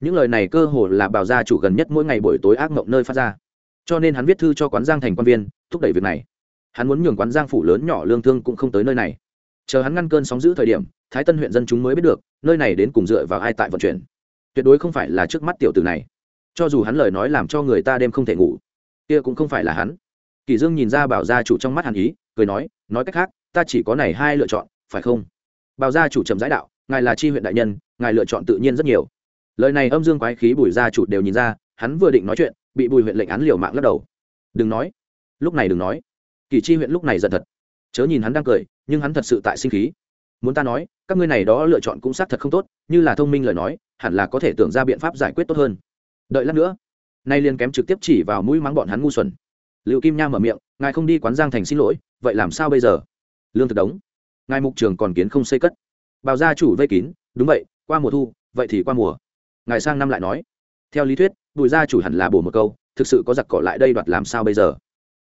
những lời này cơ hồ là bảo gia chủ gần nhất mỗi ngày buổi tối ác mộng nơi phát ra. Cho nên hắn viết thư cho quán giang thành quan viên, thúc đẩy việc này. Hắn muốn nhường quán giang phủ lớn nhỏ lương thương cũng không tới nơi này. Chờ hắn ngăn cơn sóng giữ thời điểm, thái tân huyện dân chúng mới biết được, nơi này đến cùng dựa vào ai tại vận chuyển. Tuyệt đối không phải là trước mắt tiểu tử này. Cho dù hắn lời nói làm cho người ta đêm không thể ngủ, kia cũng không phải là hắn. Kỳ dương nhìn ra bảo gia chủ trong mắt hàn ý, cười nói nói cách khác, ta chỉ có này hai lựa chọn, phải không? Bảo gia chủ trầm giải đạo, ngài là chi huyện đại nhân, ngài lựa chọn tự nhiên rất nhiều lời này âm dương quái khí bùi gia chủ đều nhìn ra, hắn vừa định nói chuyện, bị bùi huyện lệnh án liều mạng lắc đầu. Đừng nói, lúc này đừng nói. Kỳ chi huyện lúc này giận thật. Chớ nhìn hắn đang cười, nhưng hắn thật sự tại sinh khí. Muốn ta nói, các ngươi này đó lựa chọn cũng xác thật không tốt, như là thông minh lời nói, hẳn là có thể tưởng ra biện pháp giải quyết tốt hơn. Đợi lát nữa. Nay liền kém trực tiếp chỉ vào mũi mắng bọn hắn ngu xuẩn. Liệu kim nha mở miệng, ngài không đi quán giang thành xin lỗi, vậy làm sao bây giờ? Lương thực đống, ngài mục trường còn kiến không xây cất. Bào gia chủ vây kín, đúng vậy, qua mùa thu, vậy thì qua mùa ngài sang năm lại nói. Theo lý thuyết, bùi gia chủ hẳn là bổ một câu, thực sự có giặc cỏ lại đây đoạt làm sao bây giờ?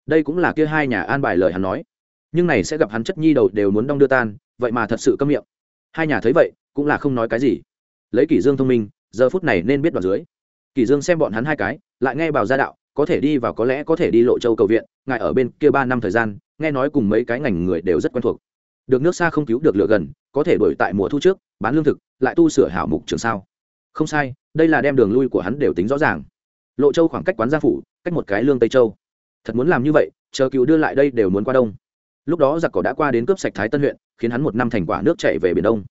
Đây cũng là kia hai nhà an bài lời hắn nói. Nhưng này sẽ gặp hắn chất nhi đầu đều muốn đong đưa tan, vậy mà thật sự câm miệng. Hai nhà thấy vậy, cũng là không nói cái gì. Lấy kỷ dương thông minh, giờ phút này nên biết đoạn dưới. Kỷ dương xem bọn hắn hai cái, lại nghe bảo gia đạo, có thể đi vào có lẽ có thể đi lộ châu cầu viện, ngài ở bên kia ba năm thời gian, nghe nói cùng mấy cái ngành người đều rất quen thuộc. Được nước xa không cứu được lửa gần, có thể đổi tại mùa thu trước, bán lương thực, lại tu sửa hảo mục trường sao? Không sai, đây là đem đường lui của hắn đều tính rõ ràng. Lộ châu khoảng cách quán gia phủ, cách một cái lương tây châu. Thật muốn làm như vậy, chờ cứu đưa lại đây đều muốn qua đông. Lúc đó giặc cỏ đã qua đến cướp sạch thái tân huyện, khiến hắn một năm thành quả nước chạy về biển đông.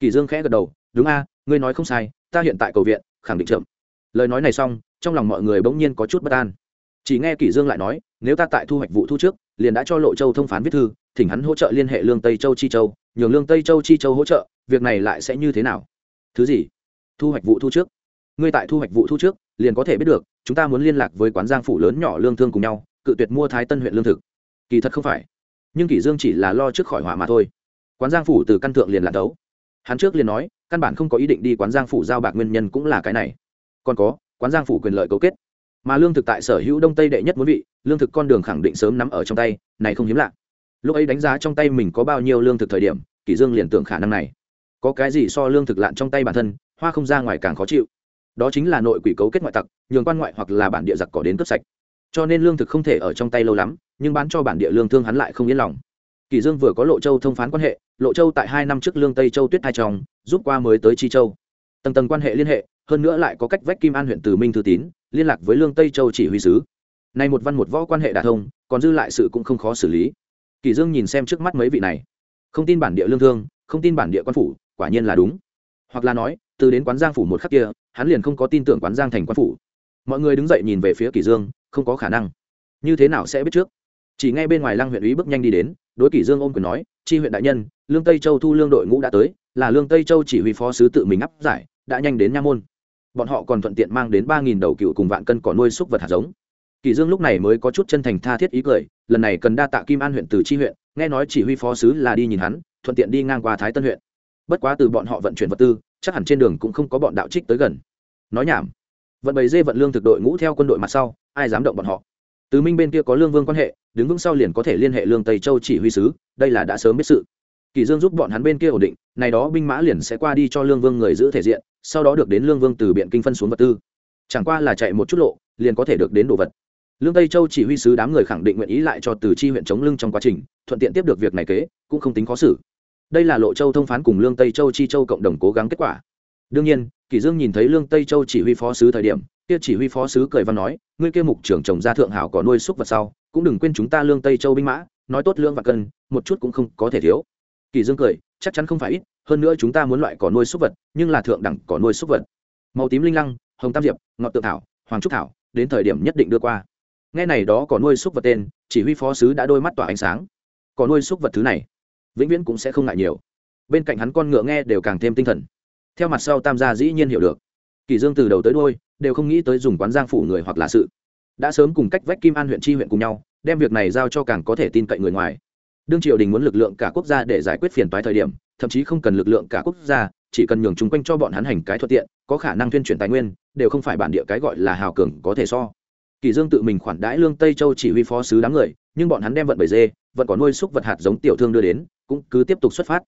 Kỳ dương khẽ gật đầu, đúng a, ngươi nói không sai, ta hiện tại cầu viện, khẳng định chậm. Lời nói này xong, trong lòng mọi người bỗng nhiên có chút bất an. Chỉ nghe kỳ dương lại nói, nếu ta tại thu hoạch vụ thu trước, liền đã cho lộ châu thông phán viết thư, thỉnh hắn hỗ trợ liên hệ lương tây châu chi châu, nhường lương tây châu chi châu hỗ trợ, việc này lại sẽ như thế nào? Thứ gì? Thu hoạch vụ thu trước. Ngươi tại thu hoạch vụ thu trước, liền có thể biết được, chúng ta muốn liên lạc với quán giang phủ lớn nhỏ lương thương cùng nhau, cự tuyệt mua thái tân huyện lương thực. Kỳ thật không phải, nhưng kỷ dương chỉ là lo trước khỏi hỏa mà thôi. Quán giang phủ từ căn thượng liền là đấu hắn trước liền nói, căn bản không có ý định đi quán giang phủ giao bạc nguyên nhân cũng là cái này. Còn có, quán giang phủ quyền lợi cấu kết. Mà lương thực tại sở hữu đông tây đệ nhất muốn vị, lương thực con đường khẳng định sớm nắm ở trong tay, này không hiếm lạ. Lúc ấy đánh giá trong tay mình có bao nhiêu lương thực thời điểm kỷ dương liền tưởng khả năng này có cái gì so lương thực lạn trong tay bản thân, hoa không ra ngoài càng khó chịu. Đó chính là nội quỷ cấu kết ngoại tặc, nhường quan ngoại hoặc là bản địa giặc cỏ đến cướp sạch. Cho nên lương thực không thể ở trong tay lâu lắm, nhưng bán cho bản địa lương thương hắn lại không yên lòng. Kỳ dương vừa có lộ châu thông phán quan hệ, lộ châu tại hai năm trước lương tây châu tuyết hai tròng giúp qua mới tới chi châu. Tầng tầng quan hệ liên hệ, hơn nữa lại có cách vách kim an huyện từ minh thư tín, liên lạc với lương tây châu chỉ huy sứ. Nay một văn một võ quan hệ đả thông, còn dư lại sự cũng không khó xử lý. Kỳ dương nhìn xem trước mắt mấy vị này. Không tin bản địa lương thương, không tin bản địa quan phủ quả nhiên là đúng. Hoặc là nói, từ đến quán giang phủ một khắc kia, hắn liền không có tin tưởng quán giang thành quan phủ. Mọi người đứng dậy nhìn về phía kỷ dương, không có khả năng. Như thế nào sẽ biết trước? Chỉ ngay bên ngoài lăng huyện ủy bước nhanh đi đến, đối kỷ dương ôm quyền nói, chi huyện đại nhân, lương tây châu thu lương đội ngũ đã tới, là lương tây châu chỉ huy phó sứ tự mình áp giải, đã nhanh đến nha môn. Bọn họ còn thuận tiện mang đến ba nghìn đầu cựu cùng vạn cân cỏ nuôi súc vật hạt giống. Kỷ dương lúc này mới có chút chân thành tha thiết ý cười, lần này cần đa tạ kim an huyện từ chi huyện, nghe nói chỉ huy phó sứ là đi nhìn hắn, thuận tiện đi ngang qua thái tân huyện bất quá từ bọn họ vận chuyển vật tư, chắc hẳn trên đường cũng không có bọn đạo trích tới gần. Nói nhảm. Vận bầy dê vận lương thực đội ngũ theo quân đội mặt sau, ai dám động bọn họ? Từ minh bên kia có lương vương quan hệ, đứng vững sau liền có thể liên hệ lương tây châu chỉ huy sứ, đây là đã sớm biết sự. Kỳ dương giúp bọn hắn bên kia ổn định, này đó binh mã liền sẽ qua đi cho lương vương người giữ thể diện, sau đó được đến lương vương từ biện kinh phân xuống vật tư. Chẳng qua là chạy một chút lộ, liền có thể được đến đồ vật. Lương tây châu chỉ huy sứ đám người khẳng định nguyện ý lại cho từ chi huyện chống lưng trong quá trình, thuận tiện tiếp được việc này kế, cũng không tính khó xử đây là lộ châu thông phán cùng lương tây châu chi châu cộng đồng cố gắng kết quả. Đương nhiên, kỷ dương nhìn thấy lương tây châu chỉ huy phó sứ thời điểm, kia chỉ huy phó sứ cười văn nói, ngươi kia mục trưởng trồng ra thượng hảo có nuôi súc vật sau, cũng đừng quên chúng ta lương tây châu binh mã, nói tốt lương và cân, một chút cũng không có thể thiếu. Kỷ dương cười, chắc chắn không phải ít, hơn nữa chúng ta muốn loại cỏ nuôi súc vật, nhưng là thượng đẳng cỏ nuôi súc vật. Màu tím linh lăng, hồng tam diệp, ngọt tự thảo, hoàng trúc thảo, đến thời điểm nhất định đưa qua. Nghe này đó cỏ nuôi súc vật tên, chỉ huy phó sứ đã đôi mắt tỏa ánh sáng. Cỏ nuôi súc vật thứ này vĩnh viễn cũng sẽ không ngại nhiều. Bên cạnh hắn con ngựa nghe đều càng thêm tinh thần. Theo mặt sau tam gia dĩ nhiên hiểu được. Kỳ dương từ đầu tới đuôi, đều không nghĩ tới dùng quán giang phủ người hoặc là sự. Đã sớm cùng cách vách kim an huyện chi huyện cùng nhau, đem việc này giao cho càng có thể tin cậy người ngoài. Đương triều đình muốn lực lượng cả quốc gia để giải quyết phiền toái thời điểm, thậm chí không cần lực lượng cả quốc gia, chỉ cần nhường chung quanh cho bọn hắn hành cái thuận tiện, có khả năng tuyên truyền tài nguyên, đều không phải bản địa cái gọi là hào cường có thể so. Kỳ dương tự mình khoản đãi lương tây châu chỉ huy phó sứ đám người, nhưng bọn hắn đem vận bầy dê vẫn có nuôi súc vật hạt giống tiểu thương đưa đến cũng cứ tiếp tục xuất phát.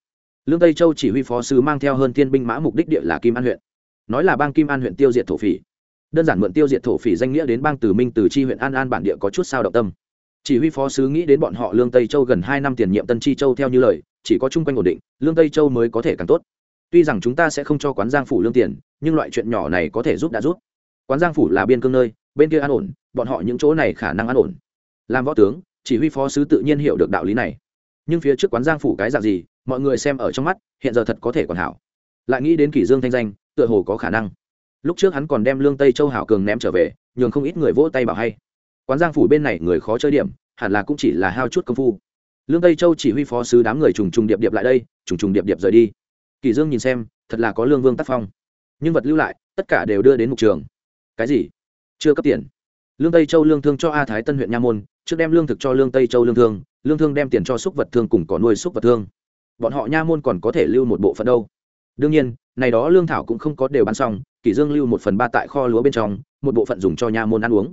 Lương tây châu chỉ huy phó sứ mang theo hơn thiên binh mã mục đích địa là kim an huyện. Nói là bang kim an huyện tiêu diệt thổ phỉ. Đơn giản mượn tiêu diệt thổ phỉ danh nghĩa đến bang từ minh, từ chi huyện an an bản địa có chút sao động tâm. Chỉ huy phó sứ nghĩ đến bọn họ lương tây châu gần hai năm tiền nhiệm tân chi châu theo như lời, chỉ có chung quanh ổn định, lương tây châu mới có thể càng tốt. Tuy rằng chúng ta sẽ không cho quán giang phủ lương tiền, nhưng loại chuyện nhỏ này có thể giúp đã giúp. Quán giang phủ là biên cương nơi, bên kia an ổn, bọn họ những chỗ này khả năng an ổn. Làm võ tướng, chỉ huy phó sứ tự nhiên hiểu được đạo lý này nhưng phía trước quán giang phủ cái dạng gì, mọi người xem ở trong mắt, hiện giờ thật có thể còn hảo. Lại nghĩ đến kỷ dương thanh danh, tựa hồ có khả năng. Lúc trước hắn còn đem lương tây châu hảo cường ném trở về, nhường không ít người vỗ tay bảo hay. Quán giang phủ bên này người khó chơi điểm, hẳn là cũng chỉ là hao chút công phu. Lương tây châu chỉ huy phó sứ đám người trùng trùng điệp điệp lại đây, trùng trùng điệp điệp rời đi. Kỷ dương nhìn xem, thật là có lương vương tác phong. Nhưng vật lưu lại, tất cả đều đưa đến mục trường. Cái gì? Chưa cấp tiền. Lương tây châu lương thương cho a thái tân huyện nha môn, trước đem lương thực cho lương tây châu lương thương lương thương đem tiền cho xúc vật thương cùng có nuôi xúc vật thương. Bọn họ nha môn còn có thể lưu một bộ phận đâu. Đương nhiên, này đó lương thảo cũng không có đều bán xong, kỷ dương lưu một phần ba tại kho lúa bên trong, một bộ phận dùng cho nha môn ăn uống.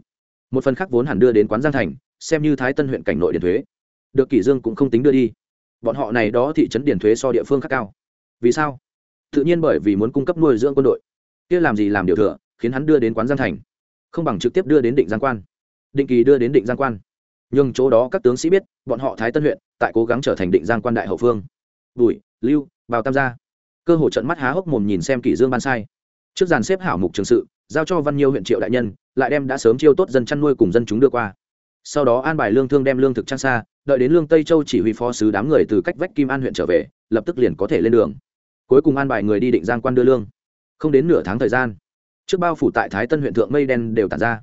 Một phần khác vốn hẳn đưa đến quán giang thành, xem như thái tân huyện cảnh nội điền thuế. Được kỷ dương cũng không tính đưa đi. Bọn họ này đó thị trấn điền thuế so địa phương khác cao. Vì sao? Tự nhiên bởi vì muốn cung cấp nuôi dưỡng quân đội. Kia làm gì làm điều thừa, khiến hắn đưa đến quán giang thành. Không bằng trực tiếp đưa đến định giang quan. Định kỳ đưa đến định giang quan nhưng chỗ đó các tướng sĩ biết, bọn họ thái tân huyện, tại cố gắng trở thành định giang quan đại hậu phương. Bùi, lưu, Bào tam gia. Cơ hội trận mắt há hốc mồm nhìn xem kỷ dương ban sai. Trước dàn xếp hảo mục trường sự, giao cho văn nhiêu huyện triệu đại nhân, lại đem đã sớm chiêu tốt dân chăn nuôi cùng dân chúng đưa qua. Sau đó an bài lương thương đem lương thực trang xa, đợi đến lương tây châu chỉ huy phó sứ đám người từ cách vách kim an huyện trở về, lập tức liền có thể lên đường. Cuối cùng an bài người đi định giang quan đưa lương. Không đến nửa tháng thời gian, trước bao phủ tại thái tân huyện thượng mây đen đều tàn ra.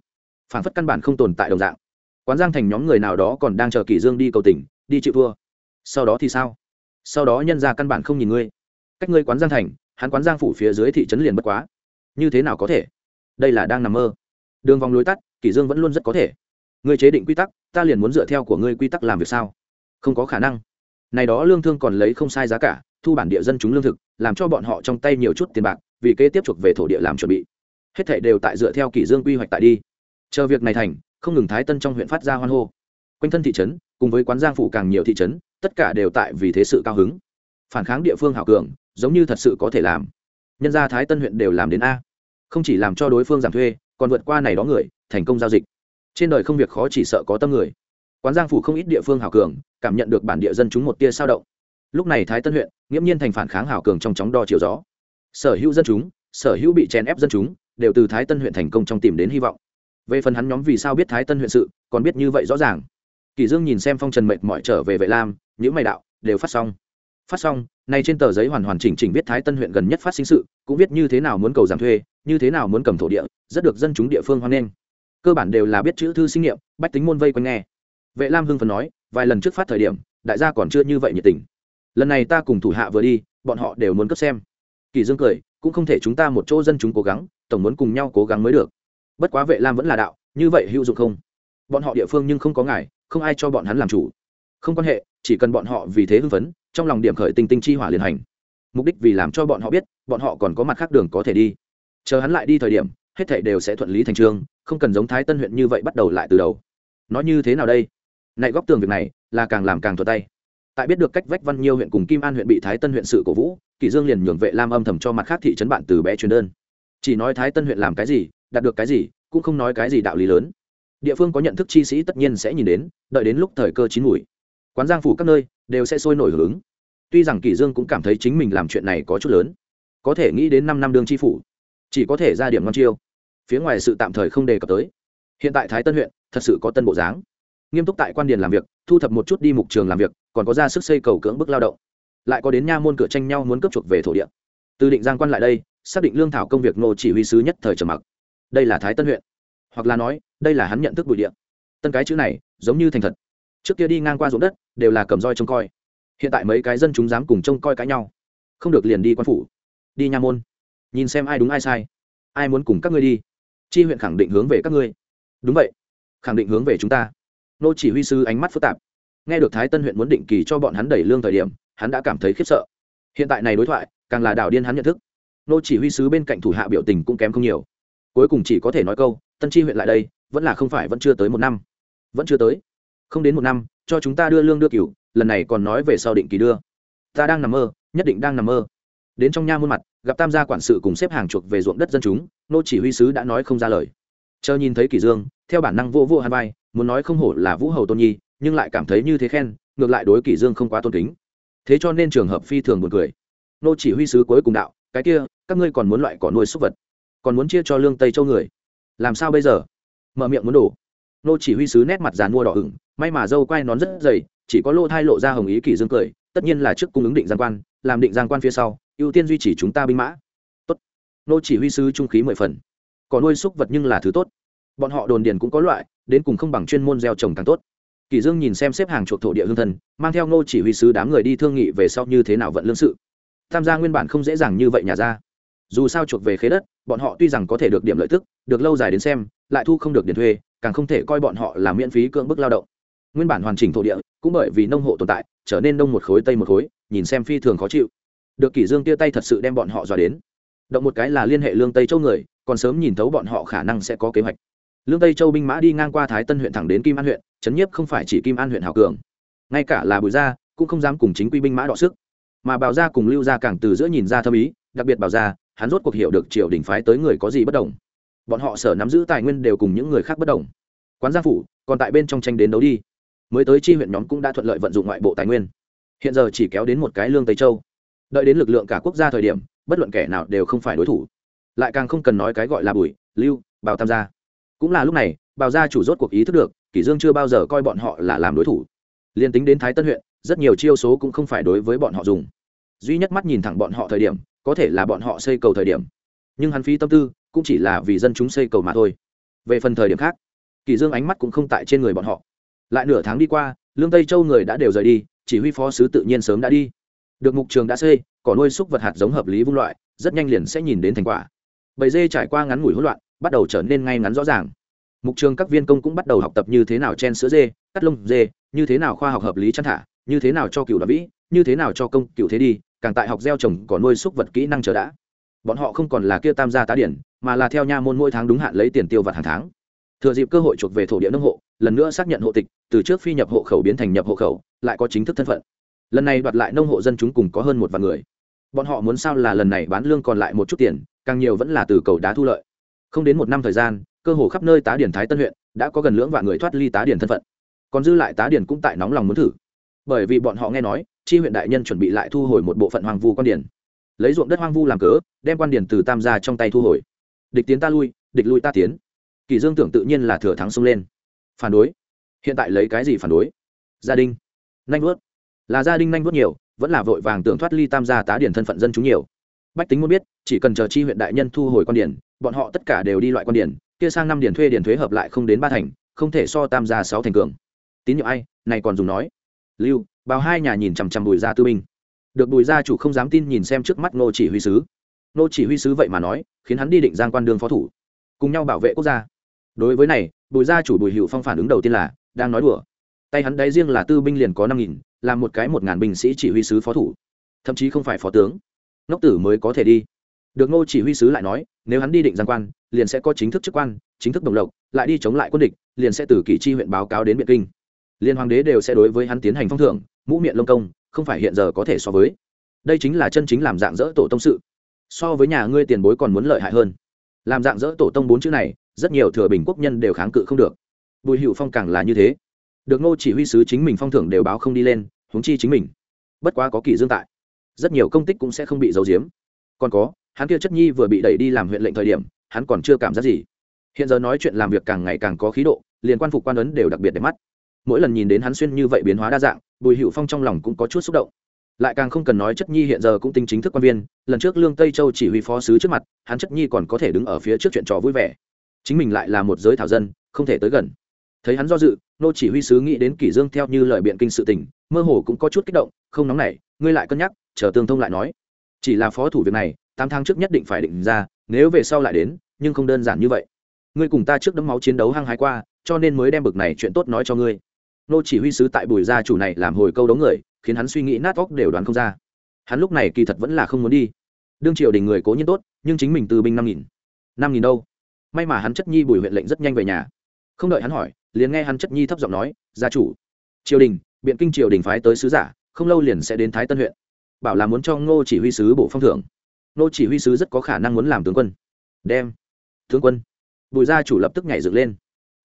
Phản phất căn bản không tồn tại đồng dạng quán giang thành nhóm người nào đó còn đang chờ kỷ dương đi cầu tỉnh, đi chịu thua. Sau đó thì sao? Sau đó nhân ra căn bản không nhìn ngươi. Cách ngươi quán giang thành, hắn quán giang phủ phía dưới thị trấn liền bất quá. Như thế nào có thể? Đây là đang nằm mơ. Đường vòng lối tắt kỷ dương vẫn luôn rất có thể. Ngươi chế định quy tắc, ta liền muốn dựa theo của ngươi quy tắc làm việc sao? Không có khả năng. Này đó lương thương còn lấy không sai giá cả, thu bản địa dân chúng lương thực, làm cho bọn họ trong tay nhiều chút tiền bạc, vì kế tiếp chuộc về thổ địa làm chuẩn bị. Hết thảy đều tại dựa theo kỷ dương quy hoạch tại đi. Chờ việc này thành không ngừng thái tân trong huyện phát ra hoan hô. Quanh thân thị trấn, cùng với quán giang phủ càng nhiều thị trấn, tất cả đều tại vì thế sự cao hứng. Phản kháng địa phương hảo cường, giống như thật sự có thể làm. Nhân gia thái tân huyện đều làm đến a. Không chỉ làm cho đối phương giảm thuê, còn vượt qua này đó người, thành công giao dịch. Trên đời không việc khó chỉ sợ có tâm người. Quán giang phủ không ít địa phương hảo cường, cảm nhận được bản địa dân chúng một tia sao động. Lúc này thái tân huyện, nghiễm nhiên thành phản kháng hảo cường trong chóng đo chiều gió. Sở hữu dân chúng, sở hữu bị chèn ép dân chúng, đều từ thái tân huyện thành công trong tìm đến hy vọng về phần hắn nhóm vì sao biết thái tân huyện sự, còn biết như vậy rõ ràng. Kỳ dương nhìn xem phong trần mệt mỏi trở về vệ lam những mày đạo, đều phát xong. Phát xong, nay trên tờ giấy hoàn hoàn chỉnh chỉnh viết thái tân huyện gần nhất phát sinh sự, cũng viết như thế nào muốn cầu giảm thuê, như thế nào muốn cầm thổ địa, rất được dân chúng địa phương hoan nghênh. Cơ bản đều là biết chữ thư sinh nghiệm, bách tính môn vây quanh nghe. Vệ lam hưng phần nói, vài lần trước phát thời điểm, đại gia còn chưa như vậy nhiệt tình. Lần này ta cùng thủ hạ vừa đi, bọn họ đều muốn cấp xem. Kỳ dương cười, cũng không thể chúng ta một chỗ dân chúng cố gắng, tổng muốn cùng nhau cố gắng mới được bất quá vệ lam vẫn là đạo, như vậy hữu dụng không? Bọn họ địa phương nhưng không có ngài, không ai cho bọn hắn làm chủ. Không quan hệ, chỉ cần bọn họ vì thế hưng phấn, trong lòng điểm khởi tinh tinh chi hỏa liền hành. Mục đích vì làm cho bọn họ biết, bọn họ còn có mặt khác đường có thể đi. Chờ hắn lại đi thời điểm, hết thảy đều sẽ thuận lý thành trương, không cần giống thái tân huyện như vậy bắt đầu lại từ đầu. Nói như thế nào đây? Này góc tường việc này, là càng làm càng thuận tay. Tại biết được cách vách văn nhiêu huyện cùng kim an huyện bị thái tân huyện sự cổ vũ, kỷ dương liền nhường vệ lam âm thầm cho mặt khác thị trấn bạn từ bé truyền đơn. Chỉ nói thái tân huyện làm cái gì đạt được cái gì, cũng không nói cái gì đạo lý lớn. Địa phương có nhận thức chi sĩ tất nhiên sẽ nhìn đến, đợi đến lúc thời cơ chín mùi. Quán giang phủ các nơi đều sẽ sôi nổi hưởng ứng. Tuy rằng kỷ dương cũng cảm thấy chính mình làm chuyện này có chút lớn, có thể nghĩ đến năm năm đương chi phủ, chỉ có thể ra điểm ngon chiêu. Phía ngoài sự tạm thời không đề cập tới. Hiện tại thái tân huyện thật sự có tân bộ dáng. Nghiêm túc tại quan điền làm việc, thu thập một chút đi mục trường làm việc, còn có ra sức xây cầu cưỡng bức lao động. Lại có đến nha môn cửa tranh nhau muốn cướp chuộc về thổ địa. Từ định giang quan lại đây, xác định lương thảo công việc nô chỉ huy sứ nhất thời trầm mặc đây là thái tân huyện. Hoặc là nói, đây là hắn nhận thức bụi địa. Tân cái chữ này, giống như thành thật. Trước kia đi ngang qua ruộng đất, đều là cầm roi trông coi. Hiện tại mấy cái dân chúng dám cùng trông coi cãi nhau. Không được liền đi quan phủ. Đi nha môn. Nhìn xem ai đúng ai sai. Ai muốn cùng các ngươi đi. Chi huyện khẳng định hướng về các ngươi. Đúng vậy. Khẳng định hướng về chúng ta. Nô chỉ huy sứ ánh mắt phức tạp. Nghe được thái tân huyện muốn định kỳ cho bọn hắn đẩy lương thời điểm, hắn đã cảm thấy khiếp sợ. Hiện tại này đối thoại, càng là đảo điên hắn nhận thức. Nô chỉ huy sứ bên cạnh thủ hạ biểu tình cũng kém không nhiều cuối cùng chỉ có thể nói câu, tân chi huyện lại đây, vẫn là không phải vẫn chưa tới một năm. Vẫn chưa tới? Không đến một năm, cho chúng ta đưa lương đưa cửu, lần này còn nói về sau định kỳ đưa. Ta đang nằm mơ, nhất định đang nằm mơ. Đến trong nha muôn mặt, gặp tam gia quản sự cùng xếp hàng chuộc về ruộng đất dân chúng, nô chỉ huy sứ đã nói không ra lời. Chờ nhìn thấy kỷ dương, theo bản năng vô vô hàn vai, muốn nói không hổ là vũ hầu tôn nhi, nhưng lại cảm thấy như thế khen, ngược lại đối kỷ dương không quá tôn kính. Thế cho nên trường hợp phi thường buồn cười. Nô chỉ huy sứ cuối cùng đạo, cái kia, các ngươi còn muốn loại cỏ nuôi súc vật? Còn muốn chia cho lương tây châu người làm sao bây giờ mở miệng muốn đổ nô chỉ huy sứ nét mặt dàn mua đỏ ửng, may mà dâu quai nón rất dày, chỉ có lô thai lộ ra hồng ý kỳ dương cười, tất nhiên là trước cung ứng định giang quan, làm định giang quan phía sau, ưu tiên duy trì chúng ta binh mã. Tốt. Nô chỉ huy sứ trung khí mười phần. Có nuôi súc vật nhưng là thứ tốt. Bọn họ đồn điền cũng có loại, đến cùng không bằng chuyên môn gieo trồng càng tốt. Kỳ dương nhìn xem xếp hàng chuộc thổ địa hương thần, mang theo nô chỉ huy sứ đám người đi thương nghị về sau như thế nào vận lương sự. Tham gia nguyên bản không dễ dàng như vậy nhà ra dù sao chuộc về khế đất, bọn họ tuy rằng có thể được điểm lợi tức, được lâu dài đến xem, lại thu không được tiền thuê, càng không thể coi bọn họ là miễn phí cưỡng bức lao động. Nguyên bản hoàn chỉnh thổ địa, cũng bởi vì nông hộ tồn tại, trở nên đông một khối tây một khối, nhìn xem phi thường khó chịu. Được kỷ dương tia tay thật sự đem bọn họ dọa đến. Động một cái là liên hệ lương tây châu người, còn sớm nhìn thấu bọn họ khả năng sẽ có kế hoạch. Lương tây châu binh mã đi ngang qua thái tân huyện thẳng đến kim an huyện chấn nhiếp không phải chỉ kim an huyện hào cường. Ngay cả là bùi gia, cũng không dám cùng chính quy binh mã đọ sức. Mà bảo gia cùng lưu gia càng từ giữa nhìn ra thâm ý, đặc biệt bảo gia hắn rốt cuộc hiểu được triều đình phái tới người có gì bất đồng. Bọn họ sở nắm giữ tài nguyên đều cùng những người khác bất đồng. Quán gia phủ, còn tại bên trong tranh đến đấu đi. Mới tới chi huyện nhóm cũng đã thuận lợi vận dụng ngoại bộ tài nguyên. Hiện giờ chỉ kéo đến một cái lương tây châu. Đợi đến lực lượng cả quốc gia thời điểm, bất luận kẻ nào đều không phải đối thủ. Lại càng không cần nói cái gọi là bùi, lưu, bào tam gia. Cũng là lúc này, bào gia chủ rốt cuộc ý thức được, kỷ dương chưa bao giờ coi bọn họ là làm đối thủ. Liên tính đến thái tân huyện, rất nhiều chiêu số cũng không phải đối với bọn họ dùng duy nhất mắt nhìn thẳng bọn họ thời điểm, có thể là bọn họ xây cầu thời điểm. Nhưng hắn phí tâm tư, cũng chỉ là vì dân chúng xây cầu mà thôi. Về phần thời điểm khác, kỳ dương ánh mắt cũng không tại trên người bọn họ. Lại nửa tháng đi qua, lương tây châu người đã đều rời đi, chỉ huy phó sứ tự nhiên sớm đã đi. Được mục trường đã xây, cỏ nuôi xúc vật hạt giống hợp lý vung loại, rất nhanh liền sẽ nhìn đến thành quả. Bầy dê trải qua ngắn ngủi hỗn loạn, bắt đầu trở nên ngay ngắn rõ ràng. Mục trường các viên công cũng bắt đầu học tập như thế nào chen sữa dê, cắt lông dê, như thế nào khoa học hợp lý chăn thả, như thế nào cho cựu đoạt vĩ, như thế nào cho công cựu thế đi càng tại học gieo trồng cỏ nuôi súc vật kỹ năng chờ đã. Bọn họ không còn là kia tam gia tá điển, mà là theo nha môn mỗi tháng đúng hạn lấy tiền tiêu vặt hàng tháng. Thừa dịp cơ hội chuộc về thổ địa nông hộ, lần nữa xác nhận hộ tịch, từ trước phi nhập hộ khẩu biến thành nhập hộ khẩu, lại có chính thức thân phận. Lần này đoạt lại nông hộ dân chúng cùng có hơn một vạn người. Bọn họ muốn sao là lần này bán lương còn lại một chút tiền, càng nhiều vẫn là từ cầu đá thu lợi. Không đến một năm thời gian, cơ hồ khắp nơi tá điển thái tân huyện đã có gần lưỡng vạn người thoát ly tá điển thân phận. Còn dư lại tá điển cũng tại nóng lòng muốn thử. Bởi vì bọn họ nghe nói chi huyện đại nhân chuẩn bị lại thu hồi một bộ phận hoang vu quan điển lấy ruộng đất hoang vu làm cớ, đem quan điển từ tam gia trong tay thu hồi. Địch tiến ta lui, địch lui ta tiến. Kỳ dương tưởng tự nhiên là thừa thắng xông lên. Phản đối. Hiện tại lấy cái gì phản đối? Gia đình nhanh vớt. là gia đình nhanh vớt nhiều, vẫn là vội vàng tưởng thoát ly tam gia tá điển thân phận dân chúng nhiều. Bách tính muốn biết, chỉ cần chờ chi huyện đại nhân thu hồi quan điển bọn họ tất cả đều đi loại quan điển kia sang năm điển thuê điển thuế hợp lại không đến ba thành, không thể so tam gia sáu thành cường. Tín nhiệm ai? Này còn dùng nói. Lưu bao hai nhà nhìn chằm chằm bùi gia tư binh được bùi gia chủ không dám tin nhìn xem trước mắt nô chỉ huy sứ. Nô chỉ huy sứ vậy mà nói, khiến hắn đi định giang quan đường phó thủ. Cùng nhau bảo vệ quốc gia. Đối với này, bùi gia chủ bùi hữu phong phản ứng đầu tiên là, đang nói đùa. Tay hắn đấy riêng là tư binh liền có năm nghìn làm một cái một ngàn binh sĩ chỉ huy sứ phó thủ. Thậm chí không phải phó tướng. Ngốc tử mới có thể đi. Được ngô chỉ huy sứ lại nói, nếu hắn đi định giang quan, liền sẽ có chính thức chức quan, chính thức đồng lộc, lại đi chống lại quân địch, liền sẽ từ kỳ chi huyện báo cáo đến biện kinh liên hoàng đế đều sẽ đối với hắn tiến hành phong thưởng, mũ miệng lông công, không phải hiện giờ có thể so với. Đây chính là chân chính làm dạng dỡ tổ tông sự. So với nhà ngươi tiền bối còn muốn lợi hại hơn. Làm dạng dỡ tổ tông bốn chữ này, rất nhiều thừa bình quốc nhân đều kháng cự không được. Bùi hữu phong càng là như thế. Được ngô chỉ huy sứ chính mình phong thưởng đều báo không đi lên, huống chi chính mình. Bất quá có kỳ dương tại, rất nhiều công tích cũng sẽ không bị giấu giếm. Còn có, hắn kia chất nhi vừa bị đẩy đi làm huyện lệnh thời điểm, hắn còn chưa cảm giác gì. Hiện giờ nói chuyện làm việc càng ngày càng có khí độ liền quan phục quan ấn đều đặc biệt để mắt mỗi lần nhìn đến hắn xuyên như vậy biến hóa đa dạng, bùi hữu phong trong lòng cũng có chút xúc động. Lại càng không cần nói chất nhi hiện giờ cũng tính chính thức quan viên, lần trước lương tây châu chỉ huy phó sứ trước mặt, hắn chất nhi còn có thể đứng ở phía trước chuyện trò vui vẻ. Chính mình lại là một giới thảo dân, không thể tới gần. Thấy hắn do dự, nô chỉ huy sứ nghĩ đến kỷ dương theo như lời biện kinh sự tình, mơ hồ cũng có chút kích động, không nóng nảy, ngươi lại cân nhắc, chờ tương thông lại nói. Chỉ là phó thủ việc này, tám tháng trước nhất định phải định ra, nếu về sau lại đến, nhưng không đơn giản như vậy. Ngươi cùng ta trước đấm máu chiến đấu hăng hái qua, cho nên mới đem bực này chuyện tốt nói cho ngươi nô chỉ huy sứ tại bùi gia chủ này làm hồi câu đấu người, khiến hắn suy nghĩ nát óc đều đoán không ra. Hắn lúc này kỳ thật vẫn là không muốn đi. Đương triều đình người cố nhiên tốt, nhưng chính mình từ binh năm nghìn. Năm nghìn đâu? May mà hắn chất nhi bùi huyện lệnh rất nhanh về nhà. Không đợi hắn hỏi, liền nghe hắn chất nhi thấp giọng nói, gia chủ, triều đình, biện kinh triều đình phái tới sứ giả, không lâu liền sẽ đến thái tân huyện. Bảo là muốn cho ngô chỉ huy sứ bộ phong thưởng. Ngô chỉ huy sứ rất có khả năng muốn làm tướng quân. Đem, tướng quân. Bùi gia chủ lập tức nhảy dựng lên.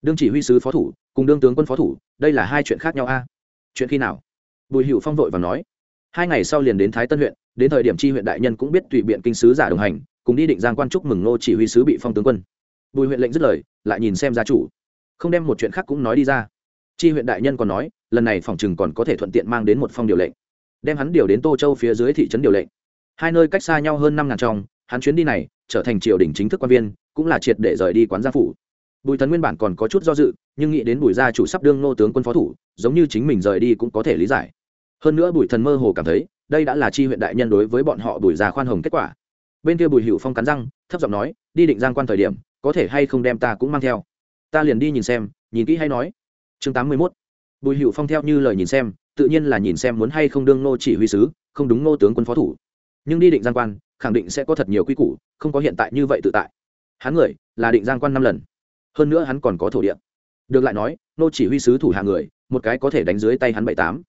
Đương chỉ huy sứ phó thủ cùng đương tướng quân phó thủ, đây là hai chuyện khác nhau a. Chuyện khi nào? Bùi hữu phong vội và nói. Hai ngày sau liền đến thái tân huyện, đến thời điểm tri huyện đại nhân cũng biết tùy biện kinh sứ giả đồng hành, cùng đi định giang quan chúc mừng nô chỉ huy sứ bị phong tướng quân. Bùi huyện lệnh dứt lời, lại nhìn xem gia chủ. Không đem một chuyện khác cũng nói đi ra. Tri huyện đại nhân còn nói, lần này phòng chừng còn có thể thuận tiện mang đến một phong điều lệnh. Đem hắn điều đến tô châu phía dưới thị trấn điều lệnh. Hai nơi cách xa nhau hơn năm ngàn trong, hắn chuyến đi này, trở thành triều đình chính thức quan viên, cũng là triệt để rời đi quán gia phủ bùi thần nguyên bản còn có chút do dự, nhưng nghĩ đến bùi gia chủ sắp đương nô tướng quân phó thủ, giống như chính mình rời đi cũng có thể lý giải. Hơn nữa bùi thần mơ hồ cảm thấy, đây đã là chi huyện đại nhân đối với bọn họ bùi gia khoan hồng kết quả. Bên kia bùi hữu phong cắn răng, thấp giọng nói, đi định giang quan thời điểm, có thể hay không đem ta cũng mang theo? Ta liền đi nhìn xem, nhìn kỹ hay nói. Chương tám mươi mốt. Bùi hữu phong theo như lời nhìn xem, tự nhiên là nhìn xem muốn hay không đương nô chỉ huy sứ, không đúng nô tướng quân phó thủ. Nhưng đi định giang quan, khẳng định sẽ có thật nhiều quy củ, không có hiện tại như vậy tự tại. Hắn người, là định giang quan năm lần hơn nữa hắn còn có thổ địa. Được lại nói, nô chỉ huy sứ thủ hạ người, một cái có thể đánh dưới tay hắn bảy tám.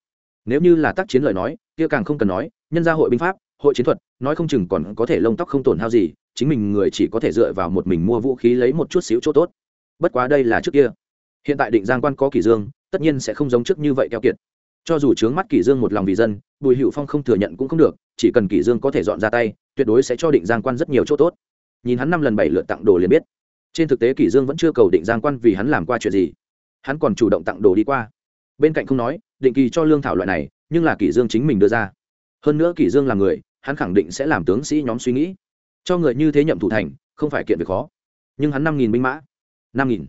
Nếu như là tác chiến lời nói, kia càng không cần nói, nhân gia hội binh pháp, hội chiến thuật, nói không chừng còn có thể lông tóc không tổn hao gì, chính mình người chỉ có thể dựa vào một mình mua vũ khí lấy một chút xíu chỗ tốt. Bất quá đây là trước kia. Hiện tại định giang quan có kỷ dương, tất nhiên sẽ không giống trước như vậy keo kiệt. Cho dù trướng mắt kỷ dương một lòng vì dân, bùi hữu phong không thừa nhận cũng không được, chỉ cần kỷ dương có thể dọn ra tay, tuyệt đối sẽ cho định giang quan rất nhiều chỗ tốt. Nhìn hắn năm lần bảy lượt tặng đồ liền biết trên thực tế kỷ dương vẫn chưa cầu định giang quan vì hắn làm qua chuyện gì. Hắn còn chủ động tặng đồ đi qua. Bên cạnh không nói, định kỳ cho lương thảo loại này, nhưng là kỷ dương chính mình đưa ra. Hơn nữa kỷ dương là người, hắn khẳng định sẽ làm tướng sĩ nhóm suy nghĩ. Cho người như thế nhậm thủ thành, không phải kiện việc khó. Nhưng hắn năm nghìn binh mã, năm nghìn.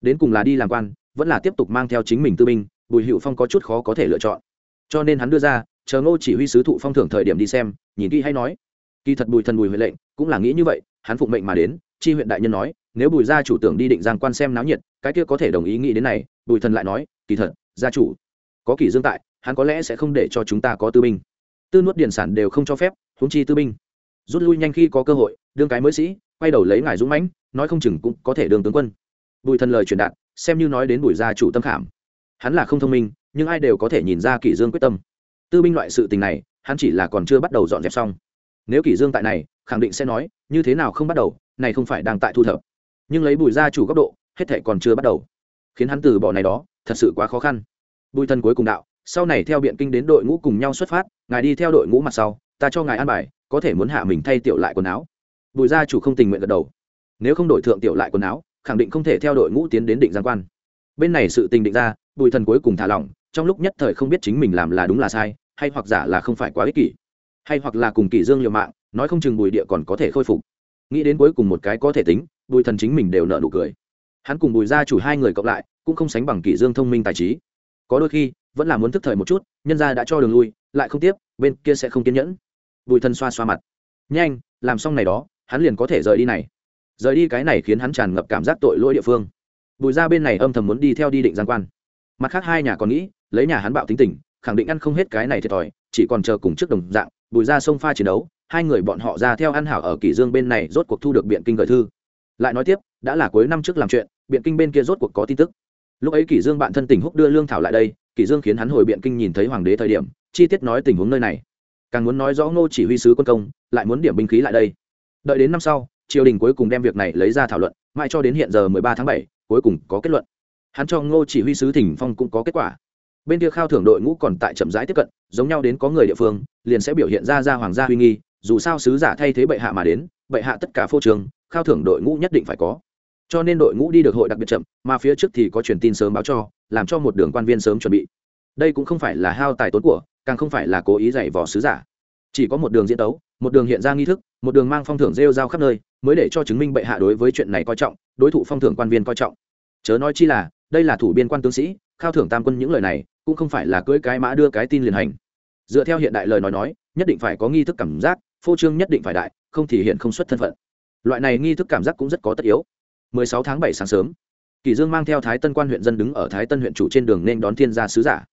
Đến cùng là đi làm quan, vẫn là tiếp tục mang theo chính mình tư binh, bùi hữu phong có chút khó có thể lựa chọn. Cho nên hắn đưa ra, chờ ngô chỉ huy sứ thụ phong thưởng thời điểm đi xem, nhìn kỹ hay nói. Kỳ thật bùi thần bùi huệ lệnh, cũng là nghĩ như vậy, hắn phụng mệnh mà đến, chi huyện đại nhân nói nếu bùi gia chủ tưởng đi định giang quan xem náo nhiệt, cái kia có thể đồng ý nghĩ đến này, bùi thần lại nói, kỳ thật, gia chủ, có kỷ dương tại, hắn có lẽ sẽ không để cho chúng ta có tư binh. Tư nuốt điền sản đều không cho phép, huống chi tư binh. Rút lui nhanh khi có cơ hội, đương cái mới sĩ, quay đầu lấy ngài dũng mãnh, nói không chừng cũng có thể đương tướng quân. Bùi thần lời truyền đạt, xem như nói đến bùi gia chủ tâm khảm. Hắn là không thông minh, nhưng ai đều có thể nhìn ra kỷ dương quyết tâm. Tư binh loại sự tình này, hắn chỉ là còn chưa bắt đầu dọn dẹp xong. Nếu kỷ dương tại này, khẳng định sẽ nói, như thế nào không bắt đầu, này không phải đang tại thu thập nhưng lấy bùi gia chủ góc độ, hết thể còn chưa bắt đầu. Khiến hắn từ bỏ này đó, thật sự quá khó khăn. Bùi thần cuối cùng đạo, sau này theo biện kinh đến đội ngũ cùng nhau xuất phát, ngài đi theo đội ngũ mặt sau, ta cho ngài an bài, có thể muốn hạ mình thay tiểu lại quần áo. Bùi gia chủ không tình nguyện gật đầu. Nếu không đổi thượng tiểu lại quần áo, khẳng định không thể theo đội ngũ tiến đến định giang quan. Bên này sự tình định ra, bùi thần cuối cùng thả lỏng, trong lúc nhất thời không biết chính mình làm là đúng là sai, hay hoặc giả là không phải quá ích kỷ. Hay hoặc là cùng kỷ dương liều mạng, nói không chừng bùi địa còn có thể khôi phục. Nghĩ đến cuối cùng một cái có thể tính bùi thần chính mình đều nợ nụ cười. Hắn cùng bùi gia chủ hai người cộng lại, cũng không sánh bằng kỷ dương thông minh tài trí. Có đôi khi, vẫn là muốn thức thời một chút, nhân gia đã cho đường lui, lại không tiếp, bên kia sẽ không kiên nhẫn. Bùi thần xoa xoa mặt. Nhanh, làm xong này đó, hắn liền có thể rời đi này. Rời đi cái này khiến hắn tràn ngập cảm giác tội lỗi địa phương. Bùi gia bên này âm thầm muốn đi theo đi định giang quan. Mặt khác hai nhà còn nghĩ, lấy nhà hắn bạo tính tình, khẳng định ăn không hết cái này thiệt thòi, chỉ còn chờ cùng trước đồng dạng, bùi gia sông pha chiến đấu, hai người bọn họ ra theo ăn hảo ở kỷ dương bên này, rốt cuộc thu được biện kinh gửi thư lại nói tiếp đã là cuối năm trước làm chuyện biện kinh bên kia rốt cuộc có tin tức. Lúc ấy kỷ dương bạn thân tình húc đưa lương thảo lại đây kỷ dương khiến hắn hồi biện kinh nhìn thấy hoàng đế thời điểm chi tiết nói tình huống nơi này. Càng muốn nói rõ ngô chỉ huy sứ quân công lại muốn điểm binh khí lại đây. Đợi đến năm sau triều đình cuối cùng đem việc này lấy ra thảo luận mãi cho đến hiện giờ 13 tháng 7, cuối cùng có kết luận. Hắn cho ngô chỉ huy sứ thỉnh phong cũng có kết quả. Bên kia khao thưởng đội ngũ còn tại chậm rãi tiếp cận giống nhau đến có người địa phương liền sẽ biểu hiện ra ra hoàng gia huy nghi dù sao sứ giả thay thế bệ hạ mà đến bệ hạ tất cả phô trường khao thưởng đội ngũ nhất định phải có. Cho nên đội ngũ đi được hội đặc biệt chậm, mà phía trước thì có truyền tin sớm báo cho, làm cho một đường quan viên sớm chuẩn bị. Đây cũng không phải là hao tài tốn của, càng không phải là cố ý dạy vò sứ giả. Chỉ có một đường diễn tấu, một đường hiện ra nghi thức, một đường mang phong thưởng rêu rao khắp nơi, mới để cho chứng minh bệ hạ đối với chuyện này coi trọng, đối thủ phong thưởng quan viên coi trọng. Chớ nói chi là, đây là thủ biên quan tướng sĩ, khao thưởng tam quân những lời này, cũng không phải là cưỡi cái mã đưa cái tin liền hành. Dựa theo hiện đại lời nói nói, nhất định phải có nghi thức cảm giác, phô trương nhất định phải đại, không thì hiện không xuất thân phận loại này nghi thức cảm giác cũng rất có tất yếu. 16 tháng 7 sáng sớm, kỳ dương mang theo thái tân quan huyện dân đứng ở thái tân huyện chủ trên đường nên đón thiên gia sứ giả.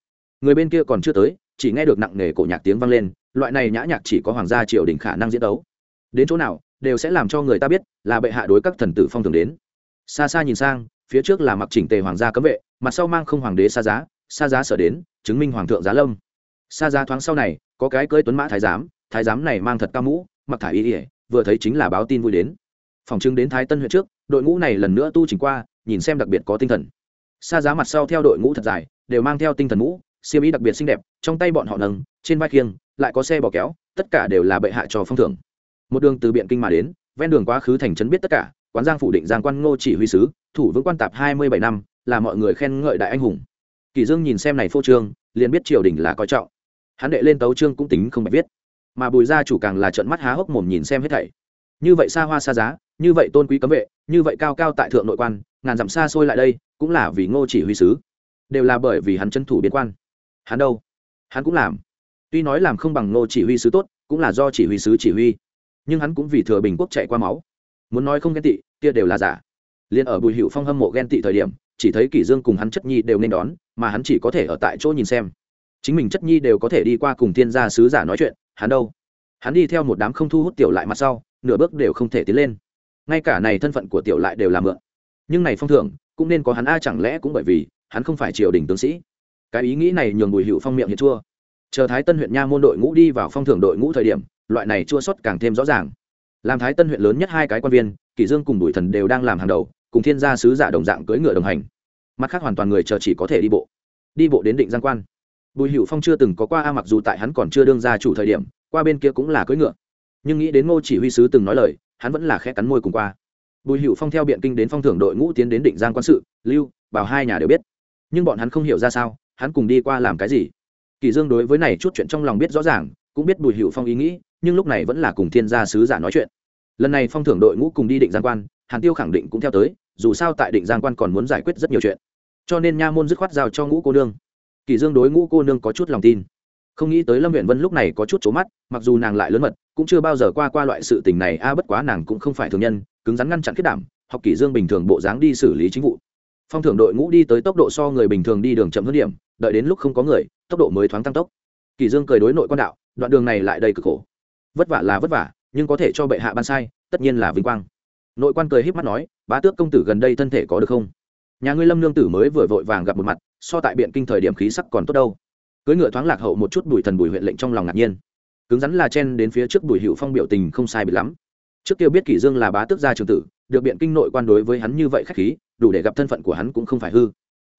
Người bên kia còn chưa tới, chỉ nghe được nặng nề cổ nhạc tiếng vang lên, loại này nhã nhạc chỉ có hoàng gia triều đình khả năng diễn đấu đến chỗ nào, đều sẽ làm cho người ta biết là bệ hạ đối các thần tử phong thường đến. Xa xa nhìn sang, phía trước là mặc chỉnh tề hoàng gia cấm vệ, mặt sau mang không hoàng đế xa giá xa giá sở đến, chứng minh hoàng thượng giá lâm. Xa giá thoáng sau này, có cái cưỡi tuấn mã thái giám thái giám này mang thật cao mũ, mặc thải y ỉa vừa thấy chính là báo tin vui đến. Phòng chứng đến thái tân huyện trước, đội ngũ này lần nữa tu chỉnh qua, nhìn xem đặc biệt có tinh thần. Xa giá mặt sau theo đội ngũ thật dài, đều mang theo tinh thần mũ siêm ý đặc biệt xinh đẹp, trong tay bọn họ nâng, trên vai khiêng, lại có xe bò kéo, tất cả đều là bệ hạ cho phong thưởng. Một đường từ biện kinh mà đến, ven đường quá khứ thành trấn biết tất cả, quán giang phủ định giang quan ngô chỉ huy sứ, thủ vững quan tạp hai mươi bảy năm, là mọi người khen ngợi đại anh hùng. Kỳ dương nhìn xem này phô trương, liền biết triều đình là coi trọng. Hắn đệ lên tấu trương cũng tính không bạch viết mà bùi gia chủ càng là trợn mắt há hốc mồm nhìn xem hết thảy. Như vậy xa hoa xa giá, như vậy tôn quý cấm vệ, như vậy cao cao tại thượng nội quan, ngàn dặm xa xôi lại đây, cũng là vì ngô chỉ huy sứ. Đều là bởi vì hắn chân thủ biên quan. Hắn đâu? Hắn cũng làm. Tuy nói làm không bằng ngô chỉ huy sứ tốt, cũng là do chỉ huy sứ chỉ huy. Nhưng hắn cũng vì thừa bình quốc chạy qua máu. Muốn nói không ghen tị, kia đều là giả. Liền ở bùi hiệu phong hâm mộ ghen tị thời điểm, chỉ thấy kỷ dương cùng hắn chất nhi đều nên đón, mà hắn chỉ có thể ở tại chỗ nhìn xem chính mình chất nhi đều có thể đi qua cùng thiên gia sứ giả nói chuyện, hắn đâu? Hắn đi theo một đám không thu hút tiểu lại mặt sau, nửa bước đều không thể tiến lên. Ngay cả này thân phận của tiểu lại đều là mượn. Nhưng này phong thưởng, cũng nên có hắn a, chẳng lẽ cũng bởi vì hắn không phải triều đình tướng sĩ? Cái ý nghĩ này nhường bùi hữu phong miệng hiện chua. Chờ thái tân huyện nha môn đội ngũ đi vào phong thưởng đội ngũ thời điểm, loại này chua xuất càng thêm rõ ràng. Làm thái tân huyện lớn nhất hai cái quan viên, kỷ dương cùng bùi thần đều đang làm hàng đầu, cùng thiên gia sứ giả đồng dạng cưỡi ngựa đồng hành. Mặt khác hoàn toàn người chờ chỉ có thể đi bộ. Đi bộ đến định giang quan bùi hữu phong chưa từng có qua a mặc dù tại hắn còn chưa đương ra chủ thời điểm, qua bên kia cũng là cưỡi ngựa. Nhưng nghĩ đến ngô chỉ huy sứ từng nói lời, hắn vẫn là khẽ cắn môi cùng qua. Bùi hữu phong theo biện kinh đến phong thưởng đội ngũ tiến đến định giang quan sự, lưu, bảo hai nhà đều biết. Nhưng bọn hắn không hiểu ra sao, hắn cùng đi qua làm cái gì? Kỳ dương đối với này chút chuyện trong lòng biết rõ ràng, cũng biết bùi hữu phong ý nghĩ, nhưng lúc này vẫn là cùng thiên gia sứ giả nói chuyện. Lần này phong thưởng đội ngũ cùng đi định giang quan, hàn tiêu khẳng định cũng theo tới, dù sao tại định giang quan còn muốn giải quyết rất nhiều chuyện. Cho nên nha môn dứt khoát giao cho ngũ cô đương kỳ dương đối ngũ cô nương có chút lòng tin. Không nghĩ tới lâm huyện vân lúc này có chút trố mắt, mặc dù nàng lại lớn mật, cũng chưa bao giờ qua qua loại sự tình này, a, bất quá nàng cũng không phải thường nhân, cứng rắn ngăn chặn kết đảm, học kỳ dương bình thường bộ dáng đi xử lý chính vụ. Phong thưởng đội ngũ đi tới tốc độ so người bình thường đi đường chậm hơn điểm, đợi đến lúc không có người, tốc độ mới thoáng tăng tốc. Kỳ dương cười đối nội quan đạo, đoạn đường này lại đầy cực khổ. Vất vả là vất vả, nhưng có thể cho bệ hạ ban sai, tất nhiên là vinh quang. Nội quan cười híp mắt nói, bá tước công tử gần đây thân thể có được không? Nhà ngươi lâm nương tử mới vừa vội vàng gặp một mặt, so tại biện kinh thời điểm khí sắc còn tốt đâu. Cưới ngựa thoáng lạc hậu một chút bùi thần bùi huyện lệnh trong lòng ngạc nhiên. Cứng rắn là chen đến phía trước bùi hữu phong biểu tình không sai bị lắm. Trước kia biết kỷ dương là bá tước gia trường tử, được biện kinh nội quan đối với hắn như vậy khách khí, đủ để gặp thân phận của hắn cũng không phải hư.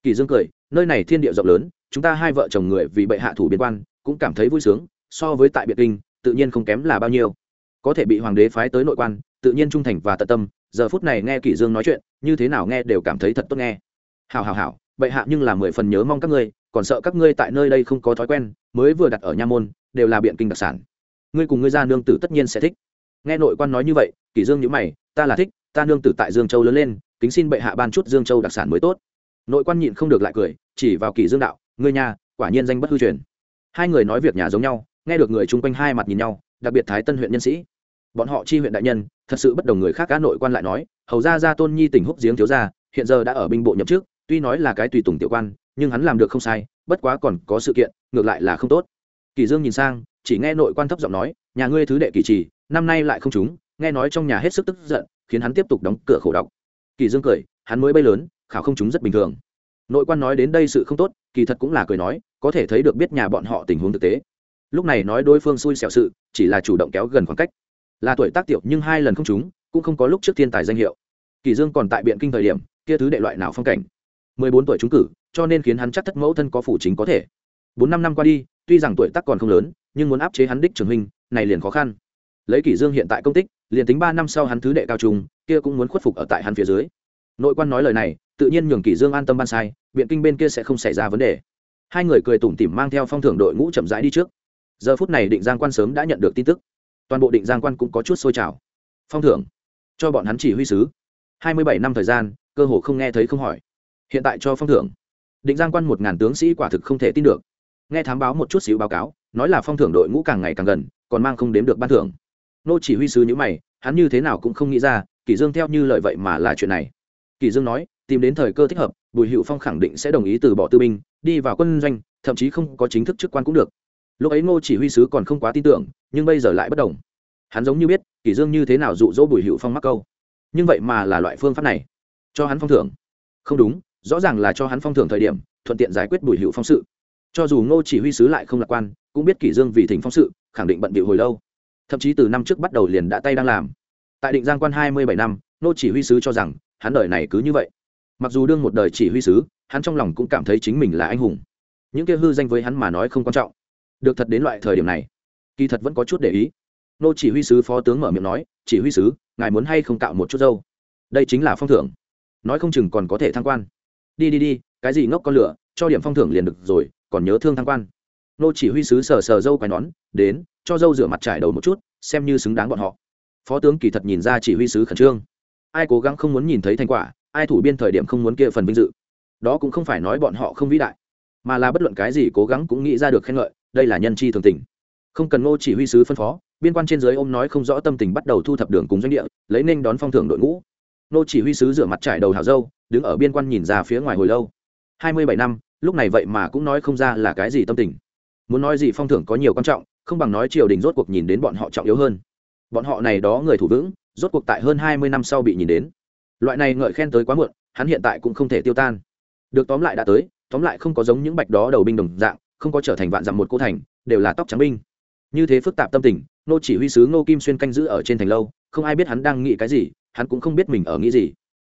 Kỷ dương cười, nơi này thiên địa rộng lớn, chúng ta hai vợ chồng người vì bệ hạ thủ biên quan, cũng cảm thấy vui sướng, so với tại biện kinh, tự nhiên không kém là bao nhiêu. Có thể bị hoàng đế phái tới nội quan, tự nhiên trung thành và tận tâm, giờ phút này nghe kỷ dương nói chuyện như thế nào nghe đều cảm thấy thật tốt nghe. Hảo hảo hảo, bệ hạ nhưng là mười phần nhớ mong các ngươi, còn sợ các ngươi tại nơi đây không có thói quen, mới vừa đặt ở nha môn, đều là biện kinh đặc sản. Ngươi cùng ngươi gia nương tử tất nhiên sẽ thích. Nghe nội quan nói như vậy, kỷ dương nhíu mày, ta là thích, ta nương tử tại dương châu lớn lên, kính xin bệ hạ ban chút dương châu đặc sản mới tốt. Nội quan nhịn không được lại cười, chỉ vào kỷ dương đạo, ngươi nhà, quả nhiên danh bất hư truyền. Hai người nói việc nhà giống nhau, nghe được người chung quanh hai mặt nhìn nhau, đặc biệt thái tân huyện nhân sĩ. Bọn họ chi huyện đại nhân thật sự bất đồng người khác cá nội quan lại nói, hầu ra gia tôn nhi tỉnh húc giếng thiếu gia, hiện giờ đã ở binh bộ nhậm chức, tuy nói là cái tùy tùng tiểu quan, nhưng hắn làm được không sai, bất quá còn có sự kiện, ngược lại là không tốt. Kỳ dương nhìn sang, chỉ nghe nội quan thấp giọng nói, nhà ngươi thứ đệ kỳ trì, năm nay lại không trúng, nghe nói trong nhà hết sức tức giận, khiến hắn tiếp tục đóng cửa khổ độc kỳ dương cười, hắn mới bay lớn, khảo không trúng rất bình thường. Nội quan nói đến đây sự không tốt, kỳ thật cũng là cười nói, có thể thấy được biết nhà bọn họ tình huống thực tế. Lúc này nói đối phương xui xẻo sự, chỉ là chủ động kéo gần khoảng cách là tuổi tác tiểu nhưng hai lần không trúng, cũng không có lúc trước thiên tài danh hiệu. Kỳ dương còn tại biện kinh thời điểm, kia thứ đệ loại nào phong cảnh? Mười bốn tuổi trúng cử, cho nên khiến hắn chắc thất mẫu thân có phủ chính có thể. Bốn năm năm qua đi, tuy rằng tuổi tác còn không lớn, nhưng muốn áp chế hắn đích trường huynh, này liền khó khăn. Lấy kỷ dương hiện tại công tích, liền tính ba năm sau hắn thứ đệ cao trung, kia cũng muốn khuất phục ở tại hắn phía dưới. Nội quan nói lời này, tự nhiên nhường kỷ dương an tâm ban sai, biện kinh bên kia sẽ không xảy ra vấn đề. Hai người cười tủm tỉm mang theo phong thưởng đội ngũ chậm rãi đi trước. Giờ phút này định giang quan sớm đã nhận được tin tức toàn bộ định giang quan cũng có chút sôi trào. Phong thưởng, cho bọn hắn chỉ huy sứ. Hai mươi bảy năm thời gian, cơ hồ không nghe thấy không hỏi. Hiện tại cho phong thưởng. Định giang quan một ngàn tướng sĩ quả thực không thể tin được. Nghe thám báo một chút xíu báo cáo, nói là phong thưởng đội ngũ càng ngày càng gần, còn mang không đếm được ban thưởng. Nô chỉ huy sứ như mày, hắn như thế nào cũng không nghĩ ra, kỷ dương theo như lời vậy mà là chuyện này. Kỷ dương nói, tìm đến thời cơ thích hợp, bùi hữu phong khẳng định sẽ đồng ý từ bỏ tư binh, đi vào quân doanh, thậm chí không có chính thức chức quan cũng được. Lúc ấy ngô chỉ huy sứ còn không quá tin tưởng nhưng bây giờ lại bất đồng. Hắn giống như biết, kỷ dương như thế nào dụ dỗ bùi hữu phong mắc câu. Nhưng vậy mà là loại phương pháp này. Cho hắn phong thưởng. Không đúng, rõ ràng là cho hắn phong thưởng thời điểm, thuận tiện giải quyết bùi hữu phong sự. Cho dù ngô chỉ huy sứ lại không lạc quan, cũng biết kỷ dương vì thỉnh phong sự, khẳng định bận bịu hồi lâu. Thậm chí từ năm trước bắt đầu liền đã tay đang làm. Tại định giang quan hai mươi bảy năm, ngô chỉ huy sứ cho rằng, hắn đời này cứ như vậy. Mặc dù đương một đời chỉ huy sứ, hắn trong lòng cũng cảm thấy chính mình là anh hùng. Những kia hư danh với hắn mà nói không quan trọng. Được thật đến loại thời điểm này kỳ thật vẫn có chút để ý. Nô chỉ huy sứ phó tướng mở miệng nói, chỉ huy sứ, ngài muốn hay không tạo một chút dâu? Đây chính là phong thưởng. Nói không chừng còn có thể thăng quan. Đi đi đi, cái gì ngốc con lửa, cho điểm phong thưởng liền được rồi, còn nhớ thương thăng quan. Nô chỉ huy sứ sờ sờ dâu quai nón, đến, cho dâu rửa mặt trải đầu một chút, xem như xứng đáng bọn họ. Phó tướng kỳ thật nhìn ra chỉ huy sứ khẩn trương. Ai cố gắng không muốn nhìn thấy thành quả, ai thủ biên thời điểm không muốn kia phần vinh dự. Đó cũng không phải nói bọn họ không vĩ đại, mà là bất luận cái gì cố gắng cũng nghĩ ra được khen ngợi, đây là nhân chi thường tình không cần ngô chỉ huy sứ phân phó, biên quan trên giới ôm nói không rõ tâm tình bắt đầu thu thập đường cùng doanh địa, lấy nên đón phong thưởng đội ngũ. Ngô chỉ huy sứ rửa mặt trải đầu hào dâu, đứng ở biên quan nhìn ra phía ngoài hồi lâu. Hai mươi bảy năm, lúc này vậy mà cũng nói không ra là cái gì tâm tình. Muốn nói gì phong thưởng có nhiều quan trọng, không bằng nói triều đình rốt cuộc nhìn đến bọn họ trọng yếu hơn. Bọn họ này đó người thủ vững, rốt cuộc tại hơn hai mươi năm sau bị nhìn đến. Loại này ngợi khen tới quá muộn, hắn hiện tại cũng không thể tiêu tan. Được tóm lại đã tới, tóm lại không có giống những bạch đó đầu binh đồng dạng, không có trở thành vạn dặm một cô thành, đều là tóc trắng binh như thế phức tạp tâm tình nô chỉ huy sứ ngô kim xuyên canh giữ ở trên thành lâu, không ai biết hắn đang nghĩ cái gì, hắn cũng không biết mình ở nghĩ gì.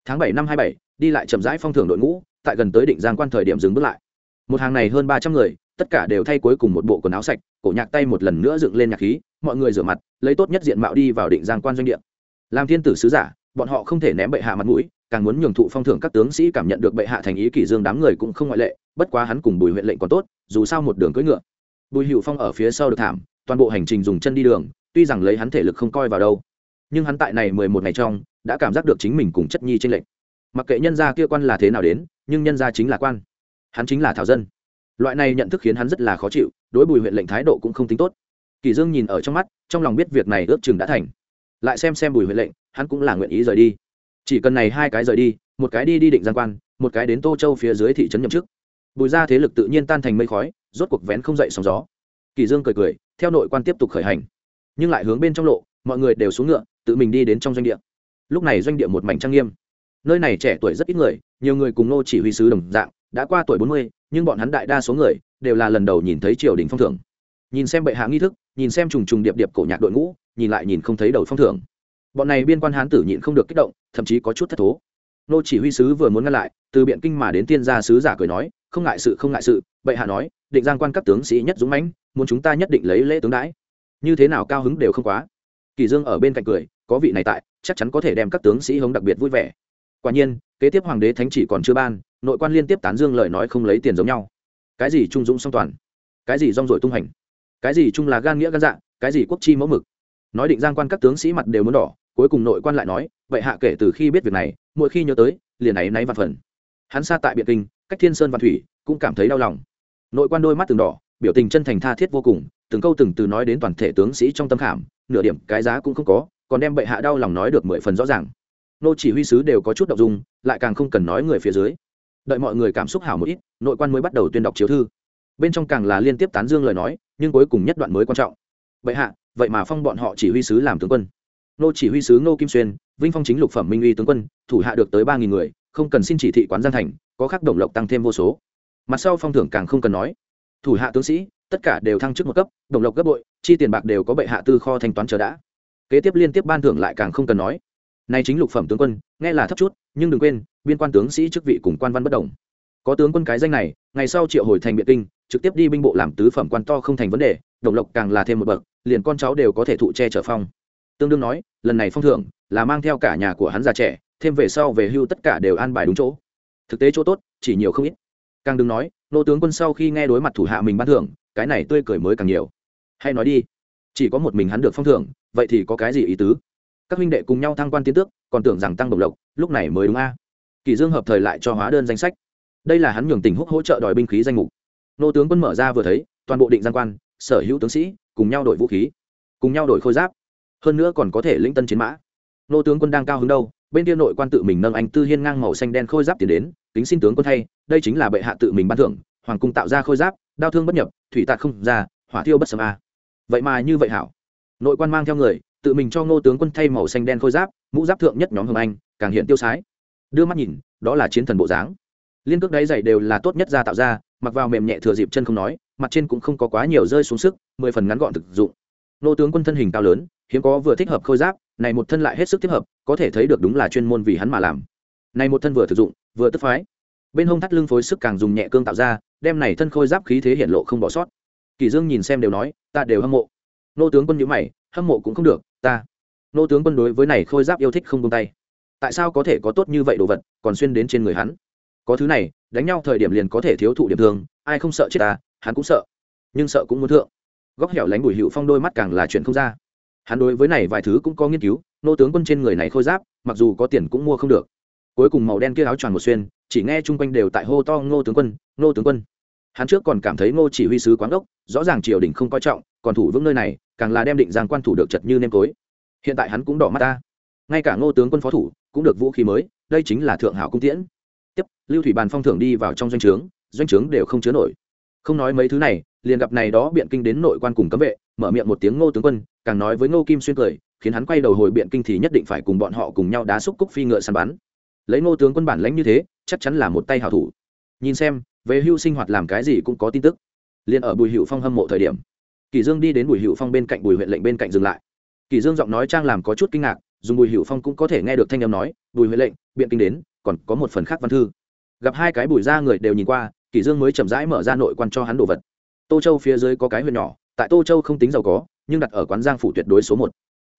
Tháng bảy năm hai bảy, đi lại chậm rãi phong thưởng đội ngũ, tại gần tới định giang quan thời điểm dừng bước lại. Một hàng này hơn ba trăm người, tất cả đều thay cuối cùng một bộ quần áo sạch, cổ nhạc tay một lần nữa dựng lên nhạc khí, mọi người rửa mặt, lấy tốt nhất diện mạo đi vào định giang quan doanh địa. Làm thiên tử sứ giả, bọn họ không thể ném bệ hạ mặt mũi, càng muốn nhường thụ phong thưởng các tướng sĩ cảm nhận được bệ hạ thành ý kỷ dương đám người cũng không ngoại lệ, bất quá hắn cùng bùi huyện lệnh còn tốt, dù sao một đường cưỡi ngựa. Bùi hữu phong ở phía sau được thảm toàn bộ hành trình dùng chân đi đường, tuy rằng lấy hắn thể lực không coi vào đâu, nhưng hắn tại này mười một ngày trong, đã cảm giác được chính mình cùng chất nhi tranh lệch. Mặc kệ nhân gia kia quan là thế nào đến, nhưng nhân gia chính là quan. Hắn chính là thảo dân. Loại này nhận thức khiến hắn rất là khó chịu, đối bùi huyện lệnh thái độ cũng không tính tốt. Kỳ dương nhìn ở trong mắt, trong lòng biết việc này ước chừng đã thành. Lại xem xem bùi huyện lệnh, hắn cũng là nguyện ý rời đi. Chỉ cần này hai cái rời đi, một cái đi đi định giang quan, một cái đến tô châu phía dưới thị trấn nhậm chức. Bùi ra thế lực tự nhiên tan thành mây khói, rốt cuộc vén không dậy sóng gió. Kỳ dương cười cười theo nội quan tiếp tục khởi hành. Nhưng lại hướng bên trong lộ mọi người đều xuống ngựa tự mình đi đến trong doanh địa. Lúc này doanh địa một mảnh trang nghiêm. Nơi này trẻ tuổi rất ít người nhiều người cùng nô chỉ huy sứ đồng dạng đã qua tuổi bốn mươi, nhưng bọn hắn đại đa số người đều là lần đầu nhìn thấy triều đình phong thưởng. Nhìn xem bệ hạ nghi thức nhìn xem trùng trùng điệp điệp cổ nhạc đội ngũ nhìn lại nhìn không thấy đầu phong thưởng. Bọn này biên quan hán tử nhịn không được kích động thậm chí có chút thất thố. Nô chỉ huy sứ vừa muốn ngăn lại từ biện kinh mà đến tiên gia sứ giả cười nói không ngại sự không ngại sự bệ hạ nói định giang quan các tướng sĩ nhất dũng mãnh, muốn chúng ta nhất định lấy lễ tướng đãi. Như thế nào cao hứng đều không quá. Kỳ dương ở bên cạnh cười, có vị này tại, chắc chắn có thể đem các tướng sĩ hống đặc biệt vui vẻ. Quả nhiên, kế tiếp hoàng đế thánh chỉ còn chưa ban, nội quan liên tiếp tán dương lời nói không lấy tiền giống nhau. Cái gì trung dũng song toàn? Cái gì rong rổi tung hành? Cái gì trung là gan nghĩa gan dạ? Cái gì quốc chi mẫu mực? Nói định giang quan các tướng sĩ mặt đều muốn đỏ, cuối cùng nội quan lại nói, vậy hạ kể từ khi biết việc này, mỗi khi nhớ tới, liền ấy náy văn phần. Hắn xa tại biện kinh, cách thiên sơn văn thủy, cũng cảm thấy đau lòng nội quan đôi mắt từng đỏ, biểu tình chân thành tha thiết vô cùng, từng câu từng từ nói đến toàn thể tướng sĩ trong tâm khảm, nửa điểm cái giá cũng không có, còn đem bệ hạ đau lòng nói được mười phần rõ ràng. Nô chỉ huy sứ đều có chút đ ộ n g dung, lại càng không cần nói người phía dưới. Đợi mọi người cảm xúc hảo một ít, nội quan mới bắt đầu tuyên đọc chiếu thư. Bên trong càng là liên tiếp tán dương lời nói, nhưng cuối cùng nhất đoạn mới quan trọng. Bệ hạ, vậy mà phong bọn họ chỉ huy sứ làm tướng quân. Nô chỉ huy sứ ngô kim xuyên, vinh phong chính lục phẩm minh uy tướng quân, thủ hạ được tới ba nghìn người, không cần xin chỉ thị quán giang thành, có khắc đồng lộc tăng thêm vô số mặt sau phong thưởng càng không cần nói. Thủ hạ tướng sĩ, tất cả đều thăng chức một cấp, đồng lộc gấp bội, chi tiền bạc đều có bệ hạ tư kho thanh toán chờ đã. Kế tiếp liên tiếp ban thưởng lại càng không cần nói. Nay chính lục phẩm tướng quân, nghe là thấp chút, nhưng đừng quên, biên quan tướng sĩ chức vị cùng quan văn bất đồng. Có tướng quân cái danh này, ngày sau triệu hồi thành biện kinh, trực tiếp đi binh bộ làm tứ phẩm quan to không thành vấn đề, đồng lộc càng là thêm một bậc, liền con cháu đều có thể thụ che chở phong. Tương đương nói, lần này phong thưởng là mang theo cả nhà của hắn già trẻ, thêm về sau về hưu tất cả đều an bài đúng chỗ. Thực tế chỗ tốt, chỉ nhiều không ít càng đừng nói, nô tướng quân sau khi nghe đối mặt thủ hạ mình ban thưởng, cái này tươi cười mới càng nhiều. Hay nói đi, chỉ có một mình hắn được phong thưởng, vậy thì có cái gì ý tứ? Các huynh đệ cùng nhau thăng quan tiến tước, còn tưởng rằng tăng độc lộc, lúc này mới đúng a. Kỳ dương hợp thời lại cho hóa đơn danh sách. Đây là hắn nhường tình húc hỗ trợ đòi binh khí danh mục. Nô tướng quân mở ra vừa thấy, toàn bộ định giang quan, sở hữu tướng sĩ, cùng nhau đổi vũ khí, cùng nhau đổi khôi giáp, hơn nữa còn có thể lĩnh tân chiến mã. Nô tướng quân đang cao hứng đâu bên kia nội quan tự mình nâng anh tư hiên ngang màu xanh đen khôi giáp tiến đến, kính xin tướng quân thay, đây chính là bệ hạ tự mình ban thưởng, hoàng cung tạo ra khôi giáp, đao thương bất nhập, thủy tạc không ra, hỏa thiêu bất sầm a. Vậy mà như vậy hảo. Nội quan mang theo người, tự mình cho ngô tướng quân thay màu xanh đen khôi giáp, mũ giáp thượng nhất nhóm hồng anh, càng hiện tiêu sái. Đưa mắt nhìn, đó là chiến thần bộ dáng. Liên cước đáy dày đều là tốt nhất ra tạo ra, mặc vào mềm nhẹ thừa dịp chân không nói, mặt trên cũng không có quá nhiều rơi xuống sức, mười phần ngắn gọn thực dụng. Nô tướng quân thân hình cao lớn, hiếm có vừa thích hợp khôi giáp này một thân lại hết sức thích hợp, có thể thấy được đúng là chuyên môn vì hắn mà làm. Này một thân vừa thực dụng, vừa tức phái. Bên hông thắt lưng phối sức càng dùng nhẹ cương tạo ra, đem này thân khôi giáp khí thế hiện lộ không bỏ sót. Kỳ dương nhìn xem đều nói, ta đều hâm mộ. Nô tướng quân nhíu mày, hâm mộ cũng không được, ta. Nô tướng quân đối với này khôi giáp yêu thích không buông tay. Tại sao có thể có tốt như vậy đồ vật, còn xuyên đến trên người hắn? Có thứ này, đánh nhau thời điểm liền có thể thiếu thụ điểm thương, ai không sợ chết ta, hắn cũng sợ, nhưng sợ cũng muốn thượng. Góc hẻo lánh bùi hữu phong đôi mắt càng là chuyện không ra hắn đối với này vài thứ cũng có nghiên cứu, nô tướng quân trên người này khôi giáp, mặc dù có tiền cũng mua không được. Cuối cùng màu đen kia áo choàng một xuyên, chỉ nghe chung quanh đều tại hô to ngô tướng quân, ngô tướng quân. Hắn trước còn cảm thấy ngô chỉ huy sứ quán ốc rõ ràng triều đình không coi trọng, còn thủ vững nơi này, càng là đem định giang quan thủ được chật như nêm tối hiện tại hắn cũng đỏ mắt ta. Ngay cả ngô tướng quân phó thủ, cũng được vũ khí mới, đây chính là thượng hảo cung tiễn. Tiếp, lưu thủy bàn phong thưởng đi vào trong doanh trướng doanh trướng đều không chứa nổi. Không nói mấy thứ này, liền gặp này đó biện kinh đến nội quan cùng cấm vệ, mở miệng một tiếng ngô tướng quân càng nói với ngô kim xuyên cười, khiến hắn quay đầu hồi biện kinh thì nhất định phải cùng bọn họ cùng nhau đá xúc cúc phi ngựa săn bắn. Lấy ngô tướng quân bản lãnh như thế, chắc chắn là một tay hảo thủ. Nhìn xem, về hưu sinh hoạt làm cái gì cũng có tin tức. Liền ở bùi hữu phong hâm mộ thời điểm, kỳ dương đi đến bùi hữu phong bên cạnh bùi huyện lệnh bên cạnh dừng lại. Kỳ dương giọng nói trang làm có chút kinh ngạc, dùng bùi hữu phong cũng có thể nghe được thanh âm nói, bùi huyện lệnh, biện kinh đến, còn có một phần khác văn thư. Gặp hai cái bùi ra người đều nhìn qua, kỳ dương mới chậm rãi mở ra nội quan cho hắn đồ vật. Tô châu phía dưới có cái huyện nhỏ, tại tô châu không tính giàu có nhưng đặt ở quán giang phủ tuyệt đối số một.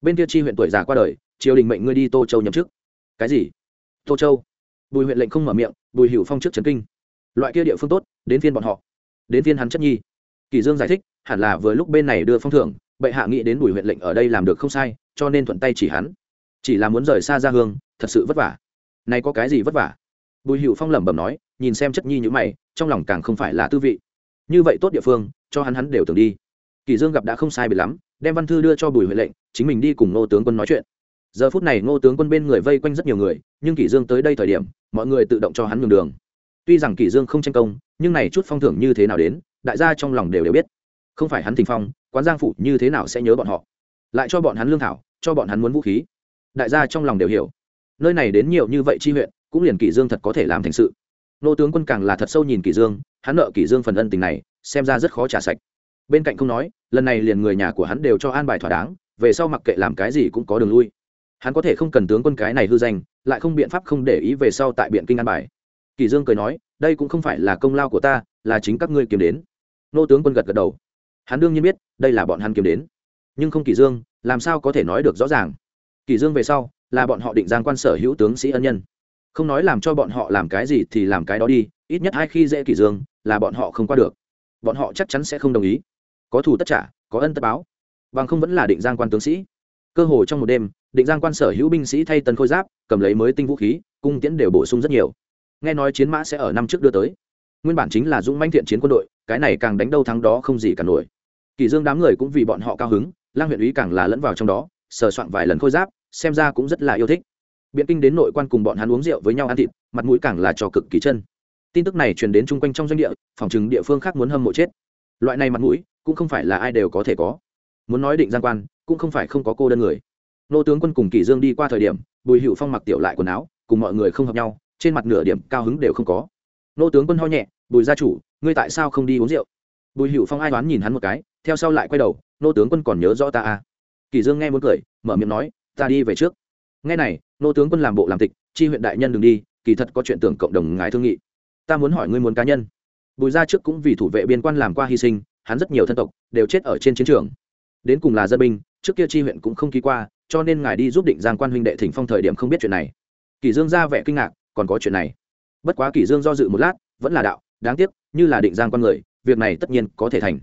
Bên kia chi huyện tuổi già qua đời, triều đình mệnh ngươi đi tô châu nhậm chức. Cái gì? Tô châu? Bùi huyện lệnh không mở miệng, bùi hữu phong trước trấn kinh. Loại kia địa phương tốt, đến phiên bọn họ, đến phiên hắn chất nhi. Kỳ dương giải thích, hẳn là vừa lúc bên này đưa phong thưởng, bệ hạ nghĩ đến bùi huyện lệnh ở đây làm được không sai, cho nên thuận tay chỉ hắn. Chỉ là muốn rời xa ra hương, thật sự vất vả. Này có cái gì vất vả? Bùi hữu phong lẩm bẩm nói, nhìn xem chất nhi như mày, trong lòng càng không phải là tư vị. Như vậy tốt địa phương, cho hắn hắn đều tưởng đi kỳ dương gặp đã không sai biệt lắm, đem văn thư đưa cho bùi huệ lệnh, chính mình đi cùng ngô tướng quân nói chuyện. Giờ phút này ngô tướng quân bên người vây quanh rất nhiều người, nhưng kỷ dương tới đây thời điểm, mọi người tự động cho hắn nhường đường. Tuy rằng kỷ dương không tranh công, nhưng này chút phong thưởng như thế nào đến, đại gia trong lòng đều đều biết. Không phải hắn thình phong, quán giang phủ như thế nào sẽ nhớ bọn họ? Lại cho bọn hắn lương thảo, cho bọn hắn muốn vũ khí. Đại gia trong lòng đều hiểu. Nơi này đến nhiều như vậy chi huyện, cũng liền kỷ dương thật có thể làm thành sự. Nô tướng quân càng là thật sâu nhìn kỷ dương, hắn nợ kỷ dương phần ân tình này, xem ra rất khó trả sạch bên cạnh không nói, lần này liền người nhà của hắn đều cho an bài thỏa đáng, về sau mặc kệ làm cái gì cũng có đường lui. Hắn có thể không cần tướng quân cái này hư danh, lại không biện pháp không để ý về sau tại biện kinh an bài. Kỳ dương cười nói, đây cũng không phải là công lao của ta, là chính các ngươi kiếm đến. Nô tướng quân gật gật đầu. Hắn đương nhiên biết, đây là bọn hắn kiếm đến. Nhưng không kỳ dương, làm sao có thể nói được rõ ràng? Kỳ dương về sau, là bọn họ định giang quan sở hữu tướng sĩ ân nhân. Không nói làm cho bọn họ làm cái gì thì làm cái đó đi, ít nhất hai khi dễ kỳ dương, là bọn họ không qua được. Bọn họ chắc chắn sẽ không đồng ý có thù tất trả, có ân tất báo. Bằng không vẫn là định giang quan tướng sĩ. Cơ hồ trong một đêm, định giang quan sở hữu binh sĩ thay tân khôi giáp, cầm lấy mới tinh vũ khí, cung tiễn đều bổ sung rất nhiều. Nghe nói chiến mã sẽ ở năm trước đưa tới. Nguyên bản chính là dũng manh thiện chiến quân đội, cái này càng đánh đâu thắng đó không gì cả nổi. Kỳ dương đám người cũng vì bọn họ cao hứng, lang huyện úy càng là lẫn vào trong đó, sờ soạn vài lần khôi giáp, xem ra cũng rất là yêu thích. Biện kinh đến nội quan cùng bọn hắn uống rượu với nhau ăn thịt, mặt mũi càng là cho cực kỳ chân. Tin tức này truyền đến chung quanh trong doanh địa, phòng chừng địa phương khác muốn hâm mộ chết. Loại này mặt mũi cũng không phải là ai đều có thể có. Muốn nói định giang quan, cũng không phải không có cô đơn người. Nô tướng quân cùng kỳ dương đi qua thời điểm, bùi hữu phong mặc tiểu lại quần áo, cùng mọi người không hợp nhau, trên mặt nửa điểm cao hứng đều không có. Nô tướng quân ho nhẹ, bùi gia chủ, ngươi tại sao không đi uống rượu? Bùi hữu phong ai đoán nhìn hắn một cái, theo sau lại quay đầu, nô tướng quân còn nhớ rõ ta à? Kỳ dương nghe muốn cười, mở miệng nói, ta đi về trước. Nghe này, nô tướng quân làm bộ làm tịch, chi huyện đại nhân đừng đi, kỳ thật có chuyện tưởng cộng đồng ngài thương nghị. Ta muốn hỏi ngươi muốn cá nhân. Bùi gia trước cũng vì thủ vệ biên quan làm qua hy sinh hắn rất nhiều thân tộc đều chết ở trên chiến trường. Đến cùng là dân binh, trước kia chi huyện cũng không ký qua, cho nên ngài đi giúp định giang quan huynh đệ thỉnh phong thời điểm không biết chuyện này. Kỷ dương ra vẻ kinh ngạc, còn có chuyện này. Bất quá kỷ dương do dự một lát, vẫn là đạo, đáng tiếc, như là định giang quan người, việc này tất nhiên có thể thành.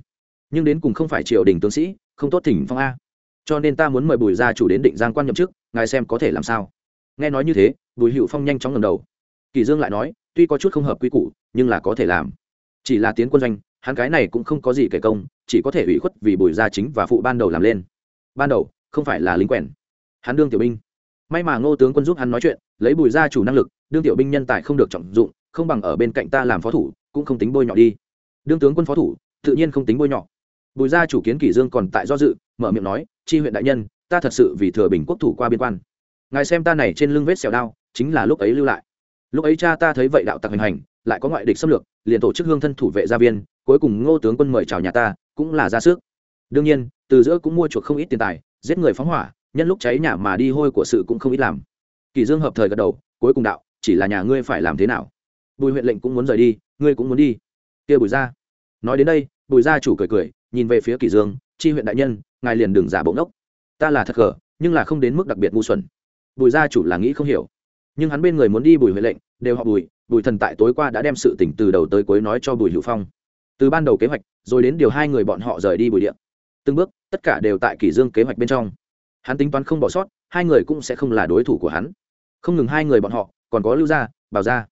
Nhưng đến cùng không phải triều đình tướng sĩ, không tốt thỉnh phong a. Cho nên ta muốn mời bùi gia chủ đến định giang quan nhậm chức, ngài xem có thể làm sao. Nghe nói như thế, bùi hữu phong nhanh chóng ngẩng đầu. Kỷ dương lại nói, tuy có chút không hợp quy củ, nhưng là có thể làm. Chỉ là tiến quân doanh hắn cái này cũng không có gì kể công, chỉ có thể ủy khuất vì bùi gia chính và phụ ban đầu làm lên. Ban đầu, không phải là lính quèn. Hắn đương tiểu binh. May mà ngô tướng quân giúp hắn nói chuyện, lấy bùi gia chủ năng lực, đương tiểu binh nhân tài không được trọng dụng, không bằng ở bên cạnh ta làm phó thủ, cũng không tính bôi nhọ đi. Đương tướng quân phó thủ, tự nhiên không tính bôi nhọ. Bùi gia chủ kiến kỷ dương còn tại do dự, mở miệng nói, chi huyện đại nhân, ta thật sự vì thừa bình quốc thủ qua biên quan. Ngài xem ta này trên lưng vết sẹo đao, chính là lúc ấy lưu lại. Lúc ấy cha ta thấy vậy đạo tặc hành hành, lại có ngoại địch xâm lược, liền tổ chức hương thân thủ vệ gia viên cuối cùng ngô tướng quân mời chào nhà ta, cũng là ra sức. Đương nhiên, từ giữa cũng mua chuộc không ít tiền tài, giết người phóng hỏa, nhân lúc cháy nhà mà đi hôi của sự cũng không ít làm. Kỳ dương hợp thời gật đầu, cuối cùng đạo, chỉ là nhà ngươi phải làm thế nào? Bùi huyện lệnh cũng muốn rời đi, ngươi cũng muốn đi. Kia bùi gia. Nói đến đây, bùi gia chủ cười cười, nhìn về phía kỳ dương, chi huyện đại nhân, ngài liền đừng giả bộ ngốc. Ta là thật gở nhưng là không đến mức đặc biệt ngu xuẩn. Bùi gia chủ là nghĩ không hiểu. Nhưng hắn bên người muốn đi bùi huệ lệnh, đều họ bùi bùi thần tại tối qua đã đem sự tỉnh từ đầu tới cuối nói cho bùi hữu phong từ ban đầu kế hoạch, rồi đến điều hai người bọn họ rời đi bùi điện từng bước, tất cả đều tại kỷ dương kế hoạch bên trong. Hắn tính toán không bỏ sót, hai người cũng sẽ không là đối thủ của hắn. Không ngừng hai người bọn họ, còn có lưu gia, bảo gia.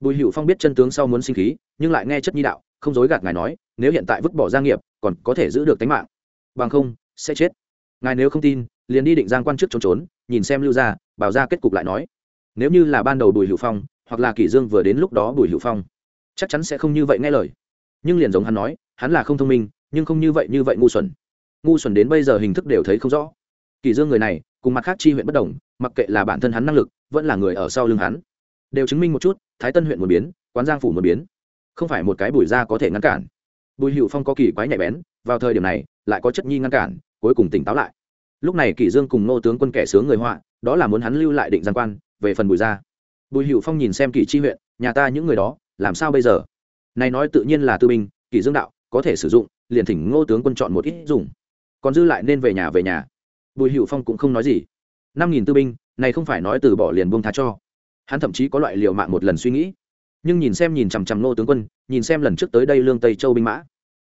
Bùi hữu phong biết chân tướng sau muốn sinh khí, nhưng lại nghe chất nhi đạo, không dối gạt ngài nói, nếu hiện tại vứt bỏ gia nghiệp, còn có thể giữ được tính mạng. Bằng không, sẽ chết. Ngài nếu không tin, liền đi định giang quan chức trốn trốn, nhìn xem lưu gia, bảo gia kết cục lại nói. Nếu như là ban đầu bùi hữu phong, hoặc là kỷ dương vừa đến lúc đó bùi hữu phong, chắc chắn sẽ không như vậy nghe lời nhưng liền giống hắn nói, hắn là không thông minh, nhưng không như vậy như vậy ngu xuẩn. Ngu xuẩn đến bây giờ hình thức đều thấy không rõ. Kỷ dương người này, cùng mặt khác chi huyện bất đồng, mặc kệ là bản thân hắn năng lực, vẫn là người ở sau lưng hắn. Đều chứng minh một chút, thái tân huyện một biến, quán giang phủ một biến. Không phải một cái bùi ra có thể ngăn cản. Bùi hữu phong có kỳ quái nhạy bén, vào thời điểm này, lại có chất nhi ngăn cản, cuối cùng tỉnh táo lại. Lúc này kỷ dương cùng nô tướng quân kẻ sướng người họa, đó là muốn hắn lưu lại định giang quan, về phần bùi gia. Bùi hữu phong nhìn xem kỷ chi huyện, nhà ta những người đó, làm sao bây giờ? Này nói tự nhiên là tư binh kỷ dương đạo, có thể sử dụng, liền thỉnh ngô tướng quân chọn một ít dùng. Còn dư lại nên về nhà về nhà. Bùi hữu phong cũng không nói gì. Năm nghìn tư binh, này không phải nói từ bỏ liền buông tha cho. Hắn thậm chí có loại liều mạng một lần suy nghĩ. Nhưng nhìn xem nhìn chằm chằm ngô tướng quân, nhìn xem lần trước tới đây lương tây châu binh mã,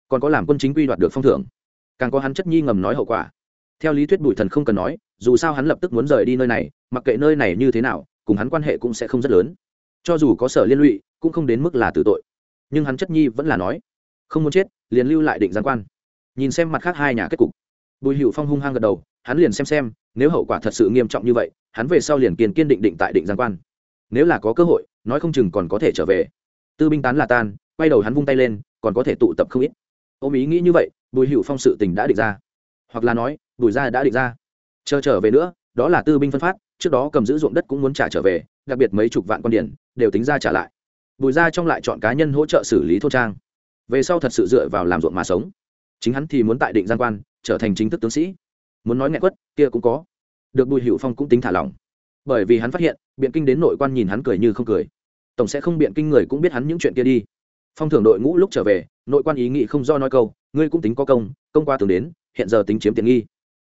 còn có làm quân chính quy đoạt được phong thưởng. Càng có hắn chất nhi ngầm nói hậu quả. Theo lý thuyết bùi thần không cần nói, dù sao hắn lập tức muốn rời đi nơi này, mặc kệ nơi này như thế nào, cùng hắn quan hệ cũng sẽ không rất lớn. Cho dù có sở liên lụy, cũng không đến mức là tử tội nhưng hắn chất nhi vẫn là nói, không muốn chết, liền lưu lại định gián quan. Nhìn xem mặt khác hai nhà kết cục, bùi hữu phong hung hăng gật đầu, hắn liền xem xem, nếu hậu quả thật sự nghiêm trọng như vậy, hắn về sau liền kiên kiên định định tại định giang quan. Nếu là có cơ hội, nói không chừng còn có thể trở về. Tư binh tán là tan, quay đầu hắn vung tay lên, còn có thể tụ tập không ít. Ôm ý nghĩ như vậy, bùi hữu phong sự tình đã định ra. Hoặc là nói, bùi gia đã định ra. Chờ trở về nữa, đó là tư binh phân phát, trước đó cầm giữ ruộng đất cũng muốn trả trở về, đặc biệt mấy chục vạn con điển đều tính ra trả lại bùi gia trong lại chọn cá nhân hỗ trợ xử lý thô trang. Về sau thật sự dựa vào làm ruộng mà sống. Chính hắn thì muốn tại định giang quan, trở thành chính thức tướng sĩ. Muốn nói nghẹn quất, kia cũng có. Được bùi hữu phong cũng tính thả lỏng. Bởi vì hắn phát hiện, biện kinh đến nội quan nhìn hắn cười như không cười. Tổng sẽ không biện kinh người cũng biết hắn những chuyện kia đi. Phong thưởng đội ngũ lúc trở về, nội quan ý nghĩ không do nói câu, ngươi cũng tính có công công qua tường đến, hiện giờ tính chiếm tiện nghi.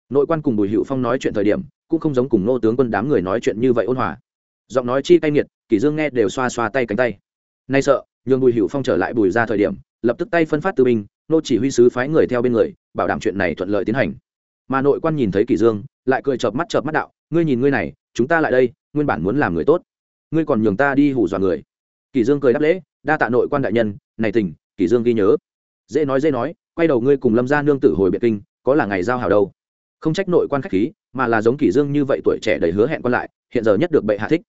Nội quan cùng bùi hữu phong nói chuyện thời điểm, cũng không giống cùng nô tướng quân đám người nói chuyện như vậy ôn hòa. Giọng nói chi cay nghiệt, kỷ dương nghe đều xoa xoa tay cánh tay nay sợ, nhường bùi hữu phong trở lại bùi ra thời điểm, lập tức tay phân phát tư binh, nô chỉ huy sứ phái người theo bên người, bảo đảm chuyện này thuận lợi tiến hành. Mà nội quan nhìn thấy kỷ dương, lại cười chợp mắt chợp mắt đạo, ngươi nhìn ngươi này, chúng ta lại đây, nguyên bản muốn làm người tốt. Ngươi còn nhường ta đi hù dọa người. Kỷ dương cười đáp lễ, đa tạ nội quan đại nhân, này tình kỷ dương ghi nhớ. Dễ nói dễ nói, quay đầu ngươi cùng lâm gia nương tử hồi biệt kinh, có là ngày giao hảo đâu. Không trách nội quan khách khí, mà là giống kỷ dương như vậy tuổi trẻ đầy hứa hẹn quan lại, hiện giờ nhất được bệ hạ thích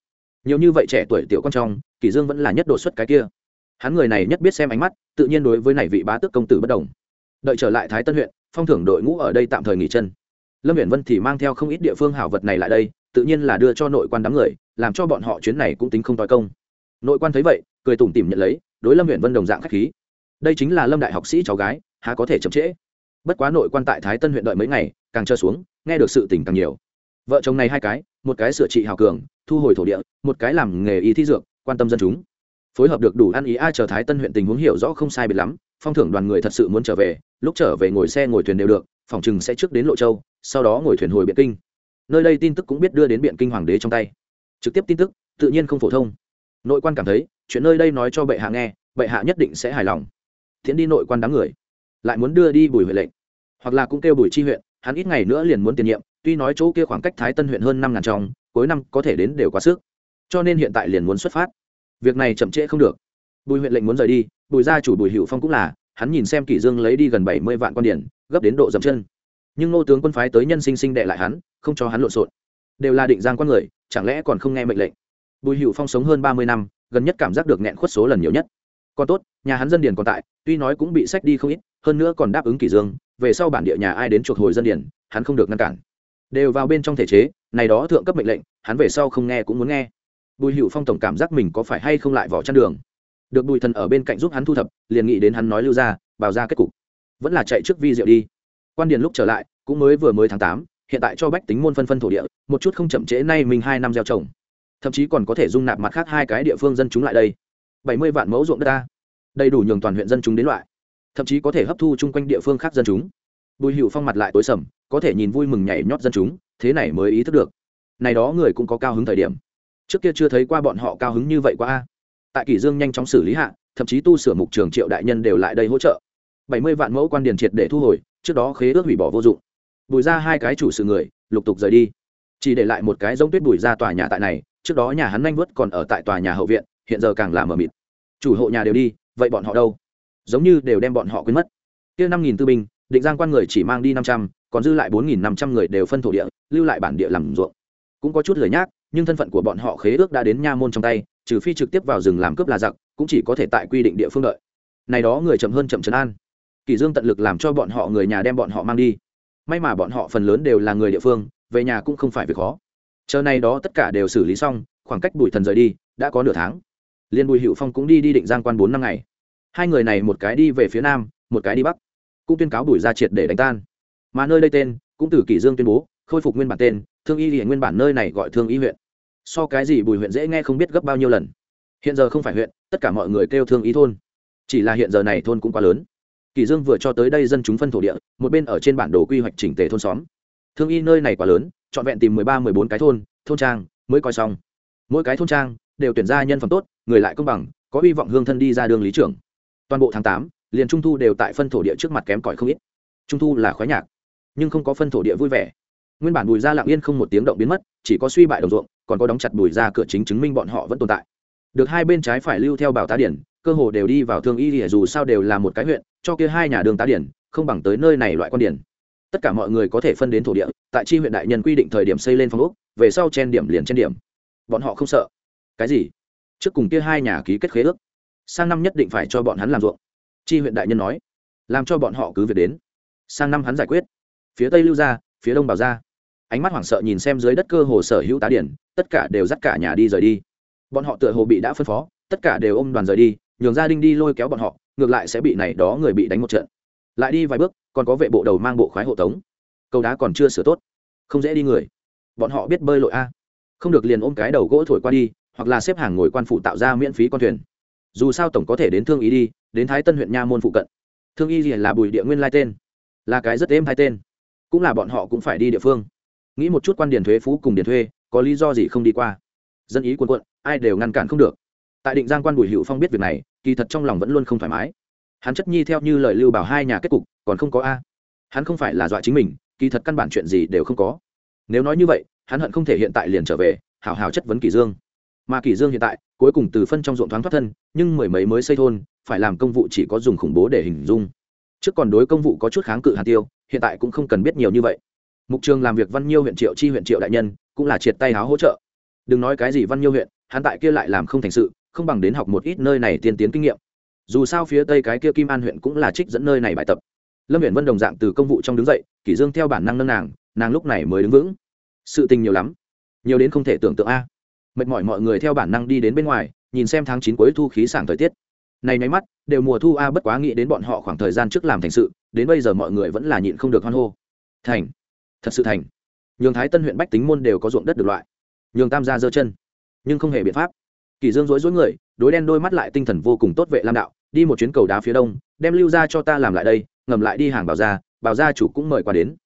nhiều như vậy trẻ tuổi tiểu con trong kỷ dương vẫn là nhất độ xuất cái kia. Hắn người này nhất biết xem ánh mắt, tự nhiên đối với này vị bá tước công tử bất đồng. Đợi trở lại thái tân huyện, phong thưởng đội ngũ ở đây tạm thời nghỉ chân. Lâm huyện vân thì mang theo không ít địa phương hảo vật này lại đây, tự nhiên là đưa cho nội quan đám người, làm cho bọn họ chuyến này cũng tính không toi công. Nội quan thấy vậy, cười tủm tỉm nhận lấy, đối lâm huyện vân đồng dạng khách khí. Đây chính là lâm đại học sĩ cháu gái, há có thể chậm trễ. Bất quá nội quan tại thái tân huyện đợi mấy ngày, càng chờ xuống, nghe được sự tình càng nhiều. Vợ chồng này hai cái một cái sửa trị hào cường, thu hồi thổ địa, một cái làm nghề y thi dược, quan tâm dân chúng. Phối hợp được đủ ăn ý ai chờ thái tân huyện tình huống hiểu rõ không sai biệt lắm, phong thưởng đoàn người thật sự muốn trở về, lúc trở về ngồi xe ngồi thuyền đều được, phòng chừng sẽ trước đến lộ châu, sau đó ngồi thuyền hồi biện kinh. Nơi đây tin tức cũng biết đưa đến biện kinh hoàng đế trong tay. Trực tiếp tin tức, tự nhiên không phổ thông. Nội quan cảm thấy, chuyện nơi đây nói cho bệ hạ nghe, bệ hạ nhất định sẽ hài lòng. Thiện đi nội quan đám người. Lại muốn đưa đi bùi huệ lệnh. Hoặc là cũng kêu bùi chi huyện, hắn ít ngày nữa liền muốn tiền nhiệm tuy nói chỗ kia khoảng cách thái tân huyện hơn năm ngàn trong cuối năm có thể đến đều quá sức. Cho nên hiện tại liền muốn xuất phát. Việc này chậm trễ không được. Bùi huyện lệnh muốn rời đi, bùi gia chủ bùi hữu phong cũng là, hắn nhìn xem kỷ dương lấy đi gần bảy mươi vạn quan điển, gấp đến độ dậm chân. Nhưng nô tướng quân phái tới nhân sinh sinh đệ lại hắn, không cho hắn lộn xộn. Đều là định giang quan người, chẳng lẽ còn không nghe mệnh lệnh? Bùi hữu phong sống hơn ba mươi năm, gần nhất cảm giác được nghẹn khuất số lần nhiều nhất. Còn tốt, nhà hắn dân điền còn tại, tuy nói cũng bị sách đi không ít, hơn nữa còn đáp ứng kỷ dương, về sau bản địa nhà ai đến chuộc hồi dân điền, hắn không được ngăn cản đều vào bên trong thể chế, này đó thượng cấp mệnh lệnh, hắn về sau không nghe cũng muốn nghe. Bùi hữu phong tổng cảm giác mình có phải hay không lại vỏ chăn đường. Được bùi thần ở bên cạnh giúp hắn thu thập, liền nghĩ đến hắn nói lưu ra bào ra kết cục. Vẫn là chạy trước vi diệu đi. Quan điền lúc trở lại, cũng mới vừa mới tháng tám, hiện tại cho bách tính môn phân phân thổ địa, một chút không chậm trễ nay mình hai năm gieo trồng. Thậm chí còn có thể dung nạp mặt khác hai cái địa phương dân chúng lại đây. Bảy mươi vạn mẫu ruộng đất ta. Đầy đủ nhường toàn huyện dân chúng đến loại. Thậm chí có thể hấp thu chung quanh địa phương khác dân chúng bùi hữu phong mặt lại tối sầm, có thể nhìn vui mừng nhảy nhót dân chúng, thế này mới ý thức được. Này đó người cũng có cao hứng thời điểm. Trước kia chưa thấy qua bọn họ cao hứng như vậy qua a. Tại kỷ dương nhanh chóng xử lý hạ, thậm chí tu sửa mục trường triệu đại nhân đều lại đây hỗ trợ. Bảy mươi vạn mẫu quan điền triệt để thu hồi, trước đó khế ước hủy bỏ vô dụng. Bùi ra hai cái chủ sự người, lục tục rời đi. Chỉ để lại một cái giống tuyết bùi ra tòa nhà tại này, trước đó nhà hắn anh vớt còn ở tại tòa nhà hậu viện, hiện giờ càng làm mở mịt. Chủ hộ nhà đều đi, vậy bọn họ đâu? Giống như đều đem bọn họ quên mất. Kia năm nghìn tư binh định giang quan người chỉ mang đi năm trăm, còn dư lại bốn nghìn năm trăm người đều phân thổ địa, lưu lại bản địa làm ruộng. Cũng có chút lời nhác, nhưng thân phận của bọn họ khế ước đã đến nha môn trong tay, trừ phi trực tiếp vào rừng làm cướp là giặc, cũng chỉ có thể tại quy định địa phương đợi. Này đó người chậm hơn chậm trấn an. Kỳ dương tận lực làm cho bọn họ người nhà đem bọn họ mang đi. May mà bọn họ phần lớn đều là người địa phương, về nhà cũng không phải việc khó. Chờ này đó tất cả đều xử lý xong, khoảng cách bùi thần rời đi, đã có nửa tháng. Liên bùi hữu phong cũng đi đi định giang quan bốn năm ngày. Hai người này một cái đi về phía nam, một cái đi bắc cũng tuyên cáo bùi ra triệt để đánh tan. Mà nơi đây tên, cũng từ kỷ dương tuyên bố, khôi phục nguyên bản tên, thương y hiện nguyên bản nơi này gọi thương y huyện. So cái gì bùi huyện dễ nghe không biết gấp bao nhiêu lần. Hiện giờ không phải huyện, tất cả mọi người kêu thương y thôn. Chỉ là hiện giờ này thôn cũng quá lớn. Kỷ dương vừa cho tới đây dân chúng phân thổ địa, một bên ở trên bản đồ quy hoạch chỉnh tề thôn xóm. Thương y nơi này quá lớn chọn vẹn tìm mười ba, mười bốn cái thôn thôn trang, mới coi xong. Mỗi cái thôn trang, đều tuyển ra nhân phẩm tốt, người lại công bằng, có hy vọng hương thân đi ra đường lý trưởng. Toàn bộ tháng tám liền trung thu đều tại phân thổ địa trước mặt kém cỏi không ít. Trung thu là khoái nhạc, nhưng không có phân thổ địa vui vẻ. Nguyên bản bùi ra lặng yên không một tiếng động biến mất, chỉ có suy bại đồng ruộng, còn có đóng chặt bùi ra cửa chính chứng minh bọn họ vẫn tồn tại. Được hai bên trái phải lưu theo bảo tá điển, cơ hồ đều đi vào thương y lìa dù sao đều là một cái huyện, cho kia hai nhà đường tá điển, không bằng tới nơi này loại quan điển. Tất cả mọi người có thể phân đến thổ địa, tại chi huyện đại nhân quy định thời điểm xây lên phòng úc về sau chen điểm liền trên điểm. Bọn họ không sợ. Cái gì? Trước cùng kia hai nhà ký kết khế ước. Sang năm nhất định phải cho bọn hắn làm ruộng chi huyện đại nhân nói, làm cho bọn họ cứ việc đến. Sang năm hắn giải quyết. Phía tây lưu ra, phía đông bảo ra. Ánh mắt hoảng sợ nhìn xem dưới đất cơ hồ sở hữu tá điển, tất cả đều dắt cả nhà đi rời đi. Bọn họ tựa hồ bị đã phân phó, tất cả đều ôm đoàn rời đi, nhường gia đình đi lôi kéo bọn họ, ngược lại sẽ bị này đó người bị đánh một trận. Lại đi vài bước, còn có vệ bộ đầu mang bộ khoái hộ tống. Câu đá còn chưa sửa tốt. Không dễ đi người. Bọn họ biết bơi lội a. Không được liền ôm cái đầu gỗ thổi qua đi, hoặc là xếp hàng ngồi quan phụ tạo ra miễn phí con thuyền. Dù sao tổng có thể đến thương ý đi đến thái tân huyện nha môn phụ cận. Thương y là bùi địa nguyên lai tên, là cái rất êm hai tên. Cũng là bọn họ cũng phải đi địa phương. Nghĩ một chút quan điền thuế phú cùng điền thuê, có lý do gì không đi qua. Dân ý quân quận ai đều ngăn cản không được. Tại định giang quan bùi hữu phong biết việc này, kỳ thật trong lòng vẫn luôn không thoải mái. Hắn chất nhi theo như lời lưu bảo hai nhà kết cục, còn không có a. Hắn không phải là dọa chính mình, kỳ thật căn bản chuyện gì đều không có. Nếu nói như vậy, hắn hận không thể hiện tại liền trở về hào hào chất vấn kỳ dương mà kỷ dương hiện tại, cuối cùng từ phân trong ruộng thoáng thoát thân, nhưng mười mấy mới xây thôn, phải làm công vụ chỉ có dùng khủng bố để hình dung. Trước còn đối công vụ có chút kháng cự hàn tiêu, hiện tại cũng không cần biết nhiều như vậy. Mục trường làm việc văn nhiêu huyện triệu chi huyện triệu đại nhân, cũng là triệt tay háo hỗ trợ. Đừng nói cái gì văn nhiêu huyện, hắn tại kia lại làm không thành sự, không bằng đến học một ít nơi này tiên tiến kinh nghiệm. Dù sao phía tây cái kia kim an huyện cũng là trích dẫn nơi này bài tập. Lâm huyện vân đồng dạng từ công vụ trong đứng dậy, kỷ dương theo bản năng nâng nàng nàng lúc này mới đứng vững. Sự tình nhiều lắm, nhiều đến không thể tưởng tượng a mệt mỏi mọi người theo bản năng đi đến bên ngoài, nhìn xem tháng chín cuối thu khí sảng thời tiết. Này nháy mắt, đều mùa thu a bất quá nghĩ đến bọn họ khoảng thời gian trước làm thành sự, đến bây giờ mọi người vẫn là nhịn không được hoan hô. Thành. Thật sự thành. Nhường thái tân huyện bách tính môn đều có ruộng đất được loại. Nhường tam gia giơ chân. Nhưng không hề biện pháp. Kỳ dương rối rối người, đối đen đôi mắt lại tinh thần vô cùng tốt vệ lam đạo, đi một chuyến cầu đá phía đông, đem lưu ra cho ta làm lại đây, ngầm lại đi hàng bảo gia bảo gia chủ cũng mời qua đến.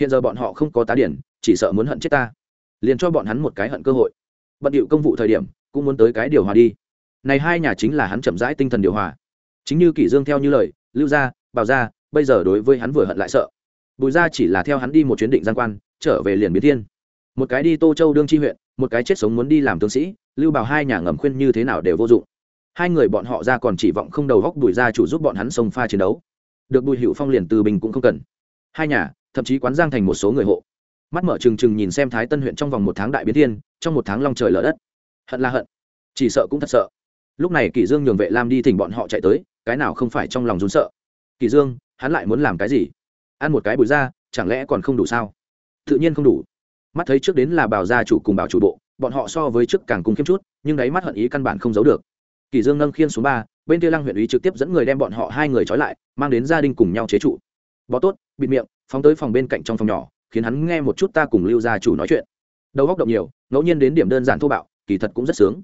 Hiện giờ bọn họ không có tá điển, chỉ sợ muốn hận chết ta. Liền cho bọn hắn một cái hận cơ hội bận điệu công vụ thời điểm, cũng muốn tới cái điều hòa đi. Này hai nhà chính là hắn chậm rãi tinh thần điều hòa. Chính như kỷ dương theo như lời, lưu gia, bảo gia, bây giờ đối với hắn vừa hận lại sợ. Bùi gia chỉ là theo hắn đi một chuyến định giang quan, trở về liền biến thiên. Một cái đi tô châu đương chi huyện, một cái chết sống muốn đi làm tướng sĩ, lưu bảo hai nhà ngầm khuyên như thế nào đều vô dụng. Hai người bọn họ ra còn chỉ vọng không đầu góc bùi gia chủ giúp bọn hắn sông pha chiến đấu. Được bùi hữu phong liền từ bình cũng không cần. Hai nhà, thậm chí quán giang thành một số người hộ mắt mở trừng trừng nhìn xem thái tân huyện trong vòng một tháng đại biến thiên, trong một tháng long trời lở đất. Hận là hận, chỉ sợ cũng thật sợ. Lúc này kỷ dương nhường vệ lam đi thỉnh bọn họ chạy tới, cái nào không phải trong lòng run sợ. Kỷ dương, hắn lại muốn làm cái gì? Ăn một cái bùi ra chẳng lẽ còn không đủ sao? Tự nhiên không đủ. Mắt thấy trước đến là bảo gia chủ cùng bảo chủ bộ, bọn họ so với trước càng cung kiếm chút, nhưng đáy mắt hận ý căn bản không giấu được. Kỷ dương nâng khiên xuống ba, bên kia lăng huyện ý trực tiếp dẫn người đem bọn họ hai người trói lại, mang đến gia đình cùng nhau chế trụ. Bó tốt, bịt miệng, phóng tới phòng bên cạnh trong phòng nhỏ khiến hắn nghe một chút ta cùng lưu gia chủ nói chuyện. Đầu góc động nhiều, ngẫu nhiên đến điểm đơn giản thô bạo, kỳ thật cũng rất sướng.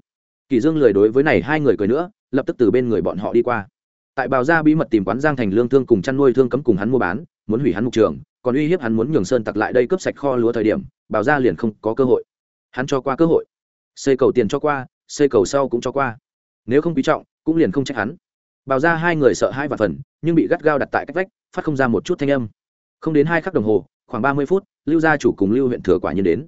Kỳ dương lười đối với này hai người cười nữa, lập tức từ bên người bọn họ đi qua. Tại bào gia bí mật tìm quán giang thành lương thương cùng chăn nuôi thương cấm cùng hắn mua bán, muốn hủy hắn mục trường, còn uy hiếp hắn muốn nhường sơn tặc lại đây cướp sạch kho lúa thời điểm, bào gia liền không có cơ hội. Hắn cho qua cơ hội. Xây cầu tiền cho qua, xây cầu sau cũng cho qua. Nếu không quý trọng, cũng liền không trách hắn. Bào ra hai người sợ hai và phần, nhưng bị gắt gao đặt tại cách vách, phát không ra một chút thanh âm. Không đến hai khắc đồng hồ khoảng ba mươi phút, lưu gia chủ cùng lưu huyện thừa quả nhiên đến.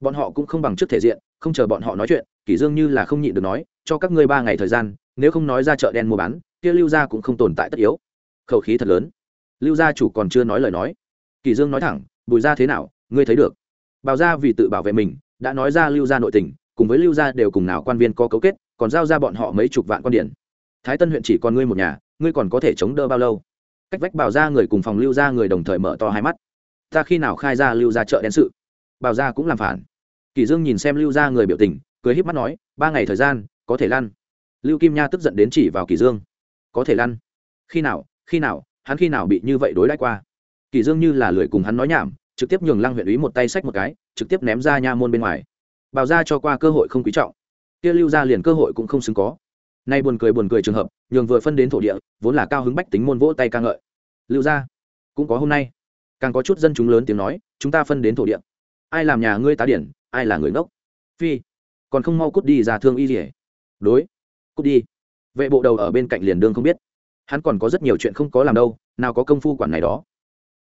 Bọn họ cũng không bằng trước thể diện, không chờ bọn họ nói chuyện, kỷ dương như là không nhịn được nói, cho các ngươi ba ngày thời gian, nếu không nói ra chợ đen mua bán, kia lưu gia cũng không tồn tại tất yếu. Khẩu khí thật lớn. Lưu gia chủ còn chưa nói lời nói, kỷ dương nói thẳng, bùi gia thế nào, ngươi thấy được. Bào gia vì tự bảo vệ mình, đã nói ra lưu gia nội tình, cùng với lưu gia đều cùng nào quan viên có cấu kết, còn giao ra bọn họ mấy chục vạn quan điển thái tân huyện chỉ còn ngươi một nhà, ngươi còn có thể chống đỡ bao lâu? Cách vách bào ra người cùng phòng lưu ra người đồng thời mở to hai mắt ta khi nào khai ra lưu ra chợ đen sự? Bào ra cũng làm phản. Kỳ dương nhìn xem lưu ra người biểu tình, cười híp mắt nói, ba ngày thời gian, có thể lăn. Lưu kim nha tức giận đến chỉ vào kỳ dương. Có thể lăn? Khi nào khi nào, hắn khi nào bị như vậy đối đãi qua? Kỳ dương như là lười cùng hắn nói nhảm, trực tiếp nhường lăng huyện úy một tay xách một cái, trực tiếp ném ra nha môn bên ngoài. Bào ra cho qua cơ hội không quý trọng. Kia lưu ra liền cơ hội cũng không xứng có. Nay buồn cười buồn cười trường hợp, nhường vừa phân đến thổ địa, vốn là cao hứng bách tính môn vỗ tay ca ngợi. Lưu ra cũng có hôm nay càng có chút dân chúng lớn tiếng nói, chúng ta phân đến thổ địa. Ai làm nhà ngươi tá điển, ai là người ngốc. Phi, còn không mau cút đi ra thương y rỉa đối, cút đi. Vệ bộ đầu ở bên cạnh liền đương không biết. Hắn còn có rất nhiều chuyện không có làm đâu, nào có công phu quản này đó.